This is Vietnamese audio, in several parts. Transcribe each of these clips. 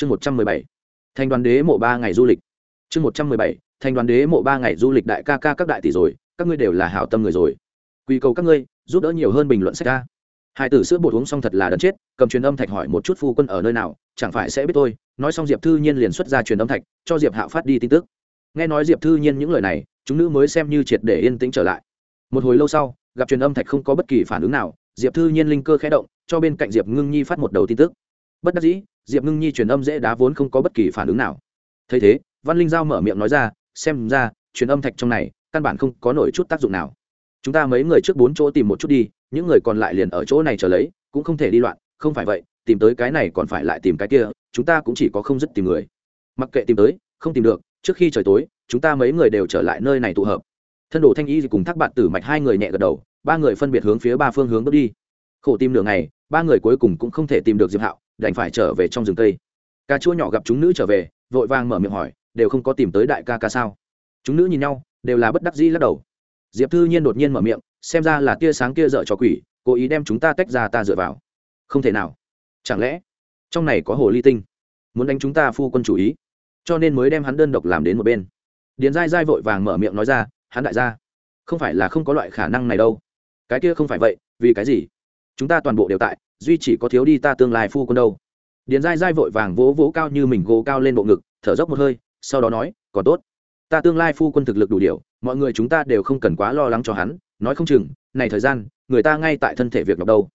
chương một trăm mười bảy thành đoàn đế mộ ba ngày du lịch. Chương một trăm mười bảy thành đoàn đế mộ ba ngày du lịch đại ca ca các đại tỷ rồi, các ngươi đều là hảo tâm người rồi. Quy cầu các ngươi, giúp đỡ nhiều hơn bình luận sách ca hai tử sữa bột uống xong thật là đần chết, cầm truyền âm thạch hỏi một chút phu quân ở nơi nào, chẳng phải sẽ biết tôi. Nói xong diệp thư nhiên liền xuất ra truyền âm thạch, cho diệp hạo phát đi tin tức. Nghe nói diệp thư nhiên những lời này, chúng nữ mới xem như triệt để yên tĩnh trở lại. Một hồi lâu sau, gặp truyền âm thạch không có bất kỳ phản ứng nào, diệp thư nhiên linh cơ khẽ động, cho bên cạnh diệp ngưng nhi phát một đầu tin tức. Bất đắc dĩ diệp ngưng nhi truyền âm dễ đá vốn không có bất kỳ phản ứng nào thấy thế văn linh giao mở miệng nói ra xem ra truyền âm thạch trong này căn bản không có nổi chút tác dụng nào chúng ta mấy người trước bốn chỗ tìm một chút đi những người còn lại liền ở chỗ này trở lấy cũng không thể đi loạn không phải vậy tìm tới cái này còn phải lại tìm cái kia chúng ta cũng chỉ có không dứt tìm người mặc kệ tìm tới không tìm được trước khi trời tối chúng ta mấy người đều trở lại nơi này tụ hợp thân đồ thanh y cùng thác bạn tử mạch hai người nhẹ gật đầu ba người phân biệt hướng phía ba phương hướng bước đi khổ tìm đường này, ba người cuối cùng cũng không thể tìm được diệp hạo đành phải trở về trong rừng cây. Cà chua nhỏ gặp chúng nữ trở về, vội vàng mở miệng hỏi, đều không có tìm tới đại ca ca sao? Chúng nữ nhìn nhau, đều là bất đắc dĩ lắc đầu. Diệp thư nhiên đột nhiên mở miệng, xem ra là tia sáng kia dợ cho quỷ, cố ý đem chúng ta tách ra ta dựa vào. Không thể nào. Chẳng lẽ trong này có hồ ly tinh? Muốn đánh chúng ta phu quân chủ ý, cho nên mới đem hắn đơn độc làm đến một bên. Điền dai dai vội vàng mở miệng nói ra, hắn đại gia, không phải là không có loại khả năng này đâu. Cái kia không phải vậy, vì cái gì? Chúng ta toàn bộ đều tại duy chỉ có thiếu đi ta tương lai phu quân đâu. Điền dai dai vội vàng vỗ vỗ cao như mình gỗ cao lên bộ ngực, thở dốc một hơi, sau đó nói, còn tốt. Ta tương lai phu quân thực lực đủ điều, mọi người chúng ta đều không cần quá lo lắng cho hắn. Nói không chừng, này thời gian, người ta ngay tại thân thể việc đọc đâu.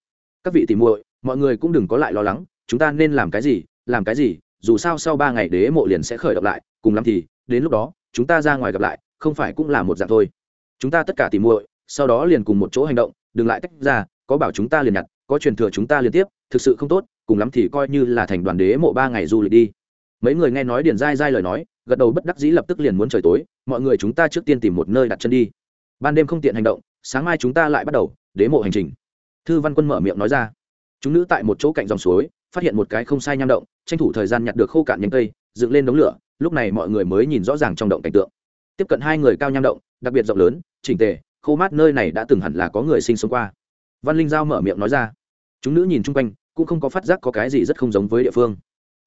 Các vị tìm muội, mọi người cũng đừng có lại lo lắng, chúng ta nên làm cái gì, làm cái gì, dù sao sau ba ngày đế mộ liền sẽ khởi động lại, cùng lắm thì, đến lúc đó, chúng ta ra ngoài gặp lại, không phải cũng là một dạng thôi. Chúng ta tất cả tìm muội, sau đó liền cùng một chỗ hành động, đừng lại tách ra, có bảo chúng ta liền nhặt có truyền thừa chúng ta liên tiếp, thực sự không tốt, cùng lắm thì coi như là thành đoàn đế mộ ba ngày du lịch đi. Mấy người nghe nói điền dai dai lời nói, gật đầu bất đắc dĩ lập tức liền muốn trời tối, mọi người chúng ta trước tiên tìm một nơi đặt chân đi. Ban đêm không tiện hành động, sáng mai chúng ta lại bắt đầu, đế mộ hành trình. Thư văn quân mở miệng nói ra. Chúng nữ tại một chỗ cạnh dòng suối, phát hiện một cái không sai nham động, tranh thủ thời gian nhặt được khô cạn nhánh cây, dựng lên đống lửa, lúc này mọi người mới nhìn rõ ràng trong động cảnh tượng. Tiếp cận hai người cao nham động, đặc biệt rộng lớn, chỉnh tề, khô mát nơi này đã từng hẳn là có người sinh sống qua. Văn linh giao mở miệng nói ra chúng nữ nhìn chung quanh, cũng không có phát giác có cái gì rất không giống với địa phương.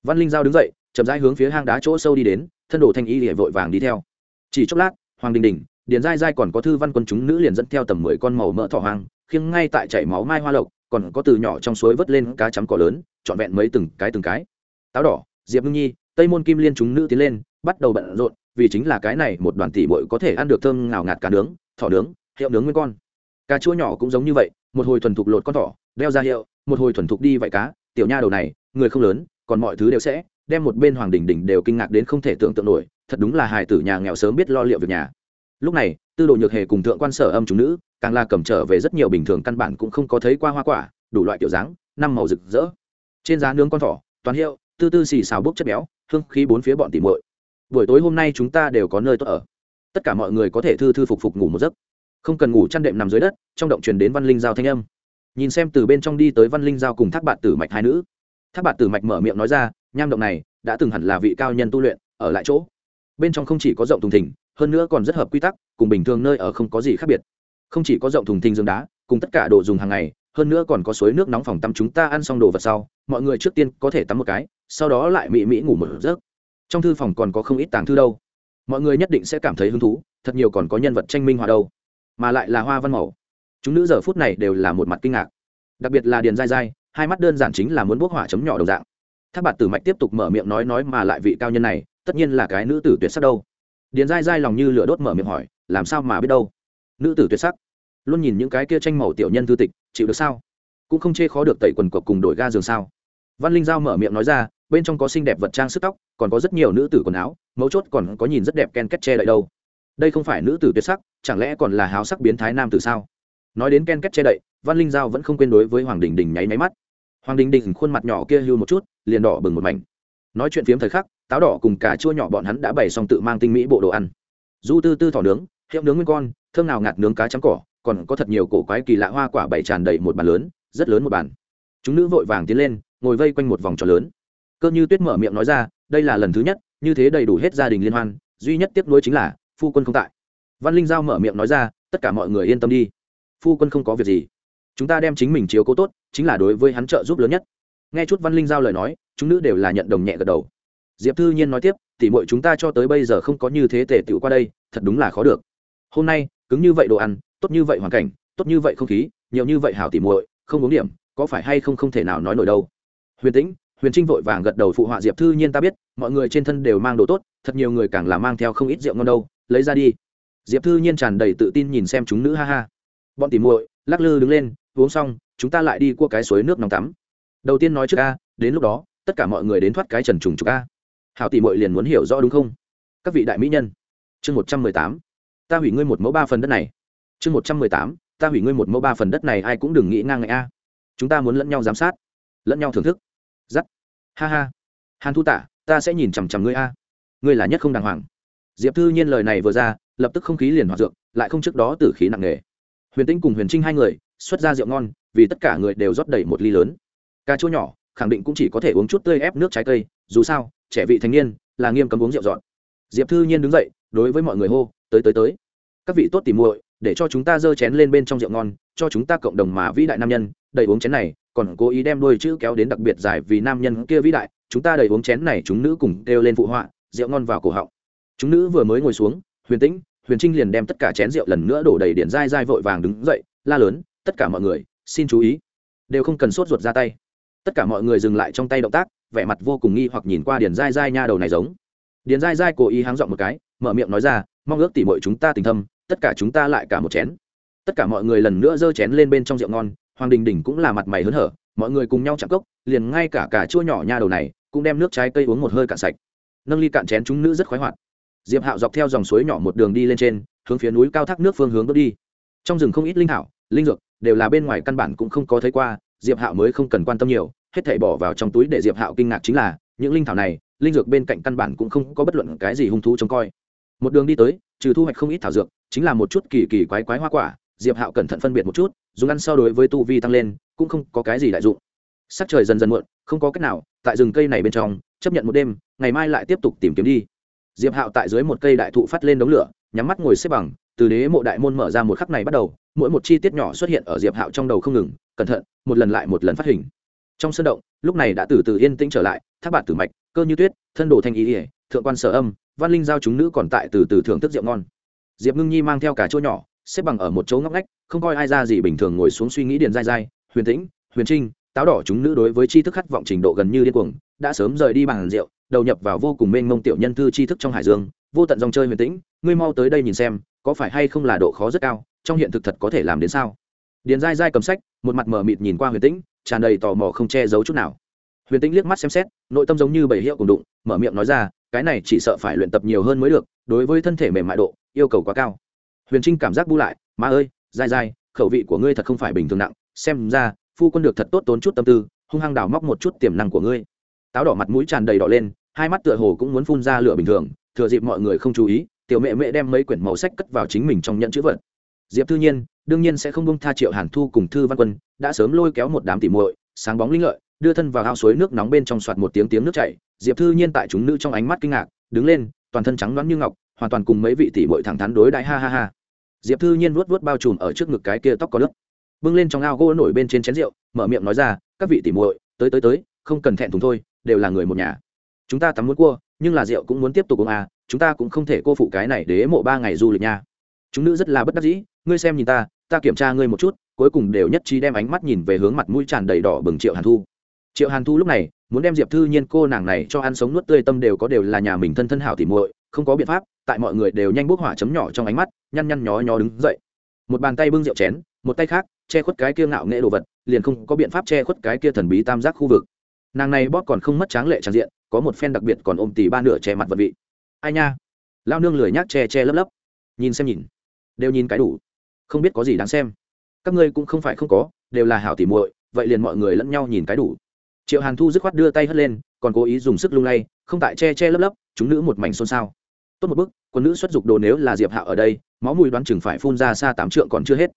Văn linh giao đứng dậy, chậm rãi hướng phía hang đá chỗ sâu đi đến, thân đồ thanh y hệ vội vàng đi theo. Chỉ chốc lát, hoàng đình đình, điền dai dai còn có thư văn quân chúng nữ liền dẫn theo tầm mười con màu mỡ thỏ hoang, khiêng ngay tại chảy máu mai hoa lộc, còn có từ nhỏ trong suối vớt lên cá chấm cỏ lớn, trọn vẹn mấy từng cái từng cái. Táo đỏ, diệp ngưng nhi, tây môn kim liên chúng nữ tiến lên, bắt đầu bận rộn, vì chính là cái này một đoàn tỷ bội có thể ăn được thơm ngào ngạt cá nướng, thỏ nướng, hiệu nướng nguyên con. Cà chua nhỏ cũng giống như vậy, một hồi thuần thục lột con thỏ đeo ra hiệu, một hồi thuần thục đi vậy cá, tiểu nha đầu này, người không lớn, còn mọi thứ đều sẽ, đem một bên hoàng đình đình đều kinh ngạc đến không thể tưởng tượng nổi, thật đúng là hài tử nhà nghèo sớm biết lo liệu việc nhà. Lúc này, tư đồ nhược hề cùng thượng quan sở âm chúng nữ, càng là cầm trở về rất nhiều bình thường căn bản cũng không có thấy qua hoa quả, đủ loại kiểu dáng, năm màu rực rỡ. Trên giá nướng con thỏ, toàn hiệu, tư tư xì xào bốc chất béo, hương khí bốn phía bọn tỉ muội. Buổi tối hôm nay chúng ta đều có nơi tốt ở. Tất cả mọi người có thể thư thư phục phục ngủ một giấc. Không cần ngủ chăn đệm nằm dưới đất, trong động truyền đến văn linh giao thanh âm nhìn xem từ bên trong đi tới văn linh giao cùng thác bạn tử mạch hai nữ. Thác bạn tử mạch mở miệng nói ra, nham động này đã từng hẳn là vị cao nhân tu luyện, ở lại chỗ. Bên trong không chỉ có rộng thùng thình, hơn nữa còn rất hợp quy tắc, cùng bình thường nơi ở không có gì khác biệt. Không chỉ có rộng thùng thình giường đá, cùng tất cả đồ dùng hàng ngày, hơn nữa còn có suối nước nóng phòng tắm chúng ta ăn xong đồ vật sau, mọi người trước tiên có thể tắm một cái, sau đó lại mỹ mỹ ngủ một giấc. Trong thư phòng còn có không ít tàng thư đâu. Mọi người nhất định sẽ cảm thấy hứng thú, thật nhiều còn có nhân vật tranh minh họa đâu. Mà lại là hoa văn màu chúng nữ giờ phút này đều là một mặt kinh ngạc. Đặc biệt là điền dai dai hai mắt đơn giản chính là muốn bốc hỏa chấm nhỏ đồng dạng. Tháp bạt tử mạch tiếp tục mở miệng nói nói mà lại vị cao nhân này, tất nhiên là cái nữ tử tuyệt sắc đâu. Điền dai dai lòng như lửa đốt mở miệng hỏi, làm sao mà biết đâu? Nữ tử tuyệt sắc. Luôn nhìn những cái kia tranh màu tiểu nhân thư tịch, chịu được sao? Cũng không chê khó được tẩy quần cộc cùng đổi ga giường sao? Văn linh giao mở miệng nói ra, bên trong có xinh đẹp vật trang sức tóc, còn có rất nhiều nữ tử quần áo, mấu chốt còn có nhìn rất đẹp ken kết che đậy đâu. Đây không phải nữ tử tuyệt sắc, chẳng lẽ còn là háo sắc biến thái nam tử sao? Nói đến ken kết che đậy, văn linh giao vẫn không quên đối với hoàng đình đình nháy máy mắt. Hoàng đình đình khuôn mặt nhỏ kia hưu một chút, liền đỏ bừng một mảnh. Nói chuyện phiếm thời khắc, táo đỏ cùng cả chua nhỏ bọn hắn đã bày xong tự mang tinh mỹ bộ đồ ăn. Du tư tư thỏ nướng, hiệu nướng nguyên con, thơm nào ngạt nướng cá trắng cỏ, còn có thật nhiều cổ quái kỳ lạ hoa quả bày tràn đầy một bàn lớn, rất lớn một bàn. Chúng nữ vội vàng tiến lên, ngồi vây quanh một vòng tròn lớn. Cơ như tuyết mở miệng nói ra, đây là lần thứ nhất, như thế đầy đủ hết gia đình liên hoan, duy nhất tiếp nối chính là phu quân không tại. Văn linh giao mở miệng nói ra, tất cả mọi người yên tâm đi phu quân không có việc gì. Chúng ta đem chính mình chiếu cố tốt, chính là đối với hắn trợ giúp lớn nhất. Nghe chút văn linh giao lời nói, chúng nữ đều là nhận đồng nhẹ gật đầu. Diệp thư nhiên nói tiếp tỉ mội chúng ta cho tới bây giờ không có như thế tể tựu qua đây, thật đúng là khó được. Hôm nay, cứng như vậy đồ ăn, tốt như vậy hoàn cảnh, tốt như vậy không khí, nhiều như vậy hảo tỉ muội, không uống điểm, có phải hay không không thể nào nói nổi đâu? Huyền tĩnh, huyền trinh vội vàng gật đầu phụ họa diệp thư nhiên, ta biết, mọi người trên thân đều mang đồ tốt, thật nhiều người càng là mang theo không ít rượu ngon đâu, lấy ra đi. Diệp thư nhiên tràn đầy tự tin nhìn xem chúng nữ ha ha bọn tỉ muội, lắc lư đứng lên, uống xong, chúng ta lại đi qua cái suối nước nóng tắm. Đầu tiên nói trước a, đến lúc đó, tất cả mọi người đến thoát cái trần trùng trục a. Hảo tỉ muội liền muốn hiểu rõ đúng không? Các vị đại mỹ nhân, chương một trăm mười tám, ta hủy ngươi một mẫu ba phần đất này. Chương một trăm mười tám, ta hủy ngươi một mẫu ba phần đất này, ai cũng đừng nghĩ ngang ngại a. Chúng ta muốn lẫn nhau giám sát, lẫn nhau thưởng thức. Giắt. Ha ha. Hàn thu tạ ta sẽ nhìn chằm chằm ngươi a. Ngươi là nhất không đàng hoàng. Diệp thư nhiên lời này vừa ra, lập tức không khí liền hoạt dược, lại không trước đó tử khí nặng nề huyền tinh cùng huyền trinh hai người xuất ra rượu ngon, vì tất cả người đều rót đầy một ly lớn. Cà chua nhỏ, khẳng định cũng chỉ có thể uống chút tươi ép nước trái cây, dù sao, trẻ vị thành niên là nghiêm cấm uống rượu dọn. Diệp thư nhiên đứng dậy, đối với mọi người hô, tới tới tới. Các vị tốt tìm muội, để cho chúng ta dơ chén lên bên trong rượu ngon, cho chúng ta cộng đồng mà vĩ đại nam nhân, đầy uống chén này, còn cố ý đem đôi chữ kéo đến đặc biệt dài vì nam nhân kia vĩ đại, chúng ta đầy uống chén này chúng nữ cùng kêu lên phụ họa, rượu ngon vào cổ họng. Chúng nữ vừa mới ngồi xuống, huyền tĩnh huyền trinh liền đem tất cả chén rượu lần nữa đổ đầy điện dai dai vội vàng đứng dậy, la lớn, tất cả mọi người, xin chú ý. Đều không cần sốt ruột ra tay. Tất cả mọi người dừng lại trong tay động tác, vẻ mặt vô cùng nghi hoặc nhìn qua điền dai dai nha đầu này giống. Điền dai dai cố ý háng giọng một cái, mở miệng nói ra, mong ước tỉ mọi chúng ta tình thâm, tất cả chúng ta lại cả một chén. Tất cả mọi người lần nữa giơ chén lên bên trong rượu ngon, hoàng đình đình cũng là mặt mày hớn hở, mọi người cùng nhau chạm cốc, liền ngay cả cả chua nhỏ nha đầu này cũng đem nước trái cây uống một hơi cạn sạch. Nâng ly cạn chén chúng nữ rất khoái hoạt diệp hạo dọc theo dòng suối nhỏ một đường đi lên trên, hướng phía núi cao thác nước phương hướng bước đi. Trong rừng không ít linh thảo, linh dược, đều là bên ngoài căn bản cũng không có thấy qua, diệp hạo mới không cần quan tâm nhiều, hết thảy bỏ vào trong túi để diệp hạo kinh ngạc chính là, những linh thảo này, linh dược bên cạnh căn bản cũng không có bất luận cái gì hung thú trông coi. Một đường đi tới, trừ thu hoạch không ít thảo dược, chính là một chút kỳ kỳ quái quái hoa quả, diệp hạo cẩn thận phân biệt một chút, dùng ăn so đối với tu vi tăng lên, cũng không có cái gì đại dụng. Sắc trời dần dần muộn, không có cách nào, tại rừng cây này bên trong, chấp nhận một đêm, ngày mai lại tiếp tục tìm kiếm đi diệp hạo tại dưới một cây đại thụ phát lên đống lửa, nhắm mắt ngồi xếp bằng, từ đế mộ đại môn mở ra một khắc này bắt đầu, mỗi một chi tiết nhỏ xuất hiện ở diệp hạo trong đầu không ngừng, cẩn thận, một lần lại một lần phát hình. Trong sân động, lúc này đã từ từ yên tĩnh trở lại, thác bạn tử mạch, cơ như tuyết, thân đồ thanh ý ỉa thượng quan sở âm, văn linh giao chúng nữ còn tại từ từ thưởng thức rượu ngon. Diệp ngưng nhi mang theo cả chỗ nhỏ, xếp bằng ở một chỗ ngóc ngách, không coi ai ra gì bình thường ngồi xuống suy nghĩ điền dai dai, huyền tĩnh, huyền trinh, táo đỏ chúng nữ đối với tri thức khát vọng trình độ gần như điên cuồng, đã sớm rời đi bằng rượu đầu nhập vào vô cùng mênh mông tiểu nhân thư tri thức trong hải dương, vô tận dòng chơi huyền tĩnh, ngươi mau tới đây nhìn xem, có phải hay không là độ khó rất cao, trong hiện thực thật có thể làm đến sao? Điền dai dai cầm sách, một mặt mờ mịt nhìn qua huyền tĩnh, tràn đầy tò mò không che giấu chút nào. Huyền tĩnh liếc mắt xem xét, nội tâm giống như bảy hiệu cùng đụng, mở miệng nói ra, cái này chỉ sợ phải luyện tập nhiều hơn mới được, đối với thân thể mềm mại độ, yêu cầu quá cao. Huyền trinh cảm giác bu lại, má ơi dai dai khẩu vị của ngươi thật không phải bình thường nặng, xem ra, phu quân được thật tốt tốn chút tâm tư, hung hăng đào móc một chút tiềm năng của ngươi táo đỏ mặt mũi tràn đầy đỏ lên, hai mắt tựa hồ cũng muốn phun ra lửa bình thường, thừa dịp mọi người không chú ý, tiểu mẹ mẹ đem mấy quyển màu sách cất vào chính mình trong nhận chữ vật. Diệp thư nhiên, đương nhiên sẽ không bông tha triệu hàn thu cùng thư văn quân, đã sớm lôi kéo một đám tỉ muội, sáng bóng linh lợi, đưa thân vào ao suối nước nóng bên trong soạt một tiếng tiếng nước chảy. Diệp thư nhiên tại chúng nữ trong ánh mắt kinh ngạc, đứng lên, toàn thân trắng loáng như ngọc, hoàn toàn cùng mấy vị tỷ muội thẳng thắn đối đãi, ha ha ha. Diệp thư nhiên vuốt vuốt bao trùm ở trước ngực cái kia tóc có lớp, bưng lên trong ao gỗ nổi bên trên chén rượu, mở miệng nói ra, các vị tỷ muội, tới tới tới, không cần thẹn thùng thôi đều là người một nhà. Chúng ta tắm muốn cua, nhưng là rượu cũng muốn tiếp tục uống à chúng ta cũng không thể cô phụ cái này đế mộ ba ngày du lịch nha. Chúng nữ rất là bất đắc dĩ, ngươi xem nhìn ta ta kiểm tra ngươi một chút, cuối cùng đều nhất trí đem ánh mắt nhìn về hướng mặt mũi tràn đầy đỏ bừng triệu hàn thu. Triệu hàn thu lúc này, muốn đem diệp thư nhiên cô nàng này cho ăn sống nuốt tươi tâm đều có đều là nhà mình thân thân hảo tỉ muội, không có biện pháp, tại mọi người đều nhanh bốc hỏa chấm nhỏ trong ánh mắt, nhăn nhăn nhó nhó đứng dậy. Một bàn tay bưng rượu chén, một tay khác, che khuất cái kia ngạo nghệ đồ vật, liền không có biện pháp che khuất cái kia thần bí tam giác khu vực nàng này bóp còn không mất tráng lệ tràn diện, có một phen đặc biệt còn ôm tỉ ba nửa che mặt vật vị. Ai nha? Lao nương lười nhác che che lấp lấp. Nhìn xem nhìn. Đều nhìn cái đủ. Không biết có gì đáng xem. Các ngươi cũng không phải không có, đều là hảo tỉ muội, vậy liền mọi người lẫn nhau nhìn cái đủ. Triệu hàn thu dứt khoát đưa tay hất lên, còn cố ý dùng sức lung lay, không tại che che lấp lấp, chúng nữ một mảnh xôn xao. Tốt một bức quân nữ xuất dục đồ nếu là diệp hạo ở đây, máu mùi đoán chừng phải phun ra xa tám trượng còn chưa hết.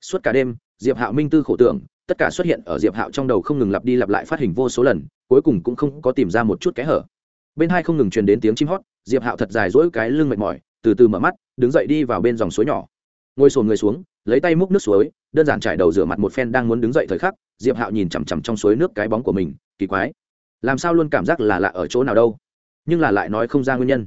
Suốt cả đêm, diệp hạo minh tư khổ tưởng tất cả xuất hiện ở diệp hạo trong đầu không ngừng lặp đi lặp lại phát hình vô số lần, cuối cùng cũng không có tìm ra một chút kẽ hở. Bên hai không ngừng truyền đến tiếng chim hót, diệp hạo thật dài dỗi cái lưng mệt mỏi, từ từ mở mắt, đứng dậy đi vào bên dòng suối nhỏ. Ngồi sồn người xuống, lấy tay múc nước suối, đơn giản trải đầu rửa mặt một phen đang muốn đứng dậy thời khắc, diệp hạo nhìn chằm chằm trong suối nước cái bóng của mình, kỳ quái. Làm sao luôn cảm giác là lạ ở chỗ nào đâu? Nhưng là lại nói không ra nguyên nhân.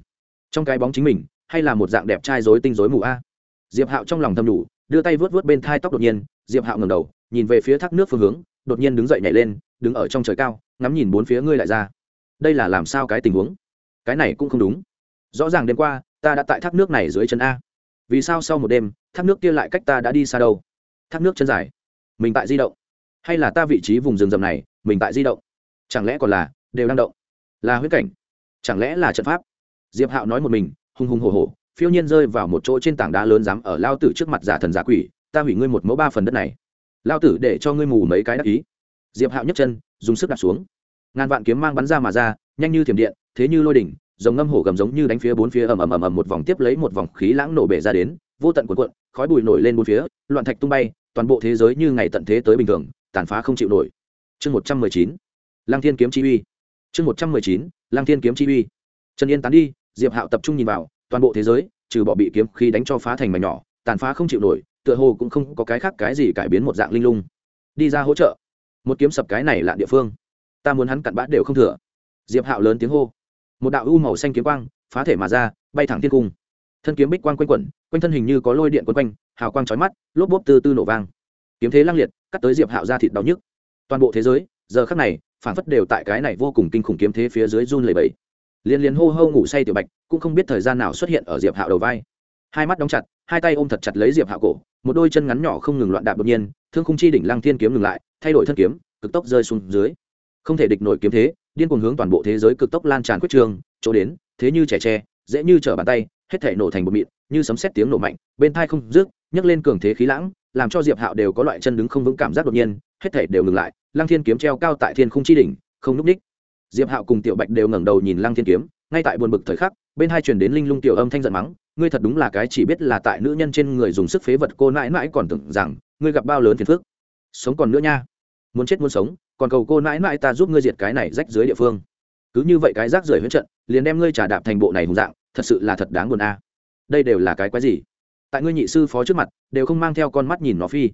Trong cái bóng chính mình, hay là một dạng đẹp trai dối tinh dối mù a? Diệp hạo trong lòng thầm đủ, đưa tay vớt vớt bên thai tóc đột nhiên, diệp hạo ngầm đầu nhìn về phía thác nước phương hướng, đột nhiên đứng dậy nhảy lên, đứng ở trong trời cao, ngắm nhìn bốn phía ngươi lại ra. Đây là làm sao cái tình huống? Cái này cũng không đúng. Rõ ràng đêm qua, ta đã tại thác nước này dưới chân a. Vì sao sau một đêm, thác nước kia lại cách ta đã đi xa đâu? Thác nước chân dài. Mình tại di động. Hay là ta vị trí vùng rừng rầm này, mình tại di động? Chẳng lẽ còn là, đều đang động? Là huyết cảnh. Chẳng lẽ là trận pháp? Diệp hạo nói một mình, hùng hùng hổ hổ, phiêu nhiên rơi vào một chỗ trên tảng đá lớn dám ở lao tử trước mặt giả thần giả quỷ, ta hủy ngươi một mẫu ba phần đất này lao tử để cho ngươi mù mấy cái đắc ý. Diệp hạo nhấc chân, dùng sức đạp xuống. Ngàn vạn kiếm mang bắn ra mà ra, nhanh như thiểm điện, thế như lôi đỉnh, giống ngâm hổ gầm giống như đánh phía bốn phía ầm ầm ầm ầm một vòng tiếp lấy một vòng khí lãng nổ bể ra đến, vô tận cuộn cuộn, khói bụi nổi lên bốn phía, loạn thạch tung bay, toàn bộ thế giới như ngày tận thế tới bình thường, tàn phá không chịu nổi. Chương một trăm mười chín Lang thiên kiếm chi uy. Chương một trăm mười chín Lang thiên kiếm chi uy. Trần yên tán đi, diệp hạo tập trung nhìn vào, toàn bộ thế giới, trừ bỏ bị kiếm khí đánh cho phá thành mảnh nhỏ, tàn phá không chịu nổi tựa hồ cũng không có cái khác cái gì cải biến một dạng linh lung. Đi ra hỗ trợ. Một kiếm sập cái này là địa phương. Ta muốn hắn cặn bã đều không thừa. Diệp hạo lớn tiếng hô. Một đạo u màu xanh kiếm quang phá thể mà ra, bay thẳng thiên cung. Thân kiếm bích quang quanh quẩn, quanh thân hình như có lôi điện quấn quanh, hào quang chói mắt, lốp bốp tư tư nổ vang. Kiếm thế lăng liệt, cắt tới diệp hạo ra thịt đau nhức. Toàn bộ thế giới, giờ khắc này phản phất đều tại cái này vô cùng kinh khủng kiếm thế phía dưới run lầy bẫy liên liên hô hô ngủ say tiểu bạch, cũng không biết thời gian nào xuất hiện ở diệp hạo đầu vai. Hai mắt đóng chặt, hai tay ôm thật chặt lấy diệp hạo cổ một đôi chân ngắn nhỏ không ngừng loạn đạp đột nhiên, thương khung chi đỉnh lăng thiên kiếm ngừng lại, thay đổi thân kiếm, cực tốc rơi xuống dưới. Không thể địch nổi kiếm thế, điên cuồng hướng toàn bộ thế giới cực tốc lan tràn quyết trường, chỗ đến, thế như trẻ tre, dễ như trở bàn tay, hết thể nổ thành một mịn, như sấm xét tiếng nổ mạnh, bên thai không rước nhấc lên cường thế khí lãng, làm cho diệp hạo đều có loại chân đứng không vững cảm giác đột nhiên, hết thể đều ngừng lại, lăng thiên kiếm treo cao tại thiên khung chi đỉnh, không núp ních diệp hạo cùng tiểu bạch đều ngẩng đầu nhìn lăng thiên kiếm, ngay tại buồn bực thời khắc bên hai truyền đến linh lung tiểu âm thanh giận mắng, ngươi thật đúng là cái chỉ biết là tại nữ nhân trên người dùng sức phế vật, cô nãi nãi còn tưởng rằng ngươi gặp bao lớn phiền phức. Sống còn nữa nha. Muốn chết muốn sống, còn cầu cô nãi nãi ta giúp ngươi diệt cái này rách dưới địa phương. Cứ như vậy cái rác rưởi huyết trận, liền đem ngươi trả đạp thành bộ này hùng dạng, thật sự là thật đáng buồn a. À. Đây đều là cái quái gì? Tại ngươi nhị sư phó trước mặt, đều không mang theo con mắt nhìn nó phi.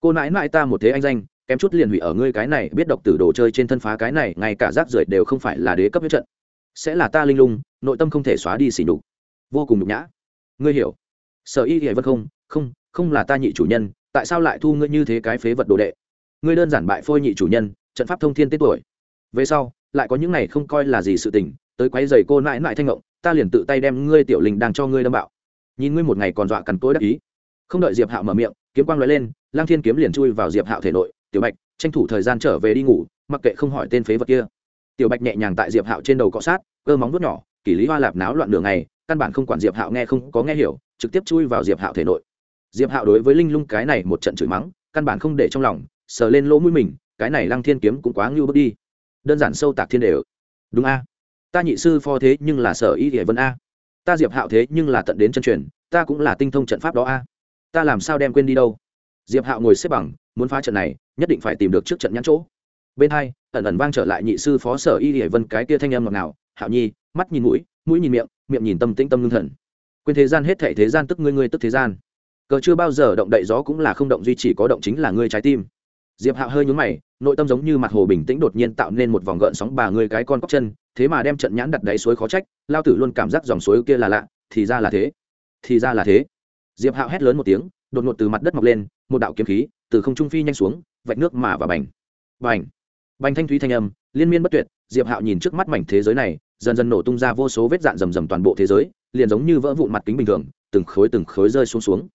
Cô nãi nãi ta một thế anh danh, kém chút liền hủy ở ngươi cái này, biết độc tử đồ chơi trên thân phá cái này, ngay cả rác rưởi đều không phải là đế cấp huyết trận. Sẽ là ta linh lung nội tâm không thể xóa đi xỉ nhục. Vô cùng nhục nhã. Ngươi hiểu. Sở y hệ vân không không không là ta nhị chủ nhân, tại sao lại thu ngươi như thế cái phế vật đồ đệ? Ngươi đơn giản bại phôi nhị chủ nhân, trận pháp thông thiên tết tuổi. Về sau, lại có những này không coi là gì sự tình, tới quấy giày cô nãi nãi thanh ngộng, ta liền tự tay đem ngươi tiểu linh đang cho ngươi đâm bạo. Nhìn ngươi một ngày còn dọa cằn cối đắc ý. Không đợi diệp hạo mở miệng, kiếm quang lóe lên lang thiên kiếm liền chui vào diệp hạo thể nội, tiểu bạch, tranh thủ thời gian trở về đi ngủ, mặc kệ không hỏi tên phế vật kia. Tiểu bạch nhẹ nhàng tại diệp hạo trên đầu cọ sát, cơ móng vuốt nhỏ kỷ lý hoa lạp náo loạn đường này căn bản không quản diệp hạo nghe không có nghe hiểu, trực tiếp chui vào diệp hạo thể nội. Diệp hạo đối với linh lung cái này một trận chửi mắng, căn bản không để trong lòng, sờ lên lỗ mũi mình, cái này lăng thiên kiếm cũng quá ngưu bước đi. Đơn giản sâu tạc thiên đề đúng a. Ta nhị sư pho thế nhưng là sở y thể vân a. Ta diệp hạo thế nhưng là tận đến chân truyền, ta cũng là tinh thông trận pháp đó a. Ta làm sao đem quên đi đâu? Diệp hạo ngồi xếp bằng, muốn phá trận này, nhất định phải tìm được trước trận nhãn chỗ. Bên hai, ẩn ẩn vang trở lại nhị sư phó sở y thể vân cái kia thanh âm ngọt nào hạo nhi, mắt nhìn mũi mũi nhìn miệng miệng nhìn tâm tĩnh tâm ngưng thần. Quên thế gian hết thể thế gian tức ngươi ngươi tức thế gian. Cờ chưa bao giờ động đậy gió cũng là không động duy chỉ có động chính là ngươi trái tim. Diệp hạo hơi nhún mày, nội tâm giống như mặt hồ bình tĩnh đột nhiên tạo nên một vòng gợn sóng bà ngươi cái con cóc chân, thế mà đem trận nhãn đặt đáy suối khó trách, lao tử luôn cảm giác dòng suối kia là lạ, thì ra là thế, thì ra là thế. Diệp hạo hét lớn một tiếng, đột ngột từ mặt đất mọc lên, một đạo kiếm khí từ không trung phi nhanh xuống, vạch nước mà và bành. Bành. Bành thanh thúy thanh âm, liên miên bất tuyệt, diệp hạo nhìn trước mắt mảnh thế giới này dần dần nổ tung ra vô số vết dạn rầm rầm toàn bộ thế giới liền giống như vỡ vụn mặt kính bình thường từng khối từng khối rơi xuống xuống.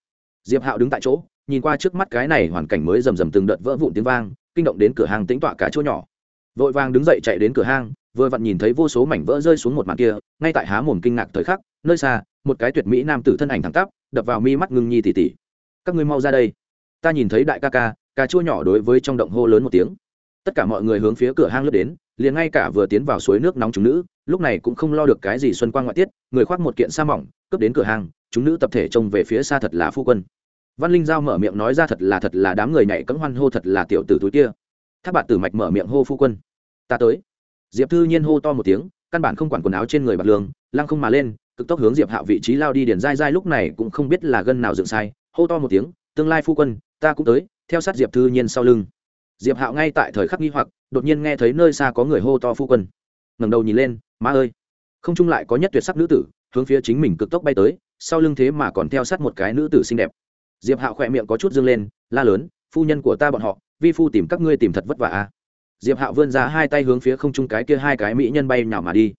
Diệp hạo đứng tại chỗ nhìn qua trước mắt cái này hoàn cảnh mới rầm rầm từng đợt vỡ vụn tiếng vang kinh động đến cửa hàng tính tọa cả chỗ nhỏ. Vội vàng đứng dậy chạy đến cửa hàng, vừa vặn nhìn thấy vô số mảnh vỡ rơi xuống một màn kia ngay tại há mồm kinh ngạc thời khắc nơi xa một cái tuyệt mỹ nam tử thân ảnh thẳng tắp đập vào mi mắt ngưng nhi tỉ tỉ. Các ngươi mau ra đây. Ta nhìn thấy đại ca ca cà chua nhỏ đối với trong động hô lớn một tiếng. Tất cả mọi người hướng phía cửa hang lướt đến liền ngay cả vừa tiến vào suối nước nóng chúng nữ lúc này cũng không lo được cái gì xuân quang ngoại tiết, người khoác một kiện sa mỏng, cướp đến cửa hàng, chúng nữ tập thể trông về phía xa thật là phu quân. Văn linh giao mở miệng nói ra thật là thật là đám người nhảy cấm hoan hô thật là tiểu tử túi kia. Tháp bạt tử mạch mở miệng hô phu quân. Ta tới. Diệp thư nhiên hô to một tiếng, căn bản không quản quần áo trên người bạc lương, lăng không mà lên, cực tốc hướng diệp hạo vị trí lao đi điền dai dai lúc này cũng không biết là gân nào dựng sai, hô to một tiếng, tương lai phu quân, ta cũng tới, theo sát diệp thư nhiên sau lưng. Diệp hạo ngay tại thời khắc nghi hoặc, đột nhiên nghe thấy nơi xa có người hô to phu quân ngẩng đầu nhìn lên, má ơi! Không chung lại có nhất tuyệt sắc nữ tử, hướng phía chính mình cực tốc bay tới, sau lưng thế mà còn theo sát một cái nữ tử xinh đẹp. Diệp hạo khỏe miệng có chút dương lên, la lớn, phu nhân của ta bọn họ, vi phu tìm các ngươi tìm thật vất vả a diệp hạo vươn ra hai tay hướng phía không trung cái kia hai cái mỹ nhân bay nhào mà đi.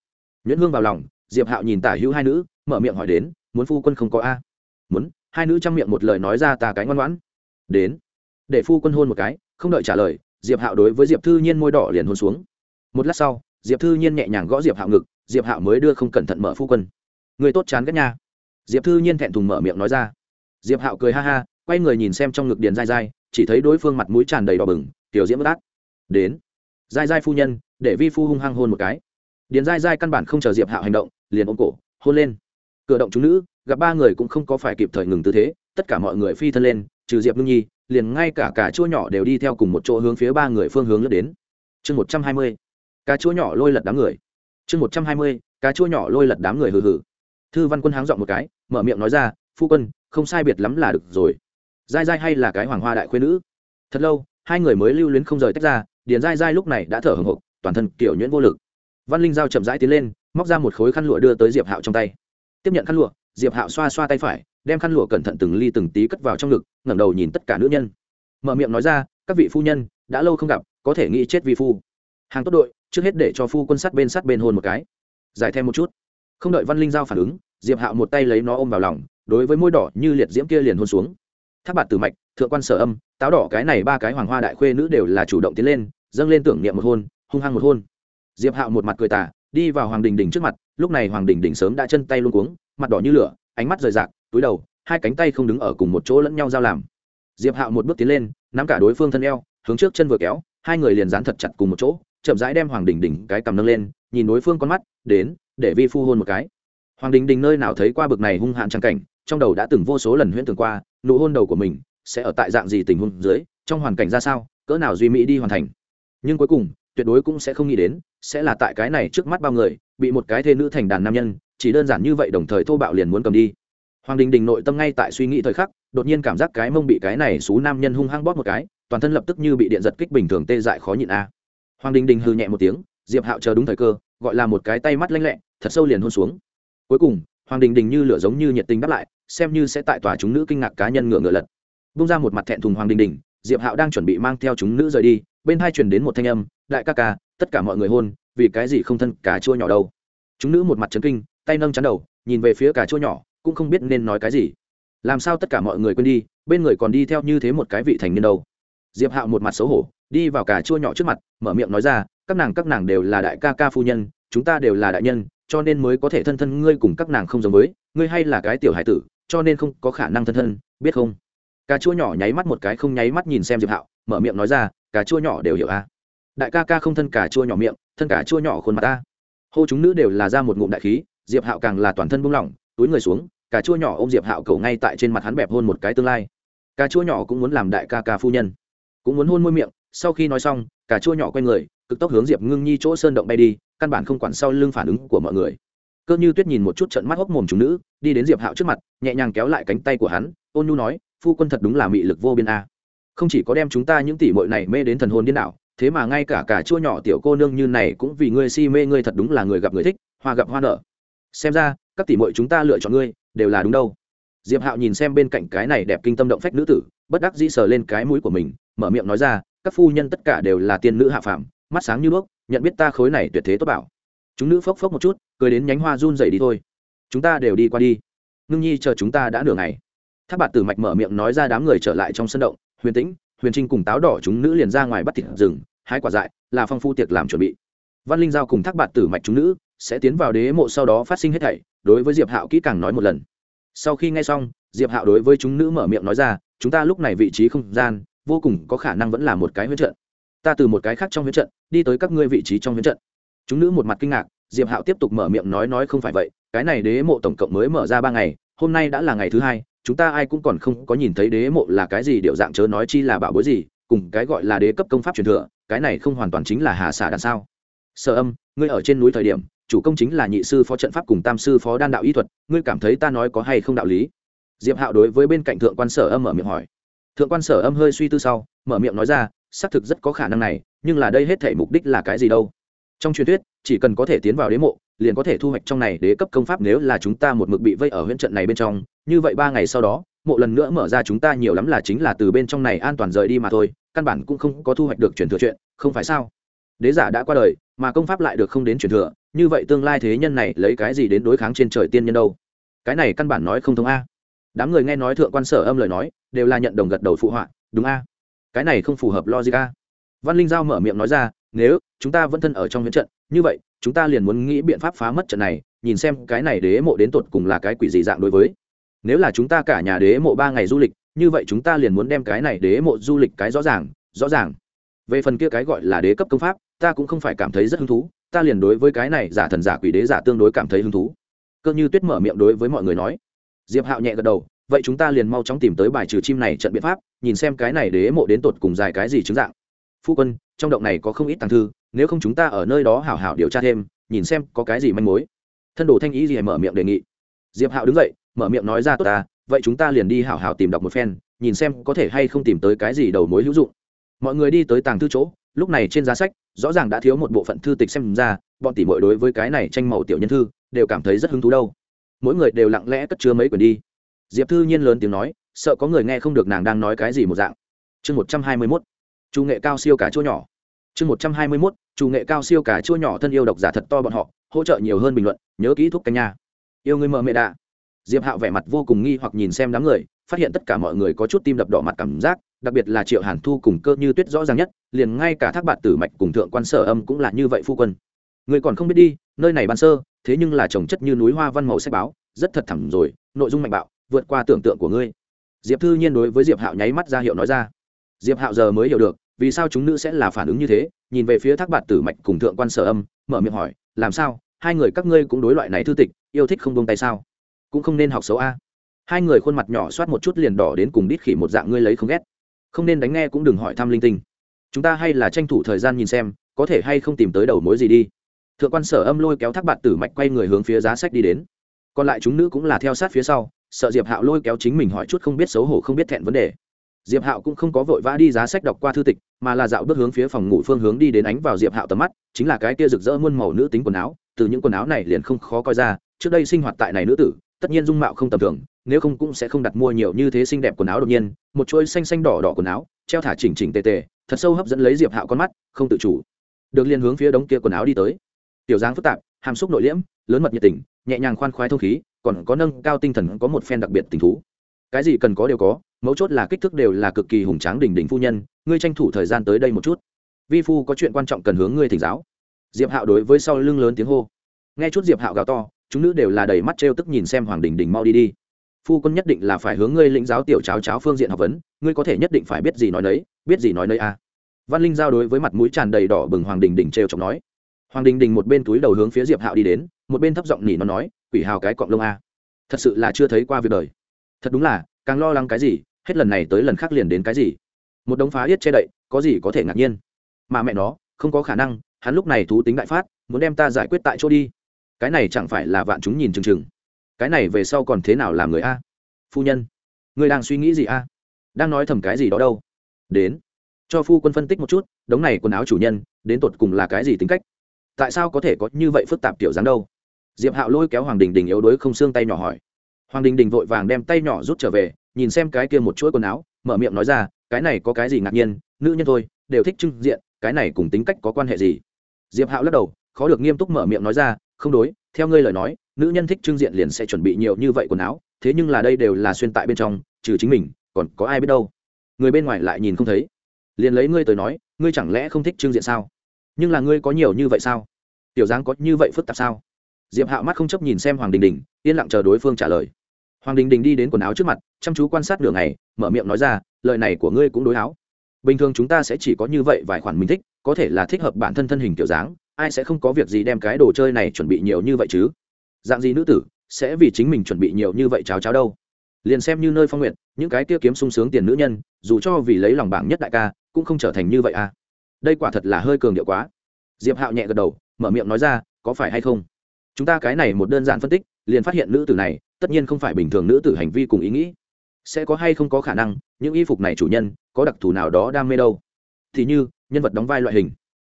Nhuyễn hương vào lòng, diệp hạo nhìn tả hữu hai nữ, mở miệng hỏi đến, muốn phu quân không có a? Muốn. Hai nữ trong miệng một lời nói ra ta cái ngoan ngoãn. Đến. Để phu quân hôn một cái, không đợi trả lời, diệp hạo đối với diệp thư nhiên môi đỏ liền hôn xuống. Một lát sau diệp thư nhiên nhẹ nhàng gõ diệp hạo ngực, diệp hạo mới đưa không cẩn thận mở phu quân. Người tốt chán ghét nha. Diệp thư nhiên thẹn thùng mở miệng nói ra. Diệp hạo cười ha ha, quay người nhìn xem trong ngực điền dai dai chỉ thấy đối phương mặt mũi tràn đầy đỏ bừng, tiểu diễm bất át đến. Dai dai phu nhân, để vi phu hung hăng hôn một cái. Điền dai dai căn bản không chờ diệp hạo hành động, liền ôm cổ, hôn lên. Cửa động chúng nữ, gặp ba người cũng không có phải kịp thời ngừng tư thế, tất cả mọi người phi thân lên, trừ diệp ngưng nhi, liền ngay cả cả chua nhỏ đều đi theo cùng một chỗ hướng phía ba người phương hướng lướt đến. Chương một trăm hai mươi cá chua nhỏ lôi lật đám người. Chương một trăm hai mươi, cá chua nhỏ lôi lật đám người hừ hừ. Thư văn quân háng dọn một cái, mở miệng nói ra, phu quân, không sai biệt lắm là được rồi. Dai dai hay là cái hoàng hoa đại khuyên nữ? Thật lâu, hai người mới lưu luyến không rời tách ra, điền dai dai lúc này đã thở hồng hộc, toàn thân kiểu nhuyễn vô lực. Văn linh giao chậm rãi tiến lên, móc ra một khối khăn lụa đưa tới diệp hạo trong tay. Tiếp nhận khăn lụa, diệp hạo xoa xoa tay phải, đem khăn lụa cẩn thận từng ly từng tí cất vào trong ngực, ngẩng đầu nhìn tất cả nữ nhân. Mở miệng nói ra, các vị phu nhân, đã lâu không gặp, có thể nghĩ chết vì phu. Hàng tốt đội trước hết để cho phu quân sát bên sát bên hôn một cái. Giải thêm một chút. Không đợi văn linh giao phản ứng, diệp hạo một tay lấy nó ôm vào lòng, đối với môi đỏ như liệt diễm kia liền hôn xuống. Tháp bạt tử mạch, thượng quan sở âm, táo đỏ cái này ba cái hoàng hoa đại khuê nữ đều là chủ động tiến lên, dâng lên tưởng niệm một hôn, hung hăng một hôn. Diệp hạo một mặt cười tả đi vào hoàng đình đình trước mặt, lúc này hoàng đình đình sớm đã chân tay luôn cuống, mặt đỏ như lửa, ánh mắt rời rạc, túi đầu, hai cánh tay không đứng ở cùng một chỗ lẫn nhau giao làm. Diệp hạo một bước tiến lên, nắm cả đối phương thân eo, hướng trước chân vừa kéo, hai người liền dán thật chặt cùng một chỗ chậm rãi đem hoàng đình đình cái cầm nâng lên, nhìn đối phương con mắt, đến, để vi phu hôn một cái. Hoàng đình đình nơi nào thấy qua bực này hung hạn trang cảnh, trong đầu đã từng vô số lần huyễn tưởng qua, nụ hôn đầu của mình sẽ ở tại dạng gì tình huống dưới, trong hoàn cảnh ra sao, cỡ nào duy mỹ đi hoàn thành. Nhưng cuối cùng, tuyệt đối cũng sẽ không nghĩ đến, sẽ là tại cái này trước mắt bao người, bị một cái thê nữ thành đàn nam nhân, chỉ đơn giản như vậy đồng thời thô bạo liền muốn cầm đi. Hoàng đình đình nội tâm ngay tại suy nghĩ thời khắc, đột nhiên cảm giác cái mông bị cái này xú nam nhân hung hăng bóp một cái, toàn thân lập tức như bị điện giật kích bình thường tê dại khó nhịn a hoàng đình đình hư nhẹ một tiếng, diệp hạo chờ đúng thời cơ, gọi là một cái tay mắt lanh lẹ, thật sâu liền hôn xuống. Cuối cùng, hoàng đình đình như lửa giống như nhiệt tình đáp lại, xem như sẽ tại tòa chúng nữ kinh ngạc cá nhân ngựa ngựa lật. Bung ra một mặt thẹn thùng hoàng đình đình, diệp hạo đang chuẩn bị mang theo chúng nữ rời đi, bên hai truyền đến một thanh âm, đại ca ca, tất cả mọi người hôn, vì cái gì không thân cả chua nhỏ đâu? Chúng nữ một mặt chấn kinh, tay nâng chắn đầu, nhìn về phía cả chua nhỏ, cũng không biết nên nói cái gì. Làm sao tất cả mọi người quên đi, bên người còn đi theo như thế một cái vị thành niên đâu? Diệp hạo một mặt xấu hổ đi vào cả chua nhỏ trước mặt, mở miệng nói ra, các nàng các nàng đều là đại ca ca phu nhân, chúng ta đều là đại nhân, cho nên mới có thể thân thân ngươi cùng các nàng không giống với, ngươi hay là cái tiểu hải tử, cho nên không có khả năng thân thân, biết không? Cà chua nhỏ nháy mắt một cái không nháy mắt nhìn xem diệp hạo, mở miệng nói ra, cà chua nhỏ đều hiểu a à. đại ca ca không thân cà chua nhỏ miệng, thân cà chua nhỏ khuôn mặt ta. Hô chúng nữ đều là ra một ngụm đại khí, diệp hạo càng là toàn thân buông lỏng, túi người xuống, cà chua nhỏ ôm diệp hạo cầu ngay tại trên mặt hắn bẹp hôn một cái tương lai. Cà chua nhỏ cũng muốn làm đại ca ca phu nhân, cũng muốn hôn môi miệng sau khi nói xong, cà chua nhỏ quay người, cực tốc hướng diệp ngưng nhi chỗ sơn động bay đi, căn bản không quản sau lưng phản ứng của mọi người. Cơ như tuyết nhìn một chút trận mắt hốc mồm chúng nữ, đi đến diệp hạo trước mặt, nhẹ nhàng kéo lại cánh tay của hắn, ôn nhu nói, phu quân thật đúng là mị lực vô biên a. Không chỉ có đem chúng ta những tỷ muội này mê đến thần hồn điên đảo, thế mà ngay cả cả chua nhỏ tiểu cô nương như này cũng vì ngươi si mê ngươi thật đúng là người gặp người thích, hoa gặp hoa nở. Xem ra, các tỷ muội chúng ta lựa chọn ngươi đều là đúng đâu diệp hạo nhìn xem bên cạnh cái này đẹp kinh tâm động phách nữ tử, bất đắc dĩ sờ lên cái mũi của mình, mở miệng nói ra, các phu nhân tất cả đều là tiên nữ hạ phàm, mắt sáng như đuốc, nhận biết ta khối này tuyệt thế tốt bảo. Chúng nữ phốc phốc một chút, cười đến nhánh hoa run dậy đi thôi. Chúng ta đều đi qua đi. Ngưng nhi chờ chúng ta đã nửa ngày. Tháp bạt tử mạch mở miệng nói ra đám người trở lại trong sân động, huyền tĩnh, huyền trinh cùng táo đỏ chúng nữ liền ra ngoài bắt thịt rừng hái quả dại, là phong phu tiệc làm chuẩn bị. Văn linh giao cùng thác bạt tử mạch chúng nữ sẽ tiến vào đế mộ sau đó phát sinh hết thảy, đối với diệp hạo kỹ càng nói một lần sau khi nghe xong, diệp hạo đối với chúng nữ mở miệng nói ra, chúng ta lúc này vị trí không gian, vô cùng có khả năng vẫn là một cái huyết trận. Ta từ một cái khác trong huyết trận, đi tới các ngươi vị trí trong huyết trận. Chúng nữ một mặt kinh ngạc, diệp hạo tiếp tục mở miệng nói nói không phải vậy, cái này đế mộ tổng cộng mới mở ra ba ngày, hôm nay đã là ngày thứ hai, chúng ta ai cũng còn không có nhìn thấy đế mộ là cái gì, điệu dạng chớ nói chi là bảo bối gì, cùng cái gọi là đế cấp công pháp truyền thừa, cái này không hoàn toàn chính là hà xả đằng sao. Sở âm, ngươi ở trên núi thời điểm chủ công chính là nhị sư phó trận pháp cùng tam sư phó đan đạo y thuật, ngươi cảm thấy ta nói có hay không đạo lý? Diệp hạo đối với bên cạnh thượng quan sở âm mở miệng hỏi. Thượng quan sở âm hơi suy tư sau, mở miệng nói ra, xác thực rất có khả năng này, nhưng là đây hết thể mục đích là cái gì đâu? Trong truyền thuyết, chỉ cần có thể tiến vào đế mộ, liền có thể thu hoạch trong này đế cấp công pháp nếu là chúng ta một mực bị vây ở huyện trận này bên trong. Như vậy ba ngày sau đó, mộ lần nữa mở ra chúng ta nhiều lắm là chính là từ bên trong này an toàn rời đi mà thôi, căn bản cũng không có thu hoạch được truyền thừa chuyện, không phải sao? Đế giả đã qua đời, mà công pháp lại được không đến truyền thừa như vậy tương lai thế nhân này lấy cái gì đến đối kháng trên trời tiên nhân đâu? Cái này căn bản nói không thông a. Đám người nghe nói thượng quan sở âm lời nói, đều là nhận đồng gật đầu phụ họa, đúng a. Cái này không phù hợp logic a. Văn linh giao mở miệng nói ra, nếu chúng ta vẫn thân ở trong viễn trận, như vậy, chúng ta liền muốn nghĩ biện pháp phá mất trận này, nhìn xem cái này đế mộ đến tột cùng là cái quỷ gì dạng đối với. Nếu là chúng ta cả nhà đế mộ ba ngày du lịch, như vậy chúng ta liền muốn đem cái này đế mộ du lịch cái rõ ràng rõ ràng. Về phần kia cái gọi là đế cấp công pháp, ta cũng không phải cảm thấy rất hứng thú ta liền đối với cái này giả thần giả quỷ đế giả tương đối cảm thấy hứng thú. Cơ như tuyết mở miệng đối với mọi người nói. Diệp hạo nhẹ gật đầu, vậy chúng ta liền mau chóng tìm tới bài trừ chim này trận biện pháp, nhìn xem cái này đế mộ đến tột cùng dài cái gì chứng dạng. Phu quân, trong động này có không ít tàng thư, nếu không chúng ta ở nơi đó hảo hảo điều tra thêm, nhìn xem có cái gì manh mối. Thân đồ thanh ý gì mở miệng đề nghị. Diệp hạo đứng dậy, mở miệng nói ra, tốt ta, vậy chúng ta liền đi hảo hảo tìm đọc một phen, nhìn xem có thể hay không tìm tới cái gì đầu mối hữu dụng. Mọi người đi tới tàng thư chỗ lúc này trên giá sách, rõ ràng đã thiếu một bộ phận thư tịch xem ra, bọn tỷ mội đối với cái này tranh màu tiểu nhân thư, đều cảm thấy rất hứng thú đâu. Mỗi người đều lặng lẽ cất chứa mấy quyển đi. Diệp thư nhiên lớn tiếng nói, sợ có người nghe không được nàng đang nói cái gì một dạng. Chương một trăm hai mươi mốt chủ nghệ cao siêu cả chua nhỏ. Chương một trăm hai mươi mốt chủ nghệ cao siêu cả chua nhỏ thân yêu độc giả thật to bọn họ, hỗ trợ nhiều hơn bình luận, nhớ kỹ thuốc canh nha. Yêu người mợ mẹ đạ. Diệp hạo vẻ mặt vô cùng nghi hoặc nhìn xem đám người, phát hiện tất cả mọi người có chút tim đập đỏ mặt cảm giác đặc biệt là triệu hàn thu cùng cơ như tuyết rõ ràng nhất, liền ngay cả thác bạt tử mạch cùng thượng quan sở âm cũng là như vậy phu quân. Người còn không biết đi, nơi này ban sơ, thế nhưng là trồng chất như núi hoa văn màu sách báo, rất thật thẳm rồi, nội dung mạnh bạo, vượt qua tưởng tượng của ngươi. Diệp thư nhiên đối với diệp hạo nháy mắt ra hiệu nói ra. Diệp hạo giờ mới hiểu được, vì sao chúng nữ sẽ là phản ứng như thế, nhìn về phía thác bạt tử mạch cùng thượng quan sở âm, mở miệng hỏi, làm sao? Hai người các ngươi cũng đối loại này thư tịch, yêu thích không buông tay sao? Cũng không nên học xấu a. Hai người khuôn mặt nhỏ soát một chút liền đỏ đến cùng đít khỉ một dạng, ngươi lấy không ghét không nên đánh nghe cũng đừng hỏi thăm linh tinh. Chúng ta hay là tranh thủ thời gian nhìn xem, có thể hay không tìm tới đầu mối gì đi. Thượng quan sở âm lôi kéo thác bạt tử mạch quay người hướng phía giá sách đi đến. Còn lại chúng nữ cũng là theo sát phía sau, sợ diệp hạo lôi kéo chính mình hỏi chút không biết xấu hổ không biết thẹn vấn đề. Diệp hạo cũng không có vội vã đi giá sách đọc qua thư tịch, mà là dạo bước hướng phía phòng ngủ phương hướng đi đến ánh vào diệp hạo tầm mắt, chính là cái kia rực rỡ muôn màu nữ tính quần áo, từ những quần áo này liền không khó coi ra, trước đây sinh hoạt tại này nữ tử, tất nhiên dung mạo không tầm thường nếu không cũng sẽ không đặt mua nhiều như thế xinh đẹp quần áo đột nhiên, một chuỗi xanh xanh đỏ đỏ quần áo, treo thả chỉnh chỉnh tề tề, thật sâu hấp dẫn lấy diệp hạo con mắt, không tự chủ. Được liên hướng phía đống kia quần áo đi tới. Tiểu dáng phức tạp, hàm xúc nội liễm, lớn mật nhiệt tình, nhẹ nhàng khoan khoái thông khí, còn có nâng cao tinh thần có một phen đặc biệt tình thú. Cái gì cần có đều có, mấu chốt là kích thước đều là cực kỳ hùng tráng đỉnh đỉnh phu nhân, ngươi tranh thủ thời gian tới đây một chút. Vi phu có chuyện quan trọng cần hướng ngươi thỉnh giáo. Diệp hạo đối với sau lưng lớn tiếng hô. Nghe chút diệp hạo gào to, chúng nữ đều là đầy mắt trêu tức nhìn xem hoàng đình đình mau đi đi phu quân nhất định là phải hướng ngươi lĩnh giáo tiểu cháo cháo phương diện học vấn, ngươi có thể nhất định phải biết gì nói nấy, biết gì nói nấy a à. văn linh giao đối với mặt mũi tràn đầy đỏ bừng hoàng đình đình trêu chọc nói. Hoàng đình đình một bên túi đầu hướng phía diệp hạo đi đến, một bên thấp giọng nỉ nó nói, quỷ hào cái cọng lông a. Thật sự là chưa thấy qua việc đời. Thật đúng là, càng lo lắng cái gì, hết lần này tới lần khác liền đến cái gì? Một đống phá yết che đậy, có gì có thể ngạc nhiên. Mà mẹ nó, không có khả năng, hắn lúc này thú tính đại phát, muốn đem ta giải quyết tại chỗ đi. Cái này chẳng phải là vạn chúng nhìn chừng chừng cái này về sau còn thế nào làm người a? Phu nhân người đang suy nghĩ gì a? Đang nói thầm cái gì đó đâu? Đến, cho phu quân phân tích một chút, đống này quần áo chủ nhân, đến tột cùng là cái gì tính cách? Tại sao có thể có như vậy phức tạp tiểu dáng đâu? Diệp hạo lôi kéo hoàng đình đình yếu đuối không xương tay nhỏ hỏi. Hoàng đình đình vội vàng đem tay nhỏ rút trở về, nhìn xem cái kia một chuỗi quần áo, mở miệng nói ra, cái này có cái gì ngạc nhiên, nữ nhân thôi, đều thích trưng diện, cái này cùng tính cách có quan hệ gì? Diệp hạo lắc đầu, khó được nghiêm túc mở miệng nói ra không đối, theo ngươi lời nói, nữ nhân thích trưng diện liền sẽ chuẩn bị nhiều như vậy quần áo, thế nhưng là đây đều là xuyên tại bên trong, trừ chính mình, còn có ai biết đâu. Người bên ngoài lại nhìn không thấy. Liền lấy ngươi tới nói, ngươi chẳng lẽ không thích trưng diện sao? Nhưng là ngươi có nhiều như vậy sao? Tiểu dáng có như vậy phức tạp sao? Diệp hạo mắt không chấp nhìn xem hoàng đình đình, yên lặng chờ đối phương trả lời. Hoàng đình đình đi đến quần áo trước mặt, chăm chú quan sát đường này mở miệng nói ra, lời này của ngươi cũng đối áo. Bình thường chúng ta sẽ chỉ có như vậy vài khoản mình thích, có thể là thích hợp bản thân thân hình kiểu dáng ai sẽ không có việc gì đem cái đồ chơi này chuẩn bị nhiều như vậy chứ? Dạng gì nữ tử sẽ vì chính mình chuẩn bị nhiều như vậy cháo cháo đâu? Liền xem như nơi phong nguyện những cái kia kiếm sung sướng tiền nữ nhân, dù cho vì lấy lòng bảng nhất đại ca, cũng không trở thành như vậy à? Đây quả thật là hơi cường điệu quá. Diệp hạo nhẹ gật đầu, mở miệng nói ra, có phải hay không? Chúng ta cái này một đơn giản phân tích, liền phát hiện nữ tử này, tất nhiên không phải bình thường nữ tử hành vi cùng ý nghĩ. Sẽ có hay không có khả năng, những y phục này chủ nhân, có đặc thù nào đó đam mê đâu? Thì như, nhân vật đóng vai loại hình,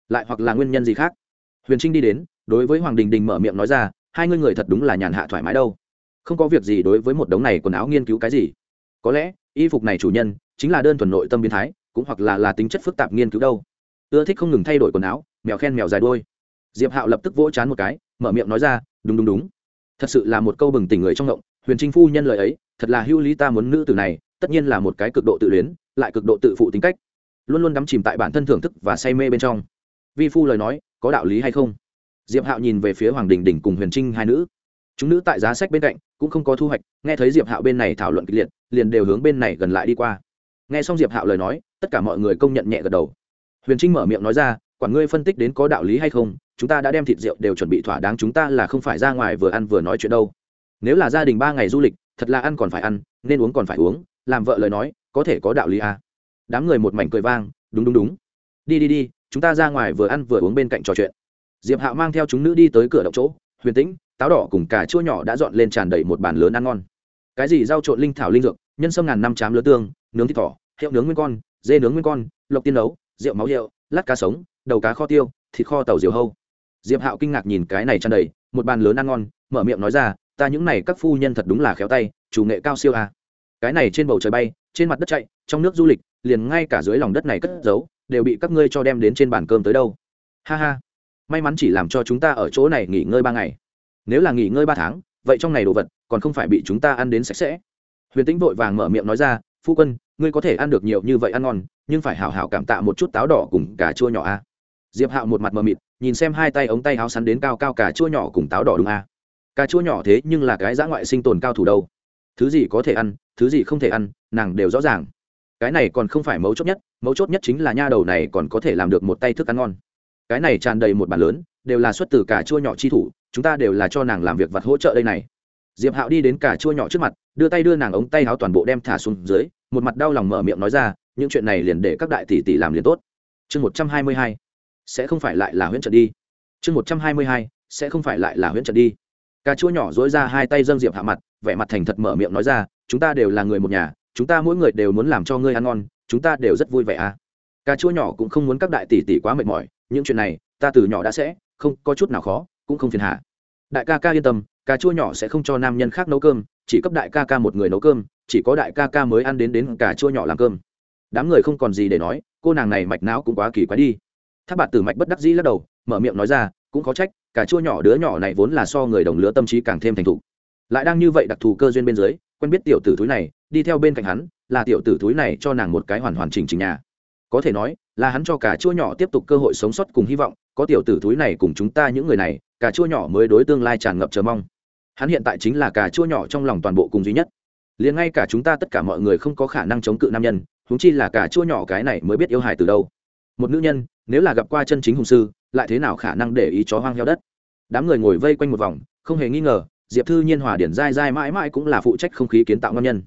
lại hoặc là nguyên nhân gì khác? Huyền trinh đi đến, đối với hoàng đình đình mở miệng nói ra, hai ngươi người thật đúng là nhàn hạ thoải mái đâu. Không có việc gì đối với một đống này quần áo nghiên cứu cái gì. Có lẽ, y phục này chủ nhân, chính là đơn thuần nội tâm biến thái, cũng hoặc là là tính chất phức tạp nghiên cứu đâu. Ưa thích không ngừng thay đổi quần áo, mèo khen mèo dài đôi diệp hạo lập tức vỗ chán một cái, mở miệng nói ra, đúng đúng đúng. Thật sự là một câu bừng tỉnh người trong ngộng, huyền trinh phu nhân lời ấy, thật là hữu lý ta muốn nữ từ này, tất nhiên là một cái cực độ tự luyến, lại cực độ tự phụ tính cách. Luôn luôn đắm chìm tại bản thân thưởng thức và say mê bên trong. Vi phu lời nói có đạo lý hay không? Diệp hạo nhìn về phía hoàng đình đình cùng huyền trinh hai nữ. Chúng nữ tại giá sách bên cạnh cũng không có thu hoạch, nghe thấy diệp hạo bên này thảo luận kịch liệt, liền đều hướng bên này gần lại đi qua. Nghe xong diệp hạo lời nói, tất cả mọi người công nhận nhẹ gật đầu. Huyền trinh mở miệng nói ra, quản ngươi phân tích đến có đạo lý hay không, chúng ta đã đem thịt rượu đều chuẩn bị thỏa đáng, chúng ta là không phải ra ngoài vừa ăn vừa nói chuyện đâu. Nếu là gia đình ba ngày du lịch, thật là ăn còn phải ăn, nên uống còn phải uống, làm vợ lời nói, có thể có đạo lý à. đám người một mảnh cười vang, đúng đúng đúng. Đi đi đi chúng ta ra ngoài vừa ăn vừa uống bên cạnh trò chuyện. Diệp hạo mang theo chúng nữ đi tới cửa động chỗ, huyền tĩnh, táo đỏ cùng cả chua nhỏ đã dọn lên tràn đầy một bàn lớn ăn ngon. Cái gì rau trộn linh thảo linh dược, nhân sâm ngàn năm chám lứa tương, nướng thịt thỏ, hiệu nướng nguyên con, dê nướng nguyên con, lộc tiên nấu, rượu máu rượu lát cá sống, đầu cá kho tiêu, thịt kho tàu diều hâu. Diệp hạo kinh ngạc nhìn cái này tràn đầy, một bàn lớn ăn ngon, mở miệng nói ra, ta những này các phu nhân thật đúng là khéo tay, chủ nghệ cao siêu à. cái này trên bầu trời bay, trên mặt đất chạy, trong nước du lịch, liền ngay cả dưới lòng đất này cất giấu đều bị các ngươi cho đem đến trên bàn cơm tới đâu. Ha ha. May mắn chỉ làm cho chúng ta ở chỗ này nghỉ ngơi ba ngày. Nếu là nghỉ ngơi ba tháng, vậy trong này đồ vật còn không phải bị chúng ta ăn đến sạch sẽ. Huyền tĩnh vội vàng mở miệng nói ra, phu quân, ngươi có thể ăn được nhiều như vậy ăn ngon, nhưng phải hảo hảo cảm tạ một chút táo đỏ cùng cà chua nhỏ a. Diệp hạo một mặt mờ mịt, nhìn xem hai tay ống tay áo sắn đến cao cao cà chua nhỏ cùng táo đỏ đúng a. Cà chua nhỏ thế nhưng là cái dã ngoại sinh tồn cao thủ đâu. Thứ gì có thể ăn, thứ gì không thể ăn, nàng đều rõ ràng cái này còn không phải mấu chốt nhất, mấu chốt nhất chính là nha đầu này còn có thể làm được một tay thức ăn ngon. Cái này tràn đầy một bàn lớn, đều là xuất từ cà chua nhỏ chi thủ, chúng ta đều là cho nàng làm việc vặt hỗ trợ đây này. Diệp hạo đi đến cà chua nhỏ trước mặt, đưa tay đưa nàng ống tay áo toàn bộ đem thả xuống dưới, một mặt đau lòng mở miệng nói ra, những chuyện này liền để các đại tỷ tỷ làm liền tốt. Chương một trăm hai mươi hai, sẽ không phải lại là huyễn trận đi. Chương một trăm hai mươi hai, sẽ không phải lại là huyễn trận đi. Cà chua nhỏ dối ra hai tay dâng diệp hạ mặt, vẻ mặt thành thật mở miệng nói ra, chúng ta đều là người một nhà chúng ta mỗi người đều muốn làm cho ngươi ăn ngon, chúng ta đều rất vui vẻ à. Cà chua nhỏ cũng không muốn các đại tỷ tỷ quá mệt mỏi, những chuyện này, ta từ nhỏ đã sẽ, không có chút nào khó, cũng không phiền hà. Đại ca ca yên tâm, cà chua nhỏ sẽ không cho nam nhân khác nấu cơm, chỉ cấp đại ca ca một người nấu cơm, chỉ có đại ca ca mới ăn đến đến cà chua nhỏ làm cơm. Đám người không còn gì để nói, cô nàng này mạch não cũng quá kỳ quái đi. Tháp bạt tử mạch bất đắc dĩ lắc đầu, mở miệng nói ra, cũng có trách, cà chua nhỏ đứa nhỏ này vốn là so người đồng lứa tâm trí càng thêm thành thục. Lại đang như vậy đặc thù cơ duyên bên dưới quen biết tiểu tử thúi này, đi theo bên cạnh hắn, là tiểu tử thúi này cho nàng một cái hoàn hoàn chỉnh chỉnh nhà. Có thể nói, là hắn cho cả chua nhỏ tiếp tục cơ hội sống sót cùng hy vọng, có tiểu tử thúi này cùng chúng ta những người này cả chua nhỏ mới đối tương lai tràn ngập chờ mong. Hắn hiện tại chính là cả chua nhỏ trong lòng toàn bộ cùng duy nhất. Liền ngay cả chúng ta tất cả mọi người không có khả năng chống cự nam nhân húng chi là cả chua nhỏ cái này mới biết yêu hài từ đâu. Một nữ nhân, nếu là gặp qua chân chính hùng sư, lại thế nào khả năng để ý chó hoang heo đất? Đám người ngồi vây quanh một vòng, không hề nghi ngờ diệp thư nhiên hòa điển dai dai mãi mãi cũng là phụ trách không khí kiến tạo ngon nhân.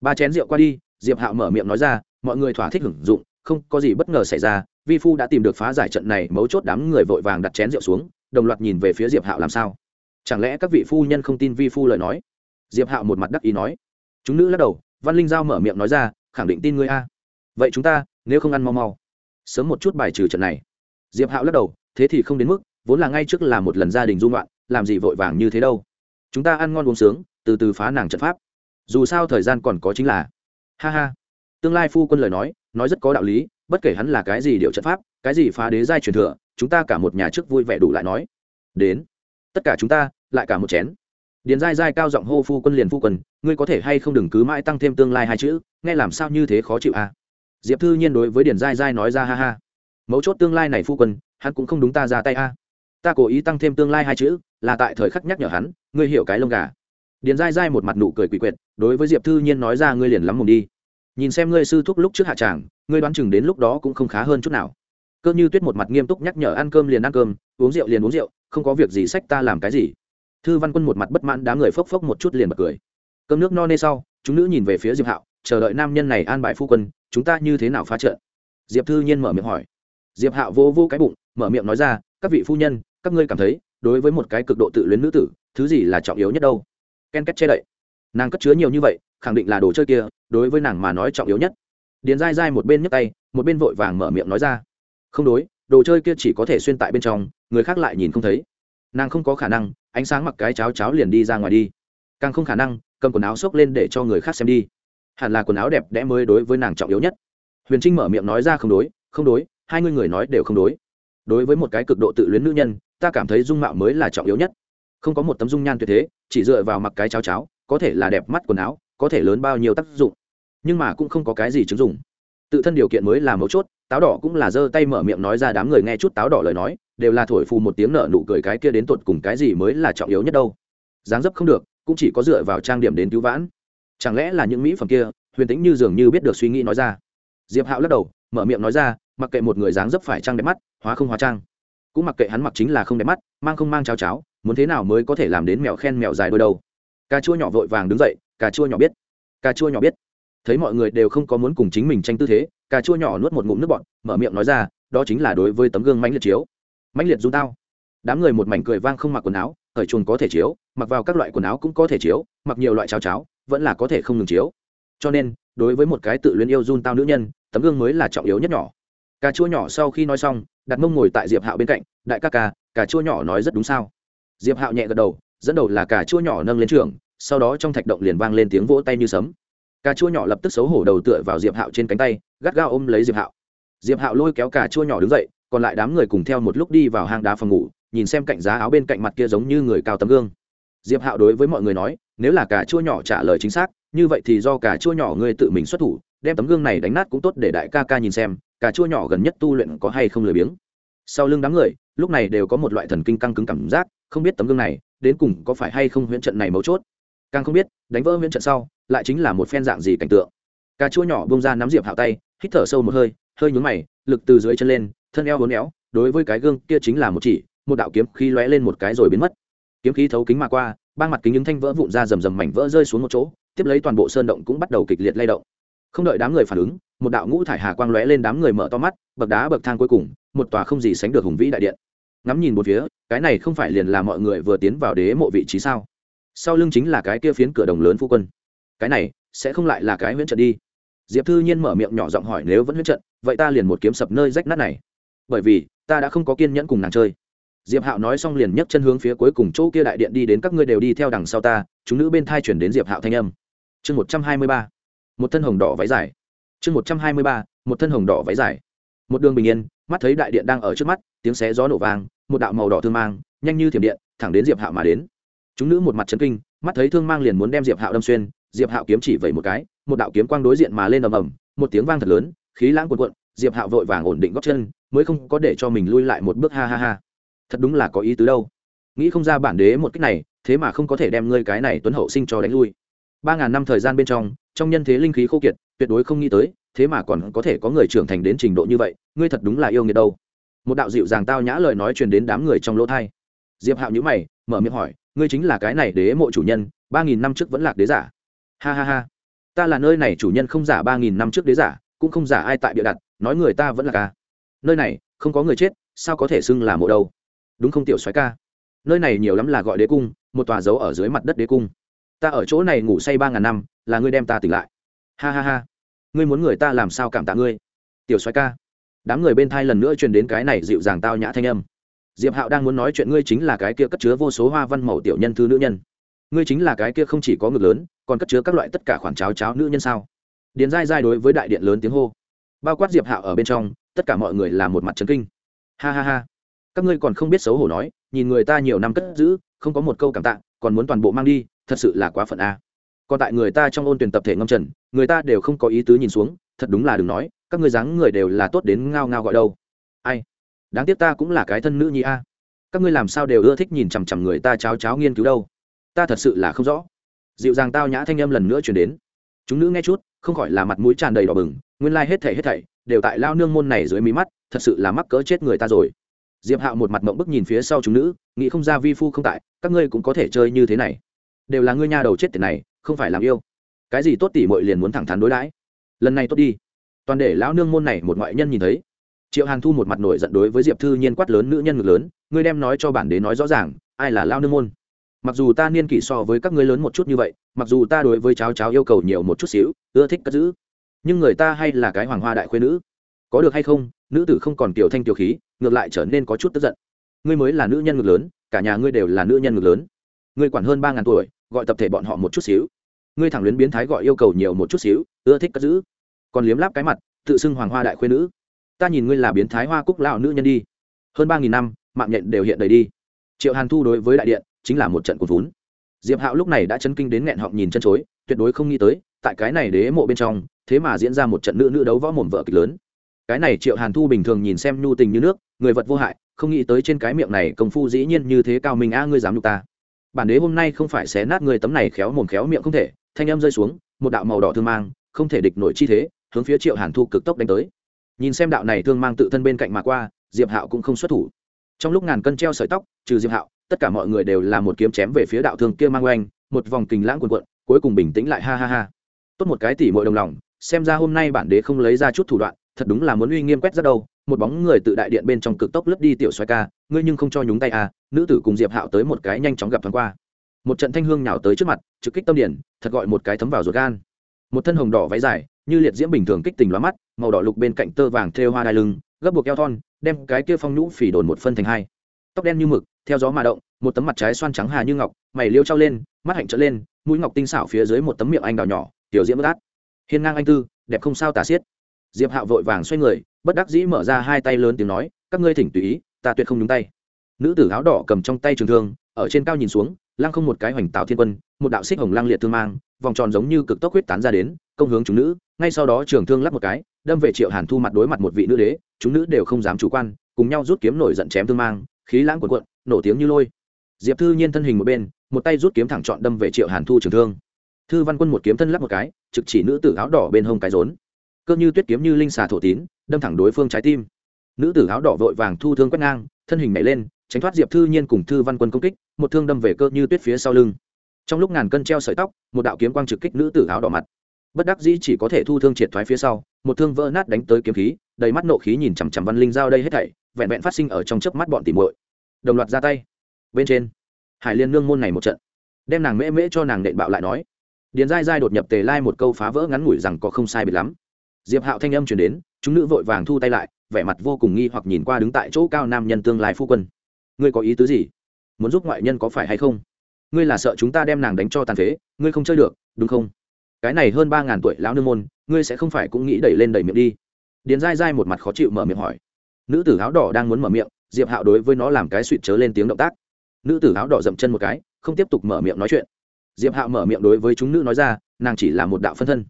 Ba chén rượu qua đi, diệp hạo mở miệng nói ra, mọi người thỏa thích hưởng dụng, không có gì bất ngờ xảy ra, vi phu đã tìm được phá giải trận này, mấu chốt đám người vội vàng đặt chén rượu xuống, đồng loạt nhìn về phía diệp hạo làm sao. Chẳng lẽ các vị phu nhân không tin vi phu lời nói? Diệp hạo một mặt đắc ý nói. Chúng nữ lắc đầu, văn linh giao mở miệng nói ra, khẳng định tin ngươi a. Vậy chúng ta, nếu không ăn mau mau, sớm một chút bài trừ trận này. Diệp hạo lắc đầu, thế thì không đến mức, vốn là ngay trước là một lần gia đình dung loạn, làm gì vội vàng như thế đâu chúng ta ăn ngon uống sướng, từ từ phá nàng trận pháp. Dù sao thời gian còn có chính là. Ha ha. Tương lai phu quân lời nói nói rất có đạo lý, bất kể hắn là cái gì điệu trận pháp, cái gì phá đế giai truyền thừa, chúng ta cả một nhà trước vui vẻ đủ lại nói. Đến. Tất cả chúng ta, lại cả một chén. Điền giai giai cao giọng hô phu quân liền phu quân, ngươi có thể hay không đừng cứ mãi tăng thêm tương lai hai chữ, nghe làm sao như thế khó chịu à? Diệp thư nhiên đối với điền giai giai nói ra ha ha. Mấu chốt tương lai này phu quân, hắn cũng không đúng ta ra tay a ta cố ý tăng thêm tương lai hai chữ, là tại thời khắc nhắc nhở hắn, ngươi hiểu cái lông gà. Điền dai dai một mặt nụ cười quỷ quyệt, đối với diệp thư nhiên nói ra ngươi liền lắm mồm đi. Nhìn xem ngươi sư thúc lúc trước hạ tràng, ngươi đoán chừng đến lúc đó cũng không khá hơn chút nào. Cơ như tuyết một mặt nghiêm túc nhắc nhở ăn cơm liền ăn cơm, uống rượu liền uống rượu, không có việc gì sách ta làm cái gì. Thư văn quân một mặt bất mãn đá người phốc phốc một chút liền bật cười. Cơm nước no nê sau, chúng nữ nhìn về phía diệp hạo, chờ đợi nam nhân này an bài phu quân, chúng ta như thế nào phá trận? Diệp thư nhiên mở miệng hỏi. Diệp hạo vô vô cái bụng, mở miệng nói ra, các vị phu nhân các ngươi cảm thấy, đối với một cái cực độ tự luyến nữ tử, thứ gì là trọng yếu nhất đâu? Ken kết che đậy. Nàng cất chứa nhiều như vậy, khẳng định là đồ chơi kia, đối với nàng mà nói trọng yếu nhất. Điền dai dai một bên nhấc tay, một bên vội vàng mở miệng nói ra. Không đối, đồ chơi kia chỉ có thể xuyên tại bên trong, người khác lại nhìn không thấy. Nàng không có khả năng, ánh sáng mặc cái cháo cháo liền đi ra ngoài đi. Càng không khả năng, cầm quần áo xốc lên để cho người khác xem đi. Hẳn là quần áo đẹp đẽ mới đối với nàng trọng yếu nhất. Huyền trinh mở miệng nói ra không đối không đối, hai người người nói đều không đối. Đối với một cái cực độ tự luyến nữ nhân ta cảm thấy dung mạo mới là trọng yếu nhất. Không có một tấm dung nhan tuyệt thế, chỉ dựa vào mặc cái cháo cháo, có thể là đẹp mắt quần áo, có thể lớn bao nhiêu tác dụng. Nhưng mà cũng không có cái gì chứng dụng. Tự thân điều kiện mới là mấu chốt, táo đỏ cũng là giơ tay mở miệng nói ra đám người nghe chút táo đỏ lời nói, đều là thổi phù một tiếng nở nụ cười cái kia đến tột cùng cái gì mới là trọng yếu nhất đâu. Dáng dấp không được, cũng chỉ có dựa vào trang điểm đến cứu vãn. Chẳng lẽ là những mỹ phẩm kia, huyền tĩnh như dường như biết được suy nghĩ nói ra. Diệp hạo lắc đầu, mở miệng nói ra, mặc kệ một người dáng dấp phải trang đẹp mắt, hóa không hóa trang cũng mặc kệ hắn mặc chính là không đẹp mắt, mang không mang cháo cháo, muốn thế nào mới có thể làm đến mèo khen mèo dài đôi đầu. cà chua nhỏ vội vàng đứng dậy, cà chua nhỏ biết. Cà chua nhỏ biết. Thấy mọi người đều không có muốn cùng chính mình tranh tư thế, cà chua nhỏ nuốt một ngụm nước bọt, mở miệng nói ra, đó chính là đối với tấm gương mãnh liệt chiếu. Mãnh liệt dung tao. Đám người một mảnh cười vang không mặc quần áo ở chuồng có thể chiếu, mặc vào các loại quần áo cũng có thể chiếu, mặc nhiều loại cháo cháo, vẫn là có thể không ngừng chiếu. Cho nên, đối với một cái tự luyến yêu run tao nữ nhân, tấm gương mới là trọng yếu nhất nhỏ cà chua nhỏ sau khi nói xong đặt mông ngồi tại diệp hạo bên cạnh, đại ca ca, cà chua nhỏ nói rất đúng sao? Diệp hạo nhẹ gật đầu, dẫn đầu là cà chua nhỏ nâng lên trường, sau đó trong thạch động liền vang lên tiếng vỗ tay như sấm. Cà chua nhỏ lập tức xấu hổ đầu tựa vào diệp hạo trên cánh tay, gắt gao ôm lấy diệp hạo. Diệp hạo lôi kéo cà chua nhỏ đứng dậy, còn lại đám người cùng theo một lúc đi vào hang đá phòng ngủ, nhìn xem cạnh giá áo bên cạnh mặt kia giống như người cao tấm gương. Diệp hạo đối với mọi người nói, nếu là cà chua nhỏ trả lời chính xác, như vậy thì do cà chua nhỏ ngươi tự mình xuất thủ, đem tấm gương này đánh nát cũng tốt để đại ca ca nhìn xem cà chua nhỏ gần nhất tu luyện có hay không lười biếng. Sau lưng đám người, lúc này đều có một loại thần kinh căng cứng cảm giác, không biết tấm gương này đến cùng có phải hay không huyễn trận này mấu chốt. Càng không biết, đánh vỡ huyễn trận sau, lại chính là một phen dạng gì cảnh tượng. Cà chua nhỏ bông ra nắm diệp hạo tay, hít thở sâu một hơi hơi nhún mày, lực từ dưới chân lên, thân eo hốn éo, đối với cái gương kia chính là một chỉ, một đạo kiếm khí lóe lên một cái rồi biến mất. Kiếm khí thấu kính mà qua ba mặt kính những thanh vỡ vụn ra rầm rầm mảnh vỡ rơi xuống một chỗ, tiếp lấy toàn bộ sơn động cũng bắt đầu kịch liệt lay động không đợi đám người phản ứng, một đạo ngũ thải hà quang lóe lên đám người mở to mắt, bậc đá bậc thang cuối cùng, một tòa không gì sánh được hùng vĩ đại điện. Ngắm nhìn một phía, cái này không phải liền là mọi người vừa tiến vào đế mộ vị trí sao? Sau lưng chính là cái kia phiến cửa đồng lớn phu quân. Cái này, sẽ không lại là cái huyễn trận đi. Diệp thư nhiên mở miệng nhỏ giọng hỏi nếu vẫn huyễn trận, vậy ta liền một kiếm sập nơi rách nát này. Bởi vì, ta đã không có kiên nhẫn cùng nàng chơi. Diệp hạo nói xong liền nhấc chân hướng phía cuối cùng chỗ kia đại điện đi đến các ngươi đều đi theo đằng sau ta, chúng nữ bên thai chuyển đến diệp hạo thanh âm. Chương một trăm hai mươi ba một thân hồng đỏ váy dài. Chương một trăm hai mươi ba, một thân hồng đỏ váy dài. Một đường bình yên, mắt thấy đại điện đang ở trước mắt, tiếng xé gió nổ vang, một đạo màu đỏ thương mang, nhanh như thiểm điện, thẳng đến diệp hạo mà đến. Chúng nữ một mặt chấn kinh, mắt thấy thương mang liền muốn đem diệp hạo đâm xuyên, diệp hạo kiếm chỉ vẩy một cái, một đạo kiếm quang đối diện mà lên ầm ầm, một tiếng vang thật lớn, khí lãng cuộn cuộn, diệp hạo vội vàng ổn định góc chân, mới không có để cho mình lui lại một bước, ha ha ha. Thật đúng là có ý tứ đâu. Nghĩ không ra bản đế một cách này, thế mà không có thể đem ngươi cái này tuấn hậu sinh cho đánh lui. Ba ngàn năm thời gian bên trong trong nhân thế linh khí khô kiệt, tuyệt đối không nghĩ tới, thế mà còn có thể có người trưởng thành đến trình độ như vậy, ngươi thật đúng là yêu nghiệt đâu. Một đạo dịu dàng tao nhã lời nói truyền đến đám người trong lỗ thai. Diệp hạo nhữ mày, mở miệng hỏi, ngươi chính là cái này đế mộ chủ nhân, ba nghìn năm trước vẫn lạc đế giả. Ha ha ha. Ta là nơi này chủ nhân không giả ba nghìn năm trước đế giả, cũng không giả ai tại bịa đặt, nói người ta vẫn là ca. Nơi này, không có người chết, sao có thể xưng là mộ đâu? Đúng không tiểu soái ca? Nơi này nhiều lắm là gọi đế cung, một tòa dấu ở dưới mặt đất đế cung. Ta ở chỗ này ngủ say ba ngàn năm là ngươi đem ta tỉnh lại. Ha ha ha. Ngươi muốn người ta làm sao cảm tạ ngươi? Tiểu soái ca. Đám người bên thai lần nữa truyền đến cái này dịu dàng tao nhã thanh âm. Diệp hạo đang muốn nói chuyện ngươi chính là cái kia cất chứa vô số hoa văn màu tiểu nhân thư nữ nhân. Ngươi chính là cái kia không chỉ có ngực lớn, còn cất chứa các loại tất cả khoản cháo cháo nữ nhân sao? Điền dai dai đối với đại điện lớn tiếng hô. Bao quát diệp hạo ở bên trong, tất cả mọi người là một mặt trấn kinh. Ha ha ha. Các ngươi còn không biết xấu hổ nói, nhìn người ta nhiều năm cất giữ, không có một câu cảm tạ, còn muốn toàn bộ mang đi, thật sự là quá phận a còn tại người ta trong ôn tuyển tập thể ngâm trần, người ta đều không có ý tứ nhìn xuống, thật đúng là đừng nói, các ngươi dáng người đều là tốt đến ngao ngao gọi đâu. Ai? Đáng tiếc ta cũng là cái thân nữ nhi a. Các ngươi làm sao đều ưa thích nhìn chằm chằm người ta cháo cháo nghiên cứu đâu? Ta thật sự là không rõ. Dịu dàng tao nhã thanh âm lần nữa chuyển đến. Chúng nữ nghe chút, không khỏi là mặt mũi tràn đầy đỏ bừng, nguyên lai、like、hết thảy hết thảy đều tại lao nương môn này dưới mí mắt, thật sự là mắc cỡ chết người ta rồi. Diệp hạo một mặt mộng bức nhìn phía sau chúng nữ, nghĩ không ra vi phu không tại, các ngươi cũng có thể chơi như thế này. Đều là ngươi nha đầu chết tiền này không phải làm yêu. Cái gì tốt tỉ mội liền muốn thẳng thắn đối đãi. Lần này tốt đi. Toàn để lão nương môn này một ngoại nhân nhìn thấy. Triệu hàn thu một mặt nổi giận đối với diệp thư nhiên quát lớn nữ nhân ngực lớn, ngươi đem nói cho bản đế nói rõ ràng, ai là lao nương môn? Mặc dù ta niên kỷ so với các ngươi lớn một chút như vậy, mặc dù ta đối với cháo cháo yêu cầu nhiều một chút xíu, ưa thích cất giữ, nhưng người ta hay là cái hoàng hoa đại khuê nữ. Có được hay không, nữ tử không còn kiểu thanh tiểu khí, ngược lại trở nên có chút tức giận. Ngươi mới là nữ nhân ngực lớn, cả nhà ngươi đều là nữ nhân ngực lớn. Ngươi quản hơn ba ngàn tuổi gọi tập thể bọn họ một chút xíu. Ngươi thẳng luyến biến thái gọi yêu cầu nhiều một chút xíu, ưa thích cất giữ. Còn liếm láp cái mặt, tự xưng hoàng hoa đại khuyên nữ. Ta nhìn ngươi là biến thái hoa cúc lão nữ nhân đi. Hơn ba nghìn năm, mạng nhện đều hiện đầy đi. Triệu hàn thu đối với đại điện, chính là một trận cột vốn diệp hạo lúc này đã chấn kinh đến nghẹn họng nhìn chân chối, tuyệt đối không nghĩ tới, tại cái này đế mộ bên trong, thế mà diễn ra một trận nữ nữ đấu võ mồm vợ kịch lớn. Cái này triệu hàn thu bình thường nhìn xem nhu tình như nước, người vật vô hại, không nghĩ tới trên cái miệng này công phu dĩ nhiên như thế cao minh a ngươi dám nhục ta bản đế hôm nay không phải xé nát người tấm này khéo mồm khéo miệng không thể, thanh âm rơi xuống, một đạo màu đỏ thương mang, không thể địch nổi chi thế, hướng phía triệu hàn thu cực tốc đánh tới. Nhìn xem đạo này thương mang tự thân bên cạnh mà qua, diệp hạo cũng không xuất thủ. Trong lúc ngàn cân treo sợi tóc, trừ diệp hạo, tất cả mọi người đều là một kiếm chém về phía đạo thương kia mang oanh, một vòng kình lãng cuồn cuộn, cuối cùng bình tĩnh lại, ha ha ha. Tốt một cái tỉ mọi đồng lòng, xem ra hôm nay bản đế không lấy ra chút thủ đoạn thật đúng là muốn uy nghiêm quét rất đâu, một bóng người tự đại điện bên trong cực tốc lướt đi tiểu xoay ca, ngươi nhưng không cho nhúng tay à nữ tử cùng diệp hạo tới một cái nhanh chóng gặp thoáng qua. Một trận thanh hương nhào tới trước mặt, trực kích tâm điển, thật gọi một cái thấm vào ruột gan. Một thân hồng đỏ váy dài, như liệt diễm bình thường kích tình lóa mắt, màu đỏ lục bên cạnh tơ vàng thêu hoa đai lưng, gấp buộc eo thon, đem cái kia phong nhũ phỉ đồn một phân thành hai. Tóc đen như mực, theo gió mà động, một tấm mặt trái xoan trắng hà như ngọc, mày liêu trao lên, mắt hạnh trở lên, mũi ngọc tinh xảo phía dưới một tấm miệng anh đào nhỏ, tiểu diễm bất át. Hiên ngang anh tư, đẹp không sao tả xiết diệp hạo vội vàng xoay người, bất đắc dĩ mở ra hai tay lớn tiếng nói, các ngươi thỉnh tùy ý, ta tuyệt không nhúng tay. Nữ tử áo đỏ cầm trong tay trường thương, ở trên cao nhìn xuống, lăng không một cái hoành tạo thiên quân, một đạo xích hồng lăng liệt thương mang, vòng tròn giống như cực tốc huyết tán ra đến, công hướng chúng nữ, ngay sau đó trường thương lắp một cái, đâm về triệu hàn thu mặt đối mặt một vị nữ đế, chúng nữ đều không dám chủ quan, cùng nhau rút kiếm nổi giận chém thương mang, khí lãng cuộn cuộn, nổ tiếng như lôi. Diệp thư nhiên thân hình một bên, một tay rút kiếm thẳng chọn đâm về triệu hàn thu trường thương. Thư văn quân một kiếm thân lắp một cái, trực chỉ nữ tử áo đỏ bên hông cái rốn cơ như tuyết kiếm như linh xà thổ tín, đâm thẳng đối phương trái tim. Nữ tử áo đỏ vội vàng thu thương quét ngang, thân hình nhảy lên, tránh thoát diệp thư nhiên cùng thư văn quân công kích, một thương đâm về cơ như tuyết phía sau lưng. Trong lúc ngàn cân treo sợi tóc, một đạo kiếm quang trực kích nữ tử áo đỏ mặt. Bất đắc dĩ chỉ có thể thu thương triệt thoái phía sau, một thương vỡ nát đánh tới kiếm khí, đầy mắt nộ khí nhìn chằm chằm văn linh giao đây hết thảy, vẹn vẹn phát sinh ở trong chớp mắt bọn tỉ muội. Đồng loạt ra tay. Bên trên, hải liên nương môn này một trận. Đem nàng mễ mễ cho nàng nện bạo lại nói. Điền dai dai đột nhập tề lai một câu phá vỡ ngắn ngủi rằng có không sai biệt lắm diệp hạo thanh âm chuyển đến, chúng nữ vội vàng thu tay lại, vẻ mặt vô cùng nghi hoặc nhìn qua đứng tại chỗ cao nam nhân tương lai phu quân. Ngươi có ý tứ gì? Muốn giúp ngoại nhân có phải hay không? Ngươi là sợ chúng ta đem nàng đánh cho tàn phế, ngươi không chơi được, đúng không? Cái này hơn ba ngàn tuổi lão nương môn, ngươi sẽ không phải cũng nghĩ đẩy lên đẩy miệng đi. Điền dai dai một mặt khó chịu mở miệng hỏi. Nữ tử áo đỏ đang muốn mở miệng, diệp hạo đối với nó làm cái suỵt chớ lên tiếng động tác. Nữ tử áo đỏ dậm chân một cái, không tiếp tục mở miệng nói chuyện. Diệp hạo mở miệng đối với chúng nữ nói ra, nàng chỉ là một đạo phân thân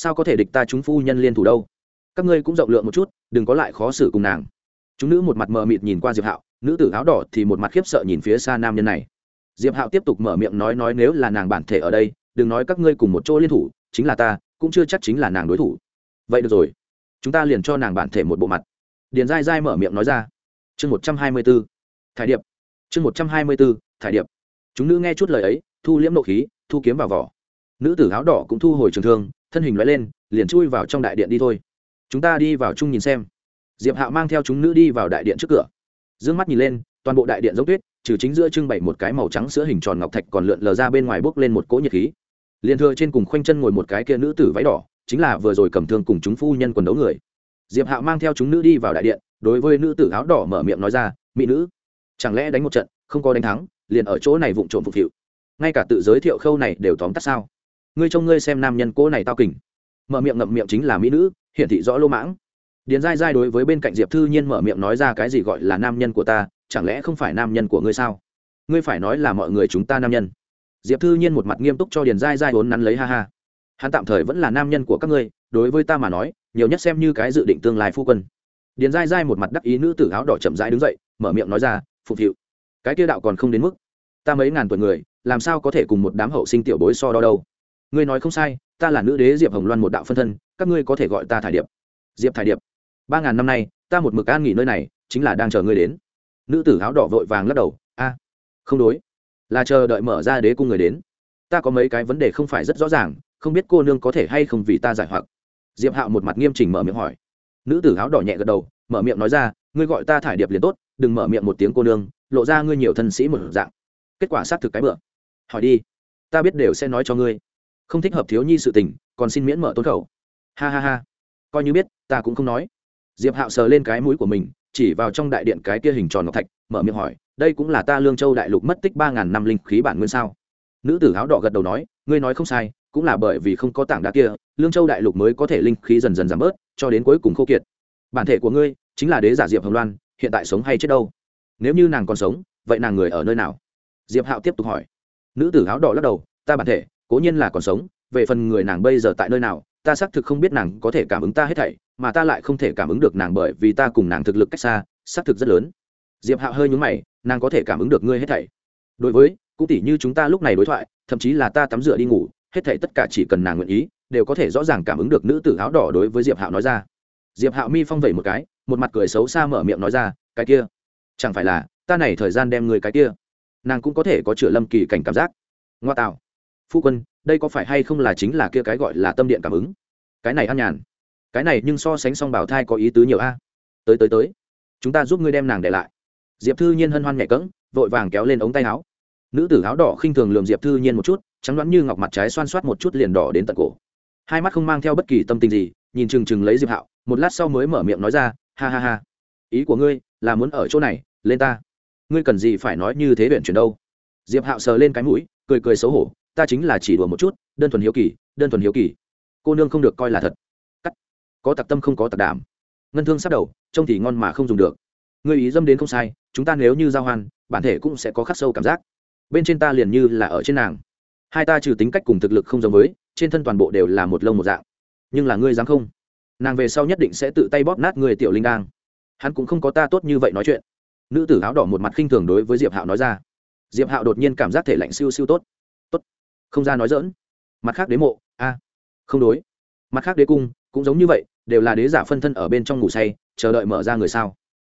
sao có thể địch ta chúng phu nhân liên thủ đâu? Các ngươi cũng rộng lượng một chút, đừng có lại khó xử cùng nàng. Chúng nữ một mặt mờ mịt nhìn qua diệp hạo, nữ tử áo đỏ thì một mặt khiếp sợ nhìn phía xa nam nhân này. Diệp hạo tiếp tục mở miệng nói nói, nếu là nàng bản thể ở đây, đừng nói các ngươi cùng một chỗ liên thủ, chính là ta, cũng chưa chắc chính là nàng đối thủ. Vậy được rồi, chúng ta liền cho nàng bản thể một bộ mặt. Điền dai dai mở miệng nói ra. Chương một trăm hai mươi b ố thải điệp. Chương một trăm hai mươi b ố thải điệp. Chúng nữ nghe chút lời ấy, thu liễm nộ khí, thu kiếm vào vỏ. Nữ tử áo đỏ cũng thu hồi trường thương thân hình loại lên, liền chui vào trong đại điện đi thôi. Chúng ta đi vào chung nhìn xem. Diệp hạo mang theo chúng nữ đi vào đại điện trước cửa. D ư ơ n g mắt nhìn lên, toàn bộ đại điện giống tuyết, trừ chính giữa trưng bày một cái màu trắng sữa hình tròn ngọc thạch còn lượn lờ ra bên ngoài bốc lên một cỗ nhiệt khí. Liền thừa trên cùng khoanh chân ngồi một cái kia nữ tử váy đỏ, chính là vừa rồi cầm thương cùng chúng phu nhân quần đấu người. Diệp hạo mang theo chúng nữ đi vào đại điện, đối với nữ tử áo đỏ mở miệng nói ra, mỹ nữ, chẳng lẽ đánh một trận, không có đánh thắng, liền ở chỗ này vụng trộm phục hiệu. Ngay cả tự giới thiệu khâu này đều tóm tắt sao? Ngươi trông ngươi xem nam nhân cố này tao kình. Mở miệng ngậm miệng chính là mỹ nữ, hiển thị rõ lô mãng. Điền dai dai đối với bên cạnh diệp thư nhiên mở miệng nói ra cái gì gọi là nam nhân của ta, chẳng lẽ không phải nam nhân của ngươi sao? Ngươi phải nói là mọi người chúng ta nam nhân. Diệp thư nhiên một mặt nghiêm túc cho điền dai dai vốn nắn lấy ha ha. Hắn tạm thời vẫn là nam nhân của các ngươi, đối với ta mà nói, nhiều nhất xem như cái dự định tương lai phu quân. Điền dai dai một mặt đắc ý nữ tử áo đỏ chậm rãi đứng dậy, mở miệng nói ra phục vụ cái kia đạo còn không đến mức. Ta mấy ngàn tuổi người, làm sao có thể cùng một đám hậu sinh tiểu bối so đo đâu? Ngươi nói không sai, ta là nữ đế diệp hồng loan một đạo phân thân, các ngươi có thể gọi ta thải điệp. Diệp thải điệp, ba ngàn năm nay, ta một mực an nghỉ nơi này, chính là đang chờ ngươi đến. Nữ tử áo đỏ vội vàng lắc đầu, a, không đối. Là chờ đợi mở ra đế cung người đến. Ta có mấy cái vấn đề không phải rất rõ ràng, không biết cô nương có thể hay không vì ta giải hoặc. Diệp hạo một mặt nghiêm chỉnh mở miệng hỏi. Nữ tử áo đỏ nhẹ gật đầu, mở miệng nói ra, ngươi gọi ta thải điệp liền tốt, đừng mở miệng một tiếng cô nương, lộ ra ngươi nhiều thân sĩ một dạng. Kết quả xác thực cái bữa. Hỏi đi, ta biết đều sẽ nói cho ngươi không thích hợp thiếu nhi sự tình, còn xin miễn mở tôn khẩu. Ha ha ha. Coi như biết, ta cũng không nói. Diệp hạo sờ lên cái mũi của mình, chỉ vào trong đại điện cái kia hình tròn ngọc thạch, mở miệng hỏi, đây cũng là ta lương châu đại lục mất tích ba ngàn năm linh khí bản nguyên sao? Nữ tử áo đỏ gật đầu nói, ngươi nói không sai, cũng là bởi vì không có tảng đá kia, lương châu đại lục mới có thể linh khí dần dần giảm bớt, cho đến cuối cùng khô kiệt. Bản thể của ngươi chính là đế giả diệp hồng loan, hiện tại sống hay chết đâu? Nếu như nàng còn sống, vậy nàng người ở nơi nào? Diệp hạo tiếp tục hỏi. Nữ tử áo đỏ lắc đầu, ta bản thể cố nhiên là còn sống, về phần người nàng bây giờ tại nơi nào, ta xác thực không biết nàng có thể cảm ứng ta hết thảy, mà ta lại không thể cảm ứng được nàng bởi vì ta cùng nàng thực lực cách xa, xác thực rất lớn. Diệp hạo hơi nhúng mày, nàng có thể cảm ứng được ngươi hết thảy. Đối với, cũng tỷ như chúng ta lúc này đối thoại, thậm chí là ta tắm rửa đi ngủ, hết thảy tất cả chỉ cần nàng nguyện ý, đều có thể rõ ràng cảm ứng được nữ tử áo đỏ đối với diệp hạo nói ra. Diệp hạo mi phong vẩy một cái, một mặt cười xấu xa mở miệng nói ra, cái kia, chẳng phải là, ta này thời gian đem người cái kia. Nàng cũng có thể có chữa lâm kỳ cảnh cảm giác. Ngoa tạo phu quân, đây có phải hay không là chính là kia cái gọi là tâm điện cảm ứng? Cái này an nhàn. Cái này nhưng so sánh song bảo thai có ý tứ nhiều a. À? Tới tới tới. Chúng ta giúp ngươi đem nàng để lại. Diệp thư nhiên hân hoan nhẹ cẫng, vội vàng kéo lên ống tay áo. Nữ tử áo đỏ khinh thường lườm diệp thư nhiên một chút, trắng đoán như ngọc mặt trái xoan xoát một chút liền đỏ đến tận cổ. Hai mắt không mang theo bất kỳ tâm tình gì, nhìn chừng chừng lấy diệp hạo, một lát sau mới mở miệng nói ra, ha ha ha. Ý của ngươi là muốn ở chỗ này, lên ta. Ngươi cần gì phải nói như thế biện chuyển đâu? Diệp hạo sờ lên cái mũi, cười cười xấu hổ ta chính là chỉ đùa một chút, đơn thuần hiếu kỳ, đơn thuần hiếu kỳ. Cô nương không được coi là thật. Cắt. Có tặc tâm không có tặc đảm. Ngân thương sắp đầu, trông thì ngon mà không dùng được. Ngươi ý dâm đến không sai, chúng ta nếu như giao hoan, bản thể cũng sẽ có khắc sâu cảm giác. Bên trên ta liền như là ở trên nàng. Hai ta trừ tính cách cùng thực lực không giống với, trên thân toàn bộ đều là một lông một dạng. Nhưng là ngươi dám không? Nàng về sau nhất định sẽ tự tay bóp nát người tiểu linh đang hắn cũng không có ta tốt như vậy nói chuyện. Nữ tử áo đỏ một mặt khinh thường đối với diệp hạo nói ra. Diệp hạo đột nhiên cảm giác thể lạnh siêu siêu tốt không ra nói dỡn mặt khác đế mộ, a, không đối. Mặt khác đế cung, cũng giống như vậy, đều là đế giả phân thân ở bên trong ngủ say, chờ đợi mở ra người sao?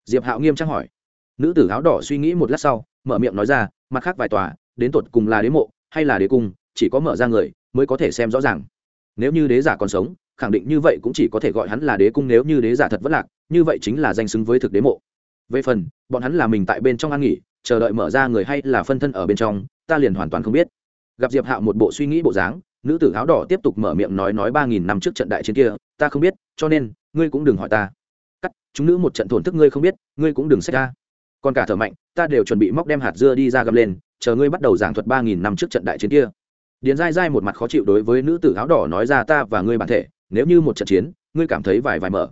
Diệp hạo nghiêm trang hỏi. Nữ tử áo đỏ suy nghĩ một lát sau, mở miệng nói ra, mặt khác vài tòa, đến tột cùng là đế mộ hay là đế cung, chỉ có mở ra người mới có thể xem rõ ràng. Nếu như đế giả còn sống, khẳng định như vậy cũng chỉ có thể gọi hắn là đế cung, nếu như đế giả thật vất lạc, như vậy chính là danh xứng với thực đế mộ. Về phần, bọn hắn là mình tại bên trong ăn nghỉ, chờ đợi mở ra người hay là phân thân ở bên trong, ta liền hoàn toàn không biết gặp diệp hạo một bộ suy nghĩ bộ dáng, nữ tử áo đỏ tiếp tục mở miệng nói nói ba nghìn năm trước trận đại chiến kia, ta không biết, cho nên, ngươi cũng đừng hỏi ta. Cắt, chúng nữ một trận thổn thức ngươi không biết, ngươi cũng đừng xét ra. Còn cả thở mạnh, ta đều chuẩn bị móc đem hạt dưa đi ra gầm lên, chờ ngươi bắt đầu giảng thuật ba nghìn năm trước trận đại chiến kia. Điền dai dai một mặt khó chịu đối với nữ tử áo đỏ nói ra ta và ngươi bản thể, nếu như một trận chiến, ngươi cảm thấy vài vài mở.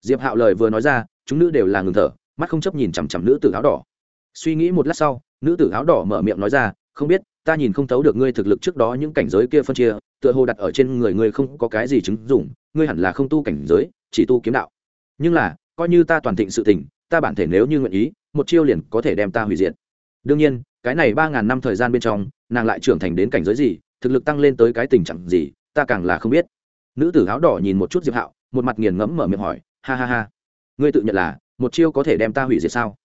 Diệp hạo lời vừa nói ra, chúng nữ đều là ngừng thở, mắt không chấp nhìn chằm chằm nữ tử áo đỏ. Suy nghĩ một lát sau, nữ tử áo đỏ mở miệng nói ra, không biết ta nhìn không thấu được ngươi thực lực trước đó những cảnh giới kia phân chia, tựa hồ đặt ở trên người ngươi không có cái gì chứng dụng, ngươi hẳn là không tu cảnh giới, chỉ tu kiếm đạo. Nhưng là, coi như ta toàn thịnh sự tình, ta bản thể nếu như nguyện ý, một chiêu liền có thể đem ta hủy diệt. Đương nhiên, cái này ba ngàn năm thời gian bên trong, nàng lại trưởng thành đến cảnh giới gì, thực lực tăng lên tới cái tình trạng gì, ta càng là không biết. Nữ tử áo đỏ nhìn một chút diệp hạo, một mặt nghiền ngẫm mở miệng hỏi, ha ha ha, ngươi tự nhận là một chiêu có thể đem ta hủy diệt sao?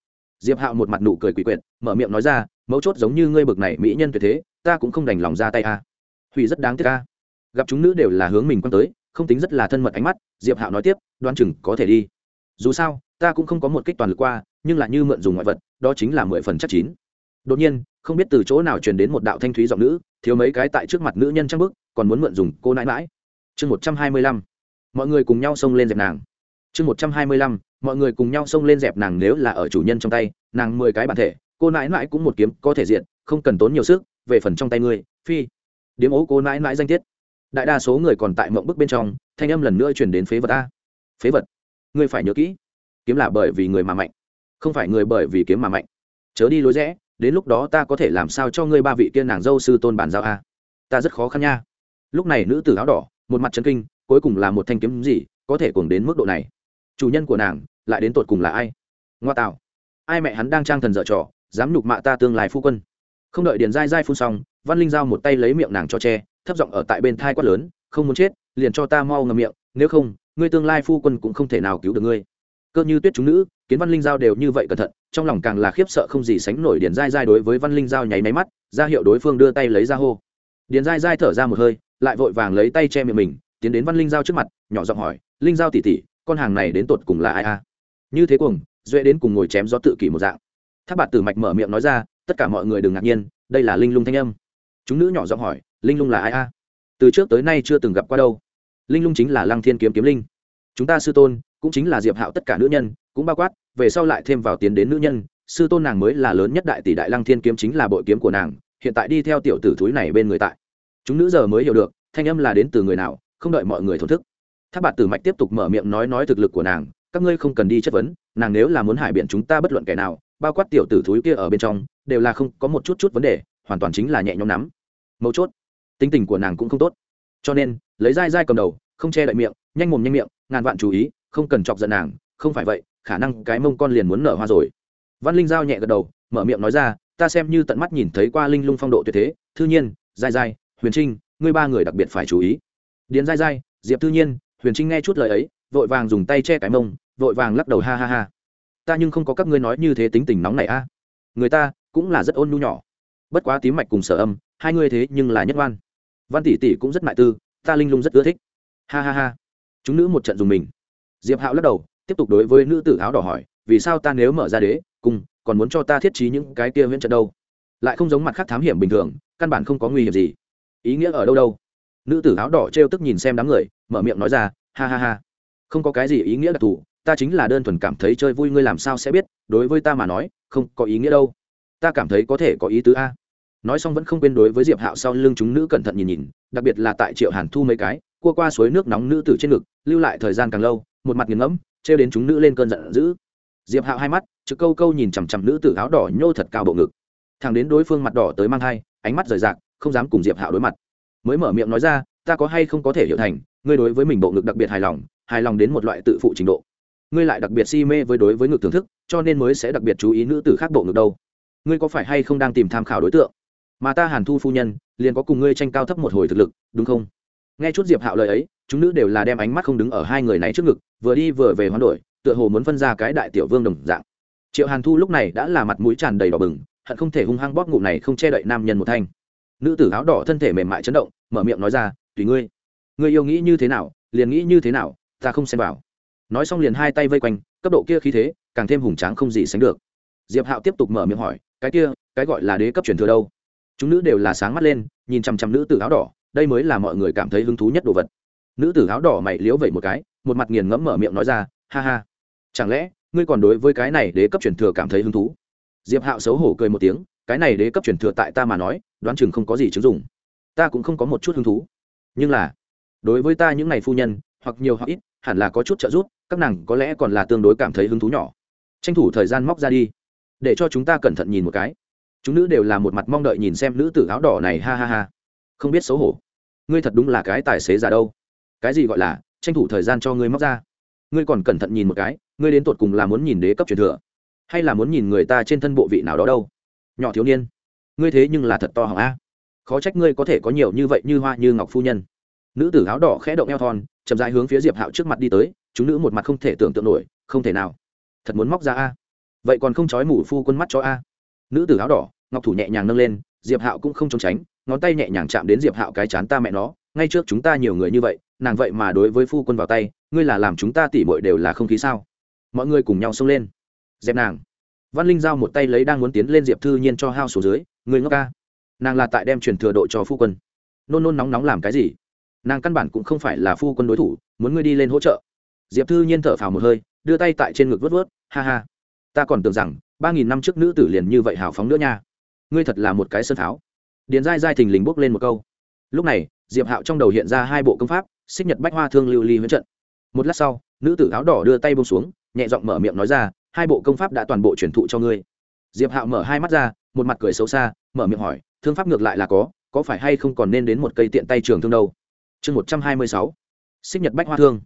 Diệp hạo một mặt nụ cười quỷ quyệt, mở miệng nói ra, mấu chốt giống như ngươi bực này mỹ nhân tuyệt thế, ta cũng không đành lòng ra tay a. Hủy rất đáng tiếc a. Gặp chúng nữ đều là hướng mình quan tới, không tính rất là thân mật ánh mắt, diệp hạo nói tiếp đoan chừng có thể đi. Dù sao, ta cũng không có một kích toàn lực qua, nhưng là như mượn dùng ngoại vật, đó chính là mười phần chắc chín. Đột nhiên, không biết từ chỗ nào truyền đến một đạo thanh thúy giọng nữ, thiếu mấy cái tại trước mặt nữ nhân trang bức còn muốn mượn dùng cô nãi mãi. Chương một trăm hai mươi lăm. Mọi người cùng nhau xông lên dẹp nàng. Chương một trăm hai mươi lăm mọi người cùng nhau xông lên dẹp nàng nếu là ở chủ nhân trong tay, nàng mười cái bản thể, cô nãi nãi cũng một kiếm có thể diện không cần tốn nhiều sức, về phần trong tay ngươi, phi. Điếm ố cô nãi nãi danh tiết. Đại đa số người còn tại mộng bức bên trong, thanh âm lần nữa chuyển đến phế vật a. Phế vật? Ngươi phải nhớ kỹ. Kiếm là bởi vì người mà mạnh, không phải người bởi vì kiếm mà mạnh. Chớ đi lối rẽ, đến lúc đó ta có thể làm sao cho ngươi ba vị kia nàng dâu sư tôn bản giao a? Ta rất khó khăn nha. Lúc này nữ tử áo đỏ, một mặt chân kinh, cuối cùng là một thanh kiếm gì, có thể cùng đến mức độ này. Chủ nhân của nàng lại đến tột cùng là ai? Ngoa tạo. Ai mẹ hắn đang trang thần dở trò, dám nhục mạ ta tương lai phu quân. Không đợi điền dai dai phun xong, văn linh giao một tay lấy miệng nàng cho che, thấp giọng ở tại bên thai quát lớn, không muốn chết, liền cho ta mau ngầm miệng, nếu không, ngươi tương lai phu quân cũng không thể nào cứu được ngươi. Cơ như tuyết chúng nữ, kiến văn linh giao đều như vậy cẩn thận, trong lòng càng là khiếp sợ không gì sánh nổi điền dai dai đối với văn linh giao nháy máy mắt, ra hiệu đối phương đưa tay lấy ra hô. Điền dai dai thở ra một hơi, lại vội vàng lấy tay che miệng mình, tiến đến văn linh giao trước mặt, nhỏ giọng hỏi, linh giao tỉ tỉ con hàng này đến tột cùng là ai a? Như thế cuồng, duệ đến cùng ngồi chém gió tự kỷ một dạng. Tháp bạt tử mạch mở miệng nói ra, tất cả mọi người đừng ngạc nhiên, đây là linh lung thanh âm. Chúng nữ nhỏ giọng hỏi, linh lung là ai a? Từ trước tới nay chưa từng gặp qua đâu. Linh lung chính là lăng thiên kiếm kiếm linh. Chúng ta sư tôn cũng chính là diệp hạo tất cả nữ nhân, cũng bao quát, về sau lại thêm vào tiến đến nữ nhân, sư tôn nàng mới là lớn nhất đại tỷ đại lăng thiên kiếm chính là bội kiếm của nàng, hiện tại đi theo tiểu tử thúi này bên người tại. Chúng nữ giờ mới hiểu được, thanh âm là đến từ người nào, không đợi mọi người thổn thức. Tháp bạt tử mạch tiếp tục mở miệng nói nói thực lực của nàng các ngươi không cần đi chất vấn, nàng nếu là muốn hải biện chúng ta bất luận kẻ nào, bao quát tiểu tử thúi kia ở bên trong, đều là không có một chút chút vấn đề, hoàn toàn chính là nhẹ nhõm nắm. Mấu chốt, tính tình của nàng cũng không tốt. Cho nên, lấy dai dai cầm đầu, không che đậy miệng, nhanh mồm nhanh miệng, ngàn vạn chú ý, không cần chọc giận nàng, không phải vậy, khả năng cái mông con liền muốn nở hoa rồi. Văn linh giao nhẹ gật đầu, mở miệng nói ra, ta xem như tận mắt nhìn thấy qua linh lung phong độ tuyệt thế, thư nhiên, dai dai, huyền trinh, ngươi ba người đặc biệt phải chú ý. Điền dai dai, diệp thư nhiên, huyền trinh nghe chút lời ấy, vội vàng dùng tay che cái mông vội vàng lắc đầu ha ha ha. Ta nhưng không có các ngươi nói như thế tính tình nóng này a. Người ta cũng là rất ôn nhu nhỏ. Bất quá tím mạch cùng sở âm, hai ngươi thế nhưng là nhất văn văn tỷ tỷ cũng rất mại tư, ta linh lung rất ưa thích. Ha ha ha. Chúng nữ một trận dùng mình. Diệp hạo lắc đầu, tiếp tục đối với nữ tử áo đỏ hỏi, vì sao ta nếu mở ra đế, cùng, còn muốn cho ta thiết trí những cái kia huyễn trận đâu? Lại không giống mặt khác thám hiểm bình thường, căn bản không có nguy hiểm gì. Ý nghĩa ở đâu đâu? Nữ tử áo đỏ trêu tức nhìn xem đám người, mở miệng nói ra, ha ha ha. Không có cái gì ý nghĩa đặc thù ta chính là đơn thuần cảm thấy chơi vui ngươi làm sao sẽ biết, đối với ta mà nói, không có ý nghĩa đâu. Ta cảm thấy có thể có ý tứ a. Nói xong vẫn không quên đối với diệp hạo sau lưng chúng nữ cẩn thận nhìn nhìn, đặc biệt là tại triệu hàn thu mấy cái, cua qua suối nước nóng nữ tử trên ngực, lưu lại thời gian càng lâu, một mặt nghiền ngẫm, trêu đến chúng nữ lên cơn giận dữ. Diệp hạo hai mắt chực câu câu nhìn chằm chằm nữ tử áo đỏ nhô thật cao bộ ngực. Thằng đến đối phương mặt đỏ tới mang thai, ánh mắt rời rạc, không dám cùng diệp hạo đối mặt. Mới mở miệng nói ra, ta có hay không có thể hiểu thành, ngươi đối với mình bộ ngực đặc biệt hài lòng hài lòng đến một loại tự phụ trình độ ngươi lại đặc biệt si mê với đối với ngực thưởng thức, cho nên mới sẽ đặc biệt chú ý nữ tử khác bộ ngực đâu. Ngươi có phải hay không đang tìm tham khảo đối tượng? Mà ta hàn thu phu nhân, liền có cùng ngươi tranh cao thấp một hồi thực lực, đúng không? Nghe chút diệp hạo lời ấy, chúng nữ đều là đem ánh mắt không đứng ở hai người này trước ngực, vừa đi vừa về hoán đổi, tựa hồ muốn phân ra cái đại tiểu vương đồng dạng. Triệu hàn thu lúc này đã là mặt mũi tràn đầy đỏ bừng, hận không thể hung hăng bóp ngụ này không che đậy nam nhân một thanh. Nữ tử áo đỏ thân thể mềm mại chấn động, mở miệng nói ra, tùy ngươi. Ngươi yêu nghĩ như thế nào, liền nghĩ như thế nào, ta không xem vào nói xong liền hai tay vây quanh, cấp độ kia khí thế, càng thêm hùng tráng không gì sánh được. Diệp hạo tiếp tục mở miệng hỏi, cái kia, cái gọi là đế cấp truyền thừa đâu? Chúng nữ đều là sáng mắt lên, nhìn chằm chằm nữ tử áo đỏ, đây mới là mọi người cảm thấy hứng thú nhất đồ vật. Nữ tử áo đỏ mày liếu vẩy một cái, một mặt nghiền ngẫm mở miệng nói ra, ha ha, chẳng lẽ ngươi còn đối với cái này đế cấp truyền thừa cảm thấy hứng thú? Diệp hạo xấu hổ cười một tiếng, cái này đế cấp truyền thừa tại ta mà nói, đoán chừng không có gì chứng dụng. Ta cũng không có một chút hứng thú. Nhưng là, đối với ta những ngày phu nhân, hoặc nhiều hoặc ít hẳn là có chút trợ giúp, các nàng có lẽ còn là tương đối cảm thấy hứng thú nhỏ. Tranh thủ thời gian móc ra đi, để cho chúng ta cẩn thận nhìn một cái. Chúng nữ đều là một mặt mong đợi nhìn xem nữ tử áo đỏ này, ha ha ha. Không biết xấu hổ. Ngươi thật đúng là cái tài xế già đâu. Cái gì gọi là, tranh thủ thời gian cho ngươi móc ra. Ngươi còn cẩn thận nhìn một cái, ngươi đến tột cùng là muốn nhìn đế cấp truyền thừa, hay là muốn nhìn người ta trên thân bộ vị nào đó đâu. Nhỏ thiếu niên, ngươi thế nhưng là thật to hỏng a. Khó trách ngươi có thể có nhiều như vậy như hoa như ngọc phu nhân. Nữ tử áo đỏ khẽ động eo thon chậm dài hướng phía diệp hạo trước mặt đi tới, chúng nữ một mặt không thể tưởng tượng nổi, không thể nào. Thật muốn móc ra a. Vậy còn không trói mủ phu quân mắt cho a. Nữ tử áo đỏ, ngọc thủ nhẹ nhàng nâng lên, diệp hạo cũng không trốn tránh, ngón tay nhẹ nhàng chạm đến diệp hạo cái chán ta mẹ nó, ngay trước chúng ta nhiều người như vậy, nàng vậy mà đối với phu quân vào tay, ngươi là làm chúng ta tỉ mội đều là không khí sao? Mọi người cùng nhau xông lên. Dẹp nàng. Văn linh giao một tay lấy đang muốn tiến lên diệp thư nhiên cho hao số dưới người ngốc ca nàng là tại đem truyền thừa độ cho phu quân. Nôn nôn nóng nóng làm cái gì? Nàng căn bản cũng không phải là phu quân đối thủ, muốn ngươi đi lên hỗ trợ. Diệp thư nhiên thở phào một hơi, đưa tay tại trên ngực vớt vớt ha ha, ta còn tưởng rằng ba nghìn năm trước nữ tử liền như vậy hào phóng nữa nha. Ngươi thật là một cái sơn tháo. Điền dai dai thình lình bốc lên một câu. Lúc này, diệp hạo trong đầu hiện ra hai bộ công pháp, xích nhật bách hoa thương lưu ly huấn trận. Một lát sau, nữ tử áo đỏ đưa tay bông xuống, nhẹ giọng mở miệng nói ra, hai bộ công pháp đã toàn bộ truyền thụ cho ngươi. Diệp hạo mở hai mắt ra, một mặt cười xấu xa, mở miệng hỏi, thương pháp ngược lại là có có phải hay không còn nên đến một cây tiện tay trường thương đâu? Chương một trăm hai mươi sáu, xích nhật bách hoa thương.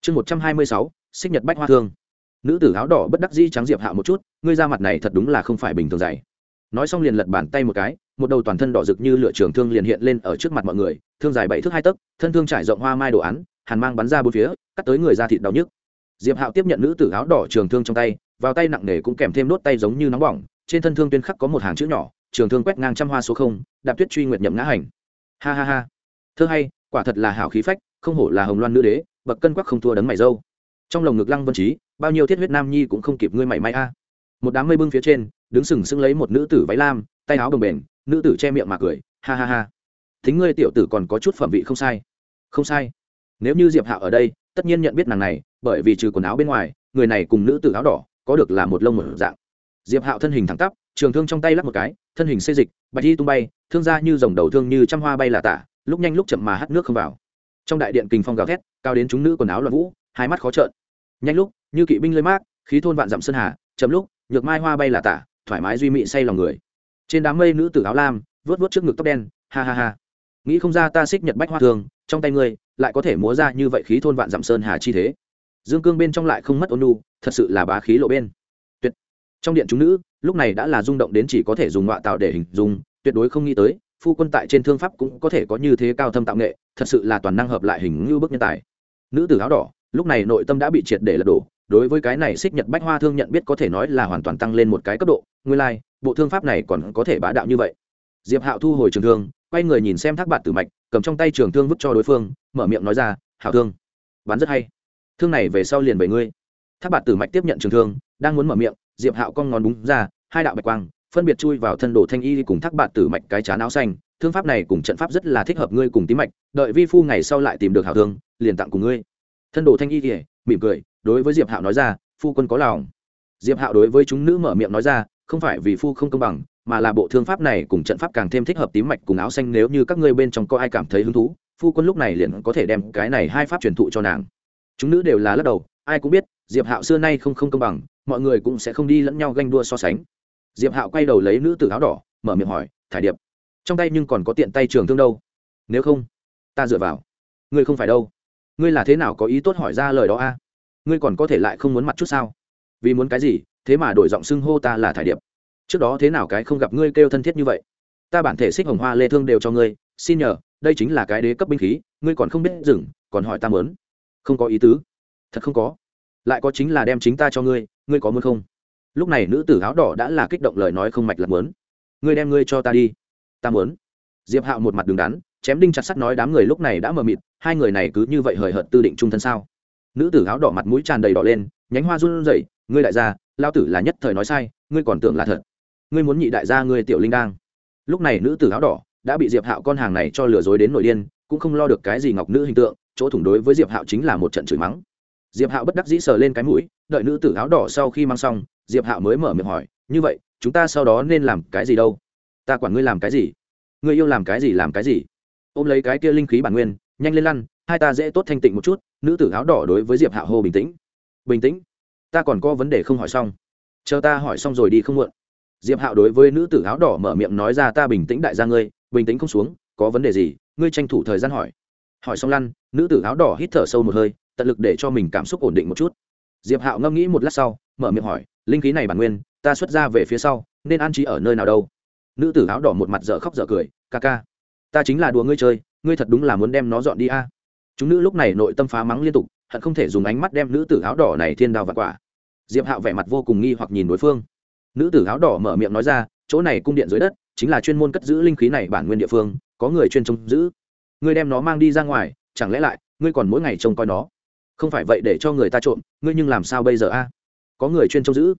chương một trăm hai mươi sáu, xích nhật bách hoa thương. Nữ tử áo đỏ bất đắc dĩ trắng diệp hạo một chút, ngươi ra mặt này thật đúng là không phải bình thường dày nói xong liền lật bàn tay một cái, một đầu toàn thân đỏ rực như lửa trường thương liền hiện lên ở trước mặt mọi người, thương dài bảy thước hai tấc, thân thương trải rộng hoa mai đồ án, hàn mang bắn ra bốn phía, cắt tới người ra thịt đau nhức. Diệp hạo tiếp nhận nữ tử áo đỏ trường thương trong tay, vào tay nặng nề cũng kèm thêm đốt tay giống như nóng bỏng, trên thân thương tuyên khắc có một hàng chữ nhỏ, trường thương quét ngang trăm hoa số không, đạp tuyết truy nguyệt nhậm ngã hành. Ha ha ha. Thơ hay quả thật là hảo khí phách, không hổ là hồng loan nữ đế, bậc cân quắc không thua đấng mày dâu. Trong lồng ngực lăng vân trí bao nhiêu thiết huyết nam nhi cũng không kịp ngươi mảy may a. Một đám mây bưng phía trên, đứng sừng sững lấy một nữ tử váy lam, tay áo đồng bền, nữ tử che miệng mà cười, ha ha ha. Thính ngươi tiểu tử còn có chút phẩm vị không sai. Không sai. Nếu như diệp hạo ở đây, tất nhiên nhận biết nàng này, bởi vì trừ quần áo bên ngoài, người này cùng nữ tử áo đỏ, có được là một lông một dạng. Diệp hạo thân hình thẳng tắp, trường thương trong tay lắp một cái, thân hình xê dịch, bạch đi tung bay, thương ra như dòng đầu thương như trăm hoa bay là tả lúc nhanh lúc chậm mà hắt nước không vào. Trong đại điện kình phong gào thét, cao đến chúng nữ quần áo loạn vũ, hai mắt khó trợn. Nhanh lúc, như kỵ binh lơi mát khí thôn vạn dặm sơn hà, chậm lúc, nhược mai hoa bay là tả, thoải mái duy mị say lòng người. Trên đám mây nữ tử áo lam vớt vớt trước ngực tóc đen, ha ha ha. Nghĩ không ra ta xích nhật bách hoa thường, trong tay ngươi, lại có thể múa ra như vậy khí thôn vạn dặm sơn hà chi thế. Dương cương bên trong lại không mất ôn nu thật sự là bá khí lộ bên. Tuyệt. Trong điện chúng nữ, lúc này đã là rung động đến chỉ có thể dùng ngọa tạo để hình dung, tuyệt đối không nghĩ tới phu quân tại trên thương pháp cũng có thể có như thế cao thâm tạo nghệ thật sự là toàn năng hợp lại hình như bức nhân tài. Nữ tử áo đỏ lúc này nội tâm đã bị triệt để lật đổ đối với cái này xích nhật bách hoa thương nhận biết có thể nói là hoàn toàn tăng lên một cái cấp độ nguyên lai、like, bộ thương pháp này còn có thể bá đạo như vậy. Diệp hạo thu hồi trường thương quay người nhìn xem thác bạn tử mạch cầm trong tay trường thương vứt cho đối phương mở miệng nói ra hảo thương bắn rất hay. Thương này về sau liền bảy ngươi. Thác bạn tử mạch tiếp nhận trường thương đang muốn mở miệng diệp hạo con ngón búng ra hai đạo bạch quang phân biệt chui vào thân đồ thanh y cùng thác bạn tử mạch cái chán áo xanh. Thương pháp này cùng trận pháp rất là thích hợp ngươi cùng tí mạch. Đợi vi phu ngày sau lại tìm được hảo thương, liền tặng cùng ngươi. Thân đồ thanh y kỉa mỉm cười, đối với diệp hạo nói ra, phu quân có lòng. Diệp hạo đối với chúng nữ mở miệng nói ra, không phải vì phu không công bằng, mà là bộ thương pháp này cùng trận pháp càng thêm thích hợp tím mạch cùng áo xanh nếu như các ngươi bên trong có ai cảm thấy hứng thú, phu quân lúc này liền có thể đem cái này hai pháp truyền thụ cho nàng. Chúng nữ đều là lắc đầu, ai cũng biết, diệp hạo xưa nay không không công bằng, mọi người cũng sẽ không đi lẫn nhau ganh đua so sánh diệp hạo quay đầu lấy nữ tử áo đỏ, mở miệng hỏi, thải điệp, trong tay nhưng còn có tiện tay trường thương đâu? Nếu không, ta dựa vào. Ngươi không phải đâu. Ngươi là thế nào có ý tốt hỏi ra lời đó a? Ngươi còn có thể lại không muốn mặt chút sao? Vì muốn cái gì, thế mà đổi giọng xưng hô ta là thải điệp. Trước đó thế nào cái không gặp ngươi kêu thân thiết như vậy? Ta bản thể xích hồng hoa lê thương đều cho ngươi, xin nhờ, đây chính là cái đế cấp binh khí, ngươi còn không biết dừng, còn hỏi ta mớn không có ý tứ. Thật không có. Lại có chính là đem chính ta cho ngươi ngươi có muốn không? Lúc này nữ tử áo đỏ đã là kích động lời nói không mạch lạc muốn. Ngươi đem ngươi cho ta đi. Ta muốn. Diệp hạo một mặt đứng đắn, chém đinh chặt sắt nói đám người lúc này đã mờ mịt, hai người này cứ như vậy hời hợt tư định trung thân sao? Nữ tử áo đỏ mặt mũi tràn đầy đỏ lên, nhánh hoa run rẩy, ngươi đại gia, lao tử là nhất thời nói sai, ngươi còn tưởng là thật. Ngươi muốn nhị đại gia ngươi tiểu linh đang. Lúc này nữ tử áo đỏ đã bị diệp hạo con hàng này cho lừa dối đến nội điên, cũng không lo được cái gì ngọc nữ hình tượng, chỗ thủng đối với diệp hạo chính là một trận chửi mắng diệp hạo bất đắc dĩ sờ lên cái mũi, đợi nữ tử áo đỏ sau khi mang xong, diệp hạo mới mở miệng hỏi, như vậy, chúng ta sau đó nên làm cái gì đâu? Ta quản ngươi làm cái gì? Ngươi yêu làm cái gì làm cái gì? Ôm lấy cái kia linh khí bản nguyên, nhanh lên lăn, hai ta dễ tốt thanh tịnh một chút, nữ tử áo đỏ đối với diệp Hạo hô bình tĩnh. Bình tĩnh? Ta còn có vấn đề không hỏi xong. Chờ ta hỏi xong rồi đi không muộn. Diệp hạo đối với nữ tử áo đỏ mở miệng nói ra, ta bình tĩnh đại gia ngươi, bình tĩnh không xuống, có vấn đề gì, ngươi tranh thủ thời gian hỏi. Hỏi xong lăn, nữ tử áo đỏ hít thở sâu một hơi tận lực để cho mình cảm xúc ổn định một chút. Diệp hạo ngâm nghĩ một lát sau, mở miệng hỏi, linh khí này bản nguyên, ta xuất ra về phía sau, nên an trí ở nơi nào đâu? Nữ tử áo đỏ một mặt dở khóc dở cười, ca ca, ta chính là đùa ngươi chơi, ngươi thật đúng là muốn đem nó dọn đi a. Chúng nữ lúc này nội tâm phá mắng liên tục, hận không thể dùng ánh mắt đem nữ tử áo đỏ này thiên đào vặt quả. Diệp hạo vẻ mặt vô cùng nghi hoặc nhìn đối phương. Nữ tử áo đỏ mở miệng nói ra, chỗ này cung điện dưới đất, chính là chuyên môn cất giữ linh khí này bản nguyên địa phương, có người chuyên trông giữ. Ngươi đem nó mang đi ra ngoài, chẳng lẽ lại, ngươi còn mỗi ngày trông coi nó? Không phải vậy để cho người ta trộm, ngươi nhưng làm sao bây giờ a? Có người chuyên trông giữ.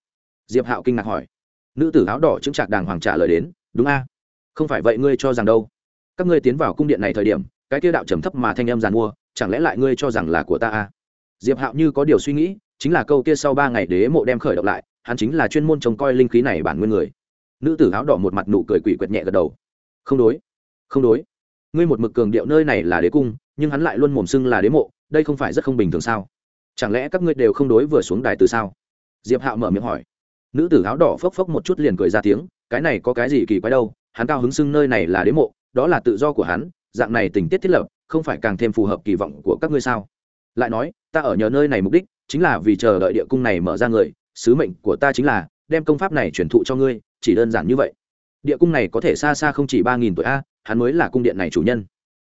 Diệp hạo kinh ngạc hỏi. Nữ tử áo đỏ chứng trạc đàng hoàng trả lời đến, đúng a. Không phải vậy ngươi cho rằng đâu. Các ngươi tiến vào cung điện này thời điểm, cái tiêu đạo trầm thấp mà thanh em giàn mua, chẳng lẽ lại ngươi cho rằng là của ta a? Diệp hạo như có điều suy nghĩ, chính là câu kia sau ba ngày đế mộ đem khởi động lại, hắn chính là chuyên môn trông coi linh khí này bản nguyên người. Nữ tử áo đỏ một mặt nụ cười quỷ quyệt nhẹ gật đầu. Không đối không đối. Ngươi một mực cường điệu nơi này là đế cung, nhưng hắn lại luôn mồm xưng là đế mộ đây không phải rất không bình thường sao? Chẳng lẽ các ngươi đều không đối vừa xuống đài từ sao? Diệp hạo mở miệng hỏi. Nữ tử áo đỏ phốc phốc một chút liền cười ra tiếng, cái này có cái gì kỳ quái đâu, hắn cao hứng xưng nơi này là đế mộ, đó là tự do của hắn, dạng này tình tiết thiết lập, không phải càng thêm phù hợp kỳ vọng của các ngươi sao? Lại nói, ta ở nhờ nơi này mục đích, chính là vì chờ đợi địa cung này mở ra người, sứ mệnh của ta chính là đem công pháp này truyền thụ cho ngươi, chỉ đơn giản như vậy. Địa cung này có thể xa xa không chỉ ba nghìn tuổi a, hắn mới là cung điện này chủ nhân.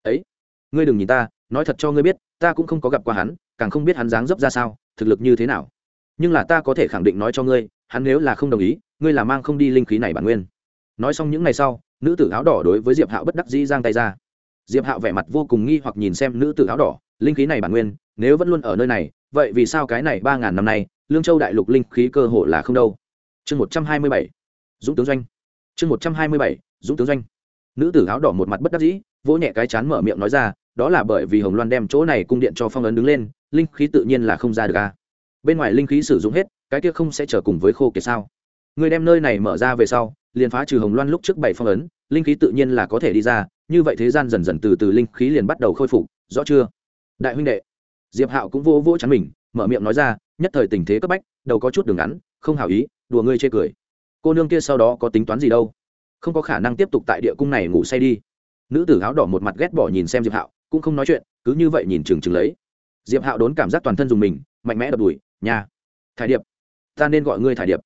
Ấy, ngươi đừng nhìn ta, nói thật cho ngươi biết ta cũng không có gặp qua hắn, càng không biết hắn dáng dấp ra sao, thực lực như thế nào. Nhưng là ta có thể khẳng định nói cho ngươi, hắn nếu là không đồng ý, ngươi là mang không đi linh khí này bản nguyên. Nói xong những ngày sau, nữ tử áo đỏ đối với diệp hạo bất đắc dĩ giang tay ra. Diệp hạo vẻ mặt vô cùng nghi hoặc nhìn xem nữ tử áo đỏ, linh khí này bản nguyên, nếu vẫn luôn ở nơi này, vậy vì sao cái này ba ngàn năm nay, lương châu đại lục linh khí cơ hội là không đâu? Chương một trăm hai mươi bảy, dũng tướng doanh. Chương một trăm hai mươi bảy, dũng tướng doanh. Nữ tử áo đỏ một mặt bất đắc dĩ, vỗ nhẹ cái chán mở miệng nói ra đó là bởi vì hồng loan đem chỗ này cung điện cho phong ấn đứng lên, linh khí tự nhiên là không ra được a bên ngoài linh khí sử dụng hết, cái kia không sẽ trở cùng với khô kiệt sao. Người đem nơi này mở ra về sau, liền phá trừ hồng loan lúc trước bảy phong ấn, linh khí tự nhiên là có thể đi ra, như vậy thế gian dần dần từ từ linh khí liền bắt đầu khôi phục, rõ chưa? Đại huynh đệ, diệp hạo cũng vô vô chắn mình, mở miệng nói ra, nhất thời tình thế cấp bách, đầu có chút đường ngắn, không hảo ý, đùa ngươi chê cười. Cô nương kia sau đó có tính toán gì đâu? Không có khả năng tiếp tục tại địa cung này ngủ say đi. Nữ tử áo đỏ một mặt ghét bỏ nhìn xem diệp hạo cũng không nói chuyện, cứ như vậy nhìn chừng chừng lấy. Diệp hạo đốn cảm giác toàn thân dùng mình, mạnh mẽ đập đùi nhà thải điệp, ta nên gọi ngươi thải điệp.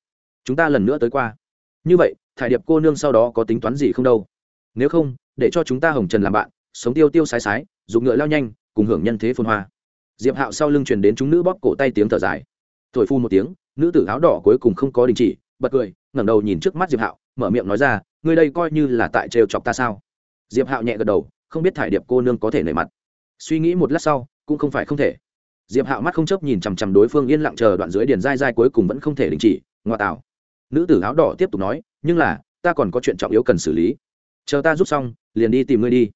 Chúng ta lần nữa tới qua. Như vậy, thải điệp cô nương sau đó có tính toán gì không đâu. Nếu không, để cho chúng ta hồng trần làm bạn, sống tiêu tiêu sái sái, dùng ngựa lao nhanh, cùng hưởng nhân thế phôn hoa. Diệp hạo sau lưng truyền đến chúng nữ bóp cổ tay tiếng thở dài. Thổi phu một tiếng, nữ tử áo đỏ cuối cùng không có đình chỉ, bật cười, ngẩng đầu nhìn trước mắt diệp hạo, mở miệng nói ra, ngươi đây coi như là tại trêu chọc ta sao? Diệp hạo nhẹ gật đầu không biết thải điệp cô nương có thể nảy mặt. Suy nghĩ một lát sau cũng không phải không thể. Diệp hạo mắt không chớp nhìn chằm chằm đối phương yên lặng chờ đoạn dưới điền dai dai cuối cùng vẫn không thể đình chỉ ngoại Tạo, nữ tử áo đỏ tiếp tục nói nhưng là ta còn có chuyện trọng yếu cần xử lý. Chờ ta rút xong liền đi tìm ngươi đi.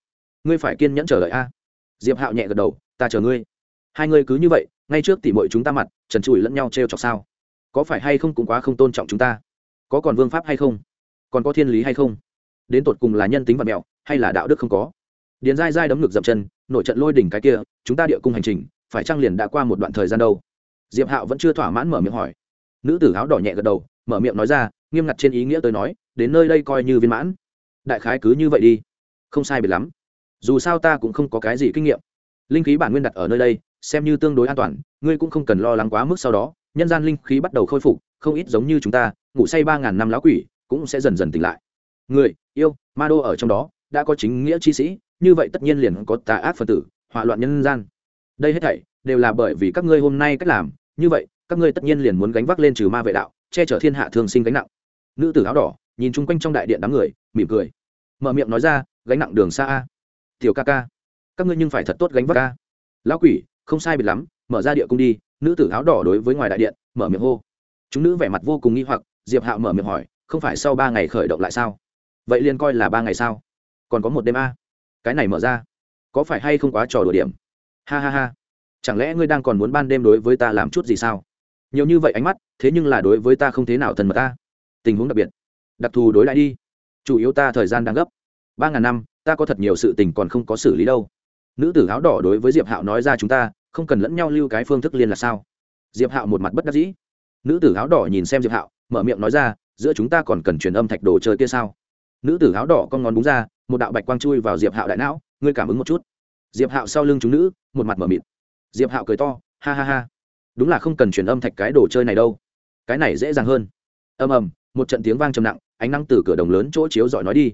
Ngươi phải kiên nhẫn chờ đợi a. Diệp hạo nhẹ gật đầu ta chờ ngươi. Hai ngươi cứ như vậy ngay trước tỉ mội chúng ta mặt trần trụi lẫn nhau t r e o chọc sao? Có phải hay không cũng quá không tôn trọng chúng ta? Có còn vương pháp hay không? Còn có thiên lý hay không? Đến tột cùng là nhân tính vật mẹo hay là đạo đức không có? Điền dai dai đấm ngực dậm chân nội trận lôi đỉnh cái kia, chúng ta địa cung hành trình, phải trang liền đã qua một đoạn thời gian đâu? Diệp hạo vẫn chưa thỏa mãn mở miệng hỏi. Nữ tử áo đỏ nhẹ gật đầu, mở miệng nói ra, nghiêm ngặt trên ý nghĩa tôi nói, đến nơi đây coi như viên mãn. Đại khái cứ như vậy đi. Không sai biệt lắm. Dù sao ta cũng không có cái gì kinh nghiệm. Linh khí bản nguyên đặt ở nơi đây, xem như tương đối an toàn, ngươi cũng không cần lo lắng quá mức sau đó, nhân gian linh khí bắt đầu khôi phục, không ít giống như chúng ta, ngủ say ba ngàn năm lão quỷ, cũng sẽ dần dần tỉnh lại. Người yêu, ma đô ở trong đó đã có chính nghĩa chi sĩ, như vậy tất nhiên liền có tà ác phần tử, hỏa loạn nhân gian. Đây hết thảy đều là bởi vì các ngươi hôm nay cách làm, như vậy, các ngươi tất nhiên liền muốn gánh vác lên trừ ma vệ đạo, che chở thiên hạ thường sinh gánh nặng. Nữ tử áo đỏ nhìn chung quanh trong đại điện đám người, mỉm cười. Mở miệng nói ra, gánh nặng đường xa a. Tiểu ca ca, các ngươi nhưng phải thật tốt gánh vác ca lão quỷ, không sai biệt lắm, mở ra địa cung đi. Nữ tử áo đỏ đối với ngoài đại điện, mở miệng hô. Chúng nữ vẻ mặt vô cùng nghi hoặc, diệp hạo mở miệng hỏi, không phải sau ba ngày khởi động lại sao? Vậy liền coi là ba ngày sao? Còn có một đêm a. Cái này mở ra. Có phải hay không quá trò đùa điểm? Ha ha ha. Chẳng lẽ ngươi đang còn muốn ban đêm đối với ta làm chút gì sao? Nhiều như vậy ánh mắt, thế nhưng là đối với ta không thế nào thần mật ta tình huống đặc biệt. Đặc thù đối lại đi. Chủ yếu ta thời gian đang gấp. Ba ngàn năm, ta có thật nhiều sự tình còn không có xử lý đâu. Nữ tử áo đỏ đối với diệp hạo nói ra chúng ta, không cần lẫn nhau lưu cái phương thức liên là sao? Diệp hạo một mặt bất đắc dĩ. Nữ tử áo đỏ nhìn xem diệp hạo, mở miệng nói ra, giữa chúng ta còn cần truyền âm thạch đồ chơi kia sao? Nữ tử áo đỏ con ngón đúng ra một đạo bạch quang chui vào diệp hạo đại não, ngươi cảm ứng một chút. Diệp hạo sau lưng chúng nữ, một mặt mở mịt. Diệp hạo cười to, ha ha ha. Đúng là không cần truyền âm thạch cái đồ chơi này đâu. Cái này dễ dàng hơn. Ầm ầm, một trận tiếng vang trầm nặng, ánh nắng từ cửa đồng lớn chỗ chiếu dọi nói đi.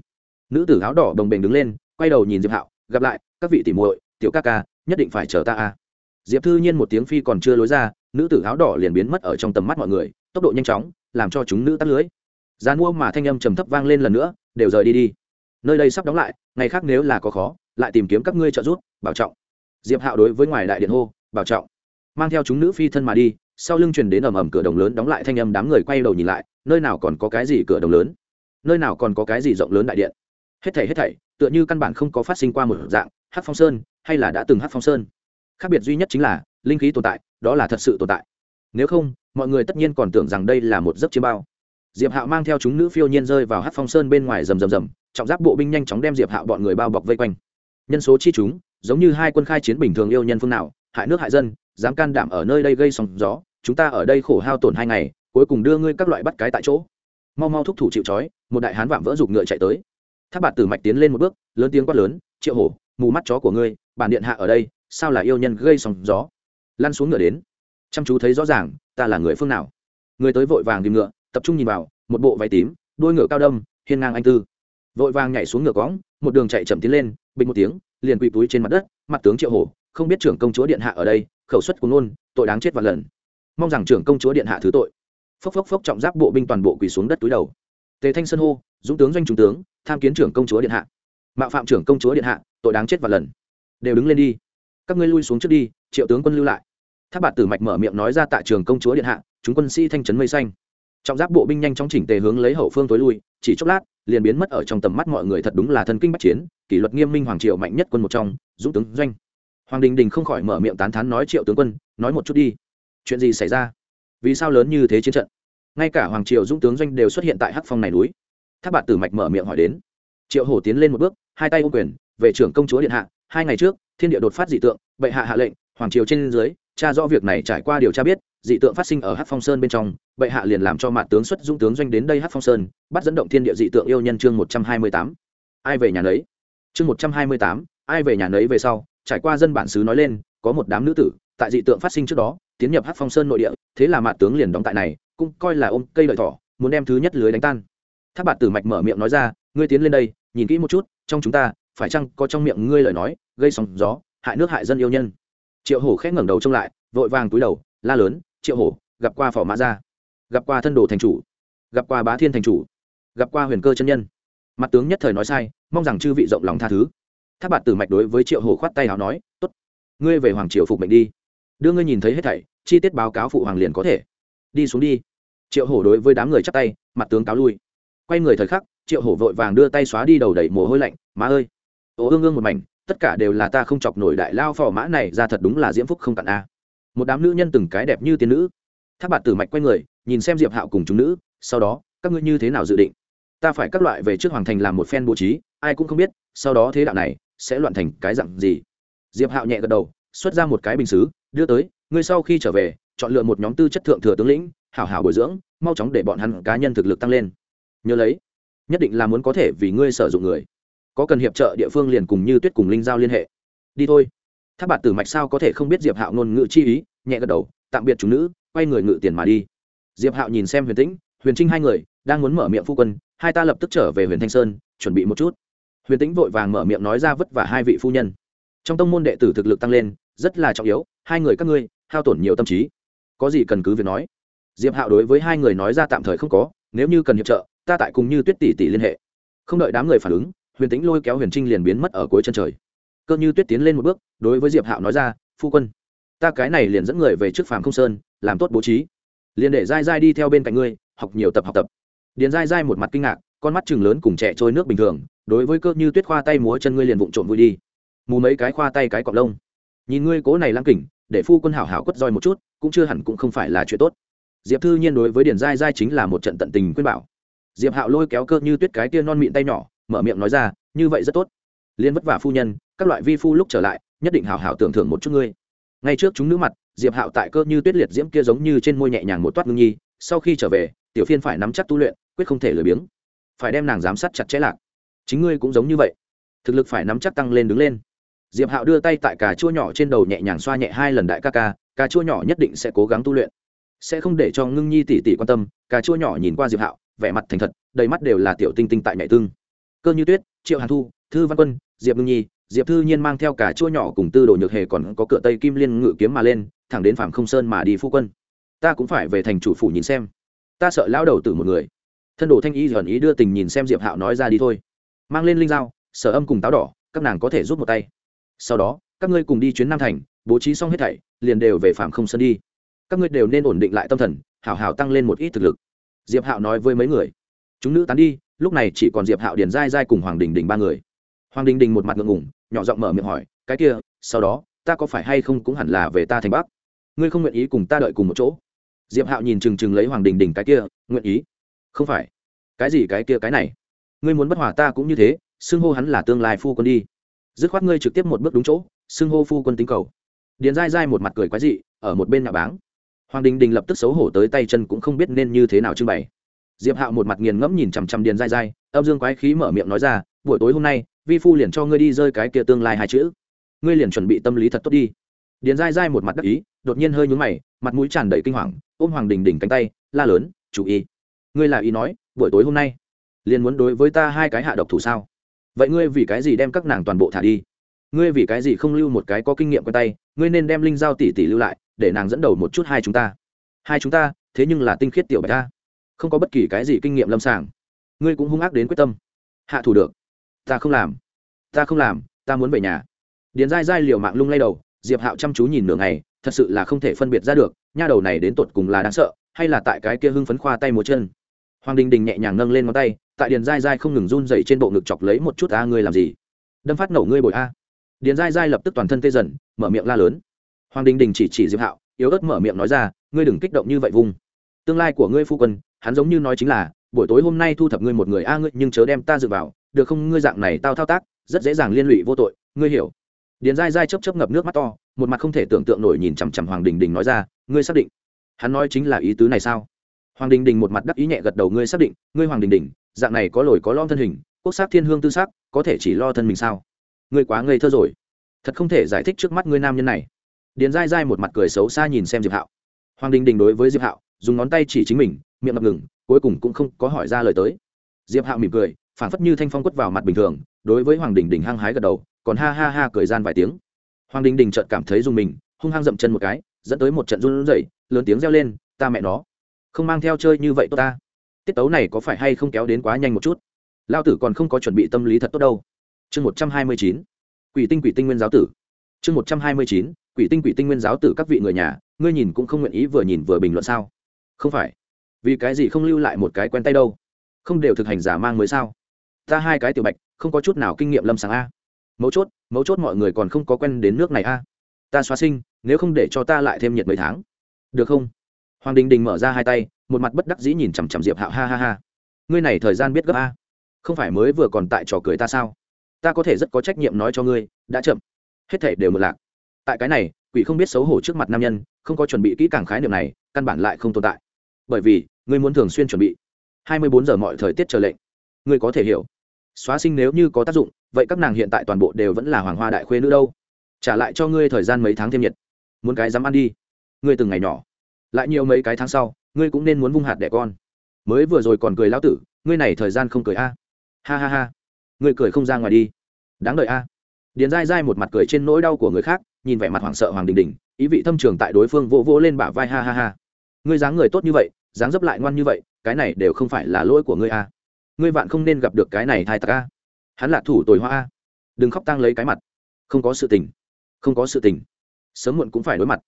Nữ tử áo đỏ đồng bềnh đứng lên, quay đầu nhìn diệp hạo, gặp lại, các vị tỉ muội, tiểu ca ca, nhất định phải chờ ta a. Diệp thư nhiên một tiếng phi còn chưa lối ra, nữ tử áo đỏ liền biến mất ở trong tầm mắt mọi người, tốc độ nhanh chóng, làm cho chúng nữ tắt lưới. Gian mua mà thanh âm trầm thấp vang lên lần nữa, đều rời đi đi nơi đây sắp đóng lại, ngày khác nếu là có khó, lại tìm kiếm các ngươi trợ giúp, bảo trọng. Diệp hạo đối với ngoài đại điện hô, bảo trọng. Mang theo chúng nữ phi thân mà đi, sau lưng truyền đến ầm ầm cửa đồng lớn đóng lại thanh âm đám người quay đầu nhìn lại, nơi nào còn có cái gì cửa đồng lớn? Nơi nào còn có cái gì rộng lớn đại điện? Hết thảy hết thảy, tựa như căn bản không có phát sinh qua một dạng hát phong sơn, hay là đã từng hát phong sơn? Khác biệt duy nhất chính là, linh khí tồn tại, đó là thật sự tồn tại. Nếu không, mọi người tất nhiên còn tưởng rằng đây là một giấc chiêm bao. Diệp hạo mang theo chúng nữ phiêu nhiên rơi vào hát phong sơn bên ngoài rầm rầm rầm trọng giáp bộ binh nhanh chóng đem diệp hạo bọn người bao bọc vây quanh. Nhân số chi chúng, giống như hai quân khai chiến bình thường yêu nhân phương nào, hại nước hại dân, dám can đảm ở nơi đây gây sóng gió, chúng ta ở đây khổ hao tổn hai ngày, cuối cùng đưa ngươi các loại bắt cái tại chỗ. Mau mau thúc thủ chịu trói, một đại hán vạm vỡ giục ngựa chạy tới. Tháp bạt tử mạch tiến lên một bước, lớn tiếng quát lớn, triệu hổ, mù mắt chó của ngươi, bản điện hạ ở đây, sao là yêu nhân gây sóng gió? Lăn xuống ngựa đến. Chăm chú thấy rõ ràng, ta là người phương nào. Người tới vội vàng tìm ngựa, tập trung nhìn vào, một bộ váy tím, đuôi ngựa cao đâm, hiên ngang anh tư vội vàng nhảy xuống ngựa cõng một đường chạy chậm tiến lên, bình một tiếng, liền quỳ túi trên mặt đất, mặt tướng triệu hổ, không biết trưởng công chúa điện hạ ở đây, khẩu suất của ngôn, tội đáng chết vạn lần. Mong rằng trưởng công chúa điện hạ thứ tội. Phốc phốc phốc trọng giáp bộ binh toàn bộ quỳ xuống đất túi đầu. Tề thanh sơn hô, dũng tướng doanh trung tướng, tham kiến trưởng công chúa điện hạ. Mạo phạm trưởng công chúa điện hạ, tội đáng chết vạn lần. Đều đứng lên đi. Các ngươi lui xuống trước đi, triệu tướng quân lưu lại. Tháp bạt tử mạch mở miệng nói ra tại trường công chúa điện hạ, chúng quân sĩ thanh trấn mây xanh. Trọng giáp bộ binh nhanh chóng chỉnh tề hướng lấy hậu phương tối lui chỉ chốc lát, liền biến mất ở trong tầm mắt mọi người thật đúng là thân kinh bách chiến, kỷ luật nghiêm minh hoàng triều mạnh nhất quân một trong, dũng tướng doanh. Hoàng đình đình không khỏi mở miệng tán thán nói triệu tướng quân, nói một chút đi. Chuyện gì xảy ra? Vì sao lớn như thế chiến trận? Ngay cả hoàng triều dũng tướng doanh đều xuất hiện tại hắc phong này núi. Tháp bạt tử mạch mở miệng hỏi đến. Triệu hổ tiến lên một bước, hai tay ô quyền, về trưởng công chúa điện hạ, hai ngày trước, thiên địa đột phát dị tượng, bệ hạ hạ lệnh hoàng triều trên dưới cha rõ việc này trải qua điều tra biết, dị tượng phát sinh ở Hát phong sơn bên trong, bệ hạ liền làm cho mạ tướng xuất dũng tướng doanh đến đây Hát phong sơn, bắt dẫn động thiên địa dị tượng yêu nhân chương một trăm hai mươi tám. Ai về nhà nấy? Chương một trăm hai mươi tám, ai về nhà nấy về sau, trải qua dân bản xứ nói lên, có một đám nữ tử, tại dị tượng phát sinh trước đó, tiến nhập Hát phong sơn nội địa, thế là mạ tướng liền đóng tại này, cũng coi là ôm cây lợi thỏ, muốn đem thứ nhất lưới đánh tan. Tháp bạt tử mạch mở miệng nói ra, ngươi tiến lên đây, nhìn kỹ một chút, trong chúng ta, phải chăng có trong miệng ngươi lời nói, gây sóng gió, hại nước hại dân yêu nhân? Triệu hổ khẽ ngẩng đầu trông lại, vội vàng túi đầu, la lớn, triệu hổ, gặp qua phò mã gia, gặp qua thân đồ thành chủ, gặp qua bá thiên thành chủ, gặp qua huyền cơ chân nhân. Mặt tướng nhất thời nói sai, mong rằng chư vị rộng lòng tha thứ. Tháp bạt tử mạch đối với triệu hổ khoát tay hào nói, tốt, ngươi về hoàng triều phục mệnh đi. Đưa ngươi nhìn thấy hết thảy, chi tiết báo cáo phụ hoàng liền có thể. Đi xuống đi. Triệu hổ đối với đám người chắp tay, mặt tướng cáo lui. Quay người thời khắc, triệu hổ vội vàng đưa tay xóa đi đầu đẩy mồ hôi lạnh, má ơi ố ương ương một mảnh tất cả đều là ta không chọc nổi đại lao phò mã này, ra thật đúng là diễm phúc không cạn a. Một đám nữ nhân từng cái đẹp như tiên nữ. Tháp bạt tử mạch quay người, nhìn xem diệp hạo cùng chúng nữ, sau đó, các ngươi như thế nào dự định? Ta phải các loại về trước hoàng thành làm một phen bố trí, ai cũng không biết, sau đó thế đạo này sẽ loạn thành cái dặn gì. Diệp hạo nhẹ gật đầu, xuất ra một cái bình xứ, đưa tới, ngươi sau khi trở về, chọn lựa một nhóm tư chất thượng thừa tướng lĩnh, hảo hảo bồi dưỡng, mau chóng để bọn hắn cá nhân thực lực tăng lên. Nhớ lấy, nhất định là muốn có thể vì ngươi sử dụng người có cần hiệp trợ địa phương liền cùng như tuyết cùng linh giao liên hệ. Đi thôi. Tháp bạt tử mạch sao có thể không biết diệp hạo ngôn ngữ chi ý, nhẹ gật đầu, tạm biệt chúng nữ, quay người ngự tiền mà đi. Diệp hạo nhìn xem huyền tĩnh, huyền trinh hai người, đang muốn mở miệng phu quân, hai ta lập tức trở về huyền thanh sơn, chuẩn bị một chút. Huyền tĩnh vội vàng mở miệng nói ra vất vả hai vị phu nhân. Trong tông môn đệ tử thực lực tăng lên, rất là trọng yếu, hai người các ngươi, hao tổn nhiều tâm trí. Có gì cần cứ việc nói. Diệp hạo đối với hai người nói ra tạm thời không có, nếu như cần hiệp trợ, ta tại cùng như tuyết tỷ tỷ liên hệ. Không đợi đám người phản ứng huyền tĩnh lôi kéo huyền trinh liền biến mất ở cuối chân trời. Cơ như tuyết tiến lên một bước, đối với diệp hạo nói ra, phu quân, ta cái này liền dẫn người về trước phàm không sơn, làm tốt bố trí. Liền để dai dai đi theo bên cạnh ngươi, học nhiều tập học tập. Điền dai dai một mặt kinh ngạc, con mắt chừng lớn cùng trẻ trôi nước bình thường, đối với cơ như tuyết khoa tay múa chân ngươi liền vụng trộm vui đi. Mù mấy cái khoa tay cái cọc lông. Nhìn ngươi cố này lăng kỉnh, để phu quân hảo hảo quất roi một chút, cũng chưa hẳn cũng không phải là chuyện tốt. Diệp thư nhiên đối với điền dai dai chính là một trận tận tình khuyên bảo. Diệp hạo lôi kéo cơ như tuyết cái tia non mịn tay nhỏ mở miệng nói ra, như vậy rất tốt. Liên vất vả phu nhân, các loại vi phu lúc trở lại, nhất định hảo hảo tưởng thưởng một chút ngươi. Ngay trước chúng nữ mặt, diệp hạo tại cơ như tuyết liệt diễm kia giống như trên môi nhẹ nhàng một toát ngưng nhi, sau khi trở về, tiểu phiên phải nắm chắc tu luyện, quyết không thể lười biếng. Phải đem nàng giám sát chặt chẽ lạc. Chính ngươi cũng giống như vậy. Thực lực phải nắm chắc tăng lên đứng lên. Diệp hạo đưa tay tại cà chua nhỏ trên đầu nhẹ nhàng xoa nhẹ hai lần đại ca ca, cà chua nhỏ nhất định sẽ cố gắng tu luyện. Sẽ không để cho ngưng nhi tỉ tỉ quan tâm, cà chua nhỏ nhìn qua diệp hạo, vẻ mặt thành thật, đầy mắt đều là tiểu tinh tinh tại nhạy tương cơ như tuyết, triệu hàn thu, thư văn quân, diệp ngưng nhi, diệp thư nhiên mang theo cả chua nhỏ cùng tư đồ nhược hề còn có cửa tây kim liên ngự kiếm mà lên, thẳng đến phạm không sơn mà đi phu quân. Ta cũng phải về thành chủ phủ nhìn xem. Ta sợ lao đầu từ một người. Thân đồ thanh y dần ý đưa tình nhìn xem diệp hạo nói ra đi thôi. Mang lên linh dao, sở âm cùng táo đỏ, các nàng có thể giúp một tay. Sau đó, các ngươi cùng đi chuyến nam thành, bố trí xong hết thảy, liền đều về phạm không sơn đi. Các ngươi đều nên ổn định lại tâm thần, hảo hảo tăng lên một ít thực lực. Diệp hạo nói với mấy người. Chúng nữ tán đi lúc này chỉ còn diệp hạo điền dai dai cùng hoàng đình đình ba người hoàng đình đình một mặt ngượng ngủng nhỏ giọng mở miệng hỏi, cái kia, sau đó, ta có phải hay không cũng hẳn là về ta thành bắc? Ngươi không nguyện ý cùng ta đợi cùng một chỗ? Diệp hạo nhìn chừng chừng lấy hoàng đình đình cái kia, nguyện ý? Không phải. Cái gì cái kia cái này? Ngươi muốn bất hòa ta cũng như thế, xưng hô hắn là tương lai phu quân đi. Dứt khoát ngươi trực tiếp một bước đúng chỗ, xưng hô phu quân tính cầu. Điền dai dai một mặt cười quái dị, ở một bên nhà báng. Hoàng đình đình lập tức xấu hổ tới tay chân cũng không biết nên như thế nào trưng bày diệp hạo một mặt nghiền ngẫm nhìn chằm chằm điền dai dai âm dương quái khí mở miệng nói ra, buổi tối hôm nay, vi phu liền cho ngươi đi rơi cái kia tương lai hai chữ. Ngươi liền chuẩn bị tâm lý thật tốt đi. Điền dai dai một mặt đắc ý, đột nhiên hơi nhúng mày, mặt mũi tràn đầy kinh hoàng, ôm hoàng đình đỉnh cánh tay, la lớn, chủ ý ngươi là ý nói, buổi tối hôm nay, liền muốn đối với ta hai cái hạ độc thủ sao? Vậy ngươi vì cái gì đem các nàng toàn bộ thả đi? Ngươi vì cái gì không lưu một cái có kinh nghiệm quen tay, ngươi nên đem linh giao tỷ tỷ lưu lại, để nàng dẫn đầu một chút hai chúng ta. Hai chúng ta? Thế nhưng là tinh khiết tiểu bạch ta không có bất kỳ cái gì kinh nghiệm lâm sàng. Ngươi cũng hung ác đến quyết tâm. Hạ thủ được. Ta không làm. Ta không làm ta muốn về nhà. Điền dai dai liều mạng lung lay đầu diệp hạo chăm chú nhìn nửa ngày thật sự là không thể phân biệt ra được nha đầu này đến tột cùng là đáng sợ hay là tại cái kia hưng phấn khoa tay múa chân. Hoàng đình đình nhẹ nhàng nâng lên ngón tay tại điền dai dai không ngừng run dậy trên bộ ngực chọc lấy một chút a ngươi làm gì? Đâm phát nổ ngươi bội a. Điền dai dai lập tức toàn thân tê dần mở miệng la lớn. Hoàng đình đình chỉ chỉ diệp hạo yếu ớt mở miệng nói ra ngươi đừng kích động như vậy vùng, tương lai của ngươi phu quân hắn giống như nói chính là, buổi tối hôm nay thu thập ngươi một người a, ngươi nhưng chớ đem ta dựa vào. Được không? Ngươi dạng này tao thao tác, rất dễ dàng liên lụy vô tội. Ngươi hiểu. Điền dai dai chấp chấp ngập nước mắt to, một mặt không thể tưởng tượng nổi nhìn chằm chằm hoàng đình đình nói ra, ngươi xác định? Hắn nói chính là ý tứ này sao? Hoàng đình đình một mặt đắc ý nhẹ gật đầu, ngươi xác định, ngươi hoàng đình đình, dạng này có lồi có lom thân hình, quốc sắc thiên hương tư sắc, có thể chỉ lo thân mình sao? Ngươi quá ngây thơ rồi. Thật không thể giải thích trước mắt ngươi nam nhân này. Điền dai dai một mặt cười xấu xa nhìn xem diệp hạo. Hoàng đình đình đối với diệp hạo, dùng ngón tay chỉ chính mình miệng ngập ngừng, cuối cùng cũng không có hỏi ra lời tới. Diệp hạo mỉm cười, phảng phất như thanh phong quất vào mặt bình thường, đối với hoàng đình đình hăng hái gật đầu, còn ha ha ha cười gian vài tiếng. Hoàng đình đình chợt cảm thấy dùng mình, hung hăng dậm chân một cái, dẫn tới một trận run rẩy, lớn tiếng reo lên, ta mẹ nó, không mang theo chơi như vậy tốt ta. Tiết tấu này có phải hay không kéo đến quá nhanh một chút? Lao tử còn không có chuẩn bị tâm lý thật tốt đâu. Chương một trăm hai mươi chín, quỷ tinh quỷ tinh nguyên giáo tử. Chương một trăm hai mươi chín, quỷ tinh quỷ tinh nguyên giáo tử các vị người nhà, ngươi nhìn cũng không nguyện ý vừa nhìn vừa bình luận sao? Không phải vì cái gì không lưu lại một cái quen tay đâu? Không đều thực hành giả mang mới sao? Ta hai cái tiểu bạch, không có chút nào kinh nghiệm lâm sàng a. Mấu chốt mấu chốt mọi người còn không có quen đến nước này a. Ta xóa sinh, nếu không để cho ta lại thêm nhiệt mấy tháng. Được không? Hoàng đình đình mở ra hai tay, một mặt bất đắc dĩ nhìn chằm chằm diệp hạo, ha ha ha. Ngươi này thời gian biết gấp a. Không phải mới vừa còn tại trò cười ta sao? Ta có thể rất có trách nhiệm nói cho ngươi, đã chậm. Hết thể đều một lạc. Tại cái này, quỷ không biết xấu hổ trước mặt nam nhân, không có chuẩn bị kỹ càng khái niệm này, căn bản lại không tồn tại. Bởi vì ngươi muốn thường xuyên chuẩn bị. Hai mươi bốn giờ mọi thời tiết chờ lệnh. Ngươi có thể hiểu. Xóa sinh nếu như có tác dụng, vậy các nàng hiện tại toàn bộ đều vẫn là hoàng hoa đại khuê nữ đâu. Trả lại cho ngươi thời gian mấy tháng thêm nhiệt. Muốn cái dám ăn đi. Ngươi từng ngày nhỏ. Lại nhiều mấy cái tháng sau, ngươi cũng nên muốn vung hạt đẻ con. Mới vừa rồi còn cười lão tử, ngươi này thời gian không cười a. Ha ha ha. Ngươi cười không ra ngoài đi. Đáng đợi a. Điền dai dai một mặt cười trên nỗi đau của người khác, nhìn vẻ mặt hoảng sợ hoàng đình đình, ý vị thâm trường tại đối phương vỗ vỗ lên bả vai, ha ha ha. Ngươi dáng người tốt như vậy dáng dấp lại ngoan như vậy, cái này đều không phải là lỗi của ngươi a. Ngươi vạn không nên gặp được cái này thai tặc a. Hắn là thủ tồi hoa a. Đừng khóc tang lấy cái mặt. Không có sự tình. Không có sự tình. Sớm muộn cũng phải đối mặt.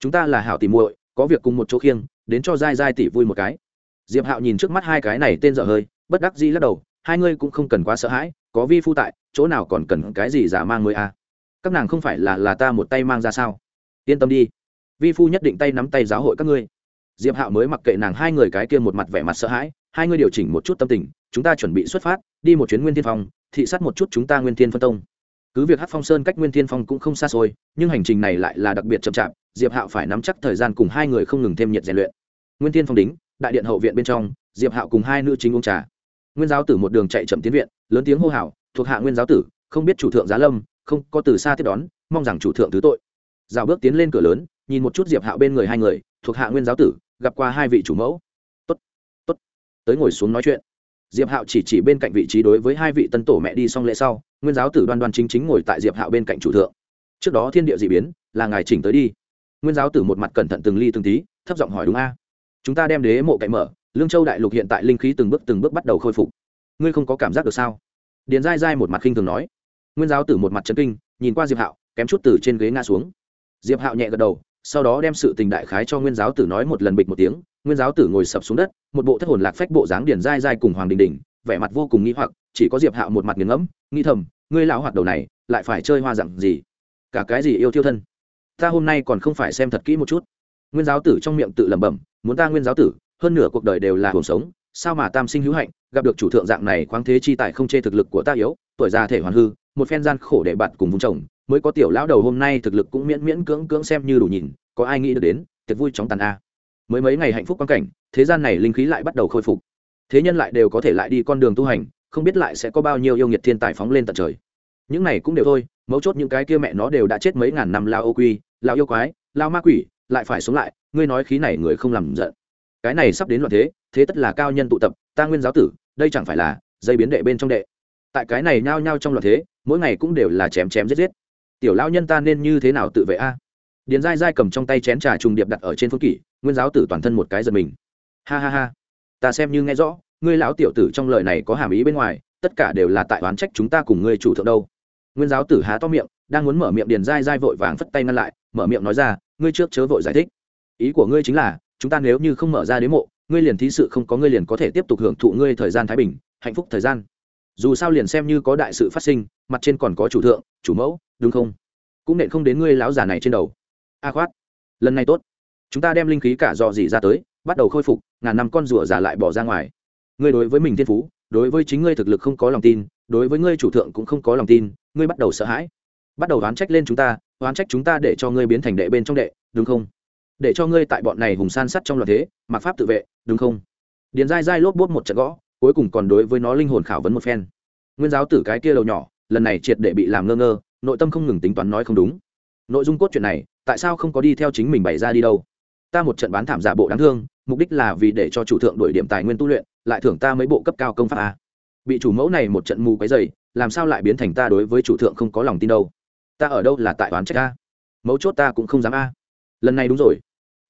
Chúng ta là hảo tìm muội, có việc cùng một chỗ khiêng, đến cho dai dai tỷ vui một cái. Diệp hạo nhìn trước mắt hai cái này tên dở hơi, bất đắc dĩ lắc đầu, hai ngươi cũng không cần quá sợ hãi, có vi phu tại, chỗ nào còn cần cái gì giả mang ngươi a. Các nàng không phải là là ta một tay mang ra sao? Yên tâm đi. Vi phu nhất định tay nắm tay giáo hội các ngươi diệp hạo mới mặc kệ nàng hai người cái kia một mặt vẻ mặt sợ hãi, hai người điều chỉnh một chút tâm tình, chúng ta chuẩn bị xuất phát, đi một chuyến nguyên thiên phong, thị sát một chút chúng ta nguyên thiên phân tông. Cứ việc hát phong sơn cách nguyên thiên phong cũng không xa xôi, nhưng hành trình này lại là đặc biệt chậm chạp, diệp hạo phải nắm chắc thời gian cùng hai người không ngừng thêm nhiệt rèn luyện. Nguyên thiên phong đính, đại điện hậu viện bên trong, diệp hạo cùng hai nữ chính uống trà. Nguyên giáo tử một đường chạy chậm tiến viện, lớn tiếng hô hào, thuộc hạ nguyên giáo tử, không biết chủ thượng giá lâm, không có từ xa tiếp đón, mong rằng chủ thượng thứ tội. Rào bước tiến lên cửa lớn, nhìn một chút diệp hạo bên người hai người, thuộc hạ nguyên giáo tử gặp qua hai vị chủ mẫu. Tốt tốt. Tới ngồi xuống nói chuyện. Diệp hạo chỉ chỉ bên cạnh vị trí đối với hai vị tân tổ mẹ đi xong lễ sau, nguyên giáo tử đoan đoan chính chính ngồi tại diệp hạo bên cạnh chủ thượng. Trước đó thiên địa d ị biến, là ngài chỉnh tới đi. Nguyên giáo tử một mặt cẩn thận từng ly từng tí, thấp giọng hỏi đúng a? Chúng ta đem đế mộ cậy mở, lương châu đại lục hiện tại linh khí từng bước từng bước bắt đầu khôi phục. Ngươi không có cảm giác được sao? Điền dai dai một mặt khinh thường nói. Nguyên giáo tử một mặt trấn kinh, nhìn qua diệp hạo, kém chút từ trên ghế ngã xuống. Diệp hạo nhẹ gật đầu sau đó đem sự tình đại khái cho nguyên giáo tử nói một lần bịch một tiếng, nguyên giáo tử ngồi sập xuống đất, một bộ thất hồn lạc phách bộ dáng điền dai dai cùng hoàng đình đình, vẻ mặt vô cùng nghi hoặc, chỉ có diệp hạo một mặt nghiền ngẫm nghi thầm, ngươi lão hoạt đầu này, lại phải chơi hoa dặn gì? Cả cái gì yêu thiêu thân? Ta hôm nay còn không phải xem thật kỹ một chút. Nguyên giáo tử trong miệng tự lẩm bẩm, muốn ta nguyên giáo tử, hơn nửa cuộc đời đều là cuộc sống, sao mà tam sinh hữu hạnh, gặp được chủ thượng dạng này khoáng thế chi tài không chê thực lực của ta yếu, tuổi già thể hoàn hư, một phen gian khổ để bạn cùng vùng chồng mới có tiểu lão đầu hôm nay thực lực cũng miễn miễn cưỡng cưỡng xem như đủ nhìn, có ai nghĩ được đến, tiệc vui chóng tàn a. Mới mấy ngày hạnh phúc quan cảnh, thế gian này linh khí lại bắt đầu khôi phục. Thế nhân lại đều có thể lại đi con đường tu hành, không biết lại sẽ có bao nhiêu yêu nghiệt thiên tài phóng lên tận trời. Những này cũng đều thôi, mấu chốt những cái kia mẹ nó đều đã chết mấy ngàn năm lao ô quy, lao yêu quái, lao ma quỷ, lại phải sống lại, ngươi nói khí này người không làm giận. Cái này sắp đến loạn thế thế tất là cao nhân tụ tập, ta nguyên giáo tử, đây chẳng phải là dây biến đệ bên trong đệ. Tại cái này nhao nhao trong loạn thế, mỗi ngày cũng đều là chém chém giết giết tiểu lão nhân ta nên như thế nào tự vệ a? Điền dai dai cầm trong tay chén trà trùng điệp đặt ở trên phương kỷ, nguyên giáo tử toàn thân một cái giật mình. Ha ha ha, ta xem như nghe rõ, ngươi lão tiểu tử trong lời này có hàm ý bên ngoài, tất cả đều là tại oán trách chúng ta cùng ngươi chủ thượng đâu. Nguyên giáo tử há to miệng, đang muốn mở miệng điền dai dai vội vàng phất tay ngăn lại, mở miệng nói ra, ngươi trước chớ vội giải thích. Ý của ngươi chính là, chúng ta nếu như không mở ra đế mộ, ngươi liền thí sự không có ngươi liền có thể tiếp tục hưởng thụ ngươi thời gian thái bình, hạnh phúc thời gian dù sao liền xem như có đại sự phát sinh, mặt trên còn có chủ thượng, chủ mẫu, đúng không? Cũng nện không đến ngươi láo giả này trên đầu. A khoát. Lần này tốt. Chúng ta đem linh khí cả dò dỉ ra tới, bắt đầu khôi phục, ngàn năm con rùa giả lại bỏ ra ngoài. Ngươi đối với mình thiên phú, đối với chính ngươi thực lực không có lòng tin, đối với ngươi chủ thượng cũng không có lòng tin, ngươi bắt đầu sợ hãi. Bắt đầu oán trách lên chúng ta, oán trách chúng ta để cho ngươi biến thành đệ bên trong đệ, đúng không? Để cho ngươi tại bọn này hùng san sắt trong loạt thế, mặc pháp tự vệ, đúng không? Điền dai dai lốp bốt một trận gõ cuối cùng còn đối với nó linh hồn khảo vấn một phen. Nguyên giáo tử cái kia đầu nhỏ, lần này triệt để bị làm ngơ ngơ, nội tâm không ngừng tính toán nói không đúng. Nội dung cốt truyện này, tại sao không có đi theo chính mình bày ra đi đâu? Ta một trận bán thảm giả bộ đáng thương, mục đích là vì để cho chủ thượng đổi điểm tài nguyên tu luyện, lại thưởng ta mấy bộ cấp cao công pháp a. Bị chủ mẫu này một trận mù cái dày làm sao lại biến thành ta đối với chủ thượng không có lòng tin đâu? Ta ở đâu là tại toán trách a? Mấu chốt ta cũng không dám a. Lần này đúng rồi.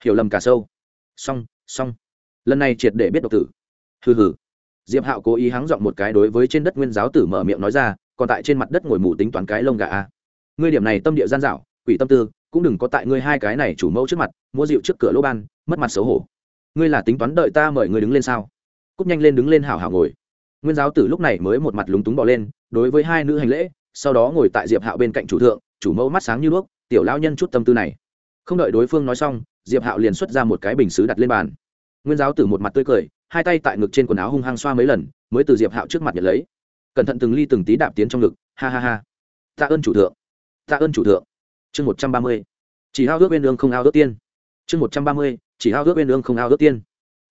Hiểu lầm cả sâu. Xong xong. Lần này triệt để biết độc tử. Hừ hừ diệp hạo cố ý hắng giọng một cái đối với trên đất nguyên giáo tử mở miệng nói ra, còn tại trên mặt đất ngồi mù tính toán cái lông gà a. Ngươi điểm này tâm địa gian dạo quỷ tâm tư, cũng đừng có tại ngươi hai cái này chủ mẫu trước mặt mua rượu trước cửa lỗ ban, mất mặt xấu hổ. Ngươi là tính toán đợi ta mời ngươi đứng lên sao? Cúp nhanh lên đứng lên hảo hảo ngồi. Nguyên giáo tử lúc này mới một mặt lúng túng bỏ lên, đối với hai nữ hành lễ, sau đó ngồi tại diệp hạo bên cạnh chủ thượng, chủ mẫu mắt sáng như đuốc, tiểu lão nhân chút tâm tư này. Không đợi đối phương nói xong, diệp hạo liền xuất ra một cái bình xứ đặt lên bàn. Nguyên giáo tử một mặt tươi cười hai tay tại ngực trên quần áo hung hăng xoa mấy lần, mới từ diệp hạo trước mặt nhận lấy. Cẩn thận từng ly từng tí đạp tiến trong ngực, ha ha ha. Tạ ơn chủ thượng. Tạ ơn chủ thượng. Chương một trăm ba mươi. Chỉ hao ước bên đường không ao ước tiên. Chương một trăm ba mươi. Chỉ hao ước bên đường không ao ước tiên.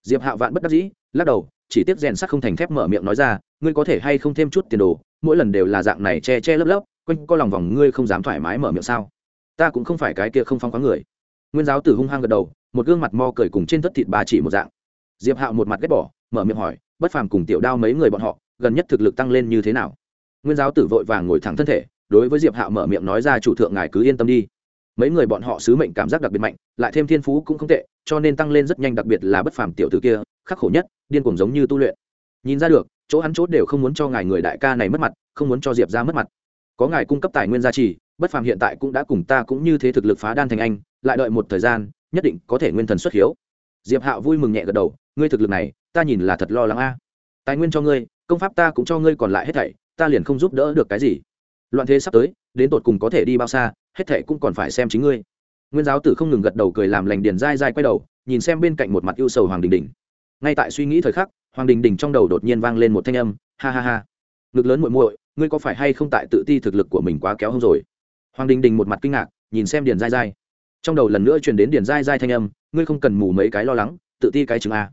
Diệp hạo vạn bất đắc dĩ, lắc đầu, chỉ tiếp rèn sắt không thành thép mở miệng nói ra, ngươi có thể hay không thêm chút tiền đồ, mỗi lần đều là dạng này che che lấp lấp, quanh co lòng vòng ngươi không dám thoải mái mở miệng sao? Ta cũng không phải cái kia không phong khoáng người. Nguyên giáo tử hung hăng gật đầu, một gương mặt mo cười cùng trên thất thịt bà chỉ một dạng diệp hạo một mặt ghét bỏ, mở miệng hỏi, bất phàm cùng tiểu đao mấy người bọn họ, gần nhất thực lực tăng lên như thế nào? Nguyên giáo tử vội vàng ngồi thẳng thân thể, đối với diệp hạo mở miệng nói ra, chủ thượng ngài cứ yên tâm đi. Mấy người bọn họ sứ mệnh cảm giác đặc biệt mạnh, lại thêm thiên phú cũng không tệ, cho nên tăng lên rất nhanh, đặc biệt là bất phàm tiểu tử kia, khắc khổ nhất, điên cuồng giống như tu luyện. Nhìn ra được, chỗ hắn chốt đều không muốn cho ngài người đại ca này mất mặt, không muốn cho diệp ra mất mặt. Có ngài cung cấp tài nguyên gia trì, bất phàm hiện tại cũng đã cùng ta cũng như thế thực lực phá đan thành anh, lại đợi một thời gian, nhất định có thể nguyên thần xuất hiếu. Diệp hạo vui mừng nhẹ gật đầu ngươi thực lực này, ta nhìn là thật lo lắng a. Tài nguyên cho ngươi, công pháp ta cũng cho ngươi còn lại hết thảy, ta liền không giúp đỡ được cái gì. Loạn thế sắp tới, đến tột cùng có thể đi bao xa, hết thảy cũng còn phải xem chính ngươi. Nguyên giáo tử không ngừng gật đầu cười làm lành điền dai dai quay đầu, nhìn xem bên cạnh một mặt ưu sầu hoàng đình đình. Ngay tại suy nghĩ thời khắc, hoàng đình đình trong đầu đột nhiên vang lên một thanh âm, ha ha ha. Ngực lớn muội muội, ngươi có phải hay không tại tự ti thực lực của mình quá kéo không rồi? Hoàng đình đình một mặt kinh ngạc, nhìn xem điền dai dai. Trong đầu lần nữa truyền đến điền dai dai thanh âm, ngươi không cần mù mấy cái lo lắng, tự ti cái chứng a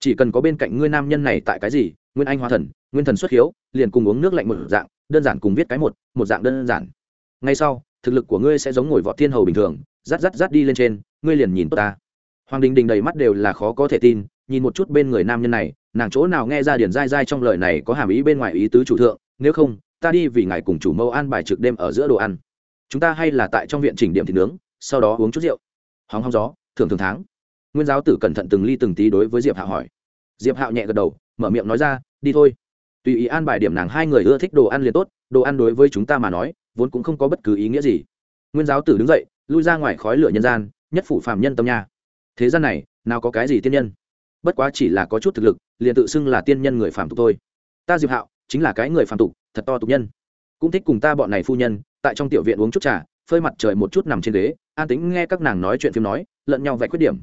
chỉ cần có bên cạnh ngươi nam nhân này tại cái gì, nguyên anh hóa thần, nguyên thần xuất hiếu, liền cùng uống nước lạnh một dạng, đơn giản cùng viết cái một một dạng đơn giản. Ngay sau, thực lực của ngươi sẽ giống ngồi vọt thiên hầu bình thường, rát rát rát đi lên trên, ngươi liền nhìn tốt ta. Hoàng đình đình đầy mắt đều là khó có thể tin, nhìn một chút bên người nam nhân này, nàng chỗ nào nghe ra điển dai dai trong lời này có hàm ý bên ngoài ý tứ chủ thượng, nếu không, ta đi vì ngài cùng chủ mâu ăn bài trực đêm ở giữa đồ ăn. Chúng ta hay là tại trong viện chỉnh điểm thịt nướng, sau đó uống chút rượu. Hóng hóng gió, thường thường tháng nguyên giáo tử cẩn thận từng ly từng tí đối với diệp hạo hỏi. Diệp hạo nhẹ gật đầu, mở miệng nói ra, đi thôi. Tùy ý an bài điểm nàng hai người ưa thích đồ ăn liền tốt, đồ ăn đối với chúng ta mà nói, vốn cũng không có bất cứ ý nghĩa gì. Nguyên giáo tử đứng dậy, lui ra ngoài khói lửa nhân gian, nhất phủ phàm nhân tâm nha. Thế gian này, nào có cái gì tiên nhân? Bất quá chỉ là có chút thực lực, liền tự xưng là tiên nhân người phàm tục thôi. Ta diệp hạo, chính là cái người phàm tục, thật to tục nhân. Cũng thích cùng ta bọn này phu nhân, tại trong tiểu viện uống chút trà, phơi mặt trời một chút nằm trên ghế, an tính nghe các nàng nói chuyện phim nói, lẫn nhau vạch khuyết điểm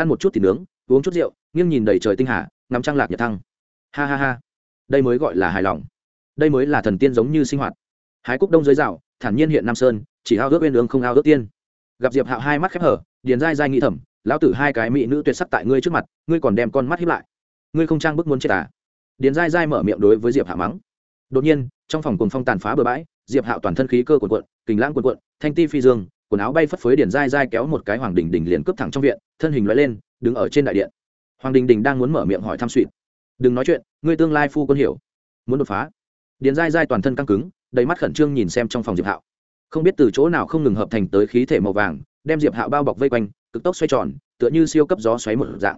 ăn một chút thịt nướng, uống chút rượu, nghiêng nhìn đầy trời tinh hà, ngắm trăng lạc nhật thăng. Ha ha ha. Đây mới gọi là hài lòng. Đây mới là thần tiên giống như sinh hoạt. Hái cúc đông dưới rào, thản nhiên hiện nam sơn, chỉ ao ước bên đường không ao ước tiên. Gặp diệp hạo hai mắt khép hở, điền dai dai nghĩ thầm, lão tử hai cái mỹ nữ tuyệt sắc tại ngươi trước mặt, ngươi còn đem con mắt hiếp lại. Ngươi không trang bức muốn chết à? Điền dai dai mở miệng đối với diệp hạ mắng. Đột nhiên, trong phòng cồn phong tàn phá bừa bãi, diệp hạo toàn thân khí cơ quần quận kình lãng quần quận thanh ti phi dương quần áo bay phất phới điền dai dai kéo một cái hoàng đình đình liền cướp thẳng trong viện, thân hình loại lên, đứng ở trên đại điện. Hoàng đình đình đang muốn mở miệng hỏi thăm suỵt đừng nói chuyện, ngươi tương lai phu quân hiểu. Muốn đột phá. Điền dai dai toàn thân căng cứng, đầy mắt khẩn trương nhìn xem trong phòng diệp hạo. Không biết từ chỗ nào không ngừng hợp thành tới khí thể màu vàng, đem diệp hạo bao bọc vây quanh, cực tốc xoay tròn, tựa như siêu cấp gió xoáy một dạng.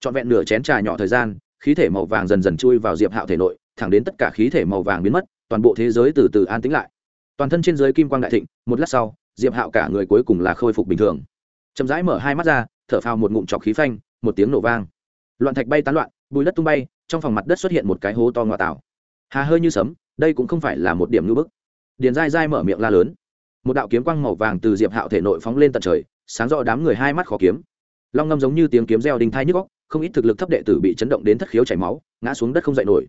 Trọn vẹn nửa chén trà nhỏ thời gian, khí thể màu vàng dần dần chui vào diệp hạo thể nội, thẳng đến tất cả khí thể màu vàng biến mất, toàn bộ thế giới từ từ an tĩnh lại. Toàn thân trên giới kim quang đại thịnh, một lát sau diệp hạo cả người cuối cùng là khôi phục bình thường. Chậm rãi mở hai mắt ra, thở phào một ngụm trọc khí phanh, một tiếng nổ vang. Loạn thạch bay tán loạn, bùi đất tung bay, trong phòng mặt đất xuất hiện một cái hố to ngoại tảo. Hà hơi như sấm, đây cũng không phải là một điểm ngưỡng bức. Điền dai dai mở miệng la lớn. Một đạo kiếm quang màu vàng từ diệp hạo thể nội phóng lên tận trời, sáng rõ đám người hai mắt khó kiếm. Long ngâm giống như tiếng kiếm reo đinh thai nhức góc không ít thực lực thấp đệ tử bị chấn động đến thất khiếu chảy máu, ngã xuống đất không dậy nổi.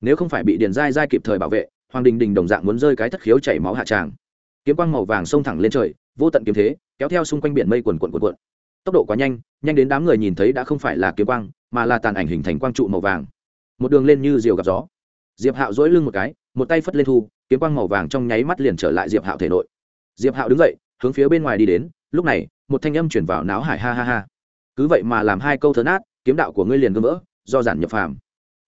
Nếu không phải bị điền dai dai kịp thời bảo vệ, hoàng đình đình đồng dạng muốn rơi cái thất khiếu chảy máu hạ tràng kiếm quang màu vàng xông thẳng lên trời, vô tận kiếm thế, kéo theo xung quanh biển mây quần quần quần quần tốc độ quá nhanh nhanh đến đám người nhìn thấy đã không phải là kiếm quang, mà là tàn ảnh hình thành quang trụ màu vàng. Một đường lên như diều gặp gió. Diệp hạo dỗi lưng một cái, một tay phất lên thu, kiếm quang màu vàng trong nháy mắt liền trở lại diệp hạo thể nội. Diệp hạo đứng dậy, hướng phía bên ngoài đi đến, lúc này, một thanh âm chuyển vào náo hải ha ha ha. Cứ vậy mà làm hai câu thớ nát, kiếm đạo của ngươi liền gỡ vỡ, do giản nhập phàm.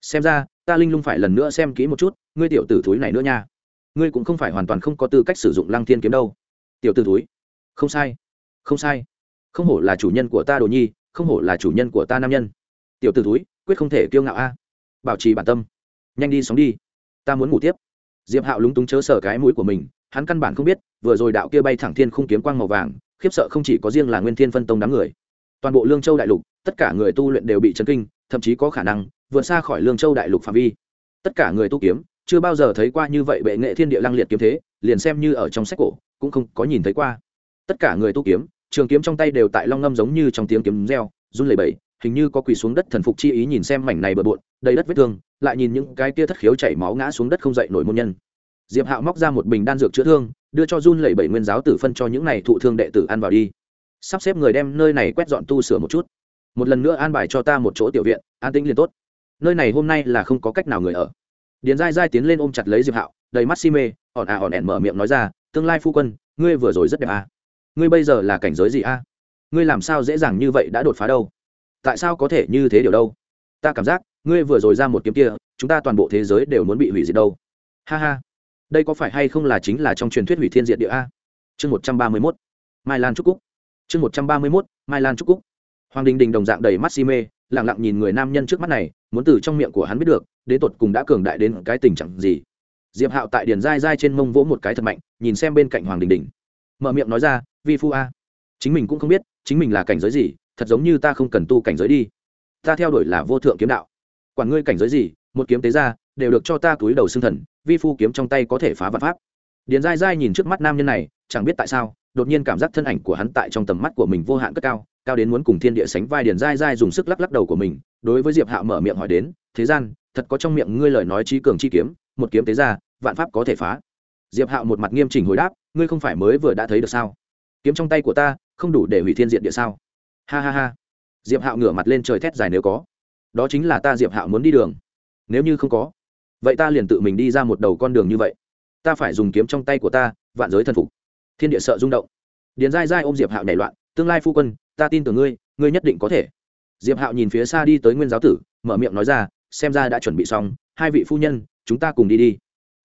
Xem ra, ta linh lung phải lần nữa xem kỹ một chút, ngươi tiểu tử thúi này nữa nha ngươi cũng không phải hoàn toàn không có tư cách sử dụng lăng thiên kiếm đâu. Tiểu tử túi không sai không sai. Không hổ là chủ nhân của ta đồ nhi, không hổ là chủ nhân của ta nam nhân. Tiểu tử túi quyết không thể kiêu ngạo a. Bảo trì bản tâm. Nhanh đi sóng đi. Ta muốn ngủ tiếp. Diệp hạo lúng túng chớ sở cái mũi của mình, hắn căn bản không biết, vừa rồi đạo kia bay thẳng thiên không kiếm quang màu vàng, khiếp sợ không chỉ có riêng là nguyên thiên phân tông đám người. Toàn bộ lương châu đại lục, tất cả người tu luyện đều bị chấn kinh, thậm chí có khả năng vượt xa khỏi lương châu đại lục phạm vi. Tất cả người tu kiếm chưa bao giờ thấy qua như vậy bệ nghệ thiên địa lăng liệt kiếm thế, liền xem như ở trong sách cổ, cũng không có nhìn thấy qua. Tất cả người tu kiếm, trường kiếm trong tay đều tại long ngâm giống như trong tiếng kiếm reo, run lẩy bẩy, hình như có quỳ xuống đất thần phục chi ý nhìn xem mảnh này bừa bộn, đầy đất vết thương, lại nhìn những cái kia thất khiếu chảy máu ngã xuống đất không dậy nổi môn nhân. Diệp hạo móc ra một bình đan dược chữa thương, đưa cho run lẩy bẩy nguyên giáo tử phân cho những này thụ thương đệ tử ăn vào đi. Sắp xếp người đem nơi này quét dọn tu sửa một chút. Một lần nữa an bài cho ta một chỗ tiểu viện, an tĩnh liền tốt. Nơi này hôm nay là không có cách nào người ở điền dai dai tiến lên ôm chặt lấy diệp hạo, đầy mắt si mê ỏn à ỏn ẻn mở miệng nói ra, tương lai phu quân, ngươi vừa rồi rất đẹp à. ngươi bây giờ là cảnh giới gì à? ngươi làm sao dễ dàng như vậy đã đột phá đâu? Tại sao có thể như thế điều đâu? Ta cảm giác, ngươi vừa rồi ra một kiếm kia, chúng ta toàn bộ thế giới đều muốn bị hủy diệt đâu. Ha ha. Đây có phải hay không là chính là trong truyền thuyết hủy thiên diệt địa a? Chương một trăm ba mươi mốt. Mai lan trúc cúc. Chương một trăm ba mươi mốt, mai lan trúc cúc. Hoàng đình đình đồng dạng đầy mắt si mê lẳng lặng nhìn người nam nhân trước mắt này, muốn từ trong miệng của hắn biết được đến tột cùng đã cường đại đến cái tình trạng gì. Diệp hạo tại điền dai dai trên mông vỗ một cái thật mạnh, nhìn xem bên cạnh hoàng đình đình. Mở miệng nói ra, vi phu a, chính mình cũng không biết, chính mình là cảnh giới gì, thật giống như ta không cần tu cảnh giới đi. Ta theo đuổi là vô thượng kiếm đạo. Quản ngươi cảnh giới gì, một kiếm tế ra, đều được cho ta túi đầu xương thần, vi phu kiếm trong tay có thể phá vạn pháp. Điền dai dai nhìn trước mắt nam nhân này, chẳng biết tại sao, đột nhiên cảm giác thân ảnh của hắn tại trong tầm mắt của mình vô hạn cất cao cao đến muốn cùng thiên địa sánh vai điền dai dai dùng sức lắc lắc đầu của mình, đối với diệp hạo mở miệng hỏi đến, thế gian, thật có trong miệng ngươi lời nói trí cường chi kiếm, một kiếm tế ra, vạn pháp có thể phá. Diệp hạo một mặt nghiêm chỉnh hồi đáp, ngươi không phải mới vừa đã thấy được sao? Kiếm trong tay của ta, không đủ để hủy thiên diện địa sao? Ha ha ha. Diệp hạo ngửa mặt lên trời thét dài, nếu có, đó chính là ta diệp hạo muốn đi đường. Nếu như không có, vậy ta liền tự mình đi ra một đầu con đường như vậy. Ta phải dùng kiếm trong tay của ta, vạn giới thần phục. Thiên địa sợ rung động. Điền dai dai ôm diệp hạo nảy loạn, tương lai phu quân ta tin tưởng ngươi ngươi nhất định có thể. Diệp hạo nhìn phía xa đi tới nguyên giáo tử, mở miệng nói ra, xem ra đã chuẩn bị xong, hai vị phu nhân, chúng ta cùng đi đi.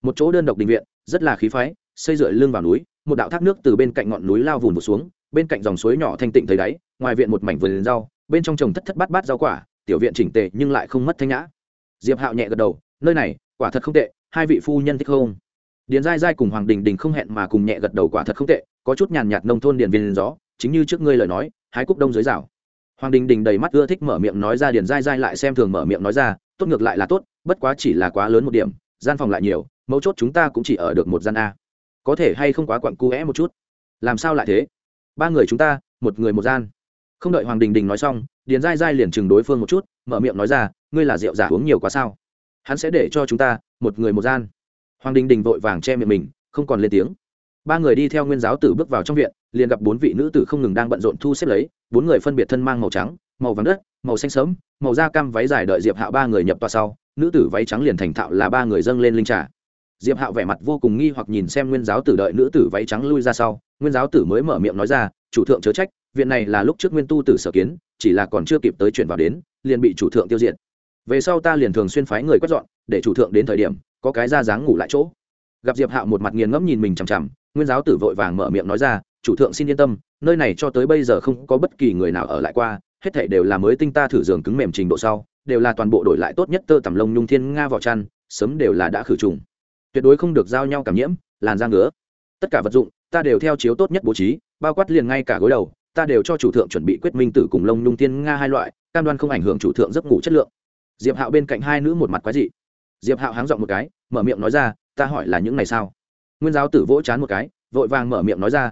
Một chỗ đơn độc đình viện, rất là khí phái, xây dựa lưng vào núi, một đạo thác nước từ bên cạnh ngọn núi lao vùn vụt xuống, bên cạnh dòng suối nhỏ thanh tịnh thấy đáy, ngoài viện một mảnh vườn rau, bên trong trồng thất thất bát bát rau quả, tiểu viện chỉnh tề nhưng lại không mất thanh nhã. Diệp hạo nhẹ gật đầu, nơi này, quả thật không tệ, hai vị phu nhân thích không? Điền dai dai cùng hoàng đình đình không hẹn mà cùng nhẹ gật đầu, quả thật không tệ, có chút nhàn nhạt nông thôn điền viên gió, chính như trước ngươi lời nói hái cúc đông dưới rào. Hoàng đình đình đầy mắt ưa thích mở miệng nói ra điền dai dai lại xem thường mở miệng nói ra, tốt ngược lại là tốt, bất quá chỉ là quá lớn một điểm, gian phòng lại nhiều, mấu chốt chúng ta cũng chỉ ở được một gian a. Có thể hay không quá quặn cu é một chút? Làm sao lại thế? Ba người chúng ta, một người một gian. Không đợi hoàng đình đình nói xong, điền dai dai liền chừng đối phương một chút, mở miệng nói ra, ngươi là rượu giả uống nhiều quá sao? Hắn sẽ để cho chúng ta, một người một gian. Hoàng đình đình vội vàng che miệng mình, không còn lên tiếng. Ba người đi theo nguyên giáo tử bước vào trong viện liền gặp bốn vị nữ tử không ngừng đang bận rộn thu xếp lấy, bốn người phân biệt thân mang màu trắng, màu vàng đất, màu xanh sớm màu da cam váy dài đợi diệp hạo ba người nhập tòa sau, nữ tử váy trắng liền thành thạo là ba người dâng lên linh trà. Diệp hạo vẻ mặt vô cùng nghi hoặc nhìn xem nguyên giáo tử đợi nữ tử váy trắng lui ra sau, nguyên giáo tử mới mở miệng nói ra, chủ thượng chớ trách, viện này là lúc trước nguyên tu tử sở kiến, chỉ là còn chưa kịp tới chuyển vào đến, liền bị chủ thượng tiêu diệt. Về sau ta liền thường xuyên phái người quét dọn, để chủ thượng đến thời điểm, có cái ra dáng ngủ lại chỗ. Gặp diệp hạo một mặt nghiền ngẫm nhìn mình chằm chằm, nguyên giáo tử vội vàng mở miệng nói ra chủ thượng xin yên tâm, nơi này cho tới bây giờ không có bất kỳ người nào ở lại qua, hết thảy đều là mới tinh ta thử giường cứng mềm trình độ sau, đều là toàn bộ đổi lại tốt nhất tơ tằm lông nhung thiên nga vỏ chăn, sớm đều là đã khử trùng. Tuyệt đối không được giao nhau cảm nhiễm, làn da ngứa. Tất cả vật dụng, ta đều theo chiếu tốt nhất bố trí, bao quát liền ngay cả gối đầu, ta đều cho chủ thượng chuẩn bị quyết minh tử cùng lông nhung thiên nga hai loại, cam đoan không ảnh hưởng chủ thượng giấc ngủ chất lượng. Diệp hạo bên cạnh hai nữ một mặt quái dị. Diệp hạo háng giọng một cái, mở miệng nói ra, ta hỏi là những này sao? Nguyên giáo tử vỗ chán một cái, vội vàng mở miệng nói ra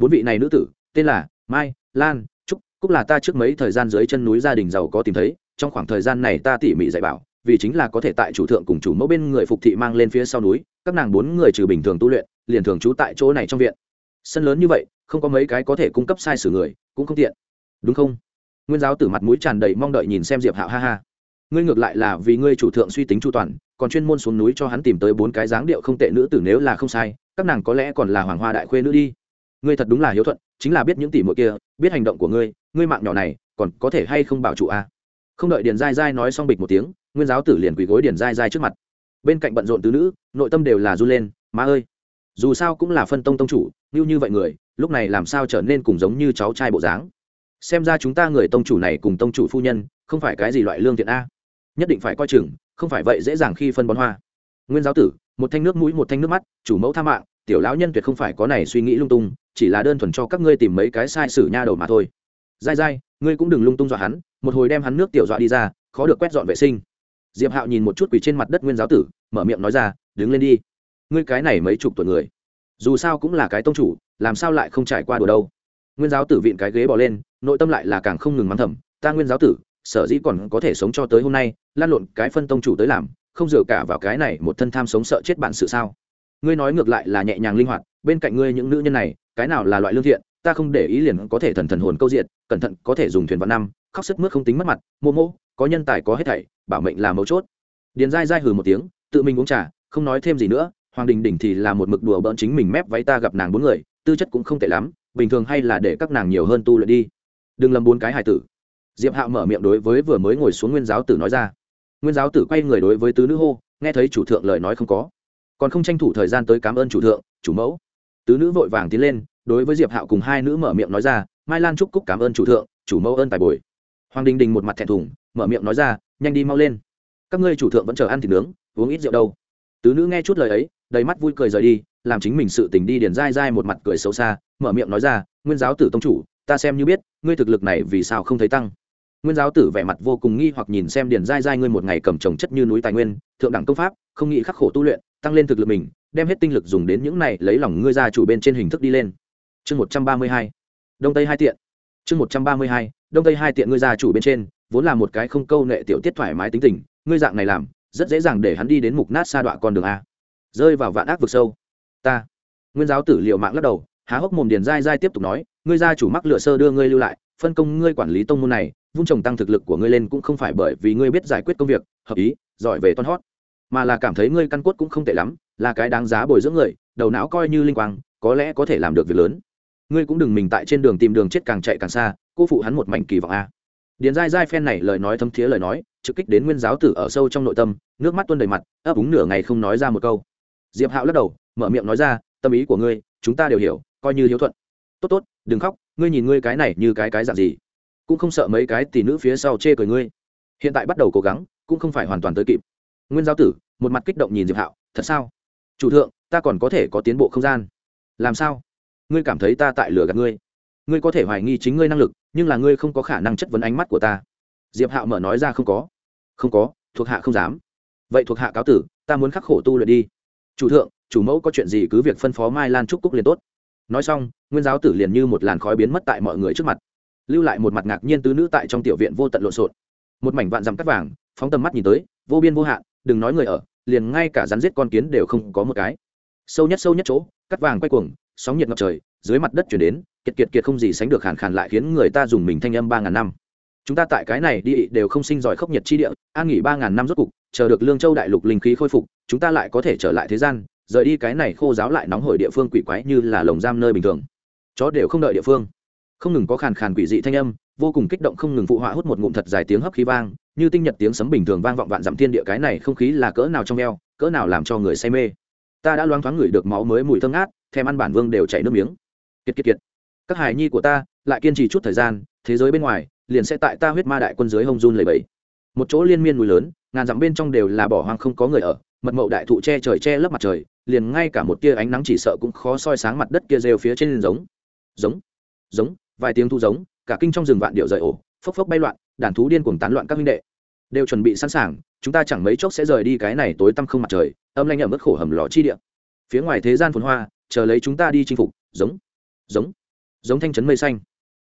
bốn vị này nữ tử, tên là mai, lan, trúc cúc là ta trước mấy thời gian dưới chân núi gia đình giàu có tìm thấy, trong khoảng thời gian này ta tỉ mỉ dạy bảo, vì chính là có thể tại chủ thượng cùng chủ mẫu bên người phục thị mang lên phía sau núi, các nàng bốn người trừ bình thường tu luyện, liền thường trú tại chỗ này trong viện. Sân lớn như vậy, không có mấy cái có thể cung cấp sai sử người, cũng không tiện. Đúng không? Nguyên giáo tử mặt mũi tràn đầy mong đợi nhìn xem diệp hạo, ha ha. Ngươi ngược lại là vì ngươi chủ thượng suy tính chu toàn, còn chuyên môn xuống núi cho hắn tìm tới bốn cái dáng điệu không tệ nữ tử nếu là không sai, các nàng có lẽ còn là hoàng hoa đại khuê nữ đi ngươi thật đúng là hiếu thuận, chính là biết những tỷ muội kia, biết hành động của ngươi ngươi mạng nhỏ này, còn có thể hay không bảo trụ a? À? không đợi điền dai dai nói xong bịch một tiếng, nguyên giáo tử liền quỳ gối điền dai dai trước mặt. Bên cạnh bận rộn tứ nữ, nội tâm đều là r u lên, má ơi, dù sao cũng là phân tông tông chủ, như như vậy người, lúc này làm sao trở nên cùng giống như cháu trai bộ dáng? Xem ra chúng ta người tông chủ này cùng tông chủ phu nhân, không phải cái gì loại lương thiện a. Nhất định phải coi chừng, không phải vậy dễ dàng khi phân bón hoa. Nguyên giáo tử, một thanh nước mũi, một thanh nước mắt, chủ mẫu tha mạng, tiểu lão nhân tuyệt không phải có này suy nghĩ lung tung chỉ là đơn thuần cho các ngươi tìm mấy cái sai sử nha đầu mà thôi. Dai dai, ngươi cũng đừng lung tung dọa hắn, một hồi đem hắn nước tiểu dọa đi ra, khó được quét dọn vệ sinh. Diệp hạo nhìn một chút quỳ trên mặt đất nguyên giáo tử, mở miệng nói ra, đứng lên đi. Ngươi cái này mấy chục tuổi người, dù sao cũng là cái tông chủ, làm sao lại không trải qua đùa đâu? Nguyên giáo tử vịn cái ghế bỏ lên, nội tâm lại là càng không ngừng mắng thầm, ta nguyên giáo tử, sở dĩ còn có thể sống cho tới hôm nay, lan lộn cái phân tông chủ tới làm, không dựa cả vào cái này một thân tham sống sợ chết bản sự sao? Ngươi nói ngược lại là nhẹ nhàng linh hoạt bên cạnh ngươi những nữ nhân này, cái nào là loại lương thiện, ta không để ý liền có thể thần thần hồn câu diện cẩn thận có thể dùng thuyền vào năm, khóc sức mướt không tính mất mặt, mô mô, có nhân tài có hết thảy, bảo mệnh là mấu chốt. Điền dai dai hừ một tiếng, tự mình uống trà, không nói thêm gì nữa, hoàng đình đỉnh thì là một mực đùa bỡn chính mình mép váy ta gặp nàng bốn người, tư chất cũng không tệ lắm, bình thường hay là để các nàng nhiều hơn tu luyện đi. Đừng lầm bốn cái hài tử. Diệp hạo mở miệng đối với vừa mới ngồi xuống nguyên giáo tử nói ra. Nguyên giáo tử quay người đối với tứ nữ hô, nghe thấy chủ thượng lời nói không có. Còn không tranh thủ thời gian tới cảm ơn chủ thượng, chủ mẫu tứ nữ vội vàng tiến lên, đối với diệp hạo cùng hai nữ mở miệng nói ra, mai lan trúc cúc cảm ơn chủ thượng, chủ mẫu ơn tài bồi. Hoàng đình đình một mặt thẹn thùng, mở miệng nói ra, nhanh đi mau lên. Các ngươi chủ thượng vẫn chờ ăn thịt nướng, uống ít rượu đâu. Tứ nữ nghe chút lời ấy, đầy mắt vui cười rời đi, làm chính mình sự tình đi điền dai dai một mặt cười xấu xa, mở miệng nói ra, nguyên giáo tử tông chủ, ta xem như biết, ngươi thực lực này vì sao không thấy tăng? Nguyên giáo tử vẻ mặt vô cùng nghi hoặc nhìn xem điền dai dai ngươi một ngày cầm trồng chất như núi tài nguyên, thượng đẳng công pháp, không nghĩ khắc khổ tu luyện, tăng lên thực lực mình đem hết tinh lực dùng đến những này, lấy lòng ngươi ra chủ bên trên hình thức đi lên. Chương một trăm ba mươi hai, đông tây hai tiện. Chương một trăm ba mươi hai, đông tây hai tiện ngươi ra chủ bên trên, vốn là một cái không câu nệ tiểu tiết thoải mái tính tình, ngươi dạng này làm, rất dễ dàng để hắn đi đến mục nát sa đọa con đường a. Rơi vào vạn ác vực sâu. Ta. Nguyên giáo tử liệu mạng lắc đầu, há hốc mồm điền dai dai tiếp tục nói, ngươi gia chủ mắc lựa sơ đưa ngươi lưu lại, phân công ngươi quản lý tông môn này, vung trồng tăng thực lực của ngươi lên cũng không phải bởi vì ngươi biết giải quyết công việc, hợp ý, giỏi về toan hót, mà là cảm thấy ngươi căn cốt cũng không tệ lắm là cái đáng giá bồi dưỡng người, đầu não coi như linh quang, có lẽ có thể làm được việc lớn. Ngươi cũng đừng mình tại trên đường tìm đường chết càng chạy càng xa, cô phụ hắn một mảnh kỳ vọng a. Điền dai dai phen này lời nói thấm thiế lời nói, trực kích đến nguyên giáo tử ở sâu trong nội tâm, nước mắt tuôn đầy mặt, ấp úng nửa ngày không nói ra một câu. Diệp hạo lắc đầu, mở miệng nói ra, tâm ý của ngươi, chúng ta đều hiểu, coi như hiếu thuận. Tốt tốt, đừng khóc, ngươi nhìn ngươi cái này như cái cái dạng gì, cũng không sợ mấy cái tỷ nữ phía sau chê cười ngươi. Hiện tại bắt đầu cố gắng, cũng không phải hoàn toàn tới kịp. Nguyên giáo tử, một mặt kích động nhìn diệp hạo, thật sao? Chủ thượng, ta còn có thể có tiến bộ không gian. Làm sao? Ngươi cảm thấy ta tại lửa gạt ngươi? Ngươi có thể hoài nghi chính ngươi năng lực, nhưng là ngươi không có khả năng chất vấn ánh mắt của ta. Diệp hạo mở nói ra, không có. Không có, thuộc hạ không dám. Vậy thuộc hạ cáo tử, ta muốn khắc khổ tu luyện đi. Chủ thượng, chủ mẫu có chuyện gì cứ việc phân phó mai lan trúc cúc liền tốt. Nói xong, nguyên giáo tử liền như một làn khói biến mất tại mọi người trước mặt. Lưu lại một mặt ngạc nhiên tứ nữ tại trong tiểu viện vô tận lộn xộn. Một mảnh vạn dằm cắt vàng, phóng tầm mắt nhìn tới, vô biên vô hạn, đừng nói người ở liền ngay cả rắn giết con kiến đều không có một cái. Sâu nhất sâu nhất chỗ, cắt vàng quay cuồng, sóng nhiệt ngập trời, dưới mặt đất chuyển đến, kiệt kiệt kiệt không gì sánh được khàn khàn lại khiến người ta dùng mình thanh âm ba ngàn năm. Chúng ta tại cái này đi đều không sinh giỏi khốc nhiệt chi địa, an nghỉ ba ngàn năm rốt cục, chờ được lương châu đại lục linh khí khôi phục, chúng ta lại có thể trở lại thế gian, rời đi cái này khô giáo lại nóng hổi địa phương quỷ quái như là lồng giam nơi bình thường. Chó đều không đợi địa phương. Không ngừng có khàn khàn quỷ dị thanh âm, vô cùng kích động không ngừng phụ họa hút một ngụm thật dài tiếng hấp khí vang như tinh nhật tiếng sấm bình thường vang vọng vạn dặm thiên địa, cái này không khí là cỡ nào trong veo cỡ nào làm cho người say mê. Ta đã loáng thoáng ngửi được máu mới mùi thơm ngát, thèm ăn bản vương đều chảy nước miếng. Kiệt kiệt kiệt. Các hài nhi của ta, lại kiên trì chút thời gian, thế giới bên ngoài, liền sẽ tại ta huyết ma đại quân dưới hông run lầy bẫy một chỗ liên miên núi lớn, ngàn dặm bên trong đều là bỏ hoang không có người ở, mật mậu đại thụ che trời che lấp mặt trời, liền ngay cả một tia ánh nắng chỉ sợ cũng khó soi sáng mặt đất kia rêu phía trên giống. Giống giống, vài tiếng thu giống, cả kinh trong rừng vạn điệu rời ổ, phốc phốc bay loạn đàn thú điên cuồng tán loạn các minh đệ. Đều chuẩn bị sẵn sàng, chúng ta chẳng mấy chốc sẽ rời đi cái này tối tăm không mặt trời, âm lanh ở mức khổ hầm lò chi địa. Phía ngoài thế gian phồn hoa, chờ lấy chúng ta đi chinh phục, giống giống giống thanh trấn mây xanh.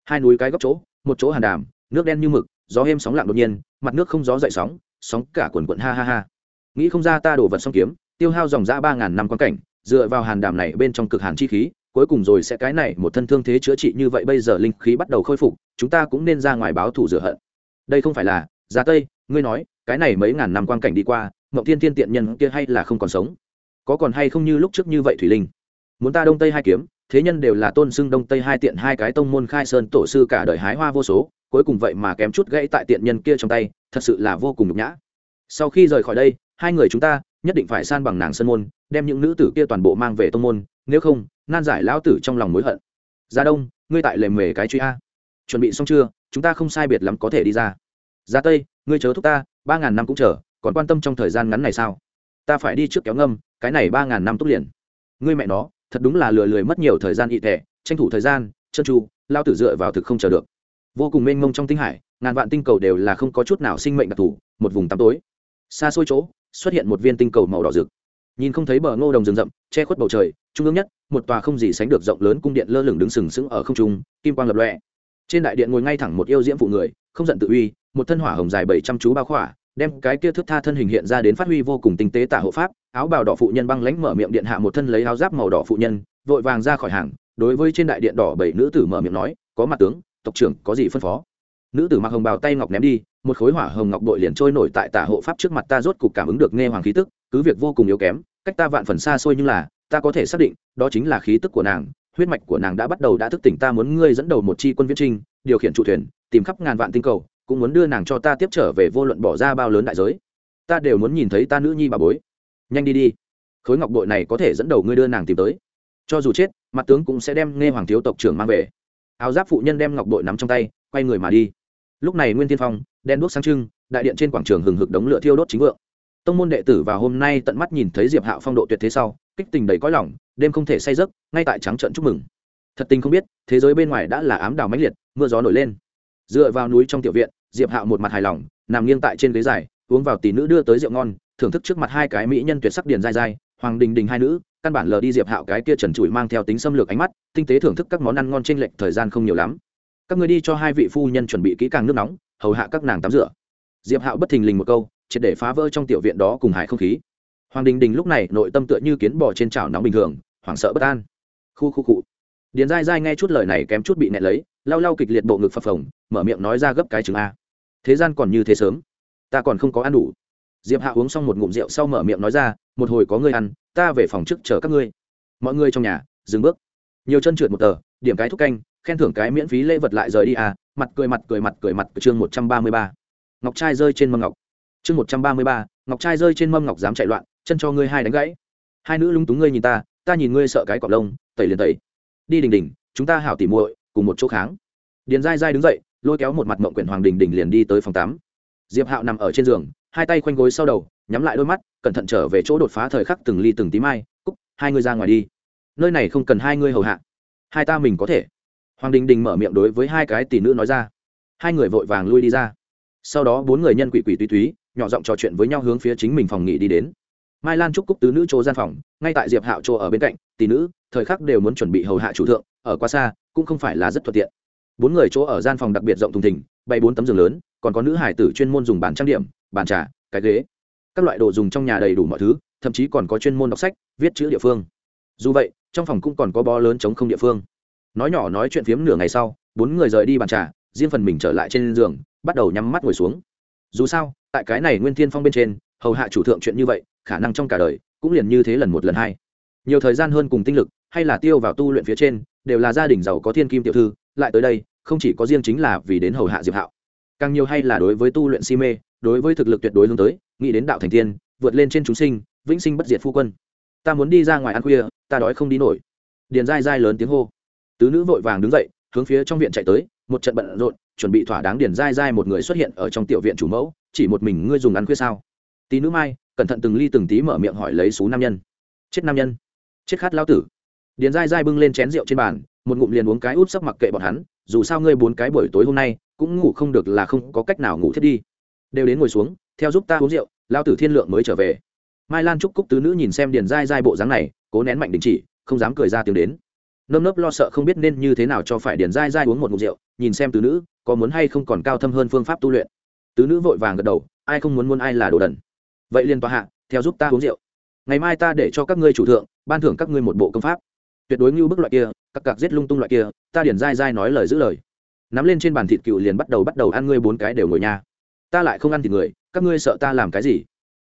Hai núi cái góc chỗ, một chỗ hàn đàm, nước đen như mực, gió êm sóng lặng đột nhiên, mặt nước không gió dậy sóng sóng cả quần quận ha ha ha. Nghĩ không ra ta đổ vật song kiếm, tiêu hao dòng ra ba ngàn năm quan cảnh, dựa vào hàn đàm này bên trong cực hàn chi khí, cuối cùng rồi sẽ cái này một thân thương thế chữa trị như vậy bây giờ linh khí bắt đầu khôi phục, chúng ta cũng nên ra ngoài báo thủ rửa hận đây không phải là giá tây, ngươi nói, cái này mấy ngàn năm quan cảnh đi qua mậu thiên thiên tiện nhân kia hay là không còn sống? Có còn hay không như lúc trước như vậy thủy linh? Muốn ta đông tây hai kiếm, thế nhân đều là tôn xưng đông tây hai tiện hai cái tông môn khai sơn tổ sư cả đời hái hoa vô số, cuối cùng vậy mà kém chút gãy tại tiện nhân kia trong tay, thật sự là vô cùng nhục nhã. Sau khi rời khỏi đây, hai người chúng ta nhất định phải san bằng nàng sân môn, đem những nữ tử kia toàn bộ mang về tông môn, nếu không, nan giải lão tử trong lòng mối hận. Gia đông, ngươi tại lề mề cái truy a. Chuẩn bị xong chưa? Chúng ta không sai biệt lắm có thể đi ra. Ra tây, ngươi chớ thúc ta, ba ngàn năm cũng chờ, còn quan tâm trong thời gian ngắn này sao? Ta phải đi trước kéo ngâm, cái này ba ngàn năm tốt liền. Ngươi mẹ nó, thật đúng là lừa lười mất nhiều thời gian ị tệ, tranh thủ thời gian, chân tru, lao tử dựa vào thực không chờ được. Vô cùng mênh mông trong tinh hải, ngàn vạn tinh cầu đều là không có chút nào sinh mệnh đặc thù, một vùng tăm tối. Xa xôi chỗ, xuất hiện một viên tinh cầu màu đỏ rực. Nhìn không thấy bờ ngô đồng rừng rậm, che khuất bầu trời, trung ương nhất, một tòa không gì sánh được rộng lớn cung điện lơ lửng đứng sừng sững ở không trung, kim quang lập lọe trên đại điện ngồi ngay thẳng một yêu diễm phụ người, không giận tự uy, một thân hỏa hồng dài bảy trăm chú bao khỏa, đem cái kia thước tha thân hình hiện ra đến phát huy vô cùng tinh tế tả hộ pháp, áo bào đỏ phụ nhân băng lánh mở miệng điện hạ một thân lấy áo giáp màu đỏ phụ nhân, vội vàng ra khỏi hàng, đối với trên đại điện đỏ bảy nữ tử mở miệng nói, có mặt tướng, tộc trưởng, có gì phân phó? Nữ tử mặc hồng bào tay ngọc ném đi, một khối hỏa hồng ngọc bội liền trôi nổi tại tả hộ pháp trước mặt ta rốt cục cảm ứng được nghe hoàng khí tức, cứ việc vô cùng yếu kém, cách ta vạn phần xa xôi nhưng là, ta có thể xác định, đó chính là khí tức của nàng huyết mạch của nàng đã bắt đầu đã thức tỉnh, ta muốn ngươi dẫn đầu một chi quân viễn trinh, điều khiển chủ thuyền, tìm khắp ngàn vạn tinh cầu, cũng muốn đưa nàng cho ta tiếp trở về vô luận bỏ ra bao lớn đại giới. Ta đều muốn nhìn thấy ta nữ nhi bà bối. Nhanh đi đi. Khối ngọc bội này có thể dẫn đầu ngươi đưa nàng tìm tới. Cho dù chết, mặt tướng cũng sẽ đem nghe hoàng thiếu tộc trưởng mang về. Áo giáp phụ nhân đem ngọc bội nắm trong tay, quay người mà đi. Lúc này nguyên tiên phong, đen đuốc sáng trưng, đại điện trên quảng trường hừng hực đống lửa thiêu đốt chính vượng tông môn đệ tử vào hôm nay tận mắt nhìn thấy diệp hạo phong độ tuyệt thế sau, kích tình đầy cõi lòng, đêm không thể say giấc, ngay tại trắng trận chúc mừng. Thật tình không biết, thế giới bên ngoài đã là ám đào mãnh liệt, mưa gió nổi lên. Dựa vào núi trong tiểu viện, diệp hạo một mặt hài lòng, nằm nghiêng tại trên ghế dài, uống vào tỷ nữ đưa tới rượu ngon, thưởng thức trước mặt hai cái mỹ nhân tuyệt sắc điền dai dai, hoàng đình đình hai nữ, căn bản lờ đi diệp hạo cái kia trần trụi mang theo tính xâm lược ánh mắt, tinh tế thưởng thức các món ăn ngon trên lệch thời gian không nhiều lắm. Các người đi cho hai vị phu nhân chuẩn bị kỹ càng nước nóng, hầu hạ các nàng tắm rửa. Diệp hạo bất thình lình một câu triệt để phá vỡ trong tiểu viện đó cùng hải không khí. Hoàng đình đình lúc này nội tâm tựa như kiến bò trên chảo nóng bình thường, hoảng sợ bất an. Khu khu cụ điền dai dai nghe chút lời này kém chút bị nẹ lấy, lau lau kịch liệt bộ ngực phập phồng, mở miệng nói ra gấp cái chừng a. Thế gian còn như thế sớm. Ta còn không có ăn đủ. Diệp hạ uống xong một ngụm rượu sau mở miệng nói ra, một hồi có ngươi ăn, ta về phòng trước chờ các ngươi. Mọi người trong nhà, dừng bước. Nhiều chân trượt một tờ, điểm cái thúc canh, khen thưởng cái miễn phí lễ vật lại rời đi à mặt cười mặt cười mặt cười mặt, chương một trăm ba mươi ba. Ngọc trai rơi trên mâm ngọc chương một trăm ba mươi ba, ngọc trai rơi trên mâm ngọc dám chạy loạn, chân cho ngươi hai đánh gãy. Hai nữ lúng túng ngươi nhìn ta ta nhìn ngươi sợ cái cọp lông, tẩy liền tẩy. Đi đình đình, chúng ta hảo tỉ muội, cùng một chỗ kháng. Điền dai dai đứng dậy, lôi kéo một mặt mộng quyển hoàng đình đình liền đi tới phòng tắm. Diệp hạo nằm ở trên giường, hai tay khoanh gối sau đầu, nhắm lại đôi mắt, cẩn thận trở về chỗ đột phá thời khắc từng ly từng tí mai, cúc, hai ngươi ra ngoài đi. Nơi này không cần hai ngươi hầu hạ. Hai ta mình có thể. Hoàng đình đình mở miệng đối với hai cái tỷ nữ nói ra. Hai người vội vàng lui đi ra. Sau đó bốn người nhân quỷ quỷ túy túy nhỏ giọng trò chuyện với nhau hướng phía chính mình phòng nghỉ đi đến. Mai lan trúc cúc tứ nữ chỗ gian phòng, ngay tại diệp hạo chỗ ở bên cạnh, tỷ nữ, thời khắc đều muốn chuẩn bị hầu hạ chủ thượng, ở quá xa, cũng không phải là rất thuận tiện. Bốn người chỗ ở gian phòng đặc biệt rộng thùng thình bay bốn tấm giường lớn, còn có nữ hải tử chuyên môn dùng bàn trang điểm, bàn trà, cái ghế. Các loại đồ dùng trong nhà đầy đủ mọi thứ, thậm chí còn có chuyên môn đọc sách, viết chữ địa phương. Dù vậy, trong phòng cũng còn có bo lớn chống không địa phương. Nói nhỏ nói chuyện phiếm nửa ngày sau, bốn người rời đi bàn trà, riêng phần mình trở lại trên giường, bắt đầu nhắm mắt ngồi xuống. Dù sao tại cái này nguyên thiên phong bên trên, hầu hạ chủ thượng chuyện như vậy, khả năng trong cả đời cũng liền như thế lần một lần hai. Nhiều thời gian hơn cùng tinh lực, hay là tiêu vào tu luyện phía trên, đều là gia đình giàu có thiên kim tiểu thư, lại tới đây, không chỉ có riêng chính là vì đến hầu hạ diệp hạo. Càng nhiều hay là đối với tu luyện si mê, đối với thực lực tuyệt đối hướng tới, nghĩ đến đạo thành tiên, vượt lên trên chúng sinh, vĩnh sinh bất diệt phu quân. Ta muốn đi ra ngoài ăn khuya, ta đói không đi nổi. Điền dai dai lớn tiếng hô. Tứ nữ vội vàng đứng dậy, hướng phía trong viện chạy tới, một trận bận rộn, chuẩn bị thỏa đáng điền dai dai một người xuất hiện ở trong tiểu viện chủ mẫu chỉ một mình ngươi dùng ăn khuya sao? Tí nữ mai, cẩn thận từng ly từng tí mở miệng hỏi lấy số nam nhân. Chết nam nhân. Chết khát lao tử. Điền dai dai bưng lên chén rượu trên bàn, một ngụm liền uống cái út sấp mặc kệ bọn hắn, dù sao ngươi bốn cái buổi tối hôm nay, cũng ngủ không được là không có cách nào ngủ thiết đi. Đều đến ngồi xuống, theo giúp ta uống rượu lao tử thiên lượng mới trở về. Mai lan trúc cúc tứ nữ nhìn xem điền dai dai bộ dáng này, cố nén mạnh đình chỉ, không dám cười ra tiếng đến. Nơm nớp lo sợ không biết nên như thế nào cho phải điền dai dai uống một ngụm rượu, nhìn xem tứ nữ, có muốn hay không còn cao thâm hơn phương pháp tu luyện tứ nữ vội vàng gật đầu, ai không muốn muốn ai là đồ đần. Vậy liền tòa hạ, theo giúp ta uống rượu. Ngày mai ta để cho các ngươi chủ thượng, ban thưởng các ngươi một bộ công pháp. Tuyệt đối như bức loại kia, các cặc giết lung tung loại kia, ta điền dai dai nói lời giữ lời. Nắm lên trên bàn thịt cựu liền bắt đầu bắt đầu ăn ngươi bốn cái đều ngồi nhà. ta lại không ăn thịt người, các ngươi sợ ta làm cái gì?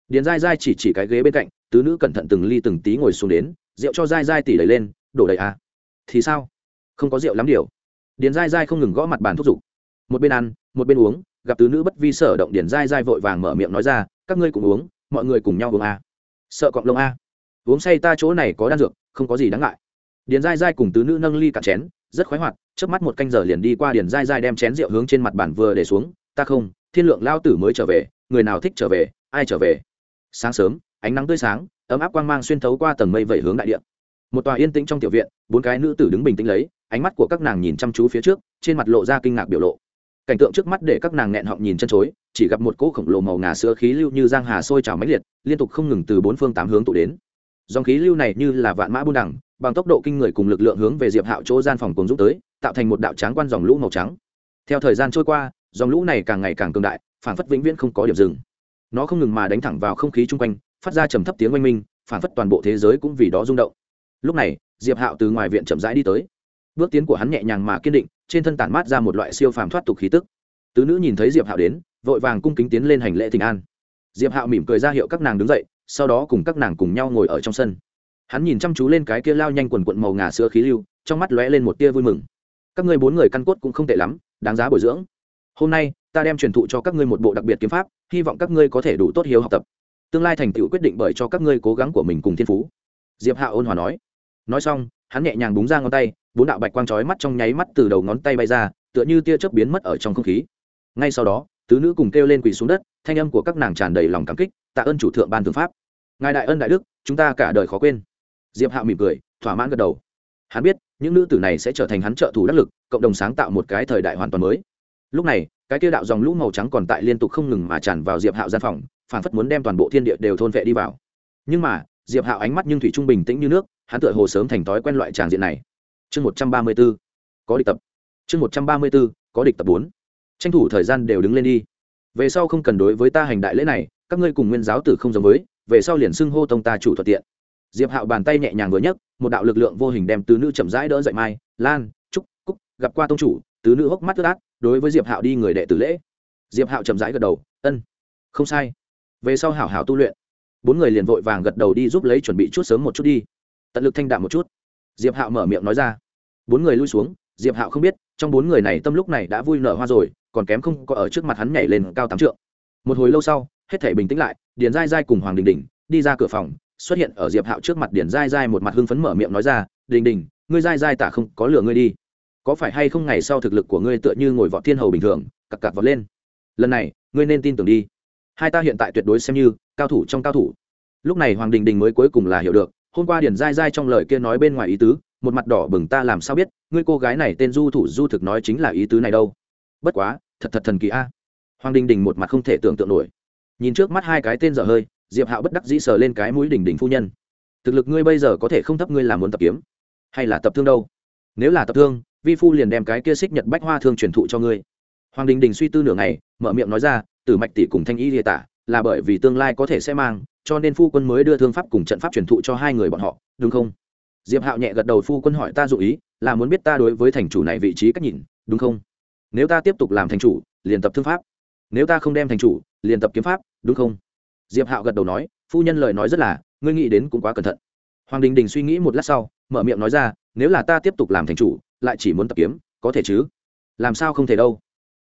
Điền dai dai chỉ chỉ cái ghế bên cạnh, tứ nữ cẩn thận từng ly từng tí ngồi xuống đến, rượu cho dai dai tỉ đầy lên, đổ đầy à. thì sao? Không có rượu lắm điều. Điền dai dai không ngừng gõ mặt bàn thúc giục. Một bên ăn, một bên uống gặp tứ nữ bất vi sở động điền dai dai vội vàng mở miệng nói ra, các ngươi cùng uống, mọi người cùng nhau uống a à. sợ cọng lông a à. uống say ta chỗ này có đan dược, không có gì đáng ngại điền dai dai cùng tứ nữ nâng ly cả chén, rất khoái hoạt trước mắt một canh giờ liền đi qua điền dai dai đem chén rượu hướng trên mặt bàn vừa để xuống, ta không, thiên lượng lao tử mới trở về, người nào thích trở về, ai trở về sáng sớm, ánh nắng tươi sáng, ấm áp quang mang xuyên thấu qua tầng mây vẩy hướng đại điện một tòa yên tĩnh trong tiểu viện, bốn cái nữ tử đứng bình tĩnh lấy, ánh mắt của các nàng nhìn chăm chú phía trước, trên mặt lộ ra kinh ngạc biểu lộ cảnh tượng trước mắt để các nàng nghẹn họng nhìn chân chối, chỉ gặp một cỗ khổng lồ màu ngà sữa khí lưu như giang hà sôi trào mãnh liệt, liên tục không ngừng từ bốn phương tám hướng tụ đến. Dòng khí lưu này như là vạn mã buôn đẳng, bằng tốc độ kinh người cùng lực lượng hướng về diệp hạo chỗ gian phòng cùng giúp tới, tạo thành một đạo tráng quan dòng lũ màu trắng. Theo thời gian trôi qua, dòng lũ này càng ngày càng cường đại phản phất vĩnh viễn không có điểm dừng. Nó không ngừng mà đánh thẳng vào không khí chung quanh, phát ra trầm thấp tiếng oanh minh phản phất toàn bộ thế giới cũng vì đó rung động. Lúc này, diệp hạo từ ngoài viện chậm rãi đi tới bước tiến của hắn nhẹ nhàng mà kiên định, trên thân tản mát ra một loại siêu phàm thoát tục khí tức. Tứ nữ nhìn thấy diệp hạo đến, vội vàng cung kính tiến lên hành lễ thỉnh an. Diệp hạo mỉm cười ra hiệu các nàng đứng dậy, sau đó cùng các nàng cùng nhau ngồi ở trong sân. Hắn nhìn chăm chú lên cái kia lao nhanh quần quận màu ngà sữa khí lưu, trong mắt lóe lên một tia vui mừng. Các ngươi bốn người căn cốt cũng không tệ lắm, đáng giá bồi dưỡng. Hôm nay, ta đem truyền thụ cho các ngươi một bộ đặc biệt kiếm pháp, hy vọng các ngươi có thể đủ tốt hiếu học tập. Tương lai thành tựu quyết định bởi cho các ngươi cố gắng của mình cùng thiên phú. Diệp hạ ôn hòa nói. Nói xong hắn nhẹ nhàng búng ra ngón tay, bốn đạo bạch quang trói mắt trong nháy mắt từ đầu ngón tay bay ra, tựa như tia chớp biến mất ở trong không khí. Ngay sau đó, tứ nữ cùng kêu lên quỳ xuống đất, thanh âm của các nàng tràn đầy lòng cảm kích, tạ ơn chủ thượng ban thượng pháp. Ngài đại ân đại đức, chúng ta cả đời khó quên. Diệp Hạo mỉm cười, thỏa mãn gật đầu. Hắn biết, những nữ tử này sẽ trở thành hắn trợ thủ đắc lực, cộng đồng sáng tạo một cái thời đại hoàn toàn mới. Lúc này, cái tia đạo dòng lũ màu trắng còn tại liên tục không ngừng mà tràn vào diệp hạo gian phòng phản phất muốn đem toàn bộ thiên địa đều thôn vệ đi vào. Nhưng mà, diệp hạo ánh mắt nhưng thủy trung bình tĩnh như nước hắn tựa hồ sớm thành thói quen loại tràng diện này. Chương một trăm ba mươi b ố có địch tập. Chương một trăm ba mươi b ố có địch tập bốn. Tranh thủ thời gian đều đứng lên đi. Về sau không cần đối với ta hành đại lễ này, các ngươi cùng nguyên giáo tử không giống với, về sau liền xưng hô tông ta chủ thuận tiện. Diệp hạo bàn tay nhẹ nhàng vừa nhấc, một đạo lực lượng vô hình đem tứ nữ chậm rãi đỡ dậy mai, lan, trúc, cúc, gặp qua tông chủ, tứ nữ hốc mắt tức át, đối với diệp hạo đi người đệ tử lễ. Diệp hạo chậm rãi gật đầu, ân, không sai. Về sau hảo hảo tu luyện. Bốn người liền vội vàng gật đầu đi giúp lấy chuẩn bị chút sớm một chút đi tận lực thanh đạm một chút. Diệp hạo mở miệng nói ra. Bốn người lui xuống, diệp hạo không biết, trong bốn người này tâm lúc này đã vui nở hoa rồi, còn kém không có ở trước mặt hắn nhảy lên cao tám trượng. Một hồi lâu sau, hết thể bình tĩnh lại, điền dai dai cùng hoàng đình đình đi ra cửa phòng, xuất hiện ở diệp hạo trước mặt điền dai dai một mặt hưng phấn mở miệng nói ra, đình đình, ngươi dai dai tả không có lửa ngươi đi. Có phải hay không ngày sau thực lực của ngươi tựa như ngồi vọt thiên hầu bình thường, cặc cặc vọt lên? Lần này, ngươi nên tin tưởng đi. Hai ta hiện tại tuyệt đối xem như cao thủ trong cao thủ. Lúc này hoàng đình đình mới cuối cùng là hiểu được hôm qua điển dai dai trong lời kia nói bên ngoài ý tứ, một mặt đỏ bừng ta làm sao biết, ngươi cô gái này tên du thủ du thực nói chính là ý tứ này đâu. Bất quá, thật thật thần kỳ a. Hoàng đình đình một mặt không thể tưởng tượng nổi. Nhìn trước mắt hai cái tên dở hơi, diệp hạo bất đắc dĩ sờ lên cái mũi đình đình phu nhân. Thực lực ngươi bây giờ có thể không thấp ngươi làm muốn tập kiếm, hay là tập thương đâu? Nếu là tập thương, vi phu liền đem cái kia xích nhật bách hoa thương truyền thụ cho ngươi. Hoàng đình đình suy tư nửa ngày, mở miệng nói ra từ mạch tỷ cùng thanh y địa tả, là bởi vì tương lai có thể sẽ mang cho nên phu quân mới đưa thương pháp cùng trận pháp truyền thụ cho hai người bọn họ, đúng không? Diệp hạo nhẹ gật đầu, phu quân hỏi ta dụ ý, là muốn biết ta đối với thành chủ này vị trí cách nhìn, đúng không? Nếu ta tiếp tục làm thành chủ, liền tập thương pháp. Nếu ta không đem thành chủ, liền tập kiếm pháp, đúng không? Diệp hạo gật đầu nói, phu nhân lời nói rất là, ngươi nghĩ đến cũng quá cẩn thận. Hoàng đình đình suy nghĩ một lát sau, mở miệng nói ra, nếu là ta tiếp tục làm thành chủ, lại chỉ muốn tập kiếm, có thể chứ? Làm sao không thể đâu?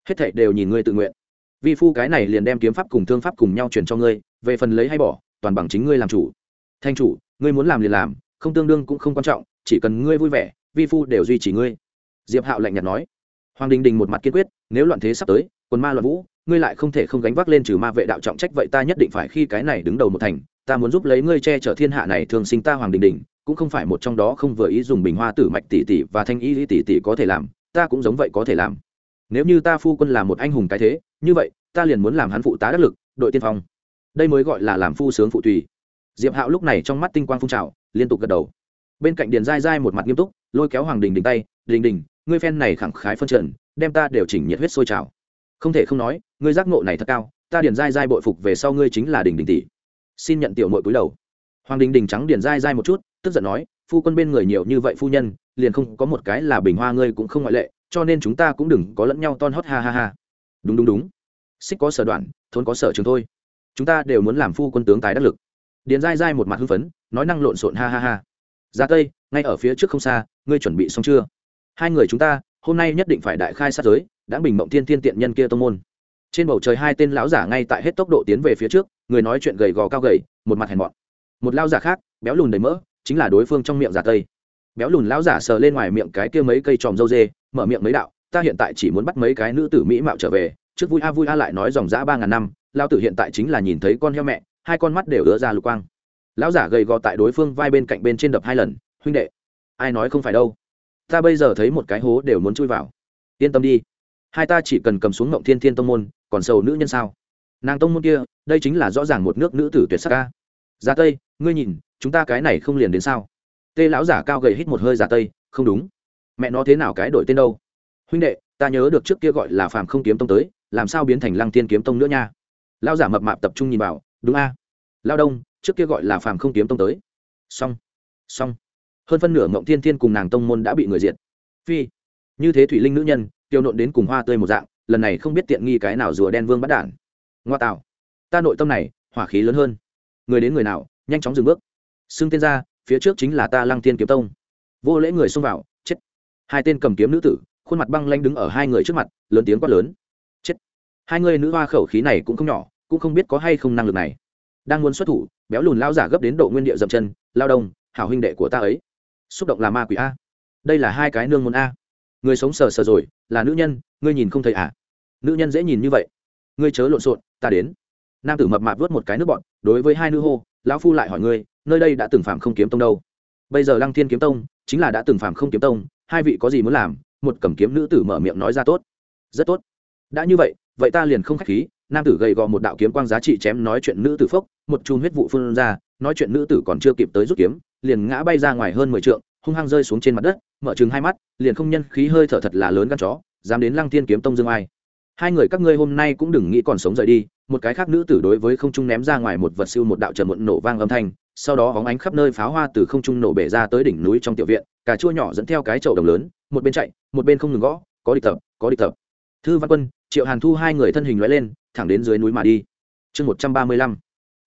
Hết thệ đều nhìn ngươi tự nguyện. Vi phu cái này liền đem kiếm pháp cùng thương pháp cùng nhau truyền cho ngươi, về phần lấy hay bỏ toàn bằng chính ngươi làm chủ. Thanh chủ, ngươi muốn làm liền làm, không tương đương cũng không quan trọng, chỉ cần ngươi vui vẻ, vi phu đều duy trì ngươi. Diệp hạo lạnh nhạt nói. Hoàng đình đình một mặt kiên quyết, nếu loạn thế sắp tới, quần ma loạn vũ, ngươi lại không thể không gánh vác lên trừ ma vệ đạo trọng trách vậy ta nhất định phải khi cái này đứng đầu một thành, ta muốn giúp lấy ngươi che chở thiên hạ này thường sinh ta hoàng đình đình, cũng không phải một trong đó không vừa ý dùng bình hoa tử mạch tỷ tỷ và thanh y tỷ tỷ có thể làm, ta cũng giống vậy có thể làm. Nếu như ta phu quân là một anh hùng cái thế, như vậy, ta liền muốn làm hắn phụ tá đắc lực, đội tiên phong đây mới gọi là làm phu sướng phụ tùy. Diệp hạo lúc này trong mắt tinh quang phun trào, liên tục gật đầu. Bên cạnh điền dai dai một mặt nghiêm túc, lôi kéo hoàng đình đình tay, đình đình, ngươi phen này khẳng khái phân trần, đem ta đều chỉnh nhiệt huyết sôi trào. Không thể không nói, ngươi giác ngộ này thật cao, ta điền dai dai bội phục về sau ngươi chính là đình đình tỷ. Xin nhận tiểu mội cúi đầu. Hoàng đình đình trắng điền dai dai một chút, tức giận nói, phu quân bên người nhiều như vậy phu nhân, liền không có một cái là bình hoa ngươi cũng không ngoại lệ, cho nên chúng ta cũng đừng có lẫn nhau ton hót ha ha ha. Đúng đúng đúng. Xích có sở đoạn thôn có sở trường thôi chúng ta đều muốn làm phu quân tướng tài đắc lực. Điền dai dai một mặt hưng phấn, nói năng lộn xộn ha ha ha. Ra tây, ngay ở phía trước không xa, ngươi chuẩn bị xong chưa? Hai người chúng ta, hôm nay nhất định phải đại khai sát giới, đã bình mộng thiên thiên tiện nhân kia tô môn. Trên bầu trời hai tên lão giả ngay tại hết tốc độ tiến về phía trước, người nói chuyện gầy gò cao gầy, một mặt hèn mọn. Một lao giả khác, béo lùn đầy mỡ, chính là đối phương trong miệng giả tây. Béo lùn lão giả sờ lên ngoài miệng cái kia mấy cây tròm dâu dê, mở miệng mấy đạo, ta hiện tại chỉ muốn bắt mấy cái nữ tử mỹ mạo trở về, trước vui a vui a lại nói dòng dã ba ngàn năm lao tử hiện tại chính là nhìn thấy con heo mẹ, hai con mắt đều ứa ra lục quang. Lão giả gầy gò tại đối phương vai bên cạnh bên trên đập hai lần, huynh đệ, ai nói không phải đâu? Ta bây giờ thấy một cái hố đều muốn chui vào. Yên tâm đi. Hai ta chỉ cần cầm xuống ngộng thiên thiên tông môn, còn sầu nữ nhân sao? Nàng tông môn kia, đây chính là rõ ràng một nước nữ tử tuyệt sắc ca ra tây, ngươi nhìn, chúng ta cái này không liền đến sao? Tê lão giả cao gầy hít một hơi giả tây, không đúng. Mẹ nó thế nào cái đổi tên đâu? Huynh đệ, ta nhớ được trước kia gọi là phàm không kiếm tông tới, làm sao biến thành lăng tiên kiếm tông nữa nha? Lão giả mập mạp tập trung nhìn vào, đúng a. À? lao đông, trước kia gọi là phàm không kiếm tông tới. Xong xong. Hơn phân nửa ngộng thiên thiên cùng nàng tông môn đã bị người diệt. Phi, như thế thủy linh nữ nhân, tiêu nộn đến cùng hoa tươi một dạng, lần này không biết tiện nghi cái nào rùa đen vương bắt đản. Ngoa tạo, ta nội tâm này, hỏa khí lớn hơn. Người đến người nào, nhanh chóng dừng bước. Xưng tên ra, phía trước chính là ta lăng thiên kiếm tông. Vô lễ người xông vào, chết. Hai tên cầm kiếm nữ tử, khuôn mặt băng lanh đứng ở hai người trước mặt, lớn tiếng quát lớn. Chết. Hai người nữ hoa khẩu khí này cũng không nhỏ cũng không biết có hay không năng lực này. Đang muốn xuất thủ, béo lùn lao giả gấp đến độ nguyên địa dậm chân, lao đông, hảo huynh đệ của ta ấy. Xúc động là ma quỷ a. Đây là hai cái nương môn a. Người sống sờ sờ rồi, là nữ nhân, ngươi nhìn không thấy à? Nữ nhân dễ nhìn như vậy. Ngươi chớ lộn xộn, ta đến. Nam tử mập mạp vớt một cái nước bọn, đối với hai nữ hô, lão phu lại hỏi ngươi, nơi đây đã từng phạm không kiếm tông đâu? Bây giờ lăng thiên kiếm tông, chính là đã từng phạm không kiếm tông, hai vị có gì muốn làm? Một cầm kiếm nữ tử mở miệng nói ra, tốt, rất tốt. Đã như vậy vậy ta liền không khách khí, nam tử gầy gò một đạo kiếm quang giá trị chém nói chuyện nữ tử phốc, một chùm huyết vụ phun ra, nói chuyện nữ tử còn chưa kịp tới rút kiếm, liền ngã bay ra ngoài hơn mười trượng, hung hăng rơi xuống trên mặt đất, mở chừng hai mắt, liền không nhân khí hơi thở thật là lớn gan chó, dám đến lăng thiên kiếm tông dương ai. Hai người các ngươi hôm nay cũng đừng nghĩ còn sống rời đi, một cái khác nữ tử đối với không trung ném ra ngoài một vật siêu một đạo trần muộn nổ vang âm thanh, sau đó hóng ánh khắp nơi pháo hoa từ không trung nổ bể ra tới đỉnh núi trong tiểu viện, cà chua nhỏ dẫn theo cái chậu đồng lớn, một bên chạy, một bên không ngừng gõ, có địch tập, có địch tập. Thư văn quân triệu hàn thu hai người thân hình loại lên, thẳng đến dưới núi mà đi. Chương một trăm ba mươi lăm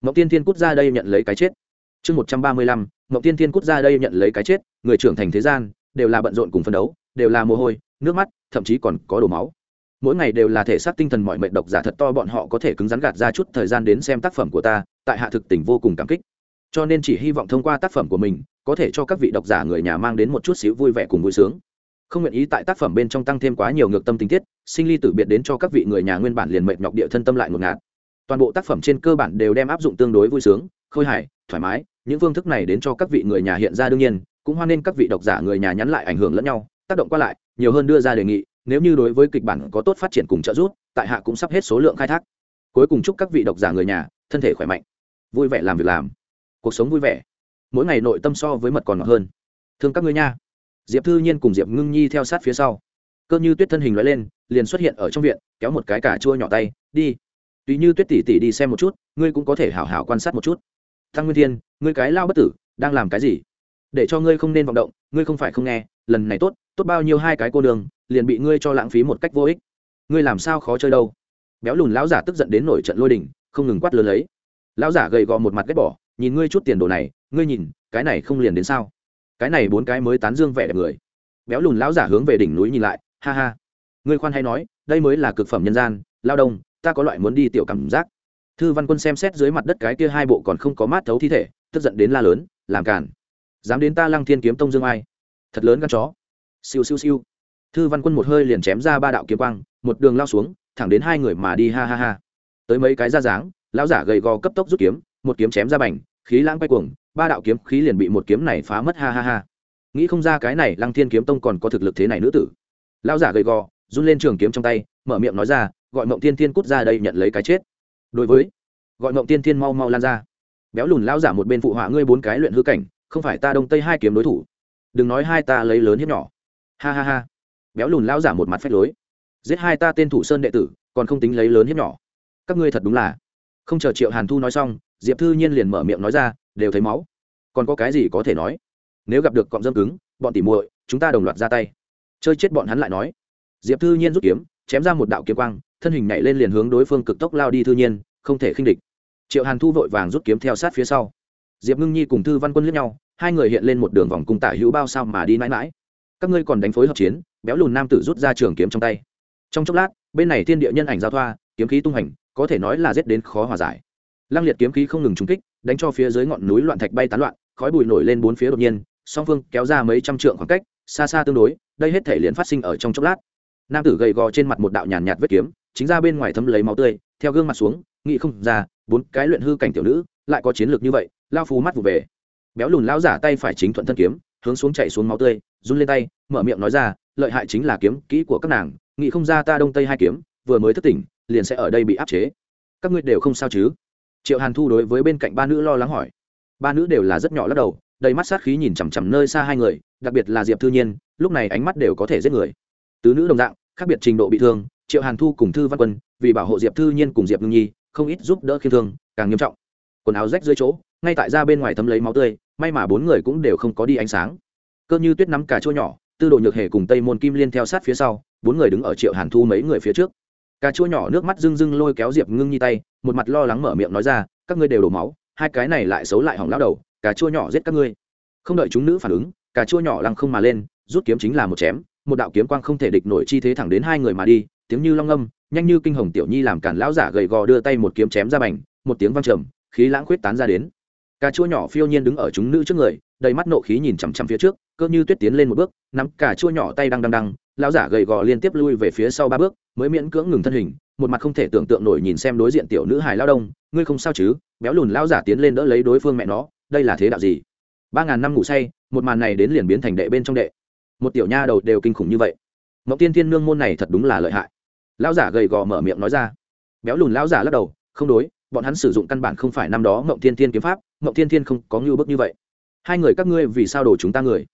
mậu tiên thiên cút ra đây nhận lấy cái chết. Chương một trăm ba mươi lăm mậu tiên thiên cút ra đây nhận lấy cái chết, người trưởng thành thế gian, đều là bận rộn cùng phân đấu, đều là mồ hôi, nước mắt, thậm chí còn có đổ máu. Mỗi ngày đều là thể xác tinh thần mọi mệnh độc giả thật to bọn họ có thể cứng rắn gạt ra chút thời gian đến xem tác phẩm của ta, tại hạ thực tình vô cùng cảm kích. Cho nên chỉ hy vọng thông qua tác phẩm của mình, có thể cho các vị độc giả người nhà mang đến một chút xíu vui vẻ cùng vui sướng không nguyện ý tại tác phẩm bên trong tăng thêm quá nhiều ngược tâm tình tiết, sinh ly tử biệt đến cho các vị người nhà nguyên bản liền mệt nhọc địa thân tâm lại ngột ngạt. Toàn bộ tác phẩm trên cơ bản đều đem áp dụng tương đối vui sướng, khôi hài, thoải mái, những phương thức này đến cho các vị người nhà hiện ra đương nhiên, cũng hoan nên các vị độc giả người nhà nhắn lại ảnh hưởng lẫn nhau, tác động qua lại, nhiều hơn đưa ra đề nghị, nếu như đối với kịch bản có tốt phát triển cùng trợ giúp, tại hạ cũng sắp hết số lượng khai thác. Cuối cùng chúc các vị độc giả người nhà, thân thể khỏe mạnh, vui vẻ làm việc làm, cuộc sống vui vẻ, mỗi ngày nội tâm so với mật còn ngọt hơn. Thương các ngươi nha diệp thư nhiên cùng diệp ngưng nhi theo sát phía sau. Cơ như tuyết thân hình loại lên, liền xuất hiện ở trong viện, kéo một cái cà chua nhỏ tay, đi. Tùy như tuyết tỉ tỉ đi xem một chút, ngươi cũng có thể hảo hảo quan sát một chút. Thăng nguyên thiên, ngươi cái lao bất tử, đang làm cái gì? Để cho ngươi không nên vọng động, ngươi không phải không nghe, lần này tốt tốt bao nhiêu hai cái cô đường, liền bị ngươi cho lãng phí một cách vô ích. Ngươi làm sao khó chơi đâu? Béo lùn lão giả tức giận đến nổi trận lôi đình, không ngừng quát lớn lấy. Lão giả gầy gò một mặt ghét bỏ, nhìn ngươi chút tiền đồ này, ngươi nhìn, cái này không liền đến sao? Cái này bốn cái mới tán dương vẻ đẹp người. Béo lùn lão giả hướng về đỉnh núi nhìn lại, ha ha. Ngươi khoan hay nói, đây mới là cực phẩm nhân gian, lao đông, ta có loại muốn đi tiểu cảm giác. Thư văn quân xem xét dưới mặt đất cái kia hai bộ còn không có mát thấu thi thể, tức giận đến la lớn, làm cản dám đến ta lăng thiên kiếm tông dương ai? Thật lớn gan chó. Siêu siêu siêu. Thư văn quân một hơi liền chém ra ba đạo kiếm quang, một đường lao xuống, thẳng đến hai người mà đi, ha ha ha. Tới mấy cái ra dáng, lão giả gầy gò cấp tốc rút kiếm, một kiếm chém ra bành, khí lãng quay cuồng ba đạo kiếm khí liền bị một kiếm này phá mất, ha ha ha. Nghĩ không ra cái này lăng thiên kiếm tông còn có thực lực thế này nữ tử. Lão giả gầy gò, run lên trường kiếm trong tay, mở miệng nói ra, gọi mộng tiên thiên cút ra đây nhận lấy cái chết. Đối với, gọi mộng tiên thiên mau mau lan ra. Béo lùn lao giả một bên phụ họa ngươi bốn cái luyện hư cảnh, không phải ta đông tây hai kiếm đối thủ. Đừng nói hai ta lấy lớn hiếp nhỏ. Ha ha ha. Béo lùn lao giả một mặt phách lối. Giết hai ta tên thủ sơn đệ tử, còn không tính lấy lớn hiếp nhỏ. Các ngươi thật đúng là. Không chờ triệu hàn thu nói xong, diệp thư nhiên liền mở miệng nói ra đều thấy máu. Còn có cái gì có thể nói? Nếu gặp được cọng dâm cứng, bọn tỉ muội, chúng ta đồng loạt ra tay. Chơi chết bọn hắn lại nói. Diệp thư nhiên rút kiếm, chém ra một đạo kiếm quang, thân hình nhảy lên liền hướng đối phương cực tốc lao đi thư nhiên, không thể khinh địch. Triệu hàn thu vội vàng rút kiếm theo sát phía sau. Diệp ngưng nhi cùng thư văn quân lướt nhau, hai người hiện lên một đường vòng cung tả hữu bao sao mà đi mãi mãi. Các ngươi còn đánh phối hợp chiến, béo lùn nam tử rút ra trường kiếm trong tay. Trong chốc lát, bên này thiên địa nhân ảnh giao thoa, kiếm khí tung hành có thể nói là giết đến khó hòa giải lăng liệt kiếm khí không ngừng trúng kích, đánh cho phía dưới ngọn núi loạn thạch bay tán loạn, khói bụi nổi lên bốn phía đột nhiên, song phương kéo ra mấy trăm trượng khoảng cách, xa xa tương đối, đây hết thể liền phát sinh ở trong chốc lát. Nam tử gầy gò trên mặt một đạo nhàn nhạt vết kiếm, chính ra bên ngoài thấm lấy máu tươi, theo gương mặt xuống, nghĩ không ra, bốn cái luyện hư cảnh tiểu nữ, lại có chiến lược như vậy, lao phù mắt vụ về. Béo lùn lao giả tay phải chính thuận thân kiếm, hướng xuống chạy xuống máu tươi, run lên tay, mở miệng nói ra, lợi hại chính là kiếm kỹ của các nàng, nghĩ không ra ta đông tây hai kiếm, vừa mới thất tỉnh, liền sẽ ở đây bị áp chế. Các ngươi đều không sao chứ? Triệu hàn thu đối với bên cạnh ba nữ lo lắng hỏi. Ba nữ đều là rất nhỏ lắc đầu, đầy mắt sát khí nhìn chằm chằm nơi xa hai người, đặc biệt là diệp thư nhiên, lúc này ánh mắt đều có thể giết người. Tứ nữ đồng dạng, khác biệt trình độ bị thương, triệu hàn thu cùng thư văn quân, vì bảo hộ diệp thư nhiên cùng diệp ngưng nhi, không ít giúp đỡ khiêm thương, càng nghiêm trọng. Quần áo rách dưới chỗ, ngay tại ra bên ngoài thấm lấy máu tươi, may mà bốn người cũng đều không có đi ánh sáng. Cơ như tuyết nắm cả chỗ nhỏ, tư đồ nhược hề cùng tây môn kim liên theo sát phía sau, bốn người đứng ở triệu hàn thu mấy người phía trước cà chua nhỏ nước mắt rưng rưng lôi kéo diệp ngưng nhi tay, một mặt lo lắng mở miệng nói ra, các ngươi đều đổ máu, hai cái này lại xấu lại hỏng lao đầu, cà chua nhỏ giết các ngươi. Không đợi chúng nữ phản ứng, cà chua nhỏ lăng không mà lên, rút kiếm chính là một chém, một đạo kiếm quang không thể địch nổi chi thế thẳng đến hai người mà đi, tiếng như long âm, nhanh như kinh hồng tiểu nhi làm cản lão giả gầy gò đưa tay một kiếm chém ra bành, một tiếng vang trầm, khí lãng khuyết tán ra đến. Cà chua nhỏ phiêu nhiên đứng ở chúng nữ trước người, đầy mắt nộ khí nhìn chằm chằm phía trước, cơ như tuyết tiến lên một bước, nắm cà chua nhỏ tay đang đang đang lão giả gầy gò liên tiếp lui về phía sau ba bước, mới miễn cưỡng ngừng thân hình, một mặt không thể tưởng tượng nổi nhìn xem đối diện tiểu nữ hài lao đông, ngươi không sao chứ? Béo lùn lão giả tiến lên đỡ lấy đối phương mẹ nó, đây là thế đạo gì? Ba ngàn năm ngủ say, một màn này đến liền biến thành đệ bên trong đệ. Một tiểu nha đầu đều kinh khủng như vậy. Mộng tiên thiên nương môn này thật đúng là lợi hại. Lão giả gầy gò mở miệng nói ra. Béo lùn lão giả lắc đầu, không đối, bọn hắn sử dụng căn bản không phải năm đó mộng thiên thiên kiếm pháp mộng thiên thiên không có ngưu bức như vậy. Hai người các ngươi vì sao đổ chúng ta người?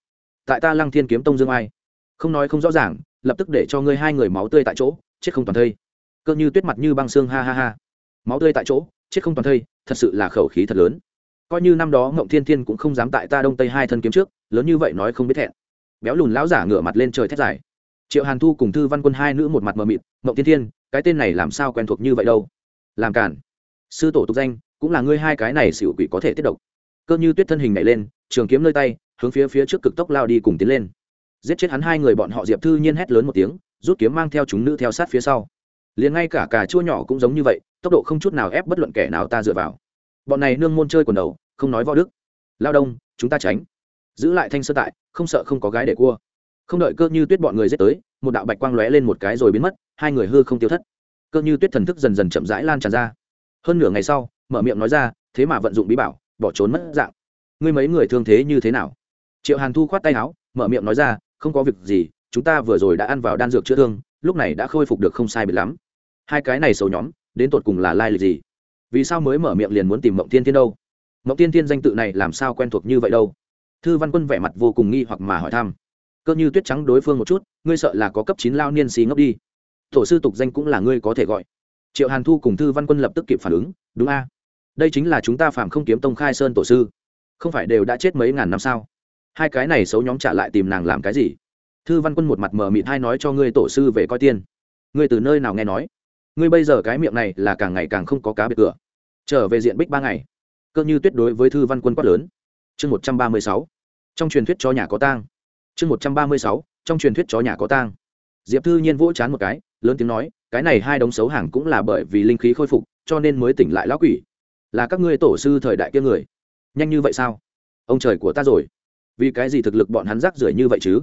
Tại ta lăng thiên kiếm tông dương ai không nói không rõ ràng, lập tức để cho ngươi hai người máu tươi tại chỗ, chết không toàn thây. Cơ như tuyết mặt như băng xương, ha ha ha. Máu tươi tại chỗ, chết không toàn thây, thật sự là khẩu khí thật lớn. Coi như năm đó ngộng thiên thiên cũng không dám tại ta đông tây hai thân kiếm trước, lớn như vậy nói không biết thẹn. Béo lùn lão giả ngửa mặt lên trời thét dài. Triệu hàn thu cùng thư văn quân hai nữ một mặt mờ mịt, ngộng thiên thiên, cái tên này làm sao quen thuộc như vậy đâu? Làm cản sư tổ tục danh, cũng là ngươi hai cái này xỉu quỷ có thể tiết độc. Cơ như tuyết thân hình nhảy lên, trường kiếm nơi tay, hướng phía phía trước cực tốc lao đi cùng tiến lên giết chết hắn hai người bọn họ, diệp thư nhiên hét lớn một tiếng, rút kiếm mang theo chúng nữ theo sát phía sau. Liền ngay cả cà chua nhỏ cũng giống như vậy, tốc độ không chút nào ép bất luận kẻ nào ta dựa vào. Bọn này nương môn chơi quần đầu, không nói võ đức. Lao đông, chúng ta tránh. Giữ lại thanh sơ tại, không sợ không có gái để cua. Không đợi cơ như tuyết bọn người giết tới, một đạo bạch quang lóe lên một cái rồi biến mất, hai người hư không tiêu thất. Cơ như tuyết thần thức dần dần chậm rãi lan tràn ra. Hơn nửa ngày sau, mở miệng nói ra, thế mà vận dụng bí bảo, bỏ trốn mất dạng. Ngươi mấy người thương thế như thế nào? Triệu hàn thu khoát tay áo, mở miệng nói ra không có việc gì, chúng ta vừa rồi đã ăn vào đan dược chữa thương, lúc này đã khôi phục được không sai biệt lắm. Hai cái này xấu nhóm, đến tột cùng là lai lịch gì? Vì sao mới mở miệng liền muốn tìm mộng tiên tiên đâu? Mộng tiên tiên danh tự này làm sao quen thuộc như vậy đâu? Thư văn quân vẻ mặt vô cùng nghi hoặc mà hỏi thăm. Cơ như tuyết trắng đối phương một chút, ngươi sợ là có cấp chín lao niên xí ngốc đi. Tổ sư tục danh cũng là ngươi có thể gọi. Triệu hàn thu cùng thư văn quân lập tức kịp phản ứng, đúng a? Đây chính là chúng ta phạm không kiếm tông khai sơn tổ sư. Không phải đều đã chết mấy ngàn năm sao? Hai cái này xấu nhóm trả lại tìm nàng làm cái gì? Thư văn quân một mặt mờ mịt hai nói cho ngươi tổ sư về coi tiên. Ngươi từ nơi nào nghe nói? Ngươi bây giờ cái miệng này là càng ngày càng không có cá biệt cửa trở về diện bích ba ngày. Cơ như tuyệt đối với thư văn quân quát lớn. Chương một trăm ba mươi sáu. Trong truyền thuyết cho nhà có tang. Chương một trăm ba mươi sáu. Trong truyền thuyết chó nhà có tang. Diệp thư nhiên vỗ chán một cái, lớn tiếng nói, cái này hai đống xấu hàng cũng là bởi vì linh khí khôi phục, cho nên mới tỉnh lại lão quỷ. Là các ngươi tổ sư thời đại kia người. Nhanh như vậy sao? Ông trời của ta rồi vì cái gì thực lực bọn hắn rác rưởi như vậy chứ?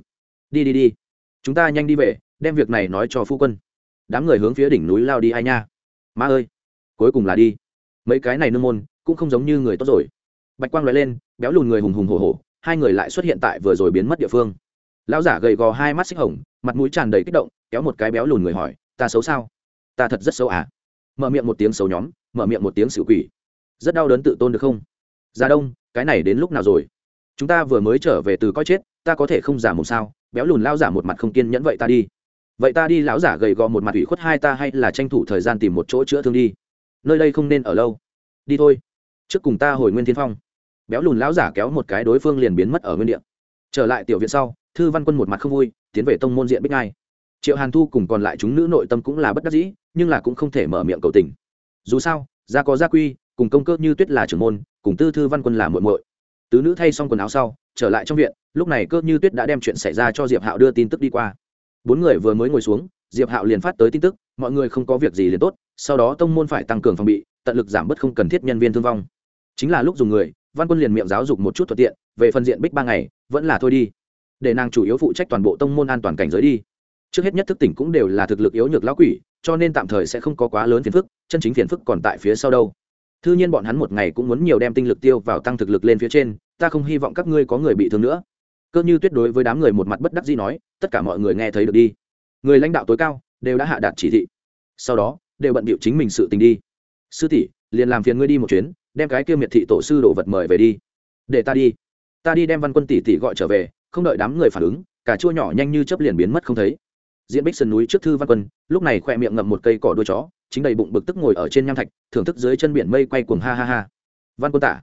Đi đi đi. Chúng ta nhanh đi về, đem việc này nói cho phu quân. Đám người hướng phía đỉnh núi lao đi ai nha. Ma ơi, cuối cùng là đi. Mấy cái này nương môn cũng không giống như người tốt rồi. Bạch quang nói lên, béo lùn người hùng hùng hổ hổ, hai người lại xuất hiện tại vừa rồi biến mất địa phương. Lão giả gầy gò hai mắt xích hồng, mặt mũi tràn đầy kích động, kéo một cái béo lùn người hỏi, ta xấu sao? Ta thật rất xấu à? Mở miệng một tiếng xấu nhóm, mở miệng một tiếng xỉu quỷ. Rất đau đớn tự tôn được không? Ra đông, cái này đến lúc nào rồi? Chúng ta vừa mới trở về từ coi chết ta có thể không giả một sao? Béo lùn lao giả một mặt không kiên nhẫn vậy ta đi. Vậy ta đi lão giả gầy gò một mặt ủy khuất hai ta hay là tranh thủ thời gian tìm một chỗ chữa thương đi? Nơi đây không nên ở lâu. Đi thôi. Trước cùng ta hồi nguyên thiên phong. Béo lùn lão giả kéo một cái đối phương liền biến mất ở nguyên địa. Trở lại tiểu viện sau thư văn quân một mặt không vui tiến về tông môn diện bích ngay, triệu hàn thu cùng còn lại chúng nữ nội tâm cũng là bất đắc dĩ nhưng là cũng không thể mở miệng cầu tình. Dù sao gia có gia quy cùng công cơ như tuyết là trưởng môn cùng tư thư văn quân là muội muội tứ nữ thay xong quần áo sau, trở lại trong viện, lúc này cơ như tuyết đã đem chuyện xảy ra cho diệp hạo đưa tin tức đi qua. Bốn người vừa mới ngồi xuống, diệp hạo liền phát tới tin tức, mọi người không có việc gì liền tốt, sau đó tông môn phải tăng cường phòng bị, tận lực giảm bớt không cần thiết nhân viên thương vong. Chính là lúc dùng người, văn quân liền miệng giáo dục một chút thuận tiện, về phần diện bích ba ngày, vẫn là thôi đi. Để nàng chủ yếu phụ trách toàn bộ tông môn an toàn cảnh giới đi. Trước hết nhất thức tỉnh cũng đều là thực lực yếu nhược lão quỷ, cho nên tạm thời sẽ không có quá lớn phiền phức, chân chính phiền phức còn tại phía sau đâu thư nhiên bọn hắn một ngày cũng muốn nhiều đem tinh lực tiêu vào tăng thực lực lên phía trên, ta không hy vọng các ngươi có người bị thương nữa. Cơ như tuyết đối với đám người một mặt bất đắc dĩ nói, tất cả mọi người nghe thấy được đi. Người lãnh đạo tối cao, đều đã hạ đạt chỉ thị. Sau đó, đều bận bịu chính mình sự tình đi. Sư tỷ, liền làm phiền ngươi đi một chuyến, đem cái kia miệt thị tổ sư đồ vật mời về đi. Để ta đi. Ta đi đem văn quân tỷ tỷ gọi trở về, không đợi đám người phản ứng cả chua nhỏ nhanh như chấp liền biến mất không thấy. Diễn bích sườn núi trước thư văn quân, lúc này khoe miệng ngậm một cây cỏ đuôi chó chính đầy bụng bực tức ngồi ở trên nham thạch, thưởng thức dưới chân biển mây quay cuồng ha ha ha. Văn quân tả,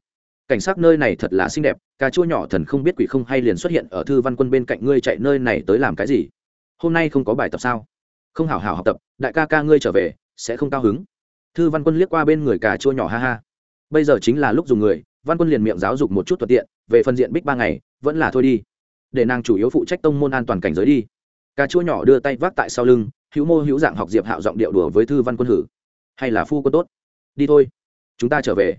cảnh sát nơi này thật là xinh đẹp, cà chua nhỏ thần không biết quỷ không hay liền xuất hiện ở thư văn quân bên cạnh ngươi chạy nơi này tới làm cái gì? Hôm nay không có bài tập sao? Không hảo hảo học tập, đại ca ca ngươi trở về, sẽ không cao hứng. Thư văn quân liếc qua bên người cà chua nhỏ ha ha. Bây giờ chính là lúc dùng người, văn quân liền miệng giáo dục một chút thuận tiện, về phần diện bích ba ngày, vẫn là thôi đi. Để nàng chủ yếu phụ trách tông môn an toàn cảnh giới đi. Cà chua nhỏ đưa tay vác tại sau lưng hữu mô hữu dạng học diệp hạo giọng điệu đùa với thư văn quân hử. Hay là phu quân tốt? Đi thôi. Chúng ta trở về.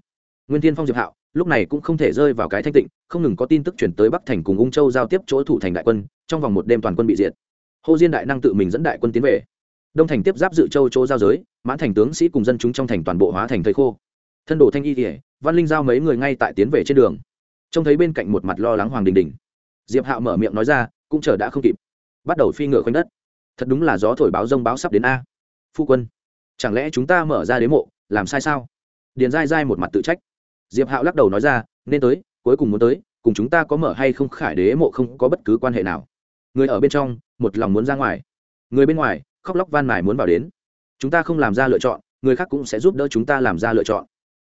Nguyên tiên phong diệp hạo, lúc này cũng không thể rơi vào cái thanh tịnh, không ngừng có tin tức chuyển tới bắc thành cùng ung châu giao tiếp chỗ thủ thành đại quân, trong vòng một đêm toàn quân bị diệt. Hồ diên đại năng tự mình dẫn đại quân tiến về. Đông thành tiếp giáp dự châu chỗ giao giới, mãn thành tướng sĩ cùng dân chúng trong thành toàn bộ hóa thành thầy khô. Thân đồ thanh y kỉa văn linh giao mấy người ngay tại tiến về trên đường. Trông thấy bên cạnh một mặt lo lắng hoàng đình đình. Diệp hạo mở miệng nói ra, cũng chờ đã không kịp. Bắt đầu phi ngựa khoanh đất thật đúng là gió thổi báo rông báo sắp đến a. Phu quân, chẳng lẽ chúng ta mở ra đế mộ, làm sai sao? Điền dai dai một mặt tự trách. Diệp hạo lắc đầu nói ra, nên tới, cuối cùng muốn tới, cùng chúng ta có mở hay không khải đế mộ không có bất cứ quan hệ nào. Người ở bên trong, một lòng muốn ra ngoài. Người bên ngoài, khóc lóc van mài muốn vào đến. Chúng ta không làm ra lựa chọn, người khác cũng sẽ giúp đỡ chúng ta làm ra lựa chọn.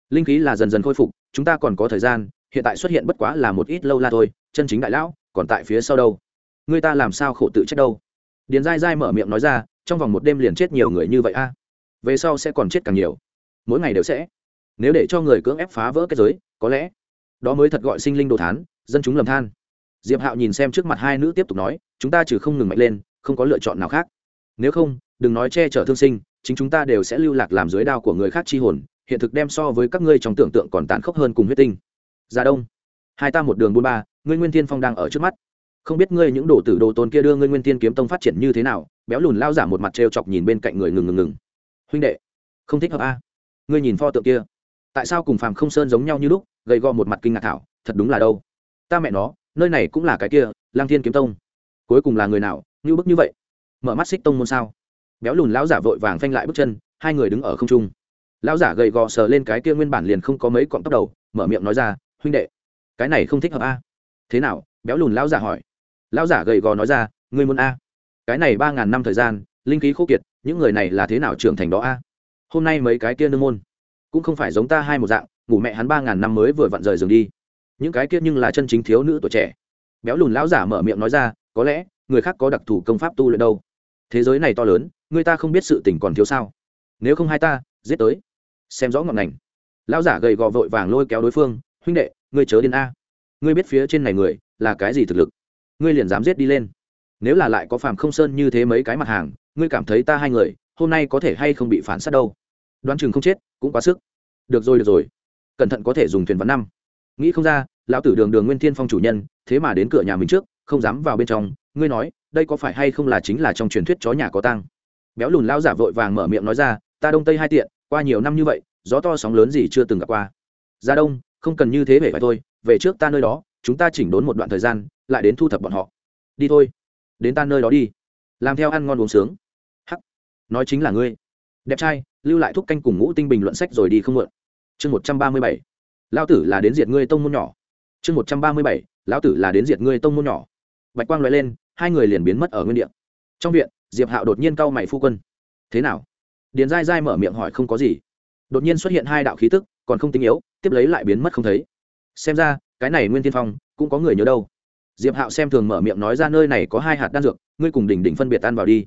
Linh khí là dần dần khôi phục, chúng ta còn có thời gian, hiện tại xuất hiện bất quá là một ít lâu la thôi, chân chính đại lão, còn tại phía sau đâu? Người ta làm sao khổ tự trách đâu? Điền dai dai mở miệng nói ra, trong vòng một đêm liền chết nhiều người như vậy a. À? Về sau sẽ còn chết càng nhiều. Mỗi ngày đều sẽ. Nếu để cho người cưỡng ép phá vỡ cái giới, có lẽ đó mới thật gọi sinh linh đồ thán, dân chúng lầm than. Diệp hạo nhìn xem trước mặt hai nữ tiếp tục nói, chúng ta trừ không ngừng mạnh lên, không có lựa chọn nào khác. Nếu không, đừng nói che chở thương sinh, chính chúng ta đều sẽ lưu lạc làm dưới đao của người khác chi hồn, hiện thực đem so với các ngươi trong tưởng tượng còn tàn khốc hơn cùng huyết tinh. Gia đông, hai ta một đường buôn ba, ngươi nguyên thiên phong đang ở trước mắt không biết ngươi những đồ tử đồ tôn kia đưa ngươi nguyên thiên kiếm tông phát triển như thế nào, béo lùn lao giả một mặt trêu chọc nhìn bên cạnh người ngừng ngừng ngừng. Huynh đệ, không thích hợp a. Ngươi nhìn pho tượng kia, tại sao cùng phàm không sơn giống nhau như lúc, gầy gò một mặt kinh ngạc thảo, thật đúng là đâu. Ta mẹ nó, nơi này cũng là cái kia, lang thiên kiếm tông. Cuối cùng là người nào như bức như vậy? Mở mắt xích tông môn sao? Béo lùn lão giả vội vàng phanh lại bước chân, hai người đứng ở không trung. Lão giả gầy gò sờ lên cái kia nguyên bản liền không có mấy cọng tóc đầu, mở miệng nói ra, huynh đệ, cái này không thích hợp a. Thế nào? Béo lùn lão giả hỏi lão giả gầy gò nói ra, ngươi muốn a? Cái này ba ngàn năm thời gian, linh khí khô kiệt, những người này là thế nào trưởng thành đó a? Hôm nay mấy cái kia nương môn, cũng không phải giống ta hai một dạng, ngủ mẹ hắn ba ngàn năm mới vừa vặn rời giường đi. Những cái kia nhưng là chân chính thiếu nữ tuổi trẻ. Béo lùn lão giả mở miệng nói ra, có lẽ, người khác có đặc thù công pháp tu luyện đâu. Thế giới này to lớn, người ta không biết sự tình còn thiếu sao. Nếu không hai ta, giết tới. Xem rõ ngọn ngành. Lão giả gầy gò vội vàng lôi kéo đối phương, huynh đệ, ngươi chớ đến a. Ngươi biết phía trên này người là cái gì thực lực? Ngươi liền dám giết đi lên. Nếu là lại có phàm không sơn như thế mấy cái mặt hàng, ngươi cảm thấy ta hai người, hôm nay có thể hay không bị phản sát đâu? Đoán chừng không chết, cũng quá sức. Được rồi được rồi. Cẩn thận có thể dùng thuyền vắn năm. Nghĩ không ra, lão tử đường đường nguyên thiên phong chủ nhân, thế mà đến cửa nhà mình trước, không dám vào bên trong. Ngươi nói, đây có phải hay không là chính là trong truyền thuyết chó nhà có tăng béo lùn lao giả vội vàng mở miệng nói ra, ta đông tây hai tiện, qua nhiều năm như vậy, gió to sóng lớn gì chưa từng gặp qua. Ra đông, không cần như thế về phải thôi, về trước ta nơi đó, chúng ta chỉnh đốn một đoạn thời gian lại đến thu thập bọn họ. Đi thôi, đến ta nơi đó đi. Làm theo ăn ngon uống sướng. Hắc, nói chính là ngươi. Đẹp trai, lưu lại thúc canh cùng ngũ tinh bình luận sách rồi đi không mượn. Chương một trăm ba mươi bảy. Lão tử là đến diệt ngươi tông môn nhỏ. Chương một trăm ba mươi bảy. Lão tử là đến diệt ngươi tông môn nhỏ. Bạch quang loại lên, hai người liền biến mất ở nguyên địa. Trong viện, diệp hạo đột nhiên cau mày phu quân. Thế nào? Điền dai dai mở miệng hỏi không có gì. Đột nhiên xuất hiện hai đạo khí tức, còn không tinh yếu, tiếp lấy lại biến mất không thấy. Xem ra, cái này nguyên tiên phong, cũng có người nhớ đâu diệp hạo xem thường mở miệng nói ra nơi này có hai hạt đan dược, ngươi cùng đỉnh đỉnh phân biệt ăn vào đi.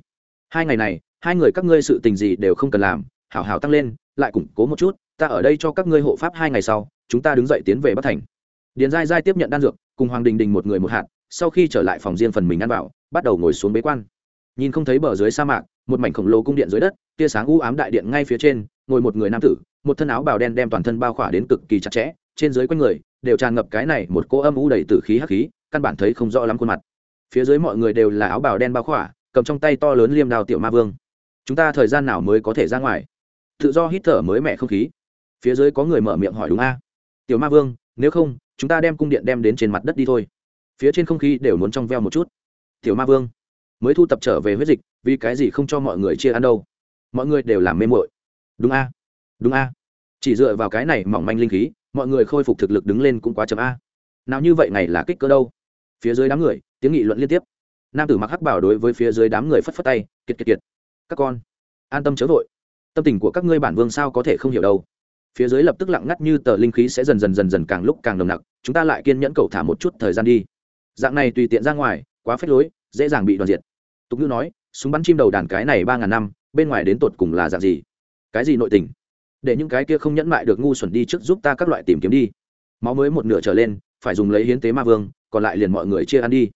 Hai ngày này, hai người các ngươi sự tình gì đều không cần làm, hảo hảo tăng lên, lại củng cố một chút, ta ở đây cho các ngươi hộ pháp hai ngày sau, chúng ta đứng dậy tiến về bắc thành. Điền giai giai tiếp nhận đan dược, cùng hoàng đình đình một người một hạt, sau khi trở lại phòng riêng phần mình ăn vào, bắt đầu ngồi xuống bế quan. Nhìn không thấy bờ dưới sa mạc, một mảnh khổng lồ cung điện dưới đất, tia sáng u ám đại điện ngay phía trên, ngồi một người nam tử, một thân áo bào đen đem toàn thân bao khỏa đến cực kỳ chặt chẽ, trên dưới quanh người, đều tràn ngập cái này một cô âm u đầy tử khí hắc khí căn bản thấy không rõ lắm khuôn mặt. Phía dưới mọi người đều là áo bào đen bao khỏa, cầm trong tay to lớn liêm đào tiểu ma vương. Chúng ta thời gian nào mới có thể ra ngoài? Tự do hít thở mới mẻ không khí. Phía dưới có người mở miệng hỏi đúng a? Tiểu ma vương, nếu không, chúng ta đem cung điện đem đến trên mặt đất đi thôi. Phía trên không khí đều muốn trong veo một chút. Tiểu ma vương, mới thu tập trở về huyết dịch, vì cái gì không cho mọi người chia ăn đâu? Mọi người đều làm mê mội đúng a? Đúng a. Chỉ dựa vào cái này mỏng manh linh khí, mọi người khôi phục thực lực đứng lên cũng quá chậm a. Nào như vậy này là kích cỡ đâu? Phía dưới đám người, tiếng nghị luận liên tiếp. Nam tử mặc hắc bảo đối với phía dưới đám người phất phất tay, kiệt kiệt kiệt. Các con, an tâm chớ vội. Tâm tình của các ngươi bản vương sao có thể không hiểu đâu. Phía dưới lập tức lặng ngắt như tờ linh khí sẽ dần dần dần dần càng lúc càng nồng nặc, chúng ta lại kiên nhẫn cậu thả một chút thời gian đi. Dạng này tùy tiện ra ngoài, quá phết lối, dễ dàng bị đoàn diệt. Tục ngữ nói, súng bắn chim đầu đàn cái này ba ngàn năm, bên ngoài đến tột cùng là dạng gì? Cái gì nội tình? Để những cái kia không nhẫn mại được ngu xuẩn đi trước giúp ta các loại tìm kiếm đi. Máu mới một nửa trở lên, phải dùng lấy hiến tế ma vương còn lại liền mọi người chia ăn đi.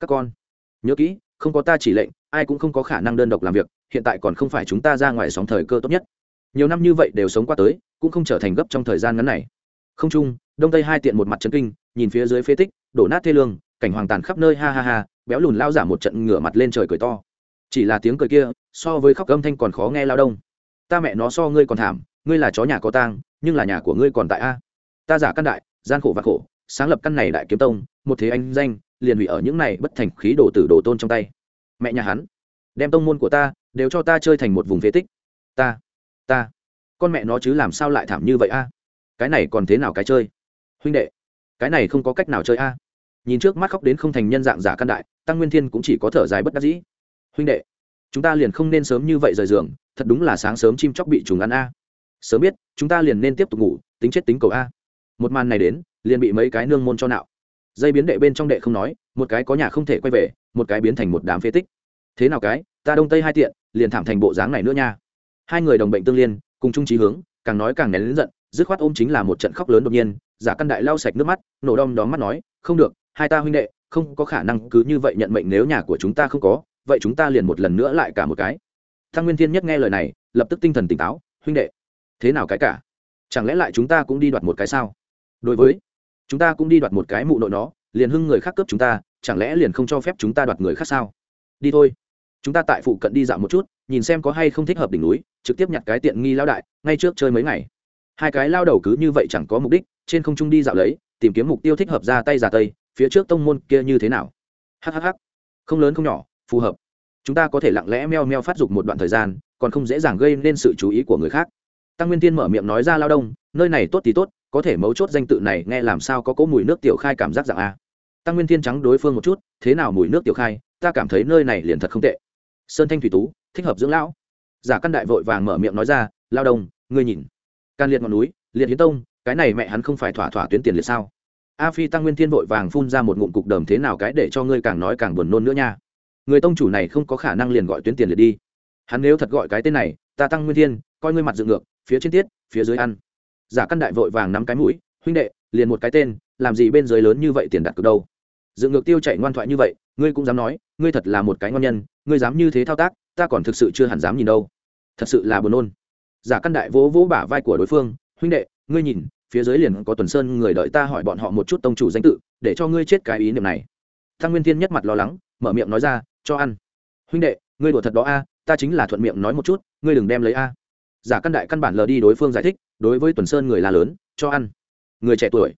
Các con, nhớ kỹ, không có ta chỉ lệnh, ai cũng không có khả năng đơn độc làm việc, hiện tại còn không phải chúng ta ra ngoài sóng thời cơ tốt nhất. Nhiều năm như vậy đều sống qua tới, cũng không trở thành gấp trong thời gian ngắn này. Không chung, đông tây hai tiện một mặt trấn kinh, nhìn phía dưới phế tích, đổ nát thê lương, cảnh hoàng tàn khắp nơi, ha ha ha, béo lùn lao giả một trận ngửa mặt lên trời cười to. Chỉ là tiếng cười kia, so với khóc âm thanh còn khó nghe lao đông. Ta mẹ nó so ngươi còn thảm, ngươi là chó nhà có tang, nhưng là nhà của ngươi còn tại a. Ta giả căn đại, gian khổ và khổ sáng lập căn này đại kiếm tông, một thế anh danh, liền hủy ở những này bất thành khí đồ tử đồ tôn trong tay. Mẹ nhà hắn, đem tông môn của ta đều cho ta chơi thành một vùng phế tích. Ta ta, con mẹ nó chứ làm sao lại thảm như vậy a? Cái này còn thế nào cái chơi? Huynh đệ, cái này không có cách nào chơi a. Nhìn trước mắt khóc đến không thành nhân dạng giả căn đại, tăng nguyên thiên cũng chỉ có thở dài bất đắc dĩ. Huynh đệ, chúng ta liền không nên sớm như vậy rời giường, thật đúng là sáng sớm chim chóc bị trùng ăn a. Sớm biết, chúng ta liền nên tiếp tục ngủ, tính chết tính cầu a. Một màn này đến liền bị mấy cái nương môn cho nạo. Dây biến đệ bên trong đệ không nói, một cái có nhà không thể quay về, một cái biến thành một đám phế tích. Thế nào cái, ta đông tây hai tiện, liền thảm thành bộ dáng này nữa nha. Hai người đồng bệnh tương liên, cùng chung trí hướng, càng nói càng nén lớn giận, dứt khoát ôm chính là một trận khóc lớn đột nhiên, giả căn đại lau sạch nước mắt, nổ đom đóm mắt nói, không được, hai ta huynh đệ, không có khả năng cứ như vậy nhận mệnh nếu nhà của chúng ta không có, vậy chúng ta liền một lần nữa lại cả một cái. Thăng nguyên thiên nhất nghe lời này, lập tức tinh thần tỉnh táo, huynh đệ, thế nào cái cả? Chẳng lẽ lại chúng ta cũng đi đoạt một cái sao? Đối với chúng ta cũng đi đoạt một cái mụ nội nó, liền hưng người khác cướp chúng ta, chẳng lẽ liền không cho phép chúng ta đoạt người khác sao? Đi thôi. Chúng ta tại phụ cận đi dạo một chút, nhìn xem có hay không thích hợp đỉnh núi, trực tiếp nhặt cái tiện nghi lao đại, ngay trước chơi mấy ngày. Hai cái lao đầu cứ như vậy chẳng có mục đích, trên không trung đi dạo lấy, tìm kiếm mục tiêu thích hợp ra tay ra tây, phía trước tông môn kia như thế nào? Hhh không lớn không nhỏ, phù hợp. Chúng ta có thể lặng lẽ meo meo phát dục một đoạn thời gian, còn không dễ dàng gây nên sự chú ý của người khác. Tăng nguyên tiên mở miệng nói ra lao đông, nơi này tốt thì tốt có thể mấu chốt danh tự này nghe làm sao có cỗ mùi nước tiểu khai cảm giác dạng a. Tăng nguyên thiên trắng đối phương một chút, thế nào mùi nước tiểu khai, ta cảm thấy nơi này liền thật không tệ. Sơn thanh thủy tú, thích hợp dưỡng lão. Giả căn đại vội vàng mở miệng nói ra, lao đông, ngươi nhìn. Can liệt ngọn núi, liệt hiến tông, cái này mẹ hắn không phải thỏa thỏa tuyến tiền liệt sao? A phi tăng nguyên thiên vội vàng phun ra một ngụm cục đờm thế nào cái để cho ngươi càng nói càng buồn nôn nữa nha. Người tông chủ này không có khả năng liền gọi tuyến tiền liệt đi. Hắn nếu thật gọi cái tên này, ta tăng nguyên thiên, coi ngươi mặt dựng ngược, phía trên tiết, phía dưới ăn giả căn đại vội vàng nắm cái mũi, huynh đệ, liền một cái tên, làm gì bên dưới lớn như vậy tiền đặt cược đâu? Dựng ngược tiêu chạy ngoan thoại như vậy, ngươi cũng dám nói, ngươi thật là một cái ngon nhân, ngươi dám như thế thao tác, ta còn thực sự chưa hẳn dám nhìn đâu. Thật sự là buồn nôn. Giả căn đại vỗ vỗ bả vai của đối phương, huynh đệ, ngươi nhìn, phía dưới liền có tuần sơn người đợi ta hỏi bọn họ một chút tông chủ danh tự, để cho ngươi chết cái ý niệm này. Thăng nguyên thiên nhất mặt lo lắng, mở miệng nói ra, cho ăn. Huynh đệ, ngươi đùa thật đó a, ta chính là thuận miệng nói một chút, ngươi đừng đem lấy a giả căn đại căn bản lờ đi đối phương giải thích, đối với tuần sơn người là lớn, cho ăn. Người trẻ tuổi,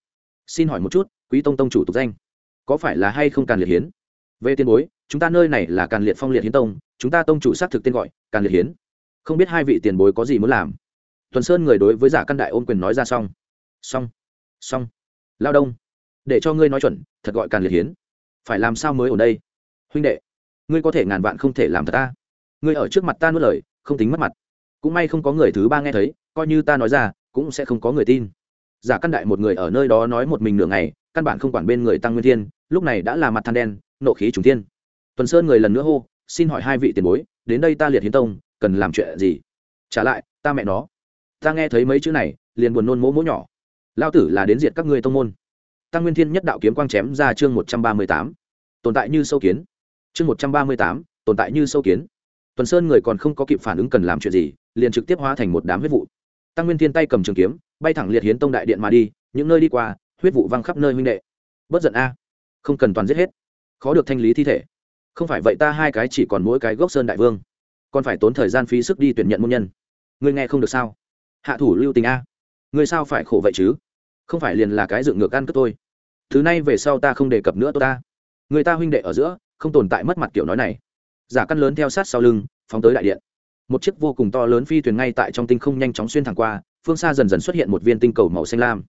xin hỏi một chút, quý tông tông chủ tục danh, có phải là hay không càn liệt hiến? Về tiền bối, chúng ta nơi này là càn liệt phong liệt hiến tông, chúng ta tông chủ xác thực tên gọi càn liệt hiến. Không biết hai vị tiền bối có gì muốn làm? Tuần sơn người đối với giả căn đại ôm quyền nói ra xong. Xong xong. Lao đông, để cho ngươi nói chuẩn, thật gọi càn liệt hiến. Phải làm sao mới ở đây? Huynh đệ, ngươi có thể ngàn vạn không thể làm thật ta. Ngươi ở trước mặt ta nuốt lời, không tính mất mặt cũng may không có người thứ ba nghe thấy, coi như ta nói ra, cũng sẽ không có người tin. Giả căn đại một người ở nơi đó nói một mình nửa ngày, căn bản không quản bên người tăng nguyên thiên, lúc này đã là mặt than đen, nộ khí trùng thiên. Tuần sơn người lần nữa hô, xin hỏi hai vị tiền bối, đến đây ta liệt hiến tông, cần làm chuyện gì? Trả lại, ta mẹ nó. Ta nghe thấy mấy chữ này, liền buồn nôn mỗ mỗ nhỏ. Lao tử là đến diệt các ngươi tông môn. Tăng nguyên thiên nhất đạo kiếm quang chém ra chương một trăm ba mươi tám. Tồn tại như sâu kiến. Chương một trăm ba mươi tám, tồn tại như sâu kiến tuần sơn người còn không có kịp phản ứng cần làm chuyện gì, liền trực tiếp hóa thành một đám huyết vụ. Tăng nguyên thiên tay cầm trường kiếm, bay thẳng liệt hiến tông đại điện mà đi, những nơi đi qua, huyết vụ văng khắp nơi huynh đệ. Bất giận a. Không cần toàn giết hết. Khó được thanh lý thi thể. Không phải vậy ta hai cái chỉ còn mỗi cái gốc sơn đại vương. Còn phải tốn thời gian phí sức đi tuyển nhận môn nhân. Ngươi nghe không được sao? Hạ thủ lưu tình a. Ngươi sao phải khổ vậy chứ? Không phải liền là cái dựng ngược ăn cất tôi thứ này về sau ta không đề cập nữa tôi ta. Người ta huynh đệ ở giữa, không tồn tại mất mặt kiểu nói này giả căn lớn theo sát sau lưng, phóng tới đại điện. Một chiếc vô cùng to lớn phi thuyền ngay tại trong tinh không nhanh chóng xuyên thẳng qua, phương xa dần dần xuất hiện một viên tinh cầu màu xanh lam.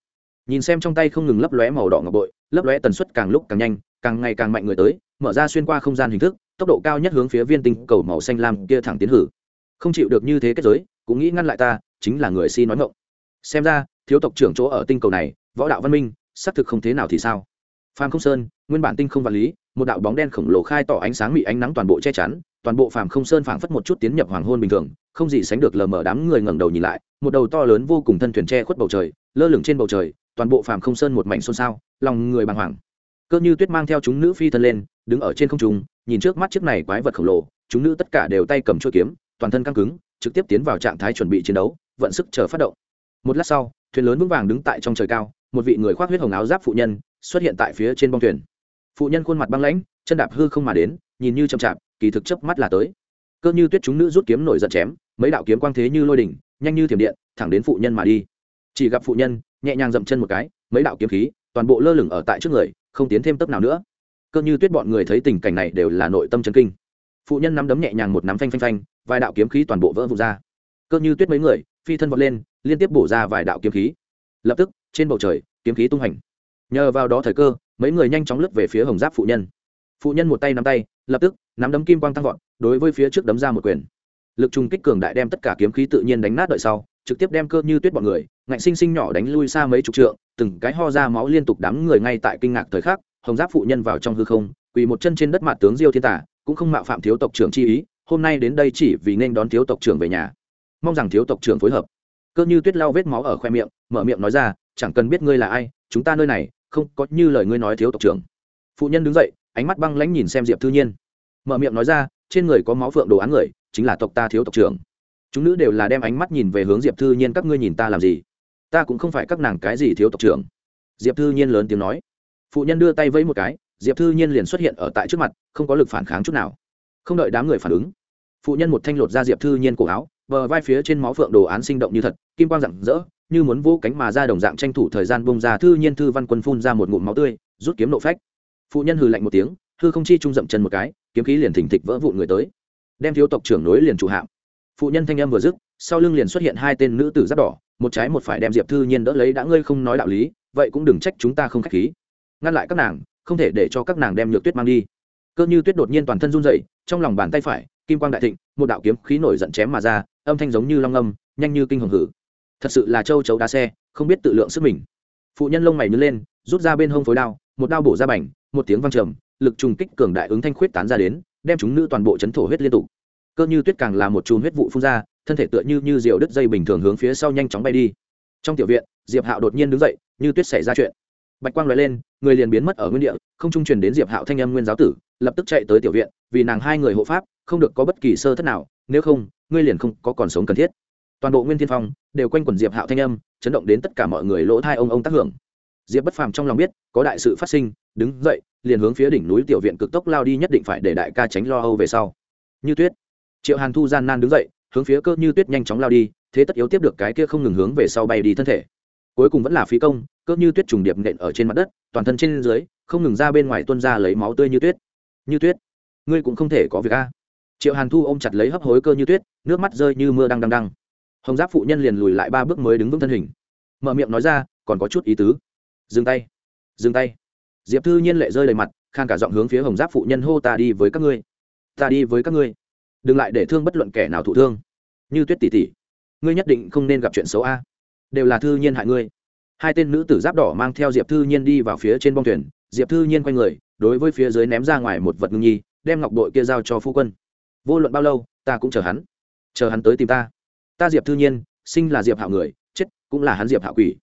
Nhìn xem trong tay không ngừng lấp lóe màu đỏ ngọc bội, lấp lóe tần suất càng lúc càng nhanh, càng ngày càng mạnh người tới, mở ra xuyên qua không gian hình thức, tốc độ cao nhất hướng phía viên tinh cầu màu xanh lam kia thẳng tiến hử. Không chịu được như thế kết giới, cũng nghĩ ngăn lại ta, chính là người si nói ngộng xem ra, thiếu tộc trưởng chỗ ở tinh cầu này, võ đạo văn minh, xác thực không thế nào thì sao? Phàm không sơn, nguyên bản tinh không vật lý, một đạo bóng đen khổng lồ khai tỏ ánh sáng bị ánh nắng toàn bộ che chắn, toàn bộ phàm không sơn phảng phất một chút tiến nhập hoàng hôn bình thường, không gì sánh được lờ mờ đám người ngẩng đầu nhìn lại, một đầu to lớn vô cùng thân thuyền che khuất bầu trời, lơ lửng trên bầu trời, toàn bộ phàm không sơn một mảnh xôn xao, lòng người bàng hoàng. Cơ như tuyết mang theo chúng nữ phi thân lên, đứng ở trên không trung, nhìn trước mắt chiếc này quái vật khổng lồ, chúng nữ tất cả đều tay cầm chuôi kiếm, toàn thân căng cứng, trực tiếp tiến vào trạng thái chuẩn bị chiến đấu, vận sức chờ phát động. Một lát sau, thuyền lớn vững vàng đứng tại trong trời cao, một vị người khoác huyết hồng áo giáp phụ nhân xuất hiện tại phía trên bong thuyền. Phụ nhân khuôn mặt băng lãnh, chân đạp hư không mà đến, nhìn như chậm chạp, kỳ thực chớp mắt là tới. Cơ như tuyết chúng nữ rút kiếm nổi giận chém, mấy đạo kiếm quang thế như lôi đỉnh, nhanh như thiểm điện, thẳng đến phụ nhân mà đi. Chỉ gặp phụ nhân, nhẹ nhàng dậm chân một cái, mấy đạo kiếm khí, toàn bộ lơ lửng ở tại trước người, không tiến thêm tấp nào nữa. Cơ như tuyết bọn người thấy tình cảnh này đều là nội tâm chân kinh. Phụ nhân nắm đấm nhẹ nhàng một nắm phanh phanh phanh, vài đạo kiếm khí toàn bộ vỡ vụt ra. Cơ như tuyết mấy người, phi thân vọt lên, liên tiếp bổ ra vài đạo kiếm khí. Lập tức, trên bầu trời, kiếm khí tung hành nhờ vào đó thời cơ, mấy người nhanh chóng lướt về phía hồng giáp phụ nhân. Phụ nhân một tay nắm tay, lập tức, nắm đấm kim quang tăng vọt, đối với phía trước đấm ra một quyền. Lực trùng kích cường đại đem tất cả kiếm khí tự nhiên đánh nát đợi sau, trực tiếp đem cơ như tuyết bọn người, ngạnh sinh sinh nhỏ đánh lui xa mấy chục trượng, từng cái ho ra máu liên tục đám người ngay tại kinh ngạc thời khắc, hồng giáp phụ nhân vào trong hư không, quỳ một chân trên đất mặt tướng diêu thiên tả, cũng không mạo phạm thiếu tộc trưởng chi ý, hôm nay đến đây chỉ vì nên đón thiếu tộc trưởng về nhà. Mong rằng thiếu tộc trưởng phối hợp. Cơ như tuyết lau vết máu ở khoe miệng, mở miệng nói ra, chẳng cần biết ngươi là ai, chúng ta nơi này không có như lời ngươi nói thiếu tộc trưởng. Phụ nhân đứng dậy, ánh mắt băng lãnh nhìn xem diệp thư nhiên. Mở miệng nói ra, trên người có máu phượng đồ án người, chính là tộc ta thiếu tộc trưởng. Chúng nữ đều là đem ánh mắt nhìn về hướng diệp thư nhiên, các ngươi nhìn ta làm gì? Ta cũng không phải các nàng cái gì thiếu tộc trưởng. Diệp thư nhiên lớn tiếng nói. Phụ nhân đưa tay vẫy một cái, diệp thư nhiên liền xuất hiện ở tại trước mặt, không có lực phản kháng chút nào. Không đợi đám người phản ứng, phụ nhân một thanh lột ra diệp thư nhiên cổ áo bờ vai phía trên máu phượng đồ án sinh động như thật, kim quang rạng rỡ, như muốn vô cánh mà ra đồng dạng tranh thủ thời gian bông ra thư nhiên thư văn quân phun ra một ngụm máu tươi, rút kiếm nộ phách. Phụ nhân hừ lạnh một tiếng thư không chi trung dậm chân một cái, kiếm khí liền thỉnh thịch vỡ vụn người tới. Đem thiếu tộc trưởng nối liền chủ hạm. Phụ nhân thanh âm vừa dứt, sau lưng liền xuất hiện hai tên nữ tử giáp đỏ, một trái một phải đem diệp thư nhiên đỡ lấy đã ngươi không nói đạo lý, vậy cũng đừng trách chúng ta không khách khí. Ngăn lại các nàng, không thể để cho các nàng đem nhược tuyết mang đi. Cơ như tuyết đột nhiên toàn thân run dậy trong lòng bàn tay phải, kim quang đại thịnh, một đạo kiếm khí nổi giận chém mà ra âm thanh giống như long âm, nhanh như kinh hồng hử. Thật sự là châu chấu đá xe, không biết tự lượng sức mình. Phụ nhân lông mày nhớ lên, rút ra bên hông phối đao, một đao bổ ra bành, một tiếng văng trầm, lực trùng kích cường đại ứng thanh khuyết tán ra đến, đem chúng nữ toàn bộ chấn thổ huyết liên tục. Cơ như tuyết càng là một chùm huyết vụ phun ra, thân thể tựa như như diều đứt dây bình thường hướng phía sau nhanh chóng bay đi. Trong tiểu viện, diệp hạo đột nhiên đứng dậy, như tuyết xảy ra chuyện. Bạch quang l lên, người liền biến mất ở nguyên địa, không trung truyền đến diệp hạo thanh âm nguyên giáo tử, lập tức chạy tới tiểu viện, vì nàng hai người hộ pháp, không được có bất kỳ sơ thất nào, nếu không ngươi liền không có còn sống cần thiết. Toàn bộ nguyên thiên phong đều quanh quẩn diệp hạo thanh âm, chấn động đến tất cả mọi người lỗ thai ông ông tác hưởng. Diệp bất phàm trong lòng biết, có đại sự phát sinh, đứng dậy, liền hướng phía đỉnh núi tiểu viện cực tốc lao đi nhất định phải để đại ca tránh lo âu về sau. Như tuyết, triệu hàn thu gian nan đứng dậy, hướng phía cơ như tuyết nhanh chóng lao đi, thế tất yếu tiếp được cái kia không ngừng hướng về sau bay đi thân thể. Cuối cùng vẫn là phí công, cơ như tuyết trùng điệp nện ở trên mặt đất, toàn thân trên dưới, không ngừng ra bên ngoài tuân ra lấy máu tươi như tuyết. Như tuyết, ngươi cũng không thể có việc a triệu hàn thu ôm chặt lấy hấp hối cơ như tuyết, nước mắt rơi như mưa đang đang đang hồng giáp phụ nhân liền lùi lại ba bước mới đứng vững thân hình. Mở miệng nói ra, còn có chút ý tứ. Dừng tay. Dừng tay. Diệp thư nhiên lệ rơi đầy mặt, khang cả giọng hướng phía hồng giáp phụ nhân hô, ta đi với các ngươi. Ta đi với các ngươi. Đừng lại để thương bất luận kẻ nào thụ thương. Như tuyết tỷ tỷ ngươi nhất định không nên gặp chuyện xấu a. Đều là thư nhiên hại ngươi. Hai tên nữ tử giáp đỏ mang theo diệp thư nhiên đi vào phía trên bong thuyền. Diệp thư nhiên quay người, đối với phía dưới ném ra ngoài một vật ngưng nhi, đem ngọc đội kia giao cho phu quân vô luận bao lâu, ta cũng chờ hắn. Chờ hắn tới tìm ta. Ta diệp thư nhiên, sinh là diệp hạo người, chết cũng là hắn diệp hạo quỷ.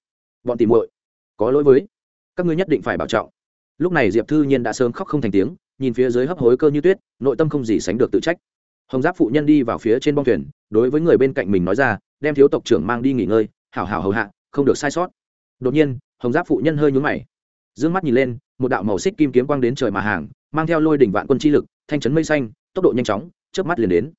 Bọn tìm muội, có lỗi với. Các ngươi nhất định phải bảo trọng. Lúc này diệp thư nhiên đã sớm khóc không thành tiếng, nhìn phía dưới hấp hối cơ như tuyết, nội tâm không gì sánh được tự trách. Hồng giáp phụ nhân đi vào phía trên bong thuyền, đối với người bên cạnh mình nói ra, đem thiếu tộc trưởng mang đi nghỉ ngơi, hảo hảo hầu hạ, không được sai sót. Đột nhiên, hồng giáp phụ nhân hơi nhún mày d ư ơ n g mắt nhìn lên, một đạo màu xích kim kiếm quang đến trời mà hàng, mang theo lôi đỉnh vạn quân chi lực, thanh chấn mây xanh, tốc độ nhanh chóng chớp mắt liền đến.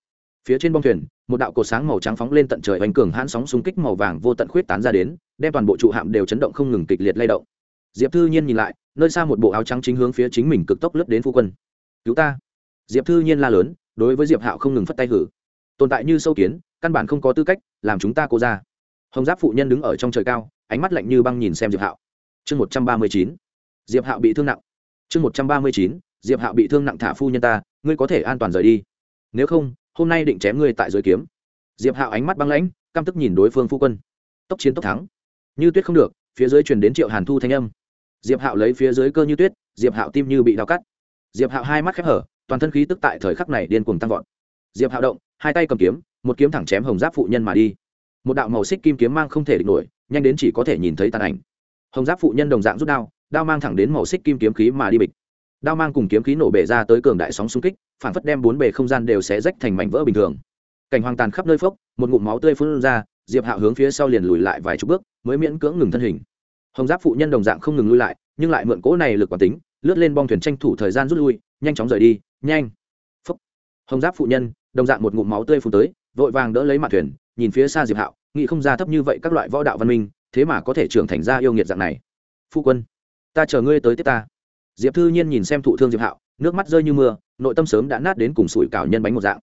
Phía trên bong thuyền, một đạo cột sáng màu trắng phóng lên tận trời hoành cường hãn sóng xung kích màu vàng vô tận khuyết tán ra đến, đem toàn bộ trụ hạm đều chấn động không ngừng kịch liệt lay động. Diệp thư nhiên nhìn lại, nơi xa một bộ áo trắng chính hướng phía chính mình cực tốc lướt đến phu quân. Cứu ta. Diệp thư nhiên la lớn, đối với diệp hạo không ngừng phất tay hử. Tồn tại như sâu kiến, căn bản không có tư cách, làm chúng ta cô ra. Hồng giáp phụ nhân đứng ở trong trời cao, ánh mắt lạnh như băng nhìn xem diệp hạo. Chương một trăm ba mươi chín, diệp hạo bị thương nặng. Chương một trăm ba mươi chín, diệp hạo bị thương nặng thả phu nhân ta, ngươi có thể an toàn rời đi nếu không, hôm nay định chém ngươi tại dưới kiếm. Diệp hạo ánh mắt băng lãnh, căm tức nhìn đối phương phu quân. Tốc chiến tốc thắng. Như tuyết không được, phía dưới truyền đến triệu hàn thu thanh âm. Diệp hạo lấy phía dưới cơ như tuyết, diệp hạo tim như bị đau cắt. Diệp hạo hai mắt khép hở, toàn thân khí tức tại thời khắc này điên cuồng tăng vọt. Diệp hạo động, hai tay cầm kiếm, một kiếm thẳng chém hồng giáp phụ nhân mà đi. Một đạo màu xích kim kiếm mang không thể địch nổi, nhanh đến chỉ có thể nhìn thấy tàn ảnh. Hồng giáp phụ nhân đồng dạng rút đao đao mang thẳng đến màu xích kim kiếm khí mà đi bịch. Đao mang cùng kiếm khí nổ bể ra tới cường đại sóng xung kích phản phất đem bốn bề không gian đều sẽ rách thành mảnh vỡ bình thường. Cảnh hoang tàn khắp nơi phốc, một ngụm máu tươi phun ra, diệp hạo hướng phía sau liền lùi lại vài chục bước, mới miễn cưỡng ngừng thân hình. Hồng giáp phụ nhân đồng dạng không ngừng lui lại, nhưng lại mượn cỗ này lực quán tính, lướt lên bong thuyền tranh thủ thời gian rút lui, nhanh chóng rời đi, nhanh. Phốc. Hồng giáp phụ nhân, đồng dạng một ngụm máu tươi phun tới, vội vàng đỡ lấy mặt thuyền, nhìn phía xa diệp hạo, nghĩ không ra thấp như vậy các loại võ đạo văn minh, thế mà có thể trưởng thành ra yêu nghiệt dạng này. Phu quân, ta chờ ngươi tới tiếp ta. Diệp thư nhiên nhìn xem thụ thương diệp hạo nước mắt rơi như mưa, nội tâm sớm đã nát đến cùng sủi cảo nhân bánh một dạng.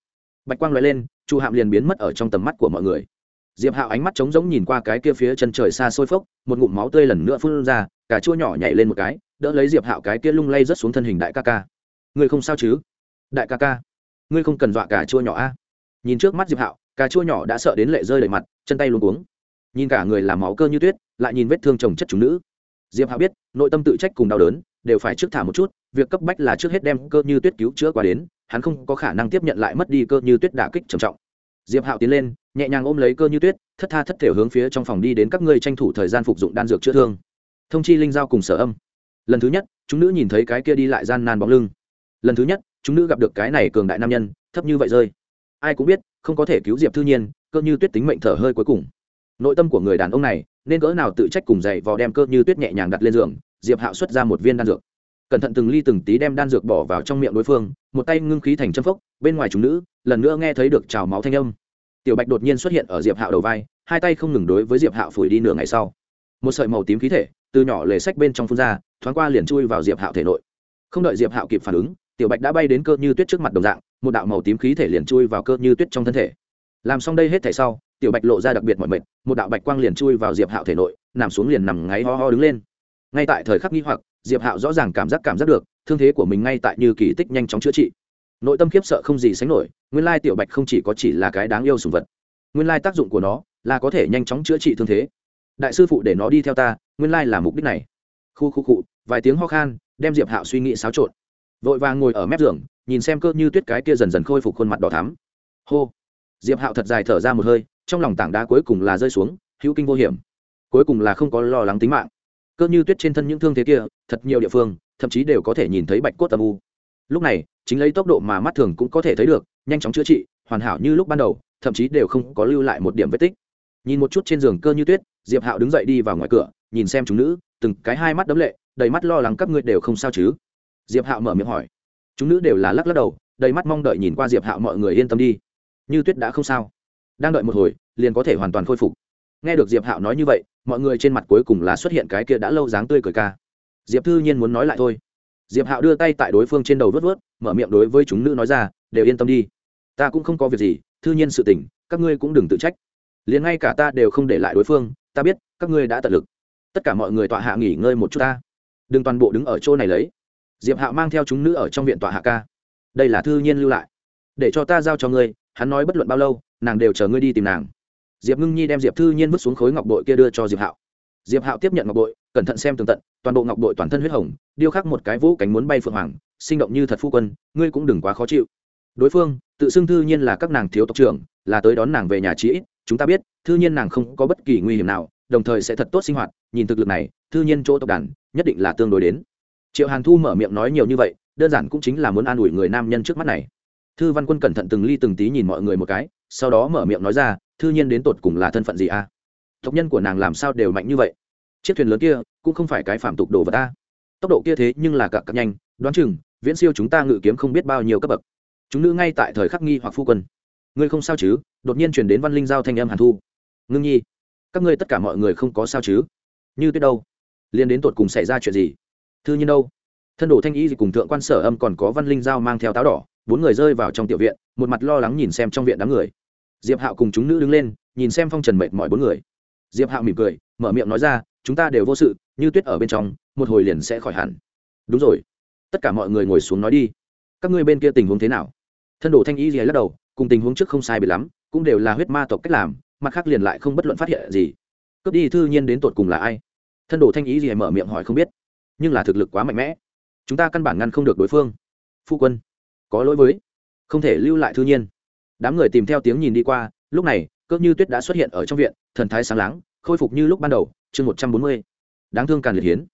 Bạch quang l lên, chu hạm liền biến mất ở trong tầm mắt của mọi người. Diệp hạo ánh mắt trống rỗng nhìn qua cái kia phía chân trời xa xôi phốc, một ngụm máu tươi lần nữa phun ra cả chua nhỏ nhảy lên một cái, đỡ lấy diệp hạo cái kia lung lay rớt xuống thân hình đại ca ca. Ngươi không sao chứ? Đại ca ca, ngươi không cần dọa cả chua nhỏ a. Nhìn trước mắt diệp hạo, cà chua nhỏ đã sợ đến lệ rơi đầy mặt, chân tay luôn cuống. Nhìn cả người làm máu cơ như tuyết, lại nhìn vết thương chồng chất chúng nữ. Diệp hạo biết, nội tâm tự trách cùng đau đớn đều phải trước thả một chút, việc cấp bách là trước hết đem cơ như tuyết cứu chữa qua đến, hắn không có khả năng tiếp nhận lại mất đi cơ như tuyết đả kích trầm trọng. Diệp hạo tiến lên, nhẹ nhàng ôm lấy cơ như tuyết, thất tha thất thể hướng phía trong phòng đi đến các ngươi tranh thủ thời gian phục dụng đan dược chữa thương. Thông chi linh giao cùng sở âm. Lần thứ nhất, chúng nữ nhìn thấy cái kia đi lại gian nan bóng lưng. Lần thứ nhất, chúng nữ gặp được cái này cường đại nam nhân, thấp như vậy rơi. Ai cũng biết, không có thể cứu diệp thư nhiên, cơ như tuyết tính mệnh thở hơi cuối cùng. Nội tâm của người đàn ông này, nên cỡ nào tự trách cùng dậy vò đem cơ như tuyết nhẹ nhàng đặt lên giường diệp hạo xuất ra một viên đan dược. Cẩn thận từng ly từng tí đem đan dược bỏ vào trong miệng đối phương, một tay ngưng khí thành châm phốc, bên ngoài chúng nữ, lần nữa nghe thấy được trào máu thanh âm. Tiểu bạch đột nhiên xuất hiện ở diệp hạo đầu vai, hai tay không ngừng đối với diệp hạo phủi đi nửa ngày sau. Một sợi màu tím khí thể từ nhỏ lề sách bên trong phun ra, thoáng qua liền chui vào diệp hạo thể nội. Không đợi diệp hạo kịp phản ứng, tiểu bạch đã bay đến cơ như tuyết trước mặt đồng dạng, một đạo màu tím khí thể liền chui vào cơ như tuyết trong thân thể. Làm xong đây hết thể sau, tiểu bạch lộ ra đặc biệt mọi mệt, một đạo bạch quang liền chui vào diệp hạo thể nội, nằm xuống liền nằm ngáy ho ho đứng lên ngay tại thời khắc nghi hoặc, diệp hạo rõ ràng cảm giác cảm giác được, thương thế của mình ngay tại như kỳ tích nhanh chóng chữa trị. Nội tâm khiếp sợ không gì sánh nổi, nguyên lai tiểu bạch không chỉ có chỉ là cái đáng yêu sùng vật. Nguyên lai tác dụng của nó là có thể nhanh chóng chữa trị thương thế. Đại sư phụ để nó đi theo ta, nguyên lai là mục đích này. Khu khu cụ vài tiếng ho khan, đem diệp hạo suy nghĩ xáo trộn. Vội vàng ngồi ở mép giường, nhìn xem cơ như tuyết cái kia dần dần khôi phục khuôn mặt đỏ thắm. Hô. Diệp hạo thật dài thở ra một hơi, trong lòng tảng đá cuối cùng là rơi xuống, hữu kinh vô hiểm. Cuối cùng là không có lo lắng tính mạng cơ như tuyết trên thân những thương thế kia, thật nhiều địa phương, thậm chí đều có thể nhìn thấy bạch cốt âm u. Lúc này, chính lấy tốc độ mà mắt thường cũng có thể thấy được, nhanh chóng chữa trị, hoàn hảo như lúc ban đầu, thậm chí đều không có lưu lại một điểm vết tích. Nhìn một chút trên giường cơ như tuyết, diệp hạo đứng dậy đi vào ngoài cửa, nhìn xem chúng nữ, từng cái hai mắt đấm lệ, đầy mắt lo lắng các ngươi đều không sao chứ? Diệp hạo mở miệng hỏi. Chúng nữ đều là lắc lắc đầu, đầy mắt mong đợi nhìn qua diệp hạo mọi người yên tâm đi. Như tuyết đã không sao. Đang đợi một hồi, liền có thể hoàn toàn khôi phục nghe được diệp hạo nói như vậy, mọi người trên mặt cuối cùng là xuất hiện cái kia đã lâu dáng tươi cười ca. Diệp thư nhiên muốn nói lại thôi. Diệp hạo đưa tay tại đối phương trên đầu vớt vớt mở miệng đối với chúng nữ nói ra, đều yên tâm đi. Ta cũng không có việc gì, thư nhiên sự tình, các ngươi cũng đừng tự trách. Liền ngay cả ta đều không để lại đối phương, ta biết, các ngươi đã tận lực. Tất cả mọi người tọa hạ nghỉ ngơi một chút ta. Đừng toàn bộ đứng ở chỗ này lấy. Diệp hạo mang theo chúng nữ ở trong viện tọa hạ ca. Đây là thư nhiên lưu lại. Để cho ta giao cho ngươi, hắn nói bất luận bao lâu, nàng đều chờ ngươi đi tìm nàng diệp ngưng nhi đem diệp thư nhiên vứt xuống khối ngọc bội kia đưa cho diệp hạo. Diệp hạo tiếp nhận ngọc bội, cẩn thận xem tường tận, toàn bộ ngọc bội toàn thân huyết hồng, điêu khắc một cái vũ cánh muốn bay phượng hoàng, sinh động như thật phu quân, ngươi cũng đừng quá khó chịu. Đối phương, tự xưng thư nhiên là các nàng thiếu tộc trưởng, là tới đón nàng về nhà trí chúng ta biết, thư nhiên nàng không có bất kỳ nguy hiểm nào, đồng thời sẽ thật tốt sinh hoạt, nhìn thực lực này, thư nhiên chỗ tộc đàn, nhất định là tương đối đến. Triệu hàn thu mở miệng nói nhiều như vậy, đơn giản cũng chính là muốn an ủi người nam nhân trước mắt này. Thư văn quân cẩn thận từng ly từng tí nhìn mọi người một cái, sau đó mở miệng nói ra thư nhiên đến tột cùng là thân phận gì a? Tộc nhân của nàng làm sao đều mạnh như vậy? Chiếc thuyền lớn kia cũng không phải cái phạm tục đồ vật ta tốc độ kia thế nhưng là cặp cặp nhanh, đoán chừng, viễn siêu chúng ta ngự kiếm không biết bao nhiêu cấp bậc. Chúng nữ ngay tại thời khắc nghi hoặc phu quân. Ngươi không sao chứ? Đột nhiên chuyển đến văn linh giao thanh âm hàn thu. Ngưng nhi, các ngươi tất cả mọi người không có sao chứ? Như tuyết đâu? Liên đến tột cùng xảy ra chuyện gì? Thư nhiên đâu? Thân đồ thanh y cùng thượng quan sở âm còn có văn linh giao mang theo táo đỏ, bốn người rơi vào trong tiểu viện, một mặt lo lắng nhìn xem trong viện đám người diệp hạo cùng chúng nữ đứng lên, nhìn xem phong trần mệt mọi bốn người. Diệp hạo mỉm cười, mở miệng nói ra, chúng ta đều vô sự, như tuyết ở bên trong, một hồi liền sẽ khỏi hẳn. Đúng rồi. Tất cả mọi người ngồi xuống nói đi. Các ngươi bên kia tình huống thế nào? Thân đồ thanh y gì lắc đầu, cùng tình huống trước không sai biệt lắm, cũng đều là huyết ma tộc cách làm, mặt khác liền lại không bất luận phát hiện gì. Cướp đi thư nhiên đến tột cùng là ai? Thân đồ thanh ý gì mở miệng hỏi không biết. Nhưng là thực lực quá mạnh mẽ. Chúng ta căn bản ngăn không được đối phương. Phu quân, có lỗi với. Không thể lưu lại thư nhiên đám người tìm theo tiếng nhìn đi qua, lúc này cước như tuyết đã xuất hiện ở trong viện, thần thái sáng láng, khôi phục như lúc ban đầu, chương một trăm bốn mươi. Đáng thương càn liệt hiến.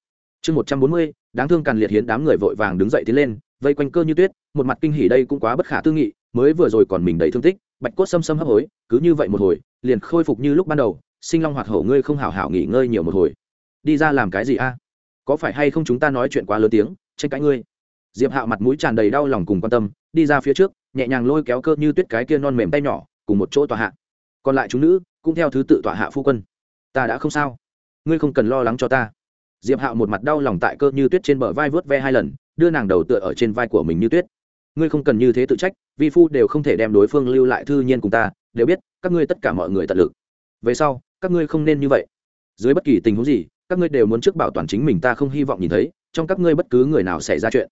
Chương một trăm bốn mươi, đáng thương càn liệt hiến đám người vội vàng đứng dậy tiến lên, vây quanh cơ như tuyết, một mặt kinh hỉ đây cũng quá bất khả tư nghị, mới vừa rồi còn mình đầy thương tích, bạch cốt xâm xâm hấp hối, cứ như vậy một hồi, liền khôi phục như lúc ban đầu, sinh long hoạt hổ ngươi không hảo hảo nghỉ ngơi nhiều một hồi. Đi ra làm cái gì a? Có phải hay không chúng ta nói chuyện quá lớn tiếng, tranh cãi ngươi? Diệp hạo mặt mũi tràn đầy đau lòng cùng quan tâm, đi ra phía trước nhẹ nhàng lôi kéo cơ như tuyết cái kia non mềm tay nhỏ, cùng một chỗ tòa hạ. Còn lại chúng nữ, cũng theo thứ tự tòa hạ phu quân. Ta đã không sao. Ngươi không cần lo lắng cho ta. Diệp hạo một mặt đau lòng tại cơ như tuyết trên bờ vai vớt ve hai lần, đưa nàng đầu tựa ở trên vai của mình như tuyết. Ngươi không cần như thế tự trách, vi phu đều không thể đem đối phương lưu lại thư nhiên cùng ta, đều biết, các ngươi tất cả mọi người tận lực. Về sau, các ngươi không nên như vậy. Dưới bất kỳ tình huống gì, các ngươi đều muốn trước bảo toàn chính mình ta không hy vọng nhìn thấy, trong các ngươi bất cứ người nào xảy ra chuyện.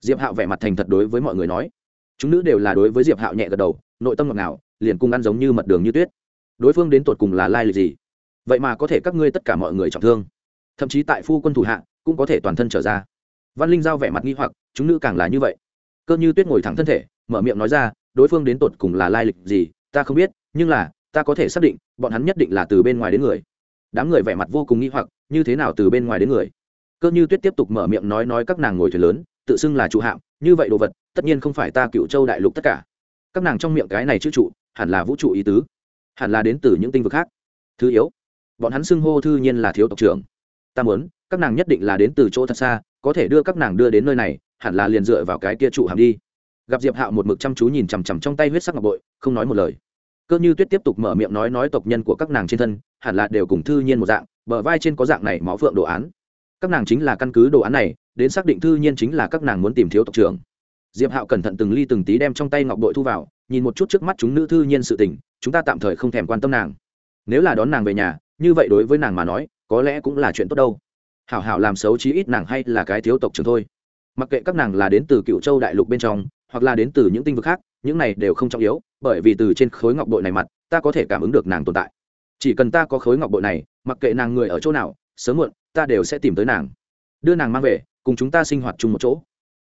Diệp hạo vẻ mặt thành thật đối với mọi người nói chúng nữ đều là đối với diệp hạo nhẹ gật đầu, nội tâm ngọt ngào, liền cùng ăn giống như mật đường như tuyết. Đối phương đến tột cùng là lai lịch gì? Vậy mà có thể các ngươi tất cả mọi người trọng thương. Thậm chí tại phu quân thủ hạ, cũng có thể toàn thân trở ra. Văn linh giao vẻ mặt nghi hoặc, chúng nữ càng là như vậy. Cơ như tuyết ngồi thẳng thân thể, mở miệng nói ra, đối phương đến tột cùng là lai lịch gì, ta không biết, nhưng là, ta có thể xác định, bọn hắn nhất định là từ bên ngoài đến người. Đám người vẻ mặt vô cùng nghi hoặc, như thế nào từ bên ngoài đến người? Cơ như tuyết tiếp tục mở miệng nói nói các nàng ngồi thuyền lớn tự xưng là trụ hạm, như vậy đồ vật, tất nhiên không phải ta cựu châu đại lục tất cả. Các nàng trong miệng cái này chữ trụ, hẳn là vũ trụ ý tứ, hẳn là đến từ những tinh vực khác. Thứ yếu, bọn hắn xưng hô thư nhiên là thiếu tộc trưởng. Ta muốn, các nàng nhất định là đến từ chỗ thật xa, có thể đưa các nàng đưa đến nơi này, hẳn là liền dựa vào cái kia trụ hàm đi. Gặp diệp hạo một mực chăm chú nhìn chằm chằm trong tay huyết sắc ngọc bội, không nói một lời. Cơ như tuyết tiếp tục mở miệng nói nói tộc nhân của các nàng trên thân, hẳn là đều cùng thư nhiên một dạng, bờ vai trên có dạng này máu phượng đồ án. Các nàng chính là căn cứ đồ án này đến xác định thư nhiên chính là các nàng muốn tìm thiếu tộc trưởng. Diệp hạo cẩn thận từng ly từng tí đem trong tay ngọc bội thu vào, nhìn một chút trước mắt chúng nữ thư nhiên sự tình, chúng ta tạm thời không thèm quan tâm nàng. Nếu là đón nàng về nhà, như vậy đối với nàng mà nói, có lẽ cũng là chuyện tốt đâu. Hảo hảo làm xấu chí ít nàng hay là cái thiếu tộc trưởng thôi. Mặc kệ các nàng là đến từ cựu châu đại lục bên trong, hoặc là đến từ những tinh vực khác, những này đều không trọng yếu, bởi vì từ trên khối ngọc bội này mặt, ta có thể cảm ứng được nàng tồn tại. Chỉ cần ta có khối ngọc bội này, mặc kệ nàng người ở chỗ nào, sớm muộn, ta đều sẽ tìm tới nàng. Đưa nàng mang về cùng chúng ta sinh hoạt chung một chỗ.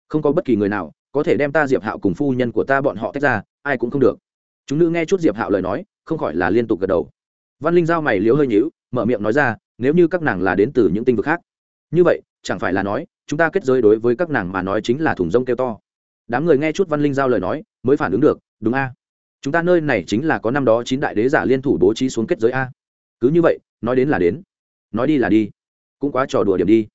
Không có bất kỳ người nào có thể đem ta diệp hạo cùng phu nhân của ta bọn họ tách ra, ai cũng không được. Chúng nữ nghe chút diệp hạo lời nói, không khỏi là liên tục gật đầu. Văn linh giao mày liếu hơi nhíu, mở miệng nói ra, nếu như các nàng là đến từ những tinh vực khác. Như vậy, chẳng phải là nói, chúng ta kết giới đối với các nàng mà nói chính là thùng rông kêu to. Đám người nghe chút văn linh giao lời nói, mới phản ứng được, đúng a. Chúng ta nơi này chính là có năm đó chín đại đế giả liên thủ bố trí xuống kết giới a. Cứ như vậy, nói đến là đến. Nói đi là đi. Cũng quá trò đùa điểm đi.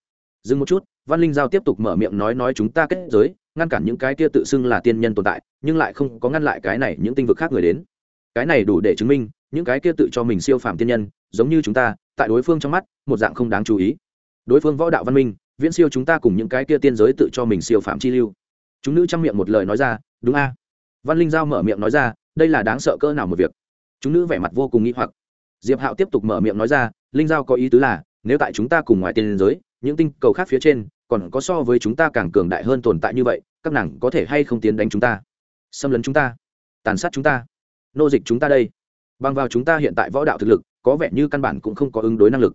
Dừng một chút văn linh giao tiếp tục mở miệng nói nói chúng ta kết giới, ngăn cản những cái kia tự xưng là tiên nhân tồn tại, nhưng lại không có ngăn lại cái này những tinh vực khác người đến. Cái này đủ để chứng minh, những cái kia tự cho mình siêu phàm tiên nhân, giống như chúng ta, tại đối phương trong mắt, một dạng không đáng chú ý. Đối phương võ đạo văn minh, viễn siêu chúng ta cùng những cái kia tiên giới tự cho mình siêu phạm chi lưu. Chúng nữ chăm miệng một lời nói ra, đúng a. Văn linh giao mở miệng nói ra, đây là đáng sợ cỡ nào một việc? Chúng nữ vẻ mặt vô cùng nghĩ hoặc. Diệp hạo tiếp tục mở miệng nói ra, linh giao có ý tứ là, nếu tại chúng ta cùng ngoài tiên giới, những tinh cầu khác phía trên còn có so với chúng ta càng cường đại hơn tồn tại như vậy, các nàng có thể hay không tiến đánh chúng ta? Xâm lấn chúng ta? Tàn sát chúng ta? Nô dịch chúng ta đây? Bằng vào chúng ta hiện tại võ đạo thực lực, có vẻ như căn bản cũng không có ứng đối năng lực.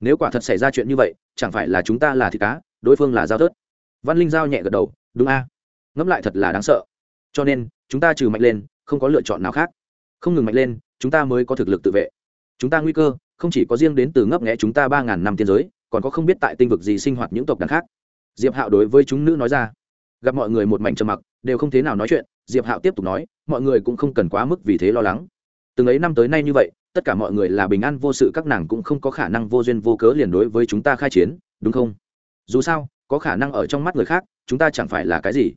Nếu quả thật xảy ra chuyện như vậy, chẳng phải là chúng ta là thịt cá, đối phương là giao tớt văn linh giao nhẹ gật đầu, đúng a. Ngẫm lại thật là đáng sợ. Cho nên, chúng ta trừ mạnh lên, không có lựa chọn nào khác. Không ngừng mạnh lên, chúng ta mới có thực lực tự vệ. Chúng ta nguy cơ, không chỉ có riêng đến từ ngấp nghẽ chúng ta ba ngàn năm tiên giới, còn có không biết tại tinh vực gì sinh hoạt những tộc đàn khác diệp hạo đối với chúng nữ nói ra. Gặp mọi người một mảnh trầm mặc, đều không thế nào nói chuyện, diệp hạo tiếp tục nói, mọi người cũng không cần quá mức vì thế lo lắng. Từng ấy năm tới nay như vậy, tất cả mọi người là bình an vô sự, các nàng cũng không có khả năng vô duyên vô cớ liền đối với chúng ta khai chiến, đúng không? Dù sao, có khả năng ở trong mắt người khác, chúng ta chẳng phải là cái gì.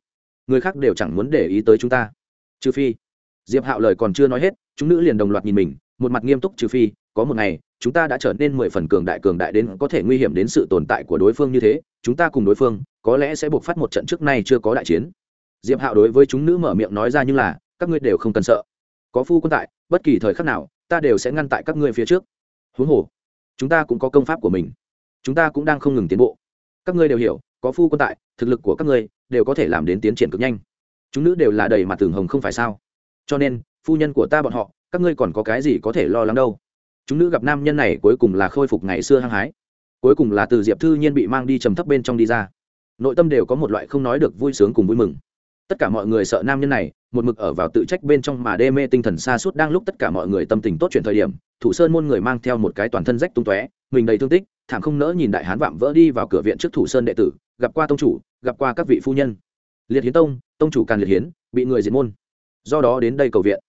Người khác đều chẳng muốn để ý tới chúng ta. Trừ phi, diệp hạo lời còn chưa nói hết, chúng nữ liền đồng loạt nhìn mình, một mặt nghiêm túc, trừ phi, có một ngày chúng ta đã trở nên mười phần cường đại cường đại đến có thể nguy hiểm đến sự tồn tại của đối phương như thế, chúng ta cùng đối phương, có lẽ sẽ buộc phát một trận trước nay chưa có đại chiến. Diệp hạo đối với chúng nữ mở miệng nói ra như là, các ngươi đều không cần sợ. Có phu quân tại, bất kỳ thời khắc nào, ta đều sẽ ngăn tại các ngươi phía trước. Huống hồ, chúng ta cũng có công pháp của mình. Chúng ta cũng đang không ngừng tiến bộ. Các ngươi đều hiểu, có phu quân tại, thực lực của các ngươi đều có thể làm đến tiến triển cực nhanh. Chúng nữ đều là đầy mặt tường hồng không phải sao? Cho nên, phu nhân của ta bọn họ, các ngươi còn có cái gì có thể lo lắng đâu? Chúng nữ gặp nam nhân này cuối cùng là khôi phục ngày xưa hăng hái. Cuối cùng là từ diệp thư nhiên bị mang đi trầm thấp bên trong đi ra. Nội tâm đều có một loại không nói được vui sướng cùng vui mừng. Tất cả mọi người sợ nam nhân này, một mực ở vào tự trách bên trong mà đê mê tinh thần xa suốt đang lúc tất cả mọi người tâm tình tốt chuyện thời điểm, thủ sơn môn người mang theo một cái toàn thân rách tung tóe, mình đầy thương tích, thảm không nỡ nhìn đại hán vạm vỡ đi vào cửa viện trước thủ sơn đệ tử, gặp qua tông chủ, gặp qua các vị phu nhân. Liệt hiến tông tông chủ càn liệt hiến, bị người diệt môn. Do đó đến đây cầu viện.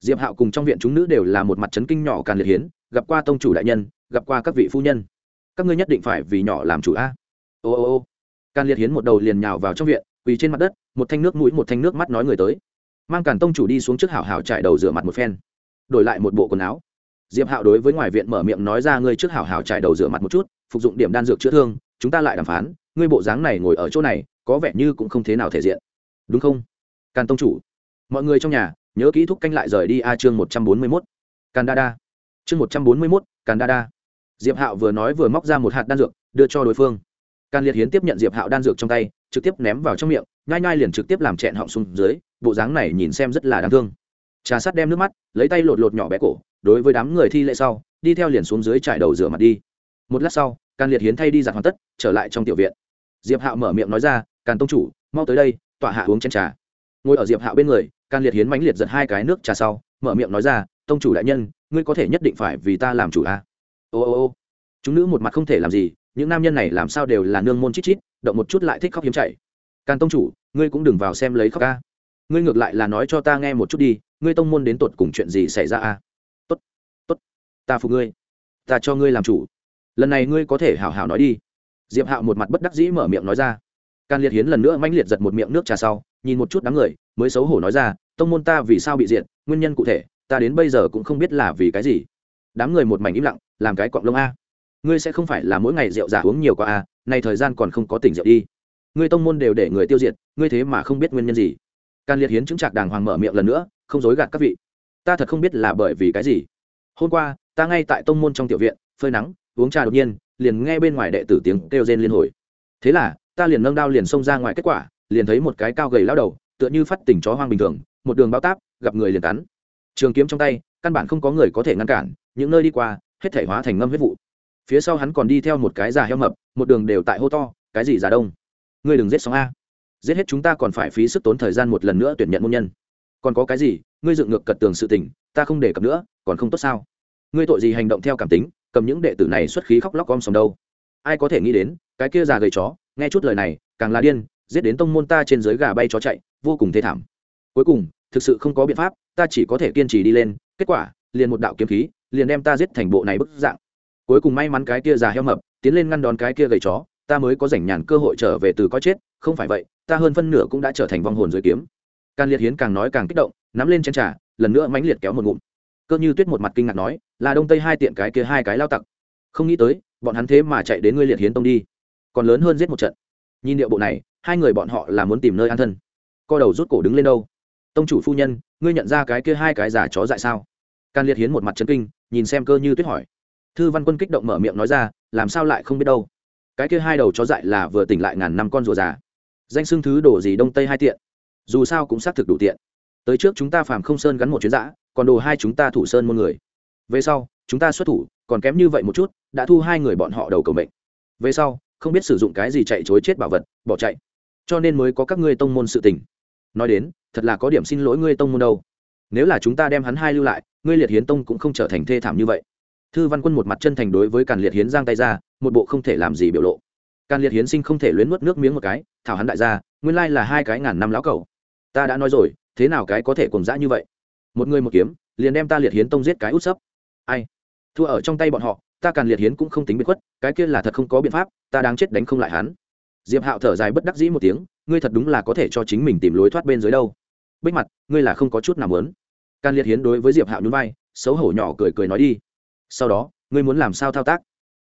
Diệp hạo cùng trong viện chúng nữ đều là một mặt trấn kinh nhỏ càn liệt hiến gặp qua tông chủ đại nhân, gặp qua các vị phu nhân. Các ngươi nhất định phải vì nhỏ làm chủ a. Ô ô ô. Càn liệt hiến một đầu liền nhào vào trong viện, quỳ trên mặt đất, một thanh nước mũi, một thanh nước mắt nói người tới. Mang càn tông chủ đi xuống trước hảo hảo trải đầu rửa mặt một phen. Đổi lại một bộ quần áo. Diệp hạo đối với ngoài viện mở miệng nói ra ngươi trước hảo hảo trải đầu rửa mặt một chút, phục dụng điểm đan dược chữa thương, chúng ta lại đàm phán, ngươi bộ dáng này ngồi ở chỗ này, có vẻ như cũng không thế nào thể diện. Đúng không? Càn tông chủ. Mọi người trong nhà, nhớ kỹ thúc canh lại rời đi a chương một trăm bốn mươi mốt. Càn đa đa chương một trăm bốn mươi mốt, càn đa đa. Diệp hạo vừa nói vừa móc ra một hạt đan dược, đưa cho đối phương. Càn liệt hiến tiếp nhận diệp hạo đan dược trong tay, trực tiếp ném vào trong miệng, nhai nhai liền trực tiếp làm chẹn họng xuống dưới, bộ dáng này nhìn xem rất là đáng thương. Trà sắt đem nước mắt, lấy tay lột lột nhỏ bé cổ, đối với đám người thi lễ sau, đi theo liền xuống dưới trải đầu rửa mặt đi. Một lát sau, càn liệt hiến thay đi giặt hoàn tất, trở lại trong tiểu viện. Diệp hạo mở miệng nói ra, càn tông chủ, mau tới đây, tọa hạ uống chén trà. Ngồi ở diệp hạo bên người, càn liệt hiến mãnh liệt giật hai cái nước trà sau, mở miệng nói ra, tông chủ đại nhân ngươi có thể nhất định phải vì ta làm chủ a à? ô ô ô. Chúng nữ một mặt không thể làm gì, những nam nhân này làm sao đều là nương môn chít chít, động một chút lại thích khóc hiếm chạy. càn tông chủ, ngươi cũng đừng vào xem lấy khóc ca. Ngươi ngược lại là nói cho ta nghe một chút đi, ngươi tông môn đến tột cùng chuyện gì xảy ra a tốt tốt. Ta phục ngươi. Ta cho ngươi làm chủ. Lần này ngươi có thể hảo hảo nói đi. Diệp hạo một mặt bất đắc dĩ mở miệng nói ra. Can liệt hiến lần nữa manh liệt giật một miệng nước trà sau, nhìn một chút đám người, mới xấu hổ nói ra, tông môn ta vì sao bị diệt, nguyên nhân cụ thể ta đến bây giờ cũng không biết là vì cái gì. Đám người một mảnh im lặng, làm cái cọng lông a. Ngươi sẽ không phải là mỗi ngày rượu giả uống nhiều qua a này thời gian còn không có tỉnh rượu đi. Ngươi tông môn đều để người tiêu diệt, ngươi thế mà không biết nguyên nhân gì. Can liệt hiến chứng trạc đàng hoàng mở miệng lần nữa, không dối gạt các vị. Ta thật không biết là bởi vì cái gì. Hôm qua, ta ngay tại tông môn trong tiểu viện, phơi nắng, uống trà đột nhiên, liền nghe bên ngoài đệ tử tiếng kêu rên liên hồi. Thế là, ta liền nâng đao liền xông ra ngoài kết quả, liền thấy một cái cao gầy lao đầu, tựa như phát tỉnh chó hoang bình thường, một đường bao táp, gặp người liền cắn trường kiếm trong tay, căn bản không có người có thể ngăn cản, những nơi đi qua, hết thể hóa thành ngâm huyết vụ. Phía sau hắn còn đi theo một cái già heo mập, một đường đều tại hô to, cái gì già đông? Ngươi đừng giết sóng a. Giết hết chúng ta còn phải phí sức tốn thời gian một lần nữa tuyển nhận môn nhân. Còn có cái gì? Ngươi dựng ngược cật tường sự tình, ta không để cập nữa, còn không tốt sao? Ngươi tội gì hành động theo cảm tính, cầm những đệ tử này xuất khí khóc lóc om sòng đâu? Ai có thể nghĩ đến, cái kia già gầy chó, nghe chút lời này, càng là điên, giết đến tông môn ta trên dưới gà bay chó chạy, vô cùng thê thảm. Cuối cùng thực sự không có biện pháp, ta chỉ có thể kiên trì đi lên, kết quả, liền một đạo kiếm khí, liền đem ta giết thành bộ này bức dạng. Cuối cùng may mắn cái kia già heo mập, tiến lên ngăn đón cái kia gầy chó, ta mới có rảnh nhàn cơ hội trở về từ coi chết, không phải vậy, ta hơn phân nửa cũng đã trở thành vong hồn dưới kiếm. Can liệt hiến càng nói càng kích động, nắm lên chén trà, lần nữa mãnh liệt kéo một ngụm. Cơ như tuyết một mặt kinh ngạc nói, là đông tây hai tiện cái kia hai cái lao tặc. Không nghĩ tới, bọn hắn thế mà chạy đến ngươi liệt hiến tông đi. Còn lớn hơn giết một trận. Nhìn điệu bộ này, hai người bọn họ là muốn tìm nơi an thân. Co đầu rút cổ đứng lên đâu? Tông chủ phu nhân, ngươi nhận ra cái kia hai cái giả chó dại sao? Can liệt hiến một mặt trấn kinh, nhìn xem cơ như tuyết hỏi. Thư văn quân kích động mở miệng nói ra, làm sao lại không biết đâu? Cái kia hai đầu chó dại là vừa tỉnh lại ngàn năm con rùa già. Danh xưng thứ đổ gì đông tây hai tiện. Dù sao cũng xác thực đủ tiện. Tới trước chúng ta phàm không sơn gắn một chuyến giã còn đồ hai chúng ta thủ sơn môn người. Về sau, chúng ta xuất thủ, còn kém như vậy một chút, đã thu hai người bọn họ đầu cầu mệnh. Về sau, không biết sử dụng cái gì chạy chối chết bảo vật, bỏ chạy. Cho nên mới có các ngươi tông môn sự tình nói đến, thật là có điểm xin lỗi ngươi tông môn đâu. Nếu là chúng ta đem hắn hai lưu lại, ngươi liệt hiến tông cũng không trở thành thê thảm như vậy. Thư văn quân một mặt chân thành đối với càn liệt hiến giang tay ra, một bộ không thể làm gì biểu lộ. Càn liệt hiến sinh không thể luyến nuốt nước miếng một cái, thảo hắn đại gia, nguyên lai là hai cái ngàn năm lão cầu ta đã nói rồi, thế nào cái có thể cùng dã như vậy? Một người một kiếm, liền đem ta liệt hiến tông giết cái út sấp. Ai? Thua ở trong tay bọn họ, ta càn liệt hiến cũng không tính bị khuất, cái kia là thật không có biện pháp, ta đang chết đánh không lại hắn. Diệp hạo thở dài bất đắc dĩ một tiếng ngươi thật đúng là có thể cho chính mình tìm lối thoát bên dưới đâu. Bích mặt, ngươi là không có chút nào muốn. Can liệt hiến đối với diệp hạo nhún vai, xấu hổ nhỏ cười cười nói đi. Sau đó, ngươi muốn làm sao thao tác?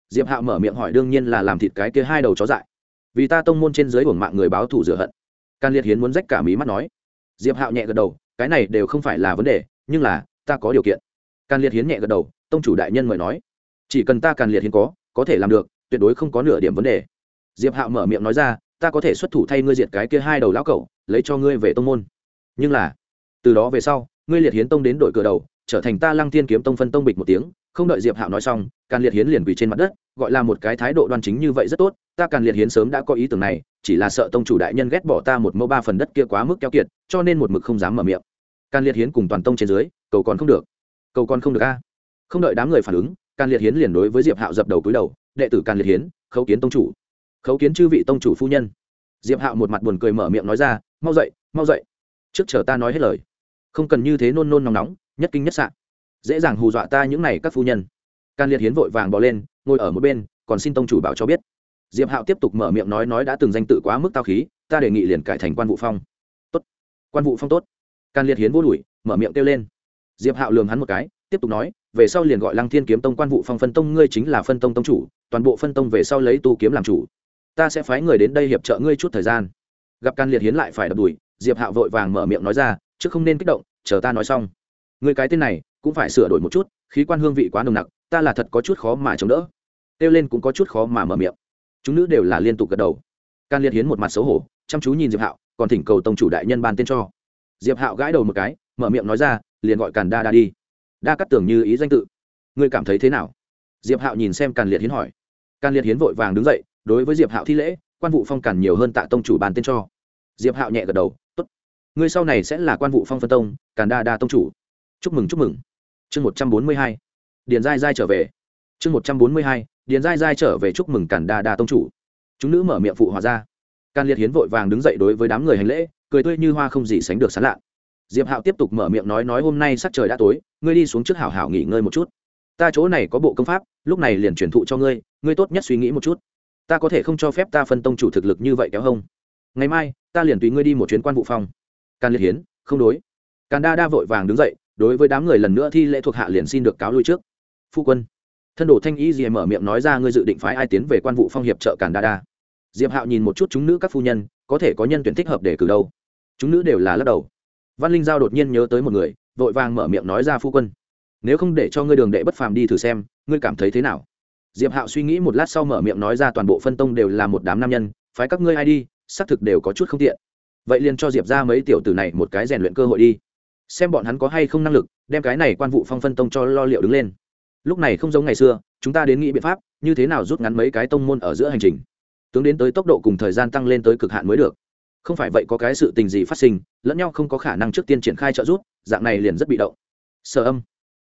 Diệp hạo mở miệng hỏi đương nhiên là làm thịt cái kia hai đầu chó dại. Vì ta tông môn trên dưới uổng mạng người báo thù rửa hận. Can liệt hiến muốn rách cả mí mắt nói. Diệp hạo nhẹ gật đầu, cái này đều không phải là vấn đề, nhưng là, ta có điều kiện. Can liệt hiến nhẹ gật đầu, tông chủ đại nhân mời nói. Chỉ cần ta can liệt hiến có có thể làm được, tuyệt đối không có nửa điểm vấn đề. Diệp hạo mở miệng nói ra ta có thể xuất thủ thay ngươi diệt cái kia hai đầu lão cẩu, lấy cho ngươi về tông môn. Nhưng là, từ đó về sau, ngươi liệt hiến tông đến đội cửa đầu, trở thành ta lăng thiên kiếm tông phân tông bịch một tiếng, không đợi diệp hạo nói xong, càn liệt hiến liền quỳ trên mặt đất, gọi là một cái thái độ đoan chính như vậy rất tốt, ta càn liệt hiến sớm đã có ý tưởng này, chỉ là sợ tông chủ đại nhân ghét bỏ ta một mẫu ba phần đất kia quá mức keo kiệt, cho nên một mực không dám mở miệng. Càn liệt hiến cùng toàn tông trên dưới, cầu còn không được. Cầu còn không được a. Không đợi đám người phản ứng, càn liệt hiến liền đối với diệp hạo dập đầu cúi đầu, đệ tử càn liệt hiến, khấu kiến tông chủ khấu kiến chư vị tông chủ phu nhân. Diệp hạo một mặt buồn cười mở miệng nói ra, mau dậy mau dậy. Trước chờ ta nói hết lời. Không cần như thế nôn nôn nóng nóng, nhất kinh nhất sạn dễ dàng hù dọa ta những này các phu nhân. Can liệt hiến vội vàng bỏ lên, ngồi ở một bên, còn xin tông chủ bảo cho biết. Diệp hạo tiếp tục mở miệng nói nói đã từng danh tự quá mức tao khí, ta đề nghị liền cải thành quan vụ phong. Tốt. Quan vụ phong tốt. Can liệt hiến vô đùi mở miệng kêu lên. Diệp hạo lường hắn một cái, tiếp tục nói, về sau liền gọi lăng thiên kiếm tông quan vụ phong phân tông, ngươi chính là phân tông tông chủ, toàn bộ phân tông về sau lấy tu kiếm làm chủ ta sẽ phái người đến đây hiệp trợ ngươi chút thời gian. Gặp can liệt hiến lại phải đập đùi, diệp hạo vội vàng mở miệng nói ra, chứ không nên kích động, chờ ta nói xong. Người cái tên này, cũng phải sửa đổi một chút, khí quan hương vị quá nồng nặc, ta là thật có chút khó mà chống đỡ. Kêu lên cũng có chút khó mà mở miệng. Chúng nữ đều là liên tục gật đầu. Can liệt hiến một mặt xấu hổ, chăm chú nhìn diệp hạo, còn thỉnh cầu tông chủ đại nhân ban tên cho. Diệp hạo gãi đầu một cái, mở miệng nói ra, liền gọi càn đa đa đi. Đa cắt tưởng như ý danh tự. Ngươi cảm thấy thế nào? Diệp hạo nhìn xem càn liệt hiến hỏi. Càn liệt hiến vội vàng đứng dậy đối với diệp hạo thi lễ, quan vụ phong càn nhiều hơn tạ tông chủ bàn tên cho. Diệp hạo nhẹ gật đầu t ố t ngươi sau này sẽ là quan vụ phong phân tông, càn đa đa tông chủ. Chúc mừng chúc mừng. Chương một trăm bốn mươi hai. Điền giai giai trở về. Chương một trăm bốn mươi hai. Điền giai giai trở về chúc mừng càn đa đa tông chủ. Chúng nữ mở miệng phụ hòa ra. Can liệt hiến vội vàng đứng dậy đối với đám người hành lễ, cười tươi như hoa không gì sánh được sán lạ. Diệp hạo tiếp tục mở miệng nói nói hôm nay sắc trời đã tối, ngươi đi xuống trước hảo hảo nghỉ ngơi một chút. Ta chỗ này có bộ công pháp, lúc này liền truyền thụ cho ngươi ngươi tốt nhất suy nghĩ một chút ta có thể không cho phép ta phân tông chủ thực lực như vậy kéo hông. Ngày mai, ta liền tùy ngươi đi một chuyến quan vụ phong can liệt hiến, không đối. Can đa đa vội vàng đứng dậy, đối với đám người lần nữa thi lễ thuộc hạ liền xin được cáo lui trước. Phu quân, thân đồ thanh ý gì mở miệng nói ra ngươi dự định phái ai tiến về quan vụ phong hiệp trợ càn đa đa. Diệp hạo nhìn một chút chúng nữ các phu nhân, có thể có nhân tuyển thích hợp để cử đâu. Chúng nữ đều là lắc đầu. Văn linh giao đột nhiên nhớ tới một người, vội vàng mở miệng nói ra phu quân. Nếu không để cho ngươi đường đệ bất phàm đi thử xem, ngươi cảm thấy thế nào? Diệp hạo suy nghĩ một lát sau mở miệng nói ra toàn bộ phân tông đều là một đám nam nhân, phái các ngươi ai đi, xác thực đều có chút không tiện. Vậy liền cho diệp ra mấy tiểu tử này một cái rèn luyện cơ hội đi. Xem bọn hắn có hay không năng lực, đem cái này quan vụ phong phân tông cho lo liệu đứng lên. Lúc này không giống ngày xưa, chúng ta đến nghĩ biện pháp, như thế nào rút ngắn mấy cái tông môn ở giữa hành trình. Tướng đến tới tốc độ cùng thời gian tăng lên tới cực hạn mới được. Không phải vậy có cái sự tình gì phát sinh, lẫn nhau không có khả năng trước tiên triển khai trợ rút dạng này liền rất bị động. Sở âm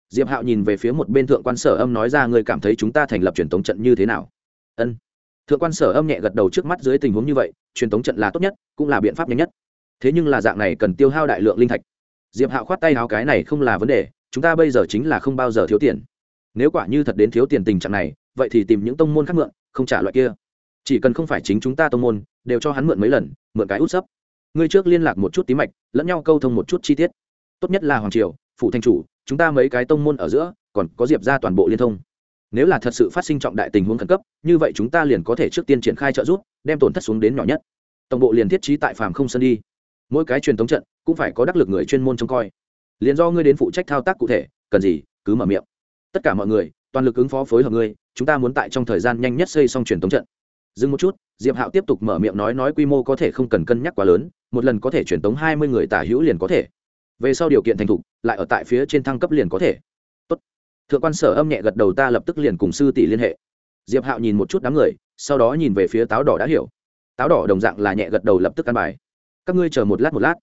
diệp hạo nhìn về phía một bên thượng quan sở âm nói ra, ngươi cảm thấy chúng ta thành lập truyền thống trận như thế nào? Ân. Thượng quan sở âm nhẹ gật đầu trước mắt dưới tình huống như vậy, truyền thống trận là tốt nhất, cũng là biện pháp nhanh nhất. Thế nhưng là dạng này cần tiêu hao đại lượng linh thạch. Diệp hạo khoát tay áo, cái này không là vấn đề, chúng ta bây giờ chính là không bao giờ thiếu tiền. Nếu quả như thật đến thiếu tiền tình trạng này, vậy thì tìm những tông môn khác mượn, không trả loại kia. Chỉ cần không phải chính chúng ta tông môn, đều cho hắn mượn mấy lần, mượn cái út sấp. Ngươi trước liên lạc một chút tí mạch, lẫn nhau câu thông một chút chi tiết. Tốt nhất là hoàng triều phụ thanh chủ chúng ta mấy cái tông môn ở giữa, còn có diệp ra toàn bộ liên thông. Nếu là thật sự phát sinh trọng đại tình huống khẩn cấp, như vậy chúng ta liền có thể trước tiên triển khai trợ giúp, đem tổn thất xuống đến nhỏ nhất. Tổng bộ liền thiết trí tại phàm không sân đi. Mỗi cái truyền thống trận, cũng phải có đắc lực người chuyên môn trông coi. Liền do ngươi đến phụ trách thao tác cụ thể, cần gì, cứ mở miệng. Tất cả mọi người, toàn lực ứng phó phối hợp ngươi, chúng ta muốn tại trong thời gian nhanh nhất xây xong truyền thống trận. Dừng một chút, diệp hạo tiếp tục mở miệng nói nói quy mô có thể không cần cân nhắc quá lớn, một lần có thể truyền tống hai mươi người tả hữu liền có thể về sau điều kiện thành thục, lại ở tại phía trên thăng cấp liền có thể. Tốt. thượng quan sở âm nhẹ gật đầu ta lập tức liền cùng sư tỷ liên hệ. Diệp hạo nhìn một chút đám người, sau đó nhìn về phía táo đỏ đã hiểu. Táo đỏ đồng dạng là nhẹ gật đầu lập tức căn bài. Các ngươi chờ một lát một lát.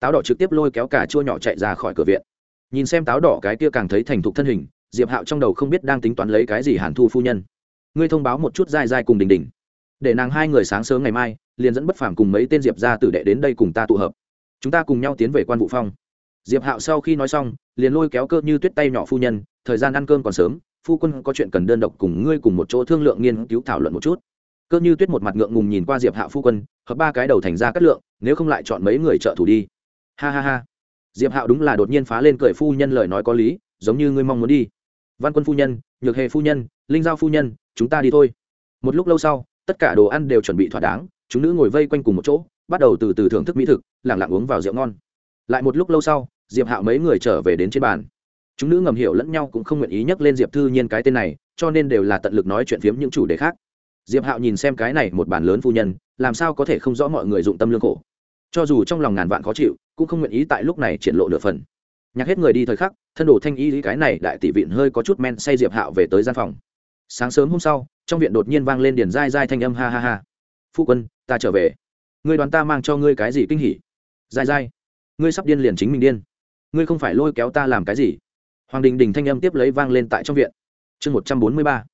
Táo đỏ trực tiếp lôi kéo cả chua nhỏ chạy ra khỏi cửa viện. Nhìn xem táo đỏ cái kia càng thấy thành thục thân hình, diệp hạo trong đầu không biết đang tính toán lấy cái gì hàn thu phu nhân. Ngươi thông báo một chút dai dai cùng đình đình. Để nàng hai người sáng sớm ngày mai, liền dẫn bất phàm cùng mấy tên diệp ra tử đệ đến đây cùng ta tụ hợp. Chúng ta cùng nhau tiến về quan vụ phong diệp hạo sau khi nói xong, liền lôi kéo cơ như tuyết tay nhỏ phu nhân, thời gian ăn cơm còn sớm, phu quân có chuyện cần đơn độc cùng ngươi cùng một chỗ thương lượng nghiên cứu thảo luận một chút. Cơ như tuyết một mặt ngượng ngùng nhìn qua diệp hạo phu quân, hợp ba cái đầu thành ra cắt lượng, nếu không lại chọn mấy người trợ thủ đi. Ha ha ha. Diệp hạo đúng là đột nhiên phá lên cười phu nhân lời nói có lý, giống như ngươi mong muốn đi. Văn quân phu nhân, nhược hề phu nhân, linh giao phu nhân, chúng ta đi thôi. Một lúc lâu sau, tất cả đồ ăn đều chuẩn bị thỏa đáng, chúng nữ ngồi vây quanh cùng một chỗ, bắt đầu từ từ thưởng thức mỹ thực lẳng lặng uống vào rượu ngon lại một lúc lâu sau, diệp hạo mấy người trở về đến trên bàn. Chúng nữ ngầm hiểu lẫn nhau cũng không nguyện ý nhắc lên diệp thư nhiên cái tên này, cho nên đều là tận lực nói chuyện phiếm những chủ đề khác. Diệp hạo nhìn xem cái này một bàn lớn phu nhân, làm sao có thể không rõ mọi người dụng tâm lương khổ. Cho dù trong lòng ngàn vạn khó chịu, cũng không nguyện ý tại lúc này triển lộ nửa phần. Nhạc hết người đi thời khắc, thân đồ thanh y lý cái này đại tỷ vịn hơi có chút men say diệp hạo về tới gian phòng. Sáng sớm hôm sau, trong viện đột nhiên vang lên điền dai dai thanh âm ha ha ha. Phu quân, ta trở về. Người đoàn ta mang cho ngươi cái gì kinh hỉ? Dai dai ngươi sắp điên liền chính mình điên. Ngươi không phải lôi kéo ta làm cái gì. Hoàng đình đình thanh âm tiếp lấy vang lên tại trong viện. Chương một trăm bốn mươi ba,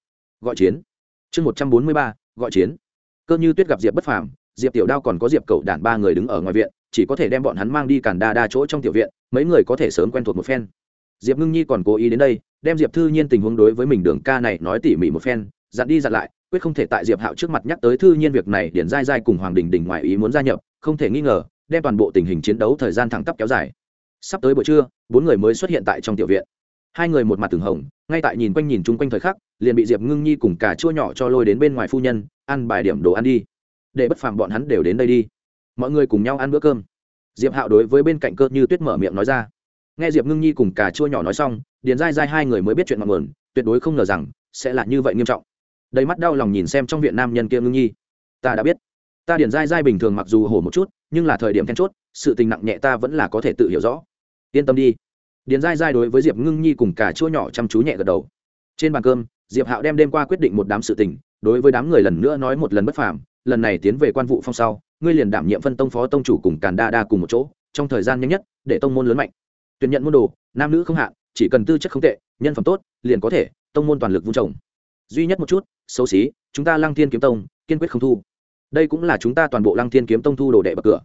gọi chiến. Chương một trăm bốn mươi ba, gọi chiến. Cơ như tuyết gặp diệp bất phàm, diệp tiểu đao còn có diệp cậu đản ba người đứng ở ngoài viện, chỉ có thể đem bọn hắn mang đi cản đa đa chỗ trong tiểu viện, mấy người có thể sớm quen thuộc một phen. Diệp ngưng nhi còn cố ý đến đây, đem diệp thư nhiên tình huống đối với mình đường ca này nói tỉ mỉ một phen, dặn đi dặn lại, quyết không thể tại diệp hạo trước mặt nhắc tới thư nhiên việc này, điển dai dai cùng hoàng đình đình ngoài ý muốn gia nhập, không thể nghi ngờ đem toàn bộ tình hình chiến đấu thời gian thẳng tắp kéo dài. Sắp tới buổi trưa, bốn người mới xuất hiện tại trong tiểu viện. Hai người một mặt từng hồng, ngay tại nhìn quanh nhìn chung quanh thời khắc, liền bị diệp ngưng nhi cùng cả chua nhỏ cho lôi đến bên ngoài phu nhân, ăn bài điểm đồ ăn đi. Để bất phàm bọn hắn đều đến đây đi. Mọi người cùng nhau ăn bữa cơm. Diệp hạo đối với bên cạnh cơ như tuyết mở miệng nói ra. Nghe diệp ngưng nhi cùng cả chua nhỏ nói xong, điền dai dai hai người mới biết chuyện mọi nguồn, tuyệt đối không ngờ rằng, sẽ là như vậy nghiêm trọng. Đầy mắt đau lòng nhìn xem trong viện nam nhân kia ngưng nhi. Ta đã biết. Ta điền dai dai bình thường mặc dù hổ một chút nhưng là thời điểm then chốt, sự tình nặng nhẹ ta vẫn là có thể tự hiểu rõ. Yên tâm đi. Điền dai dai đối với diệp ngưng nhi cùng cả chua nhỏ chăm chú nhẹ gật đầu. Trên bàn cơm, diệp hạo đem đêm qua quyết định một đám sự tình, đối với đám người lần nữa nói một lần bất phàm, lần này tiến về quan vụ phong sau, ngươi liền đảm nhiệm phân tông phó tông chủ cùng càn đa đa cùng một chỗ, trong thời gian nhanh nhất, để tông môn lớn mạnh. Tuyển nhận môn đồ, nam nữ không hạn chỉ cần tư chất không tệ, nhân phẩm tốt, liền có thể, tông môn toàn lực vung trồng. Duy nhất một chút, xấu xí, chúng ta lăng thiên kiếm tông, kiên quyết không thu đây cũng là chúng ta toàn bộ lăng thiên kiếm tông thu đồ đệ bậc cửa.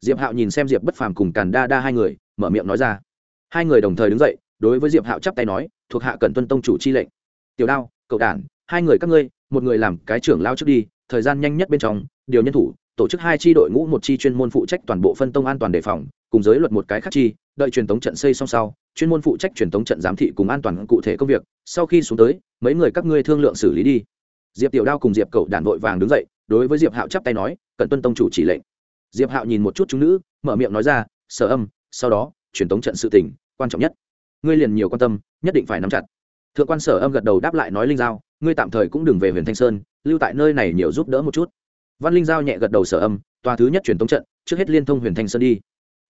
Diệp hạo nhìn xem diệp bất phàm cùng càn đa đa hai người, mở miệng nói ra. Hai người đồng thời đứng dậy, đối với diệp hạo chắp tay nói, thuộc hạ cần tuân tông chủ chi lệnh. Tiểu đao, cậu đản, hai người các ngươi, một người làm cái trưởng lao trước đi, thời gian nhanh nhất bên trong, điều nhân thủ, tổ chức hai chi đội ngũ một chi chuyên môn phụ trách toàn bộ phân tông an toàn đề phòng, cùng giới luật một cái khác chi, đợi truyền tống trận xây xong sau, chuyên môn phụ trách truyền tống trận giám thị cùng an toàn cụ thể công việc, sau khi xuống tới, mấy người các ngươi thương lượng xử lý đi. Diệp tiểu đao cùng diệp cậu đản vội vàng đứng dậy đối với diệp hạo chắp tay nói cần tuân tông chủ chỉ lệnh. Diệp hạo nhìn một chút chúng nữ, mở miệng nói ra, sở âm, sau đó, truyền tống trận sự tình, quan trọng nhất. Ngươi liền nhiều quan tâm, nhất định phải nắm chặt. Thượng quan sở âm gật đầu đáp lại nói linh giao, ngươi tạm thời cũng đừng về huyền thanh sơn, lưu tại nơi này nhiều giúp đỡ một chút. Văn linh giao nhẹ gật đầu sở âm, tòa thứ nhất truyền tống trận, trước hết liên thông huyền thanh sơn đi.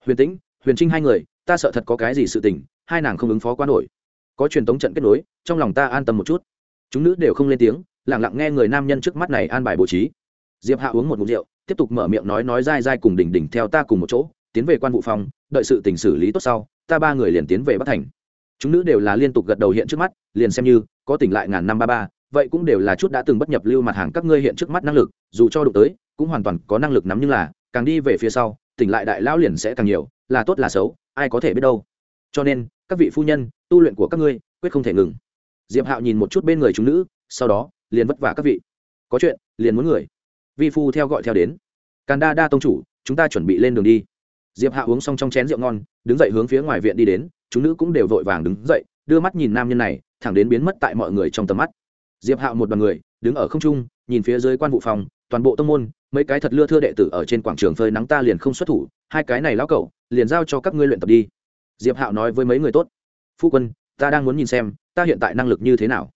Huyền tĩnh, huyền trinh hai người, ta sợ thật có cái gì sự tình, hai nàng không ứng phó quá nổi. Có truyền tống trận kết nối, trong lòng ta an tâm một chút. Chúng nữ đều không lên tiếng lẳng lặng nghe người nam nhân trước mắt này an bài bố trí diệp hạ uống một mục rượu, tiếp tục mở miệng nói nói dai dai cùng đỉnh đỉnh theo ta cùng một chỗ, tiến về quan vụ phòng, đợi sự tình xử lý tốt sau, ta ba người liền tiến về bắc thành. Chúng nữ đều là liên tục gật đầu hiện trước mắt, liền xem như, có tỉnh lại ngàn năm ba ba, vậy cũng đều là chút đã từng bất nhập lưu mặt hàng các ngươi hiện trước mắt năng lực, dù cho đụng tới, cũng hoàn toàn có năng lực nắm nhưng là, càng đi về phía sau, tỉnh lại đại lão liền sẽ càng nhiều, là tốt là xấu, ai có thể biết đâu. Cho nên, các vị phu nhân, tu luyện của các ngươi, quyết không thể ngừng. Diệp hạo nhìn một chút bên người chúng nữ, sau đó, liền vất vả các vị. Có chuyện, liền muốn người vi phu theo gọi theo đến. Càn đa đa tông chủ, chúng ta chuẩn bị lên đường đi. Diệp hạ uống xong trong chén rượu ngon, đứng dậy hướng phía ngoài viện đi đến, chúng nữ cũng đều vội vàng đứng dậy, đưa mắt nhìn nam nhân này, thẳng đến biến mất tại mọi người trong tầm mắt. Diệp Hạ một đoàn người, đứng ở không trung, nhìn phía dưới quan vụ phòng, toàn bộ tông môn, mấy cái thật lưa thưa đệ tử ở trên quảng trường phơi nắng ta liền không xuất thủ, hai cái này lão cẩu, liền giao cho các ngươi luyện tập đi. Diệp hạo nói với mấy người tốt. Phu quân, ta đang muốn nhìn xem, ta hiện tại năng lực như thế nào.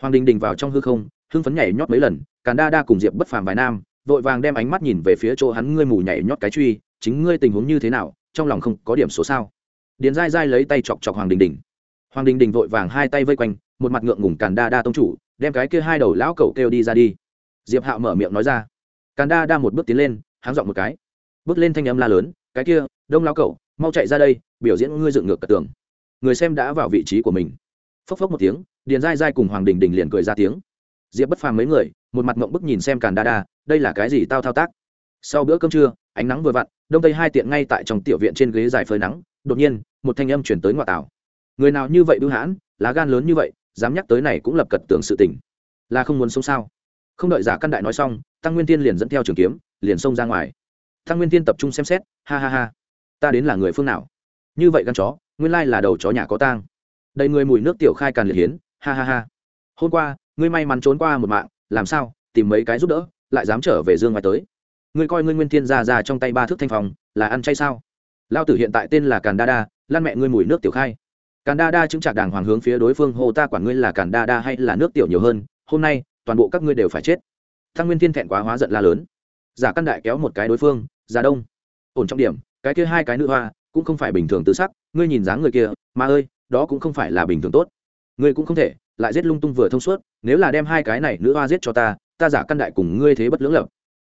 Hoàng đình đình vào trong hư không, hưng phấn nhảy nhót mấy lần càn đa đa cùng diệp bất phàm vài nam, vội vàng đem ánh mắt nhìn về phía chỗ hắn ngươi mù nhảy nhót cái truy, chính ngươi tình huống như thế nào, trong lòng không có điểm số sao? Điền dai dai lấy tay chọc chọc hoàng đình đình. Hoàng đình đình vội vàng hai tay vây quanh, một mặt ngượng ngùng càn đa đa tông chủ, đem cái kia hai đầu lão cẩu kêu đi ra đi. Diệp hạo mở miệng nói ra. Càn đa đa một bước tiến lên, háng dọn một cái. Bước lên thanh âm la lớn, cái kia, đông lão cẩu, mau chạy ra đây, biểu diễn ngươi dựng ngược cả tường. Người xem đã vào vị trí của mình. Phốc phốc một tiếng, điền dai dai cùng hoàng đình đình liền cười ra tiếng diệp bất phàm mấy người, một mặt mộng bức nhìn xem càn đa đa, đây là cái gì tao thao tác? Sau bữa cơm trưa, ánh nắng vừa vặn, đông tây hai tiện ngay tại trong tiểu viện trên ghế dài phơi nắng, đột nhiên, một thanh âm chuyển tới ngoại tảo. Người nào như vậy bưu hãn, lá gan lớn như vậy, dám nhắc tới này cũng lập cật tưởng sự tình. Là không muốn sống sao? Không đợi giả căn đại nói xong, tăng nguyên tiên liền dẫn theo trường kiếm, liền xông ra ngoài. Tăng nguyên tiên tập trung xem xét, ha ha ha, ta đến là người phương nào? Như vậy gan chó, nguyên lai là đầu chó nhà có tang. Đầy người mùi nước tiểu khai càn liệt hiến, ha ha ha. Hôm qua ngươi may mắn trốn qua một mạng, làm sao, tìm mấy cái giúp đỡ, lại dám trở về dương ngoài tới. Ngươi coi ngươi nguyên thiên ra ra trong tay ba thước thanh phòng là ăn chay sao? Lao tử hiện tại tên là càn đa đa lan mẹ ngươi mùi nước tiểu khai. Càn đa đa chứng trạc đàng hoàng hướng phía đối phương hô ta quản ngươi là càn đa đa hay là nước tiểu nhiều hơn, hôm nay, toàn bộ các ngươi đều phải chết. Thăng nguyên thiên thẹn quá hóa giận la lớn. Giả căn đại kéo một cái đối phương, giả đông. Ổn trọng điểm, cái kia hai cái nữ hoa, cũng không phải bình thường tự sắc, ngươi nhìn dáng người kia mà ơi, đó cũng không phải là bình thường tốt. Ngươi cũng không thể lại giết lung tung vừa thông suốt, nếu là đem hai cái này nữ hoa giết cho ta ta giả căn đại cùng ngươi thế bất lưỡng lập.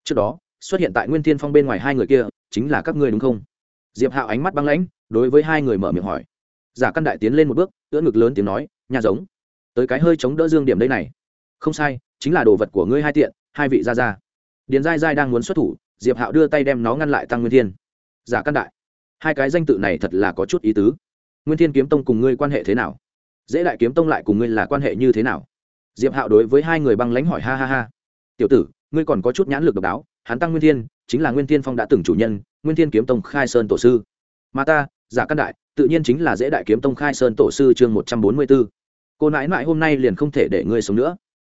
Trước đó, xuất hiện tại nguyên thiên phong bên ngoài hai người kia, chính là các ngươi đúng không? Diệp hạo ánh mắt băng lãnh, đối với hai người mở miệng hỏi. Giả căn đại tiến lên một bước, ưỡn ngực lớn tiếng nói nhà giống, tới cái hơi chống đỡ dương điểm đây này. Không sai, chính là đồ vật của ngươi hai tiện, hai vị ra ra điền dai dai đang muốn xuất thủ, diệp hạo đưa tay đem nó ngăn lại tăng nguyên thiên. Giả căn đại, hai cái danh tự này thật là có chút ý tứ. Nguyên thiên kiếm tông cùng ngươi quan hệ thế nào? Dễ đại kiếm tông lại cùng ngươi là quan hệ như thế nào? Diệp hạo đối với hai người băng lãnh hỏi ha ha ha. Tiểu tử, ngươi còn có chút nhãn lực độc đáo, hắn tăng nguyên thiên, chính là nguyên thiên phong đã từng chủ nhân, nguyên thiên kiếm tông khai sơn tổ sư. Mà ta, giả căn đại, tự nhiên chính là dễ đại kiếm tông khai sơn tổ sư chương một trăm bốn mươi b ố cô nãi nãi hôm nay liền không thể để ngươi sống nữa.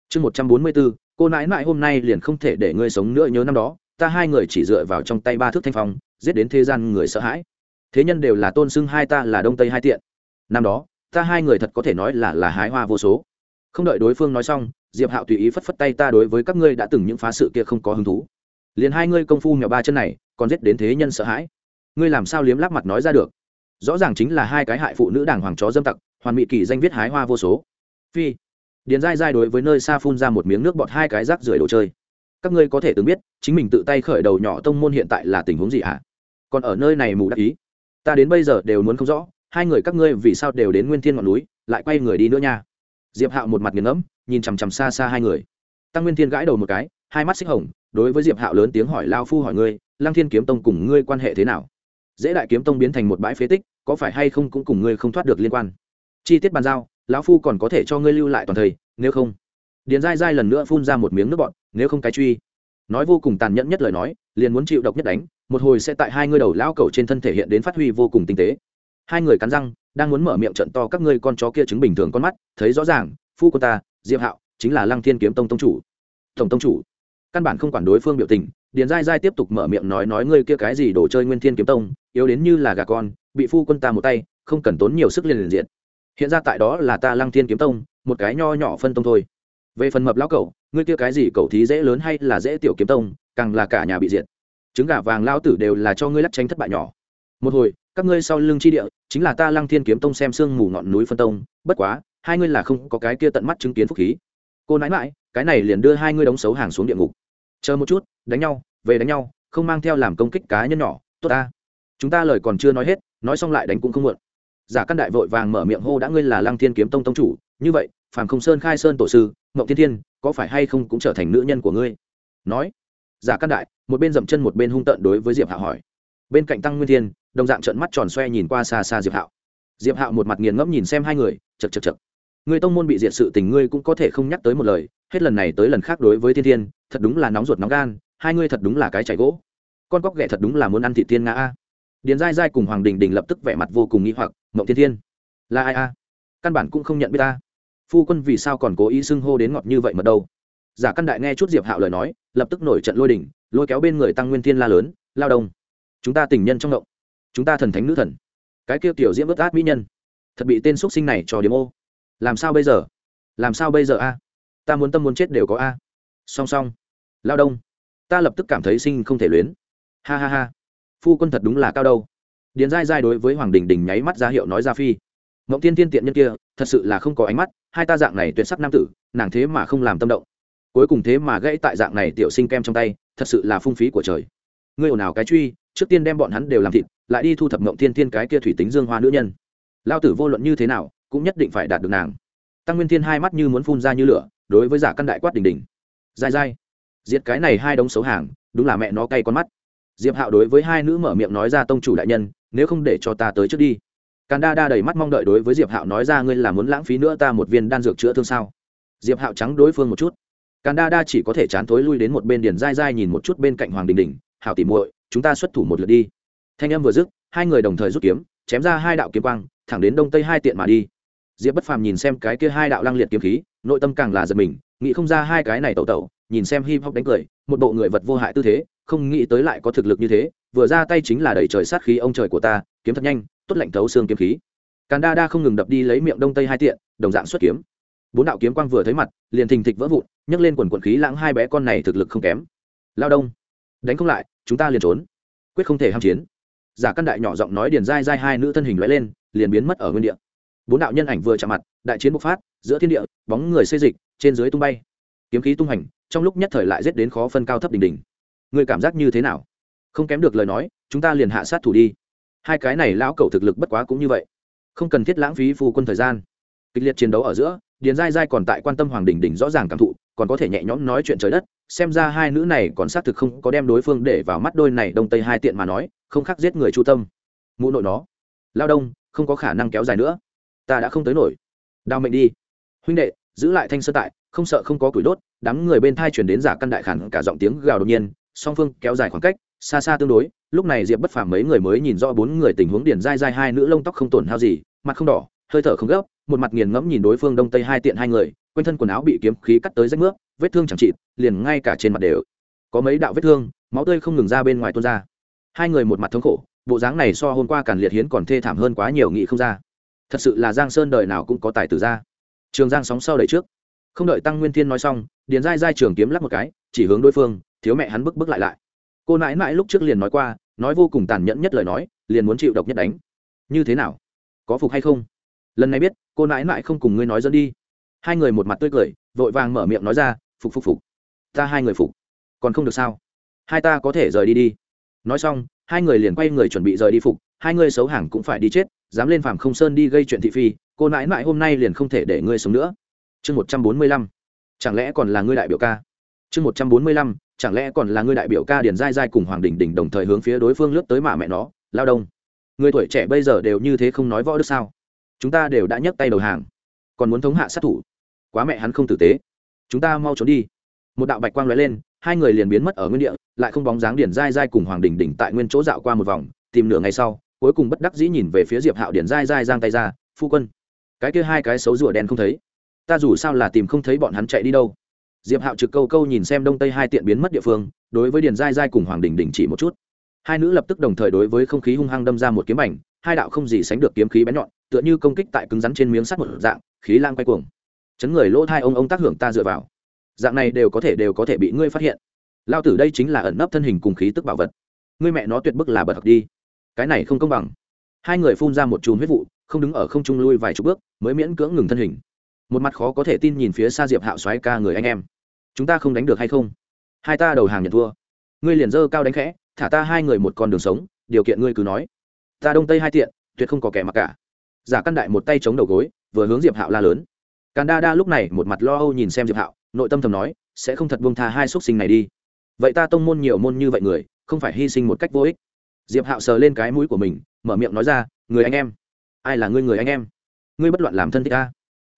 Chương một trăm bốn mươi b ố cô nãi nãi hôm nay liền không thể để ngươi sống nữa nhớ năm đó, ta hai người chỉ dựa vào trong tay ba thước thanh phong, giết đến thế gian người sợ hãi. Thế nhân đều là tôn xưng hai ta là đông tây hai tiện. Năm đó ta hai người thật có thể nói là là hái hoa vô số. Không đợi đối phương nói xong, diệp hạo tùy ý phất phất tay ta đối với các ngươi đã từng những phá sự kia không có hứng thú. Liền hai ngươi công phu nhỏ ba chân này, còn giết đến thế nhân sợ hãi. Ngươi làm sao liếm láp mặt nói ra được? Rõ ràng chính là hai cái hại phụ nữ đảng hoàng chó dâm tặc, hoàn mỹ kỳ danh viết hái hoa vô số. Phi. Điền dai dai đối với nơi xa phun ra một miếng nước bọt hai cái rác rưởi đồ chơi. Các ngươi có thể từng biết, chính mình tự tay khởi đầu nhỏ tông môn hiện tại là tình huống gì hả? Còn ở nơi này mù đắc ý. Ta đến bây giờ đều muốn không rõ hai người các ngươi vì sao đều đến nguyên thiên ngọn núi, lại quay người đi nữa nha. Diệp hạo một mặt nghiền ngẫm, nhìn chằm chằm xa xa hai người. Tăng nguyên thiên gãi đầu một cái, hai mắt xích hồng, đối với diệp hạo lớn tiếng hỏi, lao phu hỏi ngươi lang thiên kiếm tông cùng ngươi quan hệ thế nào? Dễ đại kiếm tông biến thành một bãi phế tích, có phải hay không cũng cùng ngươi không thoát được liên quan? Chi tiết bàn giao, lão phu còn có thể cho ngươi lưu lại toàn thời, nếu không? Điền dai dai lần nữa phun ra một miếng nước bọn nếu không cái truy. Nói vô cùng tàn nhẫn nhất lời nói, liền muốn chịu độc nhất đánh, một hồi sẽ tại hai ngươi đầu lão cẩu trên thân thể hiện đến phát huy vô cùng tinh tế hai người cắn răng, đang muốn mở miệng trận to các ngươi con chó kia chứng bình thường con mắt, thấy rõ ràng, phu quân ta, diệp hạo, chính là lăng thiên kiếm tông tông chủ. Tổng tông chủ. Căn bản không quản đối phương biểu tình, điền dai dai tiếp tục mở miệng nói nói ngươi kia cái gì đồ chơi nguyên thiên kiếm tông, yếu đến như là gà con, bị phu quân ta một tay, không cần tốn nhiều sức liền liền diện hiện ra tại đó là ta lăng thiên kiếm tông, một cái nho nhỏ phân tông thôi. Về phần mập lão cẩu, ngươi kia cái gì cẩu thí dễ lớn hay là dễ tiểu kiếm tông, càng là cả nhà bị diệt. Trứng gà vàng lao tử đều là cho ngươi lắc tranh thất bại nhỏ. Một hồi các ngươi sau lưng chi địa, chính là ta lăng thiên kiếm tông xem sương mù ngọn núi phân tông, bất quá, hai ngươi là không có cái kia tận mắt chứng kiến phúc khí. Cô nãi mãi cái này liền đưa hai ngươi đóng xấu hàng xuống địa ngục. Chờ một chút, đánh nhau, về đánh nhau, không mang theo làm công kích cá nhân nhỏ, tốt ta. Chúng ta lời còn chưa nói hết, nói xong lại đánh cũng không muộn. Giả căn đại vội vàng mở miệng hô đã ngươi là lăng thiên kiếm tông tông chủ, như vậy, phàm không sơn khai sơn tổ sư mộng thiên thiên, có phải hay không cũng trở thành nữ nhân của ngươi? Nói. Giả căn đại, một bên dậm chân một bên hung tợn đối với diệp hạ hỏi bên cạnh tăng nguyên thiên, đồng dạng trận mắt tròn xoe nhìn qua xa xa diệp hạo. Diệp hạo một mặt nghiền ngẫm nhìn xem hai người chật chật chật người tông môn bị diệt sự tình ngươi cũng có thể không nhắc tới một lời, hết lần này tới lần khác đối với thiên thiên, thật đúng là nóng ruột nóng gan, hai ngươi thật đúng là cái chảy gỗ. Con cóc ghẻ thật đúng là muốn ăn thị thiên nga a. Điền dai dai cùng hoàng đình đình lập tức vẻ mặt vô cùng nghĩ hoặc, mộng thiên thiên, là ai a? Căn bản cũng không nhận biết ta. Phu quân vì sao còn cố ý xưng hô đến ngọt như vậy mà đâu? Giả căn đại nghe chút diệp hạo lời nói, lập tức nổi trận lôi đỉnh, lôi kéo bên người tăng nguyên thiên la lớn, lao đông chúng ta tình nhân trong động chúng ta thần thánh nữ thần. Cái kia tiểu diễm ướt át mỹ nhân. Thật bị tên x sinh này cho điểm ô. Làm sao bây giờ? Làm sao bây giờ a? Ta muốn tâm muốn chết đều có a. Song song. Lao đông. Ta lập tức cảm thấy sinh không thể luyến. Ha ha ha. Phu quân thật đúng là cao đâu. Điền dai dai đối với hoàng đình đình nháy mắt ra hiệu nói ra phi. Mộng tiên tiên tiện nhân kia, thật sự là không có ánh mắt, hai ta dạng này tuyệt sắc nam tử, nàng thế mà không làm tâm động. Cuối cùng thế mà gãy tại dạng này tiểu sinh kem trong tay, thật sự là phung phí của trời. Ngươi ồn ào cái truy trước tiên đem bọn hắn đều làm thịt, lại đi thu thập mộng thiên thiên cái kia thủy tính dương hoa nữ nhân. Lao tử vô luận như thế nào, cũng nhất định phải đạt được nàng. Tăng nguyên thiên hai mắt như muốn phun ra như lửa, đối với giả căn đại quát đình đình dai dai. Diệt cái này hai đống xấu hàng, đúng là mẹ nó cay con mắt. Diệp hạo đối với hai nữ mở miệng nói ra tông chủ đại nhân, nếu không để cho ta tới trước đi. Càn đa đa đầy mắt mong đợi đối với diệp hạo nói ra ngươi là muốn lãng phí nữa ta một viên đan dược chữa thương sao? Diệp hạo trắng đối phương một chút. Càn đa đa chỉ có thể chán thối lui đến một bên điền dai dai nhìn một chút bên cạnh hoàng đình đình, hảo tỉ muội chúng ta xuất thủ một lượt đi. Thanh âm vừa dứt, hai người đồng thời rút kiếm, chém ra hai đạo kiếm quang, thẳng đến đông tây hai tiện mà đi. Diệp bất phàm nhìn xem cái kia hai đạo lăng liệt kiếm khí, nội tâm càng là giật mình, nghĩ không ra hai cái này tẩu tẩu, nhìn xem hip hop đánh cười, một bộ người vật vô hại tư thế, không nghĩ tới lại có thực lực như thế, vừa ra tay chính là đẩy trời sát khí ông trời của ta, kiếm thật nhanh, tốt lạnh thấu xương kiếm khí. Càn đa đa không ngừng đập đi lấy miệng đông tây hai tiện, đồng dạng xuất kiếm. Bốn đạo kiếm quang vừa thấy mặt, liền thình thịch vỡ vụn, nhấc lên quần quần khí lãng hai bé con này thực lực không kém. Lao đông đánh không lại, chúng ta liền trốn. Quyết không thể ham chiến. Giả căn đại nhỏ giọng nói điền dai dai hai nữ thân hình loại lên, liền biến mất ở nguyên địa. Bốn đạo nhân ảnh vừa chạm mặt, đại chiến bộc phát, giữa thiên địa, bóng người xây dịch, trên dưới tung bay. Kiếm khí tung hành, trong lúc nhất thời lại giết đến khó phân cao thấp đỉnh đỉnh. Người cảm giác như thế nào? Không kém được lời nói, chúng ta liền hạ sát thủ đi. Hai cái này lão cẩu thực lực bất quá cũng như vậy. Không cần thiết lãng phí phu quân thời gian. Kịch liệt chiến đấu ở giữa, điền dai dai còn tại quan tâm hoàng đình đình rõ ràng cảm thụ còn có thể nhẹ nhõm nói chuyện trời đất, xem ra hai nữ này còn xác thực không có đem đối phương để vào mắt đôi này đông tây hai tiện mà nói, không khác giết người chu tâm. Mụ nội nó, lao đông, không có khả năng kéo dài nữa. Ta đã không tới nổi. Đào mệnh đi. Huynh đệ, giữ lại thanh sơ tại, không sợ không có củi đốt, đám người bên thai chuyển đến giả căn đại khản cả giọng tiếng gào đột nhiên, song phương kéo dài khoảng cách, xa xa tương đối, lúc này diệp bất phàm mấy người mới nhìn rõ bốn người tình huống điển dai dai hai nữ lông tóc không tổn hao gì, mặt không đỏ, hơi thở không gấp, một mặt nghiền ngẫm nhìn đối phương đông tây hai tiện hai người quanh thân quần áo bị kiếm khí cắt tới rách nước, vết thương chẳng trị liền ngay cả trên mặt đều có mấy đạo vết thương, máu tươi không ngừng ra bên ngoài tuôn ra. Hai người một mặt thống khổ, bộ dáng này so hôm qua càn liệt hiến còn thê thảm hơn quá nhiều nghị không ra. Thật sự là giang sơn đời nào cũng có tài tử ra. Trường giang sóng sau đẩy trước. Không đợi tăng nguyên thiên nói xong, điền dai dai trường kiếm lắp một cái, chỉ hướng đối phương, thiếu mẹ hắn bức bức lại lại. Cô nãi mãi lúc trước liền nói qua, nói vô cùng tàn nhẫn nhất lời nói, liền muốn chịu độc nhất đánh. Như thế nào? Có phục hay không? Lần này biết, cô nãi mãi không cùng ngươi nói dẫn đi hai người một mặt tươi cười, vội vàng mở miệng nói ra, phục phục phục. Ta hai người phục. Còn không được sao? Hai ta có thể rời đi đi. Nói xong, hai người liền quay người chuẩn bị rời đi phục. Hai người xấu hàng cũng phải đi chết, dám lên phàm không sơn đi gây chuyện thị phi, cô nãi mãi hôm nay liền không thể để ngươi sống nữa. Chương một trăm bốn mươi lăm. Chẳng lẽ còn là ngươi đại biểu ca? Chương một trăm bốn mươi lăm. Chẳng lẽ còn là ngươi đại biểu ca điền dai dai cùng hoàng đình đình đồng thời hướng phía đối phương lướt tới mà mẹ nó, lao đông. Người tuổi trẻ bây giờ đều như thế không nói võ đức sao? Chúng ta đều đã nhấc tay đầu hàng. Còn muốn thống hạ sát thủ quá mẹ hắn không tử tế. Chúng ta mau trốn đi. Một đạo bạch quang lóe lên, hai người liền biến mất ở nguyên địa, lại không bóng dáng điển dai dai cùng hoàng đình đình tại nguyên chỗ dạo qua một vòng, tìm nửa ngày sau, cuối cùng bất đắc dĩ nhìn về phía diệp hạo điển dai dai giang tay ra, phu quân, cái kia hai cái xấu rùa đen không thấy. Ta dù sao là tìm không thấy bọn hắn chạy đi đâu. Diệp hạo trực câu câu nhìn xem đông tây hai tiện biến mất địa phương, đối với điền dai dai cùng hoàng đình đình chỉ một chút. Hai nữ lập tức đồng thời đối với không khí hung hăng đâm ra một kiếm ảnh, hai đạo không gì sánh được kiếm khí bén nhọn, tựa như công kích tại cứng rắn trên miếng sắt một dạng, khí lang quay cuồng chấn người lỗ thai ông ông tác hưởng ta dựa vào. Dạng này đều có thể, đều có thể bị ngươi phát hiện. Lao tử đây chính là ẩn nấp thân hình cùng khí tức bảo vật. Ngươi mẹ nó tuyệt bức là bật học đi. Cái này không công bằng. Hai người phun ra một chùm huyết vụ, không đứng ở không trung lui vài chục bước, mới miễn cưỡng ngừng thân hình. Một mặt khó có thể tin nhìn phía xa diệp hạo xoáy ca người anh em. Chúng ta không đánh được hay không? Hai ta đầu hàng nhận thua. Ngươi liền dơ cao đánh khẽ, thả ta hai người một con đường sống, điều kiện ngươi cứ nói. Ta đông tây hai tiện, tuyệt không có kẻ mặc cả. Giả căn đại một tay chống đầu gối, vừa hướng diệp hạo la lớn càn đa đa lúc này một mặt lo âu nhìn xem diệp hạo, nội tâm thầm nói, sẽ không thật buông tha hai xuất sinh này đi. Vậy ta tông môn nhiều môn như vậy người, không phải hy sinh một cách vô ích. Diệp hạo sờ lên cái mũi của mình, mở miệng nói ra, người anh em, ai là ngươi người anh em? Ngươi bất loạn làm thân thích ta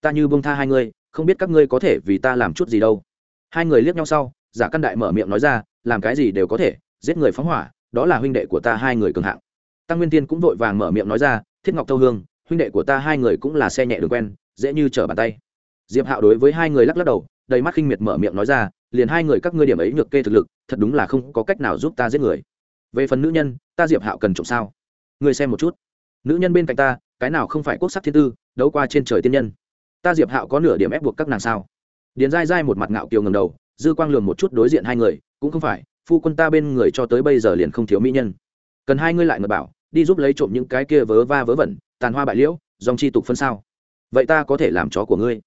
ta như buông tha hai ngươi, không biết các ngươi có thể vì ta làm chút gì đâu. Hai người liếc nhau sau, giả căn đại mở miệng nói ra, làm cái gì đều có thể, giết người phóng hỏa, đó là huynh đệ của ta hai người cường hạng. Tăng nguyên tiên cũng vội vàng mở miệng nói ra, thiết ngọc thâu hương, huynh đệ của ta hai người cũng là xe nhẹ đường quen, dễ như trở bàn tay diệp hạo đối với hai người lắc lắc đầu, đầy mắt khinh miệt mở miệng nói ra, liền hai người các ngươi điểm ấy nhược kê thực lực, thật đúng là không có cách nào giúp ta giết người. Về phần nữ nhân, ta diệp hạo cần trộm sao? Ngươi xem một chút. Nữ nhân bên cạnh ta, cái nào không phải quốc sắc thiên tư, đấu qua trên trời tiên nhân. Ta diệp hạo có nửa điểm ép buộc các nàng sao? Điền dai dai một mặt ngạo kiều ngầm đầu, dư quang lường một chút đối diện hai người, cũng không phải, phu quân ta bên người cho tới bây giờ liền không thiếu mỹ nhân. Cần hai ngươi lại ngờ bảo, đi giúp lấy trộm những cái kia vớ va vớ vẩn, tàn hoa bại liễu, dòng chi tục phân sao. Vậy ta có thể làm chó của ngươi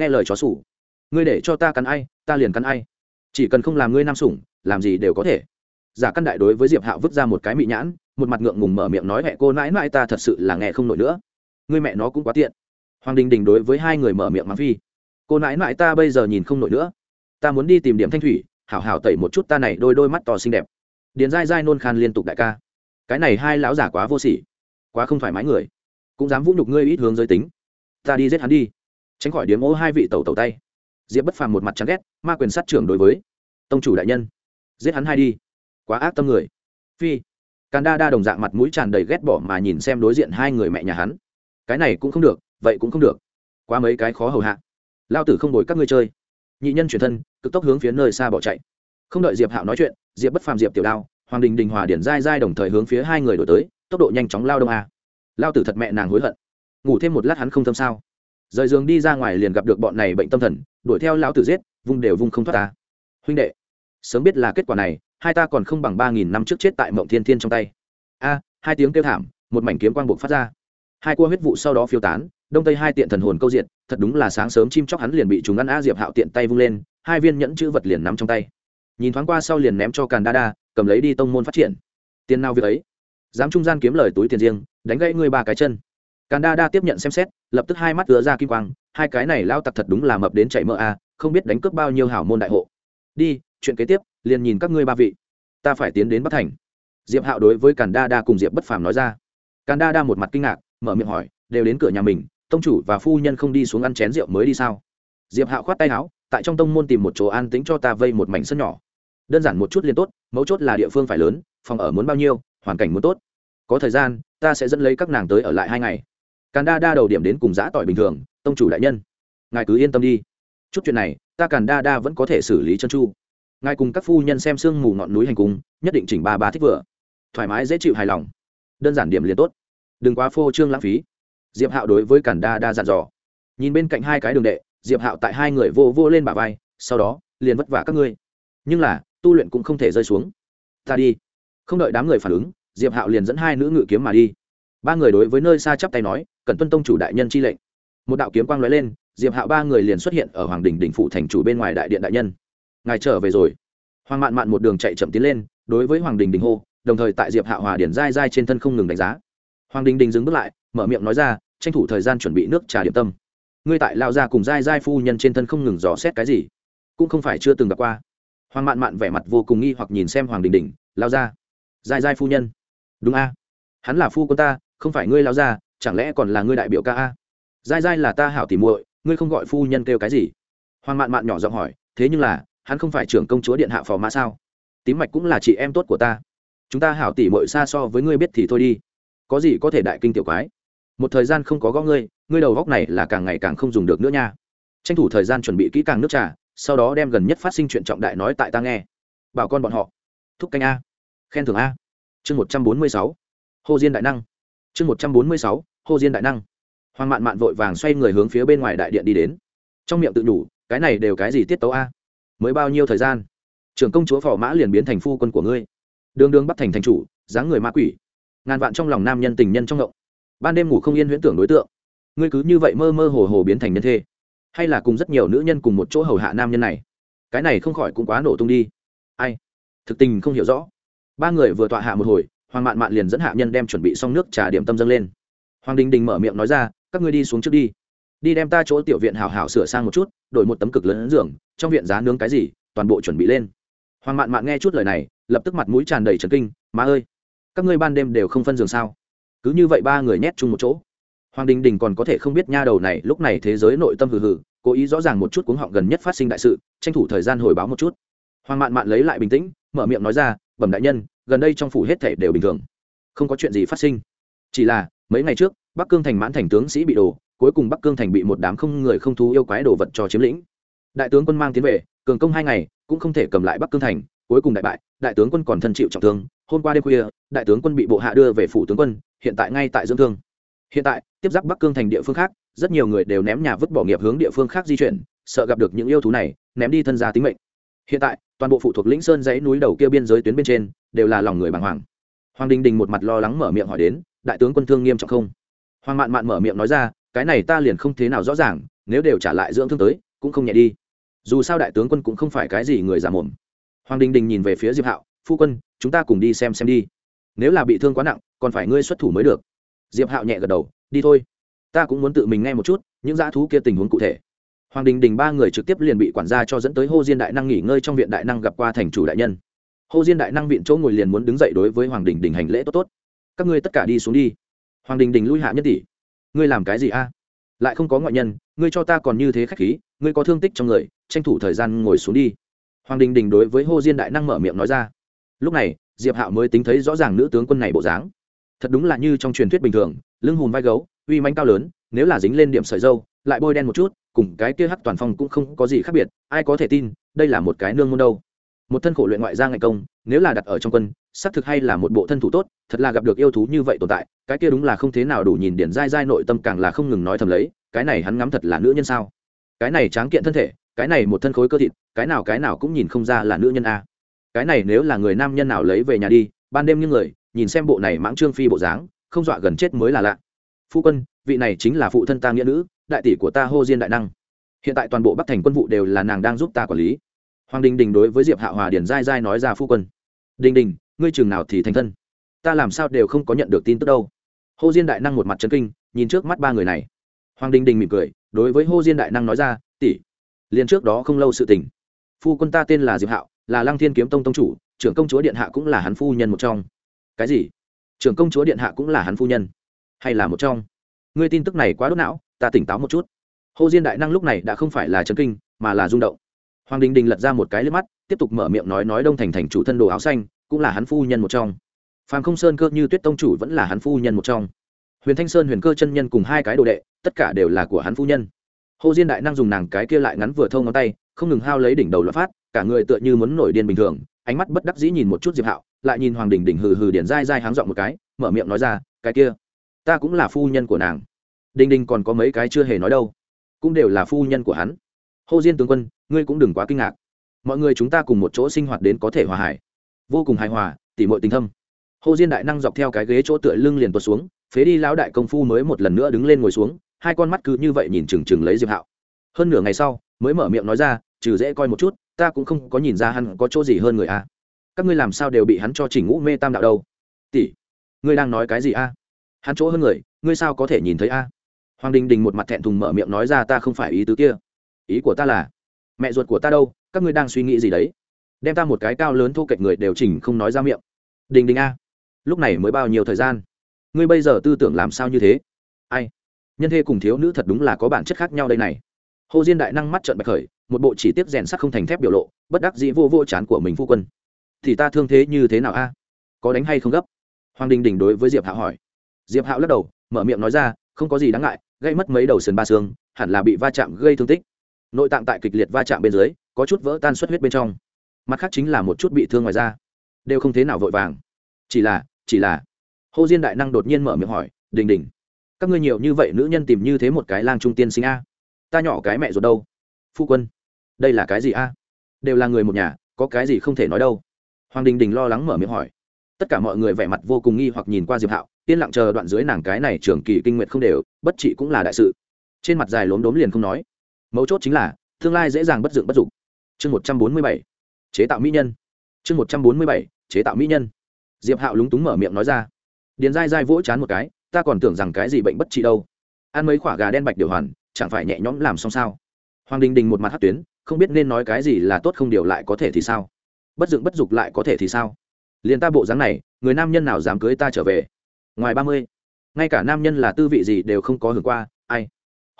nghe lời chó sủ. Ngươi để cho ta cắn ai, ta liền cắn ai. Chỉ cần không làm ngươi nam sủng, làm gì đều có thể. Giả căn đại đối với diệp hạo vứt ra một cái mị nhãn, một mặt ngượng ngùng mở miệng nói mẹ cô nãi nãi ta thật sự là nghe không nổi nữa. Ngươi mẹ nó cũng quá tiện. Hoàng đình đình đối với hai người mở miệng mắng phi. Cô nãi nãi ta bây giờ nhìn không nổi nữa. Ta muốn đi tìm điểm thanh thủy, hảo hảo tẩy một chút ta này đôi đôi mắt to xinh đẹp. Điền dai dai nôn khan liên tục đại ca. Cái này hai lão giả quá vô sỉ, quá không thoải mái người. Cũng dám vũ nhục ngươi ít hướng giới tính. Ta đi giết hắn đi tránh khỏi điếm ô hai vị tẩu tẩu tay. Diệp bất phàm một mặt chán ghét, ma quyền sát trưởng đối với tông chủ đại nhân. Giết hắn hai đi. Quá ác tâm người. Phi. Càn đa đa đồng dạng mặt mũi tràn đầy ghét bỏ mà nhìn xem đối diện hai người mẹ nhà hắn. Cái này cũng không được, vậy cũng không được. Quá mấy cái khó hầu hạ. Lao tử không đổi các ngươi chơi. Nhị nhân chuyển thân, cực tốc hướng phía nơi xa bỏ chạy. Không đợi diệp hạo nói chuyện, diệp bất phàm diệp tiểu đao, hoàng đình đình hòa điển dai dai đồng thời hướng phía hai người đổi tới, tốc độ nhanh chóng lao đông a. Lao tử thật mẹ nàng hối hận. Ngủ thêm một lát hắn không thâm sao rời giường đi ra ngoài liền gặp được bọn này bệnh tâm thần, đuổi theo lão tử giết, vung đều vung không thoát ta. Huynh đệ, sớm biết là kết quả này, hai ta còn không bằng ba nghìn năm trước chết tại mộng thiên thiên trong tay. A, hai tiếng kêu thảm, một mảnh kiếm quang buộc phát ra. Hai cua huyết vụ sau đó phiêu tán, đông tây hai tiện thần hồn câu diện thật đúng là sáng sớm chim chóc hắn liền bị chúng ăn a diệp hạo tiện tay vung lên, hai viên nhẫn chữ vật liền nắm trong tay. Nhìn thoáng qua sau liền ném cho càn đa đa, cầm lấy đi tông môn phát triển. Tiền nào việc ấy? Dám trung gian kiếm lời túi tiền riêng, đánh gãy ngươi ba cái chân. Càn đa đa tiếp nhận xem xét lập tức hai mắt đưa ra kim quang, hai cái này lao tặc thật đúng là mập đến chảy mỡ a, không biết đánh cướp bao nhiêu hảo môn đại hộ. Đi, chuyện kế tiếp, liền nhìn các ngươi ba vị. Ta phải tiến đến bắc thành. Diệp hạo đối với càn đa đa cùng diệp bất phàm nói ra. Càn đa đa một mặt kinh ngạc, mở miệng hỏi, đều đến cửa nhà mình, tông chủ và phu nhân không đi xuống ăn chén rượu mới đi sao? Diệp hạo khoát tay áo, tại trong tông môn tìm một chỗ an tính cho ta vây một mảnh sân nhỏ. Đơn giản một chút liền tốt, mấu chốt là địa phương phải lớn, phòng ở muốn bao nhiêu, hoàn cảnh muốn tốt. Có thời gian, ta sẽ dẫn lấy các nàng tới ở lại hai ngày càn đa đa đầu điểm đến cùng giã tỏi bình thường, tông chủ đại nhân. Ngài cứ yên tâm đi. Chút chuyện này, ta càn đa đa vẫn có thể xử lý chân chu. Ngài cùng các phu nhân xem sương mù ngọn núi hành cung nhất định chỉnh ba ba thích vừa. Thoải mái dễ chịu hài lòng. Đơn giản điểm liền tốt. Đừng quá phô trương lãng phí. Diệp hạo đối với càn đa đa dặn dò. Nhìn bên cạnh hai cái đường đệ, diệp hạo tại hai người vô vô lên bả vai, sau đó, liền vất vả các ngươi. Nhưng là, tu luyện cũng không thể rơi xuống. Ta đi. Không đợi đám người phản ứng, diệp hạo liền dẫn hai nữ ngự kiếm mà đi. Ba người đối với nơi xa chắp tay nói cần tuân tông chủ đại nhân chi lệnh. Một đạo kiếm quang lóe lên, diệp hạo ba người liền xuất hiện ở hoàng đình đỉnh phụ thành chủ bên ngoài đại điện đại nhân. Ngài trở về rồi. Hoàng mạn mạn một đường chạy chậm tiến lên, đối với hoàng đình đình hô, đồng thời tại diệp hạo hòa điển dai dai trên thân không ngừng đánh giá. Hoàng đình đình dừng bước lại, mở miệng nói ra, tranh thủ thời gian chuẩn bị nước trà điểm tâm. Ngươi tại lao ra cùng dai dai phu nhân trên thân không ngừng dò xét cái gì? Cũng không phải chưa từng gặp qua. Hoàng mạn mạn vẻ mặt vô cùng nghi hoặc nhìn xem hoàng đình đình lao ra dai dai phu nhân. Đúng a. Hắn là phu quân ta, không phải ngươi lao ra chẳng lẽ còn là ngươi đại biểu ca a? Dai dai là ta hảo tỉ muội, ngươi không gọi phu nhân kêu cái gì? Hoàng mạn mạn nhỏ giọng hỏi, thế nhưng là, hắn không phải trưởng công chúa điện hạ phò mã sao? Tím mạch cũng là chị em tốt của ta. Chúng ta hảo tỉ muội xa so với ngươi biết thì thôi đi. Có gì có thể đại kinh tiểu quái? Một thời gian không có gõ ngươi ngươi đầu góc này là càng ngày càng không dùng được nữa nha. Tranh thủ thời gian chuẩn bị kỹ càng nước trà, sau đó đem gần nhất phát sinh chuyện trọng đại nói tại ta nghe. Bảo con bọn họ. Thúc canh a. Khen thưởng a. Chương một trăm bốn mươi sáu. Hồ diên đại năng. Chương một trăm bốn mươi sáu. Hô diên đại năng. Hoàng mạn mạn vội vàng xoay người hướng phía bên ngoài đại điện đi đến. Trong miệng tự đủ, cái này đều cái gì tiết tấu a? Mới bao nhiêu thời gian? Trưởng công chúa phò mã liền biến thành phu quân của ngươi. Đường đường bắt thành thành chủ dáng người ma quỷ. Ngàn vạn trong lòng nam nhân tình nhân trong ngộng. Ban đêm ngủ không yên huyễn tưởng đối tượng. Ngươi cứ như vậy mơ mơ hồ hồ biến thành nhân thê. Hay là cùng rất nhiều nữ nhân cùng một chỗ hầu hạ nam nhân này? Cái này không khỏi cũng quá nổ tung đi. Ai? Thực tình không hiểu rõ. Ba người vừa tọa hạ một hồi hoàng mạn mạn liền dẫn hạ nhân đem chuẩn bị xong nước trà điểm tâm dâng lên hoàng đình đình mở miệng nói ra, các ngươi đi xuống trước đi. Đi đem ta chỗ tiểu viện hào hào sửa sang một chút, đổi một tấm cực lớn giường, trong viện giá nướng cái gì, toàn bộ chuẩn bị lên. Hoàng mạn mạn nghe chút lời này, lập tức mặt mũi tràn đầy trần kinh, má ơi, các ngươi ban đêm đều không phân giường sao? Cứ như vậy ba người nhét chung một chỗ. Hoàng đình đình còn có thể không biết nha đầu này, lúc này thế giới nội tâm hừ hừ, cố ý rõ ràng một chút cuống họng gần nhất phát sinh đại sự, tranh thủ thời gian hồi báo một chút. Hoàng mạn mạn lấy lại bình tĩnh, mở miệng nói ra, bẩm đại nhân, gần đây trong phủ hết thể đều bình thường, không có chuyện gì phát sinh. Chỉ là mấy ngày trước, bắc cương thành mãn thành tướng sĩ bị đồ cuối cùng bắc cương thành bị một đám không người không thú yêu quái đồ vật cho chiếm lĩnh. Đại tướng quân mang tiến về, cường công hai ngày, cũng không thể cầm lại bắc cương thành, cuối cùng đại bại, đại tướng quân còn thân chịu trọng thương. Hôm qua đêm khuya, đại tướng quân bị bộ hạ đưa về phủ tướng quân, hiện tại ngay tại dưỡng thương. Hiện tại, tiếp giáp bắc cương thành địa phương khác, rất nhiều người đều ném nhà vứt bỏ nghiệp hướng địa phương khác di chuyển, sợ gặp được những yêu thú này, ném đi thân gia tính mệnh. Hiện tại, toàn bộ phụ thuộc lĩnh sơn dãy núi đầu kia biên giới tuyến bên trên, đều là lòng người bàng hoàng. Hoàng đình đình một mặt lo lắng mở miệng hỏi đến đại tướng quân thương nghiêm trọng không? Hoàng mạn mạn mở miệng nói ra, cái này ta liền không thế nào rõ ràng, nếu đều trả lại dưỡng thương tới, cũng không nhẹ đi. Dù sao đại tướng quân cũng không phải cái gì người giả mồm. Hoàng đình đình nhìn về phía diệp hạo, phu quân, chúng ta cùng đi xem xem đi. Nếu là bị thương quá nặng, còn phải ngươi xuất thủ mới được. Diệp hạo nhẹ gật đầu, đi thôi. Ta cũng muốn tự mình nghe một chút, những dã thú kia tình huống cụ thể. Hoàng đình đình ba người trực tiếp liền bị quản gia cho dẫn tới hô diên đại năng nghỉ ngơi trong viện đại năng gặp qua thành chủ đại nhân. Hô diên đại năng viện chỗ ngồi liền muốn đứng dậy đối với hoàng đình đình hành lễ tốt tốt các ngươi tất cả đi xuống đi. Hoàng đình đình lui hạ nhất tỷ. Ngươi làm cái gì a? Lại không có ngoại nhân, ngươi cho ta còn như thế khách khí, ngươi có thương tích trong người, tranh thủ thời gian ngồi xuống đi. Hoàng đình đình đối với hô diên đại năng mở miệng nói ra. Lúc này, diệp hạo mới tính thấy rõ ràng nữ tướng quân này bộ dáng. Thật đúng là như trong truyền thuyết bình thường, lưng hùm vai gấu, uy manh cao lớn, nếu là dính lên điểm sợi dâu, lại bôi đen một chút, cùng cái kia hắc toàn phong cũng không có gì khác biệt, ai có thể tin, đây là một cái nương môn đâu một thân khổ luyện ngoại gia ngày công, nếu là đặt ở trong quân, xác thực hay là một bộ thân thủ tốt, thật là gặp được yêu thú như vậy tồn tại, cái kia đúng là không thế nào đủ nhìn điển dai dai nội tâm càng là không ngừng nói thầm lấy, cái này hắn ngắm thật là nữ nhân sao? Cái này tráng kiện thân thể, cái này một thân khối cơ thịt, cái nào cái nào cũng nhìn không ra là nữ nhân a. Cái này nếu là người nam nhân nào lấy về nhà đi, ban đêm như người, nhìn xem bộ này mãng trương phi bộ dáng, không dọa gần chết mới là lạ. Phu quân, vị này chính là phụ thân ta nghĩa nữ, đại tỷ của ta hô diên đại năng. Hiện tại toàn bộ bắc thành quân vụ đều là nàng đang giúp ta quản lý hoàng đình đình đối với diệp hạ hòa điển dai dai nói ra phu quân. Đình đình, ngươi chừng nào thì thành thân? Ta làm sao đều không có nhận được tin tức đâu. Hô diên đại năng một mặt trấn kinh, nhìn trước mắt ba người này. Hoàng đình đình mỉm cười, đối với hô diên đại năng nói ra, tỷ, liền trước đó không lâu sự tình. Phu quân ta tên là diệp hạo là lăng thiên kiếm tông tông chủ, trưởng công chúa điện hạ cũng là hắn phu nhân một trong. Cái gì? Trưởng công chúa điện hạ cũng là hắn phu nhân? Hay là một trong? Ngươi tin tức này quá đốt não, ta tỉnh táo một chút. Hồ diên đại năng lúc này đã không phải là trấn kinh, mà là rung động hoàng đình đình lật ra một cái lên mắt, tiếp tục mở miệng nói nói đông thành thành chủ thân đồ áo xanh, cũng là hắn phu nhân một trong. Phàm không sơn cơ như tuyết tông chủ vẫn là hắn phu nhân một trong. Huyền thanh sơn huyền cơ chân nhân cùng hai cái đồ đệ, tất cả đều là của hắn phu nhân. Hồ diên đại năng dùng nàng cái kia lại ngắn vừa thâu ngón tay, không ngừng hao lấy đỉnh đầu lập phát, cả người tựa như muốn nổi điên bình thường, ánh mắt bất đắc dĩ nhìn một chút diệp hạo, lại nhìn hoàng đình đình hừ hừ điển dai dai háng dọn một cái, mở miệng nói ra, cái kia, ta cũng là phu nhân của nàng. Đình đình còn có mấy cái chưa hề nói đâu, cũng đều là phu nhân của hắn. Hồ diên tướng quân ngươi cũng đừng quá kinh ngạc. Mọi người chúng ta cùng một chỗ sinh hoạt đến có thể hòa hải. Vô cùng hài hòa, tỉ mọi tình thâm. Hô diên đại năng dọc theo cái ghế chỗ tựa lưng liền tuột xuống, phế đi lão đại công phu mới một lần nữa đứng lên ngồi xuống, hai con mắt cứ như vậy nhìn chừng chừng lấy diệp hạo. Hơn nửa ngày sau, mới mở miệng nói ra, trừ dễ coi một chút, ta cũng không có nhìn ra hắn có chỗ gì hơn người a. Các ngươi làm sao đều bị hắn cho chỉnh ngũ mê tam đạo đâu? Tỷ, ngươi đang nói cái gì a? Hắn chỗ hơn người, ngươi sao có thể nhìn thấy a? Hoàng đình đình một mặt thẹn thùng mở miệng nói ra, ta không phải ý tứ kia. Ý của ta là mẹ ruột của ta đâu, các ngươi đang suy nghĩ gì đấy? Đem ta một cái cao lớn thô kệch người đều chỉnh không nói ra miệng. Đình đình a, lúc này mới bao nhiêu thời gian? Ngươi bây giờ tư tưởng làm sao như thế? Ai? Nhân thê cùng thiếu nữ thật đúng là có bản chất khác nhau đây này. Hồ diên đại năng mắt trận bạch khởi, một bộ chỉ tiếp rèn sắt không thành thép biểu lộ, bất đắc dĩ vô vô chán của mình phu quân. Thì ta thương thế như thế nào a? Có đánh hay không gấp? Hoàng đình đình đối với diệp hạo hỏi. Diệp hạo lắc đầu, mở miệng nói ra, không có gì đáng ngại, gây mất mấy đầu sườn ba xương, hẳn là bị va chạm gây thương tích nội tạng tại kịch liệt va chạm bên dưới, có chút vỡ tan xuất huyết bên trong. Mặt khác chính là một chút bị thương ngoài da. Đều không thế nào vội vàng. Chỉ là chỉ là hô diên đại năng đột nhiên mở miệng hỏi, đình đình, các ngươi nhiều như vậy nữ nhân tìm như thế một cái lang trung tiên sinh a? Ta nhỏ cái mẹ ruột đâu? Phu quân, đây là cái gì a? Đều là người một nhà, có cái gì không thể nói đâu. Hoàng đình đình lo lắng mở miệng hỏi. Tất cả mọi người vẻ mặt vô cùng nghi hoặc nhìn qua diệp hạo, yên lặng chờ đoạn dưới nàng cái này trường kỳ kinh nguyện không đều, bất trị cũng là đại sự. Trên mặt dài lốm đốm liền không nói mấu chốt chính là, tương lai dễ dàng bất dựng bất dục. Chương một trăm bốn mươi bảy, chế tạo mỹ nhân. Chương một trăm bốn mươi bảy, chế tạo mỹ nhân. Diệp hạo lúng túng mở miệng nói ra. Điền dai dai vỗ chán một cái, ta còn tưởng rằng cái gì bệnh bất trị đâu. Ăn mấy quả gà đen bạch điều hoàn, chẳng phải nhẹ nhõm làm xong sao? Hoàng đình đình một mặt hát tuyến, không biết nên nói cái gì là tốt không điều lại có thể thì sao? Bất dựng bất dục lại có thể thì sao? Liền ta bộ dáng này, người nam nhân nào dám cưới ta trở về? Ngoài ba mươi, ngay cả nam nhân là tư vị gì đều không có hưởng qua, ai?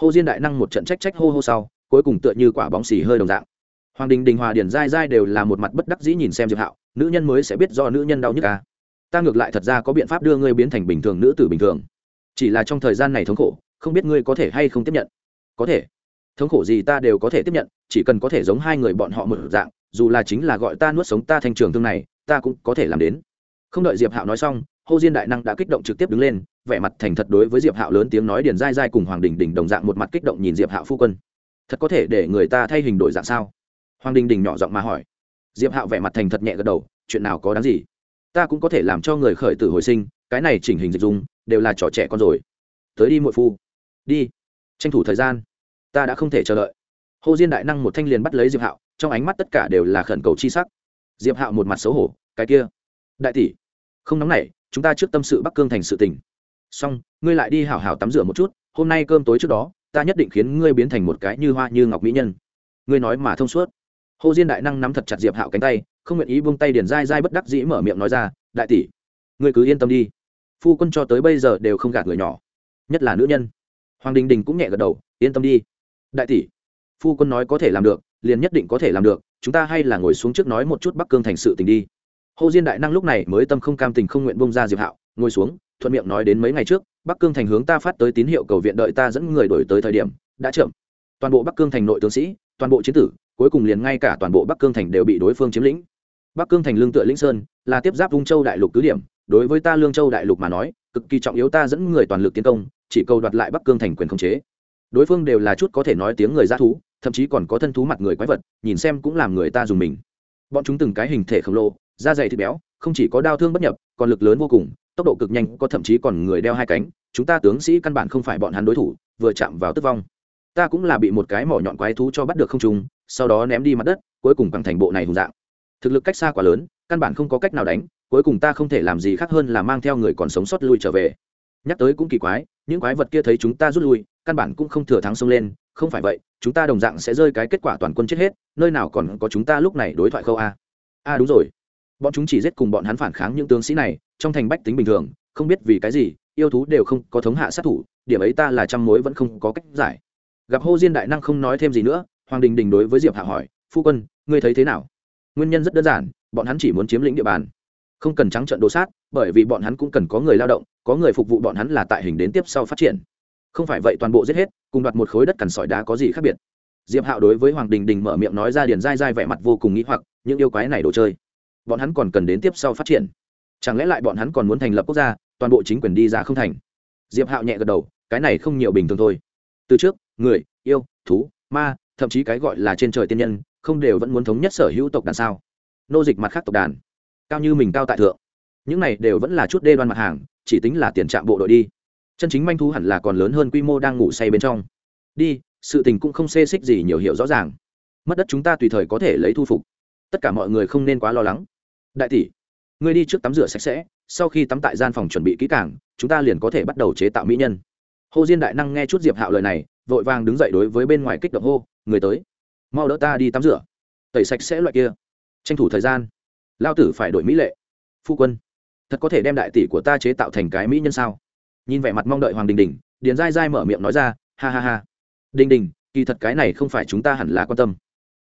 Hô diên đại năng một trận trách trách hô hô sau, cuối cùng tựa như quả bóng xì hơi đồng dạng. Hoàng đình đình hòa điển dai dai đều là một mặt bất đắc dĩ nhìn xem diệp hạo, nữ nhân mới sẽ biết do nữ nhân đau nhức ca ta ngược lại thật ra có biện pháp đưa ngươi biến thành bình thường nữ tử bình thường. Chỉ là trong thời gian này thống khổ, không biết ngươi có thể hay không tiếp nhận. Có thể. Thống khổ gì ta đều có thể tiếp nhận, chỉ cần có thể giống hai người bọn họ một dạng, dù là chính là gọi ta nuốt sống ta thành trường thương này, ta cũng có thể làm đến. Không đợi diệp hạo nói xong, hô diên đại năng đã kích động trực tiếp đứng lên vẻ mặt thành thật đối với diệp hạo lớn tiếng nói điền dai dai cùng hoàng đình đình đồng dạng một mặt kích động nhìn diệp hạo phu quân. Thật có thể để người ta thay hình đổi dạng sao? Hoàng đình đình nhỏ giọng mà hỏi. Diệp hạo vẻ mặt thành thật nhẹ gật đầu, chuyện nào có đáng gì? Ta cũng có thể làm cho người khởi tử hồi sinh, cái này chỉnh hình dịch dung, đều là trò trẻ con rồi. Tới đi muội phu. Đi. Tranh thủ thời gian. Ta đã không thể chờ đợi. Hồ diên đại năng một thanh liền bắt lấy diệp hạo, trong ánh mắt tất cả đều là khẩn cầu chi sắc. Diệp hạo một mặt xấu hổ, cái kia, đại tỷ, không nóng nảy, chúng ta trước tâm sự bắc cương thành sự tình xong, ngươi lại đi hảo hảo tắm rửa một chút, hôm nay cơm tối trước đó, ta nhất định khiến ngươi biến thành một cái như hoa như ngọc mỹ nhân. Ngươi nói mà thông suốt. Hồ diên đại năng nắm thật chặt diệp hạo cánh tay, không nguyện ý buông tay điền dai dai bất đắc dĩ mở miệng nói ra, đại tỷ, ngươi cứ yên tâm đi. Phu quân cho tới bây giờ đều không gạt người nhỏ, nhất là nữ nhân. Hoàng đình đình cũng nhẹ gật đầu, yên tâm đi. Đại tỷ, phu quân nói có thể làm được, liền nhất định có thể làm được, chúng ta hay là ngồi xuống trước nói một chút bắc cương thành sự tình đi. Hồ diên đại năng lúc này mới tâm không cam tình không nguyện bông ra diệp hạo, ngồi xuống thuận miệng nói đến mấy ngày trước, bắc cương thành hướng ta phát tới tín hiệu cầu viện đợi ta dẫn người đổi tới thời điểm, đã chậm. Toàn bộ bắc cương thành nội tướng sĩ, toàn bộ chiến tử, cuối cùng liền ngay cả toàn bộ bắc cương thành đều bị đối phương chiếm lĩnh. Bắc cương thành lương tựa lĩnh sơn, là tiếp giáp vung châu đại lục cứ điểm, đối với ta lương châu đại lục mà nói, cực kỳ trọng yếu ta dẫn người toàn lực tiến công, chỉ cầu đoạt lại bắc cương thành quyền khống chế. Đối phương đều là chút có thể nói tiếng người g thú, thậm chí còn có thân thú mặt người quái vật, nhìn xem cũng làm người ta dùng mình. Bọn chúng từng cái hình thể khổng lồ, da dày thịt béo không chỉ có đao thương bất nhập, còn lực lớn vô cùng, tốc độ cực nhanh, có thậm chí còn người đeo hai cánh. Chúng ta tướng sĩ căn bản không phải bọn hắn đối thủ, vừa chạm vào tức vong. Ta cũng là bị một cái mỏ nhọn quái thú cho bắt được không trùng sau đó ném đi mặt đất, cuối cùng bằng thành bộ này hùng dạng. Thực lực cách xa quá lớn, căn bản không có cách nào đánh, cuối cùng ta không thể làm gì khác hơn là mang theo người còn sống sót lui trở về. Nhắc tới cũng kỳ quái, những quái vật kia thấy chúng ta rút lui, căn bản cũng không thừa thắng xông lên, không phải vậy, chúng ta đồng dạng sẽ rơi cái kết quả toàn quân chết hết, nơi nào còn có chúng ta lúc này đối thoại khâu a. A, đúng rồi bọn chúng chỉ giết cùng bọn hắn phản kháng những tướng sĩ này, trong thành bách tính bình thường, không biết vì cái gì, yêu thú đều không có thống hạ sát thủ, điểm ấy ta là trăm mối vẫn không có cách giải. Gặp hô diên đại năng không nói thêm gì nữa, hoàng đình đình đối với diệp hạ hỏi, phu quân, ngươi thấy thế nào? Nguyên nhân rất đơn giản, bọn hắn chỉ muốn chiếm lĩnh địa bàn. Không cần trắng trận đồ sát, bởi vì bọn hắn cũng cần có người lao động, có người phục vụ bọn hắn là tại hình đến tiếp sau phát triển. Không phải vậy toàn bộ giết hết, cùng đoạt một khối đất cằn sỏi đá có gì khác biệt? Diệp hạo đối với hoàng đình đình mở miệng nói ra điền dai dai vẻ mặt vô cùng nghĩ hoặc, những yêu quái này đồ chơi bọn hắn còn cần đến tiếp sau phát triển. Chẳng lẽ lại bọn hắn còn muốn thành lập quốc gia, toàn bộ chính quyền đi ra không thành? Diệp hạo nhẹ gật đầu, cái này không nhiều bình thường thôi. Từ trước, người, yêu, thú, ma, thậm chí cái gọi là trên trời tiên nhân, không đều vẫn muốn thống nhất sở hữu tộc đàn sao? Nô dịch mặt khác tộc đàn, cao như mình cao tại thượng. Những này đều vẫn là chút đê đoan mặt hàng, chỉ tính là tiền trạm bộ đội đi. Chân chính manh thú hẳn là còn lớn hơn quy mô đang ngủ say bên trong. Đi, sự tình cũng không xê xích gì nhiều hiểu rõ ràng. Mất đất chúng ta tùy thời có thể lấy thu phục tất cả mọi người không nên quá lo lắng. Đại tỷ, ngươi đi trước tắm rửa sạch sẽ, sau khi tắm tại gian phòng chuẩn bị kỹ càng, chúng ta liền có thể bắt đầu chế tạo mỹ nhân. Hồ diên đại năng nghe chút diệp hạo lời này, vội vàng đứng dậy đối với bên ngoài kích động hô, người tới, mau đỡ ta đi tắm rửa. Tẩy sạch sẽ loại kia. Tranh thủ thời gian. Lao tử phải đổi mỹ lệ. Phu quân, thật có thể đem đại tỷ của ta chế tạo thành cái mỹ nhân sao? Nhìn vẻ mặt mong đợi hoàng đình đình, điền dai dai mở miệng nói ra, ha ha ha. Đình đình, kỳ thật cái này không phải chúng ta hẳn là quan tâm.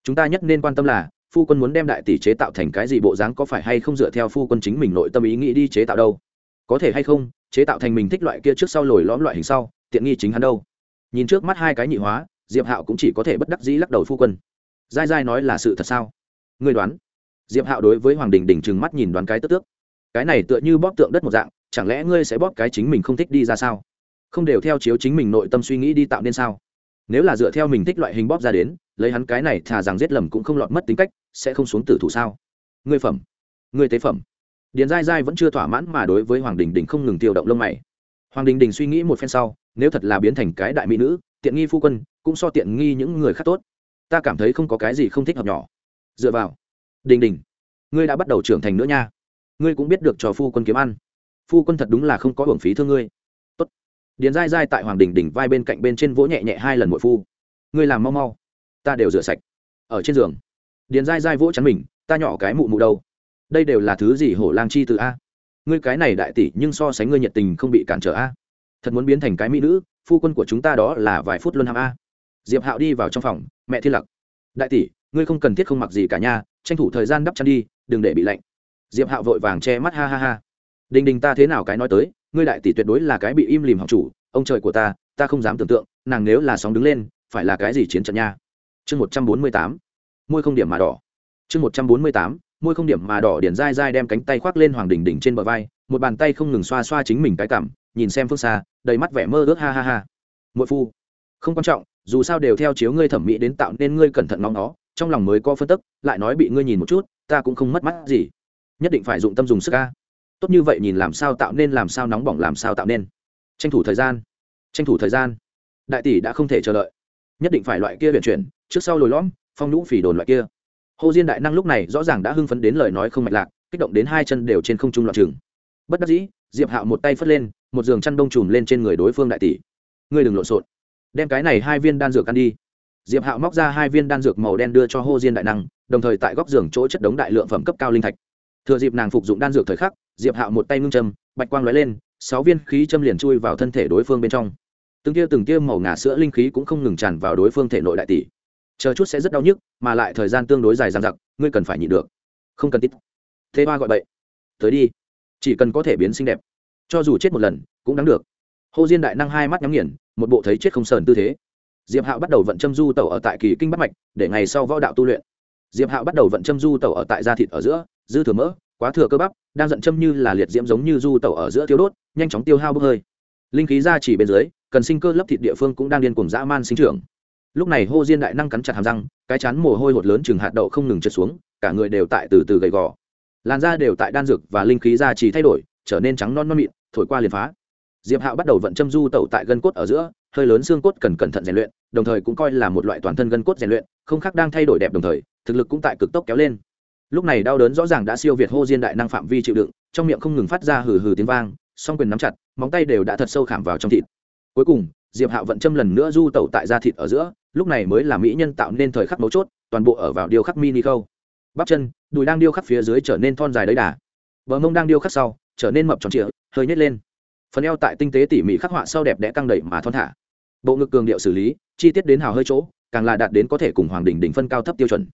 Chúng ta nhất nên quan tâm là phu quân muốn đem đại tỷ chế tạo thành cái gì bộ dáng có phải hay không dựa theo phu quân chính mình nội tâm ý nghĩ đi chế tạo đâu? Có thể hay không, chế tạo thành mình thích loại kia trước sau lồi lõm loại hình sau, tiện nghi chính hắn đâu. Nhìn trước mắt hai cái nhị hóa, diệp hạo cũng chỉ có thể bất đắc dĩ lắc đầu phu quân. Dai dai nói là sự thật sao? Người đoán. Diệp hạo đối với hoàng đình đình trừng mắt nhìn đoán cái tức tước. Cái này tựa như bóp tượng đất một dạng, chẳng lẽ ngươi sẽ bóp cái chính mình không thích đi ra sao? Không đều theo chiếu chính mình nội tâm suy nghĩ đi tạo nên sao? Nếu là dựa theo mình thích loại hình bóp ra đến, lấy hắn cái này thà rằng giết lầm cũng không lọt mất tính cách, sẽ không xuống tử thủ sao? Ngươi phẩm. Ngươi tế phẩm. Điền dai dai vẫn chưa thỏa mãn mà đối với hoàng đình đình không ngừng tiêu động lông mày. Hoàng đình đình suy nghĩ một phen sau, nếu thật là biến thành cái đại mỹ nữ, tiện nghi phu quân, cũng so tiện nghi những người khác tốt. Ta cảm thấy không có cái gì không thích hợp nhỏ. Dựa vào. Đình đình. Ngươi đã bắt đầu trưởng thành nữa nha. Ngươi cũng biết được cho phu quân kiếm ăn. Phu quân thật đúng là không có hưởng phí thương ngươi điền dai dai tại hoàng đình đỉnh vai bên cạnh bên trên vỗ nhẹ nhẹ hai lần mội phu. Ngươi làm mau mau, ta đều rửa sạch. Ở trên giường, điền dai dai vỗ chắn mình, ta nhỏ cái mụ mụ đâu? Đây đều là thứ gì hổ lang chi từ a? Ngươi cái này đại tỷ nhưng so sánh ngươi nhiệt tình không bị cản trở a? Thật muốn biến thành cái mỹ nữ, phu quân của chúng ta đó là vài phút luôn ham a. Diệp hạo đi vào trong phòng, mẹ thiên lặc. Đại tỷ, ngươi không cần thiết không mặc gì cả nha, tranh thủ thời gian đắp chăn đi, đừng để bị lạnh. Diệp hạo vội vàng che mắt, ha ha ha. Đình đình ta thế nào cái nói tới ngươi đại tỷ tuyệt đối là cái bị im lìm học chủ, ông trời của ta ta không dám tưởng tượng, nàng nếu là sóng đứng lên, phải là cái gì chiến trận nha. Chương một trăm bốn mươi tám, môi không điểm mà đỏ. Chương một trăm bốn mươi tám, môi không điểm mà đỏ điển dai dai đem cánh tay khoác lên hoàng đỉnh đỉnh trên bờ vai, một bàn tay không ngừng xoa xoa chính mình cái cảm, nhìn xem phương xa, đầy mắt vẻ mơ ước, ha ha ha. Mỗi phu, không quan trọng, dù sao đều theo chiếu ngươi thẩm mỹ đến tạo nên ngươi cẩn thận ngóng nó, trong lòng mới có phân tức, lại nói bị ngươi nhìn một chút, ta cũng không mất mắt gì. Nhất định phải dụng tâm dùng sức ca tốt như vậy nhìn làm sao tạo nên, làm sao nóng bỏng, làm sao tạo nên. Tranh thủ thời gian. Tranh thủ thời gian. Đại tỷ đã không thể chờ đợi. Nhất định phải loại kia vận chuyển, trước sau lồi lõm, phong nhũ phỉ đồn loại kia. Hồ diên đại năng lúc này rõ ràng đã hưng phấn đến lời nói không mạch lạc, kích động đến hai chân đều trên không trung loạn trường bất đắc dĩ, diệp hạo một tay phất lên, một giường chăn đông trùm lên trên người đối phương đại tỷ. Ngươi đừng lộn xộn. Đem cái này hai viên đan dược ăn đi. Diệp hạo móc ra hai viên đan dược màu đen đưa cho hô diên đại năng, đồng thời tại góc giường chỗ chất đống đại lượng phẩm cấp cao linh thạch thừa dịp nàng phục dụng đan dược thời khắc, diệp hạo một tay ngưng châm, bạch quang lóe lên, sáu viên khí châm liền chui vào thân thể đối phương bên trong. Từng tia từng tia màu ngà sữa linh khí cũng không ngừng tràn vào đối phương thể nội đại tỷ. Chờ chút sẽ rất đau nhức, mà lại thời gian tương đối dài dằng dặc, ngươi cần phải nhịn được. Không cần tít. Thế ba gọi bậy. Tới đi. Chỉ cần có thể biến xinh đẹp. Cho dù chết một lần, cũng đáng được. Hồ diên đại năng hai mắt nhắm nghiền, một bộ thấy chết không sờn tư thế. Diệp hạo bắt đầu vận châm du tẩu ở tại kỳ kinh bắt mạch, để ngày sau võ đạo tu luyện. Diệp hạo bắt đầu vận châm du tẩu ở tại da thịt ở giữa dư thừa mỡ, quá thừa cơ bắp, đang giận châm như là liệt diễm giống như du tẩu ở giữa tiêu đốt, nhanh chóng tiêu hao bốc hơi. Linh khí ra chỉ bên dưới, cần sinh cơ lấp thịt địa phương cũng đang điên cuồng dã man sinh trưởng. Lúc này hô diên đại năng cắn chặt hàm răng, cái chán mồ hôi hột lớn chừng hạt đậu không ngừng trượt xuống, cả người đều tại từ từ gầy gò. Làn da đều tại đan dược và linh khí ra chỉ thay đổi, trở nên trắng non non mịn, thổi qua liền phá. Diệp hạo bắt đầu vận châm du tẩu tại gân cốt ở giữa, hơi lớn xương cốt cần cẩn thận rèn luyện, đồng thời cũng coi là một loại toàn thân gân cốt rèn luyện, không khác đang thay đổi đẹp đồng thời, thực lực cũng tại cực tốc kéo lên lúc này đau đớn rõ ràng đã siêu việt hô diên đại năng phạm vi chịu đựng, trong miệng không ngừng phát ra hừ hừ tiếng vang, song quyền nắm chặt, móng tay đều đã thật sâu khảm vào trong thịt. Cuối cùng, diệp hạo vận châm lần nữa du tẩu tại da thịt ở giữa, lúc này mới là mỹ nhân tạo nên thời khắc mấu chốt, toàn bộ ở vào điêu khắc mini khâu. Bắp chân, đùi đang điêu khắc phía dưới trở nên thon dài đấy đà. Bờ mông đang điêu khắc sau, trở nên mập tròn trịa, hơi nhét lên. Phần eo tại tinh tế tỉ mỉ khắc họa sau đẹp đẽ căng đẩy mà thon thả. Bộ ngực cường điệu xử lý, chi tiết đến hào hơi chỗ, càng là đạt đến có thể cùng hoàng đỉnh đỉnh phân cao thấp tiêu chuẩn.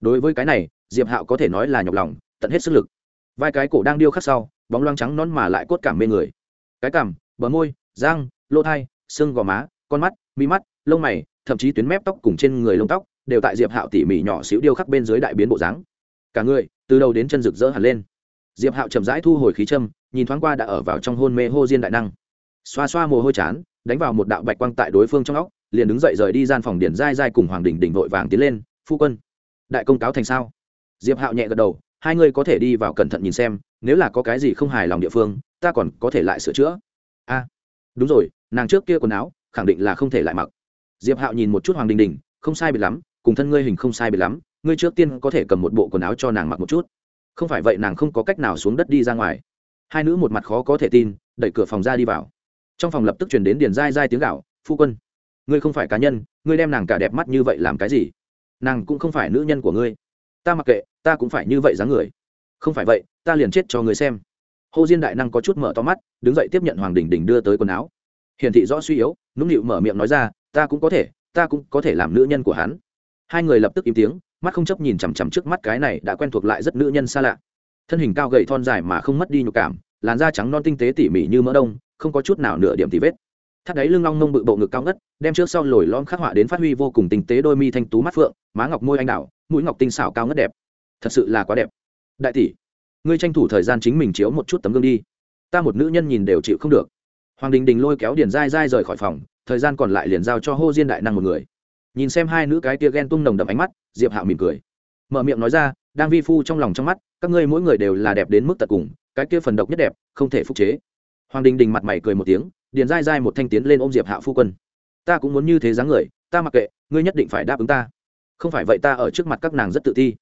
Đối với cái này diệp hạo có thể nói là nhọc lòng, tận hết sức lực. Vai cái cổ đang điêu khắc sau, bóng loang trắng nón mà lại cốt cảm mê người. Cái cằm bờ môi, răng, lỗ thai, xương gò má, con mắt, mi mắt, lông mày, thậm chí tuyến mép tóc cùng trên người lông tóc, đều tại diệp hạo tỉ mỉ nhỏ xíu điêu khắc bên dưới đại biến bộ dáng. Cả người, từ đầu đến chân rực rỡ hẳn lên. Diệp hạo chậm rãi thu hồi khí châm, nhìn thoáng qua đã ở vào trong hôn mê hô diên đại năng. Xoa xoa mồ hôi chán, đánh vào một đạo bạch quang tại đối phương trong óc, liền đứng dậy rời đi gian phòng điển dai dai cùng hoàng đình đình vội vàng tiến lên, phu quân, đại công cáo thành sao? Diệp hạo nhẹ gật đầu, hai người có thể đi vào cẩn thận nhìn xem, nếu là có cái gì không hài lòng địa phương, ta còn có thể lại sửa chữa. A, đúng rồi, nàng trước kia quần áo, khẳng định là không thể lại mặc. Diệp hạo nhìn một chút hoàng đình đình, không sai biệt lắm, cùng thân ngươi hình không sai biệt lắm, ngươi trước tiên có thể cầm một bộ quần áo cho nàng mặc một chút. Không phải vậy nàng không có cách nào xuống đất đi ra ngoài. Hai nữ một mặt khó có thể tin, đẩy cửa phòng ra đi vào. Trong phòng lập tức chuyển đến điền dai dai tiếng gạo, phu quân, ngươi không phải cá nhân, ngươi đem nàng cả đẹp mắt như vậy làm cái gì? Nàng cũng không phải nữ nhân của ngươi ta mặc kệ, ta cũng phải như vậy dáng người. Không phải vậy, ta liền chết cho người xem. Hồ diên đại năng có chút mở to mắt, đứng dậy tiếp nhận hoàng đình đình đưa tới quần áo. Hiển thị rõ suy yếu, nũng nịu mở miệng nói ra, ta cũng có thể, ta cũng có thể làm nữ nhân của hắn. Hai người lập tức im tiếng, mắt không chấp nhìn chằm chằm trước mắt cái này đã quen thuộc lại rất nữ nhân xa lạ. Thân hình cao gầy thon dài mà không mất đi nhục cảm, làn da trắng non tinh tế tỉ mỉ như mỡ đông, không có chút nào nửa điểm tì vết thắt đáy lưng long nông bự bộ ngực cao ngất, đem trước sau lồi lom khắc họa đến phát huy vô cùng tinh tế đôi mi thanh tú mắt phượng, má ngọc môi anh đạo mũi ngọc tinh xảo cao ngất đẹp. Thật sự là quá đẹp. Đại tỷ, ngươi tranh thủ thời gian chính mình chiếu một chút tấm gương đi. Ta một nữ nhân nhìn đều chịu không được. Hoàng đình đình lôi kéo điền dai dai rời khỏi phòng, thời gian còn lại liền giao cho hô diên đại năng một người. Nhìn xem hai nữ cái tia ghen tung nồng đậm ánh mắt, diệp hạo mỉm cười. Mở miệng nói ra, đang vi phu trong lòng trong mắt, các ngươi mỗi người đều là đẹp đến mức tận cùng, cái kia phần độc nhất đẹp, không thể phục chế. Hoàng đình đình mặt mày cười một tiếng điền dai dai một thanh tiến lên ôm diệp hạ phu quân. Ta cũng muốn như thế dáng người, ta mặc kệ, ngươi nhất định phải đáp ứng ta. Không phải vậy ta ở trước mặt các nàng rất tự thi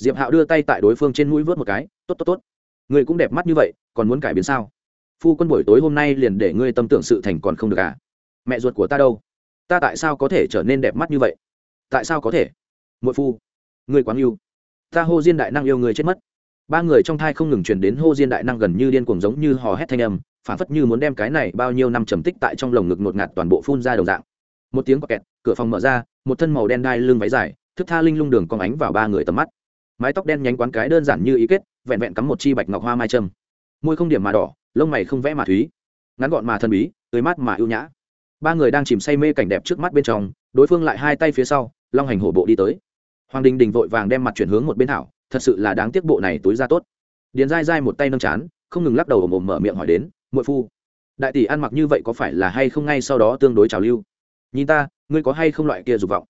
diệp hạo đưa tay tại đối phương trên mũi vớt một cái, tốt tốt tốt. Ngươi cũng đẹp mắt như vậy, còn muốn cải biến sao? Phu quân buổi tối hôm nay liền để ngươi tâm tưởng sự thành còn không được à? Mẹ ruột của ta đâu? Ta tại sao có thể trở nên đẹp mắt như vậy? Tại sao có thể? Muội phu, ngươi quán yêu. Ta hô diên đại năng yêu người chết mất. Ba người trong thai không ngừng truyền đến hô diên đại năng gần như điên cuồng giống như hò hét thanh âm phản phất như muốn đem cái này bao nhiêu năm trầm tích tại trong lồng ngực ngột ngạt toàn bộ phun ra đồng dạng. Một tiếng kẹt cửa phòng mở ra một thân màu đen đai lưng váy dài thức tha linh lung đường con ánh vào ba người tầm mắt. Mái tóc đen nhánh quán cái đơn giản như ý kết vẹn vẹn cắm một chi bạch ngọc hoa mai trâm. Môi không điểm mà đỏ lông mày không vẽ mà thúy. Ngắn gọn mà thân bí tươi mát mà ưu nhã. Ba người đang chìm say mê cảnh đẹp trước mắt bên trong đối phương lại hai tay phía sau long hành hổ bộ đi tới. Hoàng đình đình vội vàng đem mặt chuyển hướng một bên thảo, thật sự là đáng tiếc bộ này túi ra tốt. Điền dai dai một tay nâng chán không ngừng lắc đầu ồm ồm mở miệng hỏi đến muội phu. Đại tỷ ăn mặc như vậy có phải là hay không ngay sau đó tương đối trào lưu? Nhìn ta, ngươi có hay không loại kia dục vọng?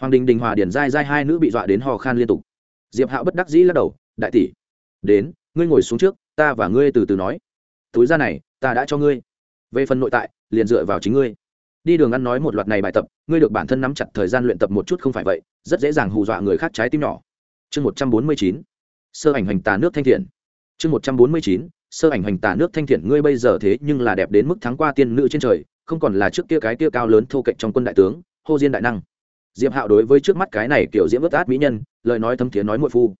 Hoàng đình đình hòa điển dai dai hai nữ bị dọa đến hò khan liên tục. Diệp hạo bất đắc dĩ lắc đầu, đại tỷ, đến, ngươi ngồi xuống trước, ta và ngươi từ từ nói. Túi ra này, ta đã cho ngươi. Về phần nội tại, liền dựa vào chính ngươi. Đi đường ăn nói một loạt này bài tập, ngươi được bản thân nắm chặt thời gian luyện tập một chút không phải vậy, rất dễ dàng hù dọa người khác trái tim nhỏ. Chương một trăm bốn mươi chín. Sơ ảnh hành tà nước thanh thiện. Chương một trăm bốn mươi chín sơ ảnh hành tà nước thanh thiện ngươi bây giờ thế nhưng là đẹp đến mức thắng qua tiên nữ trên trời, không còn là trước kia cái kia cao lớn thô cạnh trong quân đại tướng, hô diên đại năng. Diệp hạo đối với trước mắt cái này kiểu diễm ướt át mỹ nhân, lời nói thấm thiế nói muội phu.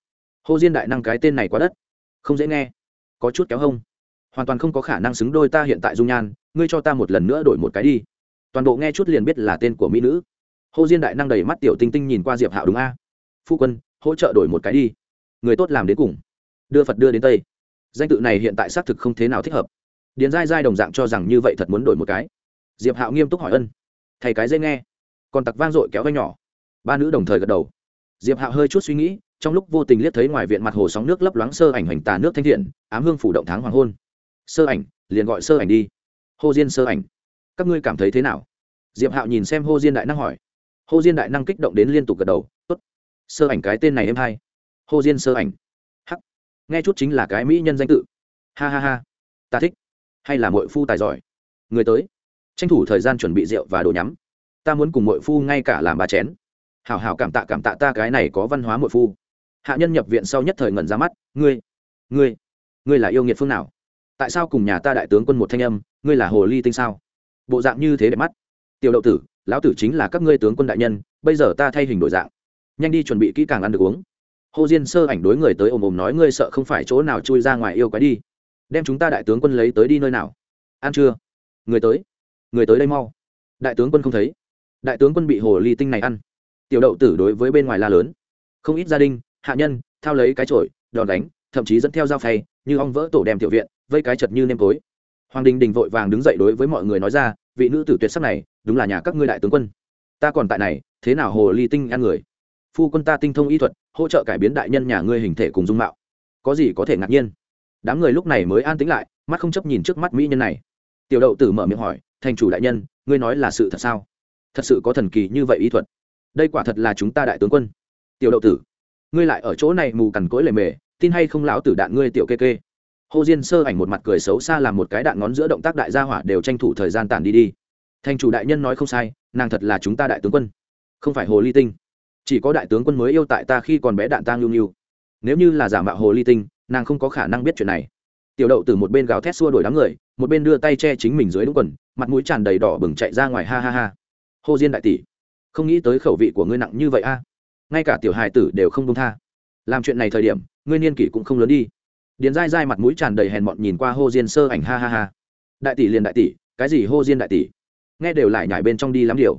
Hô diên đại năng cái tên này quá đất. Không dễ nghe. Có chút kéo hông. Hoàn toàn không có khả năng xứng đôi ta hiện tại dung nhan, ngươi cho ta một lần nữa đổi một cái đi. Toàn bộ nghe chút liền biết là tên của mỹ nữ. Hô diên đại năng đầy mắt tiểu tinh tinh nhìn qua diệp hạo đúng a. Phu quân, hỗ trợ đổi một cái đi. Người tốt làm đến cùng. Đưa phật đưa đến tây danh tự này hiện tại xác thực không thế nào thích hợp. Điền dai dai đồng dạng cho rằng như vậy thật muốn đổi một cái. Diệp hạo nghiêm túc hỏi ân. Thầy cái dây nghe. Còn tặc vang dội kéo vai nhỏ. Ba nữ đồng thời gật đầu. Diệp hạo hơi chút suy nghĩ, trong lúc vô tình liếc thấy ngoài viện mặt hồ sóng nước lấp loáng sơ ảnh hoành tà nước thanh thiện, ám hương phủ động tháng hoàng hôn. Sơ ảnh, liền gọi sơ ảnh đi. Hô diên sơ ảnh. Các ngươi cảm thấy thế nào? Diệp hạo nhìn xem hô diên đại năng hỏi. Hô diên đại năng kích động đến liên tục gật đầu. Tốt. Sơ ảnh cái tên này em hay. Hô diên sơ ảnh nghe chút chính là cái mỹ nhân danh tự. Ha ha ha. Ta thích. Hay là mội phu tài giỏi. Người tới. Tranh thủ thời gian chuẩn bị rượu và đồ nhắm. Ta muốn cùng mội phu ngay cả làm bà chén. Hảo hảo cảm tạ cảm tạ ta cái này có văn hóa mội phu. Hạ nhân nhập viện sau nhất thời ngẩn ra mắt. Ngươi ngươi ngươi là yêu nghiệt phương nào? Tại sao cùng nhà ta đại tướng quân một thanh âm, ngươi là hồ ly tinh sao? Bộ dạng như thế đẹp mắt. Tiểu đậu tử, lão tử chính là các ngươi tướng quân đại nhân, bây giờ ta thay hình đổi dạng. Nhanh đi chuẩn bị kỹ càng ăn được uống hồ diên sơ ảnh đối người tới ồm ồm nói, ngươi sợ không phải chỗ nào chui ra ngoài yêu quái đi? Đem chúng ta đại tướng quân lấy tới đi nơi nào? Ăn chưa người tới? Người tới đây mau. Đại tướng quân không thấy. Đại tướng quân bị hồ ly tinh này ăn. Tiểu đậu tử đối với bên ngoài la lớn. Không ít gia đình, hạ nhân, thao lấy cái trội đòn đánh, thậm chí dẫn theo dao phay, như ong vỡ tổ đem tiểu viện, vây cái chật như nêm tối. Hoàng đình đình vội vàng đứng dậy đối với mọi người nói ra, vị nữ tử tuyệt sắc này, đúng là nhà các ngươi đại tướng quân. Ta còn tại này, thế nào hồ ly tinh ăn người? Phu quân ta tinh thông y thuật hỗ trợ cải biến đại nhân nhà ngươi hình thể cùng dung mạo. Có gì có thể ngạc nhiên? Đám người lúc này mới an tĩnh lại, mắt không chấp nhìn trước mắt mỹ nhân này. Tiểu đậu tử mở miệng hỏi, thành chủ đại nhân, ngươi nói là sự thật sao? Thật sự có thần kỳ như vậy y thuật? Đây quả thật là chúng ta đại tướng quân. Tiểu đậu tử, ngươi lại ở chỗ này mù cằn cỗi lề mề, tin hay không lão tử đạn ngươi tiểu kê kê? Hồ diên sơ ảnh một mặt cười xấu xa làm một cái đạn ngón giữa động tác đại gia hỏa đều tranh thủ thời gian tản đi đi. Thành chủ đại nhân nói không sai, nàng thật là chúng ta đại tướng quân, không phải hồ ly tinh chỉ có đại tướng quân mới yêu tại ta khi còn bé đạn tang lưu lưu nếu như là giả mạo hồ ly tinh, nàng không có khả năng biết chuyện này. Tiểu đậu từ một bên gào thét xua đuổi đám người, một bên đưa tay che chính mình dưới đúng quần, mặt mũi tràn đầy đỏ bừng chạy ra ngoài ha ha ha. Hồ diên đại tỷ, không nghĩ tới khẩu vị của ngươi nặng như vậy a. À? Ngay cả tiểu hài tử đều không công tha. Làm chuyện này thời điểm, ngươi niên kỷ cũng không lớn đi. Điền dai dai mặt mũi tràn đầy hèn mọn nhìn qua hô diên sơ ảnh ha ha ha. Đại tỷ liền đại tỷ, cái gì hô diên đại tỷ? Nghe đều lại nhải bên trong đi lắm điều.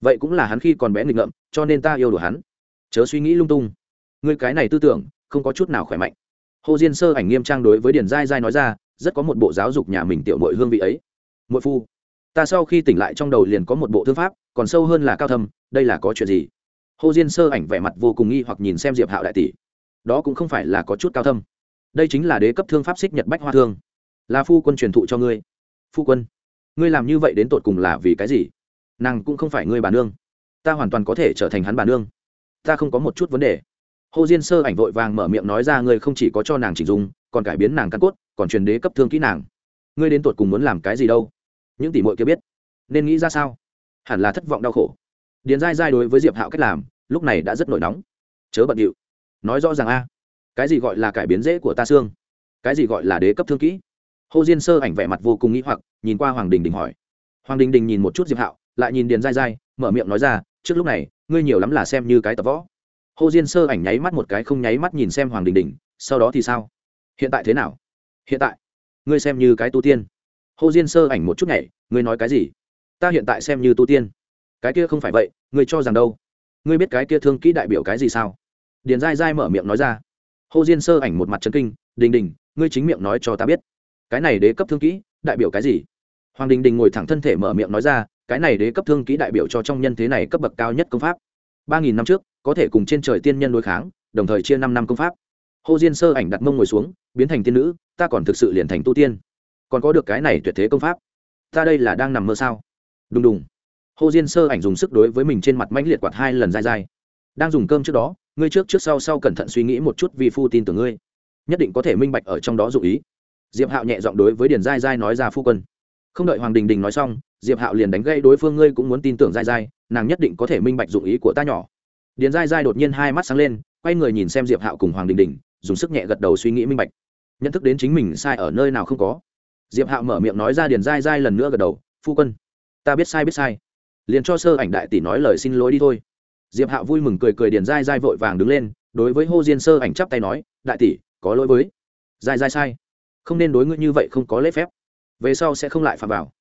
Vậy cũng là hắn khi còn bé nghịch ngợm cho nên ta yêu đùa hắn. Chớ suy nghĩ lung tung. Ngươi cái này tư tưởng, không có chút nào khỏe mạnh. Hồ diên sơ ảnh nghiêm trang đối với điền dai dai nói ra, rất có một bộ giáo dục nhà mình tiểu mội hương vị ấy. Mội phu, ta sau khi tỉnh lại trong đầu liền có một bộ thương pháp, còn sâu hơn là cao thâm, đây là có chuyện gì? Hồ diên sơ ảnh vẻ mặt vô cùng nghi hoặc nhìn xem diệp hạo đại tỷ. Đó cũng không phải là có chút cao thâm. Đây chính là đế cấp thương pháp xích nhật bách hoa thương. Là phu quân truyền thụ cho ngươi. Phu quân, ngươi làm như vậy đến tột cùng là vì cái gì? Nàng cũng không phải ngươi bà nương ta hoàn toàn có thể trở thành hắn bà nương. Ta không có một chút vấn đề. Hồ diên sơ ảnh vội vàng mở miệng nói ra, ngươi không chỉ có cho nàng chỉ dùng còn cải biến nàng căn cốt, còn truyền đế cấp thương kỹ nàng. Ngươi đến tột cùng muốn làm cái gì đâu? Những tỷ muội kia biết. Nên nghĩ ra sao? Hẳn là thất vọng đau khổ. Điền dai dai đối với diệp hạo cách làm, lúc này đã rất nổi nóng. Chớ bận điệu. Nói rõ ràng a, cái gì gọi là cải biến dễ của ta xương? Cái gì gọi là đế cấp thương kỹ? Hồ diên sơ ảnh vẻ mặt vô cùng nghĩ hoặc, nhìn qua hoàng đình đình hỏi. Hoàng đình đình nhìn một chút diệp hạo, lại nhìn điền dai dai mở miệng nói ra trước lúc này, ngươi nhiều lắm là xem như cái tập võ. Hồ diên sơ ảnh nháy mắt một cái không nháy mắt nhìn xem hoàng đình đình, sau đó thì sao? Hiện tại thế nào? Hiện tại, ngươi xem như cái tu tiên. Hồ diên sơ ảnh một chút nhảy, ngươi nói cái gì? Ta hiện tại xem như tu tiên. Cái kia không phải vậy, ngươi cho rằng đâu? Ngươi biết cái kia thương kỹ đại biểu cái gì sao? Điền dai dai mở miệng nói ra. Hồ diên sơ ảnh một mặt trấn kinh, đình đình, ngươi chính miệng nói cho ta biết. Cái này đế cấp thương kỹ, đại biểu cái gì? Hoàng đình đình ngồi thẳng thân thể mở miệng nói ra cái này đế cấp thương kỹ đại biểu cho trong nhân thế này cấp bậc cao nhất công pháp. Ba nghìn năm trước, có thể cùng trên trời tiên nhân đối kháng, đồng thời chia năm năm công pháp. Hồ diên sơ ảnh đặt mông ngồi xuống, biến thành tiên nữ, ta còn thực sự liền thành tu tiên. Còn có được cái này tuyệt thế công pháp. Ta đây là đang nằm mơ sao? Đùng đùng. Hồ diên sơ ảnh dùng sức đối với mình trên mặt mãnh liệt quạt hai lần dai dai. Đang dùng cơm trước đó, ngươi trước trước sau sau cẩn thận suy nghĩ một chút vì phu tin tưởng ngươi. Nhất định có thể minh bạch ở trong đó dụ ý. Diệp hạo nhẹ giọng đối với điền dai dai nói ra phu quân. Không đợi hoàng đình đình nói xong diệp hạo liền đánh gây đối phương, ngươi cũng muốn tin tưởng dai dai nàng nhất định có thể minh bạch dụng ý của ta nhỏ. Điền dai dai đột nhiên hai mắt sáng lên, quay người nhìn xem diệp hạo cùng hoàng đình đình, dùng sức nhẹ gật đầu suy nghĩ minh bạch. Nhận thức đến chính mình sai ở nơi nào không có. Diệp hạo mở miệng nói ra, điền dai dai lần nữa gật đầu, phu quân, ta biết sai biết sai. Liền cho sơ ảnh đại tỷ nói lời xin lỗi đi thôi. Diệp hạo vui mừng cười cười, điền dai dai vội vàng đứng lên, đối với hô diên sơ ảnh chắp tay nói, đại tỷ, có lỗi với. Dai dai sai. Không nên đối ngươi như vậy, không có lễ phép. Về sau sẽ không lại phạm vào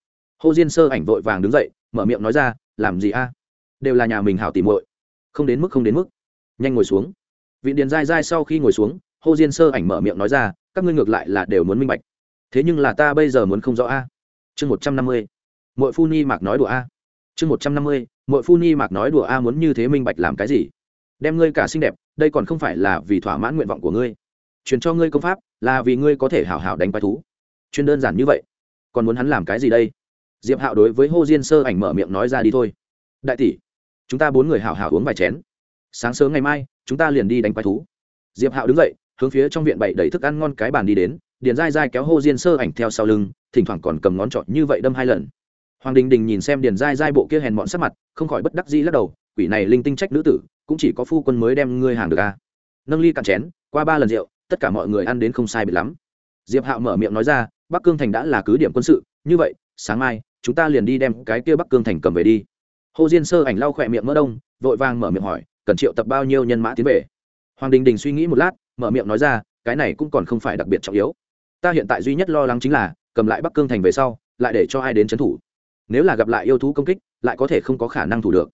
hô diên sơ ảnh vội vàng đứng dậy, mở miệng nói ra, làm gì a? Đều là nhà mình hảo tỉ muội. Không đến mức, không đến mức. Nhanh ngồi xuống. Vị điền dai dai sau khi ngồi xuống, hô diên sơ ảnh mở miệng nói ra, các ngươi ngược lại là đều muốn minh bạch. Thế nhưng là ta bây giờ muốn không rõ a. Chương một trăm năm mươi. Mỗi phu ni mạc nói đùa a. Chương một trăm năm mươi. Mỗi phu ni mạc nói đùa a muốn như thế minh bạch làm cái gì? Đem ngươi cả xinh đẹp, đây còn không phải là vì thỏa mãn nguyện vọng của ngươi. Truyền cho ngươi công pháp là vì ngươi có thể hảo hảo đánh bài thú. Chuyên đơn giản như vậy. Còn muốn hắn làm cái gì đây? Diệp hạo đối với hô diên sơ ảnh mở miệng nói ra đi thôi. Đại tỷ, chúng ta bốn người hảo hảo uống vài chén. Sáng sớm ngày mai, chúng ta liền đi đánh quái thú. Diệp hạo đứng dậy, hướng phía trong viện bậy đầy thức ăn ngon cái bàn đi đến, điền dai dai kéo hô diên sơ ảnh theo sau lưng, thỉnh thoảng còn cầm ngón trọt như vậy đâm hai lần. Hoàng đình đình nhìn xem điền dai dai bộ kia hèn mọn sắc mặt, không khỏi bất đắc dĩ lắc đầu, quỷ này linh tinh trách nữ tử, cũng chỉ có phu quân mới đem ngươi hàng được a nâng ly cạn chén, qua ba lần rượu, tất cả mọi người ăn đến không sai biệt lắm. Diệp hạo mở miệng nói ra, bắc cương thành đã là cứ điểm quân sự, như vậy, sáng mai chúng ta liền đi đem cái kia bắc cương thành cầm về đi. Hồ diên sơ ảnh lau khỏe miệng mỡ đông, vội vàng mở miệng hỏi, cần triệu tập bao nhiêu nhân mã tiến về? Hoàng đình đình suy nghĩ một lát, mở miệng nói ra, cái này cũng còn không phải đặc biệt trọng yếu. Ta hiện tại duy nhất lo lắng chính là, cầm lại bắc cương thành về sau, lại để cho ai đến trấn thủ. Nếu là gặp lại yêu thú công kích, lại có thể không có khả năng thủ được.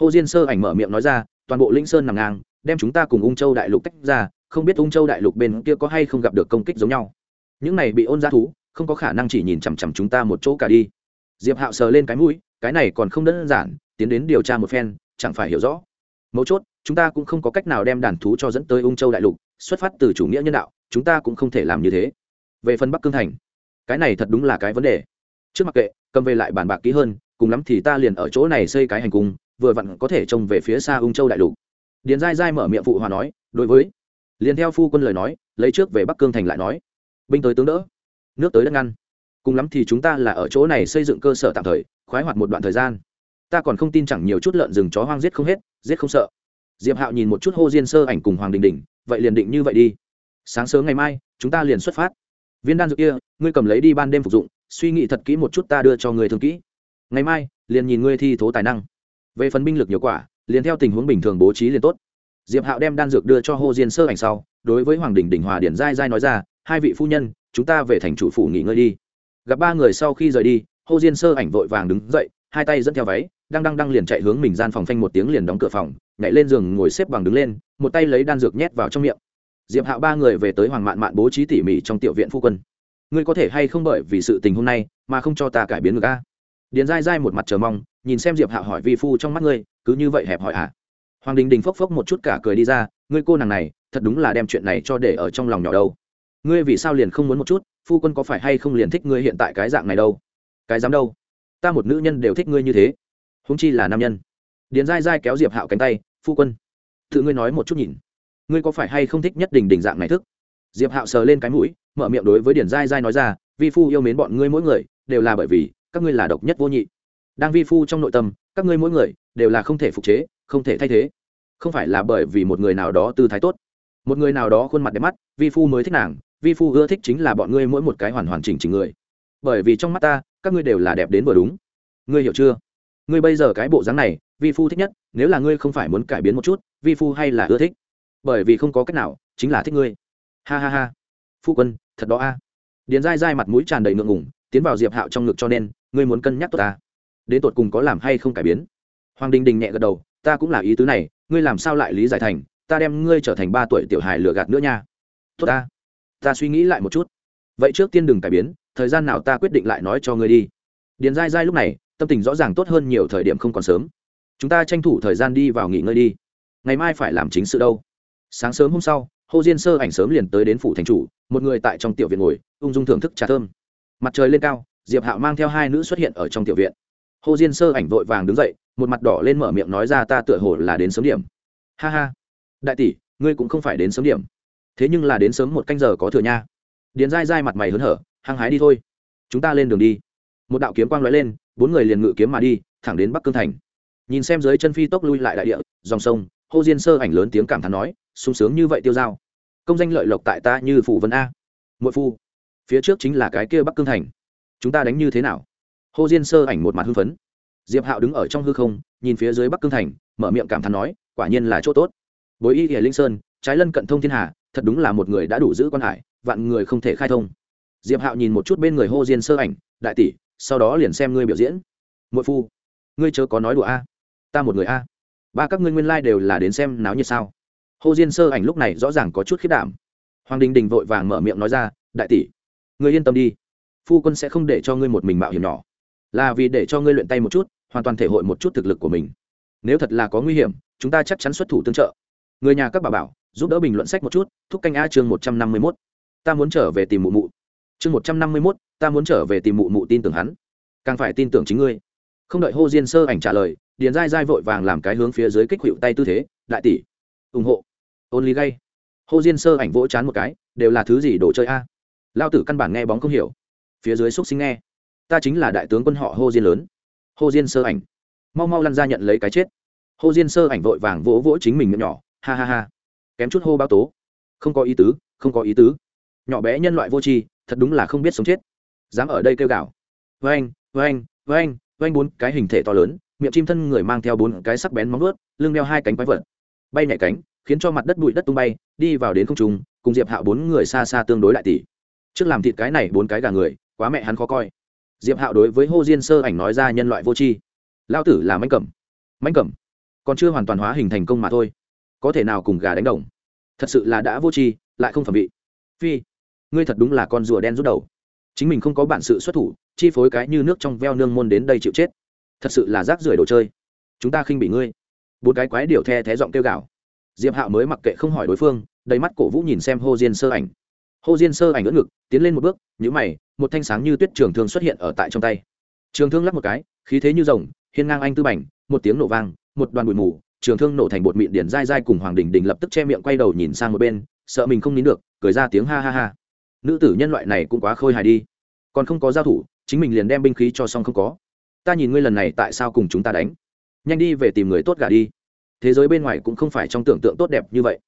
Hồ diên sơ ảnh mở miệng nói ra, toàn bộ linh sơn nằm ngang, đem chúng ta cùng ung châu đại lục tách ra, không biết ung châu đại lục bên kia có hay không gặp được công kích giống nhau. Những này bị ôn giá thú, không có khả năng chỉ nhìn chằm chằm chúng ta một chỗ cả đi diệp hạo sờ lên cái mũi, cái này còn không đơn giản, tiến đến điều tra một phen, chẳng phải hiểu rõ. Mấu chốt, chúng ta cũng không có cách nào đem đàn thú cho dẫn tới ung châu đại lục, xuất phát từ chủ nghĩa nhân đạo, chúng ta cũng không thể làm như thế. Về phần bắc cương thành, cái này thật đúng là cái vấn đề. Trước mặc kệ, cầm về lại bản bạc kỹ hơn, cùng lắm thì ta liền ở chỗ này xây cái hành cung, vừa vặn có thể trông về phía xa ung châu đại lục. Điền dai dai mở miệng phụ hòa nói, đối với, liền theo phu quân lời nói, lấy trước về bắc cương thành lại nói, binh tới tướng đỡ, nước tới đất ngăn cùng lắm thì chúng ta là ở chỗ này xây dựng cơ sở tạm thời, khoái hoạt một đoạn thời gian. Ta còn không tin chẳng nhiều chút lợn rừng chó hoang giết không hết, giết không sợ. Diệp hạo nhìn một chút hô diên sơ ảnh cùng hoàng đình đình, vậy liền định như vậy đi. Sáng sớm ngày mai, chúng ta liền xuất phát. Viên đan dược kia, ngươi cầm lấy đi ban đêm phục dụng, suy nghĩ thật kỹ một chút ta đưa cho người thường kỹ. Ngày mai, liền nhìn ngươi thi thố tài năng. Về phần binh lực nhiều quả, liền theo tình huống bình thường bố trí liền tốt. Diệp hạo đem đan dược đưa cho hô diên sơ ảnh sau, đối với hoàng đình đình hòa điển giai giai nói ra, hai vị phu nhân, chúng ta về thành chủ phủ nghỉ ngơi đi gặp ba người sau khi rời đi, hô diên sơ ảnh vội vàng đứng dậy, hai tay dẫn theo váy, đang đang đang liền chạy hướng mình gian phòng phanh một tiếng liền đóng cửa phòng, nhảy lên giường ngồi xếp bằng đứng lên, một tay lấy đan dược nhét vào trong miệng. Diệp hạo ba người về tới hoàng mạn mạn bố trí tỉ mỉ trong tiểu viện phu quân. Ngươi có thể hay không bởi vì sự tình hôm nay mà không cho ta cải biến được a? Điền dai dai một mặt chờ mong, nhìn xem diệp hạo hỏi vi phu trong mắt ngươi, cứ như vậy hẹp hỏi à? Hoàng đình đình phốc phốc một chút cả cười đi ra, ngươi cô nàng này, thật đúng là đem chuyện này cho để ở trong lòng nhỏ đâu. Ngươi vì sao liền không muốn một chút? Phu quân có phải hay không liền thích ngươi hiện tại cái dạng này đâu? Cái dám đâu? Ta một nữ nhân đều thích ngươi như thế. Húng chi là nam nhân. Điền dai dai kéo diệp hạo cánh tay, phu quân, tự ngươi nói một chút nhìn, ngươi có phải hay không thích nhất đình đình dạng này thức? Diệp hạo sờ lên cái mũi, mở miệng đối với điền dai dai nói ra, vi phu yêu mến bọn ngươi mỗi người, đều là bởi vì các ngươi là độc nhất vô nhị. Đang vi phu trong nội tâm, các ngươi mỗi người đều là không thể phục chế, không thể thay thế. Không phải là bởi vì một người nào đó tư thái tốt, một người nào đó khuôn mặt đẹp mắt, vi phu mới thích nàng vi phu ưa thích chính là bọn ngươi mỗi một cái hoàn hoàn chỉnh chỉnh người. Bởi vì trong mắt ta, các ngươi đều là đẹp đến vừa đúng. Ngươi hiểu chưa? Ngươi bây giờ cái bộ dáng này, vi phu thích nhất, nếu là ngươi không phải muốn cải biến một chút, vi phu hay là ưa thích. Bởi vì không có cách nào, chính là thích ngươi. Ha ha ha. Phu quân, thật đó a. Điền dai dai mặt mũi tràn đầy ngượng ngủng tiến vào diệp hạo trong ngực cho nên, ngươi muốn cân nhắc tốt ta. Đến tột cùng có làm hay không cải biến? Hoàng đình đình nhẹ gật đầu, ta cũng là ý tứ này, ngươi làm sao lại lý giải thành, ta đem ngươi trở thành ba tuổi tiểu hài lừa gạt nữa nha. Tốt ta ta suy nghĩ lại một chút. Vậy trước tiên đừng cải biến, thời gian nào ta quyết định lại nói cho ngươi đi. Điền dai dai lúc này, tâm tình rõ ràng tốt hơn nhiều thời điểm không còn sớm. Chúng ta tranh thủ thời gian đi vào nghỉ ngơi đi. Ngày mai phải làm chính sự đâu. Sáng sớm hôm sau, hồ diên sơ ảnh sớm liền tới đến phủ thành chủ, một người tại trong tiểu viện ngồi, ung dung thưởng thức trà thơm. Mặt trời lên cao, diệp hạo mang theo hai nữ xuất hiện ở trong tiểu viện. Hồ diên sơ ảnh vội vàng đứng dậy, một mặt đỏ lên mở miệng nói ra ta tựa hồ là đến sớm điểm. Ha ha. Đại tỷ, ngươi cũng không phải đến sớm điểm thế nhưng là đến sớm một canh giờ có thừa nha. Điền dai dai mặt mày hớn hở, hăng hái đi thôi. Chúng ta lên đường đi. Một đạo kiếm quang lóe lên, bốn người liền ngự kiếm mà đi, thẳng đến bắc cương thành. Nhìn xem dưới chân phi tốc lui lại đại địa, dòng sông, hô diên sơ ảnh lớn tiếng cảm thán nói, sung sướng như vậy tiêu dao. Công danh lợi lộc tại ta như phủ vân a. Mỗi phu, phía trước chính là cái kia bắc cương thành. Chúng ta đánh như thế nào? Hô diên sơ ảnh một mặt hưng phấn. Diệp hạo đứng ở trong hư không, nhìn phía dưới bắc cương thành, mở miệng cảm thán nói, quả nhiên là chỗ tốt. Bối y hiển linh sơn, trái lân cận thông thiên hà thật đúng là một người đã đủ giữ quan hải, vạn người không thể khai thông. Diệp hạo nhìn một chút bên người hô diên sơ ảnh, đại tỷ, sau đó liền xem ngươi biểu diễn. Mỗi phu, ngươi chớ có nói đùa a, ta một người a, ba các ngươi nguyên lai、like、đều là đến xem náo nhiệt sao? Hồ diên sơ ảnh lúc này rõ ràng có chút khiết đảm. Hoàng đình đình vội vàng mở miệng nói ra, đại tỷ, ngươi yên tâm đi, phu quân sẽ không để cho ngươi một mình mạo hiểm nhỏ, là vì để cho ngươi luyện tay một chút, hoàn toàn thể hội một chút thực lực của mình. Nếu thật là có nguy hiểm, chúng ta chắc chắn xuất thủ tương trợ. Người nhà các bà bảo giúp đỡ bình luận sách một chút, thúc canh a chương một trăm năm mươi mốt. Ta muốn trở về tìm mụ mụ. Chương một trăm năm mươi mốt, ta muốn trở về tìm mụ mụ tin tưởng hắn. Càng phải tin tưởng chính ngươi. Không đợi hô diên sơ ảnh trả lời, điền dai dai vội vàng làm cái hướng phía dưới kích hiệu tay tư thế, đại tỷ, ủng hộ. Ôn lý gay. Hô diên sơ ảnh vỗ chán một cái, đều là thứ gì đồ chơi a? Lao tử căn bản nghe bóng không hiểu. Phía dưới xúc sinh nghe. Ta chính là đại tướng quân họ hô diên lớn. Hô diên sơ ảnh. Mau mau lăn ra nhận lấy cái chết. Hô diên sơ ảnh vội vàng vỗ vỗ chính mình miệng nhỏ, ha ha ha kém chút hô báo tố. Không có ý tứ, không có ý tứ. Nhỏ bé nhân loại vô tri, thật đúng là không biết sống chết. Dám ở đây kêu gào. Vênh vênh vênh vênh bốn cái hình thể to lớn, miệng chim thân người mang theo bốn cái sắc bén móng ướt lưng đeo hai cánh quái vật. Bay nhảy cánh, khiến cho mặt đất bụi đất tung bay, đi vào đến không trung, cùng diệp hạo bốn người xa xa tương đối lại tỷ trước làm thịt cái này bốn cái gà người, quá mẹ hắn khó coi. Diệp hạo đối với hô diên sơ ảnh nói ra nhân loại vô tri. Lao tử là manh cẩm. Manh cẩm. Còn chưa hoàn toàn hóa hình thành công mà thôi. Có thể nào cùng gà đánh đồng? Thật sự là đã vô tri, lại không phẩm vị. Phi, ngươi thật đúng là con rùa đen rút đầu. Chính mình không có bản sự xuất thủ, chi phối cái như nước trong veo nương môn đến đây chịu chết. Thật sự là rác rưởi đồ chơi. Chúng ta khinh bị ngươi. Bốn cái quái điệu the thé giọng kêu gào. Diệp hạo mới mặc kệ không hỏi đối phương, đầy mắt cổ vũ nhìn xem hô diên sơ ảnh. Hô diên sơ ảnh ưỡn ngực, tiến lên một bước nhữ mày, một thanh sáng như tuyết trường thương xuất hiện ở tại trong tay. Trường thương lắp một cái, khí thế như rồng, hiên ngang anh tư bảnh một tiếng nổ vang, một đoàn bụi mù trường thương nổ thành bột mịn điển dai dai cùng hoàng đình đình lập tức che miệng quay đầu nhìn sang một bên, sợ mình không nín được, cười ra tiếng ha ha ha. Nữ tử nhân loại này cũng quá khôi hài đi. Còn không có giao thủ, chính mình liền đem binh khí cho xong không có. Ta nhìn ngươi lần này tại sao cùng chúng ta đánh. Nhanh đi về tìm người tốt gà đi. Thế giới bên ngoài cũng không phải trong tưởng tượng tốt đẹp như vậy.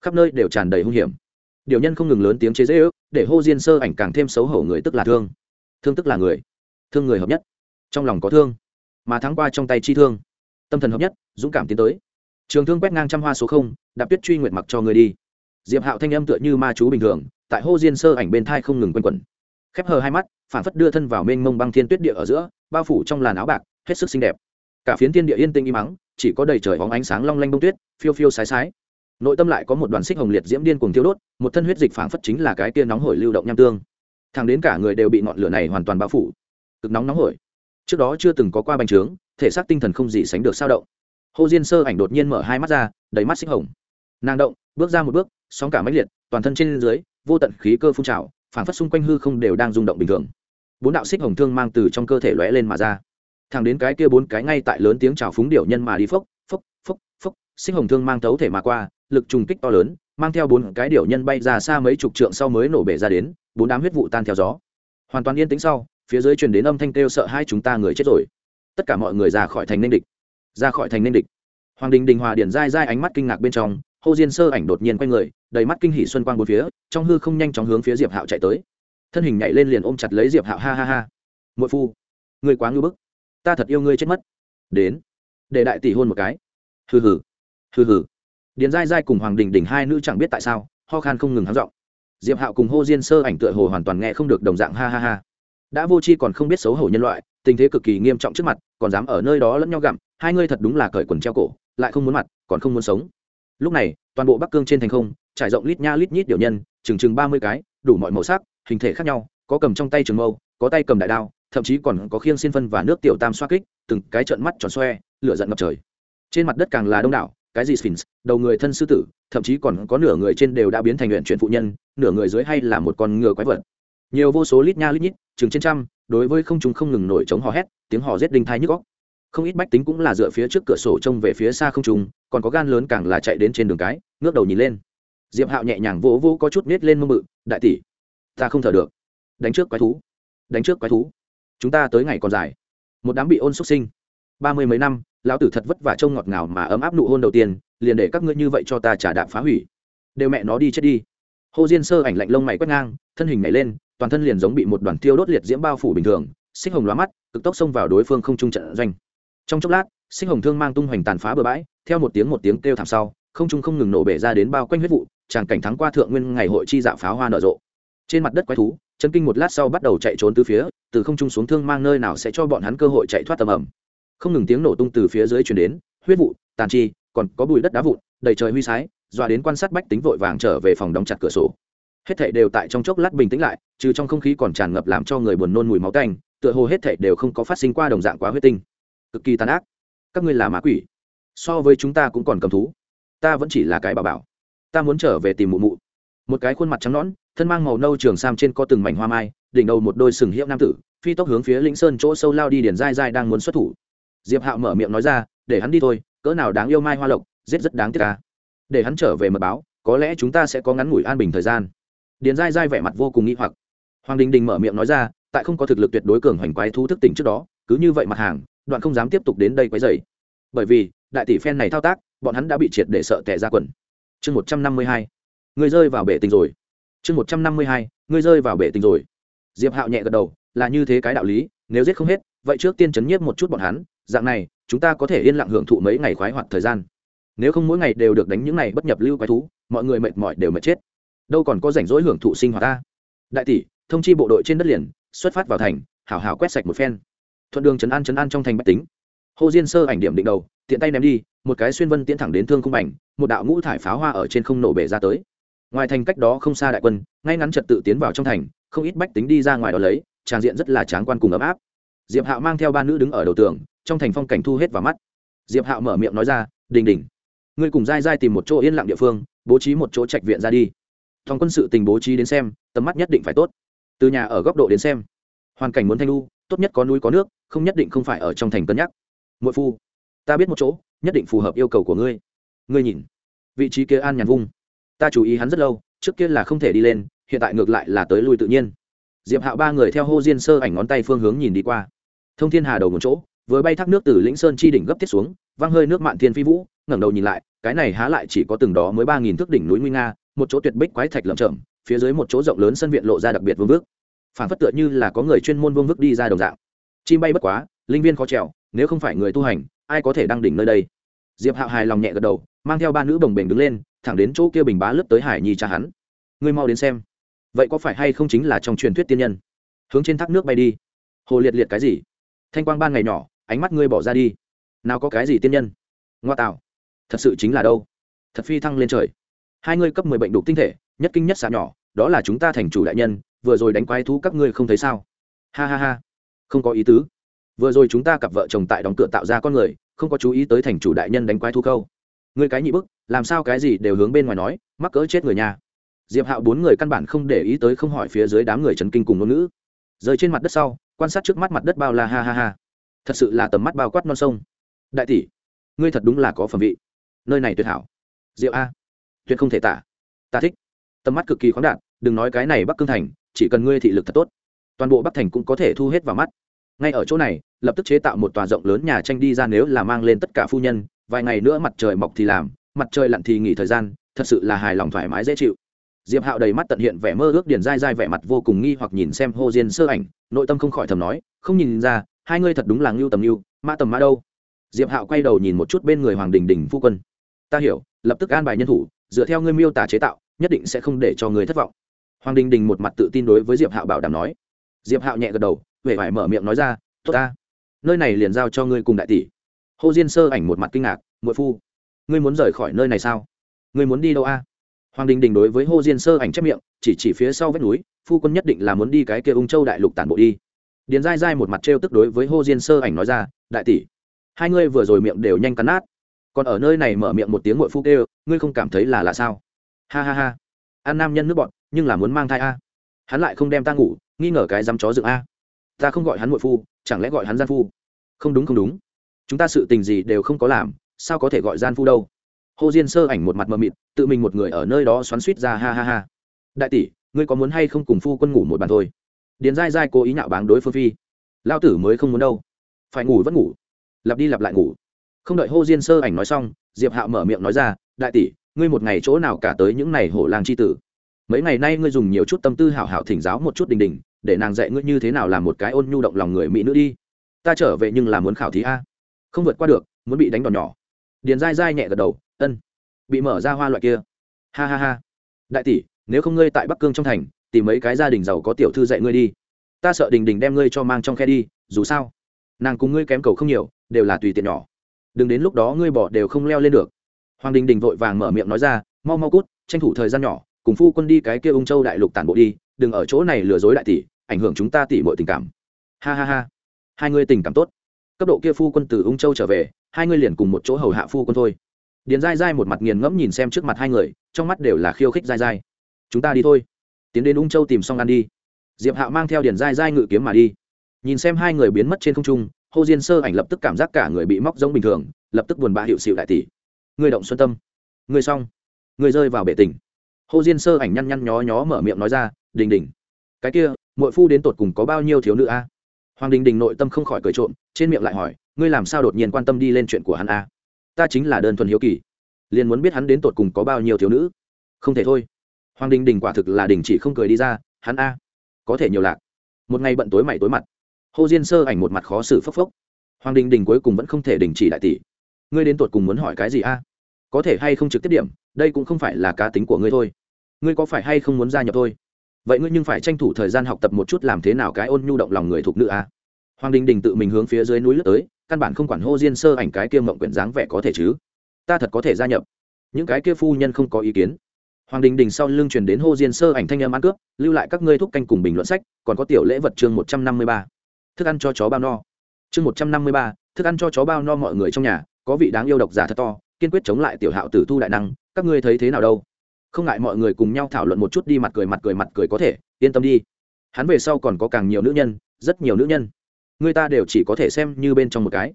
Khắp nơi đều tràn đầy hung hiểm. Điều nhân không ngừng lớn tiếng chế dễ ước, để hô diên sơ ảnh càng thêm xấu hổ người tức là thương. Thương tức là người. Thương người hợp nhất. Trong lòng có thương, mà thắng qua trong tay chi thương tâm thần hợp nhất, dũng cảm tiến tới. Trường thương quét ngang trăm hoa số không, đạp tuyết truy nguyệt mặc cho người đi. Diệp hạo thanh âm tựa như ma chú bình thường, tại hô diên sơ ảnh bên thai không ngừng quanh quẩn. Khép hờ hai mắt, phản phất đưa thân vào mênh mông băng thiên tuyết địa ở giữa, bao phủ trong làn áo bạc, hết sức xinh đẹp. Cả phiến thiên địa yên tĩnh im mắng chỉ có đầy trời hóng ánh sáng long lanh bông tuyết, phiêu phiêu sái sái. Nội tâm lại có một đoàn xích hồng liệt diễm điên cuồng thiêu đốt, một thân huyết dịch phảng phất chính là cái tia nóng hổi lưu động nham tương. Thẳng đến cả người đều bị ngọn lửa này hoàn toàn bao phủ. Cực nóng nóng hổi. Trước đó chưa từng có qua bành trướng thể xác tinh thần không gì sánh được sao động. Hồ diên sơ ảnh đột nhiên mở hai mắt ra, đầy mắt xích hồng. Nàng động, bước ra một bước, sóng cả máy liệt, toàn thân trên dưới, vô tận khí cơ phun trào, phảng phất xung quanh hư không đều đang rung động bình thường. Bốn đạo xích hồng thương mang từ trong cơ thể lóe lên mà ra. Thẳng đến cái kia bốn cái ngay tại lớn tiếng chào phúng điệu nhân mà đi phốc phốc phốc phốc, xích hồng thương mang thấu thể mà qua, lực trùng kích to lớn, mang theo bốn cái điệu nhân bay ra xa mấy chục trượng sau mới nổ bể ra đến, bốn đám huyết vụ tan theo gió. Hoàn toàn yên tĩnh sau, phía dưới truyền đến âm thanh kêu sợ hai chúng ta người chết rồi tất cả mọi người ra khỏi thành ninh địch. Ra khỏi thành ninh địch. Hoàng đình đình hòa điển dai dai ánh mắt kinh ngạc bên trong, hồ diên sơ ảnh đột nhiên quay người, đầy mắt kinh hỉ xuân quang bốn phía, trong hư không nhanh chóng hướng phía diệp hạo chạy tới. Thân hình nhảy lên liền ôm chặt lấy diệp hạo, ha ha ha. Muội phu người quá ngư bức. Ta thật yêu ngươi chết mất. Đến, để đại tỷ hôn một cái. Hừ hừ hừ hừ. Điền dai dai cùng hoàng đình đình hai nữ chẳng biết tại sao, ho khan không ngừng hắn giọng. Diệp hạo cùng hô diên sơ ảnh tựa hồ hoàn toàn nghe không được đồng dạng, ha ha ha. Đã vô c h i còn không biết xấu hổ nhân loại tình thế cực kỳ nghiêm trọng trước mặt, còn dám ở nơi đó lẫn nhau gặm, hai ngươi thật đúng là cởi quần treo cổ, lại không muốn mặt, còn không muốn sống. Lúc này, toàn bộ bắc cương trên thành không, trải rộng lít nha lít nhít điều nhân, chừng chừng ba mươi cái, đủ mọi màu sắc, hình thể khác nhau, có cầm trong tay trường mâu, có tay cầm đại đao, thậm chí còn có khiêng xin phân và nước tiểu tam xoa kích, từng cái trận mắt tròn xoe, lửa giận ngập trời. Trên mặt đất càng là đông đảo, cái gì sphinx, đầu người thân sư tử, thậm chí còn có nửa người trên đều đã biến thành luyện chuyển phụ nhân, nửa người dưới hay là một con ngựa quái vật. Nhiều vô số lít nha lít nhít, chừng trên trăm đối với không chúng không ngừng nổi chống hò hét, tiếng hò rét đinh thai nhức góc không ít bách tính cũng là dựa phía trước cửa sổ trông về phía xa không trùng còn có gan lớn càng là chạy đến trên đường cái, ngước đầu nhìn lên. Diệp hạo nhẹ nhàng vỗ vỗ có chút nết lên mông mự đại tỷ, ta không thở được. Đánh trước quái thú, đánh trước quái thú. Chúng ta tới ngày còn dài. Một đám bị ôn xuất sinh. Ba mươi mấy năm, lão tử thật vất vả trông ngọt ngào mà ấm áp nụ hôn đầu tiên, liền để các ngươi như vậy cho ta trả đạm phá hủy. Đều mẹ nó đi chết đi. Hồ diên sơ ảnh lạnh lông mày quét ngang, thân hình nhảy lên toàn thân liền giống bị một đoàn tiêu đốt liệt diễm bao phủ bình thường, xích hồng lóa mắt, cực tốc xông vào đối phương không trung trận doanh. Trong chốc lát, xích hồng thương mang tung hoành tàn phá bừa bãi, theo một tiếng một tiếng kêu thảm sau, không trung không ngừng nổ bể ra đến bao quanh huyết vụ, tràng cảnh thắng qua thượng nguyên ngày hội chi dạo pháo hoa nở rộ. Trên mặt đất quái thú chân kinh một lát sau bắt đầu chạy trốn từ phía, từ không trung xuống thương mang nơi nào sẽ cho bọn hắn cơ hội chạy thoát tầm ẩm. Không ngừng tiếng nổ tung từ phía dưới chuyển đến, huyết vụ, tàn chi, còn có bụi đất đá vụn, đầy trời huy sái, dọa đến quan sát bách tính vội vàng trở về phòng đóng chặt cửa sổ hết thảy đều tại trong chốc lát bình tĩnh lại, trừ trong không khí còn tràn ngập làm cho người buồn nôn mùi máu tanh, tựa hồ hết thảy đều không có phát sinh qua đồng dạng quá huyết tinh. Cực kỳ tàn ác. Các ngươi là ma quỷ. So với chúng ta cũng còn cầm thú. Ta vẫn chỉ là cái bà bảo. Ta muốn trở về tìm mụ mụ. Một cái khuôn mặt trắng nõn, thân mang màu nâu trường sam trên có từng mảnh hoa mai, đỉnh đầu một đôi sừng hiệu nam tử, phi tốc hướng phía lĩnh sơn chỗ sâu lao đi điền dai dai đang muốn xuất thủ. Diệp hạo mở miệng nói ra, để hắn đi thôi, cỡ nào đáng yêu mai hoa lộc, giết rất đáng tiếc ca để hắn trở về mật báo, có lẽ chúng ta sẽ có ngắn ngủi an bình thời gian điền dai dai vẻ mặt vô cùng nghĩ hoặc. Hoàng đình đình mở miệng nói ra, tại không có thực lực tuyệt đối cường hoành quái thu thức tỉnh trước đó, cứ như vậy mặt hàng, đoạn không dám tiếp tục đến đây quấy dày bởi vì, đại tỷ phen này thao tác, bọn hắn đã bị triệt để sợ tẻ ra quần. Chương một trăm năm mươi hai. Người rơi vào bể tình rồi. Chương một trăm năm mươi hai, người rơi vào bể tình rồi. Diệp hạo nhẹ gật đầu, là như thế cái đạo lý, nếu giết không hết, vậy trước tiên chấn nhiếp một chút bọn hắn, dạng này, chúng ta có thể yên lặng hưởng thụ mấy ngày khoái hoạt thời gian. Nếu không mỗi ngày đều được đánh những ngày bất nhập lưu quái thú, mọi người mệt mỏi đều mệt chết đâu còn có rảnh rỗi hưởng thụ sinh hoạt ta. Đại tỷ, thông chi bộ đội trên đất liền, xuất phát vào thành, hảo hảo quét sạch một phen. Thuận đường trấn an trấn an trong thành bách tính. Hồ diên sơ ảnh điểm định đầu, tiện tay ném đi, một cái xuyên vân tiến thẳng đến thương khung ảnh một đạo ngũ thải pháo hoa ở trên không nổ bể ra tới. Ngoài thành cách đó không xa đại quân, ngay ngắn trật tự tiến vào trong thành, không ít bách tính đi ra ngoài đó lấy, tràng diện rất là tráng quan cùng ấm áp. Diệp hạo mang theo ba nữ đứng ở đầu tường, trong thành phong cảnh thu hết vào mắt. Diệp hạo mở miệng nói ra, đình đình, ngươi cùng dai dai tìm một chỗ yên lặng địa phương, bố trí một chỗ trạch viện ra đi thòng quân sự tình bố trí đến xem, tầm mắt nhất định phải tốt. Từ nhà ở góc độ đến xem, hoàn cảnh muốn thanh lu tốt nhất có núi có nước, không nhất định không phải ở trong thành cân nhắc. Mỗi phu, ta biết một chỗ, nhất định phù hợp yêu cầu của ngươi. Ngươi nhìn, vị trí kia an nhàn vung. Ta chú ý hắn rất lâu, trước kia là không thể đi lên, hiện tại ngược lại là tới lui tự nhiên. Diệp hạo ba người theo hô diên sơ ảnh ngón tay phương hướng nhìn đi qua. Thông thiên hà đầu một chỗ với bay thác nước từ lĩnh sơn chi đỉnh gấp thiết xuống, văng hơi nước mạn thiên phi vũ, ngẩng đầu nhìn lại, cái này há lại chỉ có từng đó mới ba nghìn thước đỉnh núi nguy nga một chỗ tuyệt bích quái thạch lởm chởm, phía dưới một chỗ rộng lớn sân viện lộ ra đặc biệt vương vước phản phất tựa như là có người chuyên môn vương vước đi ra đồng dạng. Chim bay bất quá, linh viên khó trèo, nếu không phải người tu hành, ai có thể đăng đỉnh nơi đây? Diệp hạo hài lòng nhẹ gật đầu, mang theo ba nữ đồng bềnh đứng lên, thẳng đến chỗ kia bình bá lướt tới hải nhi cha hắn. Ngươi mau đến xem. Vậy có phải hay không chính là trong truyền thuyết tiên nhân? Hướng trên thác nước bay đi. Hồ liệt liệt cái gì? Thanh quang ban ngày nhỏ, ánh mắt ngươi bỏ ra đi. Nào có cái gì tiên nhân? Ngoa tạo. Thật sự chính là đâu? Thật phi thăng lên trời hai ngươi cấp mười bệnh đục tinh thể, nhất kinh nhất xạ nhỏ, đó là chúng ta thành chủ đại nhân, vừa rồi đánh quái thú các ngươi không thấy sao? Ha ha ha. Không có ý tứ. Vừa rồi chúng ta cặp vợ chồng tại đóng cửa tạo ra con người, không có chú ý tới thành chủ đại nhân đánh quái thú câu. Ngươi cái nhị bức, làm sao cái gì đều hướng bên ngoài nói, mắc cỡ chết người nhà. Diệp hạo bốn người căn bản không để ý tới không hỏi phía dưới đám người chấn kinh cùng ngôn ngữ. Rơi trên mặt đất sau, quan sát trước mắt mặt đất bao la ha ha ha. Thật sự là tầm mắt bao quát non sông. Đại tỷ, ngươi thật đúng là có phẩm vị. Nơi này tuyệt hảo. Diệu a tuyệt không thể tả. Ta thích. Tầm mắt cực kỳ khoáng đạt, đừng nói cái này bắc cương thành, chỉ cần ngươi thị lực thật tốt, toàn bộ bắc thành cũng có thể thu hết vào mắt. Ngay ở chỗ này, lập tức chế tạo một tòa rộng lớn nhà tranh đi ra nếu là mang lên tất cả phu nhân, vài ngày nữa mặt trời mọc thì làm, mặt trời lặn thì nghỉ thời gian, thật sự là hài lòng thoải mái dễ chịu. Diệp hạo đầy mắt tận hiện vẻ mơ ước điền dai dai vẻ mặt vô cùng nghi hoặc nhìn xem Hồ diên sơ ảnh, nội tâm không khỏi thầm nói, không nhìn ra, hai ngươi thật đúng là ngưu tầm ngưu, mã tầm mã đâu? Diệp hạo quay đầu nhìn một chút bên người hoàng đình đình phu quân. Ta hiểu, lập tức an bài nhân thủ dựa theo ngươi miêu tả chế tạo, nhất định sẽ không để cho người thất vọng. Hoàng đình đình một mặt tự tin đối với diệp hạo bảo đảm nói. Diệp hạo nhẹ gật đầu huệ phải mở miệng nói ra, tốt ta, nơi này liền giao cho ngươi cùng đại tỷ. Hồ diên sơ ảnh một mặt kinh ngạc, muội phu, ngươi muốn rời khỏi nơi này sao? Ngươi muốn đi đâu a? Hoàng đình đình đối với hồ diên sơ ảnh chép miệng, chỉ chỉ phía sau vách núi, phu quân nhất định là muốn đi cái kia ung châu đại lục tản bộ đi. Điền dai dai một mặt trêu tức đối với Hồ diên sơ ảnh nói ra, đại tỷ, hai ngươi vừa rồi miệng đều nhanh cắn nát còn ở nơi này mở miệng một tiếng ngội phu kêu, ngươi không cảm thấy là là sao? Ha ha ha. An nam nhân nước bọn nhưng là muốn mang thai a. Hắn lại không đem ta ngủ, nghi ngờ cái dám chó dựng a. Ta không gọi hắn ngội phu, chẳng lẽ gọi hắn gian phu? Không đúng không đúng. Chúng ta sự tình gì đều không có làm, sao có thể gọi gian phu đâu? Hồ diên sơ ảnh một mặt mờ mịt, tự mình một người ở nơi đó xoắn suýt ra, ha ha ha. Đại tỷ, ngươi có muốn hay không cùng phu quân ngủ một bàn thôi? Điền dai dai cố ý nhạo báng đối phương phi. Lao tử mới không muốn đâu. Phải ngủ vẫn ngủ. Lặp đi lặp lại ngủ không đợi hô diên sơ ảnh nói xong, diệp hạo mở miệng nói ra, đại tỷ, ngươi một ngày chỗ nào cả tới những n à y hổ làng c h i tử? Mấy ngày nay ngươi dùng nhiều chút tâm tư hảo hảo thỉnh giáo một chút đình đình, để nàng dạy ngươi như thế nào làm một cái ôn nhu động lòng người mỹ nữ đi. Ta trở về nhưng là muốn khảo thí a. Không vượt qua được, muốn bị đánh đòn nhỏ. Điền dai dai nhẹ gật đầu, ân, bị mở ra hoa loại kia. Ha ha ha. Đại tỷ, nếu không ngươi tại bắc cương trong thành, tìm mấy cái gia đình giàu có tiểu thư dạy ngươi đi. Ta sợ đình đình đem ngươi cho mang trong khe đi, dù sao, nàng cùng ngươi kém cầu không nhiều, đều là tùy tiện nhỏ đừng đến lúc đó ngươi bỏ đều không leo lên được. Hoàng đình đình vội vàng mở miệng nói ra, mau mau cút, tranh thủ thời gian nhỏ, cùng phu quân đi cái kia ung châu đại lục tản bộ đi, đừng ở chỗ này lừa dối đại tỷ, ảnh hưởng chúng ta tỷ mọi tình cảm. Ha ha ha. Hai ngươi tình cảm tốt. Cấp độ kia phu quân từ ung châu trở về, hai ngươi liền cùng một chỗ hầu hạ phu quân thôi. Điền dai dai một mặt nghiền ngẫm nhìn xem trước mặt hai người, trong mắt đều là khiêu khích dai dai chúng ta đi thôi. Tiến đến ung châu tìm xong ăn đi. Diệp hạo mang theo điền dai dai ngự kiếm mà đi. Nhìn xem hai người biến mất trên không trung hồ diên sơ ảnh lập tức cảm giác cả người bị móc giống bình thường, lập tức buồn bã hiệu xịu đại tỷ. Người động xuân tâm. Người xong. Người rơi vào bể tình. Hồ diên sơ ảnh nhăn nhăn nhó nhó mở miệng nói ra, đình đình, cái kia mỗi phu đến tột cùng có bao nhiêu thiếu nữ a? Hoàng đình đình nội tâm không khỏi cười trộm, trên miệng lại hỏi, ngươi làm sao đột nhiên quan tâm đi lên chuyện của hắn a? Ta chính là đơn thuần hiếu kỳ, liền muốn biết hắn đến tột cùng có bao nhiêu thiếu nữ. Không thể thôi. Hoàng đình đình quả thực là đình chỉ không cười đi ra, hắn a, có thể nhiều lạc. Một ngày bận tối mày tối mặt hồ diên sơ ảnh một mặt khó xử phốc phốc. Hoàng đình đình cuối cùng vẫn không thể đình chỉ đại tỷ. Ngươi đến tột cùng muốn hỏi cái gì a? À? Có thể hay không trực tiếp điểm, đây cũng không phải là cá tính của ngươi thôi. Ngươi có phải hay không muốn gia nhập thôi? Vậy ngươi nhưng phải tranh thủ thời gian học tập một chút làm thế nào cái ôn nhu động lòng người thuộc nữ a? À? Hoàng đình đình tự mình hướng phía dưới núi lướt tới, căn bản không quản hô diên sơ ảnh cái kia mộng quyển dáng vẻ có thể chứ. Ta thật có thể gia nhập. Những cái kia phu nhân không có ý kiến. Hoàng đình đình sau lưng truyền đến hô diên sơ ảnh thanh âm ăn cướp, lưu lại các ngươi thúc canh cùng bình luận sách, còn có tiểu lễ vật chương một trăm năm mươi ba thức ăn cho chó bao no. Chương một trăm năm mươi ba, thức ăn cho chó bao no mọi người trong nhà, có vị đáng yêu độc giả thật to, kiên quyết chống lại tiểu hạo tử thu đại năng, các ngươi thấy thế nào đâu? Không ngại mọi người cùng nhau thảo luận một chút đi, mặt cười mặt cười mặt cười có thể, yên tâm đi. Hắn về sau còn có càng nhiều nữ nhân, rất nhiều nữ nhân. Người ta đều chỉ có thể xem như bên trong một cái.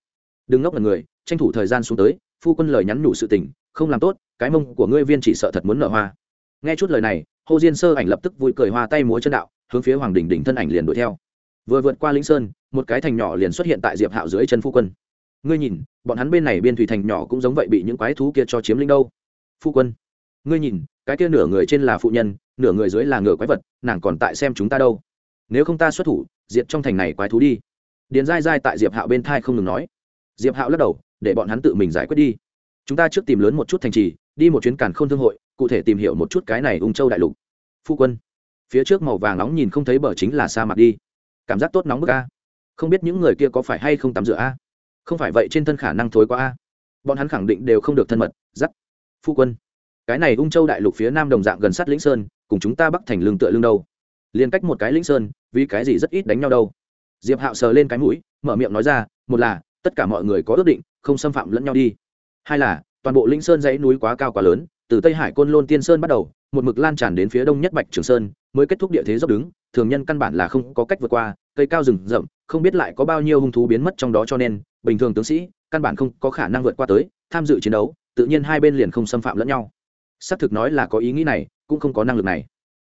Đừng ngốc là người, tranh thủ thời gian xuống tới, phu quân lời nhắn nhủ sự tình, không làm tốt, cái mông của ngươi viên chỉ sợ thật muốn nở hoa. Nghe chút lời này, hồ diên sơ ảnh lập tức vui cười, hoa tay múa chân đạo, hướng phía hoàng đình đình thân ảnh liền đuổi theo vừa vượt qua lĩnh sơn, một cái thành nhỏ liền xuất hiện tại diệp hạo dưới chân phu quân. Ngươi nhìn, bọn hắn bên này biên thủy thành nhỏ cũng giống vậy bị những quái thú kia cho chiếm lĩnh đâu. Phu quân, ngươi nhìn, cái kia nửa người trên là phụ nhân, nửa người dưới là ngựa quái vật, nàng còn tại xem chúng ta đâu. Nếu không ta xuất thủ, diệt trong thành này quái thú đi. Điền dai dai tại diệp hạo bên thai không ngừng nói. Diệp hạo lắc đầu, để bọn hắn tự mình giải quyết đi. Chúng ta trước tìm lớn một chút thành trì, đi một chuyến càn k h ô n thương hội, cụ thể tìm hiểu một chút cái này ung châu đại lục. Phu quân, phía trước màu vàng nóng nhìn không thấy bờ chính là sa mạc đi cảm giác tốt nóng bức a. Không biết những người kia có phải hay không tắm rửa a? Không phải vậy trên thân khả năng thối quá a. Bọn hắn khẳng định đều không được thân mật, giắt. Phu quân, cái này ung châu đại lục phía nam đồng dạng gần sát lĩnh sơn, cùng chúng ta bắc thành lương tựa lương đâu? Liên cách một cái lĩnh sơn, vì cái gì rất ít đánh nhau đâu? Diệp hạo sờ lên cái mũi, mở miệng nói ra, một là, tất cả mọi người có ước định, không xâm phạm lẫn nhau đi. Hai là, toàn bộ lĩnh sơn dãy núi quá cao quá lớn, từ tây hải côn lôn tiên sơn bắt đầu, một mực lan tràn đến phía đông nhất bạch trường sơn mới kết thúc địa thế dốc đứng, thường nhân căn bản là không có cách vượt qua, cây cao rừng rậm, không biết lại có bao nhiêu hung thú biến mất trong đó cho nên, bình thường tướng sĩ, căn bản không có khả năng vượt qua tới, tham dự chiến đấu, tự nhiên hai bên liền không xâm phạm lẫn nhau. Xác thực nói là có ý nghĩ này, cũng không có năng lực này.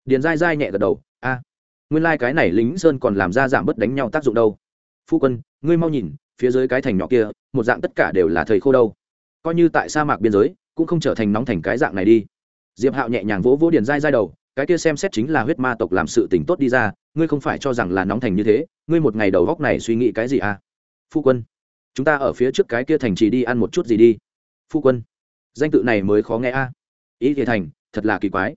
Điền dai dai nhẹ gật đầu, a, nguyên lai、like、cái này lính sơn còn làm ra giảm bớt đánh nhau tác dụng đâu. Phu quân, ngươi mau nhìn, phía dưới cái thành nhỏ kia, một dạng tất cả đều là thầy khô đâu. Coi như tại sa mạc biên giới, cũng không trở thành nóng thành cái dạng này đi. Diệp hạo nhẹ nhàng vỗ vỗ điền dai dai đầu cái kia xem xét chính là huyết ma tộc làm sự tình tốt đi ra, ngươi không phải cho rằng là nóng thành như thế, ngươi một ngày đầu góc này suy nghĩ cái gì à? Phu quân, chúng ta ở phía trước cái kia thành trì đi ăn một chút gì đi. Phu quân, danh tự này mới khó nghe a. À? ý thì thành, thật là kỳ quái.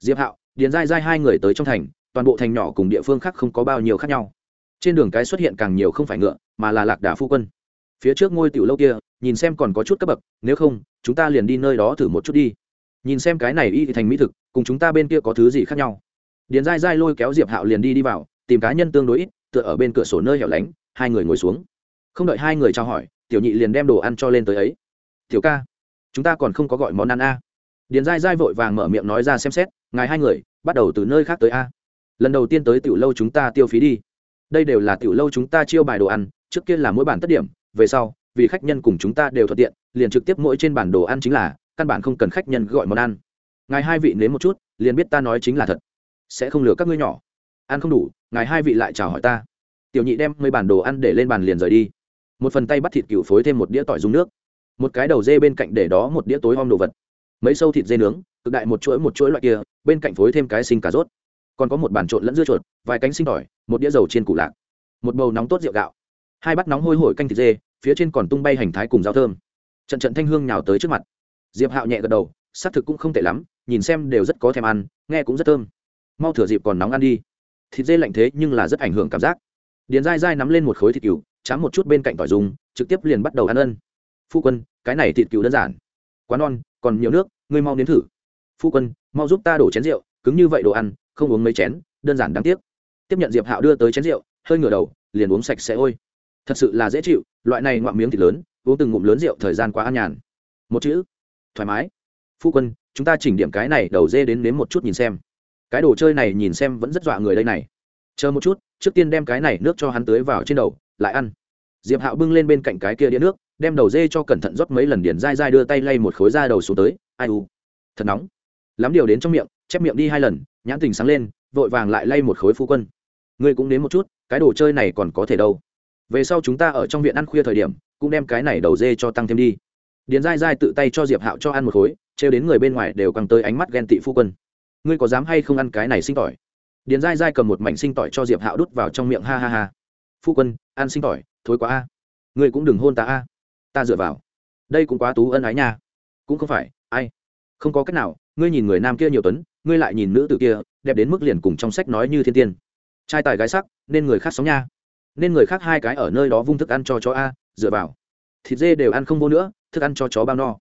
Diệp hạo, điền dai dai hai người tới trong thành, toàn bộ thành nhỏ cùng địa phương khác không có bao nhiêu khác nhau. Trên đường cái xuất hiện càng nhiều không phải ngựa, mà là lạc đà phu quân. Phía trước ngôi tiểu lâu kia, nhìn xem còn có chút cấp bậc, nếu không, chúng ta liền đi nơi đó thử một chút đi nhìn xem cái này y thành mỹ thực, cùng chúng ta bên kia có thứ gì khác nhau? Điền dai dai lôi kéo diệp hạo liền đi đi vào, tìm cá nhân tương đối ít, tựa ở bên cửa sổ nơi hẻo lánh, hai người ngồi xuống. Không đợi hai người trao hỏi, tiểu nhị liền đem đồ ăn cho lên tới ấy. Tiểu ca, chúng ta còn không có gọi món ăn a. Điền dai dai vội vàng mở miệng nói ra xem xét, ngài hai người, bắt đầu từ nơi khác tới a. Lần đầu tiên tới tiểu lâu chúng ta tiêu phí đi. Đây đều là tiểu lâu chúng ta chiêu bài đồ ăn, trước kia là mỗi bản tất điểm, về sau, vì khách nhân cùng chúng ta đều thuận tiện, liền trực tiếp mỗi trên bản đồ ăn chính là căn bản không cần khách nhân gọi món ăn. Ngài hai vị nếm một chút, liền biết ta nói chính là thật. Sẽ không lừa các ngươi nhỏ. Ăn không đủ, ngài hai vị lại chào hỏi ta. Tiểu nhị đem mấy bản đồ ăn để lên bàn liền rời đi. Một phần tay bắt thịt cừu phối thêm một đĩa tỏi dùng nước. Một cái đầu dê bên cạnh để đó một đĩa tối om đồ vật. Mấy sâu thịt dê nướng, cực đại một chuỗi một chuỗi loại kia, bên cạnh phối thêm cái sinh cà rốt. Còn có một bàn trộn lẫn dưa chuột, vài cánh sinh tỏi, một đĩa dầu trên củ lạc. Một bầu nóng tốt rượu gạo. Hai bát nóng hôi hổi canh thịt dê, phía trên còn tung bay hành thái cùng rau thơm. Trận trận thanh hương nhào tới trước mặt diệp hạo nhẹ gật đầu, xác thực cũng không tệ lắm, nhìn xem đều rất có thèm ăn, nghe cũng rất thơm. Mau thửa dịp còn nóng ăn đi. Thịt dê lạnh thế nhưng là rất ảnh hưởng cảm giác. Điền dai dai nắm lên một khối thịt cừu, chám một chút bên cạnh tỏi dùng, trực tiếp liền bắt đầu ăn ân. Phu quân, cái này thịt cừu đơn giản. Quá non, còn nhiều nước, ngươi mau nếm thử. Phu quân, mau giúp ta đổ chén rượu, cứng như vậy đồ ăn, không uống mấy chén, đơn giản đáng tiếc. Tiếp nhận diệp hạo đưa tới chén rượu, hơi ngửa đầu, liền uống sạch sẽ ôi. Thật sự là dễ chịu, loại này ngoạm miếng thịt lớn, uống từng ngụm lớn rượu thời gian quá an nhàn. Một chữ thoải mái. Phu quân, chúng ta chỉnh điểm cái này đầu dê đến nếm một chút nhìn xem. Cái đồ chơi này nhìn xem vẫn rất dọa người đây này. Chờ một chút, trước tiên đem cái này nước cho hắn tưới vào trên đầu, lại ăn. Diệp hạo bưng lên bên cạnh cái kia đĩa nước, đem đầu dê cho cẩn thận rót mấy lần điển dai dai đưa tay lay một khối da đầu xuống tới. Ai u. Thật nóng. Lắm điều đến trong miệng, chép miệng đi hai lần, nhãn tình sáng lên, vội vàng lại lay một khối phu quân. Ngươi cũng đến một chút, cái đồ chơi này còn có thể đâu. Về sau chúng ta ở trong viện ăn khuya thời điểm, cũng đem cái này đầu dê cho tăng thêm đi điền dai dai tự tay cho diệp hạo cho ăn một khối, trêu đến người bên ngoài đều căng tới ánh mắt ghen tị phu quân. Ngươi có dám hay không ăn cái này sinh tỏi? Điền dai dai cầm một mảnh sinh tỏi cho diệp hạo đút vào trong miệng ha ha ha. Phu quân, ăn sinh tỏi, thối quá a. Ngươi cũng đừng hôn ta a. Ta dựa vào. Đây cũng quá tú ân ái nha. Cũng không phải, ai? Không có cách nào, ngươi nhìn người nam kia nhiều tuấn, ngươi lại nhìn nữ tử kia, đẹp đến mức liền cùng trong sách nói như thiên tiên. Trai tài gái sắc, nên người khác sống nha. Nên người khác hai cái ở nơi đó vung thức ăn cho chó a, dựa vào. Thịt dê đều ăn không vô nữa thức ăn cho chó bao no.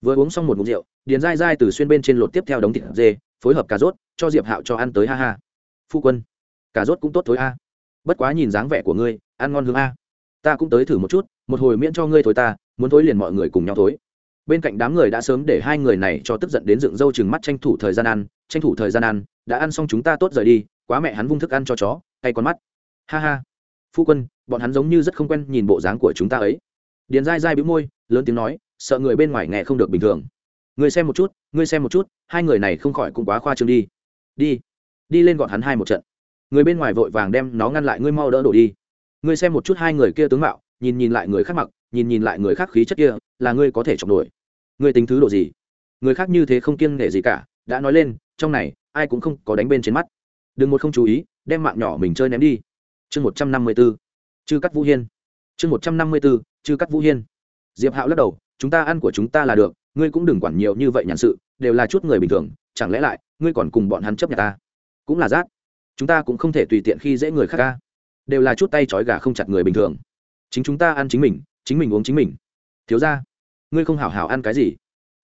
Vừa uống xong một ngụm rượu, điền dai dai từ xuyên bên trên lột tiếp theo đống thịt dê, phối hợp cà rốt, cho diệp hạo cho ăn tới ha ha. Phu quân, cà rốt cũng tốt thối a. Bất quá nhìn dáng vẻ của ngươi, ăn ngon hương a. Ta cũng tới thử một chút, một hồi miễn cho ngươi thối ta, muốn thối liền mọi người cùng nhau thối. Bên cạnh đám người đã sớm để hai người này cho tức giận đến dựng râu chừng mắt tranh thủ thời gian ăn, tranh thủ thời gian ăn, đã ăn xong chúng ta tốt rời đi, quá mẹ hắn vung thức ăn cho chó hay con mắt. Ha ha. Phu quân, bọn hắn giống như rất không quen nhìn bộ dáng của chúng ta ấy. Điền dai dai bĩu môi lớn tiếng nói, sợ người bên ngoài nghe không được bình thường. Người xem một chút, người xem một chút, hai người này không khỏi cũng quá khoa trương đi. Đi đi lên gọn hắn hai một trận. Người bên ngoài vội vàng đem nó ngăn lại, ngươi mau đỡ đổ đi. Ngươi xem một chút hai người kia tướng mạo, nhìn nhìn lại người khác mặc, nhìn nhìn lại người khác khí chất kia, là ngươi có thể chọc nổi. Ngươi tính thứ độ gì? Người khác như thế không kiêng nể gì cả, đã nói lên, trong này, ai cũng không có đánh bên trên mắt. Đừng một không chú ý, đem mạng nhỏ mình chơi ném đi. Chương một trăm năm mươi b ố chư cắt vũ hiên. Chương một trăm năm mươi b ố chư cắt vũ hiên diệp hạo lắc đầu, chúng ta ăn của chúng ta là được, ngươi cũng đừng quản nhiều như vậy nhàn sự, đều là chút người bình thường, chẳng lẽ lại, ngươi còn cùng bọn hắn chấp nhận ta? Cũng là rát. Chúng ta cũng không thể tùy tiện khi dễ người khác ca. Đều là chút tay trói gà không chặt người bình thường. Chính chúng ta ăn chính mình chính mình uống chính mình. Thiếu ra ngươi không hảo hảo ăn cái gì?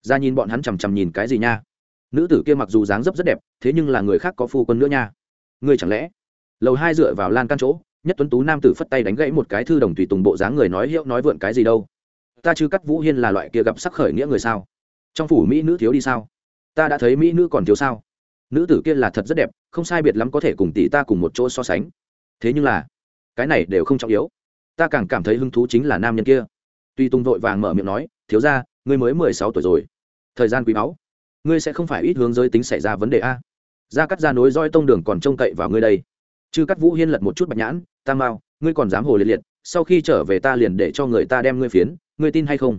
Ra nhìn bọn hắn chằm chằm nhìn cái gì nha? Nữ tử kia mặc dù dáng dấp rất đẹp, thế nhưng là người khác có phu quân nữa nha. Ngươi chẳng lẽ? Lầu hai dựa vào lan căn chỗ, nhất tuấn tú nam tử phất tay đánh gãy một cái thư đồng tùy tùng bộ dáng người nói hiệu nói vượn cái gì đâu ta chứ cắt vũ hiên là loại kia gặp sắc khởi nghĩa người sao? Trong phủ mỹ nữ thiếu đi sao? Ta đã thấy mỹ nữ còn thiếu sao? Nữ tử kia là thật rất đẹp, không sai biệt lắm có thể cùng tỷ ta cùng một chỗ so sánh. Thế nhưng là, cái này đều không trọng yếu. Ta càng cảm thấy hứng thú chính là nam nhân kia. Tuy tung vội vàng mở miệng nói, thiếu ra ngươi mới mười sáu tuổi rồi. Thời gian quý báu. Ngươi sẽ không phải ít hướng giới tính xảy ra vấn đề a. Ra cắt ra nối roi tông đường còn trông cậy vào ngươi đây. Chứ cắt vũ hiên lật một chút bạch nhãn, tam mao, ngươi còn dám hồ liệt liệt, sau khi trở về ta liền để cho người ta đem ngươi phiến ngươi tin hay không?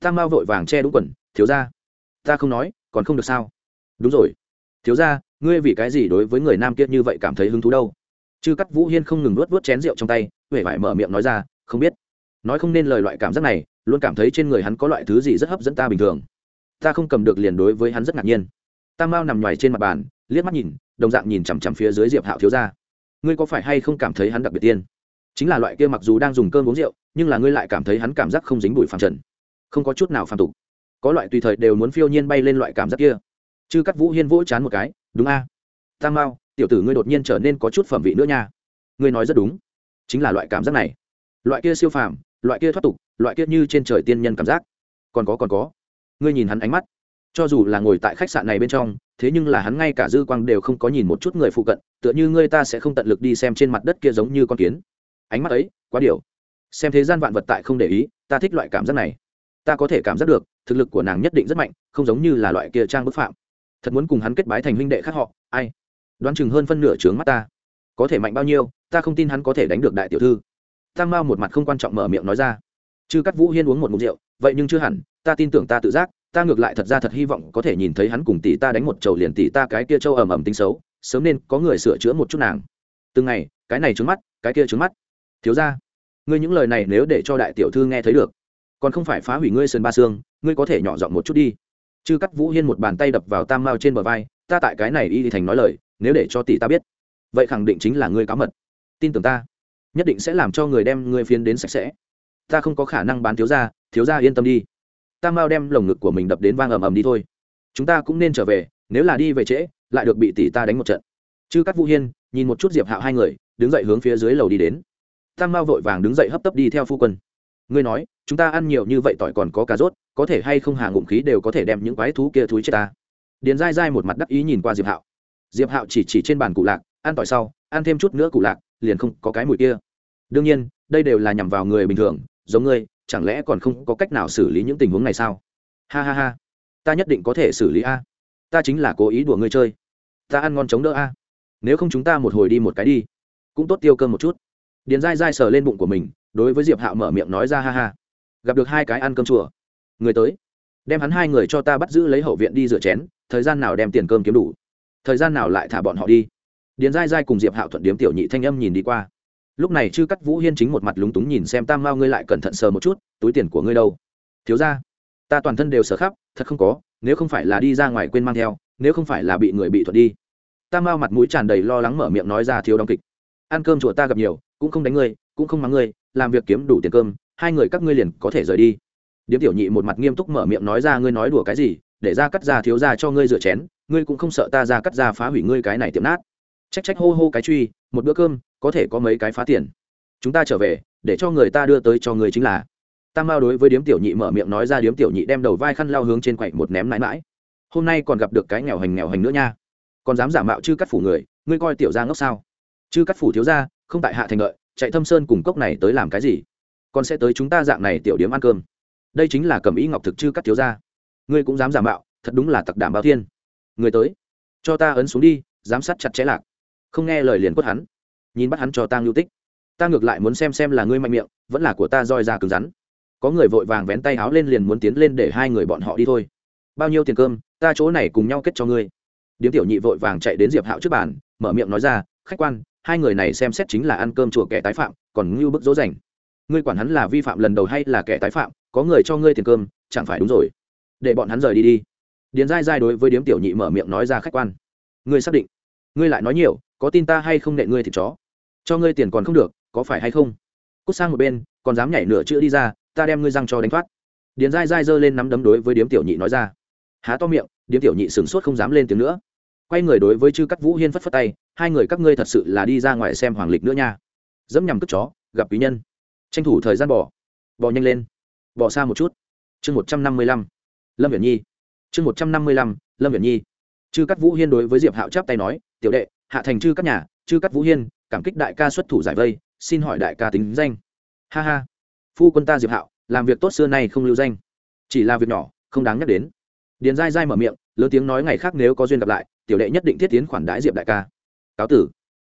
Tam mao vội vàng che đúng quần, thiếu ra ta không nói, còn không được sao? Đúng rồi. Thiếu ra ngươi vì cái gì đối với người nam kia như vậy cảm thấy hứng thú đâu? Chư cắt vũ hiên không ngừng nuốt vớt chén rượu trong tay huệ vải mở miệng nói ra, không biết. Nói không nên lời loại cảm giác này, luôn cảm thấy trên người hắn có loại thứ gì rất hấp dẫn ta bình thường. Ta không cầm được liền đối với hắn rất ngạc nhiên. Tam mao nằm ngoài trên mặt bàn, liếc mắt nhìn, đồng dạng nhìn chằm chằm phía dưới diệp hạo thiếu ra ngươi có phải hay không cảm thấy hắn đặc biệt tiên? Chính là loại kia mặc dù đang dùng cơm uống rượu, nhưng là ngươi lại cảm thấy hắn cảm giác không dính bụi phàm trần. Không có chút nào phàm tục. Có loại tùy thời đều muốn phiêu nhiên bay lên loại cảm giác kia. Chứ cắt vũ hiên vỗ chán một cái, đúng a. Tam mao, tiểu tử ngươi đột nhiên trở nên có chút phẩm vị nữa nha. Ngươi nói rất đúng. Chính là loại cảm giác này. Loại kia siêu phàm, loại kia thoát tục, loại kia như trên trời tiên nhân cảm giác. Còn có còn có. Ngươi nhìn hắn ánh mắt. Cho dù là ngồi tại khách sạn này bên trong, thế nhưng là hắn ngay cả dư quang đều không có nhìn một chút người phụ cận, tựa như ngươi ta sẽ không tận lực đi xem trên mặt đất kia giống như con kiến ánh mắt ấy quá điều. Xem thế gian vạn vật tại không để ý, ta thích loại cảm giác này. Ta có thể cảm giác được, thực lực của nàng nhất định rất mạnh, không giống như là loại kia trang bức phạm. Thật muốn cùng hắn kết bái thành huynh đệ khác họ, ai? Đoán chừng hơn phân nửa trướng mắt ta. Có thể mạnh bao nhiêu, ta không tin hắn có thể đánh được đại tiểu thư. Tam mao một mặt không quan trọng mở miệng nói ra. Chư cắt vũ hiên uống một mục rượu, vậy nhưng chưa hẳn, ta tin tưởng ta tự giác, ta ngược lại thật ra thật hy vọng có thể nhìn thấy hắn cùng tỷ ta đánh một trầu liền tỷ ta cái kia trâu ầm ầm tính xấu, sớm nên có người sửa chữa một chút nàng. Từng ngày, cái này trướng mắt, cái kia trướng mắt thiếu ra. Ngươi những lời này nếu để cho đại tiểu thư nghe thấy được, còn không phải phá hủy ngươi sơn ba xương, ngươi có thể nhỏ giọng một chút đi. Chư cắt vũ hiên một bàn tay đập vào tam mao trên bờ vai, ta tại cái này y thì thành nói lời, nếu để cho tỷ ta biết, vậy khẳng định chính là ngươi cáo mật. Tin tưởng ta, nhất định sẽ làm cho người đem ngươi phiến đến sạch sẽ. Ta không có khả năng bán thiếu ra thiếu ra yên tâm đi. Tam mao đem lồng ngực của mình đập đến vang ầm ầm đi thôi. Chúng ta cũng nên trở về, nếu là đi về trễ, lại được bị tỷ ta đánh một trận. Chư cắt vũ hiên nhìn một chút diệp hạo hai người, đứng dậy hướng phía dưới lầu đi đến tam mao vội vàng đứng dậy hấp tấp đi theo phu quân. Ngươi nói, chúng ta ăn nhiều như vậy tỏi còn có cà rốt, có thể hay không hà ngụm khí đều có thể đem những quái thú kia thúi chết ta. Điền dai dai một mặt đắc ý nhìn qua diệp hạo. Diệp hạo chỉ chỉ trên bàn cụ lạc, ăn tỏi sau, ăn thêm chút nữa cụ lạc, liền không có cái mùi kia. Đương nhiên, đây đều là nhằm vào người bình thường, giống ngươi, chẳng lẽ còn không có cách nào xử lý những tình huống này sao? Ha ha ha, ta nhất định có thể xử lý a. Ta chính là cố ý đùa ngươi chơi. Ta ăn ngon chống đỡ a. Nếu không chúng ta một hồi đi một cái đi, cũng tốt tiêu cơm một chút điền dai dai sờ lên bụng của mình, đối với diệp hạo mở miệng nói ra ha ha. Gặp được hai cái ăn cơm chùa. Người tới. Đem hắn hai người cho ta bắt giữ lấy hậu viện đi rửa chén, thời gian nào đem tiền cơm kiếm đủ. Thời gian nào lại thả bọn họ đi. Điền dai dai cùng diệp hạo thuận điếm tiểu nhị thanh âm nhìn đi qua. Lúc này chư cắt vũ hiên chính một mặt lúng túng nhìn xem tam mao ngươi lại cẩn thận sờ một chút, túi tiền của ngươi đâu? Thiếu ra ta toàn thân đều sờ khắp, thật không có, nếu không phải là đi ra ngoài quên mang theo, nếu không phải là bị người bị thuật đi. Tam mao mặt mũi tràn đầy lo lắng mở miệng nói ra thiếu đóng kịch ăn cơm chùa ta gặp nhiều, cũng không đánh ngươi, cũng không mắng ngươi, làm việc kiếm đủ tiền cơm, hai người các ngươi liền có thể rời đi. Điếm tiểu nhị một mặt nghiêm túc mở miệng nói ra ngươi nói đùa cái gì, để ra cắt ra thiếu ra cho ngươi rửa chén, ngươi cũng không sợ ta ra cắt ra phá hủy ngươi cái này tiệm nát. Trách trách hô hô cái truy, một bữa cơm, có thể có mấy cái phá tiền. Chúng ta trở về, để cho người ta đưa tới cho người chính là. Tam mao đối với điếm tiểu nhị mở miệng nói ra điếm tiểu nhị đem đầu vai khăn lao hướng trên quậy một ném mãi mãi. Hôm nay còn gặp được cái nghèo hành nghèo hành nữa nha. Còn dám giả mạo chư cắt phủ người, ngươi coi tiểu ra ngốc sao? Chư cắt phủ thiếu ra không tại hạ thành lợi chạy thâm sơn cùng cốc này tới làm cái gì? Còn sẽ tới chúng ta dạng này tiểu điếm ăn cơm. Đây chính là cầm ý ngọc thực chư cắt thiếu ra ngươi cũng dám giả mạo, thật đúng là tặc đảm bao thiên. Người tới, cho ta ấn xuống đi, giám sát chặt chẽ lạc. Không nghe lời liền quất hắn. Nhìn bắt hắn cho tang lưu tích. Ta ngược lại muốn xem xem là ngươi mạnh miệng, vẫn là của ta roi ra cứng rắn. Có người vội vàng vén tay áo lên liền muốn tiến lên để hai người bọn họ đi thôi. Bao nhiêu tiền cơm, ta chỗ này cùng nhau kết cho ngươi. Điếm tiểu nhị vội vàng chạy đến diệp hạo trước bàn, mở miệng nói ra, khách quan hai người này xem xét chính là ăn cơm chùa kẻ tái phạm, còn ngưu bức dỗ dành ngươi quản hắn là vi phạm lần đầu hay là kẻ tái phạm, có người cho ngươi tiền cơm, chẳng phải đúng rồi. Để bọn hắn rời đi đi. Điền dai dai đối với điếm tiểu nhị mở miệng nói ra khách quan. Ngươi xác định. Ngươi lại nói nhiều, có tin ta hay không nệ ngươi thịt chó? Cho ngươi tiền còn không được, có phải hay không? Cút sang một bên, còn dám nhảy nửa chữ đi ra, ta đem ngươi răng cho đánh thoát. Điền dai dai giơ lên nắm đấm đối với điếm tiểu nhị nói ra. Há to miệng, điếm tiểu nhị sửng sốt không dám lên tiếng nữa. Quay người đối với chư cắt vũ hiên phất phất tay hai người các ngươi thật sự là đi ra ngoài xem hoàng lịch nữa nha. Dẫm nhằm cất chó, gặp quý nhân. Tranh thủ thời gian bỏ bỏ nhanh lên. Bỏ xa một chút. Chương một trăm năm mươi lăm. Lâm viễn nhi. Chương một trăm năm mươi lăm, lâm viễn nhi. Chư cắt vũ hiên đối với diệp hạo chắp tay nói, tiểu đệ, hạ thành chư các nhà, chư cắt vũ hiên, cảm kích đại ca xuất thủ giải vây, xin hỏi đại ca tính danh. Ha ha. Phu quân ta diệp hạo, làm việc tốt xưa nay không lưu danh. Chỉ là việc nhỏ, không đáng nhắc đến. Điền dai dai mở miệng, lớn tiếng nói ngày khác nếu có duyên gặp lại, tiểu đệ nhất định thiết tiến khoản đãi diệp đại ca cáo tử.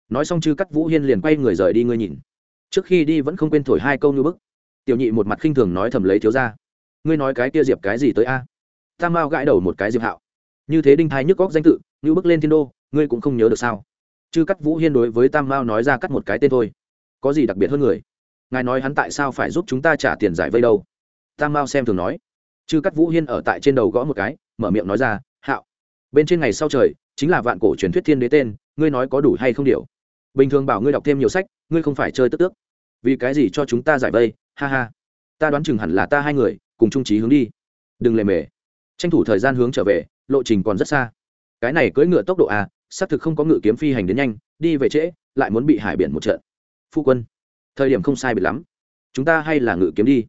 Nói xong chư cắt vũ hiên liền quay người rời đi, ngươi nhìn. Trước khi đi vẫn không quên thổi hai câu như bức. Tiểu nhị một mặt khinh thường nói thầm lấy thiếu ra ngươi nói cái kia diệp cái gì tới a? À? tam mao gãi đầu một cái diệp hạo. Như thế đinh thái nhức góc danh tự như bức lên thiên đô, ngươi cũng không nhớ được sao? Chư cắt vũ hiên đối với tam mao nói ra cắt một cái tên thôi. Có gì đặc biệt hơn người? Ngài nói hắn tại sao phải giúp chúng ta trả tiền giải vây đâu? Tam mao xem thường nói. Chư cắt vũ hiên ở tại trên đầu gõ một cái, mở miệng nói ra, hạo, bên trên ngày sau trời, chính là vạn cổ truyền thuyết thiên đế tên ngươi nói có đủ hay không điều? Bình thường bảo ngươi đọc thêm nhiều sách, ngươi không phải chơi tức tước. Vì cái gì cho chúng ta giải vây? Ha ha. Ta đoán chừng hẳn là ta hai người, cùng trung trí hướng đi. Đừng lề mề. Tranh thủ thời gian hướng trở về, lộ trình còn rất xa. Cái này cưỡi ngựa tốc độ a xác thực không có ngựa kiếm phi hành đến nhanh, đi về trễ, lại muốn bị hải biển một trận. Phu quân, thời điểm không sai biệt lắm. Chúng ta hay là ngự kiếm đi.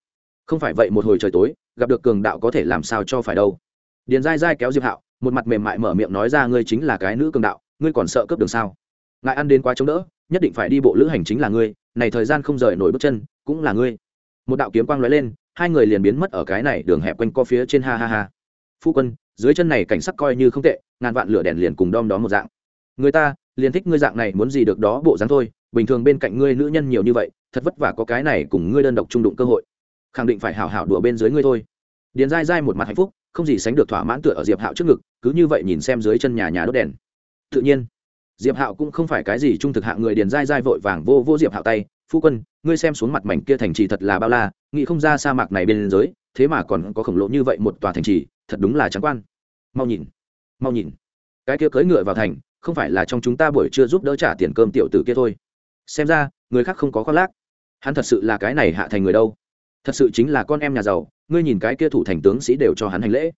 Không phải vậy một hồi trời tối, gặp được cường đạo có thể làm sao cho phải đâu. Điền dai dai kéo diệp hạo, một mặt mềm mại mở miệng nói ra ngươi chính là cái nữ cường đạo ngươi còn sợ cướp đường sao? Ngại ăn đến quá chống đỡ, nhất định phải đi bộ lữ hành chính là ngươi, này thời gian không rời nổi bước chân, cũng là ngươi. Một đạo kiếm quang lóe lên, hai người liền biến mất ở cái này đường hẹp quanh co phía trên ha ha ha. Phu quân, dưới chân này cảnh sắc coi như không tệ, ngàn vạn lửa đèn liền cùng đom đó một dạng. Người ta, liền thích ngươi dạng này muốn gì được đó bộ dáng thôi, bình thường bên cạnh ngươi nữ nhân nhiều như vậy, thật vất vả có cái này cùng ngươi đơn độc trung đụng cơ hội. Khẳng định phải hảo hảo đùa bên dưới ngươi thôi. Điền dai dai một mặt hạnh phúc, không gì sánh được thỏa mãn tựa ở diệp hạo trước ngực, cứ như vậy nhìn xem dưới chân nhà nhà đốt đèn tự nhiên. Diệp hạo cũng không phải cái gì trung thực hạng người điền dai dai vội vàng vô vô diệp hạo tay, phu quân, ngươi xem xuống mặt mảnh kia thành trì thật là bao la, nghĩ không ra sa mạc này bên giới, thế mà còn có khổng lồ như vậy một tòa thành trì, thật đúng là trắng quan. Mau nhìn mau nhìn. Cái kia cưỡi ngựa vào thành, không phải là trong chúng ta buổi trưa giúp đỡ trả tiền cơm tiểu tử kia thôi. Xem ra, người khác không có khoác lác. Hắn thật sự là cái này hạ thành người đâu? Thật sự chính là con em nhà giàu, ngươi nhìn cái kia thủ thành tướng sĩ đều cho hắn hành lễ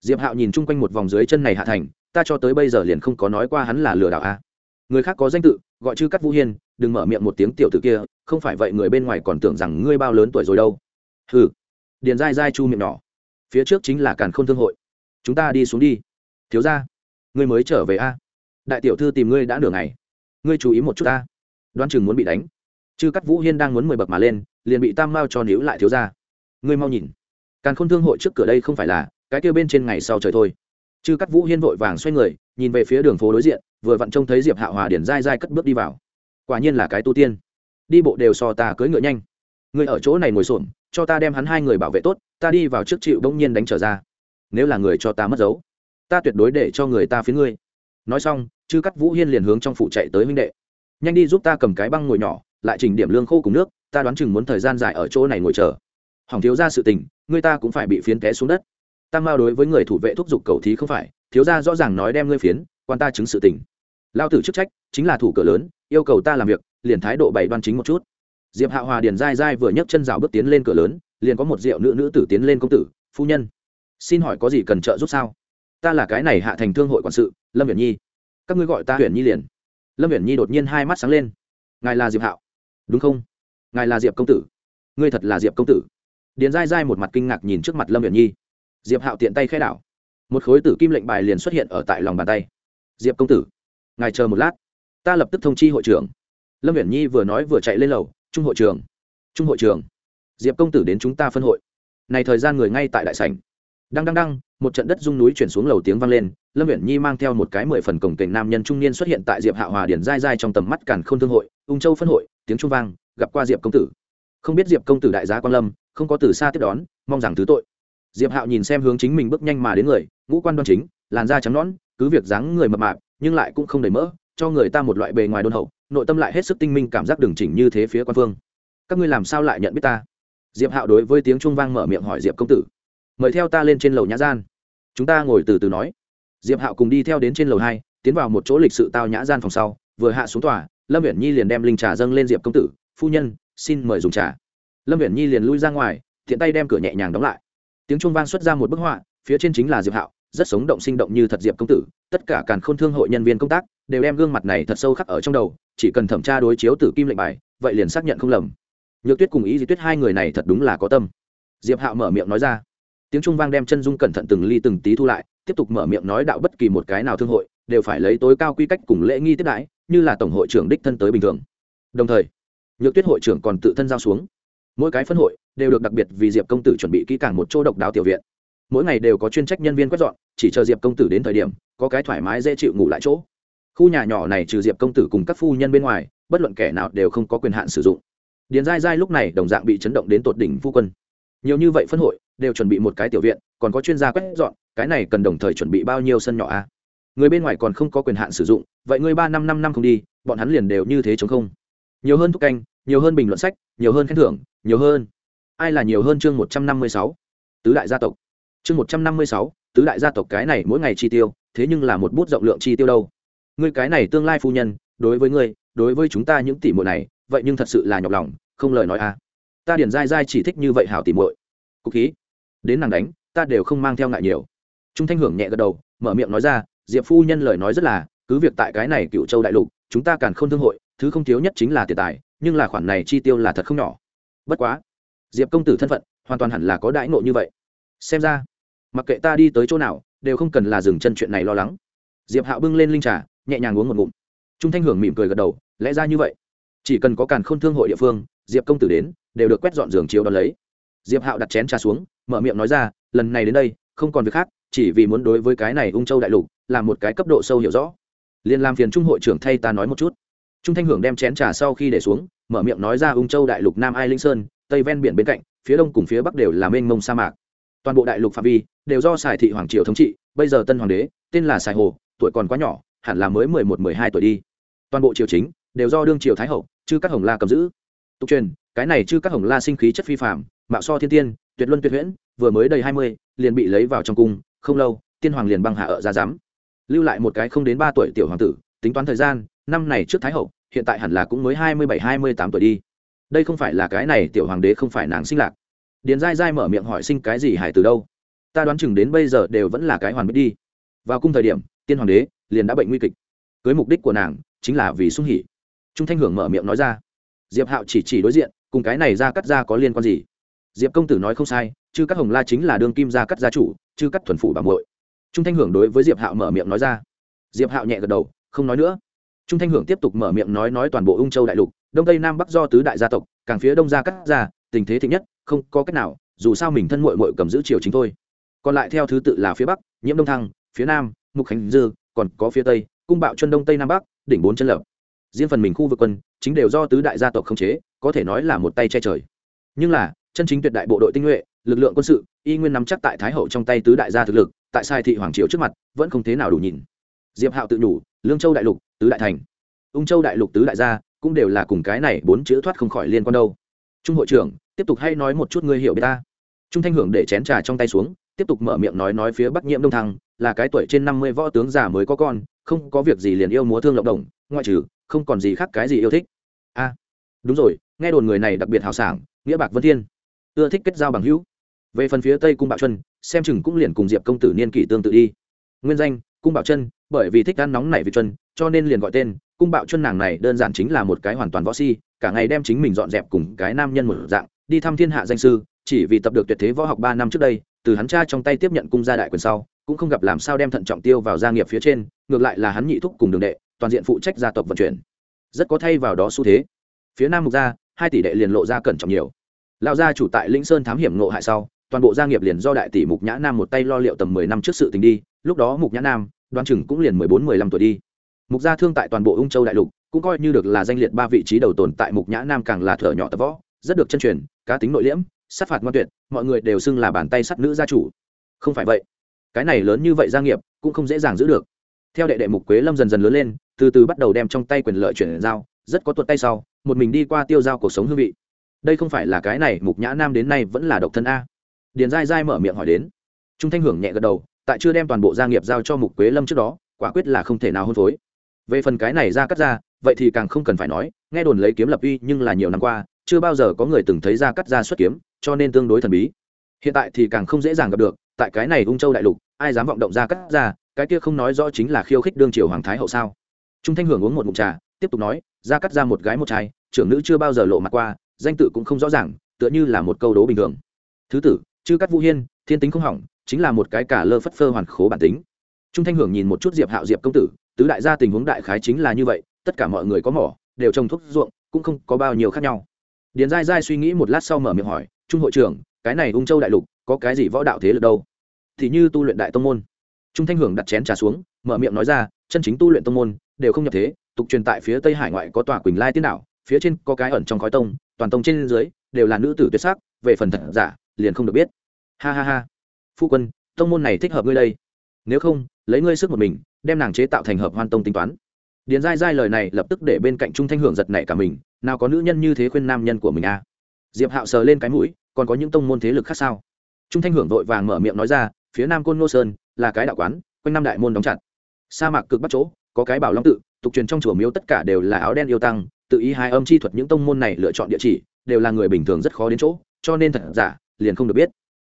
diệp hạo nhìn chung quanh một vòng dưới chân này hạ thành, ta cho tới bây giờ liền không có nói qua hắn là lừa đảo a người khác có danh tự, gọi chư cắt vũ hiên, đừng mở miệng một tiếng tiểu tử kia, không phải vậy người bên ngoài còn tưởng rằng ngươi bao lớn tuổi rồi đâu. Hừ. Điền dai dai chu miệng nhỏ. Phía trước chính là càn khôn thương hội. Chúng ta đi xuống đi. Thiếu ra ngươi mới trở về a. Đại tiểu thư tìm ngươi đã nửa ngày. Ngươi chú ý một chút ta. Đoan chừng muốn bị đánh. Chư cắt vũ hiên đang muốn mười bậc mà lên, liền bị tam mao cho níu lại thiếu ra ngươi mau nhìn. Càn khôn thương hội trước cửa đây không phải là cái kia bên trên ngày sau trời thôi. Chư cắt vũ hiên vội vàng xoay người, nhìn về phía đường phố đối diện, vừa vặn trông thấy diệp hạ hòa điển dai dai cất bước đi vào. Quả nhiên là cái tu tiên. Đi bộ đều so ta cưỡi ngựa nhanh. Người ở chỗ này ngồi xổm, cho ta đem hắn hai người bảo vệ tốt, ta đi vào trước chịu bỗng nhiên đánh trở ra. Nếu là người cho ta mất dấu, ta tuyệt đối để cho người ta phía ngươi. Nói xong, chư cắt vũ hiên liền hướng trong phủ chạy tới huynh đệ. Nhanh đi giúp ta cầm cái băng ngồi nhỏ, lại chỉnh điểm lương khô cùng nước, ta đoán chừng muốn thời gian dài ở chỗ này ngồi chờ. Hỏng thiếu ra sự tình, người ta cũng phải bị phiến té xuống đất tam mao đối với người thủ vệ thúc giục cầu thí không phải, thiếu gia rõ ràng nói đem ngươi phiến, quan ta chứng sự tình. Lao tử chức trách chính là thủ cửa lớn, yêu cầu ta làm việc, liền thái độ bày đoan chính một chút. Diệp hạ hòa điền dai dai vừa nhấc chân rào bước tiến lên cửa lớn, liền có một rượu nữ nữ tử tiến lên công tử, phu nhân, xin hỏi có gì cần trợ giúp sao? Ta là cái này hạ thành thương hội quản sự, lâm viễn nhi. Các ngươi gọi ta huyện nhi liền. Lâm viễn nhi đột nhiên hai mắt sáng lên. Ngài là diệp hạo. Đúng không? Ngài là diệp công tử. Ngươi thật là diệp công tử. Điền dai dai một mặt kinh ngạc nhìn trước mặt lâm viễn nhi diệp hạo tiện tay khai đảo. Một khối tử kim lệnh bài liền xuất hiện ở tại lòng bàn tay. Diệp công tử, ngài chờ một lát. Ta lập tức thông chi hội trưởng. Lâm viễn nhi vừa nói vừa chạy lên lầu, trung hội trưởng, trung hội trưởng. Diệp công tử đến chúng ta phân hội. Này thời gian người ngay tại đại sảnh. Đăng đăng đăng, một trận đất rung núi chuyển xuống lầu tiếng vang lên, lâm viễn nhi mang theo một cái mười phần cổng cảnh nam nhân trung niên xuất hiện tại diệp hạ hòa điển dai dai trong tầm mắt cản k h ô n thương hội, ung châu phân hội, tiếng trung vang, gặp qua diệp công tử. Không biết diệp công tử đại gia quan lâm, không có từ xa tiếp đón, mong rằng thứ tội diệp hạo nhìn xem hướng chính mình bước nhanh mà đến người, ngũ quan đoan chính, làn da trắng nõn, cứ việc dáng người mập mạp, nhưng lại cũng không đầy mỡ, cho người ta một loại bề ngoài đôn hậu, nội tâm lại hết sức tinh minh cảm giác đường chỉnh như thế phía quan phương. Các ngươi làm sao lại nhận biết ta? Diệp hạo đối với tiếng trung vang mở miệng hỏi diệp công tử. Mời theo ta lên trên lầu nhã gian. Chúng ta ngồi từ từ nói. Diệp hạo cùng đi theo đến trên lầu hai, tiến vào một chỗ lịch sự tao nhã gian phòng sau, vừa hạ xuống tòa, lâm viễn nhi liền đem linh trà dâng lên diệp công tử. Phu nhân, xin mời dùng trà. Lâm viễn nhi liền lui ra ngoài thiện tay đem cửa nhẹ nhàng đóng lại tiếng trung vang xuất ra một bức họa, phía trên chính là diệp hạo, rất sống động sinh động như thật diệp công tử, tất cả càn khôn thương hội nhân viên công tác đều đem gương mặt này thật sâu khắc ở trong đầu, chỉ cần thẩm tra đối chiếu tử kim lệnh bài, vậy liền xác nhận không lầm. Nhược tuyết cùng ý di tuyết hai người này thật đúng là có tâm. Diệp hạo mở miệng nói ra. Tiếng trung vang đem chân dung cẩn thận từng ly từng tí thu lại, tiếp tục mở miệng nói đạo bất kỳ một cái nào thương hội, đều phải lấy tối cao quy cách cùng lễ nghi tiếp đãi, như là tổng hội trưởng đích thân tới bình thường. Đồng thời, nhược tuyết hội trưởng còn tự thân giao xuống mỗi cái phân hội đều được đặc biệt vì diệp công tử chuẩn bị kỹ càng một chỗ độc đáo tiểu viện mỗi ngày đều có chuyên trách nhân viên quét dọn chỉ chờ diệp công tử đến thời điểm có cái thoải mái dễ chịu ngủ lại chỗ khu nhà nhỏ này trừ diệp công tử cùng các phu nhân bên ngoài bất luận kẻ nào đều không có quyền hạn sử dụng điền dai dai lúc này đồng dạng bị chấn động đến tột đỉnh phu quân nhiều như vậy phân hội đều chuẩn bị một cái tiểu viện còn có chuyên gia quét dọn cái này cần đồng thời chuẩn bị bao nhiêu sân nhỏ a à? người bên ngoài còn không có quyền hạn sử dụng vậy người ba năm năm năm không đi bọn hắn liền đều như thế chống không nhiều hơn thúc canh nhiều hơn bình luận sách nhiều hơn khen thưởng nhiều hơn. Ai là nhiều hơn chương một trăm năm mươi sáu? Tứ đại gia tộc. Chương một trăm năm mươi sáu, tứ đại gia tộc cái này mỗi ngày chi tiêu, thế nhưng là một bút rộng lượng chi tiêu đâu. Ngươi cái này tương lai phu nhân, đối với ngươi, đối với chúng ta những tỷ muội này, vậy nhưng thật sự là nhọc lòng, không lời nói a à. ta điển dai dai chỉ thích như vậy hảo tỷ muội. Cục khí. Đến nàng đánh, ta đều không mang theo ngại nhiều. Trung thanh hưởng nhẹ gật đầu, mở miệng nói ra, diệp phu nhân lời nói rất là, cứ việc tại cái này cựu châu đại lục, chúng ta càng không thương hội, thứ không thiếu nhất chính là tiền tài, nhưng là khoản này chi tiêu là thật không nhỏ bất quá, diệp công tử thân phận hoàn toàn hẳn là có đãi nộ như vậy. Xem ra, mặc kệ ta đi tới chỗ nào, đều không cần là dừng chân chuyện này lo lắng. Diệp hạo bưng lên linh trà, nhẹ nhàng uống một ngụm. Trung thanh hưởng mỉm cười gật đầu, lẽ ra như vậy. Chỉ cần có càn k h ô n thương hội địa phương, diệp công tử đến, đều được quét dọn giường chiếu đ ó lấy. Diệp hạo đặt chén trà xuống, mở miệng nói ra, lần này đến đây, không còn việc khác, chỉ vì muốn đối với cái này ung châu đại lục là một cái cấp độ sâu hiểu rõ. Liền làm phiền trung hội trưởng thay ta nói một chút trung thanh hưởng đem chén trà sau khi để xuống, mở miệng nói ra ung châu đại lục nam ai linh sơn, tây ven biển bên cạnh, phía đông cùng phía bắc đều là mênh mông sa mạc. Toàn bộ đại lục phạm vi đều do sài thị hoàng triều thống trị, bây giờ tân hoàng đế, tên là sài hồ, tuổi còn quá nhỏ, hẳn là mới mười một, mười hai tuổi đi. Toàn bộ triều chính đều do đương triều thái hậu, chư các hồng la cầm giữ. Tục truyền, cái này chư các hồng la sinh khí chất phi phạm mạo so thiên tiên, tuyệt luân tuyệt huyễn, vừa mới đầy hai mươi, liền bị lấy vào trong cung, không lâu, tiên hoàng liền băng hạ ở ra giám. Lưu lại một cái không đến ba tuổi tiểu hoàng tử, tính toán thời gian năm này trước thái hậu, hiện tại hẳn là cũng mới hai mươi bảy, hai mươi tám tuổi đi. Đây không phải là cái này tiểu hoàng đế không phải nàng sinh lạc. Điền dai dai mở miệng hỏi sinh cái gì hải từ đâu? Ta đoán chừng đến bây giờ đều vẫn là cái hoàn biết đi. Vào cung thời điểm, tiên hoàng đế liền đã bệnh nguy kịch. Cưới mục đích của nàng chính là vì sung hỉ. Trung thanh hưởng mở miệng nói ra. Diệp hạo chỉ chỉ đối diện, cùng cái này ra cắt ra có liên quan gì? Diệp công tử nói không sai chứ các hồng la chính là đương kim gia cắt gia chủ chứ cắt thuần phủ bà muội. Trung thanh hưởng đối với diệp hạo mở miệng nói ra. Diệp hạo nhẹ gật đầu, không nói nữa trung thanh hưởng tiếp tục mở miệng nói nói toàn bộ ung châu đại lục, đông tây nam bắc do tứ đại gia tộc, càng phía đông gia cắt gia tình thế thịnh nhất, không có cách nào, dù sao mình thân muội muội cầm giữ triều chính thôi. Còn lại theo thứ tự là phía bắc, nhiễm đông thăng, phía nam, mục khánh dư, còn có phía tây, cung bạo chân đông tây nam bắc, đỉnh bốn chân lập. Riêng phần mình khu vực quân, chính đều do tứ đại gia tộc khống chế, có thể nói là một tay che trời. Nhưng là, chân chính tuyệt đại bộ đội tinh nhuệ, lực lượng quân sự, y nguyên nắm chắc tại thái hậu trong tay tứ đại gia thực lực, tại sai thị hoàng triều trước mặt, vẫn không thế nào đủ nhìn. Diệp hạo tự nhủ, lương châu đại lục tứ đại thành. Ung châu đại lục tứ đại gia cũng đều là cùng cái này bốn chữ thoát không khỏi liên quan đâu. Trung hội trưởng, tiếp tục hay nói một chút ngươi hiểu biết ta. Trung thanh hưởng để chén trà trong tay xuống, tiếp tục mở miệng nói nói phía bắc nhiễm đông thăng, là cái tuổi trên năm mươi võ tướng già mới có con, không có việc gì liền yêu múa thương lộng đồng, ngoại trừ, không còn gì khác cái gì yêu thích. A à, đúng rồi, nghe đồn người này đặc biệt hào sảng, nghĩa bạc vân thiên. Ưa thích kết giao bằng hữu. Về phần phía tây cung bảo chân, xem chừng cũng liền cùng diệp công tử niên kỷ tương tự đi. Nguyên danh, cung bảo chân, bởi vì thích ăn nóng nảy vị chân cho nên liền gọi tên, cung bạo chân nàng này đơn giản chính là một cái hoàn toàn võ si, cả ngày đem chính mình dọn dẹp cùng cái nam nhân một dạng, đi thăm thiên hạ danh sư, chỉ vì tập được tuyệt thế võ học ba năm trước đây, từ hắn cha trong tay tiếp nhận cung gia đại quyền sau, cũng không gặp làm sao đem thận trọng tiêu vào gia nghiệp phía trên, ngược lại là hắn nhị thúc cùng đường đệ, toàn diện phụ trách gia tộc vận chuyển. Rất có thay vào đó xu thế. Phía nam mục gia, hai tỷ đệ liền lộ ra cẩn trọng nhiều. Lão gia chủ tại lĩnh sơn thám hiểm ngộ hại sau, toàn bộ gia nghiệp liền do đại tỷ mục nhã nam một tay lo liệu tầm mười năm trước sự tình đi, lúc đó mục nhã nam đoan chừng cũng liền mười bốn mười lăm tuổi đi mục gia thương tại toàn bộ ung châu đại lục, cũng coi như được là danh liệt ba vị trí đầu tồn tại mục nhã nam càng là thở nhỏ tập võ, rất được chân truyền, cá tính nội liễm, sát phạt ngoan tuyệt, mọi người đều xưng là bàn tay sắt nữ gia chủ. Không phải vậy, cái này lớn như vậy gia nghiệp, cũng không dễ dàng giữ được. Theo đệ đệ mục quế lâm dần dần lớn lên, từ từ bắt đầu đem trong tay quyền lợi chuyển giao, rất có tuột tay sau, một mình đi qua tiêu giao cuộc sống hương vị. Đây không phải là cái này, mục nhã nam đến nay vẫn là độc thân a. Điền dai dai mở miệng hỏi đến. Trung thanh hưởng nhẹ gật đầu, tại chưa đem toàn bộ gia nghiệp giao cho mục quế lâm trước đó, quả quyết là không thể nào hôn phối về phần cái này ra cắt ra, vậy thì càng không cần phải nói, nghe đồn lấy kiếm lập uy nhưng là nhiều năm qua, chưa bao giờ có người từng thấy ra cắt ra xuất kiếm, cho nên tương đối thần bí. Hiện tại thì càng không dễ dàng gặp được, tại cái này ung châu đại lục, ai dám vọng động ra cắt ra, cái kia không nói rõ chính là khiêu khích đương triều hoàng thái hậu sao? Trung thanh hưởng uống một mụn trà, tiếp tục nói, ra cắt ra một gái một trai, trưởng nữ chưa bao giờ lộ mặt qua, danh tự cũng không rõ ràng, tựa như là một câu đố bình thường. Thứ tử, chư cắt vũ hiên, thiên tính không hỏng, chính là một cái cả lơ phất phơ hoàn khố bản tính. Trung thanh hưởng nhìn một chút diệp hạo diệp công tử tứ đại gia tình huống đại khái chính là như vậy, tất cả mọi người có mỏ, đều trồng thuốc ruộng, cũng không có bao nhiêu khác nhau. Điền dai dai suy nghĩ một lát sau mở miệng hỏi, trung hội trưởng, cái này ung châu đại lục, có cái gì võ đạo thế lực đâu? Thì như tu luyện đại tông môn. Trung thanh hưởng đặt chén trà xuống, mở miệng nói ra, chân chính tu luyện tông môn, đều không nhập thế, tục truyền tại phía tây hải ngoại có tòa quỳnh lai tiên đảo, phía trên có cái ẩn trong khói tông, toàn tông trên dưới đều là nữ tử tuyệt sắc, về phần thật giả, liền không được biết. Ha ha ha. Phu quân, tông môn này thích hợp ngươi đây. Nếu không, lấy ngươi sức một mình đem nàng chế tạo thành hợp hoan tông tính toán. Điền dai dai lời này lập tức để bên cạnh trung thanh hưởng giật nảy cả mình, nào có nữ nhân như thế khuyên nam nhân của mình à? Diệp hạo sờ lên cái mũi, còn có những tông môn thế lực khác sao? Trung thanh hưởng vội vàng mở miệng nói ra, phía nam côn ngô sơn là cái đạo quán, quanh năm đại môn đóng chặt. Sa mạc cực bắt chỗ, có cái bảo long tự, tục truyền trong chùa miếu tất cả đều là áo đen yêu tăng, tự ý hai âm chi thuật những tông môn này lựa chọn địa chỉ, đều là người bình thường rất khó đến chỗ, cho nên thật giả, liền không được biết.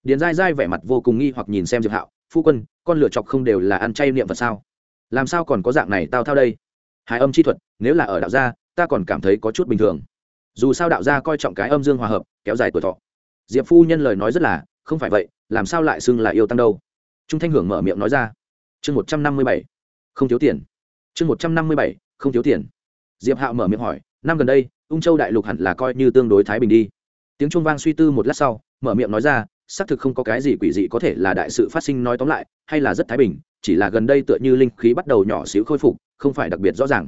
Điền dai dai vẻ mặt vô cùng nghi hoặc nhìn xem diệp hạo, phu quân, con lựa chọc không đều là ăn chay niệm vật sao? Làm sao còn có dạng này tao thao đây? Hai âm chi thuật, nếu là ở đạo gia, ta còn cảm thấy có chút bình thường. Dù sao đạo gia coi trọng cái âm dương hòa hợp, kéo dài tuổi thọ. Diệp phu nhân lời nói rất là, không phải vậy, làm sao lại xưng là yêu tăng đâu? Trung thanh hưởng mở miệng nói ra. Chương một trăm năm mươi bảy, không thiếu tiền. Chương một trăm năm mươi bảy, không thiếu tiền. Diệp hạo mở miệng hỏi, năm gần đây, ung châu đại lục hẳn là coi như tương đối thái bình đi. Tiếng trung vang suy tư một lát sau, mở miệng nói ra, xác thực không có cái gì quỷ dị có thể là đại sự phát sinh nói tóm lại, hay là rất thái bình chỉ là gần đây tựa như linh khí bắt đầu nhỏ xíu khôi phục, không phải đặc biệt rõ ràng.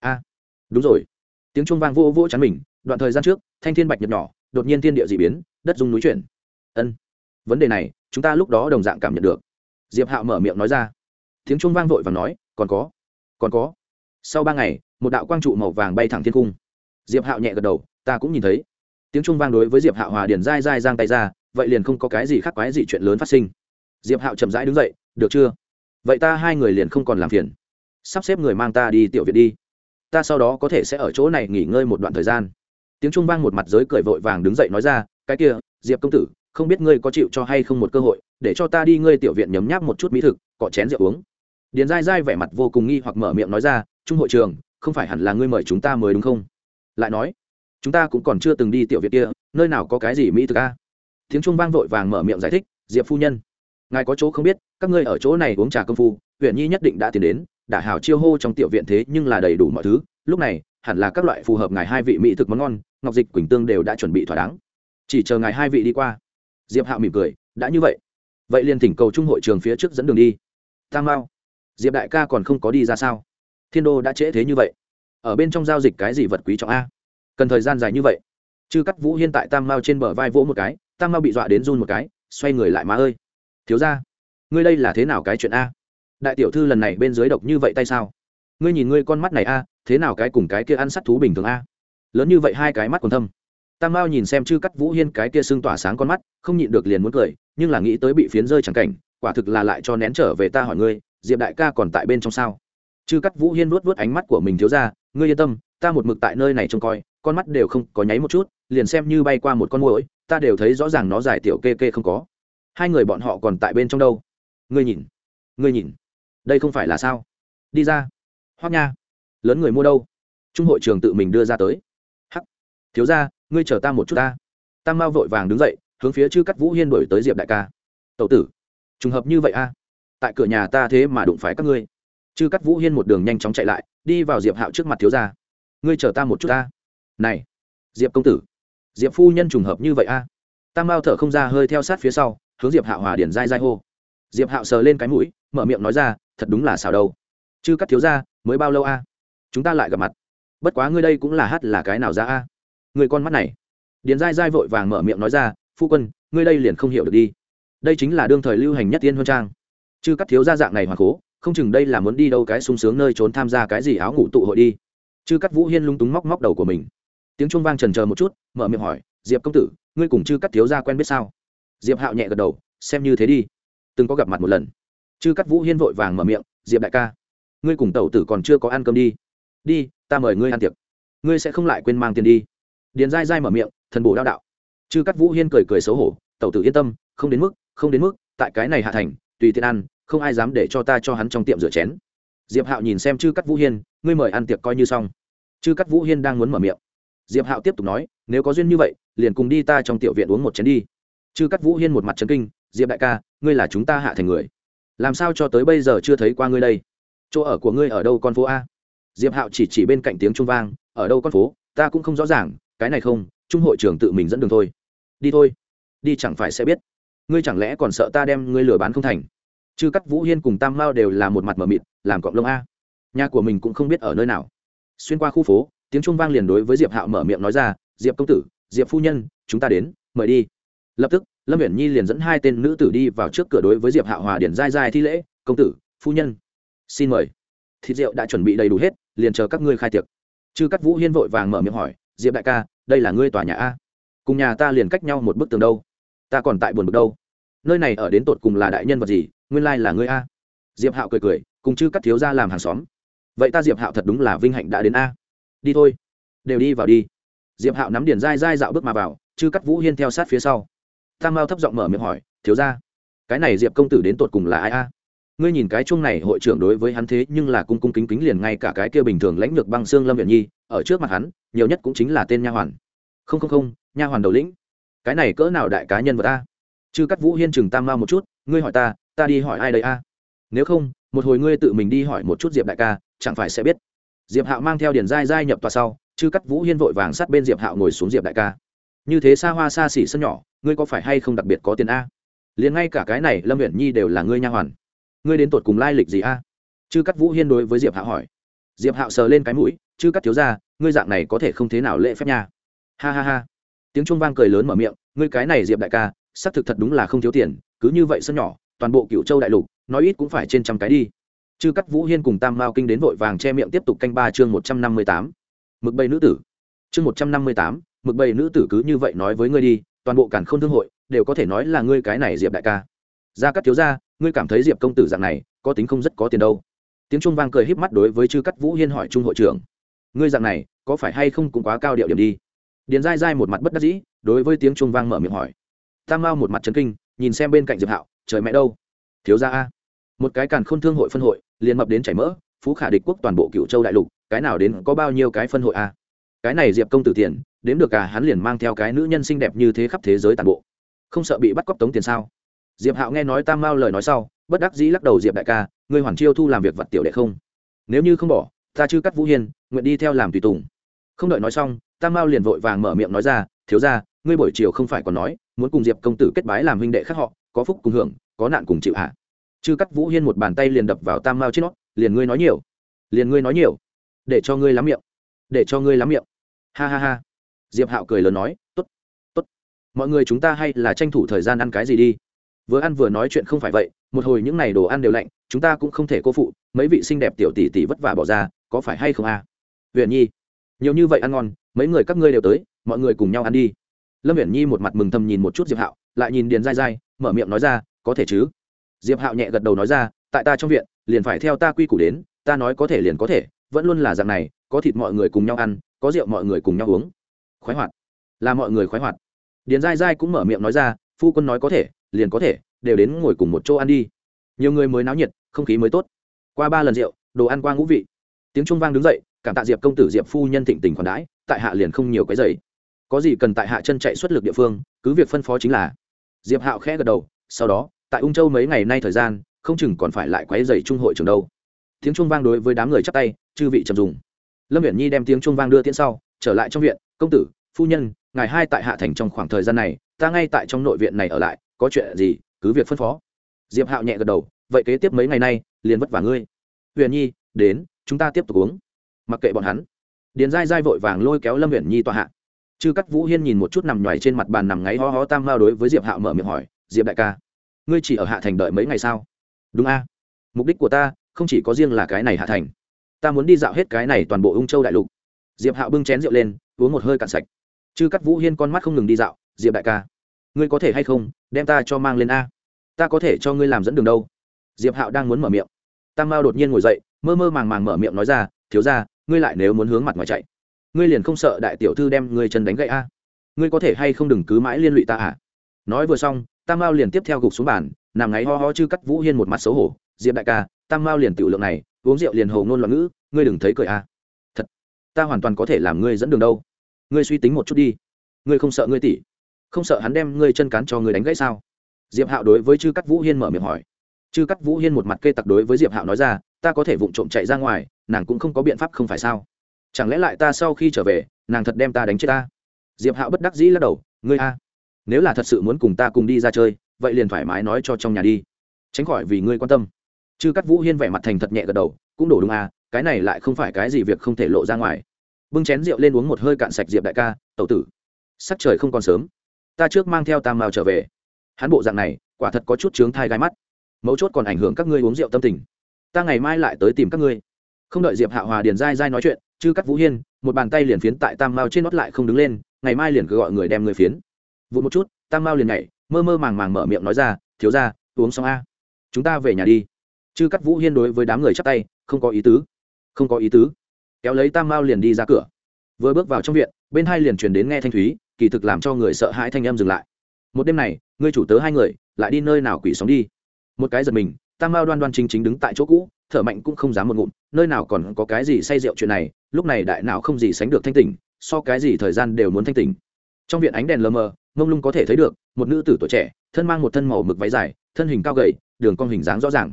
A, đúng rồi. Tiếng trung vang vô vô chắn mình, đoạn thời gian trước, thanh thiên bạch nhật nhỏ, đột nhiên thiên địa d ị biến, đất dung núi chuyển. Ân, vấn đề này, chúng ta lúc đó đồng dạng cảm nhận được. Diệp hạo mở miệng nói ra. Tiếng trung vang vội và nói, còn có còn có. Sau ba ngày, một đạo quang trụ màu vàng bay thẳng thiên cung. Diệp hạo nhẹ gật đầu, ta cũng nhìn thấy. Tiếng trung vang đối với diệp hạo hòa điền dai dai giang tay ra, vậy liền không có cái gì khác quái gì chuyện lớn phát sinh. Diệp hạo chậm rãi đứng dậy, được chưa? Vậy ta hai người liền không còn làm phiền. Sắp xếp người mang ta đi tiểu viện đi. Ta sau đó có thể sẽ ở chỗ này nghỉ ngơi một đoạn thời gian. Tiếng trung vang một mặt giới cười vội vàng đứng dậy nói ra, cái kia, diệp công tử, không biết ngươi có chịu cho hay không một cơ hội, để cho ta đi ngươi tiểu viện nhấm nháp một chút mỹ thực cọ chén rượu uống. Điền dai dai vẻ mặt vô cùng nghi hoặc mở miệng nói ra, trung hội trường, không phải hẳn là ngươi mời chúng ta mới đúng không? Lại nói, chúng ta cũng còn chưa từng đi tiểu viện kia, nơi nào có cái gì mỹ thực a? Tiếng trung vang vội vàng mở miệng giải thích, diệp phu nhân, ngài có chỗ không biết các ngươi ở chỗ này uống trà công phu, huyện nhi nhất định đã tiến đến đả hảo chiêu hô trong tiểu viện thế nhưng là đầy đủ mọi thứ, lúc này, hẳn là các loại phù hợp ngài hai vị mỹ thực món ngon, ngọc dịch, quỳnh tương đều đã chuẩn bị thỏa đáng. Chỉ chờ ngài hai vị đi qua. Diệp hạo mỉm cười, đã như vậy. Vậy liền thỉnh cầu trung hội trường phía trước dẫn đường đi. Tam mao. Diệp đại ca còn không có đi ra sao? Thiên đô đã trễ thế như vậy. Ở bên trong giao dịch cái gì vật quý trọng a? Cần thời gian dài như vậy. Chư cắt vũ hiên tại tam mao trên bờ vai vỗ một cái, tam mao bị dọa đến run một cái, xoay người lại má ơi. Thiếu ra ngươi đây là thế nào cái chuyện a? Đại tiểu thư lần này bên dưới độc như vậy tay sao? Ngươi nhìn ngươi con mắt này a, thế nào cái cùng cái kia ăn sắt thú bình thường a? Lớn như vậy hai cái mắt còn thâm. Tam mao nhìn xem chư cắt vũ hiên cái kia sưng tỏa sáng con mắt, không nhịn được liền muốn cười, nhưng là nghĩ tới bị phiến rơi chẳng cảnh, quả thực là lại cho nén trở về ta hỏi ngươi, diệp đại ca còn tại bên trong sao? Chư cắt vũ hiên nuốt vớt ánh mắt của mình thiếu ra, ngươi yên tâm, ta một mực tại nơi này trông coi, con mắt đều không có nháy một chút, liền xem như bay qua một con mũi ta đều thấy rõ ràng nó giải tiểu kê kê không có. Hai người bọn họ còn tại bên trong đâu? Ngươi nhìn. Ngươi nhìn. Đây không phải là sao? Đi ra. Hoác nha. Lớn người mua đâu? Trung hội trường tự mình đưa ra tới. Hắc. Thiếu ra ngươi chờ ta một chút ta. Tam mao vội vàng đứng dậy, hướng phía chư cắt vũ hiên đổi tới diệp đại ca. Tậu tử. Trùng hợp như vậy a? Tại cửa nhà ta thế mà đụng phải các ngươi. Chư cắt vũ hiên một đường nhanh chóng chạy lại, đi vào diệp hạo trước mặt thiếu gia. Ngươi chờ ta một chút ta. Này. Diệp công tử. Diệp phu nhân trùng hợp như vậy a? Tam mao thở không ra, hơi theo sát phía sau, hướng diệp hạo hòa điển dai dai hô diệp hạo sờ lên cái mũi, mở miệng nói ra, thật đúng là xào đâu. Chứ cắt thiếu ra mới bao lâu a? Chúng ta lại gặp mặt. Bất quá ngươi đây cũng là hát là cái nào ra a? Người con mắt này. Điền dai dai vội vàng mở miệng nói ra, phu quân, ngươi đây liền không hiểu được đi. Đây chính là đương thời lưu hành nhất tiên huân trang. Chứ cắt thiếu ra dạng này hoàng cố không chừng đây là muốn đi đâu cái sung sướng nơi trốn tham gia cái gì áo ngủ tụ hội đi. Chứ cắt vũ hiên lung túng móc móc đầu của mình. Tiếng trung vang trần chờ một chút, mở miệng hỏi, diệp công tử, ngươi cùng chư cắt thiếu ra quen biết sao? Diệp hạo nhẹ gật đầu, xem như thế đi từng có gặp mặt một lần. Chư cắt vũ hiên vội vàng mở miệng, diệp đại ca, ngươi cùng tẩu tử còn chưa có ăn cơm đi. Đi, ta mời ngươi ăn tiệc. Ngươi sẽ không lại quên mang tiền đi. Điền dai dai mở miệng, thần bổ đao đạo. Chư cắt vũ hiên cười cười xấu hổ, tẩu tử yên tâm, không đến mức, không đến mức, tại cái này hạ thành, tùy tiện ăn, không ai dám để cho ta cho hắn trong tiệm rửa chén. Diệp hạo nhìn xem chư cắt vũ hiên, ngươi mời ăn tiệc coi như xong. Chư cắt vũ hiên đang muốn mở miệng. Diệp hạo tiếp tục nói, nếu có duyên như vậy, liền cùng đi ta trong tiểu viện uống một chén đi. Chư cắt vũ hiên một mặt trấn kinh, diệp đại ca ngươi là chúng ta hạ thành người. Làm sao cho tới bây giờ chưa thấy qua ngươi đây? Chỗ ở của ngươi ở đâu con phố a? Diệp hạo chỉ chỉ bên cạnh tiếng trung vang, ở đâu con phố? Ta cũng không rõ ràng, cái này không, trung hội trưởng tự mình dẫn đường thôi. Đi thôi. Đi chẳng phải sẽ biết. Ngươi chẳng lẽ còn sợ ta đem ngươi lừa bán không thành? Chư cắt vũ hiên cùng tam mao đều là một mặt mờ mịt, làm cọng lông a. Nhà của mình cũng không biết ở nơi nào. Xuyên qua khu phố, tiếng trung vang liền đối với diệp hạo mở miệng nói ra, diệp công tử, diệp phu nhân, chúng ta đến, mời đi. Lập tức lâm viễn nhi liền dẫn hai tên nữ tử đi vào trước cửa đối với diệp hạo hòa điển dai dai thi lễ, công tử, phu nhân, xin mời. Thịt rượu đã chuẩn bị đầy đủ hết, liền chờ các ngươi khai tiệc. Chư cắt vũ hiên vội vàng mở miệng hỏi, diệp đại ca, đây là ngươi tòa nhà a? Cùng nhà ta liền cách nhau một bức tường đâu? Ta còn tại buồn bực đâu? Nơi này ở đến tột cùng là đại nhân vật gì? Nguyên lai là ngươi a. Diệp hạo cười cười, cùng chư cắt thiếu ra làm hàng xóm. Vậy ta diệp hạo thật đúng là vinh hạnh đã đến a. Đi thôi, đều đi vào đi. Diệp hạo nắm điền dai dai dạo bước mà vào, chư cắt vũ hiên theo sát phía sau tam mao thấp giọng mở miệng hỏi, thiếu ra cái này diệp công tử đến tột cùng là ai a? Ngươi nhìn cái chung này, hội trưởng đối với hắn thế nhưng là cung cung kính kính liền ngay cả cái kia bình thường lãnh lược băng xương lâm viện nhi, ở trước mặt hắn, nhiều nhất cũng chính là tên nha hoàn. Không không không, nha hoàn đầu lĩnh. Cái này cỡ nào đại cá nhân vật ta chư cắt vũ hiên chừng tam mao một chút, ngươi hỏi ta ta đi hỏi ai đấy a? Nếu không, một hồi ngươi tự mình đi hỏi một chút diệp đại ca, chẳng phải sẽ biết. Diệp hạo mang theo điền dai dai nhập tòa sau, chư cắt vũ hiên vội vàng sát bên diệp hạo ngồi xuống diệp đại ca như thế xa hoa xa xỉ sân nhỏ, ngươi có phải hay không đặc biệt có tiền a? Liền ngay cả cái này, lâm huyện nhi đều là ngươi nha hoàn. Ngươi đến tột cùng lai lịch gì a? Chư cắt vũ hiên đối với diệp hạo hỏi. Diệp hạo sờ lên cái mũi, chư cắt thiếu ra ngươi dạng này có thể không thế nào lễ phép nha? Ha ha ha. Tiếng trung vang cười lớn mở miệng, ngươi cái này diệp đại ca, xác thực thật đúng là không thiếu tiền, cứ như vậy sân nhỏ, toàn bộ cựu châu đại lục, nói ít cũng phải trên trăm cái đi. Chư cắt vũ hiên cùng tam mao kinh đến vội vàng che miệng tiếp tục canh ba chương một trăm năm mươi tám. Mực bầy nữ tử. Chương một trăm năm mươi tám mực bầy nữ tử cứ như vậy nói với ngươi đi toàn bộ cản k h ô n thương hội đều có thể nói là ngươi cái này diệp đại ca. Gia cắt thiếu gia, ngươi cảm thấy diệp công tử dạng này có tính không rất có tiền đâu. Tiếng trung vang cười híp mắt đối với chư cắt vũ hiên hỏi trung hội trưởng. Ngươi dạng này có phải hay không cũng quá cao điệu điểm đi? Điền dai dai một mặt bất đắc dĩ đối với tiếng trung vang mở miệng hỏi. Tam mao một mặt trấn kinh nhìn xem bên cạnh diệp hạo trời mẹ đâu? Thiếu gia a. Một cái càn khôn thương hội phân hội liền mập đến chảy mỡ phú khả địch quốc toàn bộ cựu châu đại lục cái nào đến có bao nhiêu cái phân hội a? Cái này diệp công tử tiền đếm được cả hắn liền mang theo cái nữ nhân xinh đẹp như thế khắp thế giới toàn bộ. Không sợ bị bắt cóc tống tiền sao? Diệp hạo nghe nói tam mao lời nói sau, bất đắc dĩ lắc đầu, diệp đại ca, ngươi hoàn chiêu thu làm việc vật tiểu đệ không? Nếu như không bỏ, ta chưa cắt vũ hiên, nguyện đi theo làm tùy tùng. Không đợi nói xong, tam mao liền vội vàng mở miệng nói ra, thiếu ra ngươi buổi chiều không phải còn nói, muốn cùng diệp công tử kết bái làm huynh đệ khác họ, có phúc cùng hưởng, có nạn cùng chịu hạ. Chư cắt vũ hiên một bàn tay liền đập vào tam mao trên nó, liền ngươi nói nhiều, liền ngươi nói nhiều, để cho ngươi lắm miệng, để cho ngươi lắm miệng. Ha ha ha diệp hạo cười lớn nói t ố t t ố t mọi người chúng ta hay là tranh thủ thời gian ăn cái gì đi. Vừa ăn vừa nói chuyện không phải vậy, một hồi những n à y đồ ăn đều lạnh, chúng ta cũng không thể cô phụ, mấy vị xinh đẹp tiểu tỷ tỷ vất vả bỏ ra, có phải hay không à? huyện nhi, nhiều như vậy ăn ngon, mấy người các ngươi đều tới, mọi người cùng nhau ăn đi. Lâm viễn nhi một mặt mừng thầm nhìn một chút diệp hạo, lại nhìn điền dai dai, mở miệng nói ra, có thể chứ? Diệp hạo nhẹ gật đầu nói ra, tại ta trong viện, liền phải theo ta quy củ đến, ta nói có thể liền có thể, vẫn luôn là dạng này, có thịt mọi người cùng nhau ăn, có rượu mọi người cùng nhau uống khoái hoạt. Là mọi người khoái hoạt. Điền dai dai cũng mở miệng nói ra, phu quân nói có thể, liền có thể, đều đến ngồi cùng một chỗ ăn đi. Nhiều người mới náo nhiệt, không khí mới tốt. Qua ba lần rượu, đồ ăn qua ngũ vị. Tiếng trung vang đứng dậy, cảm tạ diệp công tử diệp phu nhân thịnh tình khoản đãi, tại hạ liền không nhiều cái giày có gì cần tại hạ chân chạy xuất lực địa phương, cứ việc phân phó chính là. Diệp hạo khẽ gật đầu, sau đó, tại ung châu mấy ngày nay thời gian, không chừng còn phải lại quấy dày trung hội trường đâu. Tiếng trung vang đối với đám người chắp tay, chư vị trầm dùng. Lâm viễn nhi đem tiếng trung vang đưa tiễn sau, trở lại trong viện, công tử phu nhân, ngài hai tại hạ thành trong khoảng thời gian này, ta ngay tại trong nội viện này ở lại, có chuyện gì, cứ việc phân phó. Diệp hạo nhẹ gật đầu, vậy kế tiếp mấy ngày nay, liền vất vả ngươi. Huyền nhi, đến, chúng ta tiếp tục uống. Mặc kệ bọn hắn. Điền dai dai vội vàng lôi kéo lâm huyền nhi tòa hạ. Chư cắt vũ hiên nhìn một chút nằm nhoài trên mặt bàn nằm ngáy ho ho tam mao đối với diệp hạo mở miệng hỏi, diệp đại ca, ngươi chỉ ở hạ thành đợi mấy ngày sao? Đúng a. Mục đích của ta, không chỉ có riêng là cái này hạ thành. Ta muốn đi dạo hết cái này toàn bộ ung châu đại lục. Diệp hạo bưng chén rượu lên, uống một hơi cạn sạch chư cắt vũ hiên con mắt không ngừng đi dạo, diệp đại ca, ngươi có thể hay không đem ta cho mang lên a? Ta có thể cho ngươi làm dẫn đường đâu? Diệp hạo đang muốn mở miệng. Tam mao đột nhiên ngồi dậy, mơ mơ màng màng mở miệng nói ra, thiếu ra ngươi lại nếu muốn hướng mặt ngoài chạy, ngươi liền không sợ đại tiểu thư đem ngươi chân đánh gậy a? Ngươi có thể hay không đừng cứ mãi liên lụy ta à? Nói vừa xong, tam mao liền tiếp theo gục xuống bàn, nằm ngáy ho ho chư cắt vũ hiên một mặt xấu hổ, diệp đại ca, tam mao liền tiểu lượng này, uống rượu liền hồ ngôn loạn ngữ, ngươi đừng thấy cười a. Thật, ta hoàn toàn có thể làm ngươi dẫn đường đâu ngươi suy tính một chút đi. Ngươi không sợ ngươi tỷ không sợ hắn đem ngươi chân cán cho ngươi đánh gãy sao? Diệp hạo đối với chư cắt vũ hiên mở miệng hỏi. Chư cắt vũ hiên một mặt kê tặc đối với diệp hạo nói ra, ta có thể vụng trộm chạy ra ngoài, nàng cũng không có biện pháp không phải sao? Chẳng lẽ lại ta sau khi trở về, nàng thật đem ta đánh chết ta? Diệp hạo bất đắc dĩ lắc đầu, ngươi a, nếu là thật sự muốn cùng ta cùng đi ra chơi, vậy liền thoải mái nói cho trong nhà đi. Tránh khỏi vì ngươi quan tâm. Chư cắt vũ hiên vẻ mặt thành thật nhẹ gật đầu, cũng đổ đúng à cái này lại không phải cái gì việc không thể lộ ra ngoài bưng chén rượu lên uống một hơi cạn sạch diệp đại ca, tẩu tử, sắc trời không còn sớm. Ta trước mang theo tam mao trở về. Hắn bộ dạng này, quả thật có chút chướng thai gai mắt. Mấu chốt còn ảnh hưởng các ngươi uống rượu tâm tình. Ta ngày mai lại tới tìm các ngươi. Không đợi diệp hạ hòa điền dai dai nói chuyện, chư cắt vũ hiên, một bàn tay liền phiến tại tam mao trên nót lại không đứng lên, ngày mai liền cứ gọi người đem người phiến. Vụ một chút, tam mao liền nhảy, mơ mơ màng màng mở miệng nói ra, thiếu ra uống xong a. Chúng ta về nhà đi. Chư cắt vũ hiên đối với đám người chắp tay, không có ý tứ, không có ý tứ kéo lấy tam mao liền đi ra cửa. Vừa bước vào trong viện, bên hai liền truyền đến nghe thanh thúy, kỳ thực làm cho người sợ hãi thanh âm dừng lại. Một đêm này, ngươi chủ tớ hai người lại đi nơi nào quỷ sóng đi? Một cái giật mình, tam mao đoan đoan chính chính đứng tại chỗ cũ, thở mạnh cũng không dám một ngụm, nơi nào còn có cái gì say rượu chuyện này, lúc này đại não không gì sánh được thanh tỉnh, so cái gì thời gian đều muốn thanh tỉnh. Trong viện ánh đèn lờ mờ, mông lung có thể thấy được, một nữ tử tuổi trẻ, thân mang một thân màu mực váy dài, thân hình cao gầy, đường cong hình dáng rõ ràng.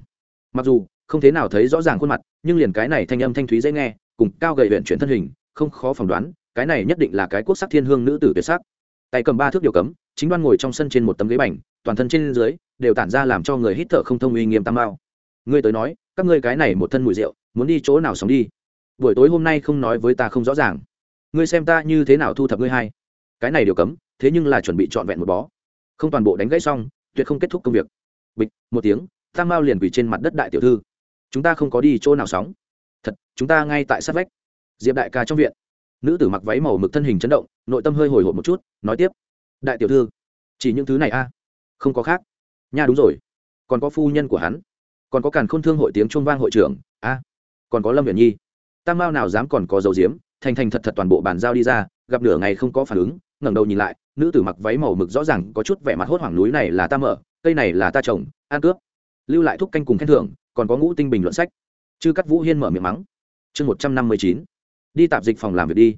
Mặc dù không thế nào thấy rõ ràng khuôn mặt, nhưng liền cái này thanh âm thanh thúy dễ nghe cùng cao gầy huyện chuyển thân hình, không khó phỏng đoán, cái này nhất định là cái quốc sắc thiên hương nữ tử tuyệt sắc. Tay cầm ba thước điều cấm, chính đoan ngồi trong sân trên một tấm ghế bành, toàn thân trên dưới đều tản ra làm cho người hít thở không thông uy nghiêm tam mao. Ngươi tới nói, các ngươi cái này một thân mùi rượu, muốn đi chỗ nào sống đi? Buổi tối hôm nay không nói với ta không rõ ràng. Ngươi xem ta như thế nào thu thập ngươi hay cái này điều cấm, thế nhưng là chuẩn bị trọn vẹn một bó. Không toàn bộ đánh gãy xong, tuyệt không kết thúc công việc. Bịch, một tiếng, tam mao liền quỳ trên mặt đất đại tiểu thư. Chúng ta không có đi chỗ nào sóng thật, chúng ta ngay tại sát vách. Diệp đại ca trong viện. Nữ tử mặc váy màu mực thân hình chấn động, nội tâm hơi hồi hộp một chút, nói tiếp. Đại tiểu thư, chỉ những thứ này a? Không có khác. Nha đúng rồi. Còn có phu nhân của hắn. Còn có càn khôn thương hội tiếng trung vang hội trưởng, a? Còn có lâm viện nhi. Tam mao nào dám còn có dầu diếm, thành thành thật thật toàn bộ bàn giao đi ra, gặp nửa ngày không có phản ứng, ngẩng đầu nhìn lại, nữ tử mặc váy màu mực rõ ràng có chút vẻ mặt hốt hoảng núi này là ta mở, cây này là ta trồng, ăn cướp. Lưu lại thúc canh cùng khen thưởng, còn có ngũ tinh bình luận sách chư cắt vũ hiên mở miệng mắng. Chương một trăm năm mươi chín, đi tạp dịch phòng làm việc đi.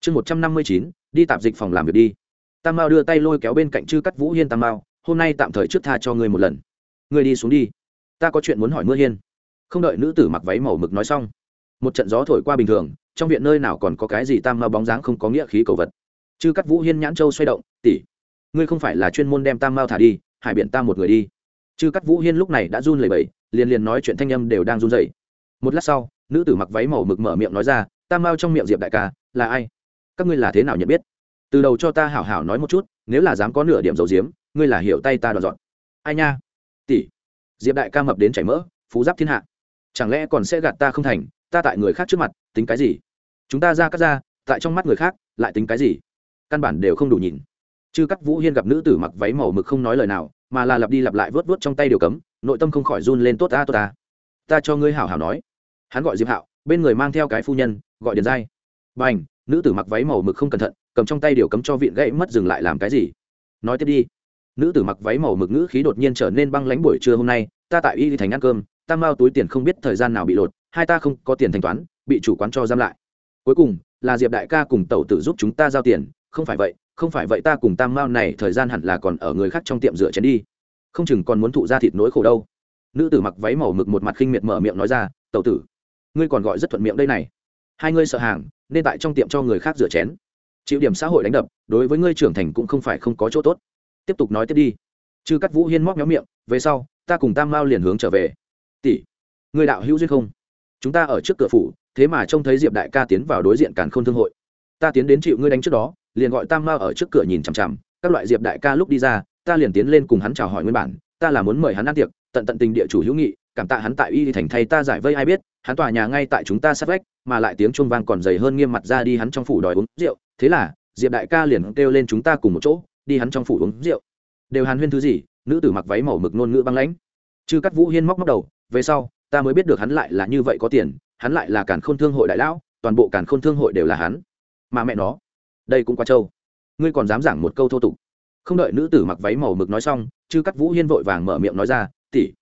Chương một trăm năm mươi chín, đi tạp dịch phòng làm việc đi. Tam mao đưa tay lôi kéo bên cạnh chư cắt vũ hiên tam mao, hôm nay tạm thời trước tha cho ngươi một lần. Ngươi đi xuống đi. Ta có chuyện muốn hỏi mưa hiên. Không đợi nữ tử mặc váy màu mực nói xong, một trận gió thổi qua bình thường, trong viện nơi nào còn có cái gì tam mao bóng dáng không có nghĩa khí cầu vật. Chư cắt vũ hiên nhãn châu xoay động tỉ ngươi không phải là chuyên môn đem tam mao thả đi hải biện ta một người đi. Chư cắt vũ hiên lúc này đã run lẩy bẩy, liền liền nói chuyện thanh âm đều đang run rẩy một lát sau, nữ tử mặc váy màu mực mở miệng nói ra, ta mao trong miệng diệp đại ca, là ai? Các ngươi là thế nào nhận biết? Từ đầu cho ta hảo hảo nói một chút, nếu là dám có nửa điểm dầu diếm, ngươi là hiểu tay ta đoạt dọn. Ai nha? Tỷ. Diệp đại ca mập đến chảy mỡ, phú giáp thiên hạ, chẳng lẽ còn sẽ gạt ta không thành? Ta tại người khác trước mặt, tính cái gì? Chúng ta ra cắt ra, tại trong mắt người khác, lại tính cái gì? Căn bản đều không đủ nhìn. Chư cắt vũ hiên gặp nữ tử mặc váy màu mực không nói lời nào, mà là lặp đi lặp lại vớt vớt trong tay điều cấm, nội tâm không khỏi run lên tốt ta tốt ta ta cho ngươi hảo hảo nói hắn gọi diệp hạo bên người mang theo cái phu nhân gọi điền giai b à n h nữ tử mặc váy màu mực không cẩn thận cầm trong tay điều cấm cho viện gãy mất dừng lại làm cái gì nói tiếp đi nữ tử mặc váy màu mực ngữ khí đột nhiên trở nên băng lánh buổi trưa hôm nay ta tại y thành ăn cơm ta mao túi tiền không biết thời gian nào bị lột hai ta không có tiền thanh toán bị chủ quán cho giam lại cuối cùng là diệp đại ca cùng tẩu tử giúp chúng ta giao tiền không phải vậy không phải vậy ta cùng tam mao này thời gian hẳn là còn ở người khác trong tiệm rửa chén đi không chừng còn muốn thụ ra thịt nỗi khổ đâu nữ tử mặc váy màu mực một mặt khinh miệt mở miệng nói ra tẩu tử ngươi còn gọi rất thuận miệng đây này. Hai ngươi sợ hàng, nên tại trong tiệm cho người khác rửa chén. Chịu điểm xã hội đánh đập, đối với ngươi trưởng thành cũng không phải không có chỗ tốt. Tiếp tục nói tiếp đi. Chư cắt vũ hiên móc nhóm miệng, về sau, ta cùng tam mao liền hướng trở về. Tỷ người đạo hữu duyên không? Chúng ta ở trước cửa phủ, thế mà trông thấy diệp đại ca tiến vào đối diện càn k h ô n thương hội. Ta tiến đến chịu ngươi đánh trước đó, liền gọi tam mao ở trước cửa nhìn chằm chằm. Các loại diệp đại ca lúc đi ra, ta liền tiến lên cùng hắn chào hỏi nguyên bản. Ta là muốn mời hắn ăn tiệc, tận tận tình địa chủ hữu nghị cảm tạ hắn tại y thành thay ta giải vây, ai biết, hắn tòa nhà ngay tại chúng ta sát vách, mà lại tiếng chuông vang còn dày hơn nghiêm mặt ra đi hắn trong phủ đòi uống rượu. Thế là, diệp đại ca liền kêu lên chúng ta cùng một chỗ, đi hắn trong phủ uống rượu. Đều hàn huyên thứ gì, nữ tử mặc váy màu mực nôn ngữ băng lãnh. Chư cắt vũ hiên móc móc đầu, về sau, ta mới biết được hắn lại là như vậy có tiền, hắn lại là cản khôn thương hội đại lão, toàn bộ cản khôn thương hội đều là hắn. Mà mẹ nó, đây cũng quá trâu. Ngươi còn dám giảng một câu thô tục. Không đợi nữ tử mặc váy màu mực nói xong, chư cắt vũ hiên vội vàng mở miệng nói ra tỉ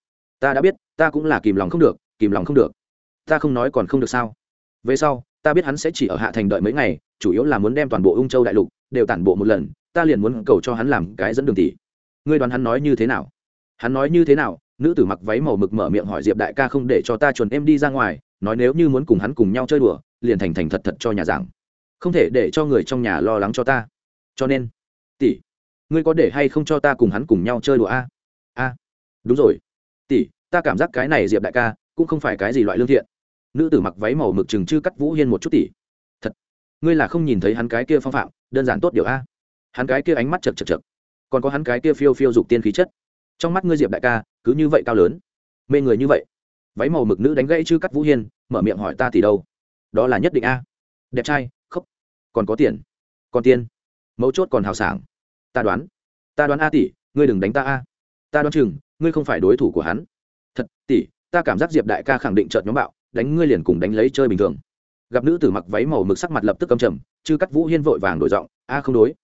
ta đã biết, ta cũng là kìm lòng không được, kìm lòng không được. Ta không nói còn không được sao? Về sau, ta biết hắn sẽ chỉ ở hạ thành đợi mấy ngày, chủ yếu là muốn đem toàn bộ ung châu đại lục đều tản bộ một lần, ta liền muốn cầu cho hắn làm cái dẫn đường tỷ. Ngươi đoán hắn nói như thế nào? Hắn nói như thế nào? Nữ tử mặc váy màu mực mở miệng hỏi diệp đại ca không để cho ta chuẩn em đi ra ngoài, nói nếu như muốn cùng hắn cùng nhau chơi đùa, liền thành thành thật thật cho nhà giảng. Không thể để cho người trong nhà lo lắng cho ta. Cho nên, tỷ, ngươi có để hay không cho ta cùng hắn cùng nhau chơi đùa a? A. Đúng rồi tỷ, ta cảm giác cái này diệp đại ca cũng không phải cái gì loại lương thiện. Nữ tử mặc váy màu mực chừng chư cắt vũ hiên một chút, tỷ, thật, ngươi là không nhìn thấy hắn cái kia phong phạm, đơn giản tốt điều a. Hắn cái kia ánh mắt chật chật chật. Còn có hắn cái kia phiêu phiêu dục tiên khí chất. Trong mắt ngươi diệp đại ca cứ như vậy cao lớn, mê người như vậy. Váy màu mực nữ đánh gãy chư cắt vũ hiên, mở miệng hỏi ta, tỷ đâu? Đó là nhất định a. Đẹp trai, khóc. Còn có tiền, còn tiền mấu chốt còn hào sảng. Ta đoán ta đoán a, tỷ, ngươi đừng đánh ta a ta đoán chừng, ngươi không phải đối thủ của hắn. Thật, tỷ, ta cảm giác diệp đại ca khẳng định trợt nhóm bạo, đánh ngươi liền cùng đánh lấy chơi bình thường. Gặp nữ tử mặc váy màu mực sắc mặt lập tức cầm trầm chứ cắt vũ hiên vội vàng đổi giọng, a, không đối.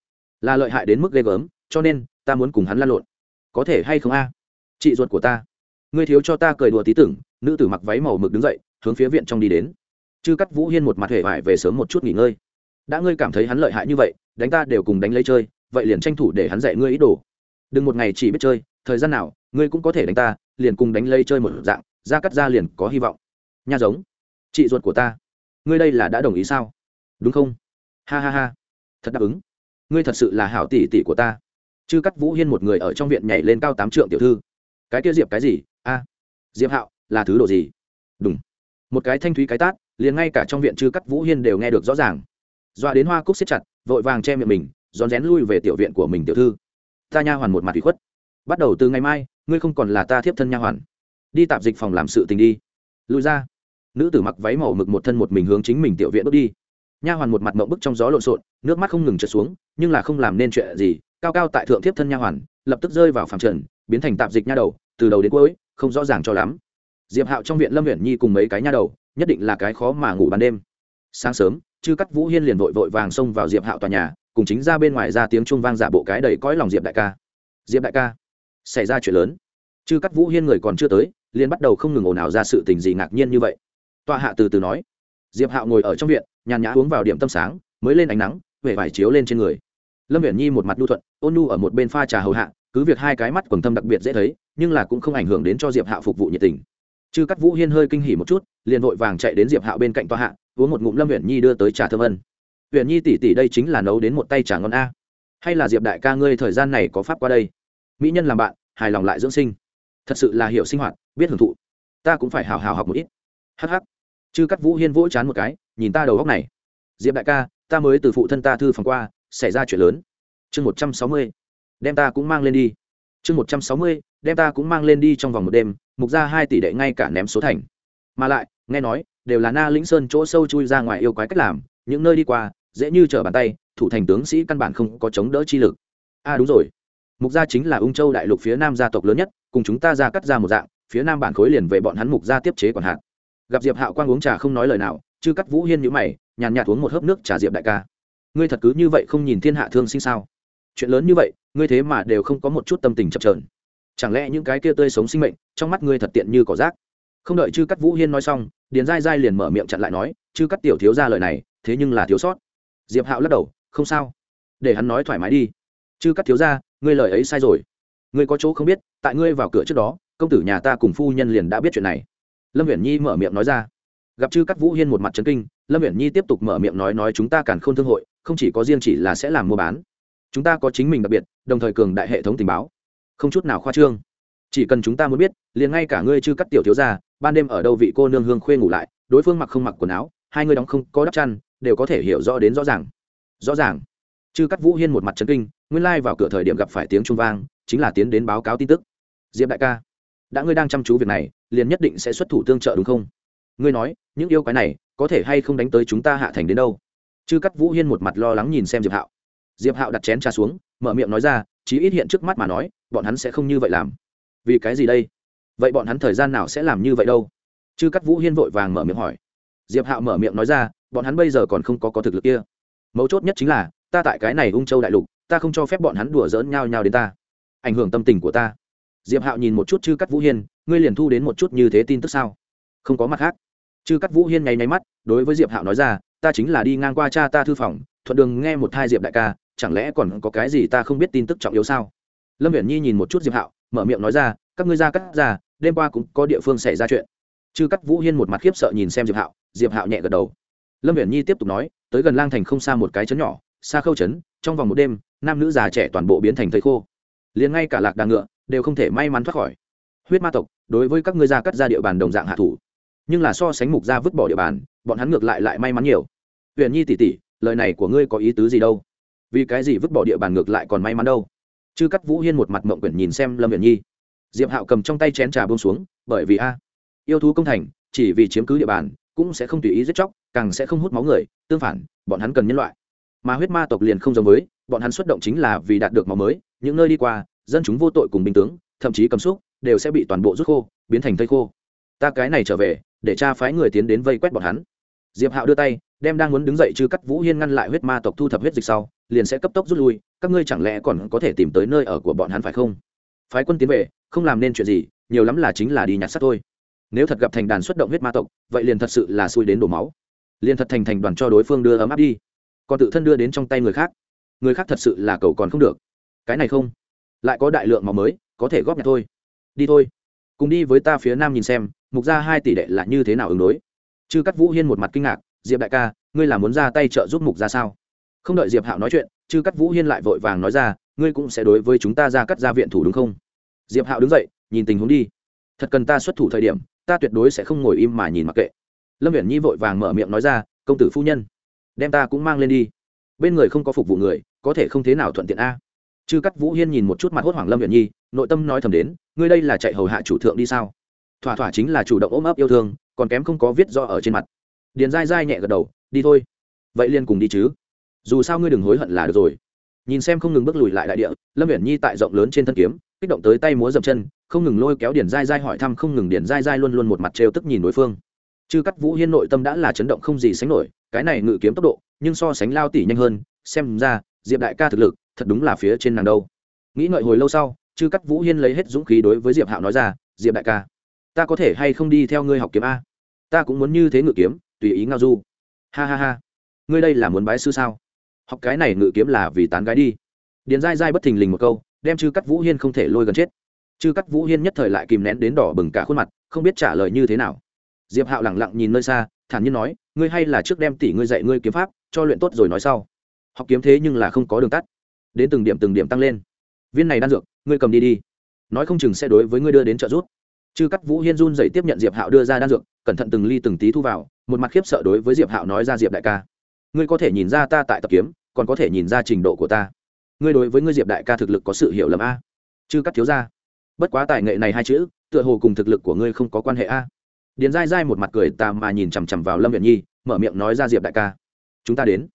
Là lợi hại đến mức ghê gớm, cho nên, ta muốn cùng hắn lan lộn. Có thể hay không a? Chị ruột của ta. Ngươi thiếu cho ta cười đùa tí tưởng. Nữ tử mặc váy màu mực đứng dậy, hướng phía viện trong đi đến. Chứ cắt vũ hiên một mặt hề vải về sớm một chút nghỉ ngơi. Đã ngươi cảm thấy hắn lợi hại như vậy, đánh ta đều cùng đánh lấy chơi, vậy liền tranh thủ để hắn dạy ngươi ý đồ. Đừng một ngày chỉ biết chơi thời gian nào, ngươi cũng có thể đánh ta, liền cùng đánh lây chơi một dạng, ra cắt ra liền có hy vọng. Nha giống, chị ruột của ta, ngươi đây là đã đồng ý sao? Đúng không? Ha ha ha, thật đáp ứng. Ngươi thật sự là hảo tỷ tỷ của ta. Chư cắt vũ hiên một người ở trong viện nhảy lên cao tám trượng tiểu thư. Cái kia diệp cái gì? A, diệp hạo, là thứ đồ gì? Đúng. Một cái thanh thúy cái tát, liền ngay cả trong viện chư cắt vũ hiên đều nghe được rõ ràng. Doa đến hoa cúc xếp chặt, vội vàng che miệng mình, rón rén lui về tiểu viện của mình tiểu thư. Ta nha hoàn một mặt bị khuất bắt đầu từ ngày mai, ngươi không còn là ta thiếp thân nha hoàn. Đi tạp dịch phòng làm sự tình đi. Lùi ra. Nữ tử mặc váy màu mực một thân một mình hướng chính mình tiểu viện bước đi. Nha hoàn một mặt mộng bức trong gió lộn xộn, nước mắt không ngừng trượt xuống, nhưng là không làm nên chuyện gì, cao cao tại thượng thiếp thân nha hoàn, lập tức rơi vào phàm trần, biến thành tạp dịch nha đầu, từ đầu đến cuối, không rõ ràng cho lắm. Diệp hạo trong viện lâm huyện nhi cùng mấy cái nha đầu, nhất định là cái khó mà ngủ ban đêm. Sáng sớm, chư cắt vũ hiên liền vội vội vàng xông vào diệp hạo tòa nhà, cùng chính ra bên ngoài ra tiếng trung vang giả bộ cái đầy cõi lòng diệp đại ca. Diệp đại ca xảy ra chuyện lớn. Chứ cắt vũ hiên người còn chưa tới, liền bắt đầu không ngừng ồn ào ra sự tình gì ngạc nhiên như vậy. Tọa hạ từ từ nói, diệp hạo ngồi ở trong viện, nhàn nhã uống vào điểm tâm sáng, mới lên ánh nắng huệ vải chiếu lên trên người. Lâm viễn nhi một mặt nhu thuận, ôn nhu ở một bên pha trà hầu hạ, cứ việc hai cái mắt quần thâm đặc biệt dễ thấy, nhưng là cũng không ảnh hưởng đến cho diệp hạo phục vụ nhiệt tình. Chư cắt vũ hiên hơi kinh hỉ một chút, liền vội vàng chạy đến diệp hạo bên cạnh tòa hạ, uống một ngụm lâm viễn nhi đưa tới trà thơm ân. Viễn nhi tỷ tỷ đây chính là nấu đến một tay trà ngon a. Hay là diệp đại ca ngươi thời gian này có pháp qua đây? Mỹ nhân làm bạn, hài lòng lại dưỡng sinh. Thật sự là hiểu sinh hoạt, biết hưởng thụ. Ta cũng phải hào hào học một ít. Hh chư cắt vũ hiên vỗ chán một cái, nhìn ta đầu góc này. Diệp đại ca, ta mới từ phụ thân ta thư phòng qua, xảy ra chuyện lớn. Chương một trăm sáu mươi. Đem ta cũng mang lên đi. Chương một trăm sáu mươi, đem ta cũng mang lên đi trong vòng một đêm, mục ra hai tỷ đệ ngay cả ném số thành. Mà lại, nghe nói, đều là na lĩnh sơn chỗ sâu chui ra ngoài yêu quái cách làm, những nơi đi qua, dễ như trở bàn tay, thủ thành tướng sĩ căn bản không có chống đỡ chi lực. A à đúng rồi mục gia chính là ung châu đại lục phía nam gia tộc lớn nhất, cùng chúng ta ra cắt ra một dạng, phía nam bản khối liền về bọn hắn mục gia tiếp chế còn hạn gặp diệp hạo quang uống trà không nói lời nào chứ cắt vũ hiên nhữ mày, nhàn nhạt uống một hớp nước trà diệp đại ca. Ngươi thật cứ như vậy không nhìn thiên hạ thương sinh sao? Chuyện lớn như vậy, ngươi thế mà đều không có một chút tâm tình chập trờn chẳng lẽ những cái kia tươi sống sinh mệnh, trong mắt ngươi thật tiện như cỏ rác? Không đợi chư cắt vũ hiên nói xong, điền dai dai liền mở miệng chặn lại nói, chư cắt tiểu thiếu ra lời này, thế nhưng là thiếu sót. Diệp hạo lắc đầu, không sao, để hắn nói thoải mái đi. Chư cắt thiếu ra ngươi lời ấy sai rồi. Ngươi có chỗ không biết, tại ngươi vào cửa trước đó, công tử nhà ta cùng phu nhân liền đã biết chuyện này. Lâm viễn nhi mở miệng nói ra. Gặp chư các vũ hiên một mặt trấn kinh, lâm viễn nhi tiếp tục mở miệng nói nói chúng ta càng k h ô n thương hội, không chỉ có riêng chỉ là sẽ làm mua bán. Chúng ta có chính mình đặc biệt, đồng thời cường đại hệ thống tình báo. Không chút nào khoa trương. Chỉ cần chúng ta muốn biết, liền ngay cả ngươi chư cắt tiểu thiếu ra ban đêm ở đâu vị cô nương hương khuê ngủ lại, đối phương mặc không mặc quần áo, hai ngươi đóng không có đắp chăn, đều có thể hiểu rõ đến rõ ràng. Rõ ràng. Chư cắt vũ hiên một mặt trấn kinh nguyên lai、like、vào cửa thời điểm gặp phải tiếng trung vang, chính là tiến đến báo cáo tin tức. Diệp đại ca, đã ngươi đang chăm chú việc này, liền nhất định sẽ xuất thủ tương trợ đúng không? Ngươi nói, những yêu quái này, có thể hay không đánh tới chúng ta hạ thành đến đâu? Chư cắt vũ hiên một mặt lo lắng nhìn xem diệp hạo. Diệp hạo đặt chén trà xuống, mở miệng nói ra, chí ít hiện trước mắt mà nói, bọn hắn sẽ không như vậy làm. Vì cái gì đây? Vậy bọn hắn thời gian nào sẽ làm như vậy đâu? Chư cắt vũ hiên vội vàng mở miệng hỏi. Diệp hạo mở miệng nói ra, bọn hắn bây giờ còn không có có thực lực kia. Mấu chốt nhất chính là, ta tại cái này ung châu đại lục ta không cho phép bọn hắn đùa giỡn nhau nhau đến ta. Ảnh hưởng tâm tình của ta. Diệp hạo nhìn một chút chư cắt vũ hiên, ngươi liền thu đến một chút như thế tin tức sao? Không có mặt khác. Chư cắt vũ hiên nháy nháy mắt, đối với diệp hạo nói ra, ta chính là đi ngang qua cha ta thư phòng, thuận đường nghe một thai diệp đại ca, chẳng lẽ còn có cái gì ta không biết tin tức trọng yếu sao? Lâm viễn nhi nhìn một chút diệp hạo, mở miệng nói ra, các ngươi ra cắt ra, đêm qua cũng có địa phương xảy ra chuyện. Chư cắt vũ hiên một mặt khiếp sợ nhìn xem diệp hạo diệp hạo nhẹ gật đầu. Lâm viễn nhi tiếp tục nói, tới gần lang thành không xa một cái chấn nhỏ, xa khâu chấn trong vòng một đêm nam nữ già trẻ toàn bộ biến thành thầy khô. Liền ngay cả lạc đà ngựa đều không thể may mắn thoát khỏi. Huyết ma tộc, đối với các ngươi gia cắt ra địa bàn đồng dạng hạ thủ. Nhưng là so sánh mục gia vứt bỏ địa bàn, bọn hắn ngược lại lại may mắn nhiều. Huyền nhi tỷ tỷ, lời này của ngươi có ý tứ gì đâu? Vì cái gì vứt bỏ địa bàn ngược lại còn may mắn đâu? Chư cắt vũ hiên một mặt mộng quyển nhìn xem lâm huyền nhi. Diệp hạo cầm trong tay chén trà bông xuống, bởi vì a, yêu thú công thành, chỉ vì chiếm cứ địa bàn, cũng sẽ không tùy ý giết chóc, càng sẽ không hút máu người, tương phản, bọn hắn cần nhân loại mà huyết ma tộc liền không giống với, bọn hắn xuất động chính là vì đạt được máu mới, những nơi đi qua, dân chúng vô tội cùng binh tướng, thậm chí cầm xúc, đều sẽ bị toàn bộ rút khô, biến thành thây khô. Ta cái này trở về, để cha phái người tiến đến vây quét bọn hắn. Diệp hạo đưa tay, đem đang muốn đứng dậy chứ cắt vũ hiên ngăn lại huyết ma tộc thu thập huyết dịch sau, liền sẽ cấp tốc rút lui, các ngươi chẳng lẽ còn có thể tìm tới nơi ở của bọn hắn phải không? Phái quân tiến về, không làm nên chuyện gì, nhiều lắm là chính là đi nhặt sắt thôi. Nếu thật gặp thành đàn xuất động huyết ma tộc, vậy liền thật sự là xui đến đổ máu. Liền thật thành thành đoàn cho đối phương đưa ấm áp đi còn tự thân đưa đến trong tay người khác. Người khác thật sự là cầu còn không được. Cái này không. Lại có đại lượng máu mới, có thể góp nhặt thôi. Đi thôi. Cùng đi với ta phía nam nhìn xem, mục ra hai tỷ đệ là như thế nào ứng đối. Chư cắt vũ hiên một mặt kinh ngạc, diệp đại ca, ngươi là muốn ra tay trợ giúp mục ra sao? Không đợi diệp hạo nói chuyện, chư cắt vũ hiên lại vội vàng nói ra, ngươi cũng sẽ đối với chúng ta ra cắt ra viện thủ đúng không? Diệp hạo đứng dậy, nhìn tình huống đi. Thật cần ta xuất thủ thời điểm, ta tuyệt đối sẽ không ngồi im mà nhìn mặc kệ. Lâm viễn nhi vội vàng mở miệng nói ra, công tử phu nhân đem ta cũng mang lên đi. Bên người không có phục vụ người, có thể không thế nào thuận tiện a. Chư cắt vũ hiên nhìn một chút mặt hốt hoảng lâm viện nhi, nội tâm nói thầm đến, ngươi đây là chạy hầu hạ chủ thượng đi sao? Thỏa thỏa chính là chủ động ôm ấp yêu thương, còn kém không có viết do ở trên mặt. Điền dai dai nhẹ gật đầu, đi thôi. Vậy liên cùng đi chứ. Dù sao ngươi đừng hối hận là được rồi. Nhìn xem không ngừng bước lùi lại đại địa, lâm viễn nhi tại rộng lớn trên thân kiếm, kích động tới tay múa dậm chân, không ngừng lôi kéo điền dai dai hỏi thăm, không ngừng điền dai dai luôn luôn một mặt trêu tức nhìn đối phương chư cắt vũ hiên nội tâm đã là chấn động không gì sánh nổi, cái này ngự kiếm tốc độ, nhưng so sánh lao tỉ nhanh hơn, xem ra, diệp đại ca thực lực, thật đúng là phía trên nàng đâu. Nghĩ ngợi hồi lâu sau, chư cắt vũ hiên lấy hết dũng khí đối với diệp hạo nói ra, diệp đại ca, ta có thể hay không đi theo ngươi học kiếm a? Ta cũng muốn như thế ngự kiếm, tùy ý ngao du. Ha ha ha. Ngươi đây là muốn bái sư sao? Học cái này ngự kiếm là vì tán gái đi. Điền dai dai bất thình lình một câu, đem chư cắt vũ hiên không thể lôi gần chết. Chư cắt vũ hiên nhất thời lại kìm nén đến đỏ bừng cả khuôn mặt, không biết trả lời như thế nào diệp hạo lẳng lặng nhìn nơi xa, thản nhiên nói, ngươi hay là trước đem tỷ ngươi dạy ngươi kiếm pháp, cho luyện tốt rồi nói sau. Học kiếm thế nhưng là không có đường tắt. Đến từng điểm từng điểm tăng lên. Viên này đan dược, ngươi cầm đi đi. Nói không chừng sẽ đối với ngươi đưa đến trợ giúp. Chư cắt vũ hiên run dậy tiếp nhận diệp hạo đưa ra đan dược, cẩn thận từng ly từng tí thu vào, một mặt khiếp sợ đối với diệp hạo nói ra, diệp đại ca, ngươi có thể nhìn ra ta tại tập kiếm, còn có thể nhìn ra trình độ của ta. Ngươi đối với ngươi diệp đại ca thực lực có sự hiểu lầm a. Chư cắt thiếu ra bất quá tài nghệ này hai chữ, tựa hồ cùng thực lực của ngươi không có quan hệ a điền dai dai một mặt cười tà mà nhìn chằm chằm vào lâm viện nhi, mở miệng nói ra diệp đại ca. Chúng ta đến.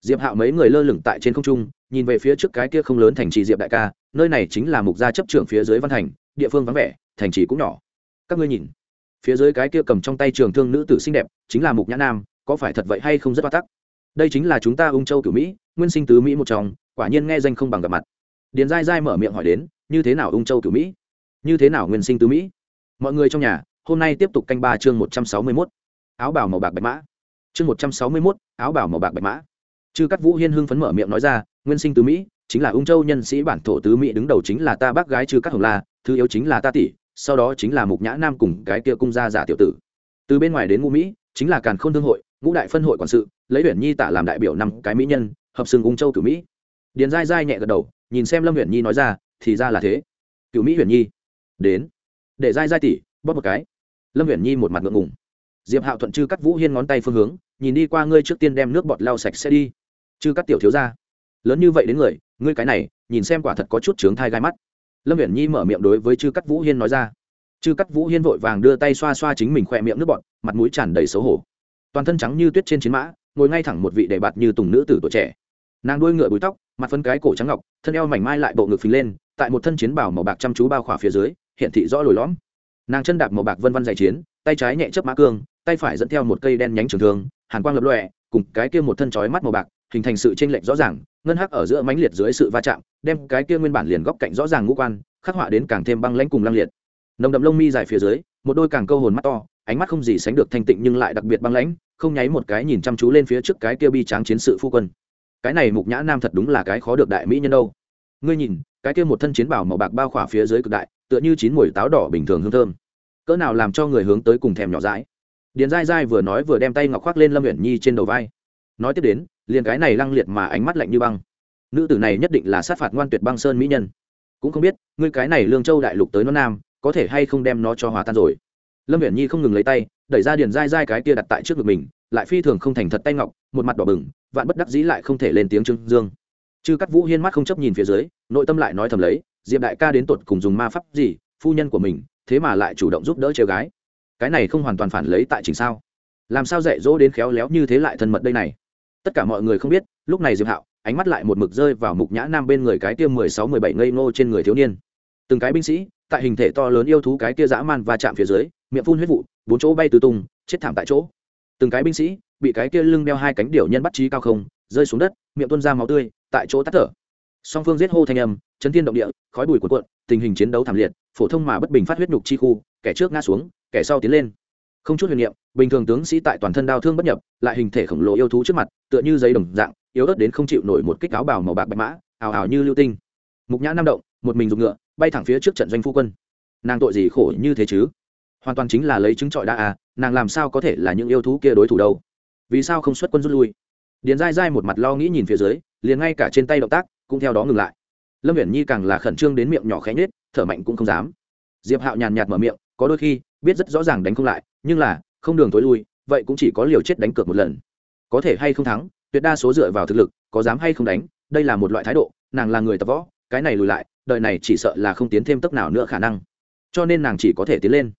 Diệp hạo mấy người lơ lửng tại trên không trung, nhìn về phía trước cái kia không lớn thành trì diệp đại ca, nơi này chính là mục gia chấp trưởng phía dưới văn thành, địa phương vắng vẻ, thành trì cũng nhỏ. Các ngươi nhìn. Phía dưới cái kia cầm trong tay trường thương nữ tử xinh đẹp, chính là mục nhã nam, có phải thật vậy hay không rất hoa tắc? Đây chính là chúng ta ung châu cửu mỹ, nguyên sinh tứ mỹ một trong, quả nhiên nghe danh không bằng gặp mặt. Điền dai dai mở miệng hỏi đến, như thế nào ung châu cửu mỹ? Như thế nào nguyên sinh tứ mỹ? Mọi người trong nhà hôm nay tiếp tục canh ba chương một trăm sáu mươi mốt, áo bảo màu bạc bạch mã. Chương một trăm sáu mươi mốt, áo bảo màu bạc bạch mã. Chư cắt vũ hiên hưng phấn mở miệng nói ra, nguyên sinh tứ mỹ, chính là ung châu nhân sĩ bản thổ tứ mỹ đứng đầu chính là ta bác gái chư cắt hồng la, thứ yếu chính là ta tỷ, sau đó chính là mục nhã nam cùng cái kia cung gia giả tiểu tử. Từ bên ngoài đến ngũ mỹ, chính là càn khôn thương hội, ngũ đại phân hội quản sự, lấy huyện nhi tạ làm đại biểu năm cái mỹ nhân, hợp sừng ung châu cửu mỹ. Điền dai dai nhẹ gật đầu, nhìn xem lâm huyện nhi nói ra, thì ra là thế. Cửu mỹ huyện nhi, đến. Để dai dai tỷ, bóp một cái lâm Viễn nhi một mặt ngượng ngùng. Diệp hạo thuận chư cắt vũ hiên ngón tay phương hướng, nhìn đi qua ngươi trước tiên đem nước bọt lau sạch sẽ đi. Chư cắt tiểu thiếu ra lớn như vậy đến người, ngươi cái này, nhìn xem quả thật có chút trướng thai gai mắt. Lâm viễn nhi mở miệng đối với chư cắt vũ hiên nói ra. Chư cắt vũ hiên vội vàng đưa tay xoa xoa chính mình khỏe miệng nước bọt, mặt mũi tràn đầy xấu hổ. Toàn thân trắng như tuyết trên chiến mã, ngồi ngay thẳng một vị đề bạt như tùng nữ tử tuổi trẻ. Nàng đuôi ngựa búi tóc, mặt phân cái cổ trắng ngọc, thân eo mảnh mai lại bộ ngực phình lên, tại một thân chiến bảo màu bạc chăm chú bao khỏa phía dưới hiện thị rõ lồi lõm nàng chân đạp màu bạc vân vân dày chiến, tay trái nhẹ chớp mã cương, tay phải dẫn theo một cây đen nhánh trường thương, hàn quang lập lọe cùng cái kia một thân chói mắt màu bạc, hình thành sự chênh lệch rõ ràng, ngân hắc ở giữa mãnh liệt dưới sự va chạm, đem cái kia nguyên bản liền góc cạnh rõ ràng ngũ quan, khắc họa đến càng thêm băng lãnh cùng lăng liệt. Nồng đậm lông mi dài phía dưới, một đôi càng câu hồn mắt to, ánh mắt không gì sánh được thanh tịnh nhưng lại đặc biệt băng lãnh, không nháy một cái nhìn chăm chú lên phía trước cái kia bi tráng chiến sự phu quân. Cái này mục nhã nam thật đúng là cái khó được đại mỹ nhân đâu. Ngươi nhìn, cái kia một thân chiến bảo màu bạc bao khỏa phía dưới cực đại tựa như chín mùi táo đỏ bình thường hương thơm. Cỡ nào làm cho người hướng tới cùng thèm nhỏ dãi. Điền dai dai vừa nói vừa đem tay ngọc khoác lên lâm uyển nhi trên đầu vai. Nói tiếp đến, liền cái này lăng liệt mà ánh mắt lạnh như băng. Nữ tử này nhất định là sát phạt ngoan tuyệt băng sơn mỹ nhân. Cũng không biết, ngươi cái này lương châu đại lục tới nó nam, có thể hay không đem nó cho hòa tan rồi. Lâm uyển nhi không ngừng lấy tay, đẩy ra điền dai dai cái kia đặt tại trước ngực mình, lại phi thường không thành thật tay ngọc, một mặt đỏ bừng, vạn bất đắc dĩ lại không thể lên tiếng trương dương. Chư cắt vũ hiên mắt không chấp nhìn phía dưới, nội tâm lại nói thầm lấy diệp đại ca đến tột cùng dùng ma pháp gì, phu nhân của mình, thế mà lại chủ động giúp đỡ trêu gái. Cái này không hoàn toàn phản lấy tại trình sao. Làm sao dạy dỗ đến khéo léo như thế lại thân mật đây này? Tất cả mọi người không biết, lúc này diệp hạo, ánh mắt lại một mực rơi vào mục nhã nam bên người cái kia mười sáu, mười bảy ngây ngô trên người thiếu niên. Từng cái binh sĩ, tại hình thể to lớn yêu thú cái kia dã man và chạm phía dưới, miệng phun huyết vụ, bốn chỗ bay tứ tung, chết thảm tại chỗ. Từng cái binh sĩ, bị cái kia lưng đeo hai cánh điểu nhân bắt trí cao không, rơi xuống đất, miệng tuôn ra máu tươi, tại chỗ tắt thở. Song phương giết hô thanh âm chấn thiên động địa, khói bụi cuộn cuộn, tình hình chiến đấu thảm liệt, phổ thông mà bất bình phát huyết nhục chi khu, kẻ trước ngã xuống, kẻ sau tiến lên. Không chút huyền niệm, bình thường tướng sĩ tại toàn thân đau thương bất nhập, lại hình thể khổng lồ yêu thú trước mặt, tựa như giấy đồng dạng, yếu ớt đến không chịu nổi một kích áo bào màu bạc bạch mã ảo ảo như lưu tinh. Mục nhã nam động, một mình dùng ngựa, bay thẳng phía trước trận doanh phu quân. Nàng tội gì khổ như thế chứ? Hoàn toàn chính là lấy chứng trọi đa à nàng làm sao có thể là những yêu thú kia đối thủ đâu? Vì sao không xuất quân rút lui? Điền dai dai một mặt lo nghĩ nhìn phía dưới, liền ngay cả trên tay động tác cũng theo đó ngừng lại lâm viễn nhi càng là khẩn trương đến miệng nhỏ khẽ nhết thở mạnh cũng không dám. Diệp hạo nhàn nhạt mở miệng có đôi khi biết rất rõ ràng đánh không lại nhưng là không đường tối lui vậy cũng chỉ có liều chết đánh cược một lần. Có thể hay không thắng tuyệt đa số dựa vào thực lực có dám hay không đánh đây là một loại thái độ nàng là người tập võ cái này lùi lại đời này chỉ sợ là không tiến thêm tốc nào nữa khả năng. Cho nên nàng chỉ có thể tiến lên.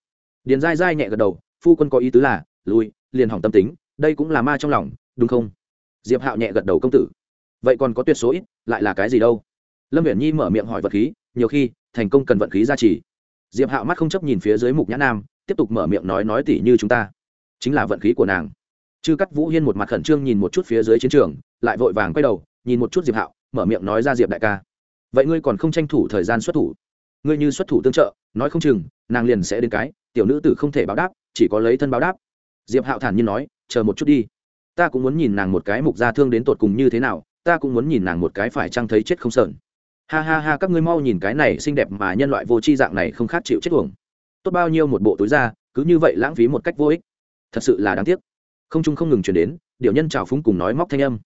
Điền dai dai nhẹ gật đầu phu quân có ý tứ là lùi, liền hỏng tâm tính đây cũng là ma trong lòng đúng không? Diệp hạo nhẹ gật đầu công tử. Vậy còn có tuyệt số ít lại là cái gì đâu? Lâm viễn nhi mở miệng hỏi vật khí, nhiều khi, thành công cần vận khí gia trì. Diệp hạo mắt không chấp nhìn phía dưới mục nhã nam, tiếp tục mở miệng nói nói tỉ như chúng ta. Chính là vận khí của nàng. Chư cắt vũ hiên một mặt khẩn trương nhìn một chút phía dưới chiến trường, lại vội vàng quay đầu, nhìn một chút diệp hạo, mở miệng nói ra diệp đại ca. Vậy ngươi còn không tranh thủ thời gian xuất thủ? Ngươi như xuất thủ tương trợ, nói không chừng, nàng liền sẽ đến cái, tiểu nữ tử không thể báo đáp, chỉ có lấy thân báo đáp. Diệp hạo thản nhiên nói, chờ một chút đi. Ta cũng muốn nhìn nàng một cái mục gia thương đến tột cùng như thế nào, ta cũng muốn nhìn nàng một cái phải trăng thấy chết không sờn ha ha ha, các ngươi mau nhìn cái này xinh đẹp mà nhân loại vô tri dạng này không khác chịu chết tuồng tốt bao nhiêu một bộ túi ra, cứ như vậy lãng phí một cách vô ích. Thật sự là đáng tiếc. Không trung không ngừng chuyển đến điệu nhân trào phúng cùng nói móc thanh âm.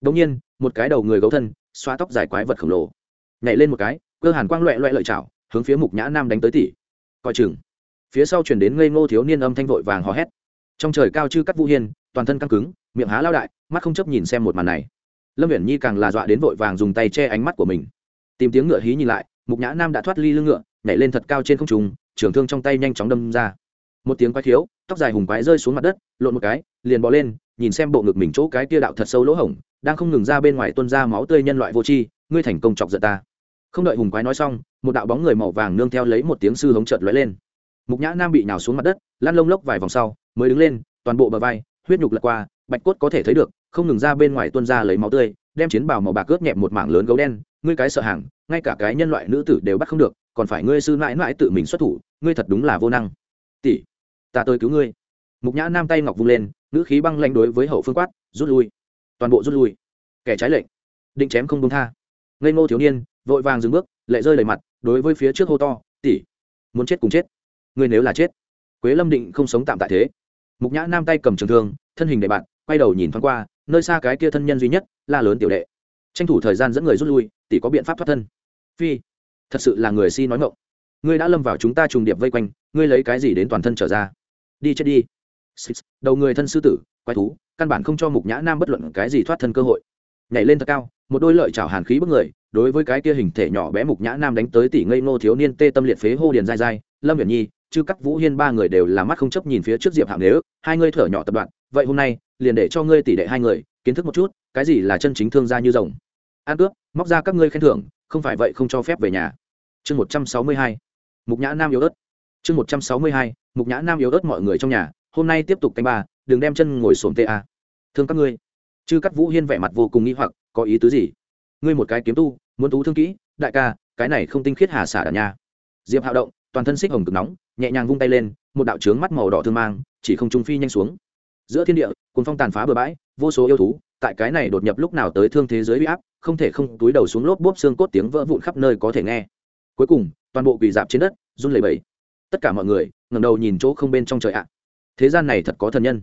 Đông nhiên, một cái đầu người gấu thân xoa tóc dài quái vật khổng lồ. Nhảy lên một cái, cơ hàn quang loẹ loẹ lợi chảo, hướng phía mục nhã nam đánh tới tỉ. Coi chừng. Phía sau chuyển đến ngây ngô thiếu niên âm thanh vội vàng hò hét. Trong trời cao chư cắt vũ hiên, toàn thân căng cứng, miệng há lao đại, mắt không chấp nhìn xem một màn này. Lâm viễn nhi càng là dọa đến vội vàng dùng tay che ánh mắt của mình tìm tiếng ngựa hí nhìn lại, mục nhã nam đã thoát ly lưng ngựa, nhảy lên thật cao trên không trùng trường thương trong tay nhanh chóng đâm ra. Một tiếng quái thiếu tóc dài hùng quái rơi xuống mặt đất, lộn một cái, liền bò lên, nhìn xem bộ ngực mình chỗ cái kia đạo thật sâu lỗ hổng, đang không ngừng ra bên ngoài tuân ra máu tươi nhân loại vô tri, ngươi thành công chọc giận ta. Không đợi hùng quái nói xong, một đạo bóng người màu vàng nương theo lấy một tiếng sư hống chợt lóe lên. Mục nhã nam bị nhào xuống mặt đất, lăn lông lốc vài vòng sau, mới đứng lên, toàn bộ bờ vai, huyết nhục lật qua, bạch cốt có thể thấy được, không ngừng ra bên ngoài tuân ra lấy máu tươi, đem chiến bào màu bạc cướp nhẹ một mảng lớn gấu đen ngươi cái sợ hàng, ngay cả cái nhân loại nữ tử đều bắt không được, còn phải ngươi sư mãi mãi tự mình xuất thủ, ngươi thật đúng là vô năng. Tỷ, ta tôi cứu ngươi. Mục nhã nam tay ngọc vung lên nữ khí băng lanh đối với hậu phương quát, rút lui. Toàn bộ rút lui. Kẻ trái lệnh. Định chém không công tha. Ngây ngô thiếu niên, vội vàng dừng bước, lệ rơi đầy mặt, đối với phía trước hô to, tỷ, muốn chết cùng chết. Ngươi nếu là chết, quế lâm định không sống tạm tại thế. Mục nhã nam tay cầm trường thương, thân hình đệ bạn, quay đầu nhìn thoáng qua, nơi xa cái kia thân nhân duy nhất la lớn tiểu đệ tranh thủ thời gian dẫn người rút lui, tỷ có biện pháp thoát thân. Phi, thật sự là người si nói ngộng ngươi đã lâm vào chúng ta trùng điệp vây quanh, ngươi lấy cái gì đến toàn thân trở ra? Đi chết đi. Đầu người thân sư tử, quái thú, căn bản không cho mục nhã nam bất luận cái gì thoát thân cơ hội. Nhảy lên thật cao, một đôi lợi chảo hàn khí bức người, đối với cái kia hình thể nhỏ bé mục nhã nam đánh tới tỷ ngây ngô thiếu niên tê tâm liệt phế hô điền dai dai, lâm viễn nhi chứ các vũ hiên ba người đều là mắt không chấp nhìn phía trước diệp hạng nếu, hai ngươi thở nhỏ tập đoạn, vậy hôm nay, liền để cho ngươi tỷ đệ hai người kiến thức một chút cái gì là chân chính thương gia như rồng? An cướp, móc ra các ngươi khen thưởng, không phải vậy không cho phép về nhà. Chương một trăm sáu mươi hai, mục nhã nam yếu ớt. Chương một trăm sáu mươi hai, mục nhã nam yếu ớt mọi người trong nhà, hôm nay tiếp tục canh ba, đừng đem chân ngồi xổm ta thương các ngươi. Chư cắt vũ hiên vẻ mặt vô cùng nghi hoặc, có ý tứ gì? Ngươi một cái kiếm tu, muốn tú thương kỹ, đại ca, cái này không tinh khiết hà xả đàn nha. Diệp hạo động, toàn thân xích hồng cực nóng, nhẹ nhàng vung tay lên, một đạo trướng mắt màu đỏ thương mang, chỉ không trung phi nhanh xuống. Giữa thiên địa cùng phong tàn phá bừa bãi, vô số yêu thú tại cái này đột nhập lúc nào tới thương thế giới uy áp, không thể không túi đầu xuống lốp bốp xương cốt tiếng vỡ vụn khắp nơi có thể nghe. Cuối cùng, toàn bộ quỳ dạp trên đất, run lẩy bẩy. Tất cả mọi người, ngẩng đầu nhìn chỗ không bên trong trời ạ. Thế gian này thật có thần nhân.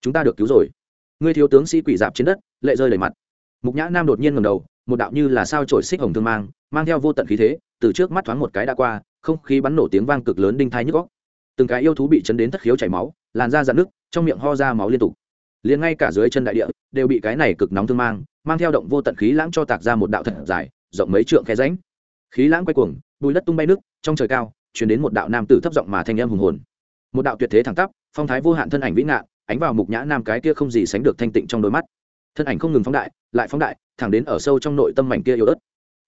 Chúng ta được cứu rồi. Ngươi thiếu tướng sĩ quỷ dạp trên đất, lệ rơi đầy mặt. Mục nhã nam đột nhiên ngầm đầu, một đạo như là sao trổi xích hồng thương mang mang theo vô tận khí thế, từ trước mắt thoáng một cái đã qua, không khí bắn nổ tiếng vang cực lớn đinh thai nhức góc từng cái yêu thú bị chấn đến thất khiếu chảy máu, làn da dạn nước trong miệng ho ra máu liên tục liền ngay cả dưới chân đại địa, đều bị cái này cực nóng thương mang mang theo động vô tận khí lãng cho tạc ra một đạo thật dài, rộng mấy trượng khe ránh khí lãng quay cuồng, bùi đất tung bay nước, trong trời cao chuyển đến một đạo nam tử thấp giọng mà thanh âm hùng hồn. Một đạo tuyệt thế thẳng tắp, phong thái vô hạn thân ảnh vĩ ngạn, ánh vào mục nhã nam cái kia không gì sánh được thanh tịnh trong đôi mắt. Thân ảnh không ngừng phóng đại, lại phóng đại, thẳng đến ở sâu trong nội tâm mảnh kia yếu ớt.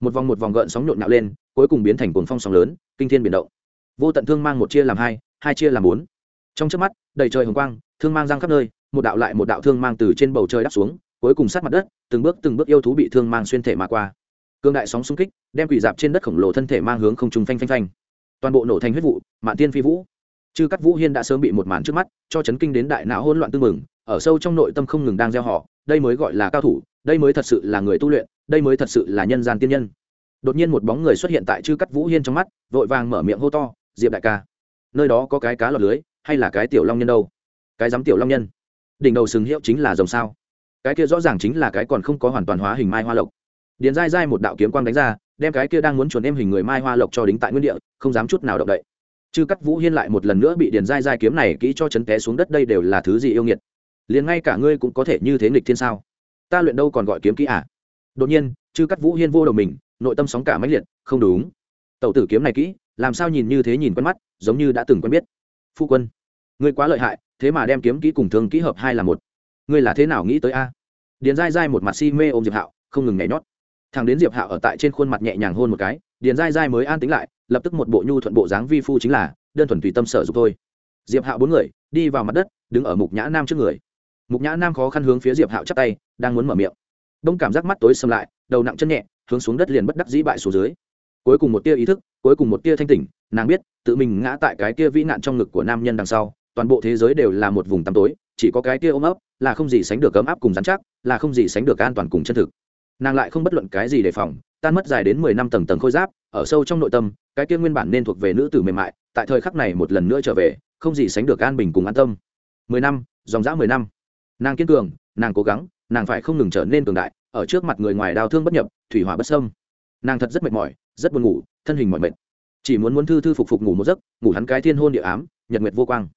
Một vòng một vòng gợn sóng nhộn nhạo lên, cuối cùng biến thành cuồng phong sóng lớn, kinh thiên biển động. Vô tận thương mang một chia làm hai hai chia làm bốn. Trong trước mắt, đầy trời hồng quang, thương mang giang khắp nơi một đạo lại một đạo thương mang từ trên bầu trời đáp xuống, cuối cùng sát mặt đất, từng bước từng bước yêu thú bị thương mang xuyên thể mà qua. Cương đại sóng xung kích, đem quỷ dạp trên đất khổng lồ thân thể mang hướng không trung phanh phanh phanh. Toàn bộ nổ thành huyết vụ, mạn tiên phi vũ. Chư cắt vũ hiên đã sớm bị một màn trước mắt, cho chấn kinh đến đại não hỗn loạn tư mừng ở sâu trong nội tâm không ngừng đang gieo họ, đây mới gọi là cao thủ, đây mới thật sự là người tu luyện, đây mới thật sự là nhân gian tiên nhân. Đột nhiên một bóng người xuất hiện tại chư cắt vũ hiên trong mắt, vội vàng mở miệng hô to, diệp đại ca, nơi đó có cái cá lọt lưới, hay là cái tiểu long nhân đâu? Cái dám tiểu long nhân đỉnh đầu sừng hiệu chính là rồng sao? Cái kia rõ ràng chính là cái còn không có hoàn toàn hóa hình mai hoa lộc. Điền dai dai một đạo kiếm quang đánh ra, đem cái kia đang muốn chuẩn em hình người mai hoa lộc cho đính tại nguyên địa, không dám chút nào động đậy. Chư cắt vũ hiên lại một lần nữa bị điền dai dai kiếm này kỹ cho chấn té xuống đất, đây đều là thứ gì yêu nghiệt? Liền ngay cả ngươi cũng có thể như thế nghịch thiên sao? Ta luyện đâu còn gọi kiếm kỹ à? Đột nhiên, chư cắt vũ hiên vô đầu mình, nội tâm sóng cả mãnh liệt, không đúng. Tẩu tử kiếm này kỹ, làm sao nhìn như thế nhìn quen mắt, giống như đã từng quen biết. Phu quân, ngươi quá lợi hại thế mà đem kiếm kỹ cùng thương kỹ hợp hai là một. Ngươi là thế nào nghĩ tới a? Điền dai dai một mặt si mê ôm diệp hạo, không ngừng nhảy nhót. Thằng đến diệp hạo ở tại trên khuôn mặt nhẹ nhàng hôn một cái, điền dai dai mới an tính lại, lập tức một bộ nhu thuận bộ dáng vi phu chính là, đơn thuần tùy tâm sở dục thôi. Diệp hạo bốn người, đi vào mặt đất, đứng ở mục nhã nam trước người. Mục nhã nam khó khăn hướng phía diệp hạo chắp tay, đang muốn mở miệng. Đông cảm giác mắt tối xâm lại, đầu nặng chân nhẹ, hướng xuống đất liền bất đắc dĩ bại xuống dưới. Cuối cùng một tia ý thức, cuối cùng một tia thanh tỉnh, nàng biết, tự mình ngã tại cái tia vĩ nạn trong ngực của nam nhân đằng sau toàn bộ thế giới đều là một vùng tăm tối, chỉ có cái kia ôm ấp là không gì sánh được ấm áp cùng dán chắc, là không gì sánh được an toàn cùng chân thực. Nàng lại không bất luận cái gì đề phòng, tan mất dài đến mười năm tầng tầng khôi giáp, ở sâu trong nội tâm, cái kia nguyên bản nên thuộc về nữ tử mềm mại, tại thời khắc này một lần nữa trở về, không gì sánh được an bình cùng an tâm. Mười năm, dòng dã mười năm. Nàng kiên cường, nàng cố gắng, nàng phải không ngừng trở nên cường đại, ở trước mặt người ngoài đau thương bất nhập, thủy hỏa bất sâm nàng thật rất mệt mỏi, rất buồn ngủ, thân hình mỏi mệt. Chỉ muốn muốn thư thư phục phục ngủ một giấc, ngủ hắn cái thiên hôn địa ám, nhật nguyệt vô quang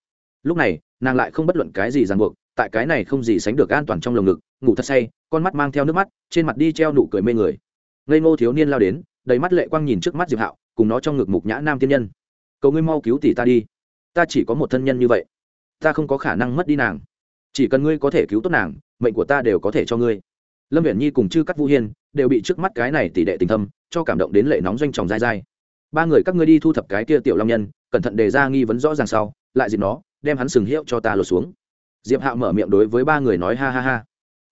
lúc này, nàng lại không bất luận cái gì ràng buộc, tại cái này không gì sánh được an toàn trong lồng ngực, ngủ thật say, con mắt mang theo nước mắt, trên mặt đi treo nụ cười mê người. Ngây ngô thiếu niên lao đến, đầy mắt lệ quang nhìn trước mắt diệp hạo, cùng nó trong ngực mục nhã nam tiên nhân. Cầu ngươi mau cứu tỷ ta đi. Ta chỉ có một thân nhân như vậy. Ta không có khả năng mất đi nàng. Chỉ cần ngươi có thể cứu tốt nàng, mệnh của ta đều có thể cho ngươi. Lâm viễn nhi cùng chư cắt vũ hiên đều bị trước mắt cái này tỷ đệ tình thâm, cho cảm động đến lệ nóng doanh tròng dai dai. Ba người các ngươi đi thu thập cái kia tiểu long nhân, cẩn thận đề ra nghi vấn rõ ràng sau, lại dịp nó đem hắn sừng hiệu cho ta lột xuống. Diệp hạo mở miệng đối với ba người nói, ha ha ha,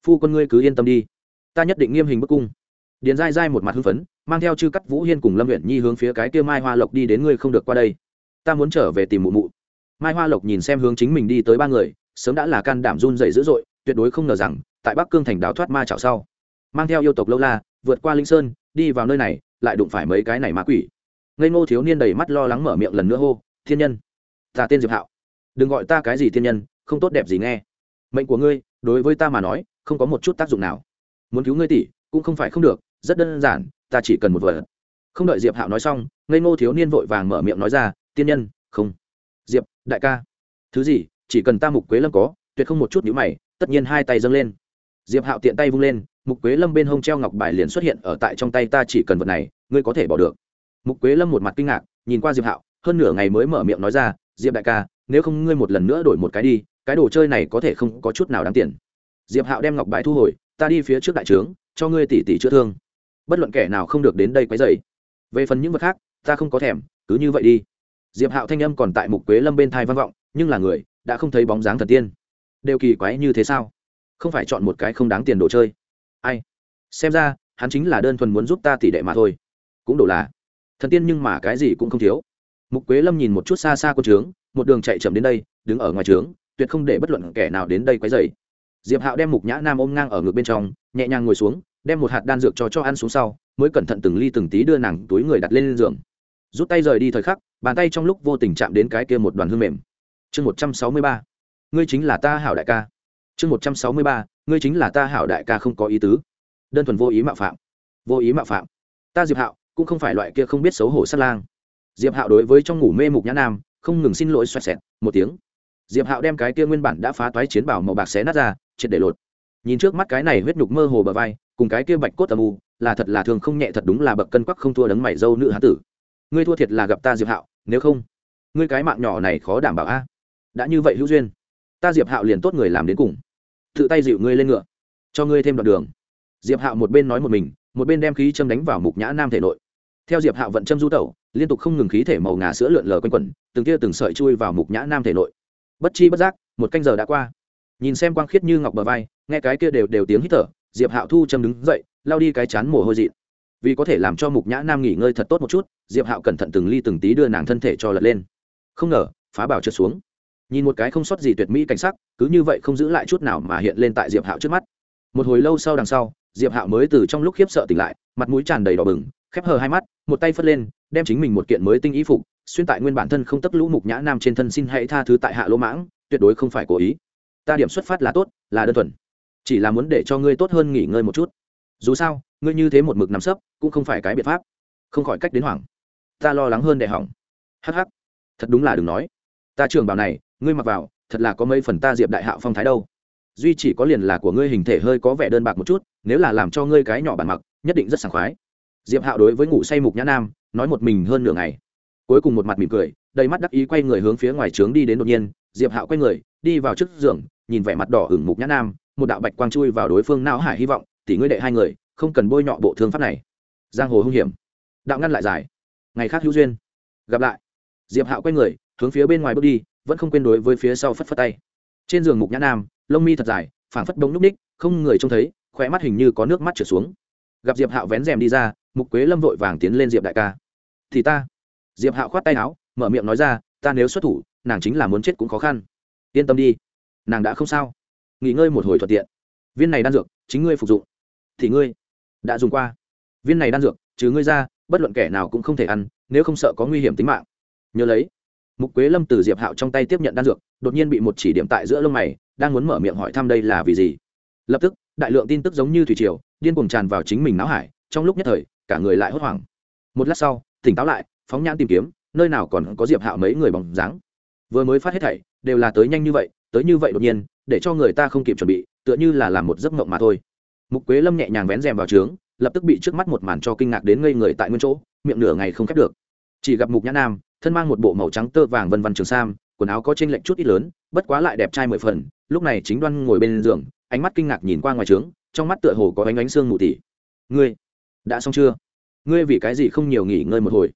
phu con ngươi cứ yên tâm đi, ta nhất định nghiêm hình bức cung. Điền dai dai một mặt hưng phấn, mang theo chư cắt vũ hiên cùng lâm huyện nhi hướng phía cái kia mai hoa lộc đi đến, ngươi không được qua đây, ta muốn trở về tìm mụ mụ. Mai hoa lộc nhìn xem hướng chính mình đi tới ba người, sớm đã là can đảm run dày dữ dội, tuyệt đối không ngờ rằng, tại bắc cương thành đáo thoát ma chảo sau, mang theo yêu tộc lâu la, vượt qua linh sơn, đi vào nơi này, lại đụng phải mấy cái này ma quỷ. Ngây ngô thiếu niên đầy mắt lo lắng mở miệng lần nữa hô, thiên nhân, ta tên diệp hạo đừng gọi ta cái gì thiên nhân, không tốt đẹp gì nghe. Mệnh của ngươi, đối với ta mà nói, không có một chút tác dụng nào. Muốn cứu ngươi tỷ, cũng không phải không được, rất đơn giản, ta chỉ cần một vật. Không đợi diệp hạo nói xong, ngây ngô thiếu niên vội vàng mở miệng nói ra, tiên nhân, không. Diệp, đại ca. Thứ gì, chỉ cần ta mục quế lâm có, tuyệt không một chút nhữ mày, tất nhiên hai tay dâng lên. Diệp hạo tiện tay vung lên, mục quế lâm bên hông treo ngọc bài liền xuất hiện ở tại trong tay ta chỉ cần vật này, ngươi có thể bỏ được. Mục quế lâm một mặt kinh ngạc, nhìn qua diệp hạo, hơn nửa ngày mới mở miệng nói ra, diệp đại ca nếu không ngươi một lần nữa đổi một cái đi, cái đồ chơi này có thể không có chút nào đáng tiền. Diệp hạo đem ngọc bài thu hồi, ta đi phía trước đại trướng, cho ngươi tỉ tỉ chữa thương. Bất luận kẻ nào không được đến đây quấy dày về phần những vật khác, ta không có thèm, cứ như vậy đi. Diệp hạo thanh âm còn tại mục quế lâm bên thai văn vọng, nhưng là người, đã không thấy bóng dáng thần tiên. Đều kỳ quái như thế sao? Không phải chọn một cái không đáng tiền đồ chơi. Ai? Xem ra, hắn chính là đơn thuần muốn giúp ta tỷ đệ mà thôi. Cũng đủ là, thần tiên nhưng mà cái gì cũng không thiếu. Mục quế lâm nhìn một chút xa xa quân trướng một đường chạy chậm đến đây, đứng ở ngoài trướng, tuyệt không để bất luận kẻ nào đến đây quấy dày diệp hạo đem mục nhã nam ôm ngang ở ngực bên trong, nhẹ nhàng ngồi xuống, đem một hạt đan dược cho cho ăn xuống sau, mới cẩn thận từng ly từng tí đưa nàng túi người đặt lên giường. Rút tay rời đi thời khắc, bàn tay trong lúc vô tình chạm đến cái kia một đoàn hương mềm. Chương một trăm sáu mươi ba, ngươi chính là ta hảo đại ca. Chương một trăm sáu mươi ba, ngươi chính là ta hảo đại ca không có ý tứ. Đơn thuần vô ý mạo phạm. Vô ý mạo phạm. Ta diệp hạo cũng không phải loại kia không biết xấu hổ sát lang. Diệp hạo đối với trong ngủ mê mục nhã nam không ngừng xin lỗi xoẹt xẹt, một tiếng. Diệp hạo đem cái kia nguyên bản đã phá toái chiến bảo màu bạc xé nát ra, triệt để lột. Nhìn trước mắt cái này huyết nhục mơ hồ bờ vai, cùng cái kia bạch cốt âm u, là thật là thường không nhẹ, thật đúng là bậc cân quắc không thua đấng mày dâu nữ hán tử. Ngươi thua thiệt là gặp ta, diệp hạo, nếu không, ngươi cái mạng nhỏ này khó đảm bảo a. Đã như vậy hữu duyên, ta diệp hạo liền tốt người làm đến cùng. Tự tay dịu ngươi lên ngựa, cho ngươi thêm đoạn đường. Diệp hạo một bên nói một mình, một bên đem khí châm đánh vào mục nhã nam thể nội. Theo diệp hạo vận châm du tẩu liên tục không ngừng khí thể màu ngà sữa lượn lờ quanh quẩn, từng tia từng sợi chui vào mục nhã nam thể nội. Bất chi bất giác, một canh giờ đã qua. Nhìn xem quang khiết như ngọc bờ vai, nghe cái kia đều đều tiếng hít thở, diệp hạo thu châm đứng dậy lao đi cái chán mồ hôi dị vì có thể làm cho mục nhã nam nghỉ ngơi thật tốt một chút, diệp hạo cẩn thận từng ly từng tí đưa nàng thân thể cho lật lên. Không ngờ, phá bảo trượt xuống. Nhìn một cái không sót gì tuyệt mỹ cảnh sắc, cứ như vậy không giữ lại chút nào mà hiện lên tại diệp hạo trước mắt. Một hồi lâu sau đằng sau, diệp hạo mới từ trong lúc khiếp sợ tỉnh lại, mặt mũi tràn đầy đỏ bừng khép hờ hai mắt, một tay phất lên, đem chính mình một kiện mới tinh ý phục, xuyên tại nguyên bản thân không tất lũ mục nhã nam trên thân xin hãy tha thứ tại hạ lỗ mãng, tuyệt đối không phải cố ý. Ta điểm xuất phát là tốt, là đơn thuần. Chỉ là muốn để cho ngươi tốt hơn nghỉ ngơi một chút. Dù sao, ngươi như thế một mực nằm sấp, cũng không phải cái biện pháp. Không khỏi cách đến hoảng. Ta lo lắng hơn để hỏng. Hh thật đúng là đừng nói. Ta trường bảo này, ngươi mặc vào, thật là có mấy phần ta diệp đại hạo phong thái đâu. Duy chỉ có liền là của ngươi hình thể hơi có vẻ đơn bạc một chút, nếu là làm cho ngươi cái nhỏ bản mặc, nhất định rất sảng khoái diệp hạo đối với ngủ say mục nhã nam, nói một mình hơn nửa ngày. Cuối cùng một mặt mỉm cười, đầy mắt đắc ý quay người hướng phía ngoài trướng đi đến đột nhiên, diệp hạo quay người, đi vào trước giường, nhìn vẻ mặt đỏ hửng mục nhã nam, một đạo bạch quang chui vào đối phương não hải hy vọng, tỷ ngươi đệ hai người, không cần bôi nhọ bộ thương pháp này. Giang hồ hung hiểm. Đạo ngăn lại giải. Ngày khác hữu duyên. Gặp lại. Diệp hạo quay người, hướng phía bên ngoài bước đi, vẫn không quên đối với phía sau phất phất tay. Trên giường mục nhã nam, lông mi thật dài, phảng phất bóng núp ních, không người trông thấy khỏe mắt hình như có nước mắt trở xuống. Gặp diệp hạo vén rèm đi ra mục quế lâm vội vàng tiến lên diệp đại ca thì ta diệp hạo khoát tay áo mở miệng nói ra ta nếu xuất thủ nàng chính là muốn chết cũng khó khăn yên tâm đi nàng đã không sao nghỉ ngơi một hồi thuận tiện viên này đan dược chính ngươi phục dụng thì ngươi đã dùng qua viên này đan dược chứ ngươi ra bất luận kẻ nào cũng không thể ăn nếu không sợ có nguy hiểm tính mạng nhớ lấy mục quế lâm từ diệp hạo trong tay tiếp nhận đan dược đột nhiên bị một chỉ điểm tại giữa lông mày đang muốn mở miệng hỏi thăm đây là vì gì lập tức đại lượng tin tức giống như thủy triều điên cuồng tràn vào chính mình não hải trong lúc nhất thời cả người lại hốt hoảng. Một lát sau, tỉnh táo lại, phóng nhãn tìm kiếm, nơi nào còn có diệp hạo mấy người bóng dáng. Vừa mới phát hết thảy, đều là tới nhanh như vậy, tới như vậy đột nhiên, để cho người ta không kịp chuẩn bị, tựa như là làm một giấc mộng mà thôi. Mục quế lâm nhẹ nhàng vén rèm vào trướng, lập tức bị trước mắt một màn cho kinh ngạc đến ngây người tại nguyên chỗ, miệng nửa ngày không khép được. Chỉ gặp mục nhã nam, thân mang một bộ màu trắng tơ vàng vân vân trường sam, quần áo có trên lệnh chút ít lớn, bất quá lại đẹp trai mười phần, lúc này chính đoan ngồi bên giường, ánh mắt kinh ngạc nhìn qua ngoài trướng, trong mắt tựa hồ có ánh ánh xương mù tỉ. Ngươi đã xong chưa? Ngươi vì cái gì không nhiều nghỉ ngơi một hồi?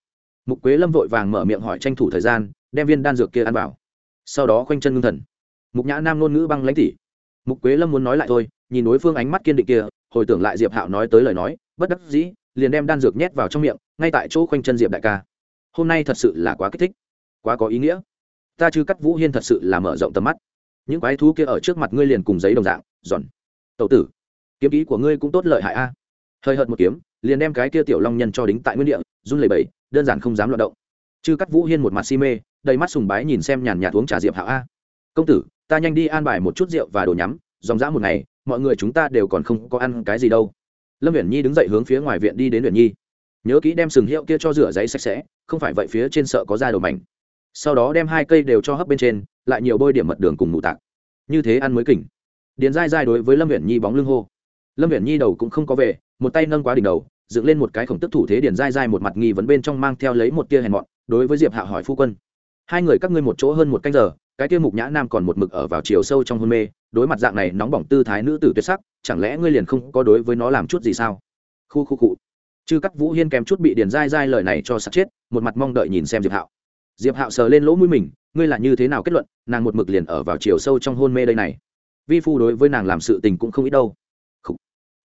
Mục quế lâm vội vàng mở miệng hỏi tranh thủ thời gian, đem viên đan dược kia ăn vào. Sau đó khoanh chân ngưng thần. Mục nhã nam ngôn ngữ băng lãnh tỉ. Mục quế lâm muốn nói lại thôi, nhìn đối phương ánh mắt kiên định kia, hồi tưởng lại diệp hạo nói tới lời nói, bất đắc dĩ, liền đem đan dược nhét vào trong miệng, ngay tại chỗ khoanh chân diệp đại ca. Hôm nay thật sự là quá kích thích, quá có ý nghĩa. Ta chứ cắt vũ hiên thật sự là mở rộng tầm mắt. Những quái thú kia ở trước mặt ngươi liền cùng giấy đồng dạng, giòn. Tậu tử, kiếm ý của ngươi cũng tốt lợi hại a hơi hợt một kiếm, liền đem cái kia tiểu long nhân cho đính tại nguyên địa, run lẩy bẩy, đơn giản không dám loạt động. Chư cắt vũ hiên một mặt si mê, đầy mắt sùng bái nhìn xem nhàn nhạt uống trà diệp hạo a. Công tử, ta nhanh đi an bài một chút rượu và đồ nhắm, dòng dã một ngày, mọi người chúng ta đều còn không có ăn cái gì đâu. Lâm viễn nhi đứng dậy hướng phía ngoài viện đi đến viễn nhi. Nhớ kỹ đem sừng hiệu kia cho rửa giấy sạch sẽ, không phải vậy phía trên sợ có da đầu mảnh. Sau đó đem hai cây đều cho hấp bên trên, lại nhiều bôi điểm mật đường cùng mù tạc. Như thế ăn mới kỉnh. Điền dai dai đối với lâm viễn nhi bóng lưng hô. Lâm viễn nhi đầu cũng không có về một tay nâng quá đỉnh đầu, dựng lên một cái khổng tức thủ thế điền dai dai một mặt nghi vấn bên trong mang theo lấy một tia hèn mọn, đối với diệp hạ hỏi phu quân. Hai người các ngươi một chỗ hơn một canh giờ, cái tiêu mục nhã nam còn một mực ở vào chiều sâu trong hôn mê, đối mặt dạng này nóng bỏng tư thái nữ tử tuyệt sắc, chẳng lẽ ngươi liền không có đối với nó làm chút gì sao? Khu khu cụ chư các vũ hiên kèm chút bị điền dai dai lời này cho sặc chết, một mặt mong đợi nhìn xem diệp hạo diệp hạo sờ lên lỗ mũi mình, ngươi là như thế nào kết luận, nàng một mực liền ở vào chiều sâu trong hôn mê đây này. Vi phu đối với nàng làm sự tình cũng không ít đâu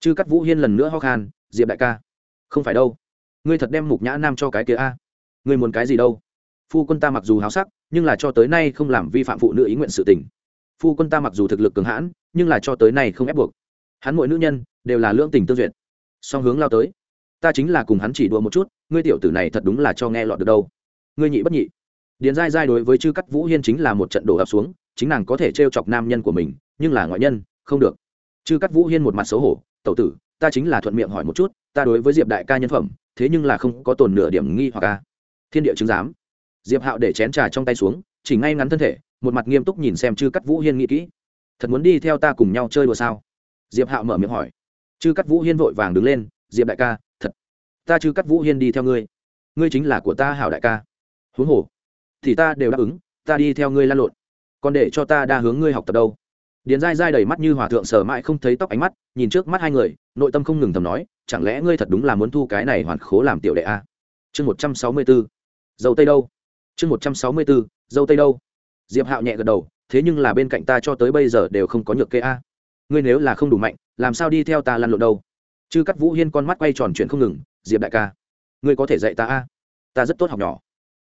chư cắt vũ hiên lần nữa ho khan, diệp đại ca, không phải đâu. Ngươi thật đem mục nhã nam cho cái kia a. Ngươi muốn cái gì đâu? Phu quân ta mặc dù háo sắc, nhưng là cho tới nay không làm vi phạm phụ nữ ý nguyện sự tình. Phu quân ta mặc dù thực lực cường hãn, nhưng là cho tới nay không ép buộc. Hắn mỗi nữ nhân đều là lương tình tương duyệt. Song hướng lao tới, ta chính là cùng hắn chỉ đùa một chút, ngươi tiểu tử này thật đúng là cho nghe lọt được đâu. Ngươi nhị bất nhị. Điền dai dai đối với chư cắt vũ hiên chính là một trận đổ ập xuống, chính nàng có thể t chọc nam nhân của mình, nhưng là ngoại nhân, không được. Chư cắt vũ hiên một mặt xấu hổ tẩu tử, ta chính là thuận miệng hỏi một chút, ta đối với diệp đại ca nhân phẩm, thế nhưng là không có tồn nửa điểm nghi hoặc ca thiên địa chứng giám. Diệp hạo để chén trà trong tay xuống, chỉ ngay ngắn thân thể, một mặt nghiêm túc nhìn xem chư cắt vũ hiên nghĩ kỹ. Thật muốn đi theo ta cùng nhau chơi đùa sao? Diệp hạo mở miệng hỏi. Chư cắt vũ hiên vội vàng đứng lên, diệp đại ca, thật. Ta chư cắt vũ hiên đi theo ngươi. Ngươi chính là của ta hảo đại ca. Huống hồ, thì ta đều đáp ứng, ta đi theo ngươi lan lộn. Còn để cho ta đa hướng ngươi học tập đâu? Điền dai dai đầy mắt như hòa thượng, sờ mãi không thấy tóc ánh mắt, nhìn trước mắt hai người, nội tâm không ngừng thầm nói, chẳng lẽ ngươi thật đúng là muốn thu cái này hoàn khố làm tiểu đệ a? Chương một trăm sáu mươi bốn dâu tây đâu? Chương một trăm sáu mươi bốn dâu tây đâu? Diệp hạo nhẹ gật đầu, thế nhưng là bên cạnh ta cho tới bây giờ đều không có nhược kê a. Ngươi nếu là không đủ mạnh, làm sao đi theo ta lăn lộn đâu? Chứ cắt vũ hiên con mắt quay tròn chuyện không ngừng, diệp đại ca, ngươi có thể dạy ta a? Ta rất tốt học nhỏ,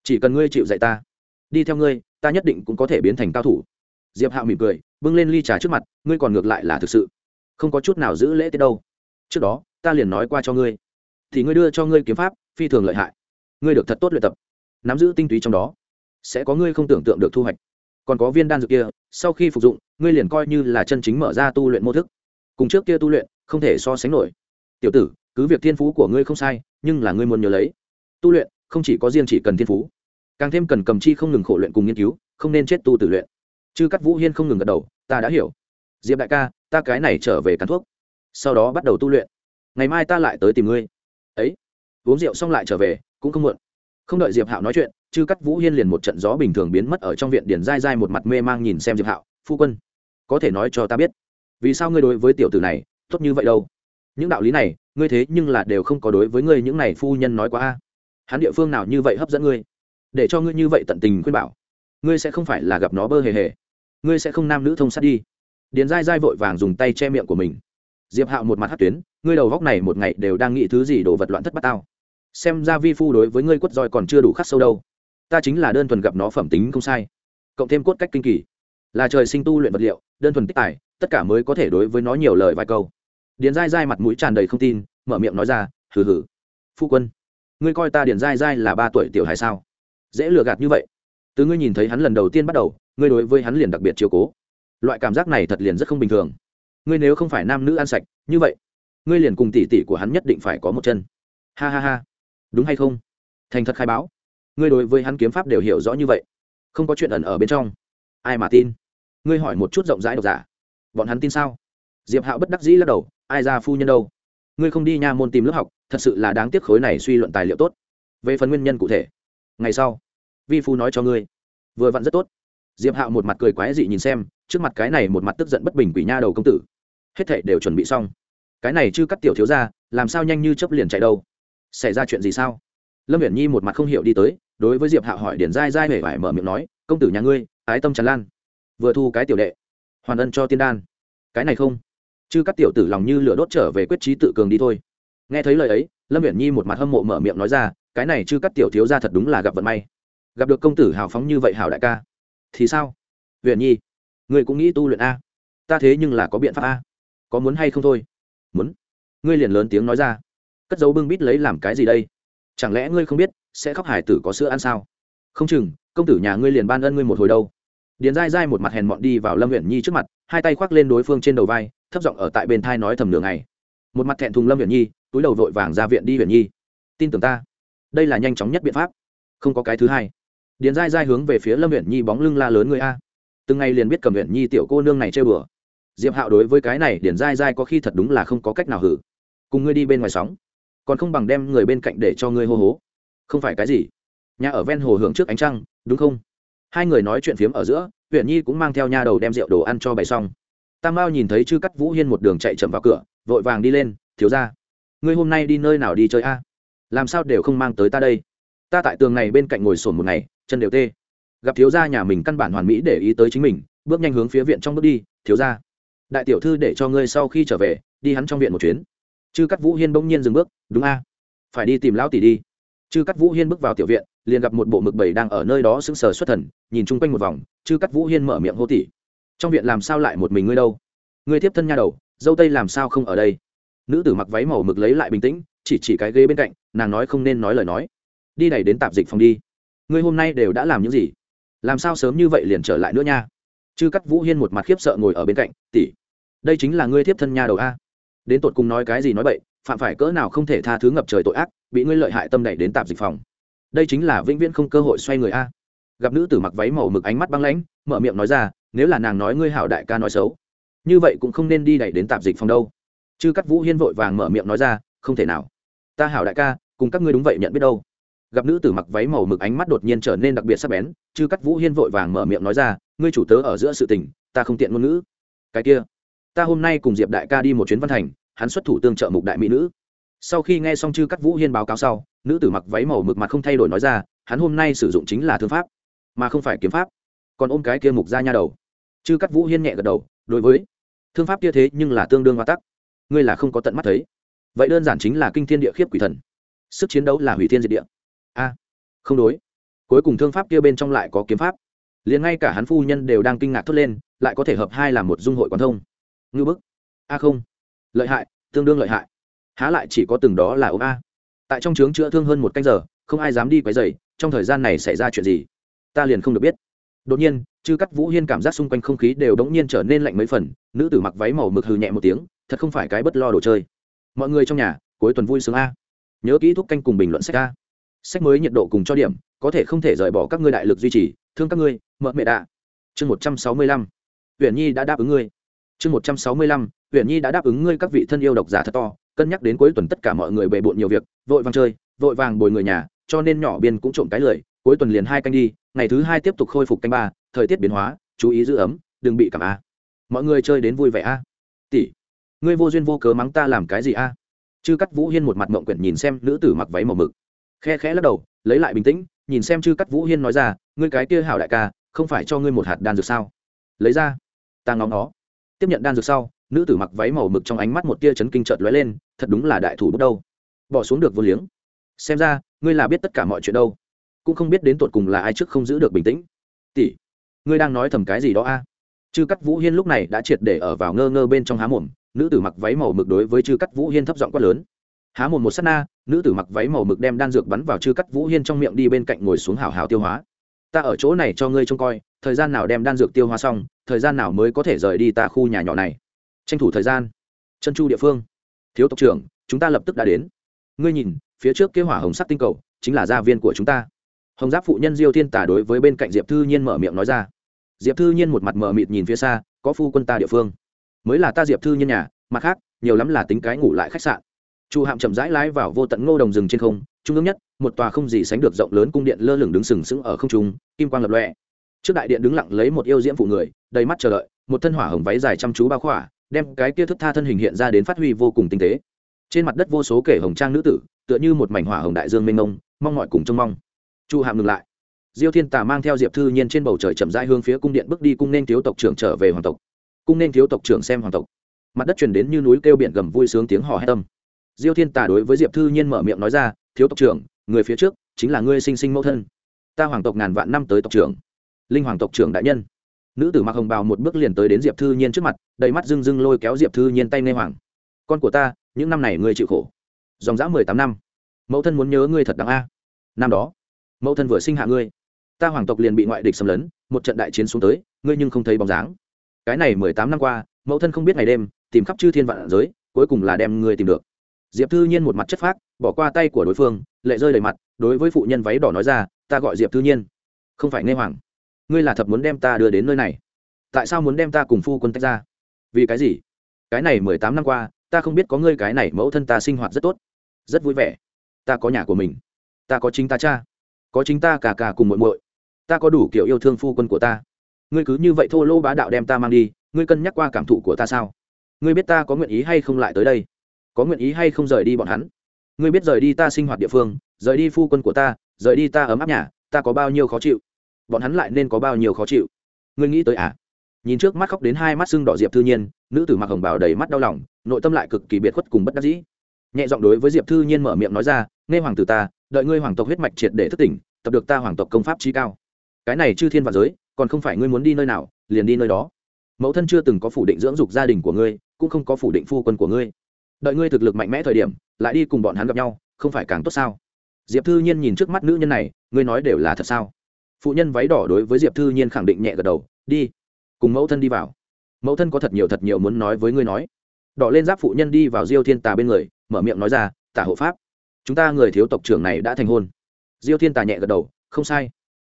chỉ cần ngươi chịu dạy ta, đi theo ngươi, ta nhất định cũng có thể biến thành cao thủ. Diệp hạo mỉm cười bưng lên ly trà trước mặt, ngươi còn ngược lại là thực sự. Không có chút nào giữ lễ tiết đâu. Trước đó, ta liền nói qua cho ngươi. Thì ngươi đưa cho ngươi kiếm pháp, phi thường lợi hại. Ngươi được thật tốt luyện tập. Nắm giữ tinh túy trong đó. Sẽ có ngươi không tưởng tượng được thu hoạch. Còn có viên đan dược kia, sau khi phục dụng, ngươi liền coi như là chân chính mở ra tu luyện mô thức. Cùng trước kia tu luyện, không thể so sánh nổi. Tiểu tử, cứ việc thiên phú của ngươi không sai, nhưng là ngươi muốn nhớ lấy. Tu luyện, không chỉ có riêng chỉ cần thiên phú. Càng thêm cần cầm chi không ngừng khổ luyện cùng nghiên cứu, không nên chết tu tử luyện chư cắt vũ hiên không ngừng gật đầu, ta đã hiểu. Diệp đại ca, ta cái này trở về cắn thuốc. Sau đó bắt đầu tu luyện. Ngày mai ta lại tới tìm ngươi. Ấy. Uống rượu xong lại trở về, cũng không muộn. Không đợi diệp hạo nói chuyện, chư cắt vũ hiên liền một trận gió bình thường biến mất ở trong viện điển dai dai một mặt mê mang nhìn xem diệp hạo, phu quân, có thể nói cho ta biết, vì sao ngươi đối với tiểu tử này tốt như vậy đâu? Những đạo lý này, ngươi thế nhưng là đều không có đối với ngươi những này phu nhân nói quá a. Hắn địa phương nào như vậy hấp dẫn ngươi? Để cho ngươi như vậy tận tình khuyên bảo, ngươi sẽ không phải là gặp nó bơ hề hề ngươi sẽ không nam nữ thông sát đi. Điền dai dai vội vàng dùng tay che miệng của mình. Diệp hạo một mặt hát tuyến, ngươi đầu góc này một ngày đều đang nghĩ thứ gì đồ vật loạn thất bát tao. Xem ra vi phu đối với ngươi quất roi còn chưa đủ khắc sâu đâu. Ta chính là đơn thuần gặp nó phẩm tính không sai. Cộng thêm cốt cách kinh kỳ. Là trời sinh tu luyện vật liệu, đơn thuần tích tài, tất cả mới có thể đối với nó nhiều lời vài câu. Điền dai dai mặt mũi tràn đầy không tin, mở miệng nói ra, hừ hừ. Phu quân, ngươi coi ta điền dai dai là ba tuổi tiểu hài sao? Dễ lừa gạt như vậy từ ngươi nhìn thấy hắn lần đầu tiên bắt đầu, ngươi đối với hắn liền đặc biệt chiều cố. Loại cảm giác này thật liền rất không bình thường. Ngươi nếu không phải nam nữ ăn sạch, như vậy, ngươi liền cùng tỷ tỷ của hắn nhất định phải có một chân. Ha ha ha. Đúng hay không? Thành thật khai báo. Ngươi đối với hắn kiếm pháp đều hiểu rõ như vậy. Không có chuyện ẩn ở bên trong. Ai mà tin? Ngươi hỏi một chút rộng rãi độc giả. Bọn hắn tin sao? Diệp hạo bất đắc dĩ lắc đầu, ai ra phu nhân đâu? Ngươi không đi nha môn tìm lớp học, thật sự là đáng tiếc khối này suy luận tài liệu tốt. Về phần nguyên nhân cụ thể, ngày sau vi phu nói cho ngươi, vừa vặn rất tốt. Diệp hạo một mặt cười quái dị nhìn xem, trước mặt cái này một mặt tức giận bất bình quỷ nha đầu công tử. Hết thảy đều chuẩn bị xong. Cái này chưa cắt tiểu thiếu ra làm sao nhanh như chấp liền chạy đâu? Xảy ra chuyện gì sao? Lâm viễn nhi một mặt không hiểu đi tới, đối với diệp hạo hỏi điển dai dai hề vải mở miệng nói, công tử nhà ngươi, ái tâm tràn lan. Vừa thu cái tiểu đệ, hoàn ân cho tiên đan. Cái này không. Chứ các tiểu tử lòng như lửa đốt trở về quyết trí tự cường đi thôi. Nghe thấy lời ấy, lâm viễn nhi một mặt hâm mộ mở miệng nói ra, cái này chứ các tiểu thiếu ra thật đúng là gặp vận may gặp được công tử hào phóng như vậy hào đại ca, thì sao? Viễn nhi người cũng nghĩ tu luyện a? Ta thế nhưng là có biện pháp a. Có muốn hay không thôi? Muốn. Ngươi liền lớn tiếng nói ra. Cất dấu bưng bít lấy làm cái gì đây? Chẳng lẽ ngươi không biết, sẽ khóc hải tử có sữa ăn sao? Không chừng, công tử nhà ngươi liền ban ân ngươi một hồi đâu. Điền dai dai một mặt hèn mọn đi vào lâm huyện nhi trước mặt, hai tay khoác lên đối phương trên đầu vai, thấp giọng ở tại bên thai nói thầm đường này một mặt thẹn thùng lâm huyện nhi, túi đầu vội vàng ra viện đi huyện nhi. Tin tưởng ta. Đây là nhanh chóng nhất biện pháp. Không có cái thứ hai điền dai dai hướng về phía lâm huyện nhi bóng lưng la lớn người a. Từng ngày liền biết cầm huyện nhi tiểu cô nương này chơi bừa. Diệp hạo đối với cái này điền dai dai có khi thật đúng là không có cách nào hử. Cùng ngươi đi bên ngoài sóng. Còn không bằng đem người bên cạnh để cho ngươi hô hố. Không phải cái gì. Nhà ở ven hồ hưởng trước ánh trăng, đúng không? Hai người nói chuyện phiếm ở giữa huyện nhi cũng mang theo nha đầu đem rượu đồ ăn cho bày xong. Tam mao nhìn thấy chư cắt vũ hiên một đường chạy chậm vào cửa, vội vàng đi lên, thiếu ra ngươi hôm nay đi nơi nào đi chơi a? Làm sao đều không mang tới ta đây? Ta tại tường này bên cạnh ngồi sổn một ngày chân đều tê. Gặp thiếu gia nhà mình căn bản hoàn mỹ để ý tới chính mình, bước nhanh hướng phía viện trong bước đi, thiếu gia, đại tiểu thư để cho ngươi sau khi trở về, đi hắn trong viện một chuyến. Chư cắt vũ hiên bỗng nhiên dừng bước, đúng a, phải đi tìm lão tỷ đi. Chư cắt vũ hiên bước vào tiểu viện, liền gặp một bộ mực bầy đang ở nơi đó sững sờ xuất thần, nhìn chung quanh một vòng, chư cắt vũ hiên mở miệng hô tỷ trong viện làm sao lại một mình ngươi đâu? Ngươi tiếp thân nha đầu, dâu tây làm sao không ở đây? Nữ tử mặc váy màu mực lấy lại bình tĩnh, chỉ chỉ cái ghế bên cạnh, nàng nói không nên nói lời nói. Đi đẩy đến tạp dịch phòng đi ngươi hôm nay đều đã làm những gì? Làm sao sớm như vậy liền trở lại nữa nha? Chư cắt vũ hiên một mặt khiếp sợ ngồi ở bên cạnh, tỷ, đây chính là ngươi tiếp thân nha đầu a. Đến tột cùng nói cái gì nói bậy, phạm phải cỡ nào không thể tha thứ ngập trời tội ác, bị ngươi lợi hại tâm đẩy đến tạp dịch phòng. Đây chính là vĩnh viễn không cơ hội xoay người a. Gặp nữ tử mặc váy màu mực ánh mắt băng lãnh, mở miệng nói ra, nếu là nàng nói ngươi hảo đại ca nói xấu, như vậy cũng không nên đi đẩy đến tạp dịch phòng đâu. Chư cắt vũ hiên vội vàng mở miệng nói ra, không thể nào. Ta hảo đại ca, cùng các ngươi đúng vậy nhận biết đâu gặp nữ tử mặc váy màu mực ánh mắt đột nhiên trở nên đặc biệt sắc bén, chư cắt vũ hiên vội vàng mở miệng nói ra, ngươi chủ tớ ở giữa sự tình, ta không tiện ngôn ngữ. Cái kia, ta hôm nay cùng diệp đại ca đi một chuyến văn thành, hắn xuất thủ tương trợ mục đại mỹ nữ. Sau khi nghe xong chư cắt vũ hiên báo cáo sau, nữ tử mặc váy màu mực mặt không thay đổi nói ra, hắn hôm nay sử dụng chính là thương pháp, mà không phải kiếm pháp, còn ôm cái kia mục ra nha đầu. Chư cắt vũ hiên nhẹ gật đầu, đối với, thương pháp kia thế nhưng là tương đương hoa tắc, ngươi là không có tận mắt thấy. Vậy đơn giản chính là kinh thiên địa khiếp quỷ thần. Sức chiến đấu là hủy thiên diệt địa a, không đối. Cuối cùng thương pháp kia bên trong lại có kiếm pháp. Liền ngay cả hắn phu nhân đều đang kinh ngạc thốt lên, lại có thể hợp hai làm một dung hội quán thông. Ngư bức. A không. Lợi hại, tương đương lợi hại. Há lại chỉ có từng đó là ốm a. Tại trong trướng chữa thương hơn một canh giờ, không ai dám đi quấy dày trong thời gian này xảy ra chuyện gì, ta liền không được biết. Đột nhiên, chư cắt vũ hiên cảm giác xung quanh không khí đều đống nhiên trở nên lạnh mấy phần, nữ tử mặc váy màu mực hừ nhẹ một tiếng, thật không phải cái bất lo đồ chơi. Mọi người trong nhà, cuối tuần vui sướng a. Nhớ kỹ thuốc canh cùng bình luận sách a sách mới nhiệt độ cùng cho điểm có thể không thể rời bỏ các ngươi đại lực duy trì thương các ngươi mợ mẹ đạ. Chương một trăm sáu mươi lăm huyện nhi đã đáp ứng ngươi. Chương một trăm sáu mươi lăm huyện nhi đã đáp ứng ngươi các vị thân yêu độc giả thật to cân nhắc đến cuối tuần tất cả mọi người bề bộn nhiều việc vội vàng chơi vội vàng bồi người nhà cho nên nhỏ biên cũng trộm cái lời, cuối tuần liền hai canh đi ngày thứ hai tiếp tục khôi phục canh ba thời tiết biến hóa chú ý giữ ấm đừng bị cảm a. Mọi người chơi đến vui vẻ a. Tỷ ngươi vô duyên vô cớ mắng ta làm cái gì a? Chư cắt vũ hiên một mặt mộng quyển nhìn xem nữ tử mặc váy màu mực khe khẽ lắc đầu, lấy lại bình tĩnh, nhìn xem chư cắt vũ hiên nói ra, ngươi cái kia hảo đại ca, không phải cho ngươi một hạt đan dược sao? Lấy ra, ta ngóng nó. Tiếp nhận đan dược sau, nữ tử mặc váy màu mực trong ánh mắt một tia chấn kinh trợt lóe lên, thật đúng là đại thủ bước đâu. Bỏ xuống được vô liếng. Xem ra, ngươi là biết tất cả mọi chuyện đâu, cũng không biết đến tột cùng là ai trước không giữ được bình tĩnh. Tỷ, ngươi đang nói thầm cái gì đó a? Chư cắt vũ hiên lúc này đã triệt để ở vào ngơ ngơ bên trong há mồm, nữ tử mặc váy màu mực đối với chư cắt vũ hiên thấp giọng quát lớn. Há mồm một s á t na nữ tử mặc váy màu mực đem đan dược bắn vào chư cắt vũ hiên trong miệng đi bên cạnh ngồi xuống hào hào tiêu hóa. Ta ở chỗ này cho ngươi trông coi, thời gian nào đem đan dược tiêu hóa xong, thời gian nào mới có thể rời đi ta khu nhà nhỏ này. Tranh thủ thời gian. Chân chu địa phương. Thiếu tộc trưởng, chúng ta lập tức đã đến. Ngươi nhìn, phía trước kế hỏa hồng sắc tinh cầu, chính là gia viên của chúng ta. Hồng giáp phụ nhân diêu thiên tả đối với bên cạnh diệp thư nhiên mở miệng nói ra. Diệp thư nhiên một mặt mờ mịt nhìn phía xa, có phu quân ta địa phương. Mới là ta diệp thư nhiên nhà, mặt khác, nhiều lắm là tính cái ngủ lại khách sạn chu hạm chậm rãi lái vào vô tận ngô đồng rừng trên không, trung ương nhất, một tòa không gì sánh được rộng lớn cung điện lơ lửng đứng sừng sững ở không trung, kim quang lập lòe. trước đại điện đứng lặng lấy một yêu diễm phụ người, đầy mắt chờ đợi, một thân hỏa hồng váy dài chăm chú bao khỏa, đem cái kia thức tha thân hình hiện ra đến phát huy vô cùng tinh tế. Trên mặt đất vô số kể hồng trang nữ tử, tựa như một mảnh hỏa hồng đại dương mênh mông, mong mọi cùng trông mong. Chu hạm ngừng lại. Diêu thiên tà mang theo diệp thư nhiên trên bầu trời chậm rãi hướng phía cung điện bước đi cung nên thiếu tộc trưởng trở về hoàng tộc. Cung nên thiếu tộc trưởng xem hoàng tộc. Mặt đất truyền đến như núi kêu biển gầm vui sướng tiếng hò hét tâm diêu thiên tà đối với diệp thư nhiên mở miệng nói ra, thiếu tộc trưởng, người phía trước chính là ngươi sinh sinh mẫu thân. Ta hoàng tộc ngàn vạn năm tới tộc trưởng. Linh hoàng tộc trưởng đại nhân. Nữ tử mặc hồng bào một bước liền tới đến diệp thư nhiên trước mặt, đầy mắt rưng rưng lôi kéo diệp thư nhiên tay nghe hoàng. Con của ta, những năm này ngươi chịu khổ. Dòng dã mười tám năm. Mẫu thân muốn nhớ ngươi thật đáng a. Năm đó, mẫu thân vừa sinh hạ ngươi, ta hoàng tộc liền bị ngoại địch xâm lấn, một trận đại chiến xuống tới, ngươi nhưng không thấy bóng dáng. Cái này mười tám năm qua, mẫu thân không biết ngày đêm, tìm khắp chư thiên vạn giới, cuối cùng là đem ngươi tìm được diệp thư nhiên một mặt chất phác, bỏ qua tay của đối phương, lệ rơi đầy mặt, đối với phụ nhân váy đỏ nói ra, ta gọi diệp thư nhiên. Không phải nghe hoàng. Ngươi là thật muốn đem ta đưa đến nơi này. Tại sao muốn đem ta cùng phu quân tách ra? Vì cái gì? Cái này mười tám năm qua, ta không biết có ngươi cái này mẫu thân ta sinh hoạt rất tốt. Rất vui vẻ. Ta có nhà của mình. Ta có chính ta cha. Có chính ta cả cả cùng muội muội. Ta có đủ kiểu yêu thương phu quân của ta. Ngươi cứ như vậy thô lô bá đạo đem ta mang đi, ngươi cân nhắc qua cảm thụ của ta sao? Ngươi biết ta có nguyện ý hay không lại tới đây? Có nguyện ý hay không rời đi bọn hắn? Ngươi biết rời đi ta sinh hoạt địa phương, rời đi phu quân của ta, rời đi ta ấm áp nhà, ta có bao nhiêu khó chịu? Bọn hắn lại nên có bao nhiêu khó chịu? Ngươi nghĩ tới à? Nhìn trước mắt khóc đến hai mắt sưng đỏ diệp thư nhiên, nữ tử mặc hồng bào đầy mắt đau lòng, nội tâm lại cực kỳ biệt khuất cùng bất đắc dĩ. Nhẹ giọng đối với diệp thư nhiên mở miệng nói ra, nghe hoàng tử ta, đợi ngươi hoàng tộc huyết mạch triệt để thất tỉnh, tập được ta hoàng tộc công pháp trí cao. Cái này chư thiên và giới, còn không phải ngươi muốn đi nơi nào, liền đi nơi đó. Mẫu thân chưa từng có phủ định dưỡng dục gia đình của ngươi, cũng không có phủ định phu quân của ngươi đợi ngươi thực lực mạnh mẽ thời điểm, lại đi cùng bọn hắn gặp nhau, không phải càng tốt sao? Diệp thư nhiên nhìn trước mắt nữ nhân này, ngươi nói đều là thật sao? Phụ nhân váy đỏ đối với diệp thư nhiên khẳng định nhẹ gật đầu, đi, cùng mẫu thân đi vào. Mẫu thân có thật nhiều thật nhiều muốn nói với ngươi nói. Đỏ lên giáp phụ nhân đi vào diêu thiên tà bên người, mở miệng nói ra, tả hộ pháp, chúng ta người thiếu tộc trưởng này đã thành hôn. Diêu thiên tà nhẹ gật đầu, không sai.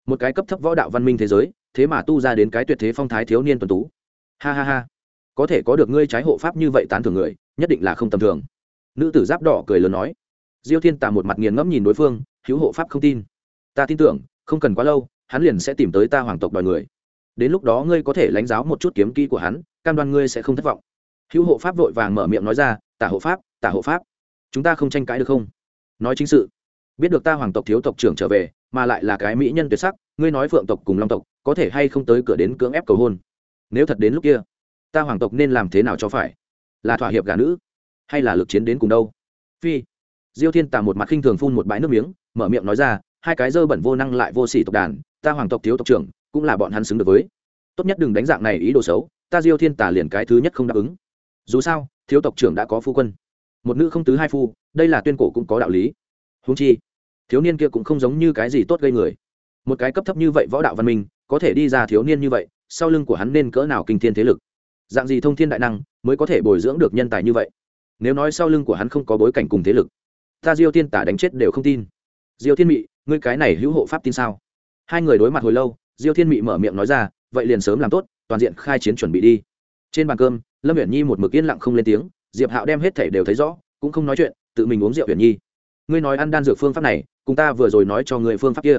Một cái cấp thấp võ đạo văn minh thế giới, thế mà tu ra đến cái tuyệt thế phong thái thiếu niên tuần tú. Ha ha ha. Có thể có được ngươi trái hộ pháp như vậy tán thưởng người nhất định là không tầm thường. Nữ tử giáp đỏ cười lớn nói. Diêu thiên tà một mặt nghiền ngẫm nhìn đối phương, hữu hộ pháp không tin. Ta tin tưởng, không cần quá lâu, hắn liền sẽ tìm tới ta hoàng tộc đòi người. Đến lúc đó ngươi có thể lãnh giáo một chút kiếm kỹ của hắn, cam đoan ngươi sẽ không thất vọng. Hữu hộ pháp vội vàng mở miệng nói ra, tả hộ pháp, tả hộ pháp. Chúng ta không tranh cãi được không? Nói chính sự. Biết được ta hoàng tộc thiếu tộc trưởng trở về, mà lại là cái mỹ nhân tuyệt sắc, ngươi nói phượng tộc cùng long tộc, có thể hay không tới cửa đến cưỡng ép cầu hôn? Nếu thật đến lúc kia, ta hoàng tộc nên làm thế nào cho phải? Là thỏa hiệp gà nữ, hay là lực chiến đến cùng đâu? Phi. Diêu thiên tà một mặt khinh thường phun một bãi nước miếng, mở miệng nói ra, hai cái dơ bẩn vô năng lại vô sỉ tộc đàn, ta hoàng tộc thiếu tộc trưởng, cũng là bọn hắn xứng được với. Tốt nhất đừng đánh dạng này ý đồ xấu, ta diêu thiên tà liền cái thứ nhất không đáp ứng. Dù sao, thiếu tộc trưởng đã có phu quân. Một nữ không tứ hai phu, đây là tuyên cổ cũng có đạo lý. Húng chi, thiếu niên kia cũng không giống như cái gì tốt gây người. Một cái cấp thấp như vậy võ đạo văn minh, có thể đi ra thiếu niên như vậy, sau lưng của hắn nên cỡ nào kinh thiên thế lực? Dạng gì thông thiên đại năng mới có thể bồi dưỡng được nhân tài như vậy. Nếu nói sau lưng của hắn không có bối cảnh cùng thế lực, ta diêu tiên tả đánh chết đều không tin. Diêu thiên mị, ngươi cái này hữu hộ pháp tin sao? Hai người đối mặt hồi lâu, diêu thiên mị mở miệng nói ra, vậy liền sớm làm tốt, toàn diện khai chiến chuẩn bị đi. Trên bàn cơm, lâm uyển nhi một mực yên lặng không lên tiếng, diệp hạo đem hết thảy đều thấy rõ, cũng không nói chuyện, tự mình uống rượu uyển nhi. Ngươi nói ăn đan dược phương pháp này, cùng ta vừa rồi nói cho người phương pháp kia,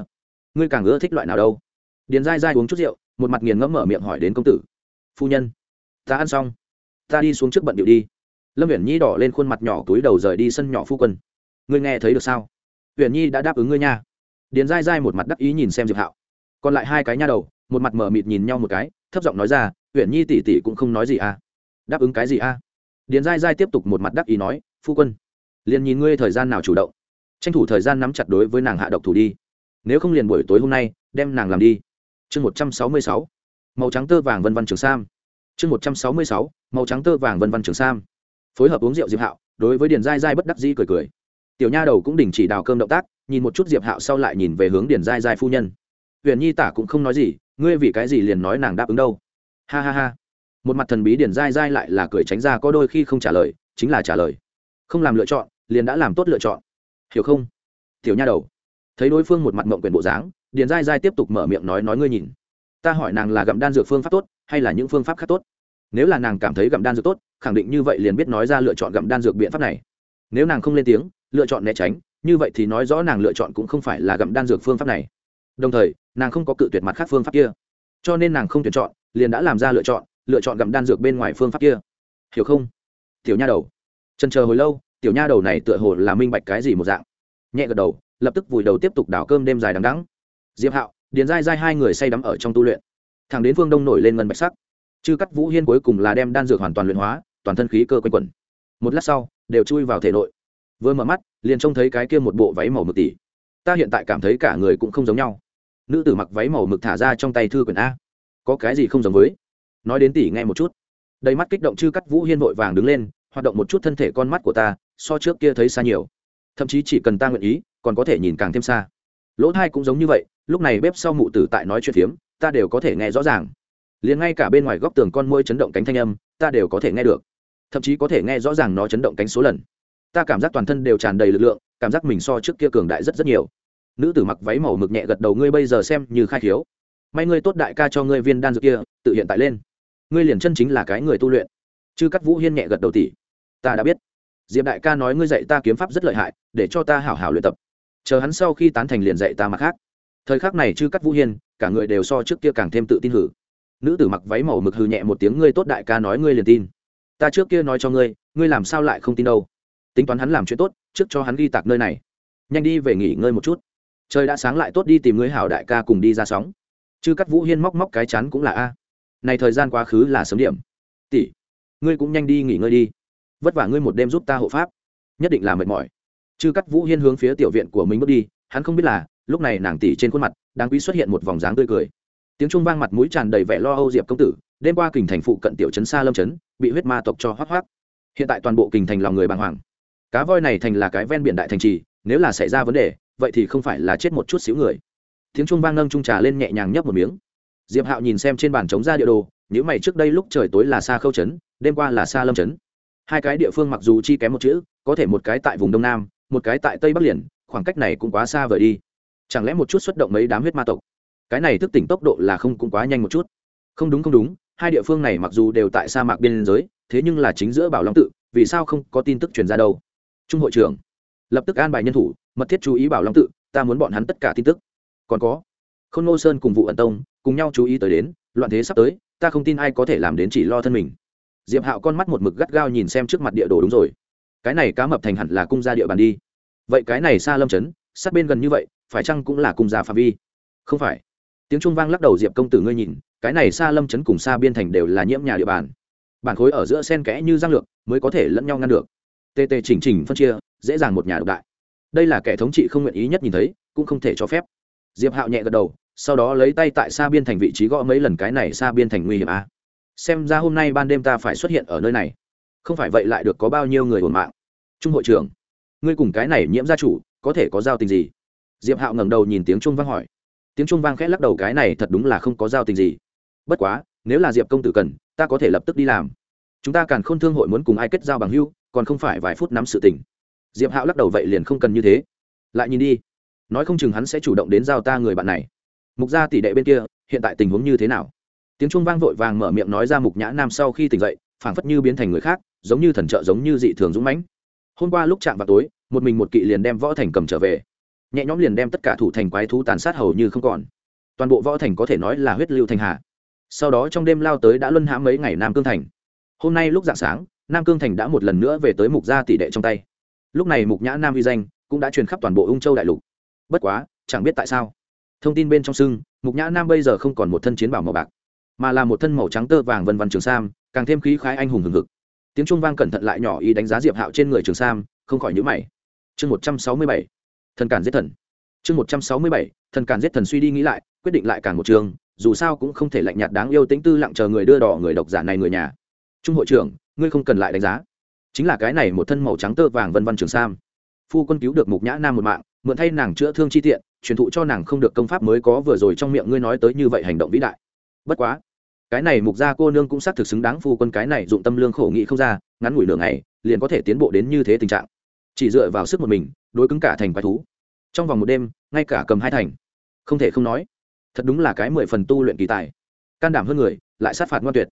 ngươi càng ưa thích loại nào đâu? Điền dai dai uống chút rượu, một mặt nghiền ngẫm mở miệng hỏi đến công tử. Phu nhân, ta ăn xong ta đi xuống trước bận điệu đi. Lâm uyển nhi đỏ lên khuôn mặt nhỏ túi đầu rời đi sân nhỏ phu quân. Ngươi nghe thấy được sao? Uyển nhi đã đáp ứng ngươi nha. Điền dai dai một mặt đắc ý nhìn xem diệp hạo. Còn lại hai cái nha đầu, một mặt mở mịt nhìn nhau một cái, thấp giọng nói ra, uyển nhi tỉ tỉ cũng không nói gì à? Đáp ứng cái gì à? Điền dai dai tiếp tục một mặt đắc ý nói, phu quân, liền nhìn ngươi thời gian nào chủ động. Tranh thủ thời gian nắm chặt đối với nàng hạ độc thủ đi. Nếu không liền buổi tối hôm nay, đem nàng làm đi. Chương một trăm sáu mươi sáu. Màu trắng tơ vàng vân văn trường sam chương một trăm sáu mươi sáu, màu trắng tơ vàng vân văn trường sam. Phối hợp uống rượu diệp hạo, đối với điền dai dai bất đắc dĩ cười cười. Tiểu nha đầu cũng đình chỉ đào cơm động tác, nhìn một chút diệp hạo sau lại nhìn về hướng điền dai dai phu nhân. Huyền nhi tả cũng không nói gì, ngươi vì cái gì liền nói nàng đáp ứng đâu? Ha ha ha. Một mặt thần bí điền dai dai lại là cười tránh ra có đôi khi không trả lời, chính là trả lời. Không làm lựa chọn, liền đã làm tốt lựa chọn. Hiểu không? Tiểu nha đầu. Thấy đối phương một mặt mộng quyền bộ dáng, điền dai dai tiếp tục mở miệng nói nói ngươi nhìn. Ta hỏi nàng là gặm đan dược phương pháp tốt hay là những phương pháp khác tốt? Nếu là nàng cảm thấy gặm đan dược tốt, khẳng định như vậy liền biết nói ra lựa chọn gặm đan dược biện pháp này. Nếu nàng không lên tiếng, lựa chọn né tránh, như vậy thì nói rõ nàng lựa chọn cũng không phải là gặm đan dược phương pháp này. Đồng thời, nàng không có cự tuyệt mặt khác phương pháp kia. Cho nên nàng không tuyển chọn, liền đã làm ra lựa chọn lựa chọn gặm đan dược bên ngoài phương pháp kia. Hiểu không? Tiểu nha đầu. Trần chờ hồi lâu, tiểu nha đầu này tựa hồ là minh bạch cái gì một dạng. Nhẹ gật đầu, lập tức vùi đầu tiếp tục đảo cơm đêm dài đằng đắng diệp hạo, điền dai dai hai người say đắm ở trong tu luyện thẳng đến phương đông nổi lên ngân bạch sắc chư cắt vũ hiên cuối cùng là đem đan dược hoàn toàn luyện hóa toàn thân khí cơ quanh quẩn một lát sau đều chui vào thể nội vừa mở mắt liền trông thấy cái kia một bộ váy màu mực tỷ ta hiện tại cảm thấy cả người cũng không giống nhau nữ tử mặc váy màu mực thả ra trong tay thư quyển a có cái gì không giống với nói đến tỷ nghe một chút đầy mắt kích động chư cắt vũ hiên vội vàng đứng lên hoạt động một chút thân thể con mắt của ta so trước kia thấy xa nhiều thậm chí chỉ cần ta nguyện ý còn có thể nhìn càng thêm xa lỗ thai cũng giống như vậy lúc này bếp sau mụ tử tại nói chuyện phiếm ta đều có thể nghe rõ ràng. Liền ngay cả bên ngoài góc tường con môi chấn động cánh thanh âm, ta đều có thể nghe được. Thậm chí có thể nghe rõ ràng nó chấn động cánh số lần. Ta cảm giác toàn thân đều tràn đầy lực lượng, cảm giác mình so trước kia cường đại rất rất nhiều. Nữ tử mặc váy màu mực nhẹ gật đầu, ngươi bây giờ xem như khai thiếu may ngươi tốt đại ca cho ngươi viên đan dược kia, tự hiện tại lên. Ngươi liền chân chính là cái người tu luyện. Chư cắt vũ hiên nhẹ gật đầu tỷ ta đã biết. Diệp đại ca nói ngươi dạy ta kiếm pháp rất lợi hại, để cho ta hảo hảo luyện tập. Chờ hắn sau khi tán thành liền dạy ta mặt khác. Thời khắc này chư cắt vũ hiên cả người đều so trước kia càng thêm tự tin hử. Nữ tử mặc váy màu mực hừ nhẹ một tiếng, ngươi tốt đại ca nói ngươi liền tin. Ta trước kia nói cho ngươi ngươi làm sao lại không tin đâu? Tính toán hắn làm chuyện tốt, trước cho hắn ghi tạc nơi này. Nhanh đi về nghỉ ngơi một chút. Trời đã sáng lại tốt đi tìm ngươi hảo đại ca cùng đi ra sóng. Chư cắt vũ hiên móc móc cái chắn cũng là a. Này thời gian quá khứ là sớm điểm. Tỷ, ngươi cũng nhanh đi nghỉ ngơi đi. Vất vả ngươi một đêm giúp ta hộ pháp. Nhất định là mệt mỏi. Chư cắt vũ hiên hướng phía tiểu viện của mình bước đi, hắn không biết là, lúc này nàng tỷ trên khuôn mặt đáng quý xuất hiện một vòng dáng tươi cười. Tiếng trung vang mặt mũi tràn đầy vẻ lo âu diệp công tử, đêm qua kình thành phụ cận tiểu trấn xa lâm trấn, bị huyết ma tộc cho hoác hoác hiện tại toàn bộ kình thành lòng người bàng hoàng. Cá voi này thành là cái ven biển đại thành trì, nếu là xảy ra vấn đề, vậy thì không phải là chết một chút xíu người. Tiếng trung vang nâng trung trà lên nhẹ nhàng nhấp một miếng. Diệp hạo nhìn xem trên bàn chống ra địa đồ những mày trước đây lúc trời tối là xa khâu trấn, đêm qua là xa lâm trấn. Hai cái địa phương mặc dù chi kém một chữ, có thể một cái tại vùng đông nam, một cái tại tây bắc liền, khoảng cách này cũng quá xa vời đi chẳng lẽ một chút xuất động mấy đám huyết ma tộc? Cái này thức tỉnh tốc độ là không cũng quá nhanh một chút. Không đúng không đúng, hai địa phương này mặc dù đều tại sa mạc biên giới, thế nhưng là chính giữa bảo long tự, vì sao không có tin tức truyền ra đâu? Trung hội trưởng, lập tức an bài nhân thủ, mật thiết chú ý bảo long tự, ta muốn bọn hắn tất cả tin tức. Còn có k h ô n ngô sơn cùng vụ ẩn tông, cùng nhau chú ý tới đến, loạn thế sắp tới, ta không tin ai có thể làm đến chỉ lo thân mình. Diệp hạo con mắt một mực gắt gao nhìn xem trước mặt địa đồ đúng rồi. Cái này cá mập thành hẳn là cung ra địa bàn đi. Vậy cái này xa lâm chấn sát bên gần như vậy phải chăng cũng là cung gia phạm vi? Không phải. Tiếng trung vang lắc đầu diệp công tử ngươi nhìn, cái này xa lâm chấn cùng xa biên thành đều là nhiễm nhà địa bàn. Bản khối ở giữa sen kẽ như giang lược, mới có thể lẫn nhau ngăn được. Tê tê chỉnh chỉnh phân chia, dễ dàng một nhà độc đại. Đây là kẻ thống trị không nguyện ý nhất nhìn thấy, cũng không thể cho phép. Diệp hạo nhẹ gật đầu, sau đó lấy tay tại xa biên thành vị trí gõ mấy lần cái này xa biên thành nguy hiểm a. À? xem ra hôm nay ban đêm ta phải xuất hiện ở nơi này. Không phải vậy lại được có bao nhiêu người ổn mạng. Trung hội trưởng, ngươi cùng cái này nhiễm gia chủ, có thể có giao tình gì? Diệp hạo ngẩng đầu nhìn tiếng trung vang hỏi. Tiếng trung vang khẽ lắc đầu, cái này thật đúng là không có giao tình gì. Bất quá, nếu là diệp công tử cần, ta có thể lập tức đi làm. Chúng ta càng n thương hội muốn cùng ai kết giao bằng hưu, còn không phải vài phút nắm sự tình. Diệp hạo lắc đầu, vậy liền không cần như thế. Lại nhìn đi. Nói không chừng hắn sẽ chủ động đến giao ta người bạn này. Mục gia tỷ đệ bên kia, hiện tại tình huống như thế nào? Tiếng trung vang vội vàng mở miệng nói ra mục nhã nam sau khi tỉnh dậy, phảng phất như biến thành người khác, giống như thần trợ, giống như dị thường dũng mãnh. Hôm qua lúc chạm vào tối, một mình một kỵ liền đem võ thành cầm trở về nhẹ nhõm liền đem tất cả thủ thành quái thú tàn sát hầu như không còn. Toàn bộ võ thành có thể nói là huyết lưu thành hà sau đó trong đêm lao tới đã luân hãm mấy ngày nam cương thành. Hôm nay lúc dạng sáng, nam cương thành đã một lần nữa về tới mục gia tỷ đệ trong tay. Lúc này mục nhã nam uy danh cũng đã truyền khắp toàn bộ ung châu đại lục. Bất quá, chẳng biết tại sao, thông tin bên trong sưng, mục nhã nam bây giờ không còn một thân chiến bảo màu bạc, mà là một thân màu trắng tơ vàng vân văn trường sam, càng thêm khí khái anh hùng hừng hực. Tiếng trung vang cẩn thận lại nhỏ ý đánh giá diệp hạo trên người trường sam, không khỏi nhữ mày. Chương một trăm sáu mươi bảy thần cản giết thần. Chương một trăm sáu mươi bảy, thần cản giết thần suy đi nghĩ lại, quyết định lại càng một trường, dù sao cũng không thể lạnh nhạt đáng yêu tính tư lặng chờ người đưa đỏ người độc giả này người nhà. Trung hội trưởng, ngươi không cần lại đánh giá. Chính là cái này một thân màu trắng tơ vàng vân văn trường sam. Phu quân cứu được mục nhã nam một mạng, mượn thay nàng chữa thương chi tiện, truyền thụ cho nàng không được công pháp mới có vừa rồi trong miệng ngươi nói tới như vậy hành động vĩ đại. Bất quá, cái này mục gia cô nương cũng xác thực xứng đáng phu quân cái này dụng tâm lương khổ nghị không ra, ngắn ngủi nửa ngày, liền có thể tiến bộ đến như thế tình trạng chỉ dựa vào sức một mình, đối cứng cả thành quái thú. Trong vòng một đêm, ngay cả cầm hai thành. Không thể không nói, thật đúng là cái mười phần tu luyện kỳ tài. Can đảm hơn người, lại sát phạt ngoan tuyệt.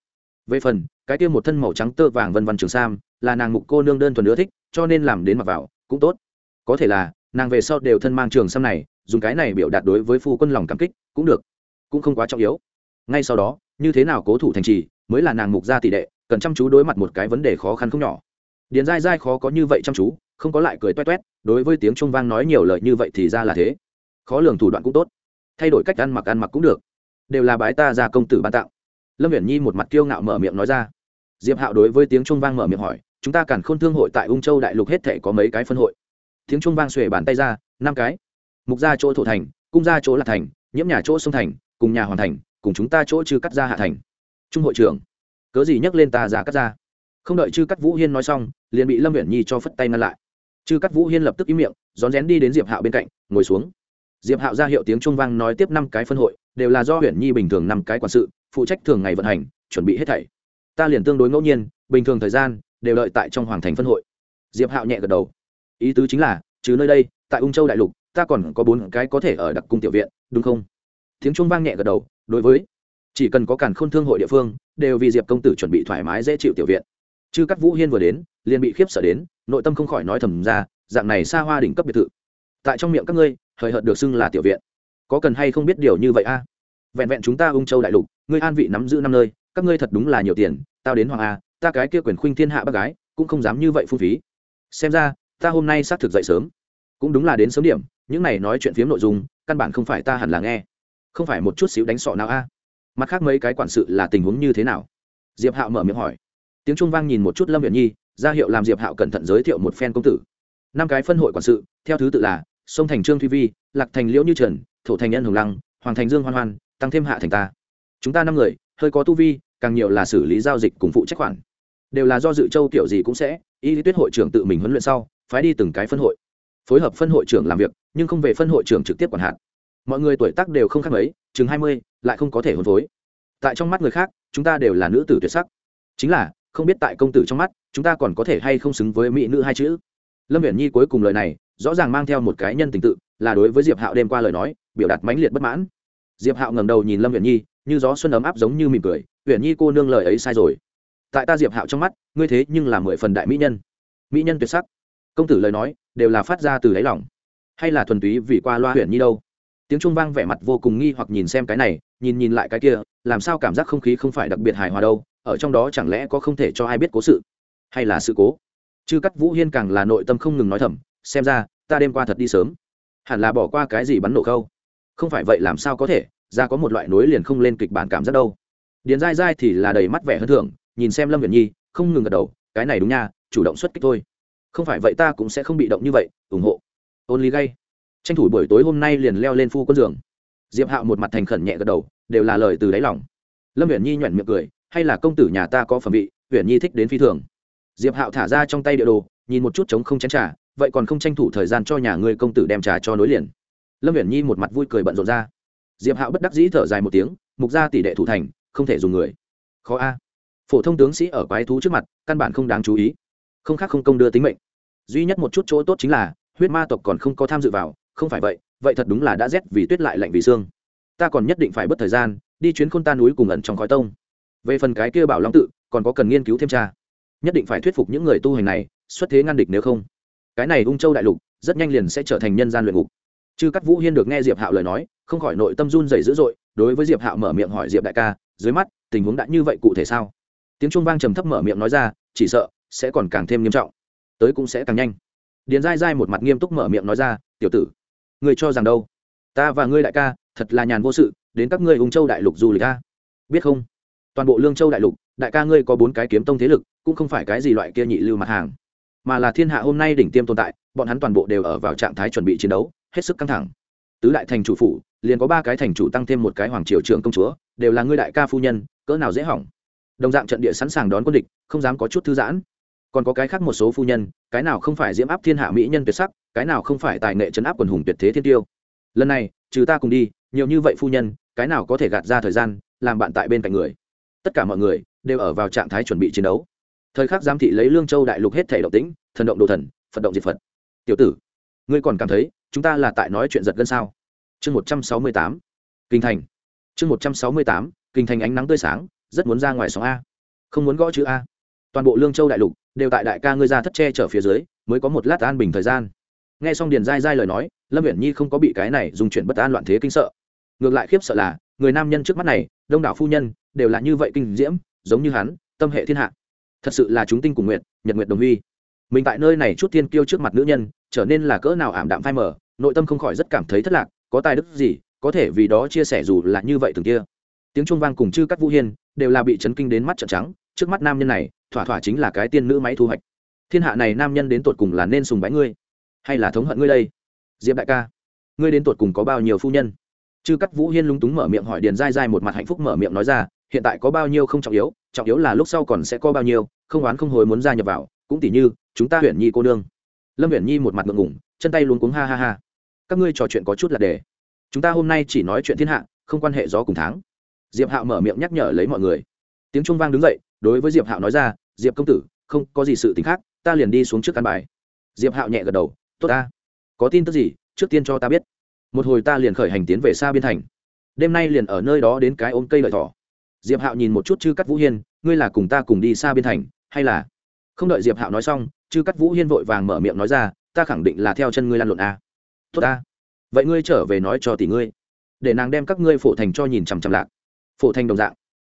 Về phần, cái kia một thân màu trắng tơ vàng vân vân trường sam, là nàng mục cô nương đơn thuần ưa thích, cho nên làm đến mặc vào, cũng tốt. Có thể là, nàng về sau đều thân mang trường sam này, dùng cái này biểu đạt đối với phu quân lòng cảm kích, cũng được. Cũng không quá trọng yếu. Ngay sau đó, như thế nào cố thủ thành trì, mới là nàng mục gia tỷ đệ, cần chăm chú đối mặt một cái vấn đề khó khăn không nhỏ. Điền dai dai khó có như vậy chăm chú không có lại cười toét toét, đối với tiếng trung vang nói nhiều lời như vậy thì ra là thế. Khó lường thủ đoạn cũng tốt, thay đổi cách ăn mặc ăn mặc cũng được. Đều là bái ta ra công tử ban tặng. Lâm viễn nhi một mặt kiêu ngạo mở miệng nói ra. Diệp hạo đối với tiếng trung vang mở miệng hỏi, chúng ta cản khôn thương hội tại ung châu đại lục hết thể có mấy cái phân hội? Tiếng trung vang xuề bàn tay ra, năm cái. Mục ra chỗ thổ thành, cung ra chỗ lạc thành, nhiễm nhà chỗ sông thành, cùng nhà hoàn thành, cùng chúng ta chỗ chư cắt ra hạ thành. Trung hội trưởng, cớ gì nhắc lên ta giả cắt ra không đợi chư cắt vũ hiên nói xong, liền bị lâm viễn nhi cho phất tay ngăn lại chư cắt vũ hiên lập tức im miệng, rón rén đi đến diệp hạo bên cạnh, ngồi xuống. Diệp hạo ra hiệu tiếng trung vang nói tiếp năm cái phân hội, đều là do huyện nhi bình thường năm cái quản sự, phụ trách thường ngày vận hành, chuẩn bị hết thảy. Ta liền tương đối ngẫu nhiên, bình thường thời gian, đều đợi tại trong hoàng thành phân hội. Diệp hạo nhẹ gật đầu. Ý tứ chính là chứ nơi đây, tại ung châu đại lục, ta còn có bốn cái có thể ở đặc cung tiểu viện, đúng không? Tiếng trung vang nhẹ gật đầu, đối với. Chỉ cần có cản khôn thương hội địa phương, đều vì diệp công tử chuẩn bị thoải mái dễ chịu tiểu viện. Chư cắt vũ hiên vừa đến, liền bị khiếp sợ đến nội tâm không khỏi nói thầm ra, dạng này xa hoa đỉnh cấp biệt thự. Tại trong miệng các ngươi, hời hợt được xưng là tiểu viện. Có cần hay không biết điều như vậy a? Vẹn vẹn chúng ta ung châu đại lục, ngươi an vị nắm giữ năm nơi, các ngươi thật đúng là nhiều tiền, tao đến hoàng a, ta cái kia quyền khuynh thiên hạ bác gái, cũng không dám như vậy phung phí. Xem ra, ta hôm nay xác thực dậy sớm. Cũng đúng là đến sớm điểm, những này nói chuyện phiếm nội dung, căn bản không phải ta hẳn là nghe. Không phải một chút xíu đánh sọ nào a? Mặt khác mấy cái quản sự là tình huống như thế nào? Diệp hạo mở miệng hỏi. Tiếng trung vang nhìn một chút lâm viện nhi ra hiệu làm diệp hạo cẩn thận giới thiệu một phen công tử. Năm cái phân hội quản sự, theo thứ tự là, sông thành trương thuy vi, lạc thành liễu như trần, thổ thành nhân hồng lăng, hoàng thành dương hoan hoan, tăng thêm hạ thành ta. Chúng ta năm người, hơi có tu vi, càng nhiều là xử lý giao dịch cùng phụ trách khoản. Đều là do dự châu kiểu gì cũng sẽ, y lý tuyết hội trưởng tự mình huấn luyện sau, phái đi từng cái phân hội. Phối hợp phân hội trưởng làm việc, nhưng không về phân hội trưởng trực tiếp quản hạt. Mọi người tuổi tác đều không khác mấy, chừng hai mươi, lại không có thể hôn phối. Tại trong mắt người khác, chúng ta đều là nữ tử tuyệt sắc. Chính là không biết tại công tử trong mắt, chúng ta còn có thể hay không xứng với mỹ nữ hai chữ. Lâm viễn nhi cuối cùng lời này, rõ ràng mang theo một cái nhân tình tự, là đối với diệp hạo đêm qua lời nói, biểu đạt mãnh liệt bất mãn. Diệp hạo ngầm đầu nhìn lâm viễn nhi, như gió xuân ấm áp giống như mỉm cười viễn nhi cô nương lời ấy sai rồi. Tại ta diệp hạo trong mắt, ngươi thế nhưng là mười phần đại mỹ nhân. Mỹ nhân tuyệt sắc. Công tử lời nói, đều là phát ra từ đáy lòng. Hay là thuần túy vì qua loa huyền nhi đâu? Tiếng trung vang vẻ mặt vô cùng nghi hoặc nhìn xem cái này, nhìn nhìn lại cái kia, làm sao cảm giác không khí không phải đặc biệt hài hòa đâu? Ở trong đó chẳng lẽ có không thể cho ai biết cố sự? Hay là sự cố? Chư cắt vũ hiên càng là nội tâm không ngừng nói thầm, xem ra, ta đêm qua thật đi sớm. Hẳn là bỏ qua cái gì bắn nổ khâu không phải vậy làm sao có thể, ra có một loại nối liền không lên kịch bản cảm giác đâu. Điền dai dai thì là đầy mắt vẻ hơn thường nhìn xem lâm viện nhi, không ngừng gật đầu, cái này đúng nha, chủ động xuất kích thôi. Không phải vậy ta cũng sẽ không bị động như vậy, ủng hộ. Ôn lý gay. Tranh thủ buổi tối hôm nay liền leo lên phu quân giường. Diệp hạo một mặt thành khẩn nhẹ gật đầu, đều là lời từ đáy lòng. Lâm viện nhi nhoẻn miệng cười hay là công tử nhà ta có phẩm vị huyện nhi thích đến phi thường. Diệp hạo thả ra trong tay địa đồ, nhìn một chút trống không chén trà, vậy còn không tranh thủ thời gian cho nhà ngươi công tử đem trà cho nối liền. Lâm huyện nhi một mặt vui cười bận rộn ra. Diệp hạo bất đắc dĩ thở dài một tiếng, mục ra tỷ đệ thủ thành, không thể dùng người. Khó a. Phổ thông tướng sĩ ở quái thú trước mặt, căn bản không đáng chú ý. Không khác không công đưa tính mệnh. Duy nhất một chút chỗ tốt chính là, huyết ma tộc còn không có tham dự vào, không phải vậy vậy thật đúng là đã rét vì tuyết lại lạnh vì xương. Ta còn nhất định phải bất thời gian, đi chuyến khôn ta núi cùng ẩn trong khói tông về phần cái kia bảo long tự, còn có cần nghiên cứu thêm tra. Nhất định phải thuyết phục những người tu hành này, xuất thế ngăn địch nếu không. Cái này ung châu đại lục, rất nhanh liền sẽ trở thành nhân gian luyện ngục. Chư cắt vũ hiên được nghe diệp hạo lời nói, không khỏi nội tâm run dày dữ dội, đối với diệp hạo mở miệng hỏi diệp đại ca, dưới mắt, tình huống đã như vậy cụ thể sao? Tiếng trung vang trầm thấp mở miệng nói ra, chỉ sợ, sẽ còn càng thêm nghiêm trọng. Tới cũng sẽ càng nhanh. Điền dai dai một mặt nghiêm túc mở miệng nói ra, tiểu tử người cho rằng đâu? Ta và ngươi đại ca, thật là nhàn vô sự, đến các ngươi ung châu đại lục du lịch ta biết không? Toàn bộ lương châu đại lục đại ca ngươi có bốn cái kiếm tông thế lực cũng không phải cái gì loại kia nhị lưu mặt hàng mà là thiên hạ hôm nay đỉnh tiêm tồn tại bọn hắn toàn bộ đều ở vào trạng thái chuẩn bị chiến đấu hết sức căng thẳng tứ đại thành chủ phủ liền có ba cái thành chủ tăng thêm một cái hoàng triều trưởng công chúa đều là ngươi đại ca phu nhân cỡ nào dễ hỏng đồng dạng trận địa sẵn sàng đón quân địch không dám có chút thư giãn còn có cái khác một số phu nhân cái nào không phải diễm áp thiên hạ mỹ nhân tuyệt sắc cái nào không phải tài nghệ chấn áp quần hùng tuyệt thế thiên tiêu lần này trừ ta cùng đi nhiều như vậy phu nhân cái nào có thể gạt ra thời gian làm bạn tại bên cạnh người tất cả mọi người đều ở vào trạng thái chuẩn bị chiến đấu. Thời khắc giám thị lấy lương châu đại lục hết thể động tĩnh, thần động đồ thần, phật động diệt phật. Tiểu tử, ngươi còn cảm thấy chúng ta là tại nói chuyện giật gân sao? Chương một trăm sáu mươi tám, kinh thành. Chương một trăm sáu mươi tám, kinh thành ánh nắng tươi sáng, rất muốn ra ngoài sóng a. Không muốn gõ chữ a. Toàn bộ lương châu đại lục đều tại đại ca ngươi ra thất tre trở phía dưới, mới có một lát an bình thời gian. Nghe xong điền dai dai lời nói, lâm viễn nhi không có bị cái này dùng chuyện bất an loạn thế kinh sợ. Ngược lại khiếp sợ là, người nam nhân trước mắt này đông đảo phu nhân đều là như vậy kinh diễm, giống như hắn, tâm hệ thiên hạ. Thật sự là chúng tinh cùng nguyện nhật nguyện đồng huy. Mình tại nơi này chút tiên kiêu trước mặt nữ nhân, trở nên là cỡ nào ảm đạm phai mờ, nội tâm không khỏi rất cảm thấy thất lạc, có tài đức gì, có thể vì đó chia sẻ dù là như vậy từng kia. Tiếng trung vang cùng chư các vũ hiên đều là bị chấn kinh đến mắt trợn trắng, trước mắt nam nhân này, thỏa thỏa chính là cái tiên nữ máy thu hoạch. Thiên hạ này nam nhân đến tột cùng là nên sùng bái ngươi, hay là thống hận ngươi đây? Diệp đại ca, ngươi đến tột cùng có bao nhiêu phu nhân? Chư cắt vũ hiên lúng túng mở miệng hỏi điền dai dai một mặt hạnh phúc mở miệng nói ra, hiện tại có bao nhiêu không trọng yếu trọng yếu là lúc sau còn sẽ có bao nhiêu, không oán không hồi muốn gia nhập vào, cũng tỉ như, chúng ta huyện nhi cô nương. Lâm huyện nhi một mặt ngượng ngủng chân tay luôn cuống ha ha ha. Các ngươi trò chuyện có chút là để. Chúng ta hôm nay chỉ nói chuyện thiên hạ, không quan hệ gió cùng tháng. Diệp hạo mở miệng nhắc nhở lấy mọi người. Tiếng trung vang đứng dậy, đối với diệp hạo nói ra, diệp công tử, không có gì sự t ì n h khác, ta liền đi xuống trước căn bài. Diệp hạo nhẹ gật đầu, tốt ta. Có tin tức gì, trước tiên cho ta biết một hồi ta liền khởi hành tiến về xa biên thành. Đêm nay liền ở nơi đó đến cái ôm cây lợi thỏ. Diệp hạo nhìn một chút chư cắt vũ hiên, ngươi là cùng ta cùng đi xa biên thành, hay là? Không đợi diệp hạo nói xong, chư cắt vũ hiên vội vàng mở miệng nói ra, ta khẳng định là theo chân ngươi lan lộn a tốt ta. Vậy ngươi trở về nói cho tỷ ngươi. Để nàng đem các ngươi phổ thành cho nhìn chằm chằm lạc. Phổ thành đồng dạng.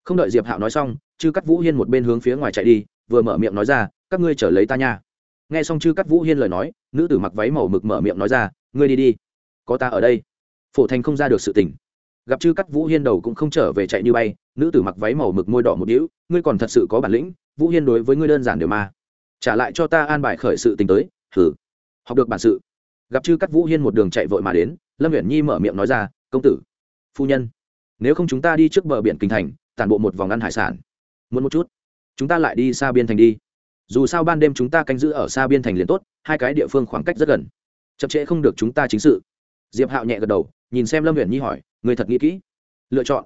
Không đợi diệp hạo nói xong, chư cắt vũ hiên một bên hướng phía ngoài chạy đi, vừa mở miệng nói ra, các ngươi trở lấy ta nha. Nghe xong chư cắt vũ hiên lời nói, nữ tử mặc váy màu mực mở miệng nói ra, ngươi đi đi có ta ở đây. Phổ thành không ra được sự tình. gặp chư cắt vũ hiên đầu cũng không trở về chạy như bay, nữ tử mặc váy màu mực môi đỏ một đĩu ngươi còn thật sự có bản lĩnh, vũ hiên đối với ngươi đơn giản đều mà trả lại cho ta an bài khởi sự tình tới thử học được bản sự. Gặp chư cắt vũ hiên một đường chạy vội mà đến, lâm uyển nhi mở miệng nói ra, công tử, phu nhân, nếu không chúng ta đi trước bờ biển kinh thành, tản bộ một vòng ăn hải sản. Muốn một chút, chúng ta lại đi xa biên thành đi. Dù sao ban đêm chúng ta canh giữ ở xa biên thành liền tốt, hai cái địa phương khoảng cách rất gần. Chậm trễ không được chúng ta chính sự diệp hạo nhẹ gật đầu, nhìn xem lâm Viễn nhi hỏi người thật nghĩ kỹ? Lựa chọn.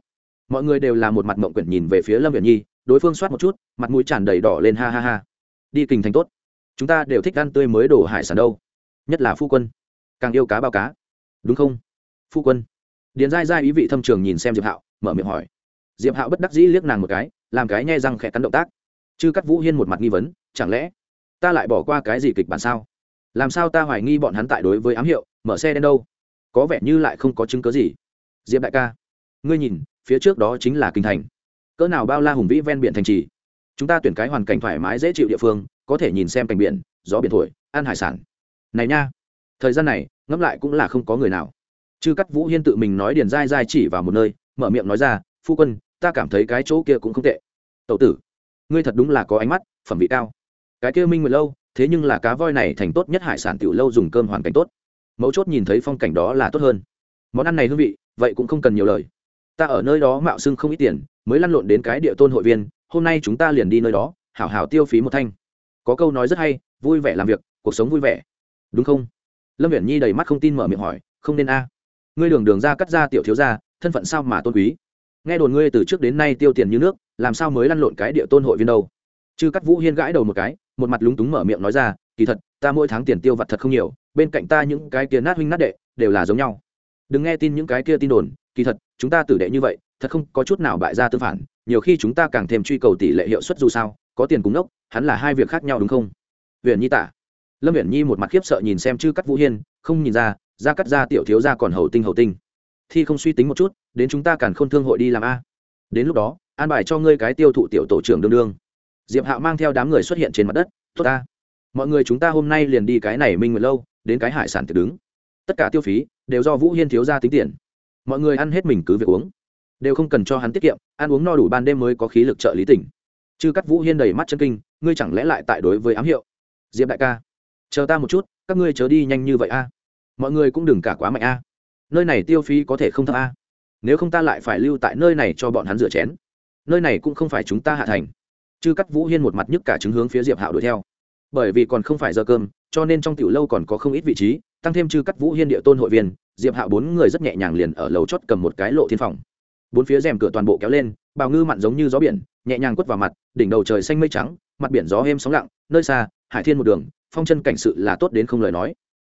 Mọi người đều là một mặt mộng quyển nhìn về phía lâm Viễn nhi, đối phương soát một chút, mặt mũi tràn đầy đỏ lên ha ha ha. Đi kình thành tốt, chúng ta đều thích ăn tươi mới đổ hải sản đâu, nhất là phu quân, càng yêu cá bao cá. Đúng không, phu quân? Điền dai dai ý vị thâm trường nhìn xem diệp hạo, mở miệng hỏi. Diệp hạo bất đắc dĩ liếc nàng một cái, làm cái nhai răng khẽ cắn động tác. Chư cắt vũ hiên một mặt nghi vấn, chẳng lẽ ta lại bỏ qua cái gì kịch bản sao? Làm sao ta hoài nghi bọn hắn tại đối với ám hiệu, mở xe đến đâu? Có vẻ như lại không có chứng cớ gì. Diệp đại ca, ngươi nhìn, phía trước đó chính là kinh thành. Cỡ nào bao la hùng vĩ ven biển thành trì. Chúng ta tuyển cái hoàn cảnh thoải mái dễ chịu địa phương, có thể nhìn xem cảnh biển, gió biển thổi, ăn hải sản. Này nha, thời gian này, ngẫm lại cũng là không có người nào. Chư cắt vũ hiên tự mình nói điền dai dai chỉ vào một nơi, mở miệng nói ra, phu quân, ta cảm thấy cái chỗ kia cũng không tệ. Tậu tử, ngươi thật đúng là có ánh mắt, phẩm vị cao. Cái kia minh nguyệt lâu, thế nhưng là cá voi này thành tốt nhất hải sản tiểu lâu dùng cơm hoàn cảnh tốt mấu chốt nhìn thấy phong cảnh đó là tốt hơn. Món ăn này hương vị, vậy cũng không cần nhiều lời. Ta ở nơi đó mạo xưng không ít tiền, mới lăn lộn đến cái địa tôn hội viên, hôm nay chúng ta liền đi nơi đó, hảo hảo tiêu phí một thanh. Có câu nói rất hay, vui vẻ làm việc, cuộc sống vui vẻ. Đúng không? Lâm viễn nhi đầy mắt không tin mở miệng hỏi, không nên a. Ngươi đường đường ra cắt ra tiểu thiếu ra thân phận sao mà tôn quý? Nghe đồn ngươi từ trước đến nay tiêu tiền như nước, làm sao mới lăn lộn cái địa tôn hội viên đâu? Chư cắt vũ hiên gãi đầu một cái một mặt lúng túng mở miệng nói ra, kỳ thật, ta mỗi tháng tiền tiêu vặt thật không nhiều, bên cạnh ta những cái kia nát huynh nát đệ đều là giống nhau. Đừng nghe tin những cái kia tin đồn, kỳ thật, chúng ta tử đệ như vậy, thật không có chút nào bại ra tư phản, nhiều khi chúng ta càng thêm truy cầu tỷ lệ hiệu suất dù sao, có tiền cúng ốc hắn là hai việc khác nhau đúng không? Huyền nhi tả. Lâm huyền nhi một mặt khiếp sợ nhìn xem chư cắt vũ hiên, không nhìn ra ra cắt ra tiểu thiếu ra còn hầu tinh hầu tinh. Thi không suy tính một chút, đến chúng ta càng k h ô n thương hội đi làm a. Đến lúc đó, an bài cho ngươi cái tiêu thụ tiểu tổ trưởng đương đương diệp hạo mang theo đám người xuất hiện trên mặt đất, tốt ta, mọi người chúng ta hôm nay liền đi cái này minh nguyệt lâu, đến cái hải sản tự đứng. Tất cả tiêu phí đều do vũ hiên thiếu ra tính tiền. Mọi người ăn hết mình cứ việc uống. Đều không cần cho hắn tiết kiệm, ăn uống no đủ ban đêm mới có khí lực trợ lý tỉnh. Chư cắt vũ hiên đầy mắt chân kinh, ngươi chẳng lẽ lại tại đối với ám hiệu? Diệp đại ca, chờ ta một chút, các ngươi chớ đi nhanh như vậy a. Mọi người cũng đừng cả quá mạnh a. Nơi này tiêu phí có thể không thấp a. Nếu không ta lại phải lưu tại nơi này cho bọn hắn rửa chén. Nơi này cũng không phải chúng ta hạ thành chư cắt vũ hiên một mặt nhức cả chứng hướng phía diệp hạo đuổi theo. Bởi vì còn không phải giờ cơm cho nên trong tiểu lâu còn có không ít vị trí tăng thêm chư cắt vũ hiên địa tôn hội viên diệp hạo bốn người rất nhẹ nhàng liền ở lầu chót cầm một cái lộ thiên phòng. Bốn phía rèm cửa toàn bộ kéo lên bào ngư mặn giống như gió biển nhẹ nhàng quất vào mặt đỉnh đầu trời xanh mây trắng mặt biển gió êm sóng lặng nơi xa hải thiên một đường phong chân cảnh sự là tốt đến không lời nói.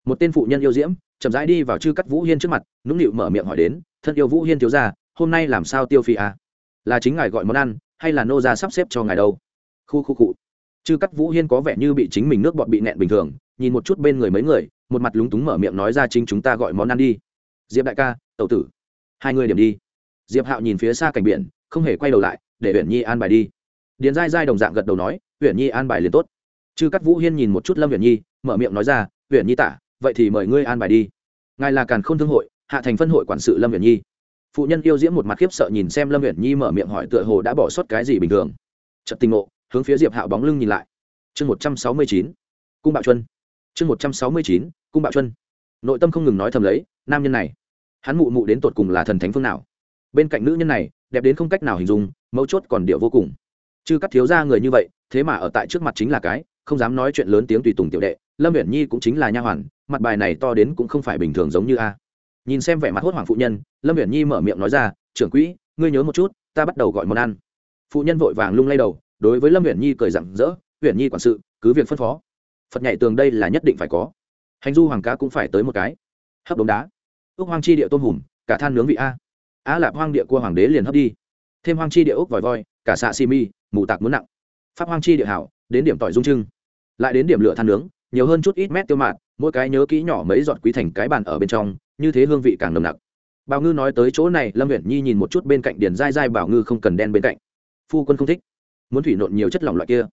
Một tên phụ nhân yêu diễm chậm rãi đi vào chư cắt vũ hiên trước mặt nũng nịu mở miệng hỏi đến thân yêu vũ hiên thiếu gia, hôm nay làm sao tiêu phi à? là chính ngài gọi món ăn hay là nô ra sắp xếp cho ngài đâu? Khu khu cụ chư cắt vũ hiên có vẻ như bị chính mình nước bọt bị nẹn bình thường, nhìn một chút bên người mấy người, một mặt lúng túng mở miệng nói ra chính chúng ta gọi món ăn đi. Diệp đại ca, tẩu tử. Hai người điểm đi. Diệp hạo nhìn phía xa cảnh biển, không hề quay đầu lại, để huyện nhi an bài đi. Điền dai dai đồng dạng gật đầu nói huyện nhi an bài liền tốt. Chư cắt vũ hiên nhìn một chút lâm huyện nhi, mở miệng nói ra huyện nhi tả, vậy thì mời ngươi an bài đi. Ngài là càn k h ô n thương hội, hạ thành phân hội quản sự lâm huyện nhi phụ nhân yêu diễm một mặt khiếp sợ nhìn xem lâm nguyện nhi mở miệng hỏi tựa hồ đã bỏ sót cái gì bình thường. Trận tình ngộ, hướng phía diệp hạo bóng lưng nhìn lại. Chương một trăm sáu mươi chín, cung bạo chuân. Chương một trăm sáu mươi chín, cung bạo chuân. Nội tâm không ngừng nói thầm lấy, nam nhân này, hắn mụ mụ đến tột cùng là thần thánh phương nào? Bên cạnh nữ nhân này, đẹp đến không cách nào hình dung, mấu chốt còn điệu vô cùng. Chứ cắt thiếu ra người như vậy, thế mà ở tại trước mặt chính là cái, không dám nói chuyện lớn tiếng tùy tùng tiểu đệ, lâm uyển nhi cũng chính là nha hoàn, mặt bài này to đến cũng không phải bình thường giống như a nhìn xem vẻ mặt hốt hoảng phụ nhân, lâm uyển nhi mở miệng nói ra, trưởng quỹ, ngươi nhớ một chút, ta bắt đầu gọi món ăn. Phụ nhân vội vàng lung lay đầu, đối với lâm uyển nhi cười rặng rỡ, uyển nhi quản sự, cứ việc phân phó. Phật nhảy tường đây là nhất định phải có. Hành du hoàng cá cũng phải tới một cái. Hấp đống đá. Ước hoang chi địa tôm hùm, cả than nướng vị a. Á lạp hoang địa của hoàng đế liền hấp đi. Thêm hoang chi địa ốc vòi voi, cả xạ xì mi, mù tạc muốn nặng. Pháp hoang chi địa hảo, đến điểm tỏi dung trưng. Lại đến điểm lửa than nướng, nhiều hơn chút ít mét tiêu mạt mỗi cái nhớ kỹ nhỏ mấy giọt quý thành cái bàn ở bên trong, như thế hương vị càng nồng nặc. Bảo ngư nói tới chỗ này, lâm huyện nhi nhìn một chút bên cạnh điền dai dai bảo ngư không cần đen bên cạnh. Phu quân không thích. Muốn thủy nộn nhiều chất lỏng loại kia.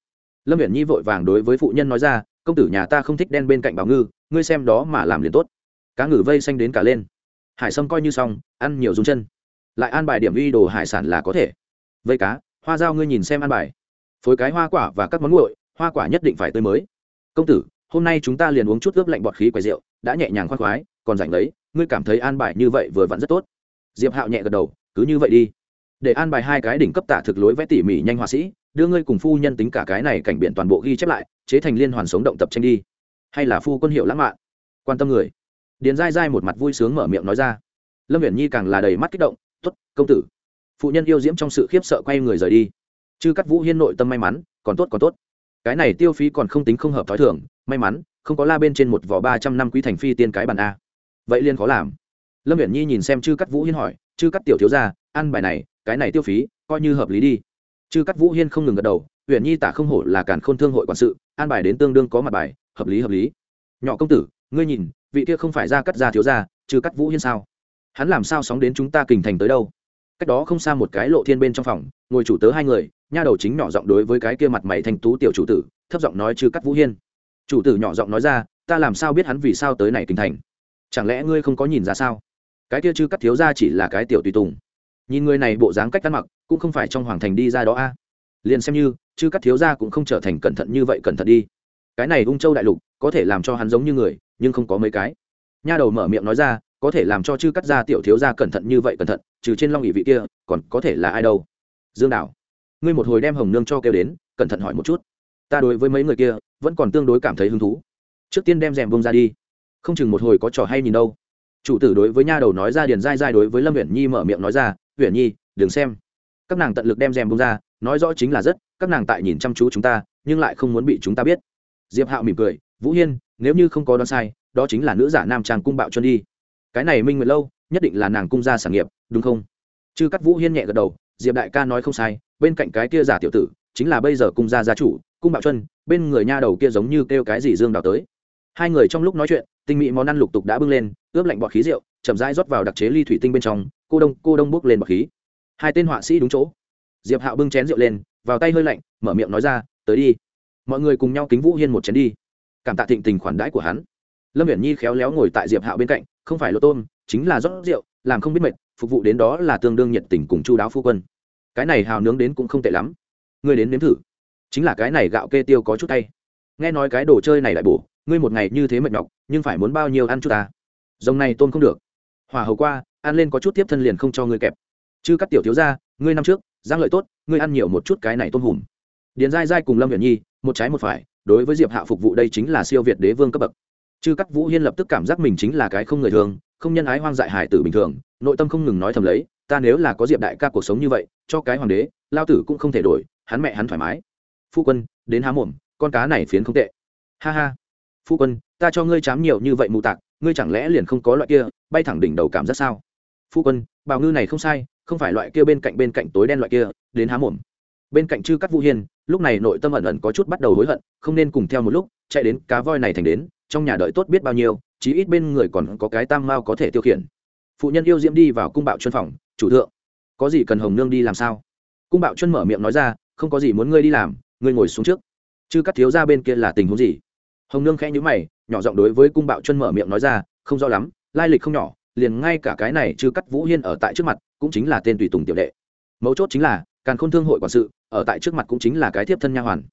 Lâm huyện nhi vội vàng đối với phụ nhân nói ra, công tử nhà ta không thích đen bên cạnh bảo ngư, ngươi xem đó mà làm liền tốt. Cá ngừ vây xanh đến cả lên. Hải sâm coi như xong, ăn nhiều dùng chân. Lại an bài điểm uy đồ hải sản là có thể. Vây cá, hoa dao ngươi nhìn xem an bài. Phối cái hoa quả và các món nguội, hoa quả nhất định phải tươi mới. Công tử hôm nay chúng ta liền uống chút ướp lạnh bọt khí quầy rượu, đã nhẹ nhàng khoan khoái, còn rảnh đấy ngươi cảm thấy an bài như vậy vừa vặn rất tốt. Diệp hạo nhẹ gật đầu, cứ như vậy đi. Để an bài hai cái đỉnh cấp tả thực lối vẽ tỉ mỉ nhanh họa sĩ, đưa ngươi cùng phu nhân tính cả cái này cảnh biện toàn bộ ghi chép lại, chế thành liên hoàn sống động tập tranh đi. Hay là phu quân hiệu lãng mạn? Quan tâm người. Điền dai dai một mặt vui sướng mở miệng nói ra. Lâm viễn nhi càng là đầy mắt kích động t ố t công tử. Phụ nhân yêu diễm trong sự khiếp sợ quay người rời đi. Chư cắt vũ hiên nội tâm may mắn, còn tốt còn tốt. Cái này tiêu phí còn không tính không hợp t h ó i thường may mắn, không có la bên trên một vỏ ba trăm năm quý thành phi tiên cái bàn a. Vậy liên khó làm. Lâm viễn nhi nhìn xem chư cắt vũ hiên hỏi, chư cắt tiểu thiếu ra ăn bài này, cái này tiêu phí, coi như hợp lý đi. Chư cắt vũ hiên không ngừng gật đầu huyện nhi tả không hổ là cản khôn thương hội quản sự an bài đến tương đương có mặt bài, hợp lý hợp lý. Nhỏ công tử, ngươi nhìn, vị kia không phải ra cắt ra thiếu ra chư cắt vũ hiên sao? Hắn làm sao sóng đến chúng ta kình thành tới đâu? Cách đó không xa một cái lộ thiên bên trong phòng, ngồi chủ tớ hai người, nha đầu chính nhỏ giọng đối với cái kia mặt mày thanh tú tiểu chủ tử, thấp giọng nói chư cắt vũ hiên chủ tử nhỏ giọng nói ra, ta làm sao biết hắn vì sao tới này kinh thành? Chẳng lẽ ngươi không có nhìn ra sao? Cái kia chư cắt thiếu ra chỉ là cái tiểu tùy tùng. Nhìn người này bộ dáng cách ăn mặc, cũng không phải trong hoàng thành đi ra đó a. Liền xem như, chư cắt thiếu ra cũng không trở thành cẩn thận như vậy cẩn thận đi. Cái này ung châu đại lục, có thể làm cho hắn giống như người, nhưng không có mấy cái. Nha đầu mở miệng nói ra, có thể làm cho chư cắt ra tiểu thiếu ra cẩn thận như vậy cẩn thận, trừ trên long ỵ vị kia, còn có thể là ai đâu? Dương đảo, ngươi một hồi đem hồng nương cho kêu đến, cẩn thận hỏi một chút ta đối với mấy người kia vẫn còn tương đối cảm thấy hứng thú. Trước tiên đem rèm bông ra đi. Không chừng một hồi có trò hay nhìn đâu. Chủ tử đối với nha đầu nói ra điền dai dai đối với lâm huyện nhi mở miệng nói ra huyện nhi, đừng xem. Các nàng tận lực đem rèm bông ra, nói rõ chính là rất, các nàng tại nhìn chăm chú chúng ta, nhưng lại không muốn bị chúng ta biết. Diệp hạo mỉm cười, vũ hiên, nếu như không có đoán sai, đó chính là nữ giả nam trang cung bạo chân đi. Cái này minh nguyệt lâu, nhất định là nàng cung gia sản nghiệp, đúng không? Chư cắt vũ hiên nhẹ gật đầu, diệp đại ca nói không sai, bên cạnh cái kia giả tiểu tử, chính là bây giờ cung gia gia chủ cung bạo chân, bên người nha đầu kia giống như kêu cái gì dương đào tới. Hai người trong lúc nói chuyện, tinh mỹ món ăn lục tục đã bưng lên, ướp lạnh bọt khí rượu, chậm rãi rót vào đặc chế ly thủy tinh bên trong, cô đông cô đông bốc lên bọt khí. Hai tên họa sĩ đúng chỗ. Diệp hạo bưng chén rượu lên, vào tay hơi lạnh, mở miệng nói ra, tới đi. Mọi người cùng nhau kính vũ hiên một chén đi. Cảm tạ thịnh tình khoản đãi của hắn. Lâm viễn nhi khéo léo ngồi tại diệp hạo bên cạnh, không phải lỗ tôm, chính là rót rượu, làm không biết mệt, phục vụ đến đó là tương đương nhiệt tình cùng chu đáo phu quân. Cái này hào nướng đến cũng không tệ lắm. Ngươi đến nếm thử chính là cái này gạo kê tiêu có chút tay. Nghe nói cái đồ chơi này lại bổ, ngươi một ngày như thế mệt nhọc, nhưng phải muốn bao nhiêu ăn chút ta? Dòng này tôm không được. Hỏa hầu qua, ăn lên có chút tiếp thân liền không cho ngươi kẹp. Chứ các tiểu thiếu ra ngươi năm trước giang lợi tốt, ngươi ăn nhiều một chút cái này tôm hùm. Điền dai dai cùng lâm viện nhi, một trái một phải, đối với diệp hạ phục vụ đây chính là siêu việt đế vương cấp bậc. Chứ các vũ hiên lập tức cảm giác mình chính là cái không người thường, không nhân ái hoang dại hải tử bình thường, nội tâm không ngừng nói thầm lấy, ta nếu là có diệp đại ca cuộc sống như vậy, cho cái hoàng đế, lao tử cũng không thể đổi, hắn mẹ hắn thoải mái phu quân, đến há mồm, con cá này phiến không tệ. Ha ha. Phu quân, ta cho ngươi chám nhiều như vậy mù tạc, ngươi chẳng lẽ liền không có loại kia, bay thẳng đỉnh đầu cảm giác sao? Phu quân, bào ngư này không sai, không phải loại kia bên cạnh bên cạnh tối đen loại kia, đến há mồm. Bên cạnh chư cắt vũ hiên, lúc này nội tâm ẩn ẩn có chút bắt đầu hối hận, không nên cùng theo một lúc, chạy đến cá voi này thành đến, trong nhà đợi tốt biết bao nhiêu, chí ít bên người còn có cái tam mao có thể tiêu khiển. Phụ nhân yêu diễm đi vào cung bạo chân phòng, chủ thượng, có gì cần hồng nương đi làm sao? Cung bạo chân mở miệng nói ra, không có gì muốn ngươi đi làm ngươi ngồi xuống trước. Chứ cắt thiếu ra bên kia là tình huống gì? Hồng nương khẽ nhữ mày, nhỏ giọng đối với cung bạo chân mở miệng nói ra, không rõ lắm, lai lịch không nhỏ, liền ngay cả cái này chưa cắt vũ hiên ở tại trước mặt, cũng chính là tên tùy tùng tiểu đệ. Mấu chốt chính là càng khôn thương hội quản sự, ở tại trước mặt cũng chính là cái Thiếp thân nha hoàn.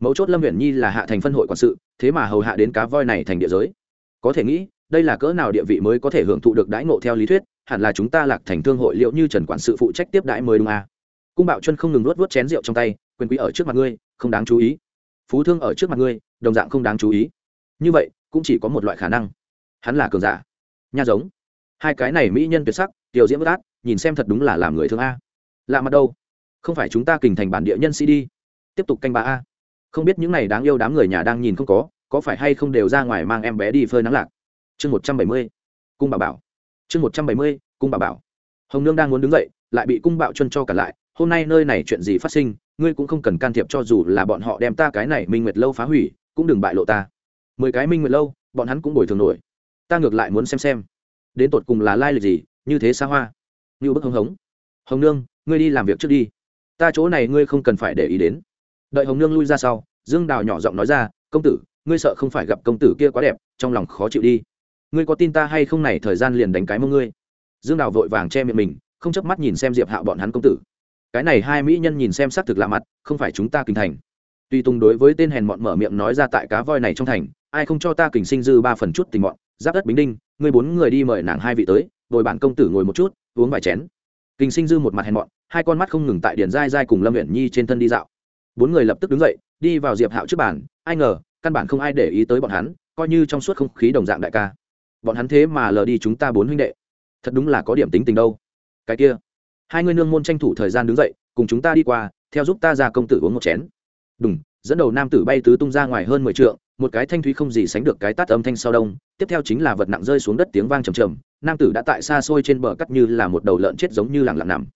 Mấu chốt lâm huyện nhi là hạ thành phân hội quản sự, thế mà hầu hạ đến cá voi này thành địa giới. Có thể nghĩ, đây là cỡ nào địa vị mới có thể hưởng thụ được đãi ngộ theo lý thuyết, hẳn là chúng ta lạc thành thương hội liệu như trần quản sự phụ trách tiếp đãi mới đúng à. cung bạo chân không ngừng nuốt vớt chén rượu trong tay, quyền quý ở trước mặt ngươi không đáng chú ý. Phú thương ở trước mặt ngươi, đồng dạng không đáng chú ý. Như vậy, cũng chỉ có một loại khả năng. Hắn là cường giả. Nha giống. Hai cái này mỹ nhân tuyệt sắc, tiểu diễm bất át nhìn xem thật đúng là làm người thương a. Lạ mặt đâu? Không phải chúng ta kình thành bản địa nhân sĩ đi. Tiếp tục canh ba a. Không biết những này đáng yêu đám người nhà đang nhìn không có có phải hay không đều ra ngoài mang em bé đi phơi nắng lạc? Chương một trăm bảy mươi, cung bà bảo. Chương một trăm bảy mươi, cung bà bảo. Hồng nương đang muốn đứng dậy, lại bị cung bạo chân cho cả lại. Hôm nay nơi này chuyện gì phát sinh ngươi cũng không cần can thiệp cho dù là bọn họ đem ta cái này minh nguyệt lâu phá hủy, cũng đừng bại lộ ta. Mười cái minh nguyệt lâu, bọn hắn cũng bồi thường nổi. Ta ngược lại muốn xem xem, đến tột cùng là lai lịch gì, như thế xa hoa. Như bức hống hống. Hồng nương, ngươi đi làm việc trước đi. Ta chỗ này ngươi không cần phải để ý đến. Đợi hồng nương lui ra sau, dương đào nhỏ giọng nói ra, công tử, ngươi sợ không phải gặp công tử kia quá đẹp, trong lòng khó chịu đi. Ngươi có tin ta hay không này, thời gian liền đánh cái mông ngươi. Dương đào vội vàng che miệng mình, không chớp mắt nhìn xem diệp hạo bọn hắn công tử cái này hai mỹ nhân nhìn xem xác thực lạ mặt, không phải chúng ta kinh thành. Tuy tùng đối với tên hèn mọn mở miệng nói ra tại cá voi này trong thành, ai không cho ta kình sinh dư ba phần chút tình mọn, giáp đất bính đinh, người bốn người đi mời nàng hai vị tới rồi bản công tử ngồi một chút, uống vài chén. Kình sinh dư một mặt hèn mọn, hai con mắt không ngừng tại điển dai dai cùng lâm nguyện nhi trên thân đi dạo. Bốn người lập tức đứng dậy, đi vào diệp hạo trước bàn, ai ngờ, căn bản không ai để ý tới bọn hắn, coi như trong suốt không khí đồng dạng đại ca. Bọn hắn thế mà lờ đi chúng ta bốn huynh đệ. Thật đúng là có điểm tính tình đâu. Cái kia hai người nương môn tranh thủ thời gian đứng dậy cùng chúng ta đi qua theo giúp ta ra công tử uống một chén. Đúng dẫn đầu nam tử bay tứ tung ra ngoài hơn mười trượng một cái thanh thúy không gì sánh được cái tát âm thanh sau đông tiếp theo chính là vật nặng rơi xuống đất tiếng vang trầm trầm nam tử đã tại xa xôi trên bờ cắt như là một đầu lợn chết giống như làng lặng nằm.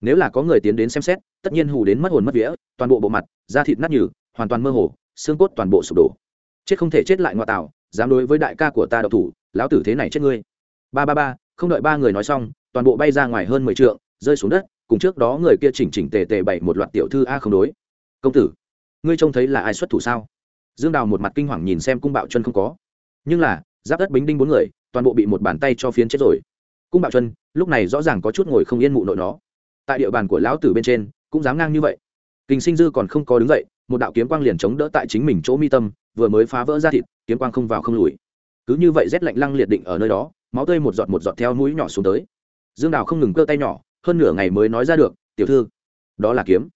Nếu là có người tiến đến xem xét tất nhiên hù đến mất hồn mất vía toàn bộ bộ mặt da thịt nát nhừ hoàn toàn mơ hồ xương cốt toàn bộ sụp đổ. Chết không thể chết lại ngoại tảo, dám đối với đại ca của ta độc thủ lão tử thế này chết ngươi. Ba ba ba không đợi ba người nói xong toàn bộ bay ra ngoài hơn mười trượng rơi xuống đất, cùng trước đó người kia chỉnh chỉnh tề tề bảy một loạt tiểu thư a không đối. Công tử, ngươi trông thấy là ai xuất thủ sao? Dương đào một mặt kinh hoàng nhìn xem cung bạo chân không có. Nhưng là, giáp đất bính đinh bốn người, toàn bộ bị một bàn tay cho phiến chết rồi. Cung bạo chân, lúc này rõ ràng có chút ngồi không yên mụ nội nó. Tại địa bàn của lão tử bên trên, cũng dám ngang như vậy. Kinh sinh dư còn không có đứng dậy, một đạo kiếm quang liền chống đỡ tại chính mình chỗ mi tâm, vừa mới phá vỡ ra thịt, kiếm quang không vào không lùi. Cứ như vậy rét lạnh lăng liệt định ở nơi đó, máu tươi một giọt một giọt theo mũi nhỏ xuống tới. Dương đào không ngừng cơ tay nhỏ hơn nửa ngày mới nói ra được, tiểu thư, đó là kiếm.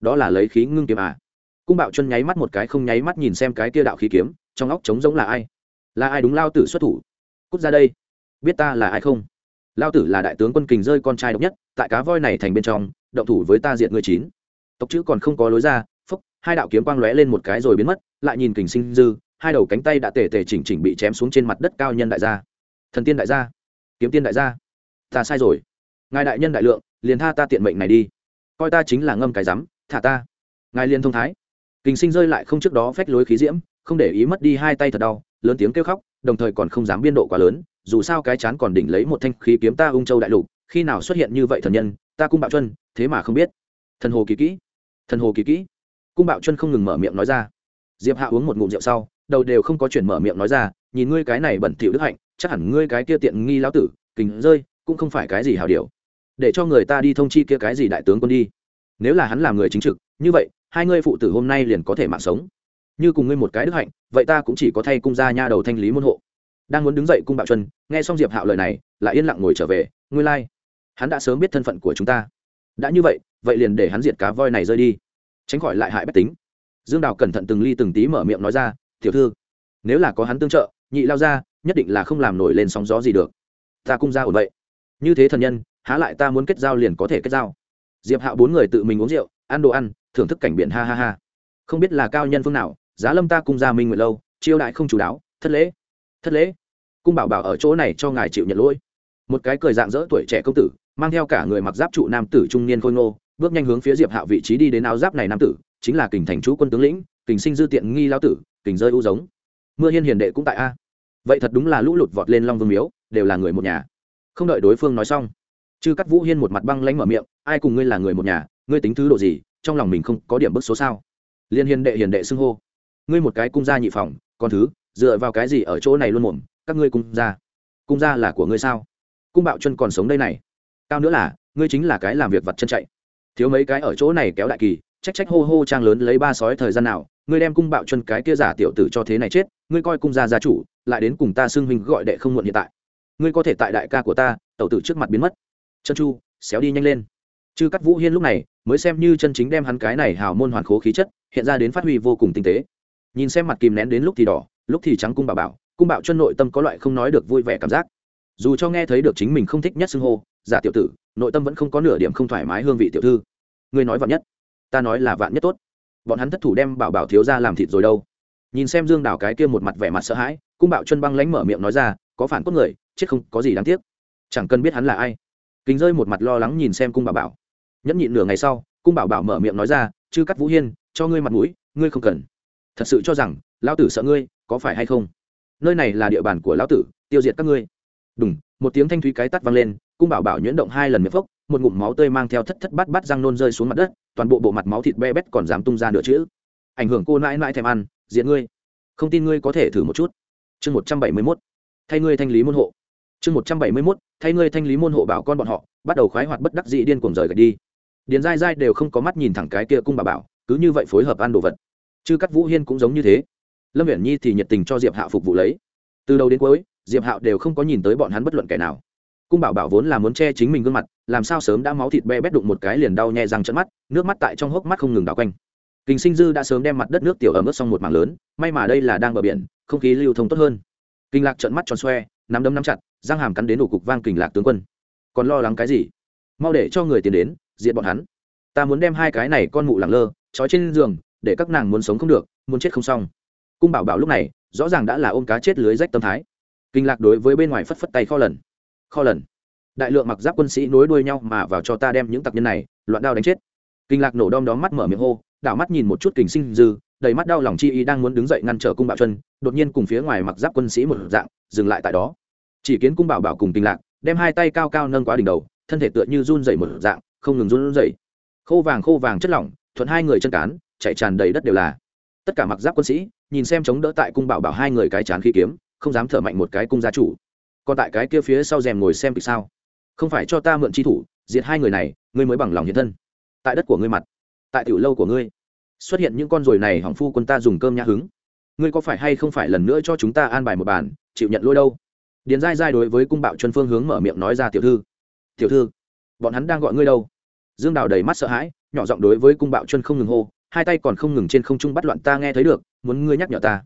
Đó là lấy khí ngưng kiếm à? Cung bạo chân nháy mắt một cái không nháy mắt nhìn xem cái kia đạo khí kiếm, trong óc trống giống là ai? Là ai đúng lao tử xuất thủ? Cút ra đây. Biết ta là ai không? Lao tử là đại tướng quân kình rơi con trai độc nhất, tại cá voi này thành bên trong, động thủ với ta diện người chín. Tộc chữ còn không có lối ra phúc hai đạo kiếm quang lóe lên một cái rồi biến mất, lại nhìn kình sinh dư, hai đầu cánh tay đã tề tề chỉnh chỉnh bị chém xuống trên mặt đất cao nhân đại gia. Thần tiên đại gia. Kiếm tiên đại gia. Ta sai rồi ngài đại nhân đại lượng, liền tha ta tiện mệnh này đi. Coi ta chính là ngâm cái rắm, thả ta. Ngài liên thông thái. Kình sinh rơi lại không trước đó phách lối khí diễm, không để ý mất đi hai tay thật đau, lớn tiếng kêu khóc, đồng thời còn không dám biên độ quá lớn, dù sao cái chán còn đỉnh lấy một thanh khí kiếm ta ung châu đại lục, khi nào xuất hiện như vậy thần nhân, ta cung bạo chân, thế mà không biết. Thần hồ kỳ kỹ. Thần hồ kỳ kỹ. Cung bạo chân không ngừng mở miệng nói ra. Diệp hạ uống một ngụm rượu sau, đầu đều không có chuyển mở miệng nói ra, nhìn ngươi cái này bẩn thỉu đức hạnh, chắc hẳn ngươi cái kia tiện nghi lão tử, kình rơi, cũng không phải cái gì hảo điều để cho người ta đi thông chi kia cái gì đại tướng quân đi. Nếu là hắn làm người chính trực, như vậy, hai ngươi phụ tử hôm nay liền có thể mạng sống. Như cùng ngươi một cái đức hạnh, vậy ta cũng chỉ có thay cung gia nha đầu thanh lý môn hộ. Đang muốn đứng dậy cung bạo chân, nghe xong diệp hạo lời này, lại yên lặng ngồi trở về ngươi lai、like. hắn đã sớm biết thân phận của chúng ta. Đã như vậy vậy liền để hắn diệt cá voi này rơi đi. Tránh khỏi lại hại bách tính. Dương đào cẩn thận từng ly từng tí mở miệng nói ra, tiểu thư, nếu là có hắn tương trợ, nhị lao ra nhất định là không làm nổi lên sóng gió gì được. Ta cung ra ổn vậy. Như thế thần nhân há lại ta muốn kết giao liền có thể kết giao. Diệp hạo bốn người tự mình uống rượu, ăn đồ ăn, thưởng thức cảnh biển ha ha ha. Không biết là cao nhân phương nào, giá lâm ta cung gia minh nguyện lâu chiêu đại không chú đáo, thất lễ thất lễ. Cung bảo bảo ở chỗ này cho ngài chịu nhận lỗi. Một cái cười dạng dỡ tuổi trẻ công tử, mang theo cả người mặc giáp trụ nam tử trung niên khôi ngô, bước nhanh hướng phía diệp hạo vị trí đi đến áo giáp này nam tử, chính là kình thành chú quân tướng lĩnh, kình sinh dư tiện nghi lao tử, kình rơi u giống. Mưa hiên hiền đệ cũng tại a. Vậy thật đúng là lũ lụt vọt lên long vương miếu, đều là người một nhà. Không đợi đối phương nói xong chư cắt vũ hiên một mặt băng lánh mở miệng, ai cùng ngươi là người một nhà, ngươi tính thứ độ gì, trong lòng mình không có điểm bức số sao? Liên hiền đệ hiền đệ xưng hô, ngươi một cái cung gia nhị phòng, còn thứ, dựa vào cái gì ở chỗ này luôn mồm, các ngươi cung gia cung gia là của ngươi sao? Cung bạo chân còn sống đây này. Cao nữa là, ngươi chính là cái làm việc vặt chân chạy. Thiếu mấy cái ở chỗ này kéo đại kỳ, trách trách hô hô trang lớn lấy ba sói thời gian nào, ngươi đem cung bạo chân cái kia giả tiểu tử cho thế này chết, ngươi coi cung gia gia chủ, lại đến cùng ta xưng huynh gọi đệ không muộn hiện tại. Ngươi có thể tại đại ca của ta, tẩu tử trước mặt biến mất chân chu, xéo đi nhanh lên. Chư cắt vũ hiên lúc này mới xem như chân chính đem hắn cái này hào môn hoàn khố khí chất hiện ra đến phát huy vô cùng tinh tế. Nhìn xem mặt kìm nén đến lúc thì đỏ, lúc thì trắng cung bà bảo, cung bạo chân nội tâm có loại không nói được vui vẻ cảm giác. Dù cho nghe thấy được chính mình không thích nhất xưng hô, giả tiểu tử, nội tâm vẫn không có nửa điểm không thoải mái hương vị tiểu thư. Ngươi nói vạn nhất, ta nói là vạn nhất tốt. Bọn hắn thất thủ đem bảo bảo thiếu ra làm thịt rồi đâu. Nhìn xem dương đào cái kia một mặt vẻ mặt sợ hãi, cung bạo chân băng lánh mở miệng nói ra, có phản cốt người, chết không có gì đáng tiếc. Chẳng cần biết hắn là ai kính rơi một mặt lo lắng nhìn xem cung bảo bảo. Nhẫn nhịn nửa ngày sau, cung bảo bảo mở miệng nói ra, chư cắt vũ hiên, cho ngươi mặt mũi, ngươi không cần. Thật sự cho rằng, lão tử sợ ngươi, có phải hay không? Nơi này là địa bàn của lão tử, tiêu diệt các ngươi. Đúng một tiếng thanh thúy cái tắt vang lên, cung bảo bảo nhuyễn động hai lần miệng phốc, một ngụm máu tươi mang theo thất thất bát bát răng nôn rơi xuống mặt đất, toàn bộ bộ mặt máu thịt be bét còn dám tung ra nửa chữ. Ảnh hưởng cô nãi nãi thèm ăn diện ngươi. Không tin ngươi có thể thử một chút. Chương một trăm bảy mươi mốt. Thay ngươi thanh lý môn hộ chương một trăm bảy mươi mốt, thay ngươi thanh lý môn hộ bảo con bọn họ, bắt đầu khoái hoạt bất đắc dị điên cuồng rời gạch đi. Điền dai dai đều không có mắt nhìn thẳng cái kia cung bà bảo, cứ như vậy phối hợp ăn đồ vật. Chư Cát vũ hiên cũng giống như thế. Lâm viễn nhi thì nhiệt tình cho diệp hạo phục vụ lấy. Từ đầu đến cuối, diệp hạo đều không có nhìn tới bọn hắn bất luận kẻ nào. Cung bảo bảo vốn là muốn che chính mình gương mặt, làm sao sớm đã máu thịt be bét đụng một cái liền đau nhẹ răng trận mắt, nước mắt tại trong hốc mắt không ngừng đảo quanh. Kình sinh dư đã sớm đem mặt đất nước tiểu ở mức xong một mảng lớn, may mà đây là đang bờ biển, không khí lưu thông tốt hơn. Kinh lạc trận mắt tròn xoe nắm đấm nắm chặt, răng hàm cắn đến đủ cục vang kình lạc tướng quân. Còn lo lắng cái gì? Mau để cho người tiến đến diện bọn hắn. Ta muốn đem hai cái này con mụ lẳng lơ, trói trên giường, để các nàng muốn sống không được, muốn chết không xong. Cung bảo bảo lúc này, rõ ràng đã là ôm cá chết lưới rách tâm thái. Kinh lạc đối với bên ngoài phất phất tay kho lần. Kho lần. Đại lượng mặc giáp quân sĩ nối đuôi nhau mà vào cho ta đem những tặc nhân này, loạn đao đánh chết. Kinh lạc nổ đom đóm mắt mở miệng hô, đảo mắt nhìn một chút kình sinh dư, đầy mắt đau lòng chi ý đang muốn đứng dậy ngăn trở cung bảo chân, đột nhiên cùng phía ngoài mặc giáp quân sĩ một dạng, dừng lại tại đó chỉ kiến cung bảo bảo cùng tình lạc, đem hai tay cao cao nâng quá đỉnh đầu, thân thể tựa như run dày một dạng, không ngừng run dày khô vàng khô vàng chất lỏng, thuận hai người chân cán chạy tràn đầy đất đều là. Tất cả mặc giáp quân sĩ, nhìn xem chống đỡ tại cung bảo bảo hai người cái chán khí kiếm, không dám thở mạnh một cái cung gia chủ. Còn tại cái kia phía sau rèm ngồi xem kịch sao? Không phải cho ta mượn chi thủ, diệt hai người này, ngươi mới bằng lòng hiện thân. Tại đất của ngươi mặt, tại tiểu lâu của ngươi, xuất hiện những con ruồi này hỏng phu quân ta dùng cơm nhã hứng. Ngươi có phải hay không phải lần nữa cho chúng ta an bài một bàn, chịu nhận lôi đâu? Điền dai dai đối với cung bạo chân phương hướng mở miệng nói ra, tiểu thư tiểu thư, bọn hắn đang gọi ngươi đâu? Dương đào đầy mắt sợ hãi, nhỏ giọng đối với cung bạo chân không ngừng hô, hai tay còn không ngừng trên không trung bắt loạn, ta nghe thấy được, muốn ngươi nhắc nhở ta.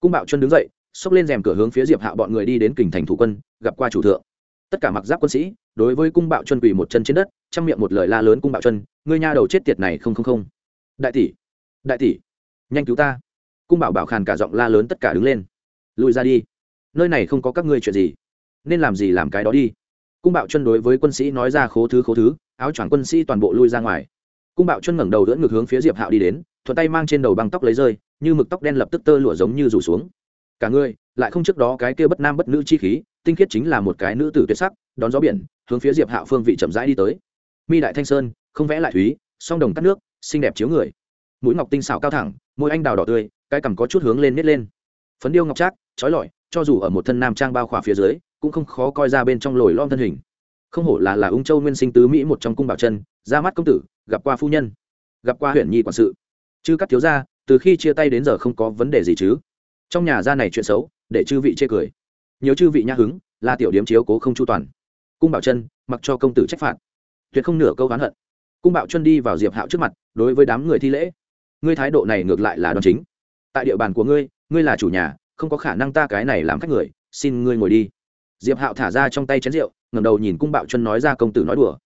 Cung bạo chân đứng dậy, xốc lên rèm cửa hướng phía diệp hạo bọn người đi đến kình thành thủ quân, gặp qua chủ thượng. Tất cả mặc giáp quân sĩ, đối với cung bạo chân quỳ một chân trên đất trong miệng một lời la lớn cung bạo chân, ngươi nha đầu chết tiệt này không không không. Đại tỷ đại tỷ, nhanh cứu ta. Cung bảo bảo khàn cả giọng la lớn tất cả đứng lên. Lùi ra đi nơi này không có các ngươi chuyện gì, nên làm gì làm cái đó đi. Cung bạo chân đối với quân sĩ nói ra khố thứ khố thứ, áo choàng quân sĩ toàn bộ lui ra ngoài. Cung bạo chân ngẩng đầu đỡ ngược hướng phía diệp hạo đi đến, thuận tay mang trên đầu băng tóc lấy rơi, như mực tóc đen lập tức tơ lụa giống như rủ xuống. Cả ngươi lại không trước đó cái kia bất nam bất nữ chi khí, tinh khiết chính là một cái nữ tử tuyệt sắc, đón gió biển, hướng phía diệp hạo phương vị chậm rãi đi tới. Mi đại thanh sơn, không vẽ lại thúy, song đồng cắt nước, xinh đẹp chiếu người. Mũi ngọc tinh xảo cao thẳng, môi anh đào đỏ tươi, cái cằm có chút hướng lên nít lên. Phấn điêu ngọc trác trói lọi cho dù ở một thân nam trang bao khỏa phía dưới, cũng không khó coi ra bên trong lồi lom thân hình. Không hổ là là ung châu nguyên sinh tứ mỹ một trong cung bảo chân, ra mắt công tử, gặp qua phu nhân, gặp qua huyện nhi quản sự. Chư các thiếu gia, từ khi chia tay đến giờ không có vấn đề gì chứ? Trong nhà gia này chuyện xấu, để chư vị chê cười. Nhiều chư vị nhã hứng, là tiểu điếm chiếu cố không chu toàn. Cung bảo chân, mặc cho công tử trách phạt. Tuyệt không nửa câu oán hận. Cung bảo chân đi vào diệp hạo trước mặt, đối với đám người thi lễ. Ngươi thái độ này ngược lại là đòn chính. Tại địa bàn của ngươi ngươi là chủ nhà không có khả năng ta cái này làm khách người, xin ngươi ngồi đi. Diệp hạo thả ra trong tay chén rượu, ngẩng đầu nhìn cung bạo chân nói ra công tử nói đùa.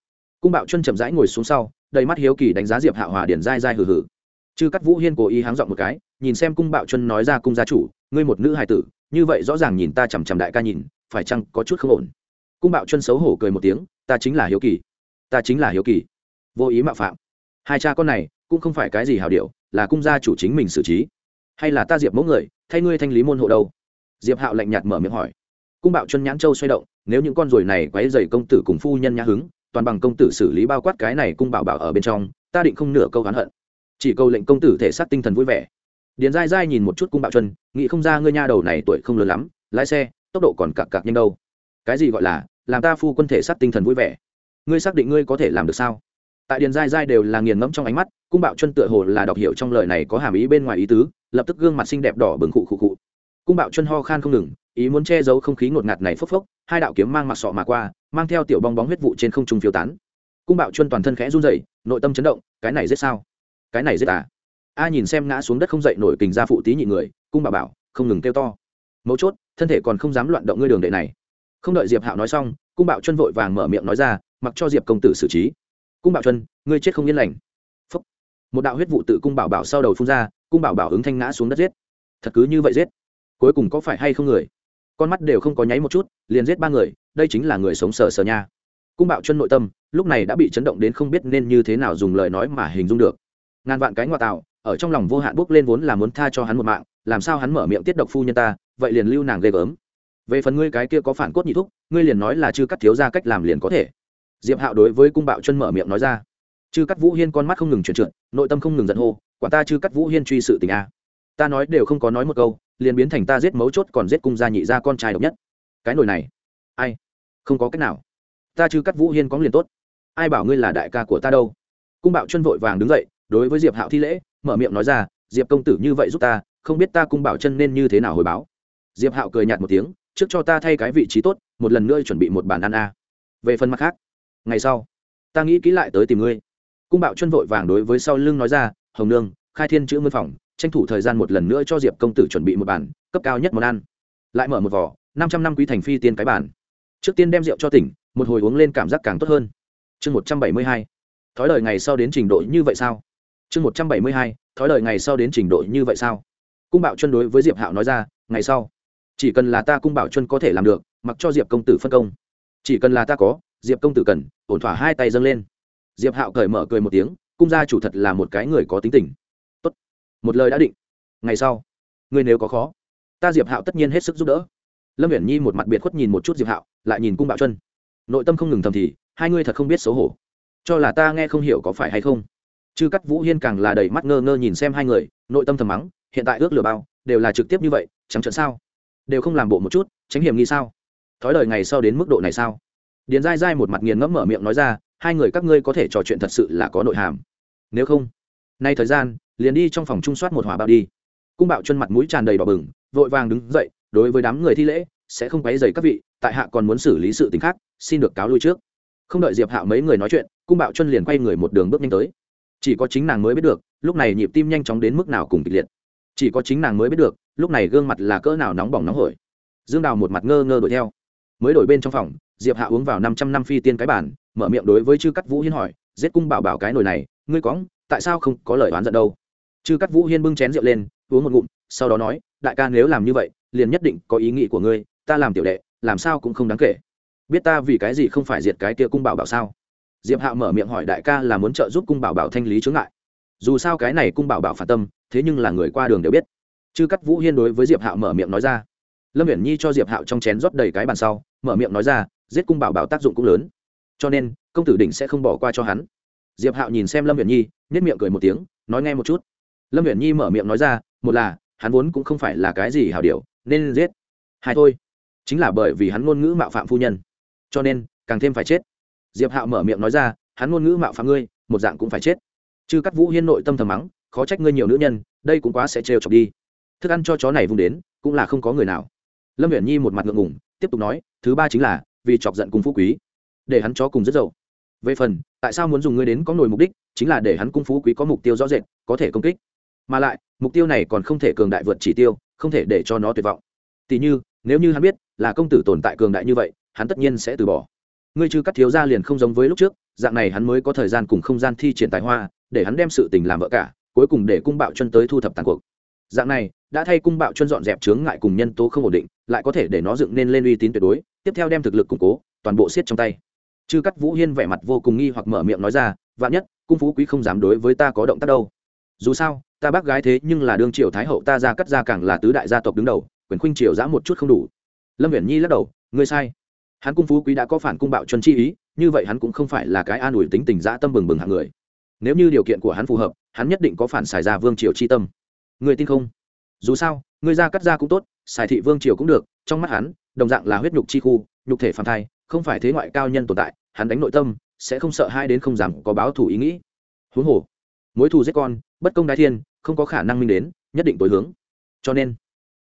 Cung bạo chân chậm rãi ngồi xuống sau, đầy mắt hiếu kỳ đánh giá diệp hạo hòa điển dai dai hừ hừ. Chư cắt vũ hiên cố ý háng dọn một cái, nhìn xem cung bạo chân nói ra cung gia chủ, ngươi một nữ hài tử, như vậy rõ ràng nhìn ta chằm chằm đại ca nhìn, phải chăng có chút không ổn? Cung bạo chân xấu hổ cười một tiếng, ta chính là hiếu kỳ. Ta chính là hiếu kỳ. Vô ý mạo phạm. Hai cha con này, cũng không phải cái gì hào điệu, là cung gia chủ chính mình xử trí hay là ta diệp mẫu người, thay ngươi thanh lý môn hộ đâu? Diệp hạo lạnh nhạt mở miệng hỏi. Cung bạo chân nhãn châu xoay động, nếu những con ruồi này quấy dày công tử cùng phu nhân nhã hứng, toàn bằng công tử xử lý bao quát cái này cung bảo bảo ở bên trong, ta định không nửa câu hắn hận. Chỉ câu lệnh công tử thể xác tinh thần vui vẻ. Điền dai dai nhìn một chút cung bạo chân, nghĩ không ra ngươi nha đầu này tuổi không lớn lắm, lái xe, tốc độ còn cặc cặc nhanh đâu. Cái gì gọi là, làm ta phu quân thể xác tinh thần vui vẻ? Ngươi xác định ngươi có thể làm được sao? Tại điền dai dai đều là nghiền ngẫm trong ánh mắt, cung bạo chân tựa hồ là đọc hiểu trong lời này có hàm ý bên ngoài ý tứ lập tức gương mặt xinh đẹp đỏ bừng khụ khụ khụ. Cung bạo chân ho khan không ngừng, ý muốn che giấu không khí ngột ngạt này phốc phốc, hai đạo kiếm mang mặt sọ mà qua, mang theo tiểu bong bóng huyết vụ trên không trung phiêu tán. Cung bạo chân toàn thân khẽ run rẩy, nội tâm chấn động, cái này giết sao? Cái này giết à? A nhìn xem ngã xuống đất không dậy nổi kình ra phụ tí nhị người, cung bảo bảo, không ngừng kêu to. Mấu chốt, thân thể còn không dám loạn động ngươi đường đệ này. Không đợi diệp hạo nói xong, cung bạo chân vội vàng mở miệng nói ra, mặc cho diệp công tử xử trí. Cung bảo chân, ngươi chết không yên lành. Phúc. một đạo huyết vụ tự cung bảo bảo sau đầu phun ra cung bảo bảo ứng thanh ngã xuống đất giết. Thật cứ như vậy giết? Cuối cùng có phải hay không người? Con mắt đều không có nháy một chút, liền giết ba người, đây chính là người sống sờ sờ nha. Cung bảo chân nội tâm, lúc này đã bị chấn động đến không biết nên như thế nào dùng lời nói mà hình dung được. Ngàn vạn cái ngoại tạo, ở trong lòng vô hạn bốc lên vốn là muốn tha cho hắn một mạng, làm sao hắn mở miệng tiết độc phu nhân ta, vậy liền lưu nàng ghê gớm. Về phần ngươi cái kia có phản cốt nhị thúc, ngươi liền nói là chưa cắt thiếu ra cách làm liền có thể. Diệp hạo đối với cung bạo chân mở miệng nói ra. Chư cắt vũ hiên con mắt không ngừng chuyển trượt, nội tâm không ngừng giận hô quả ta chưa cắt vũ hiên truy sự tình a. Ta nói đều không có nói một câu, liền biến thành ta giết mấu chốt còn giết cung gia nhị gia con trai độc nhất. Cái nồi này, ai? Không có cách nào. Ta chưa cắt vũ hiên có liền tốt. Ai bảo ngươi là đại ca của ta đâu? Cung bạo chân vội vàng đứng dậy, đối với diệp hạo thi lễ, mở miệng nói ra, diệp công tử như vậy giúp ta, không biết ta cung bảo chân nên như thế nào hồi báo. Diệp hạo cười nhạt một tiếng, trước cho ta thay cái vị trí tốt, một lần nữa chuẩn bị một bàn ăn a. Về phần mặt khác, ngày sau, ta nghĩ kỹ lại tới tìm ngươi. Cung bạo chân vội vàng đối với sau lưng nói ra hồng nương, khai thiên chữ mân phòng, tranh thủ thời gian một lần nữa cho diệp công tử chuẩn bị một bản cấp cao nhất món ăn. Lại mở một vỏ, năm trăm năm quý thành phi tiên cái bản. trước tiên đem rượu cho tỉnh, một hồi uống lên cảm giác càng tốt hơn. Chương một trăm bảy mươi hai. Thói lời ngày sau đến trình độ như vậy sao? Chương một trăm bảy mươi hai. Thói lời ngày sau đến trình độ như vậy sao? Cung bảo chân đối với diệp hạo nói ra, ngày sau, chỉ cần là ta cung bảo chân có thể làm được, mặc cho diệp công tử phân công. Chỉ cần là ta có, diệp công tử cần, ổn thỏa hai tay dâng lên. Diệp hạo cởi mở cười một tiếng cung gia chủ thật là một cái người có tính tình. Tốt. một lời đã định. Ngày sau, ngươi nếu có khó, ta diệp hạo tất nhiên hết sức giúp đỡ. Lâm viễn nhi một mặt biệt khuất nhìn một chút diệp hạo, lại nhìn cung bảo chân. Nội tâm không ngừng thầm thì, hai ngươi thật không biết xấu hổ. Cho là ta nghe không hiểu có phải hay không. Chư cắt vũ hiên càng là đầy mắt ngơ ngơ nhìn xem hai người, nội tâm thầm mắng, hiện tại ước lừa bao, đều là trực tiếp như vậy, chẳng trận sao? Đều không làm bộ một chút, tránh hiểm nghi sao? Thói lời ngày sau đến mức độ này sao? Điền dai dai một mặt nghiền ngẫm mở miệng nói ra hai người các ngươi có thể trò chuyện thật sự là có nội hàm. Nếu không, nay thời gian, liền đi trong phòng trung soát một hỏa bạo đi. Cung bạo chân mặt mũi tràn đầy đỏ bừng, vội vàng đứng dậy, đối với đám người thi lễ, sẽ không quấy dày các vị, tại hạ còn muốn xử lý sự t khác, xin được cáo lui trước. Không đợi diệp hạ mấy người nói chuyện, cung bạo chân liền quay người một đường bước nhanh tới. Chỉ có chính nàng mới biết được, lúc này nhịp tim nhanh chóng đến mức nào cùng kịch liệt. Chỉ có chính nàng mới biết được, lúc này gương mặt là cỡ nào nóng bỏng nóng hổi. Dương đào một mặt ngơ ngơ đuổi theo. Mới đổi bên trong phòng, diệp hạ uống vào năm trăm năm phi tiên cái bản mở miệng đối với chư cắt vũ hiên hỏi, giết cung bảo bảo cái nồi này, ngươi cóng tại sao không có lời oán giận đâu? Chư cắt vũ hiên bưng chén rượu lên, uống một ngụm, sau đó nói, đại ca nếu làm như vậy, liền nhất định có ý nghĩ của ngươi, ta làm tiểu đệ, làm sao cũng không đáng kể. Biết ta vì cái gì không phải diệt cái kia cung bảo bảo sao? Diệp hạo mở miệng hỏi, đại ca là muốn trợ giúp cung bảo bảo thanh lý chướng ngại. Dù sao cái này cung bảo bảo phản tâm, thế nhưng là người qua đường đều biết. Chư cắt vũ hiên đối với diệp hạo mở miệng nói ra. Lâm viễn nhi cho diệp hạo trong chén rót đầy cái bàn sau, mở miệng nói ra, giết cung bảo bảo tác dụng cũng lớn cho nên công tử đỉnh sẽ không bỏ qua cho hắn. Diệp hạo nhìn xem lâm viễn nhi nhất miệng cười một tiếng, nói nghe một chút. Lâm viễn nhi mở miệng nói ra, một là, hắn vốn cũng không phải là cái gì hảo điều, nên giết. Hai thôi, chính là bởi vì hắn ngôn ngữ mạo phạm phu nhân, cho nên càng thêm phải chết. Diệp hạo mở miệng nói ra, hắn ngôn ngữ mạo phạm ngươi, một dạng cũng phải chết. Chư cắt vũ hiên nội tâm thầm mắng, khó trách ngươi nhiều nữ nhân, đây cũng quá sẽ trêu chọc đi. Thức ăn cho chó này vùng đến, cũng là không có người nào. Lâm viễn nhi một mặt ngượng ngùng, tiếp tục nói, thứ ba chính là, vì chọc giận cùng phú quý để hắn chó cùng rất dậu. Về phần, tại sao muốn dùng ngươi đến có nổi mục đích, chính là để hắn cung phú quý có mục tiêu rõ rệt, có thể công kích. Mà lại, mục tiêu này còn không thể cường đại vượt chỉ tiêu, không thể để cho nó tuyệt vọng. Tỉ như, nếu như hắn biết là công tử tồn tại cường đại như vậy, hắn tất nhiên sẽ từ bỏ. Ngươi trừ cắt thiếu ra liền không giống với lúc trước, dạng này hắn mới có thời gian cùng không gian thi triển tài hoa, để hắn đem sự tình làm vợ cả, cuối cùng để cung bạo chân tới thu thập tàn cuộc. Dạng này, đã thay cung bạo chân dọn dẹp chướng ngại cùng nhân tố không ổn định, lại có thể để nó dựng nên lên uy tín tuyệt đối, tiếp theo đem thực lực củng cố, toàn bộ siết trong tay chư cắt vũ hiên vẻ mặt vô cùng nghi hoặc mở miệng nói ra, vạn nhất, cung phú quý không dám đối với ta có động tác đâu. Dù sao, ta bác gái thế nhưng là đương triều thái hậu, ta ra cắt ra càng là tứ đại gia tộc đứng đầu, quyền khuynh triều giã một chút không đủ. Lâm viễn nhi lắc đầu, ngươi sai. Hắn cung phú quý đã có phản cung bạo chuẩn chi ý, như vậy hắn cũng không phải là cái an ủi tính tình dã tâm bừng bừng hạng người. Nếu như điều kiện của hắn phù hợp, hắn nhất định có phản xài ra vương triều chi tâm. Người tin không? Dù sao người ra cắt ra cũng tốt, xài thị vương triều cũng được, trong mắt hắn, đồng dạng là huyết nhục chi khu, nhục thể phản thai không phải thế ngoại cao nhân tồn tại, hắn đánh nội tâm, sẽ không sợ hai đến không dám có báo thù ý nghĩ. Huống hồ, mối thù giết con, bất công đái thiên, không có khả năng minh đến, nhất định tối hướng. Cho nên,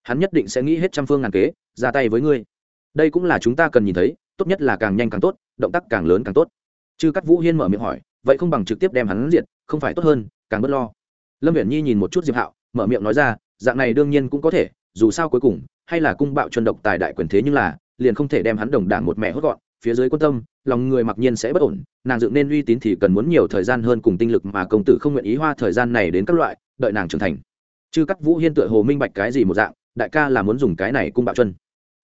hắn nhất định sẽ nghĩ hết trăm phương ngàn kế, ra tay với ngươi. Đây cũng là chúng ta cần nhìn thấy, tốt nhất là càng nhanh càng tốt, động tác càng lớn càng tốt. Chư cắt vũ hiên mở miệng hỏi, vậy không bằng trực tiếp đem hắn diệt, không phải tốt hơn, càng bớt lo. Lâm viễn nhi nhìn một chút diệp hạo, mở miệng nói ra, dạng này đương nhiên cũng có thể, dù sao cuối cùng, hay là cung bạo chuân độc tài đại quyền thế nhưng là liền không thể đem hắn đồng đảng một mẹ hốt gọn. Phía dưới quan tâm, lòng người mặc nhiên sẽ bất ổn, nàng dựng nên uy tín thì cần muốn nhiều thời gian hơn cùng tinh lực mà công tử không nguyện ý hoa thời gian này đến các loại, đợi nàng trưởng thành. Chứ các vũ hiên tựa hồ minh bạch cái gì một dạng, đại ca là muốn dùng cái này cung bạo chân.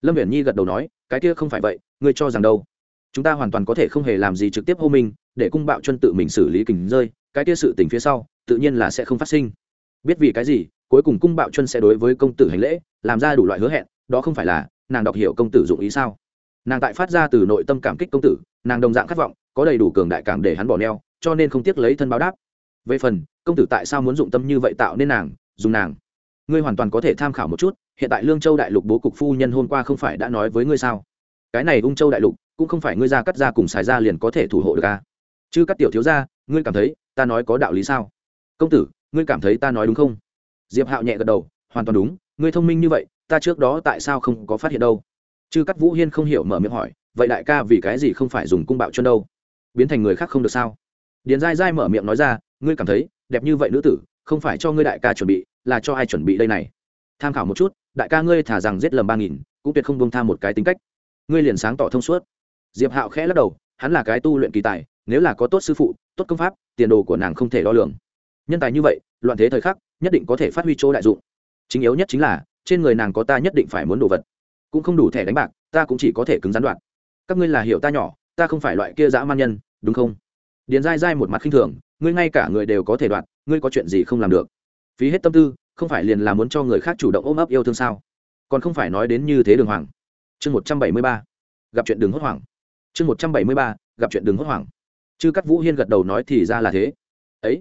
Lâm viễn nhi gật đầu nói, cái kia không phải vậy, ngươi cho rằng đâu? Chúng ta hoàn toàn có thể không hề làm gì trực tiếp hô minh, để cung bạo chân tự mình xử lý kình rơi, cái kia sự tình phía sau, tự nhiên là sẽ không phát sinh. Biết vì cái gì, cuối cùng cung bạo chân sẽ đối với công tử hành lễ, làm ra đủ loại hứa hẹn, đó không phải là nàng đọc hiểu công tử dụng ý sao? Nàng tại phát ra từ nội tâm cảm kích công tử, nàng đồng dạng khát vọng, có đầy đủ cường đại cảm để hắn bỏ neo, cho nên không tiếc lấy thân báo đáp. Về phần, công tử tại sao muốn dụng tâm như vậy tạo nên nàng, dùng nàng? Ngươi hoàn toàn có thể tham khảo một chút, hiện tại lương châu đại lục bố cục phu nhân hôm qua không phải đã nói với ngươi sao? Cái này ung châu đại lục, cũng không phải ngươi ra cắt ra cùng xài ra liền có thể thủ hộ được ca chứ các tiểu thiếu ra ngươi cảm thấy, ta nói có đạo lý sao? Công tử, ngươi cảm thấy ta nói đúng không? Diệp hạo nhẹ gật đầu, hoàn toàn đúng, ngươi thông minh như vậy ta trước đó tại sao không có phát hiện đâu? Chư cắt vũ hiên không hiểu mở miệng hỏi, vậy đại ca vì cái gì không phải dùng cung bạo chân đâu? Biến thành người khác không được sao? Điền dai dai mở miệng nói ra, ngươi cảm thấy, đẹp như vậy nữ tử, không phải cho ngươi đại ca chuẩn bị, là cho ai chuẩn bị đây này? Tham khảo một chút, đại ca ngươi thả rằng giết lầm ba nghìn, cũng tuyệt không bông tham một cái tính cách. Ngươi liền sáng tỏ thông suốt. Diệp hạo khẽ lắc đầu, hắn là cái tu luyện kỳ tài, nếu là có tốt sư phụ, tốt công pháp, tiền đồ của nàng không thể đo lường. Nhân tài như vậy, loạn thế thời khắc, nhất định có thể phát huy chỗ đại dụng. Chính yếu nhất chính là trên người nàng có ta nhất định phải muốn đồ vật. Cũng không đủ thẻ đánh bạc, ta cũng chỉ có thể cứng gián đoạn các ngươi là hiểu ta nhỏ, ta không phải loại kia dã man nhân, đúng không? Điền dai dai một mặt khinh thường, ngươi ngay cả người đều có thể đoạn ngươi có chuyện gì không làm được? Phí hết tâm tư, không phải liền là muốn cho người khác chủ động ôm ấp yêu thương sao? Còn không phải nói đến như thế đường hoàng. Chương một trăm bảy mươi ba, gặp chuyện đường hốt hoảng. Chương một trăm bảy mươi ba, gặp chuyện đường hốt hoảng. Chư cắt vũ hiên gật đầu nói thì ra là thế. Ấy,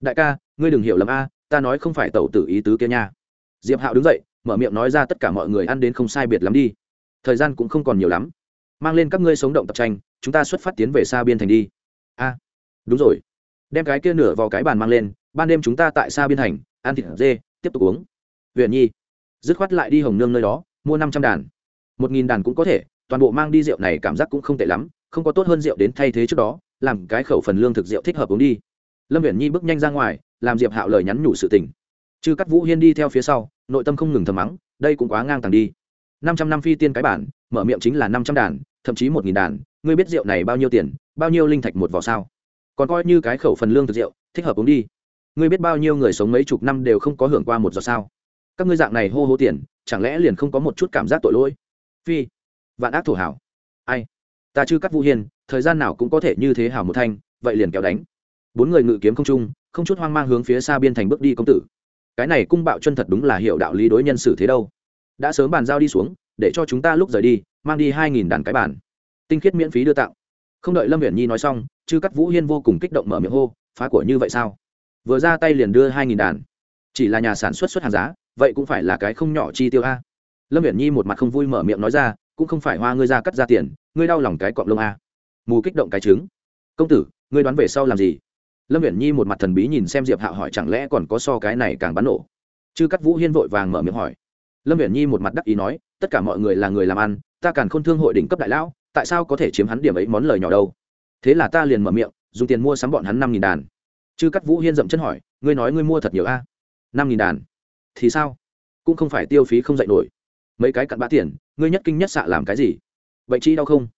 đại ca, ngươi đừng hiểu lầm a, ta nói không phải tẩu tử ý tứ kia nha. Diệp hạo đứng dậy mở miệng nói ra tất cả mọi người ăn đến không sai biệt lắm đi. Thời gian cũng không còn nhiều lắm. Mang lên các ngươi sống động tập tranh, chúng ta xuất phát tiến về xa biên thành đi. A, đúng rồi. Đem cái kia nửa vào cái bàn mang lên, ban đêm chúng ta tại xa biên thành, ăn thịt dê, tiếp tục uống. Huyện nhi, dứt khoát lại đi hồng nương nơi đó, mua năm trăm đàn. Một nghìn đàn cũng có thể, toàn bộ mang đi rượu này cảm giác cũng không tệ lắm, không có tốt hơn rượu đến thay thế trước đó, làm cái khẩu phần lương thực rượu thích hợp uống đi. Lâm huyện nhi bước nhanh ra ngoài, làm diệp hạo lời nhắn nhủ sự tình. Chư cắt vũ hiên đi theo phía sau nội tâm không ngừng thầm mắng đây cũng quá ngang tàng đi. Năm trăm năm phi tiên cái bản mở miệng chính là năm trăm đàn thậm chí một nghìn đàn ngươi biết rượu này bao nhiêu tiền bao nhiêu linh thạch một vỏ sao? Còn coi như cái khẩu phần lương thực rượu thích hợp uống đi. Ngươi biết bao nhiêu người sống mấy chục năm đều không có hưởng qua một giọt sao? Các ngươi dạng này hô hô tiền chẳng lẽ liền không có một chút cảm giác tội lỗi? Phi vạn ác thổ hảo. Ai? Ta chưa cắt vũ hiền, thời gian nào cũng có thể như thế hảo một thanh vậy liền kéo đánh. Bốn người ngự kiếm không trung không chút hoang mang hướng phía xa biên thành bước đi công tử cái này cung bạo chân thật đúng là hiểu đạo lý đối nhân xử thế đâu. Đã sớm bàn giao đi xuống, để cho chúng ta lúc rời đi, mang đi hai nghìn đàn cái bản tinh khiết miễn phí đưa tặng. Không đợi lâm viện nhi nói xong, chư cắt vũ hiên vô cùng kích động mở miệng hô, phá của như vậy sao? Vừa ra tay liền đưa hai nghìn đàn. Chỉ là nhà sản xuất xuất hàng giá, vậy cũng phải là cái không nhỏ chi tiêu a. Lâm viện nhi một mặt không vui mở miệng nói ra, cũng không phải hoa ngươi ra cắt ra tiền, ngươi đau lòng cái cọng lông a. Mù kích động cái trứng. Công tử, ngươi đoán về sau làm gì? Lâm viễn nhi một mặt thần bí nhìn xem diệp hạo hỏi chẳng lẽ còn có so cái này càng bắn nổ? Chư cắt vũ hiên vội vàng mở miệng hỏi. Lâm viễn nhi một mặt đắc ý nói, tất cả mọi người là người làm ăn, ta càng khôn thương hội đỉnh cấp đại lão, tại sao có thể chiếm hắn điểm ấy món lời nhỏ đâu? Thế là ta liền mở miệng, dùng tiền mua sắm bọn hắn năm nghìn đàn. Chư cắt vũ hiên dậm chân hỏi, ngươi nói ngươi mua thật nhiều a? Năm nghìn đàn? Thì sao? Cũng không phải tiêu phí không dạy nổi. Mấy cái cặn bã tiền, ngươi nhất kinh nhất xạ làm cái gì? Vậy chi đau không?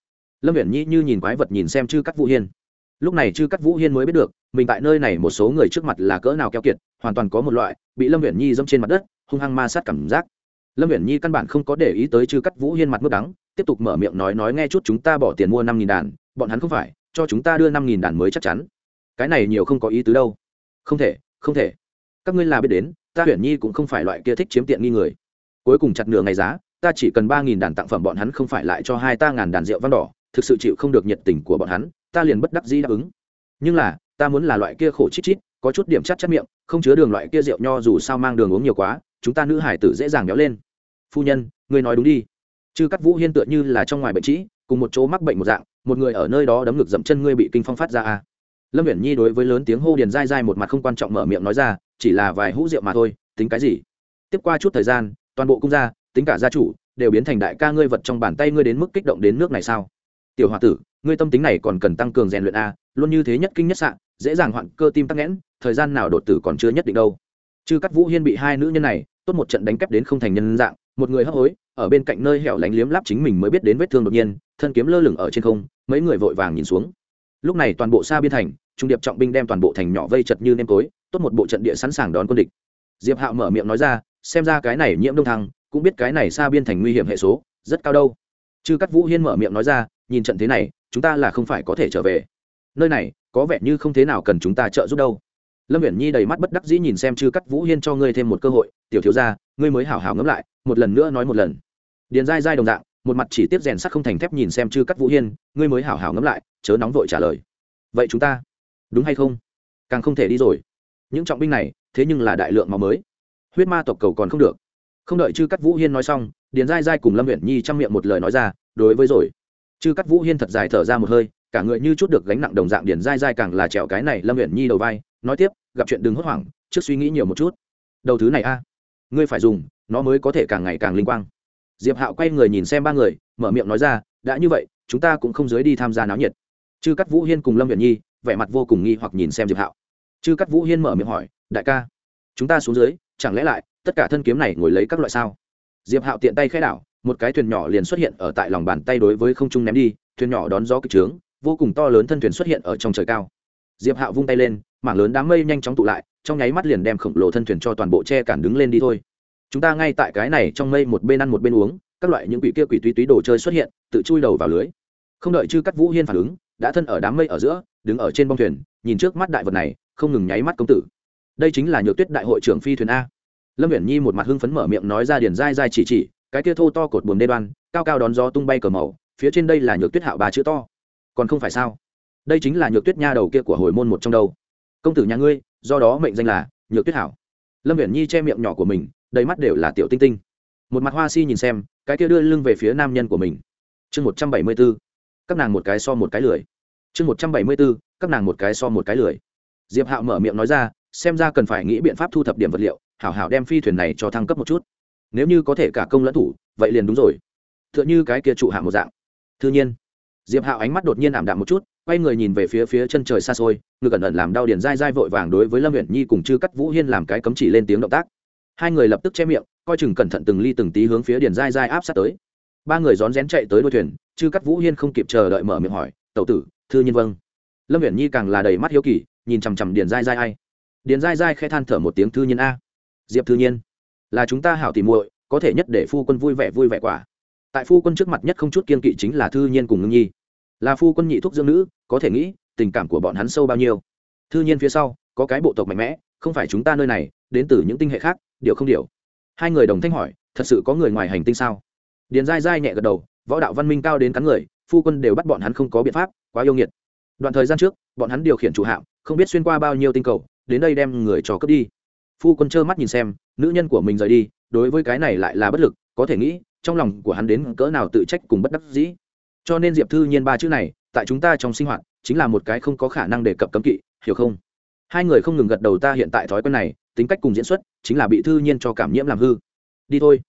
Lâm viễn nhi như nhìn quái vật nhìn xem chư cắt vũ hiên lúc này chư cắt vũ hiên mới biết được, mình tại nơi này một số người trước mặt là cỡ nào keo kiệt, hoàn toàn có một loại bị lâm viễn nhi dâm trên mặt đất, hung hăng ma sát cảm giác. Lâm viễn nhi căn bản không có để ý tới chư cắt vũ hiên mặt mức đắng, tiếp tục mở miệng nói nói nghe chút chúng ta bỏ tiền mua năm nghìn đàn, bọn hắn không phải, cho chúng ta đưa năm nghìn đàn mới chắc chắn. Cái này nhiều không có ý tứ đâu. Không thể không thể. Các ngươi là biết đến, ta huyền nhi cũng không phải loại kia thích chiếm tiện nghi người. Cuối cùng chặt nửa ngày giá, ta chỉ cần ba nghìn đàn tặng phẩm bọn hắn không phải lại cho hai ta ngàn đàn rượu văn đỏ, thực sự chịu không được nhiệt tình của bọn hắn ta liền bất đắc dĩ đáp ứng. Nhưng là, ta muốn là loại kia khổ chít chít, có chút điểm chắc chắc miệng, không chứa đường loại kia rượu nho dù sao mang đường uống nhiều quá, chúng ta nữ hải tử dễ dàng béo lên. Phu nhân người nói đúng đi. Chư các vũ hiên tựa như là trong ngoài bệnh trĩ, cùng một chỗ mắc bệnh một dạng, một người ở nơi đó đấm ngực dậm chân ngươi bị kinh phong phát ra à. lâm viễn nhi đối với lớn tiếng hô điền dai dai một mặt không quan trọng mở miệng nói ra, chỉ là vài hũ rượu mà thôi, tính cái gì? Tiếp qua chút thời gian, toàn bộ cung gia, tính cả gia chủ, đều biến thành đại ca ngươi vật trong bàn tay ngươi đến mức kích động đến nước này sao? Tiểu h o a tử, ngươi tâm tính này còn cần tăng cường rèn luyện a, luôn như thế nhất kinh nhất sạn dễ dàng hoạn cơ tim tắc nghẽn, thời gian nào đột tử còn chưa nhất định đâu. Chư cắt vũ hiên bị hai nữ nhân này, tốt một trận đánh kép đến không thành nhân dạng, một người hấp hối, ở bên cạnh nơi hẻo lánh liếm láp chính mình mới biết đến vết thương đột nhiên, thân kiếm lơ lửng ở trên không, mấy người vội vàng nhìn xuống. Lúc này toàn bộ xa biên thành, trung điệp trọng binh đem toàn bộ thành nhỏ vây chật như nêm tối, tốt một bộ trận địa sẵn sàng đón quân địch. Diệp hạo mở miệng nói ra, xem ra cái này nhiễm đông thăng, cũng biết cái này xa biên thành nguy hiểm hệ số, rất cao đâu. Chư cắt vũ hiên mở miệng nói ra nhìn trận thế này, chúng ta là không phải có thể trở về. Nơi này, có vẻ như không thế nào cần chúng ta trợ giúp đâu. Lâm viễn nhi đầy mắt bất đắc dĩ nhìn xem chư cắt vũ hiên cho ngươi thêm một cơ hội. Tiểu thiếu gia, ngươi mới hảo hảo ngẫm lại, một lần nữa nói một lần. Điền dai dai đồng dạng, một mặt chỉ tiếp rèn sắt không thành thép nhìn xem chư cắt vũ hiên, ngươi mới hảo hảo ngẫm lại, chớ nóng vội trả lời. Vậy chúng ta, đúng hay không? Càng không thể đi rồi. Những trọng binh này, thế nhưng là đại lượng máu mới. Huyết ma tộc cầu còn không được. Không đợi chư cắt vũ hiên nói xong, điền dai dai cùng lâm Uyển nhi chăm miệng một lời nói ra, đối với rồi chư cắt vũ hiên thật dài thở ra một hơi, cả người như chút được gánh nặng đồng dạng điền dai dai càng là trèo cái này lâm huyện nhi đầu vai, nói tiếp, gặp chuyện đừng hốt hoảng, trước suy nghĩ nhiều một chút. Đầu thứ này a, ngươi phải dùng, nó mới có thể càng ngày càng linh quang. Diệp hạo quay người nhìn xem ba người, mở miệng nói ra, đã như vậy, chúng ta cũng không dưới đi tham gia náo nhiệt. Chư cắt vũ hiên cùng lâm huyện nhi, vẻ mặt vô cùng nghi hoặc nhìn xem diệp hạo. Chư cắt vũ hiên mở miệng hỏi, đại ca, chúng ta xuống dưới, chẳng lẽ lại, tất cả thân kiếm này ngồi lấy các loại sao? Diệp hạo tiện tay khai đảo một cái thuyền nhỏ liền xuất hiện ở tại lòng bàn tay đối với không trung ném đi, thuyền nhỏ đón gió kịch trướng, vô cùng to lớn thân thuyền xuất hiện ở trong trời cao. Diệp hạo vung tay lên, mảng lớn đám mây nhanh chóng tụ lại, trong nháy mắt liền đem khổng lồ thân thuyền cho toàn bộ che cản đứng lên đi thôi. Chúng ta ngay tại cái này trong mây một bên ăn một bên uống, các loại những quỷ kia quỷ túy túy đồ chơi xuất hiện, tự chui đầu vào lưới. Không đợi chư cắt vũ hiên phản ứng, đã thân ở đám mây ở giữa, đứng ở trên bông thuyền, nhìn trước mắt đại vật này, không ngừng nháy mắt công tử. Đây chính là nhược tuyết đại hội trưởng phi thuyền a. Lâm viễn nhi một mặt hưng phấn mở miệng nói ra điền dai dai chỉ chỉ cái kia thô to cột buồm đê đoan cao cao đón gió tung bay cờ màu phía trên đây là nhược tuyết hạo bà chữ to. Còn không phải sao? Đây chính là nhược tuyết nha đầu kia của hồi môn một trong đầu, công tử nhà ngươi do đó mệnh danh là nhược tuyết hảo lâm viễn nhi che miệng nhỏ của mình đầy mắt đều là tiểu tinh tinh. Một mặt hoa si nhìn xem cái kia đưa lưng về phía nam nhân của mình. Chương một trăm bảy mươi b ố các nàng một cái so một cái lười. Chương một trăm bảy mươi b ố các nàng một cái so một cái lười. Diệp hạo mở miệng nói ra xem ra cần phải nghĩ biện pháp thu thập điểm vật liệu hảo hảo đem phi thuyền này cho thăng cấp một chút nếu như có thể cả công lẫn thủ, vậy liền đúng rồi. T h ư ợ n h ư cái kia trụ hạ một dạng. Thư nhiên, diệp hạo ánh mắt đột nhiên ảm đạm một chút, quay người nhìn về phía phía chân trời xa xôi, ngực ẩn ẩn làm đau điền dai dai vội vàng đối với lâm huyện nhi cùng chư cắt vũ hiên làm cái cấm chỉ lên tiếng động tác. Hai người lập tức che miệng, coi chừng cẩn thận từng ly từng tí hướng phía điền dai dai áp sát tới. Ba người rón rén chạy tới đôi thuyền, chư cắt vũ hiên không kịp chờ đợi mở miệng hỏi, tẩu tử, thư nhân vâng. Lâm huyện nhi càng là đầy mắt hiếu kỳ, nhìn chằm chằm điền dai dai ai. Điền dai dai khẽ than thở một tiếng, thư nhân a. Diệp thư nhiên là chúng ta hảo tỉ muội, có thể nhất để phu quân vui vẻ vui vẻ quả. Tại phu quân trước mặt nhất không chút kiên kỵ chính là thư nhiên cùng ngưng nhi. Là phu quân nhị thuốc dương nữ, có thể nghĩ, tình cảm của bọn hắn sâu bao nhiêu. Thư nhiên phía sau, có cái bộ tộc mạnh mẽ, không phải chúng ta nơi này, đến từ những tinh hệ khác, điều không điều. Hai người đồng thanh hỏi, thật sự có người ngoài hành tinh sao? Điền dai dai nhẹ gật đầu, võ đạo văn minh cao đến cắn người, phu quân đều bắt bọn hắn không có biện pháp, quá yêu nghiệt. Đoạn thời gian trước, bọn hắn điều khiển chủ hạm, không biết xuyên qua bao nhiêu tinh cầu, đến đây đem người cho cướp đi phu quân trơ mắt nhìn xem, nữ nhân của mình rời đi, đối với cái này lại là bất lực, có thể nghĩ, trong lòng của hắn đến cỡ nào tự trách cùng bất đắc dĩ. Cho nên diệp thư nhiên ba chữ này, tại chúng ta trong sinh hoạt, chính là một cái không có khả năng đề cập cấm kỵ, hiểu không? Hai người không ngừng gật đầu ta hiện tại thói quen này, tính cách cùng diễn xuất, chính là bị thư nhiên cho cảm nhiễm làm hư. Đi thôi,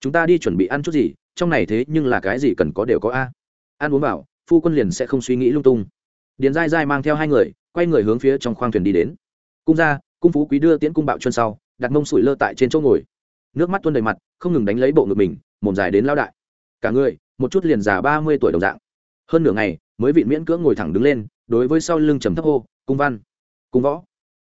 chúng ta đi chuẩn bị ăn chút gì, trong này thế nhưng là cái gì cần có đều có a. Ăn uống vào, phu quân liền sẽ không suy nghĩ lung tung. Điền dai dai mang theo hai người, quay người hướng phía trong khoang thuyền đi đến. Cung ra cung phú quý đưa tiễn cung bạo chân sau, đặt mông sủi lơ tại trên chỗ ngồi. Nước mắt tuôn đầy mặt, không ngừng đánh lấy bộ ngực mình, mồm dài đến lao đại. Cả người, một chút liền già ba mươi tuổi đồng dạng. Hơn nửa ngày, mới vị miễn cưỡng ngồi thẳng đứng lên, đối với sau lưng trầm thấp hô, cung văn, cung võ.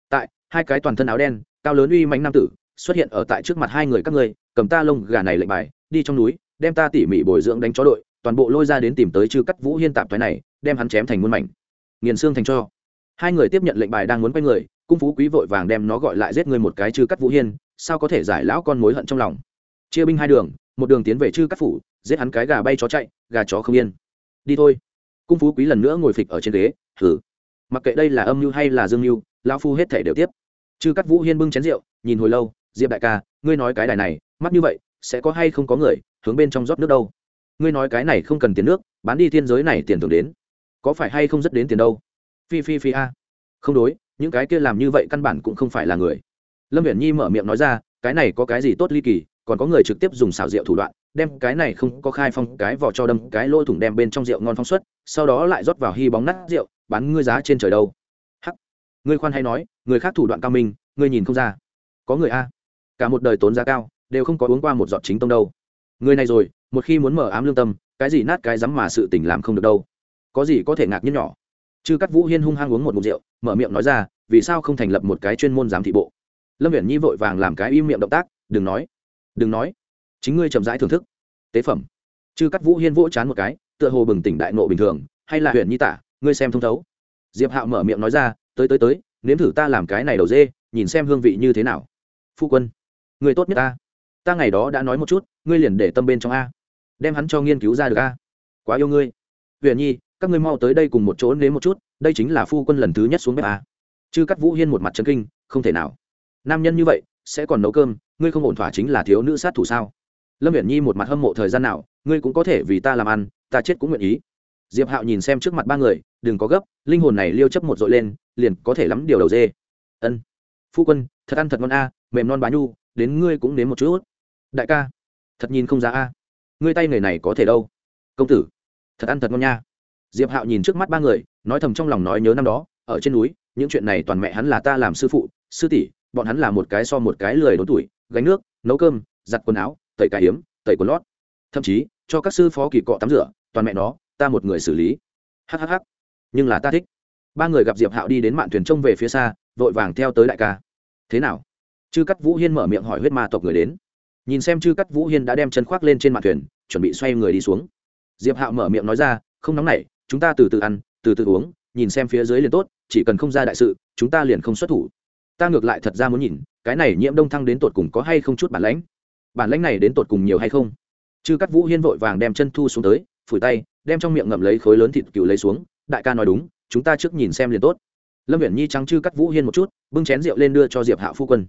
Tại, hai cái toàn thân áo đen, cao lớn uy mãnh nam tử, xuất hiện ở tại trước mặt hai người các ngươi, cầm ta lông gà này lệnh bài, đi trong núi, đem ta tỉ mỉ bồi dưỡng đánh chó đội, toàn bộ lôi ra đến tìm tới chư cắt vũ hiên tạp thoái này, đem hắn chém thành muôn mảnh. Nghiền xương thành cho. Hai người tiếp nhận lệnh bài đang muốn quay người cung phú quý vội vàng đem nó gọi lại giết ngươi một cái chư cắt vũ hiên, sao có thể giải lão con mối hận trong lòng? Chia binh hai đường, một đường tiến về chư cắt phủ, giết hắn cái gà bay chó chạy, gà chó không yên. Đi thôi. Cung phú quý lần nữa ngồi phịch ở trên ghế thử mặc kệ đây là âm mưu hay là dương mưu, lão phu hết thể đều tiếp. Chư cắt vũ hiên bưng chén rượu, nhìn hồi lâu, diệp đại ca, ngươi nói cái đài này, mắc như vậy, sẽ có hay không có người hướng bên trong rót nước đâu? Ngươi nói cái này không cần tiền nước, bán đi thiên giới này tiền thưởng đến. Có phải hay không rất đến tiền đâu? Phi phi phi a. Không đối những cái kia làm như vậy căn bản cũng không phải là người. Lâm viễn nhi mở miệng nói ra, cái này có cái gì tốt ly kỳ, còn có người trực tiếp dùng xảo rượu thủ đoạn, đem cái này không có khai phong, cái vỏ cho đâm, cái lôi thủng đem bên trong rượu ngon phong suất sau đó lại rót vào hy bóng nát rượu, bán ngươi giá trên trời đâu. Hắc. Ngươi khoan hay nói, người khác thủ đoạn cao minh, ngươi nhìn không ra. Có người a. Cả một đời tốn giá cao, đều không có uống qua một giọt chính tông đâu. Người này rồi, một khi muốn mở ám lương tâm, cái gì nát cái dám mà sự tình làm không được đâu. Có gì có thể ngạc nhiên nhỏ chư cắt vũ hiên hung hăng uống một mục rượu, mở miệng nói ra, vì sao không thành lập một cái chuyên môn giám thị bộ? Lâm viễn nhi vội vàng làm cái im miệng động tác, đừng nói đừng nói, chính ngươi chậm rãi thưởng thức. Tế phẩm. Chư cắt vũ hiên vỗ chán một cái, tựa hồ bừng tỉnh đại nộ bình thường, hay là huyện nhi tả, ngươi xem thông thấu. Diệp hạo mở miệng nói ra, tới tới tới, nếm thử ta làm cái này đầu dê, nhìn xem hương vị như thế nào. Phu quân, người tốt nhất ta. Ta ngày đó đã nói một chút, ngươi liền để tâm bên trong a. Đem hắn cho nghiên cứu ra được a. Quá yêu ngươi. Huyện nhi các ngươi mau tới đây cùng một chỗ nếm một chút, đây chính là phu quân lần thứ nhất xuống bếp à? chư cắt vũ hiên một mặt chân kinh, không thể nào. Nam nhân như vậy, sẽ còn nấu cơm, ngươi không ổn thỏa chính là thiếu nữ sát thủ sao? Lâm viễn nhi một mặt hâm mộ thời gian nào, ngươi cũng có thể vì ta làm ăn, ta chết cũng nguyện ý. Diệp hạo nhìn xem trước mặt ba người, đừng có gấp, linh hồn này liêu chấp một dội lên, liền có thể lắm điều đầu dê. Ân. Phu quân, thật ăn thật ngon a, mềm non bá nhu, đến ngươi cũng nếm một chút. Đại ca, thật nhìn không ra a. Ngươi tay người này có thể đâu? Công tử, thật ăn thật ngon nha diệp hạo nhìn trước mắt ba người, nói thầm trong lòng nói nhớ năm đó, ở trên núi, những chuyện này toàn mẹ hắn là ta làm sư phụ, sư tỷ, bọn hắn là một cái so một cái lười đốn tuổi, gánh nước, nấu cơm, giặt quần áo, tẩy cài hiếm, tẩy quần lót. Thậm chí, cho các sư phó kỳ cọ tắm rửa, toàn mẹ nó, ta một người xử lý. Hhh nhưng là ta thích. Ba người gặp diệp hạo đi đến mạn thuyền trông về phía xa, vội vàng theo tới đại ca. Thế nào? Chư cắt vũ hiên mở miệng hỏi huyết ma tộc người đến. Nhìn xem chư cắt vũ hiên đã đem chân khoác lên trên mạn thuyền, chuẩn bị xoay người đi xuống. Diệp hạo mở miệng nói ra, không nóng nảy chúng ta từ từ ăn, từ từ uống, nhìn xem phía dưới liền tốt, chỉ cần không ra đại sự, chúng ta liền không xuất thủ. Ta ngược lại thật ra muốn nhìn, cái này nhiễm đông thăng đến tột cùng có hay không chút bản lãnh? Bản lãnh này đến tột cùng nhiều hay không? Chư cắt vũ hiên vội vàng đem chân thu xuống tới, phủi tay, đem trong miệng ngậm lấy khối lớn thịt cựu lấy xuống, đại ca nói đúng, chúng ta trước nhìn xem liền tốt. Lâm viễn nhi trắng chư cắt vũ hiên một chút, bưng chén rượu lên đưa cho diệp hạ phu quân.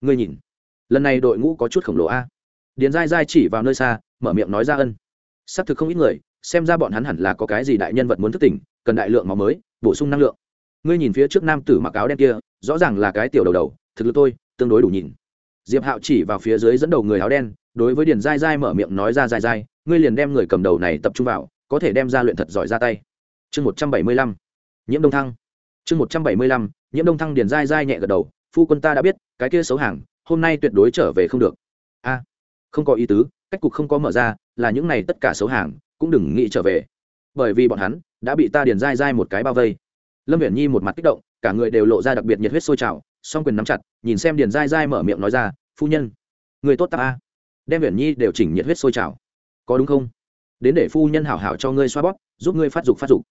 Ngươi nhìn, lần này đội ngũ có chút khổng lồ a. Điền dai dai chỉ vào nơi xa, mở miệng nói ra ân. Xác thực không ít người xem ra bọn hắn hẳn là có cái gì đại nhân vật muốn thức tỉnh, cần đại lượng máu mới, bổ sung năng lượng. Ngươi nhìn phía trước nam tử mặc áo đen kia, rõ ràng là cái tiểu đầu đầu, thực lực tôi, tương đối đủ nhìn. Diệp hạo chỉ vào phía dưới dẫn đầu người áo đen, đối với điền dai dai mở miệng nói ra dai dai ngươi liền đem người cầm đầu này tập trung vào, có thể đem ra luyện thật giỏi ra tay. Chương một trăm bảy mươi lăm, nhiễm đông thăng. Chương một trăm bảy mươi lăm, nhiễm đông thăng điền dai dai nhẹ gật đầu, phu quân ta đã biết, cái kia xấu hàng, hôm nay tuyệt đối trở về không được. A, không có ý tứ, cách cục không có mở ra, là những này tất cả xấu hàng cũng đừng nghĩ trở về. Bởi vì bọn hắn đã bị ta điền dai dai một cái bao vây. Lâm viễn nhi một mặt kích động, cả người đều lộ ra đặc biệt nhiệt huyết sôi trào, song quyền nắm chặt, nhìn xem điền dai dai mở miệng nói ra, phu nhân, người tốt ta a. Đem viễn nhi đều chỉnh nhiệt huyết sôi trào. Có đúng không? Đến để phu nhân hảo hảo cho ngươi xoa bóp, giúp ngươi phát dục phát dục,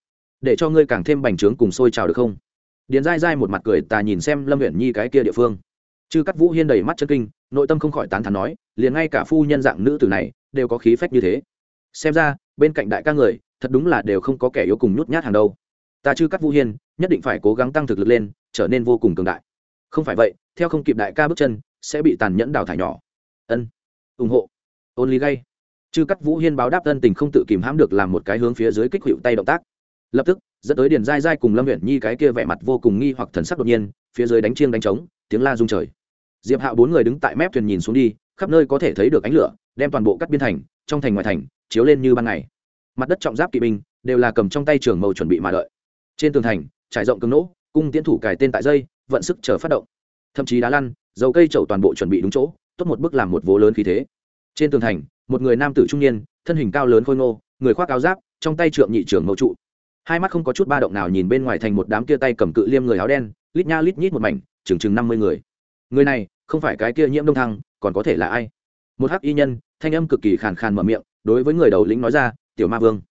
để cho ngươi càng thêm bành trướng cùng sôi trào được không? Điền dai dai một mặt cười tà nhìn xem lâm Viễn nhi cái kia địa phương. Chư cắt vũ hiên đầy mắt chân kinh, nội tâm không khỏi tán thắn nói, liền ngay cả phu nhân dạng nữ tử này đều có khí phách như thế. Xem ra bên cạnh đại ca người, thật đúng là đều không có kẻ yếu cùng nhút nhát hàng đâu. Ta chư cắt vũ hiên, nhất định phải cố gắng tăng thực lực lên, trở nên vô cùng cường đại. Không phải vậy, theo không kịp đại ca bước chân, sẽ bị tàn nhẫn đào thải nhỏ. Ân, ủng hộ. Ôn lý gay. Chư cắt vũ hiên báo đáp ân tình không tự kìm hãm được làm một cái hướng phía dưới kích hiệu tay động tác. Lập tức, dẫn tới điền dai dai cùng lâm huyện nhi cái kia vẻ mặt vô cùng nghi hoặc thần sắc đột nhiên, phía dưới đánh chiêng đánh trống, tiếng la rung trời. Diệp hạo bốn người đứng tại mép thuyền nhìn xuống đi, khắp nơi có thể thấy được ánh lửa, đem toàn bộ cắt biên thành, trong thành ngoài thành chiếu lên như ban ngày. Mặt đất trọng giáp kỵ binh đều là cầm trong tay trường mâu chuẩn bị mà đợi. Trên tường thành, trải rộng cứng nỗ, cung tiến thủ cài tên tại dây, vận sức chờ phát động. Thậm chí đá lăn, dầu cây trầu toàn bộ chuẩn bị đúng chỗ, tốt một bước làm một vố lớn khí thế. Trên tường thành, một người nam tử trung niên, thân hình cao lớn khôi ngô, người khoác áo giáp, trong tay trượng nhị trưởng mẫu trụ. Hai mắt không có chút ba động nào nhìn bên ngoài thành một đám kia tay cầm cự liêm người áo đen, lít nha lít nhít một mảnh, chừng chừng năm mươi người. Người này, không phải cái kia nhiễm đông thăng, còn có thể là ai? Một hắc y nhân, thanh âm cực kỳ khàn khàn mở miệng đối với người đầu lĩnh nói ra, tiểu ma vương,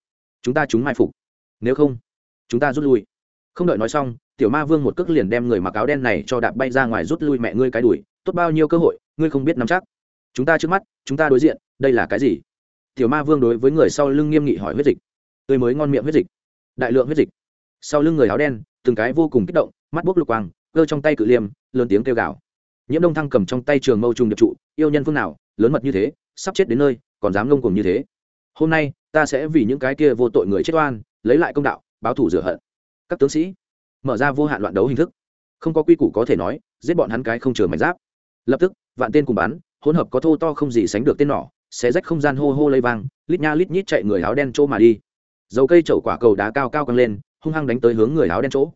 chúng ta chúng mai phục. Nếu không, chúng ta rút lui. Không đợi nói xong, tiểu ma vương một cước liền đem người mặc áo đen này cho đạp bay ra ngoài rút lui mẹ ngươi cái đuổi tốt bao nhiêu cơ hội, ngươi không biết nắm chắc. Chúng ta trước mắt, chúng ta đối diện, đây là cái gì? Tiểu ma vương đối với người sau lưng nghiêm nghị hỏi huyết dịch. Tươi mới ngon miệng huyết dịch, đại lượng huyết dịch. Sau lưng người áo đen, từng cái vô cùng kích động, mắt bốc lục quang, cơ trong tay cự liêm, lớn tiếng kêu gào. Nhiễm đông thăng cầm trong tay trường mâu trùng điệp trụ, yêu nhân phương nào, lớn mật như thế, sắp chết đến nơi còn dám ngông cùng như thế. Hôm nay, ta sẽ vì những cái kia vô tội người chết oan, lấy lại công đạo, báo thủ rửa hận. Các tướng sĩ, mở ra vô hạn loạn đấu hình thức. Không có quy củ có thể nói, giết bọn hắn cái không chừa mảnh giáp. Lập tức, vạn tên cùng bắn, hỗn hợp có thô to không gì sánh được tên nỏ, xé rách không gian hô hô lây vang, lít nha lít nhít chạy người áo đen chỗ mà đi. Dầu cây chậu quả cầu đá cao cao căng lên, hung hăng đánh tới hướng người áo đen chỗ.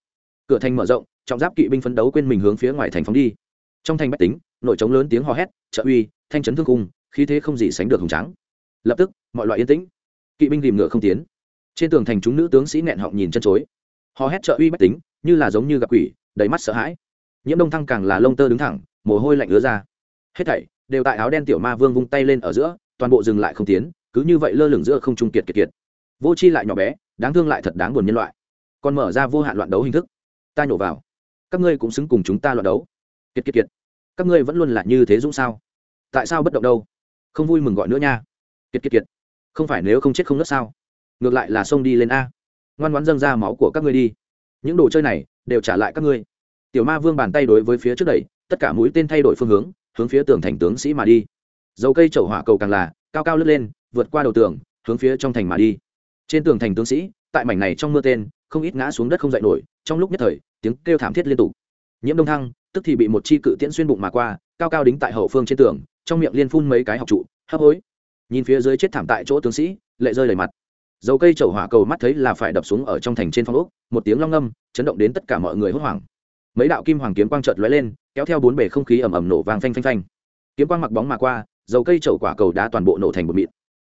Cửa thành mở rộng, trọng giáp kỵ binh phấn đấu quên mình hướng phía ngoài thành phóng đi. Trong thành bách tính, nội trống lớn tiếng hò hét, trợ uy, thanh chấn thương cung khí thế không gì sánh được hùng trắng lập tức, mọi loại yên tĩnh. Kỵ binh tìm ngựa không tiến. Trên tường thành chúng nữ tướng sĩ nẹn họng nhìn chân chối. Hò hét trợ uy bách tính, như là giống như gặp quỷ, đầy mắt sợ hãi. Nhiễm đông thăng càng là lông tơ đứng thẳng, mồ hôi lạnh ứa ra. Hết thảy đều tại áo đen tiểu ma vương vung tay lên ở giữa, toàn bộ dừng lại không tiến, cứ như vậy lơ lửng giữa không trung kiệt kiệt kiệt. Vô chi lại nhỏ bé, đáng thương lại thật đáng buồn nhân loại. Còn mở ra vô hạn loạn đấu hình thức. Ta nhổ vào. Các ngươi cũng xứng cùng chúng ta loạn đấu. Kiệt kiệt kiệt. Các ngươi vẫn luôn là như thế dũng sao? Tại sao bất động đâu? Không vui mừng gọi nữa nha. Kiệt kiệt kiệt. Không phải nếu không chết không nớt sao? Ngược lại là xông đi lên a. Ngoan ngoãn dâng ra máu của các ngươi đi. Những đồ chơi này đều trả lại các ngươi. Tiểu ma vương bàn tay đối với phía trước đẩy, tất cả mũi tên thay đổi phương hướng hướng phía tường thành tướng sĩ mà đi. Dầu cây chậu hỏa cầu càng là cao cao lướt lên, vượt qua đầu tường, hướng phía trong thành mà đi. Trên tường thành tướng sĩ, tại mảnh này trong mưa tên, không ít ngã xuống đất không dậy nổi, trong lúc nhất thời, tiếng kêu thảm thiết liên tục. Nhiễm đông thăng, tức thì bị một chi cự tiễn xuyên bụng mà qua, cao cao đính tại hậu phương trên tường trong miệng liên phun mấy cái học trụ, hấp hối. Nhìn phía dưới chết thảm tại chỗ tướng sĩ, lệ rơi đầy mặt. Dầu cây chầu hỏa cầu mắt thấy là phải đập xuống ở trong thành trên phong ốc, một tiếng long ngâm, chấn động đến tất cả mọi người hốt hoảng. Mấy đạo kim hoàng kiếm quang trợt lóe lên, kéo theo bốn bể không khí ầm ầm nổ vang phanh phanh phanh. Kiếm quang mặc bóng mà qua, dầu cây chầu quả cầu đá toàn bộ nổ thành một mịn.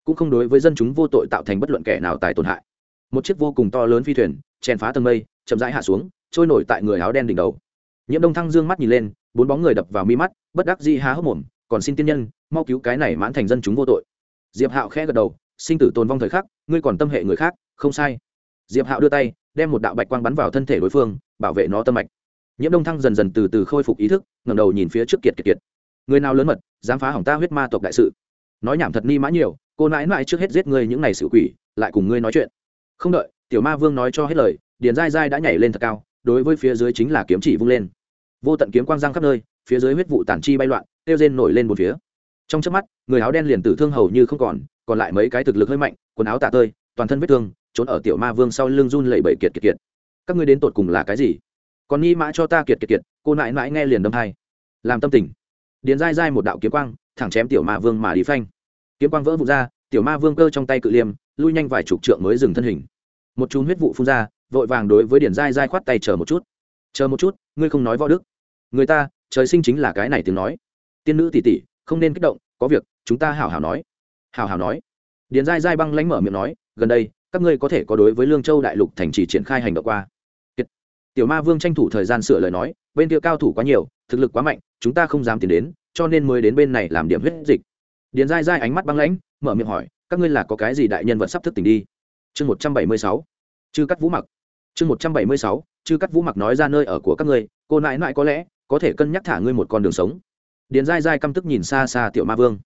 Cũng không đối với dân chúng vô tội tạo thành bất luận kẻ nào tài tổn hại. Một chiếc vô cùng to lớn phi thuyền, chèn phá tầng mây, chậm rãi hạ xuống, trôi nổi tại người áo đen đỉnh đầu. Nhiễm đông thăng dương mắt nhìn lên, bốn bóng người đập vào mi mắt, bất đắc di há hốc mồm còn xin tiên nhân, mau cứu cái này mãn thành dân chúng vô tội. Diệp hạo khẽ gật đầu, sinh tử tồn vong thời khắc, ngươi còn tâm hệ người khác, không sai. Diệp hạo đưa tay, đem một đạo bạch quang bắn vào thân thể đối phương, bảo vệ nó tâm mạch. Nhiễm đông thăng dần dần từ từ khôi phục ý thức, ngẩng đầu nhìn phía trước kiệt kiệt kiệt. Người nào lớn mật, dám phá hỏng ta huyết ma tộc đại sự. Nói nhảm thật ni mã nhiều, cô nãi nãi trước hết giết ngươi những ngày xử quỷ, lại cùng ngươi nói chuyện. Không đợi, tiểu ma vương nói cho hết lời, điền dai dai đã nhảy lên thật cao, đối với phía dưới chính là kiếm chỉ vung lên. Vô tận kiếm quang giang khắp nơi phía dưới huyết vụ tản chi bay loạn tiêu rên nổi lên một phía. Trong chớp mắt, người áo đen liền tử thương hầu như không còn còn lại mấy cái thực lực hơi mạnh, quần áo tả tơi, toàn thân vết thương, trốn ở tiểu ma vương sau lưng run lẩy bẩy kiệt kiệt kiệt. Các ngươi đến tột cùng là cái gì? Còn nghi mã cho ta kiệt kiệt kiệt, cô nại mãi nghe liền đâm hai làm tâm tình. Điền dai dai một đạo kiếm quang, thẳng chém tiểu ma vương mà đi phanh. Kiếm quang vỡ vụt ra, tiểu ma vương cơ trong tay cự liêm, lui nhanh vài chục trượng mới dừng thân hình. Một chùm huyết vụ phun ra, vội vàng đối với điền dai dai khoát tay chờ một chút. Chờ một chút, ngươi không nói võ đức. Người ta trời sinh chính là cái này tiếng nói. Tiên nữ tỷ tỷ, không nên kích động, có việc, chúng ta hảo hảo nói. Hảo hảo nói. Điền dai dai băng lánh mở miệng nói, gần đây, các ngươi có thể có đối với lương châu đại lục thành trì triển khai hành động qua. Kiệt. tiểu ma vương tranh thủ thời gian sửa lời nói, bên kia cao thủ quá nhiều, thực lực quá mạnh, chúng ta không dám tiến đến, cho nên mới đến bên này làm điểm huyết dịch. Điền dai dai ánh mắt băng lãnh, mở miệng hỏi, các ngươi là có cái gì đại nhân vật sắp thức tỉnh đi? Chương một trăm bảy mươi sáu. Chư cắt vũ mặc. Chương một trăm bảy mươi sáu, chư cắt vũ mặc nói ra nơi ở của các ngươi, cô nãi nãi có lẽ có thể cân nhắc thả ngươi một con đường sống. Điền dai dai căm tức nhìn xa xa tiểu ma vương.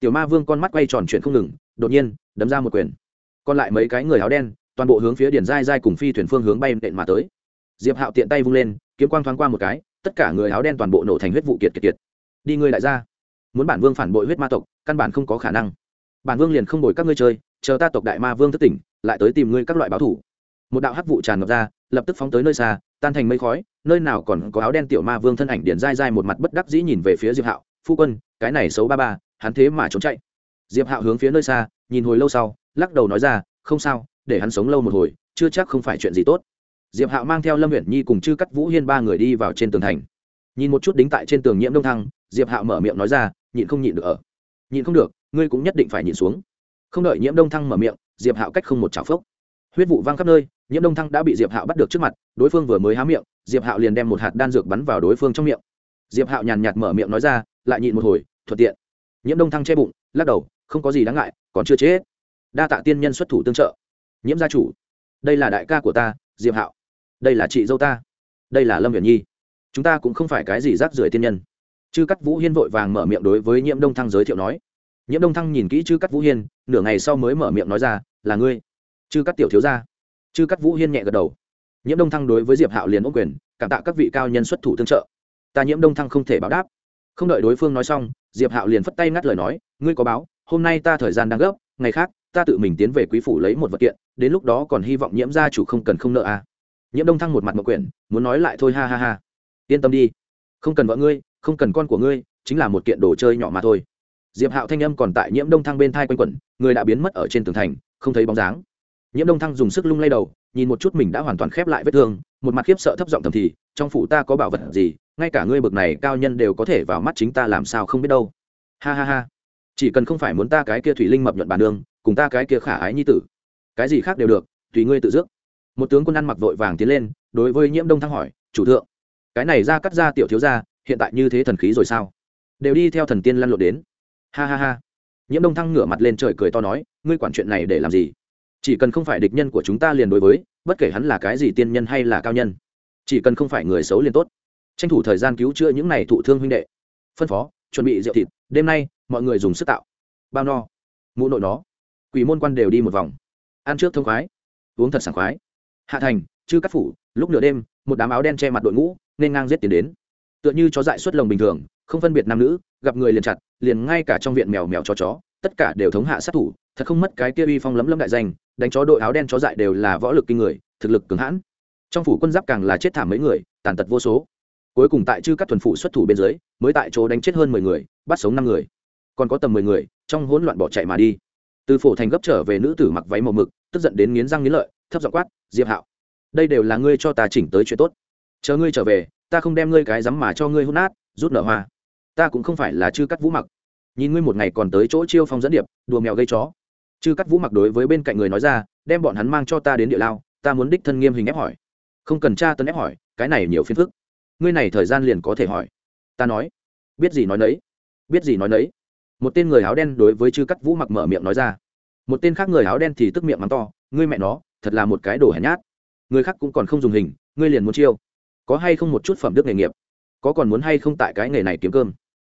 Tiểu ma vương con mắt quay tròn chuyện không ngừng, đột nhiên, đấm ra một quyền. Còn lại mấy cái người áo đen, toàn bộ hướng phía điền dai dai cùng phi thuyền phương hướng bay nện mà tới. Diệp hạo tiện tay vung lên, kiếm quang thoáng qua một cái, tất cả người áo đen toàn bộ nổ thành huyết vụ kiệt kiệt kiệt. Đi ngươi lại ra. Muốn bản vương phản bội huyết ma tộc, căn bản không có khả năng. Bản vương liền không đổi các ngươi chơi, chờ ta tộc đại ma vương thất tỉnh, lại tới tìm ngươi các loại báo thủ. Một đạo hắc vụ tràn ngập ra lập tức phóng tới nơi xa, tan thành mây khói, nơi nào còn có áo đen tiểu ma vương thân ảnh điển dai dai một mặt bất đắc dĩ nhìn về phía diệp hạo, phu quân, cái này xấu ba ba, hắn thế mà trốn chạy. Diệp hạo hướng phía nơi xa, nhìn hồi lâu sau, lắc đầu nói ra, không sao, để hắn sống lâu một hồi, chưa chắc không phải chuyện gì tốt. Diệp hạo mang theo lâm huyện nhi cùng chư cắt vũ hiên ba người đi vào trên tường thành. Nhìn một chút đính tại trên tường nhiễm đông thăng, diệp hạo mở miệng nói ra, nhịn không nhịn được ở. Nhịn không được, ngươi cũng nhất định phải nhịn xuống. Không đợi nhiễm đông thăng mở miệng, diệp hạo cách không một chảo phốc huyết vụ văng khắp nơi, nhiễm đông thăng đã bị diệp hạo bắt được trước mặt, đối phương vừa mới há miệng, diệp hạo liền đem một hạt đan dược bắn vào đối phương trong miệng. Diệp hạo nhàn nhạt mở miệng nói ra, lại nhịn một hồi, thuận tiện. Nhiễm đông thăng che bụng, lắc đầu, không có gì đáng ngại, còn chưa chết. Đa tạ tiên nhân xuất thủ tương trợ. Nhiễm gia chủ, đây là đại ca của ta, diệp hạo. Đây là chị dâu ta. Đây là lâm huyền nhi. Chúng ta cũng không phải cái gì rác rưởi tiên nhân. Chư cắt vũ hiên vội vàng mở miệng đối với nhiễm đông thăng giới thiệu nói. Nhiễm đông thăng nhìn kỹ chư cắt vũ hiên, nửa ngày sau mới mở miệng nói ra, là ngươi chư cắt tiểu thiếu gia, chư cắt vũ hiên nhẹ gật đầu. Nhiễm đông thăng đối với diệp hạo liền ốc quyền, cảm tạ các vị cao nhân xuất thủ tương trợ. Ta nhiễm đông thăng không thể báo đáp. Không đợi đối phương nói xong, diệp hạo liền phất tay ngắt lời nói, ngươi có báo, hôm nay ta thời gian đang gấp, ngày khác, ta tự mình tiến về quý phủ lấy một vật kiện, đến lúc đó còn hy vọng nhiễm gia chủ không cần không nợ à. nhiễm đông thăng một mặt mậu quyển, muốn nói lại thôi ha ha ha. Yên tâm đi, không cần vợ ngươi, không cần con của ngươi, chính là một kiện đồ chơi nhỏ mà thôi. Diệp hạo thanh âm còn tại nhiễm đông thăng bên thai quanh quẩn, người đã biến mất ở trên tường thành, không thấy bóng dáng nhiễm đông thăng dùng sức lung lay đầu, nhìn một chút mình đã hoàn toàn khép lại vết thương, một mặt khiếp sợ thấp giọng thầm thì, trong phủ ta có bảo vật gì, ngay cả ngươi bực này cao nhân đều có thể vào mắt chính ta làm sao không biết đâu. Ha ha ha. Chỉ cần không phải muốn ta cái kia thủy linh mập nhuận bàn đường, cùng ta cái kia khả ái nhi tử. Cái gì khác đều được, tùy ngươi tự dước một tướng quân ăn mặc vội vàng tiến lên, đối với nhiễm đông thăng hỏi, chủ thượng, cái này ra cắt ra tiểu thiếu ra hiện tại như thế thần khí rồi sao? Đều đi theo thần tiên lăn lộn đến. Ha ha ha. Nhiễm đông thăng ngửa mặt lên trời cười to nói, ngươi quản chuyện này để làm gì? Chỉ cần không phải địch nhân của chúng ta liền đối với, bất kể hắn là cái gì tiên nhân hay là cao nhân, chỉ cần không phải người xấu liền tốt. Tranh thủ thời gian cứu chữa những này thụ thương huynh đệ. Phân phó, chuẩn bị rượu thịt, đêm nay, mọi người dùng sức tạo. Bao no. Mũ nội nó. Quỷ môn quan đều đi một vòng. Ăn trước thông khoái, uống thật sảng khoái. Hạ thành, chư cắt phủ, lúc nửa đêm, một đám áo đen che mặt đội ngũ, nên ngang giết tiến đến. Tựa như chó dại xuất lồng bình thường, không phân biệt nam nữ, gặp người liền chặt, liền ngay cả trong viện mèo mèo chó chó, tất cả đều thống hạ sát thủ thật không mất cái kia uy phong lấm lấm đại danh, đánh chó đội áo đen chó dại đều là võ lực kinh người, thực lực cứng hãn. Trong phủ quân giáp càng là chết thảm mấy người, tàn tật vô số. Cuối cùng tại chư các thuần phủ xuất thủ bên dưới, mới tại chỗ đánh chết hơn mười người, bắt sống năm người. Còn có tầm mười người, trong hỗn loạn bỏ chạy mà đi. Từ phổ thành gấp trở về nữ tử mặc váy màu mực, tức giận đến nghiến răng nghiến lợi, thấp giọng quát, diệp hạo, đây đều là ngươi cho ta chỉnh tới chuyện tốt. Chờ ngươi trở về, ta không đem ngươi cái rắm mà cho ngươi hút nát, rút nở hoa. Ta cũng không phải là chư cắt vũ mặc. Nhìn ngươi một ngày còn tới chỗ chiêu phong dẫn điệp, đùa mèo gây chó chư cắt vũ mặc đối với bên cạnh người nói ra, đem bọn hắn mang cho ta đến địa lao, ta muốn đích thân nghiêm hình ép hỏi. Không cần tra tân ép hỏi, cái này nhiều phiền phức. Ngươi này thời gian liền có thể hỏi. Ta nói. Biết gì nói nấy. Biết gì nói nấy. Một tên người áo đen đối với chư cắt vũ mặc mở miệng nói ra. Một tên khác người áo đen thì tức miệng mắng to, ngươi mẹ nó, thật là một cái đồ hèn nhát. Người khác cũng còn không dùng hình, ngươi liền muốn chiêu. Có hay không một chút phẩm đức nghề nghiệp? Có còn muốn hay không tại cái nghề này kiếm cơm?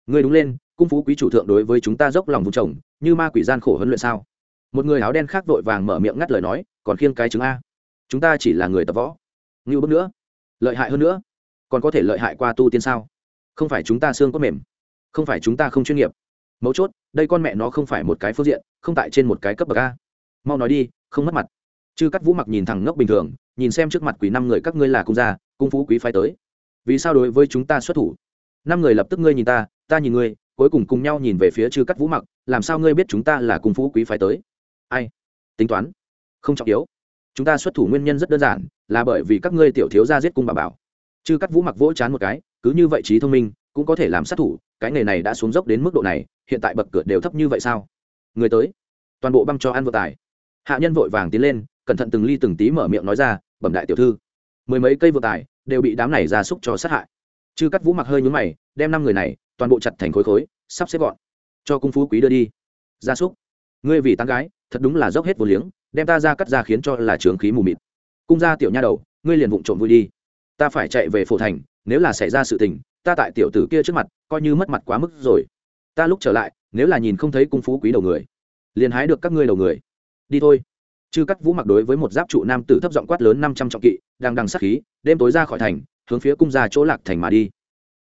Ngươi đúng lên, cung phú quý chủ thượng đối với chúng ta dốc lòng vùng trồng, như ma quỷ gian khổ huấn luyện sao? Một người áo đen khác vội vàng mở miệng ngắt lời nói, còn khiêng cái chứng a. Chúng ta chỉ là người tập võ. Ngưu bước nữa. Lợi hại hơn nữa. Còn có thể lợi hại qua tu tiên sao? Không phải chúng ta xương có mềm. Không phải chúng ta không chuyên nghiệp. Mấu chốt, đây con mẹ nó không phải một cái phương diện, không tại trên một cái cấp bậc a. Mau nói đi, không mất mặt. Chư cắt vũ mặc nhìn thẳng ngốc bình thường, nhìn xem trước mặt quý năm người các ngươi là cung gia, cung phú quý phái tới. Vì sao đối với chúng ta xuất thủ? Năm người lập tức ngươi nhìn ta ta nhìn ngươi, cuối cùng cùng nhau nhìn về phía chư cắt vũ mặc, làm sao ngươi biết chúng ta là cung phú quý phái tới? Ai? Tính toán. Không trọng yếu. Chúng ta xuất thủ nguyên nhân rất đơn giản, là bởi vì các ngươi tiểu thiếu gia giết cung bà bảo. Chứ cắt vũ mặc vỗ chán một cái, cứ như vậy trí thông minh, cũng có thể làm sát thủ, cái nghề này đã xuống dốc đến mức độ này, hiện tại bậc cửa đều thấp như vậy sao? Người tới. Toàn bộ băng cho ăn vừa tài. Hạ nhân vội vàng tiến lên, cẩn thận từng ly từng tí mở miệng nói ra, bẩm đại tiểu thư, mười mấy cây vừa tài đều bị đám này ra súc cho sát hại. Chứ cắt vũ mặc hơi nhúng mày, đem năm người này toàn bộ chặt thành khối khối, sắp xếp gọn. Cho cung phú quý đưa đi. Gia súc, ngươi vì tán gái thật đúng là dốc hết vô liếng, đem ta ra cắt ra khiến cho là trướng khí mù mịt. Cung ra tiểu nha đầu, ngươi liền vụng trộm vui đi. Ta phải chạy về phổ thành, nếu là xảy ra sự tình, ta tại tiểu tử kia trước mặt, coi như mất mặt quá mức rồi. Ta lúc trở lại, nếu là nhìn không thấy cung phú quý đầu người, liền hái được các ngươi đầu người. Đi thôi. Chư cắt vũ mặc đối với một giáp trụ nam tử thấp giọng quát lớn năm trăm trọng kỵ, đang đằng sắc khí, đêm tối ra khỏi thành, hướng phía cung ra chỗ lạc thành mà đi.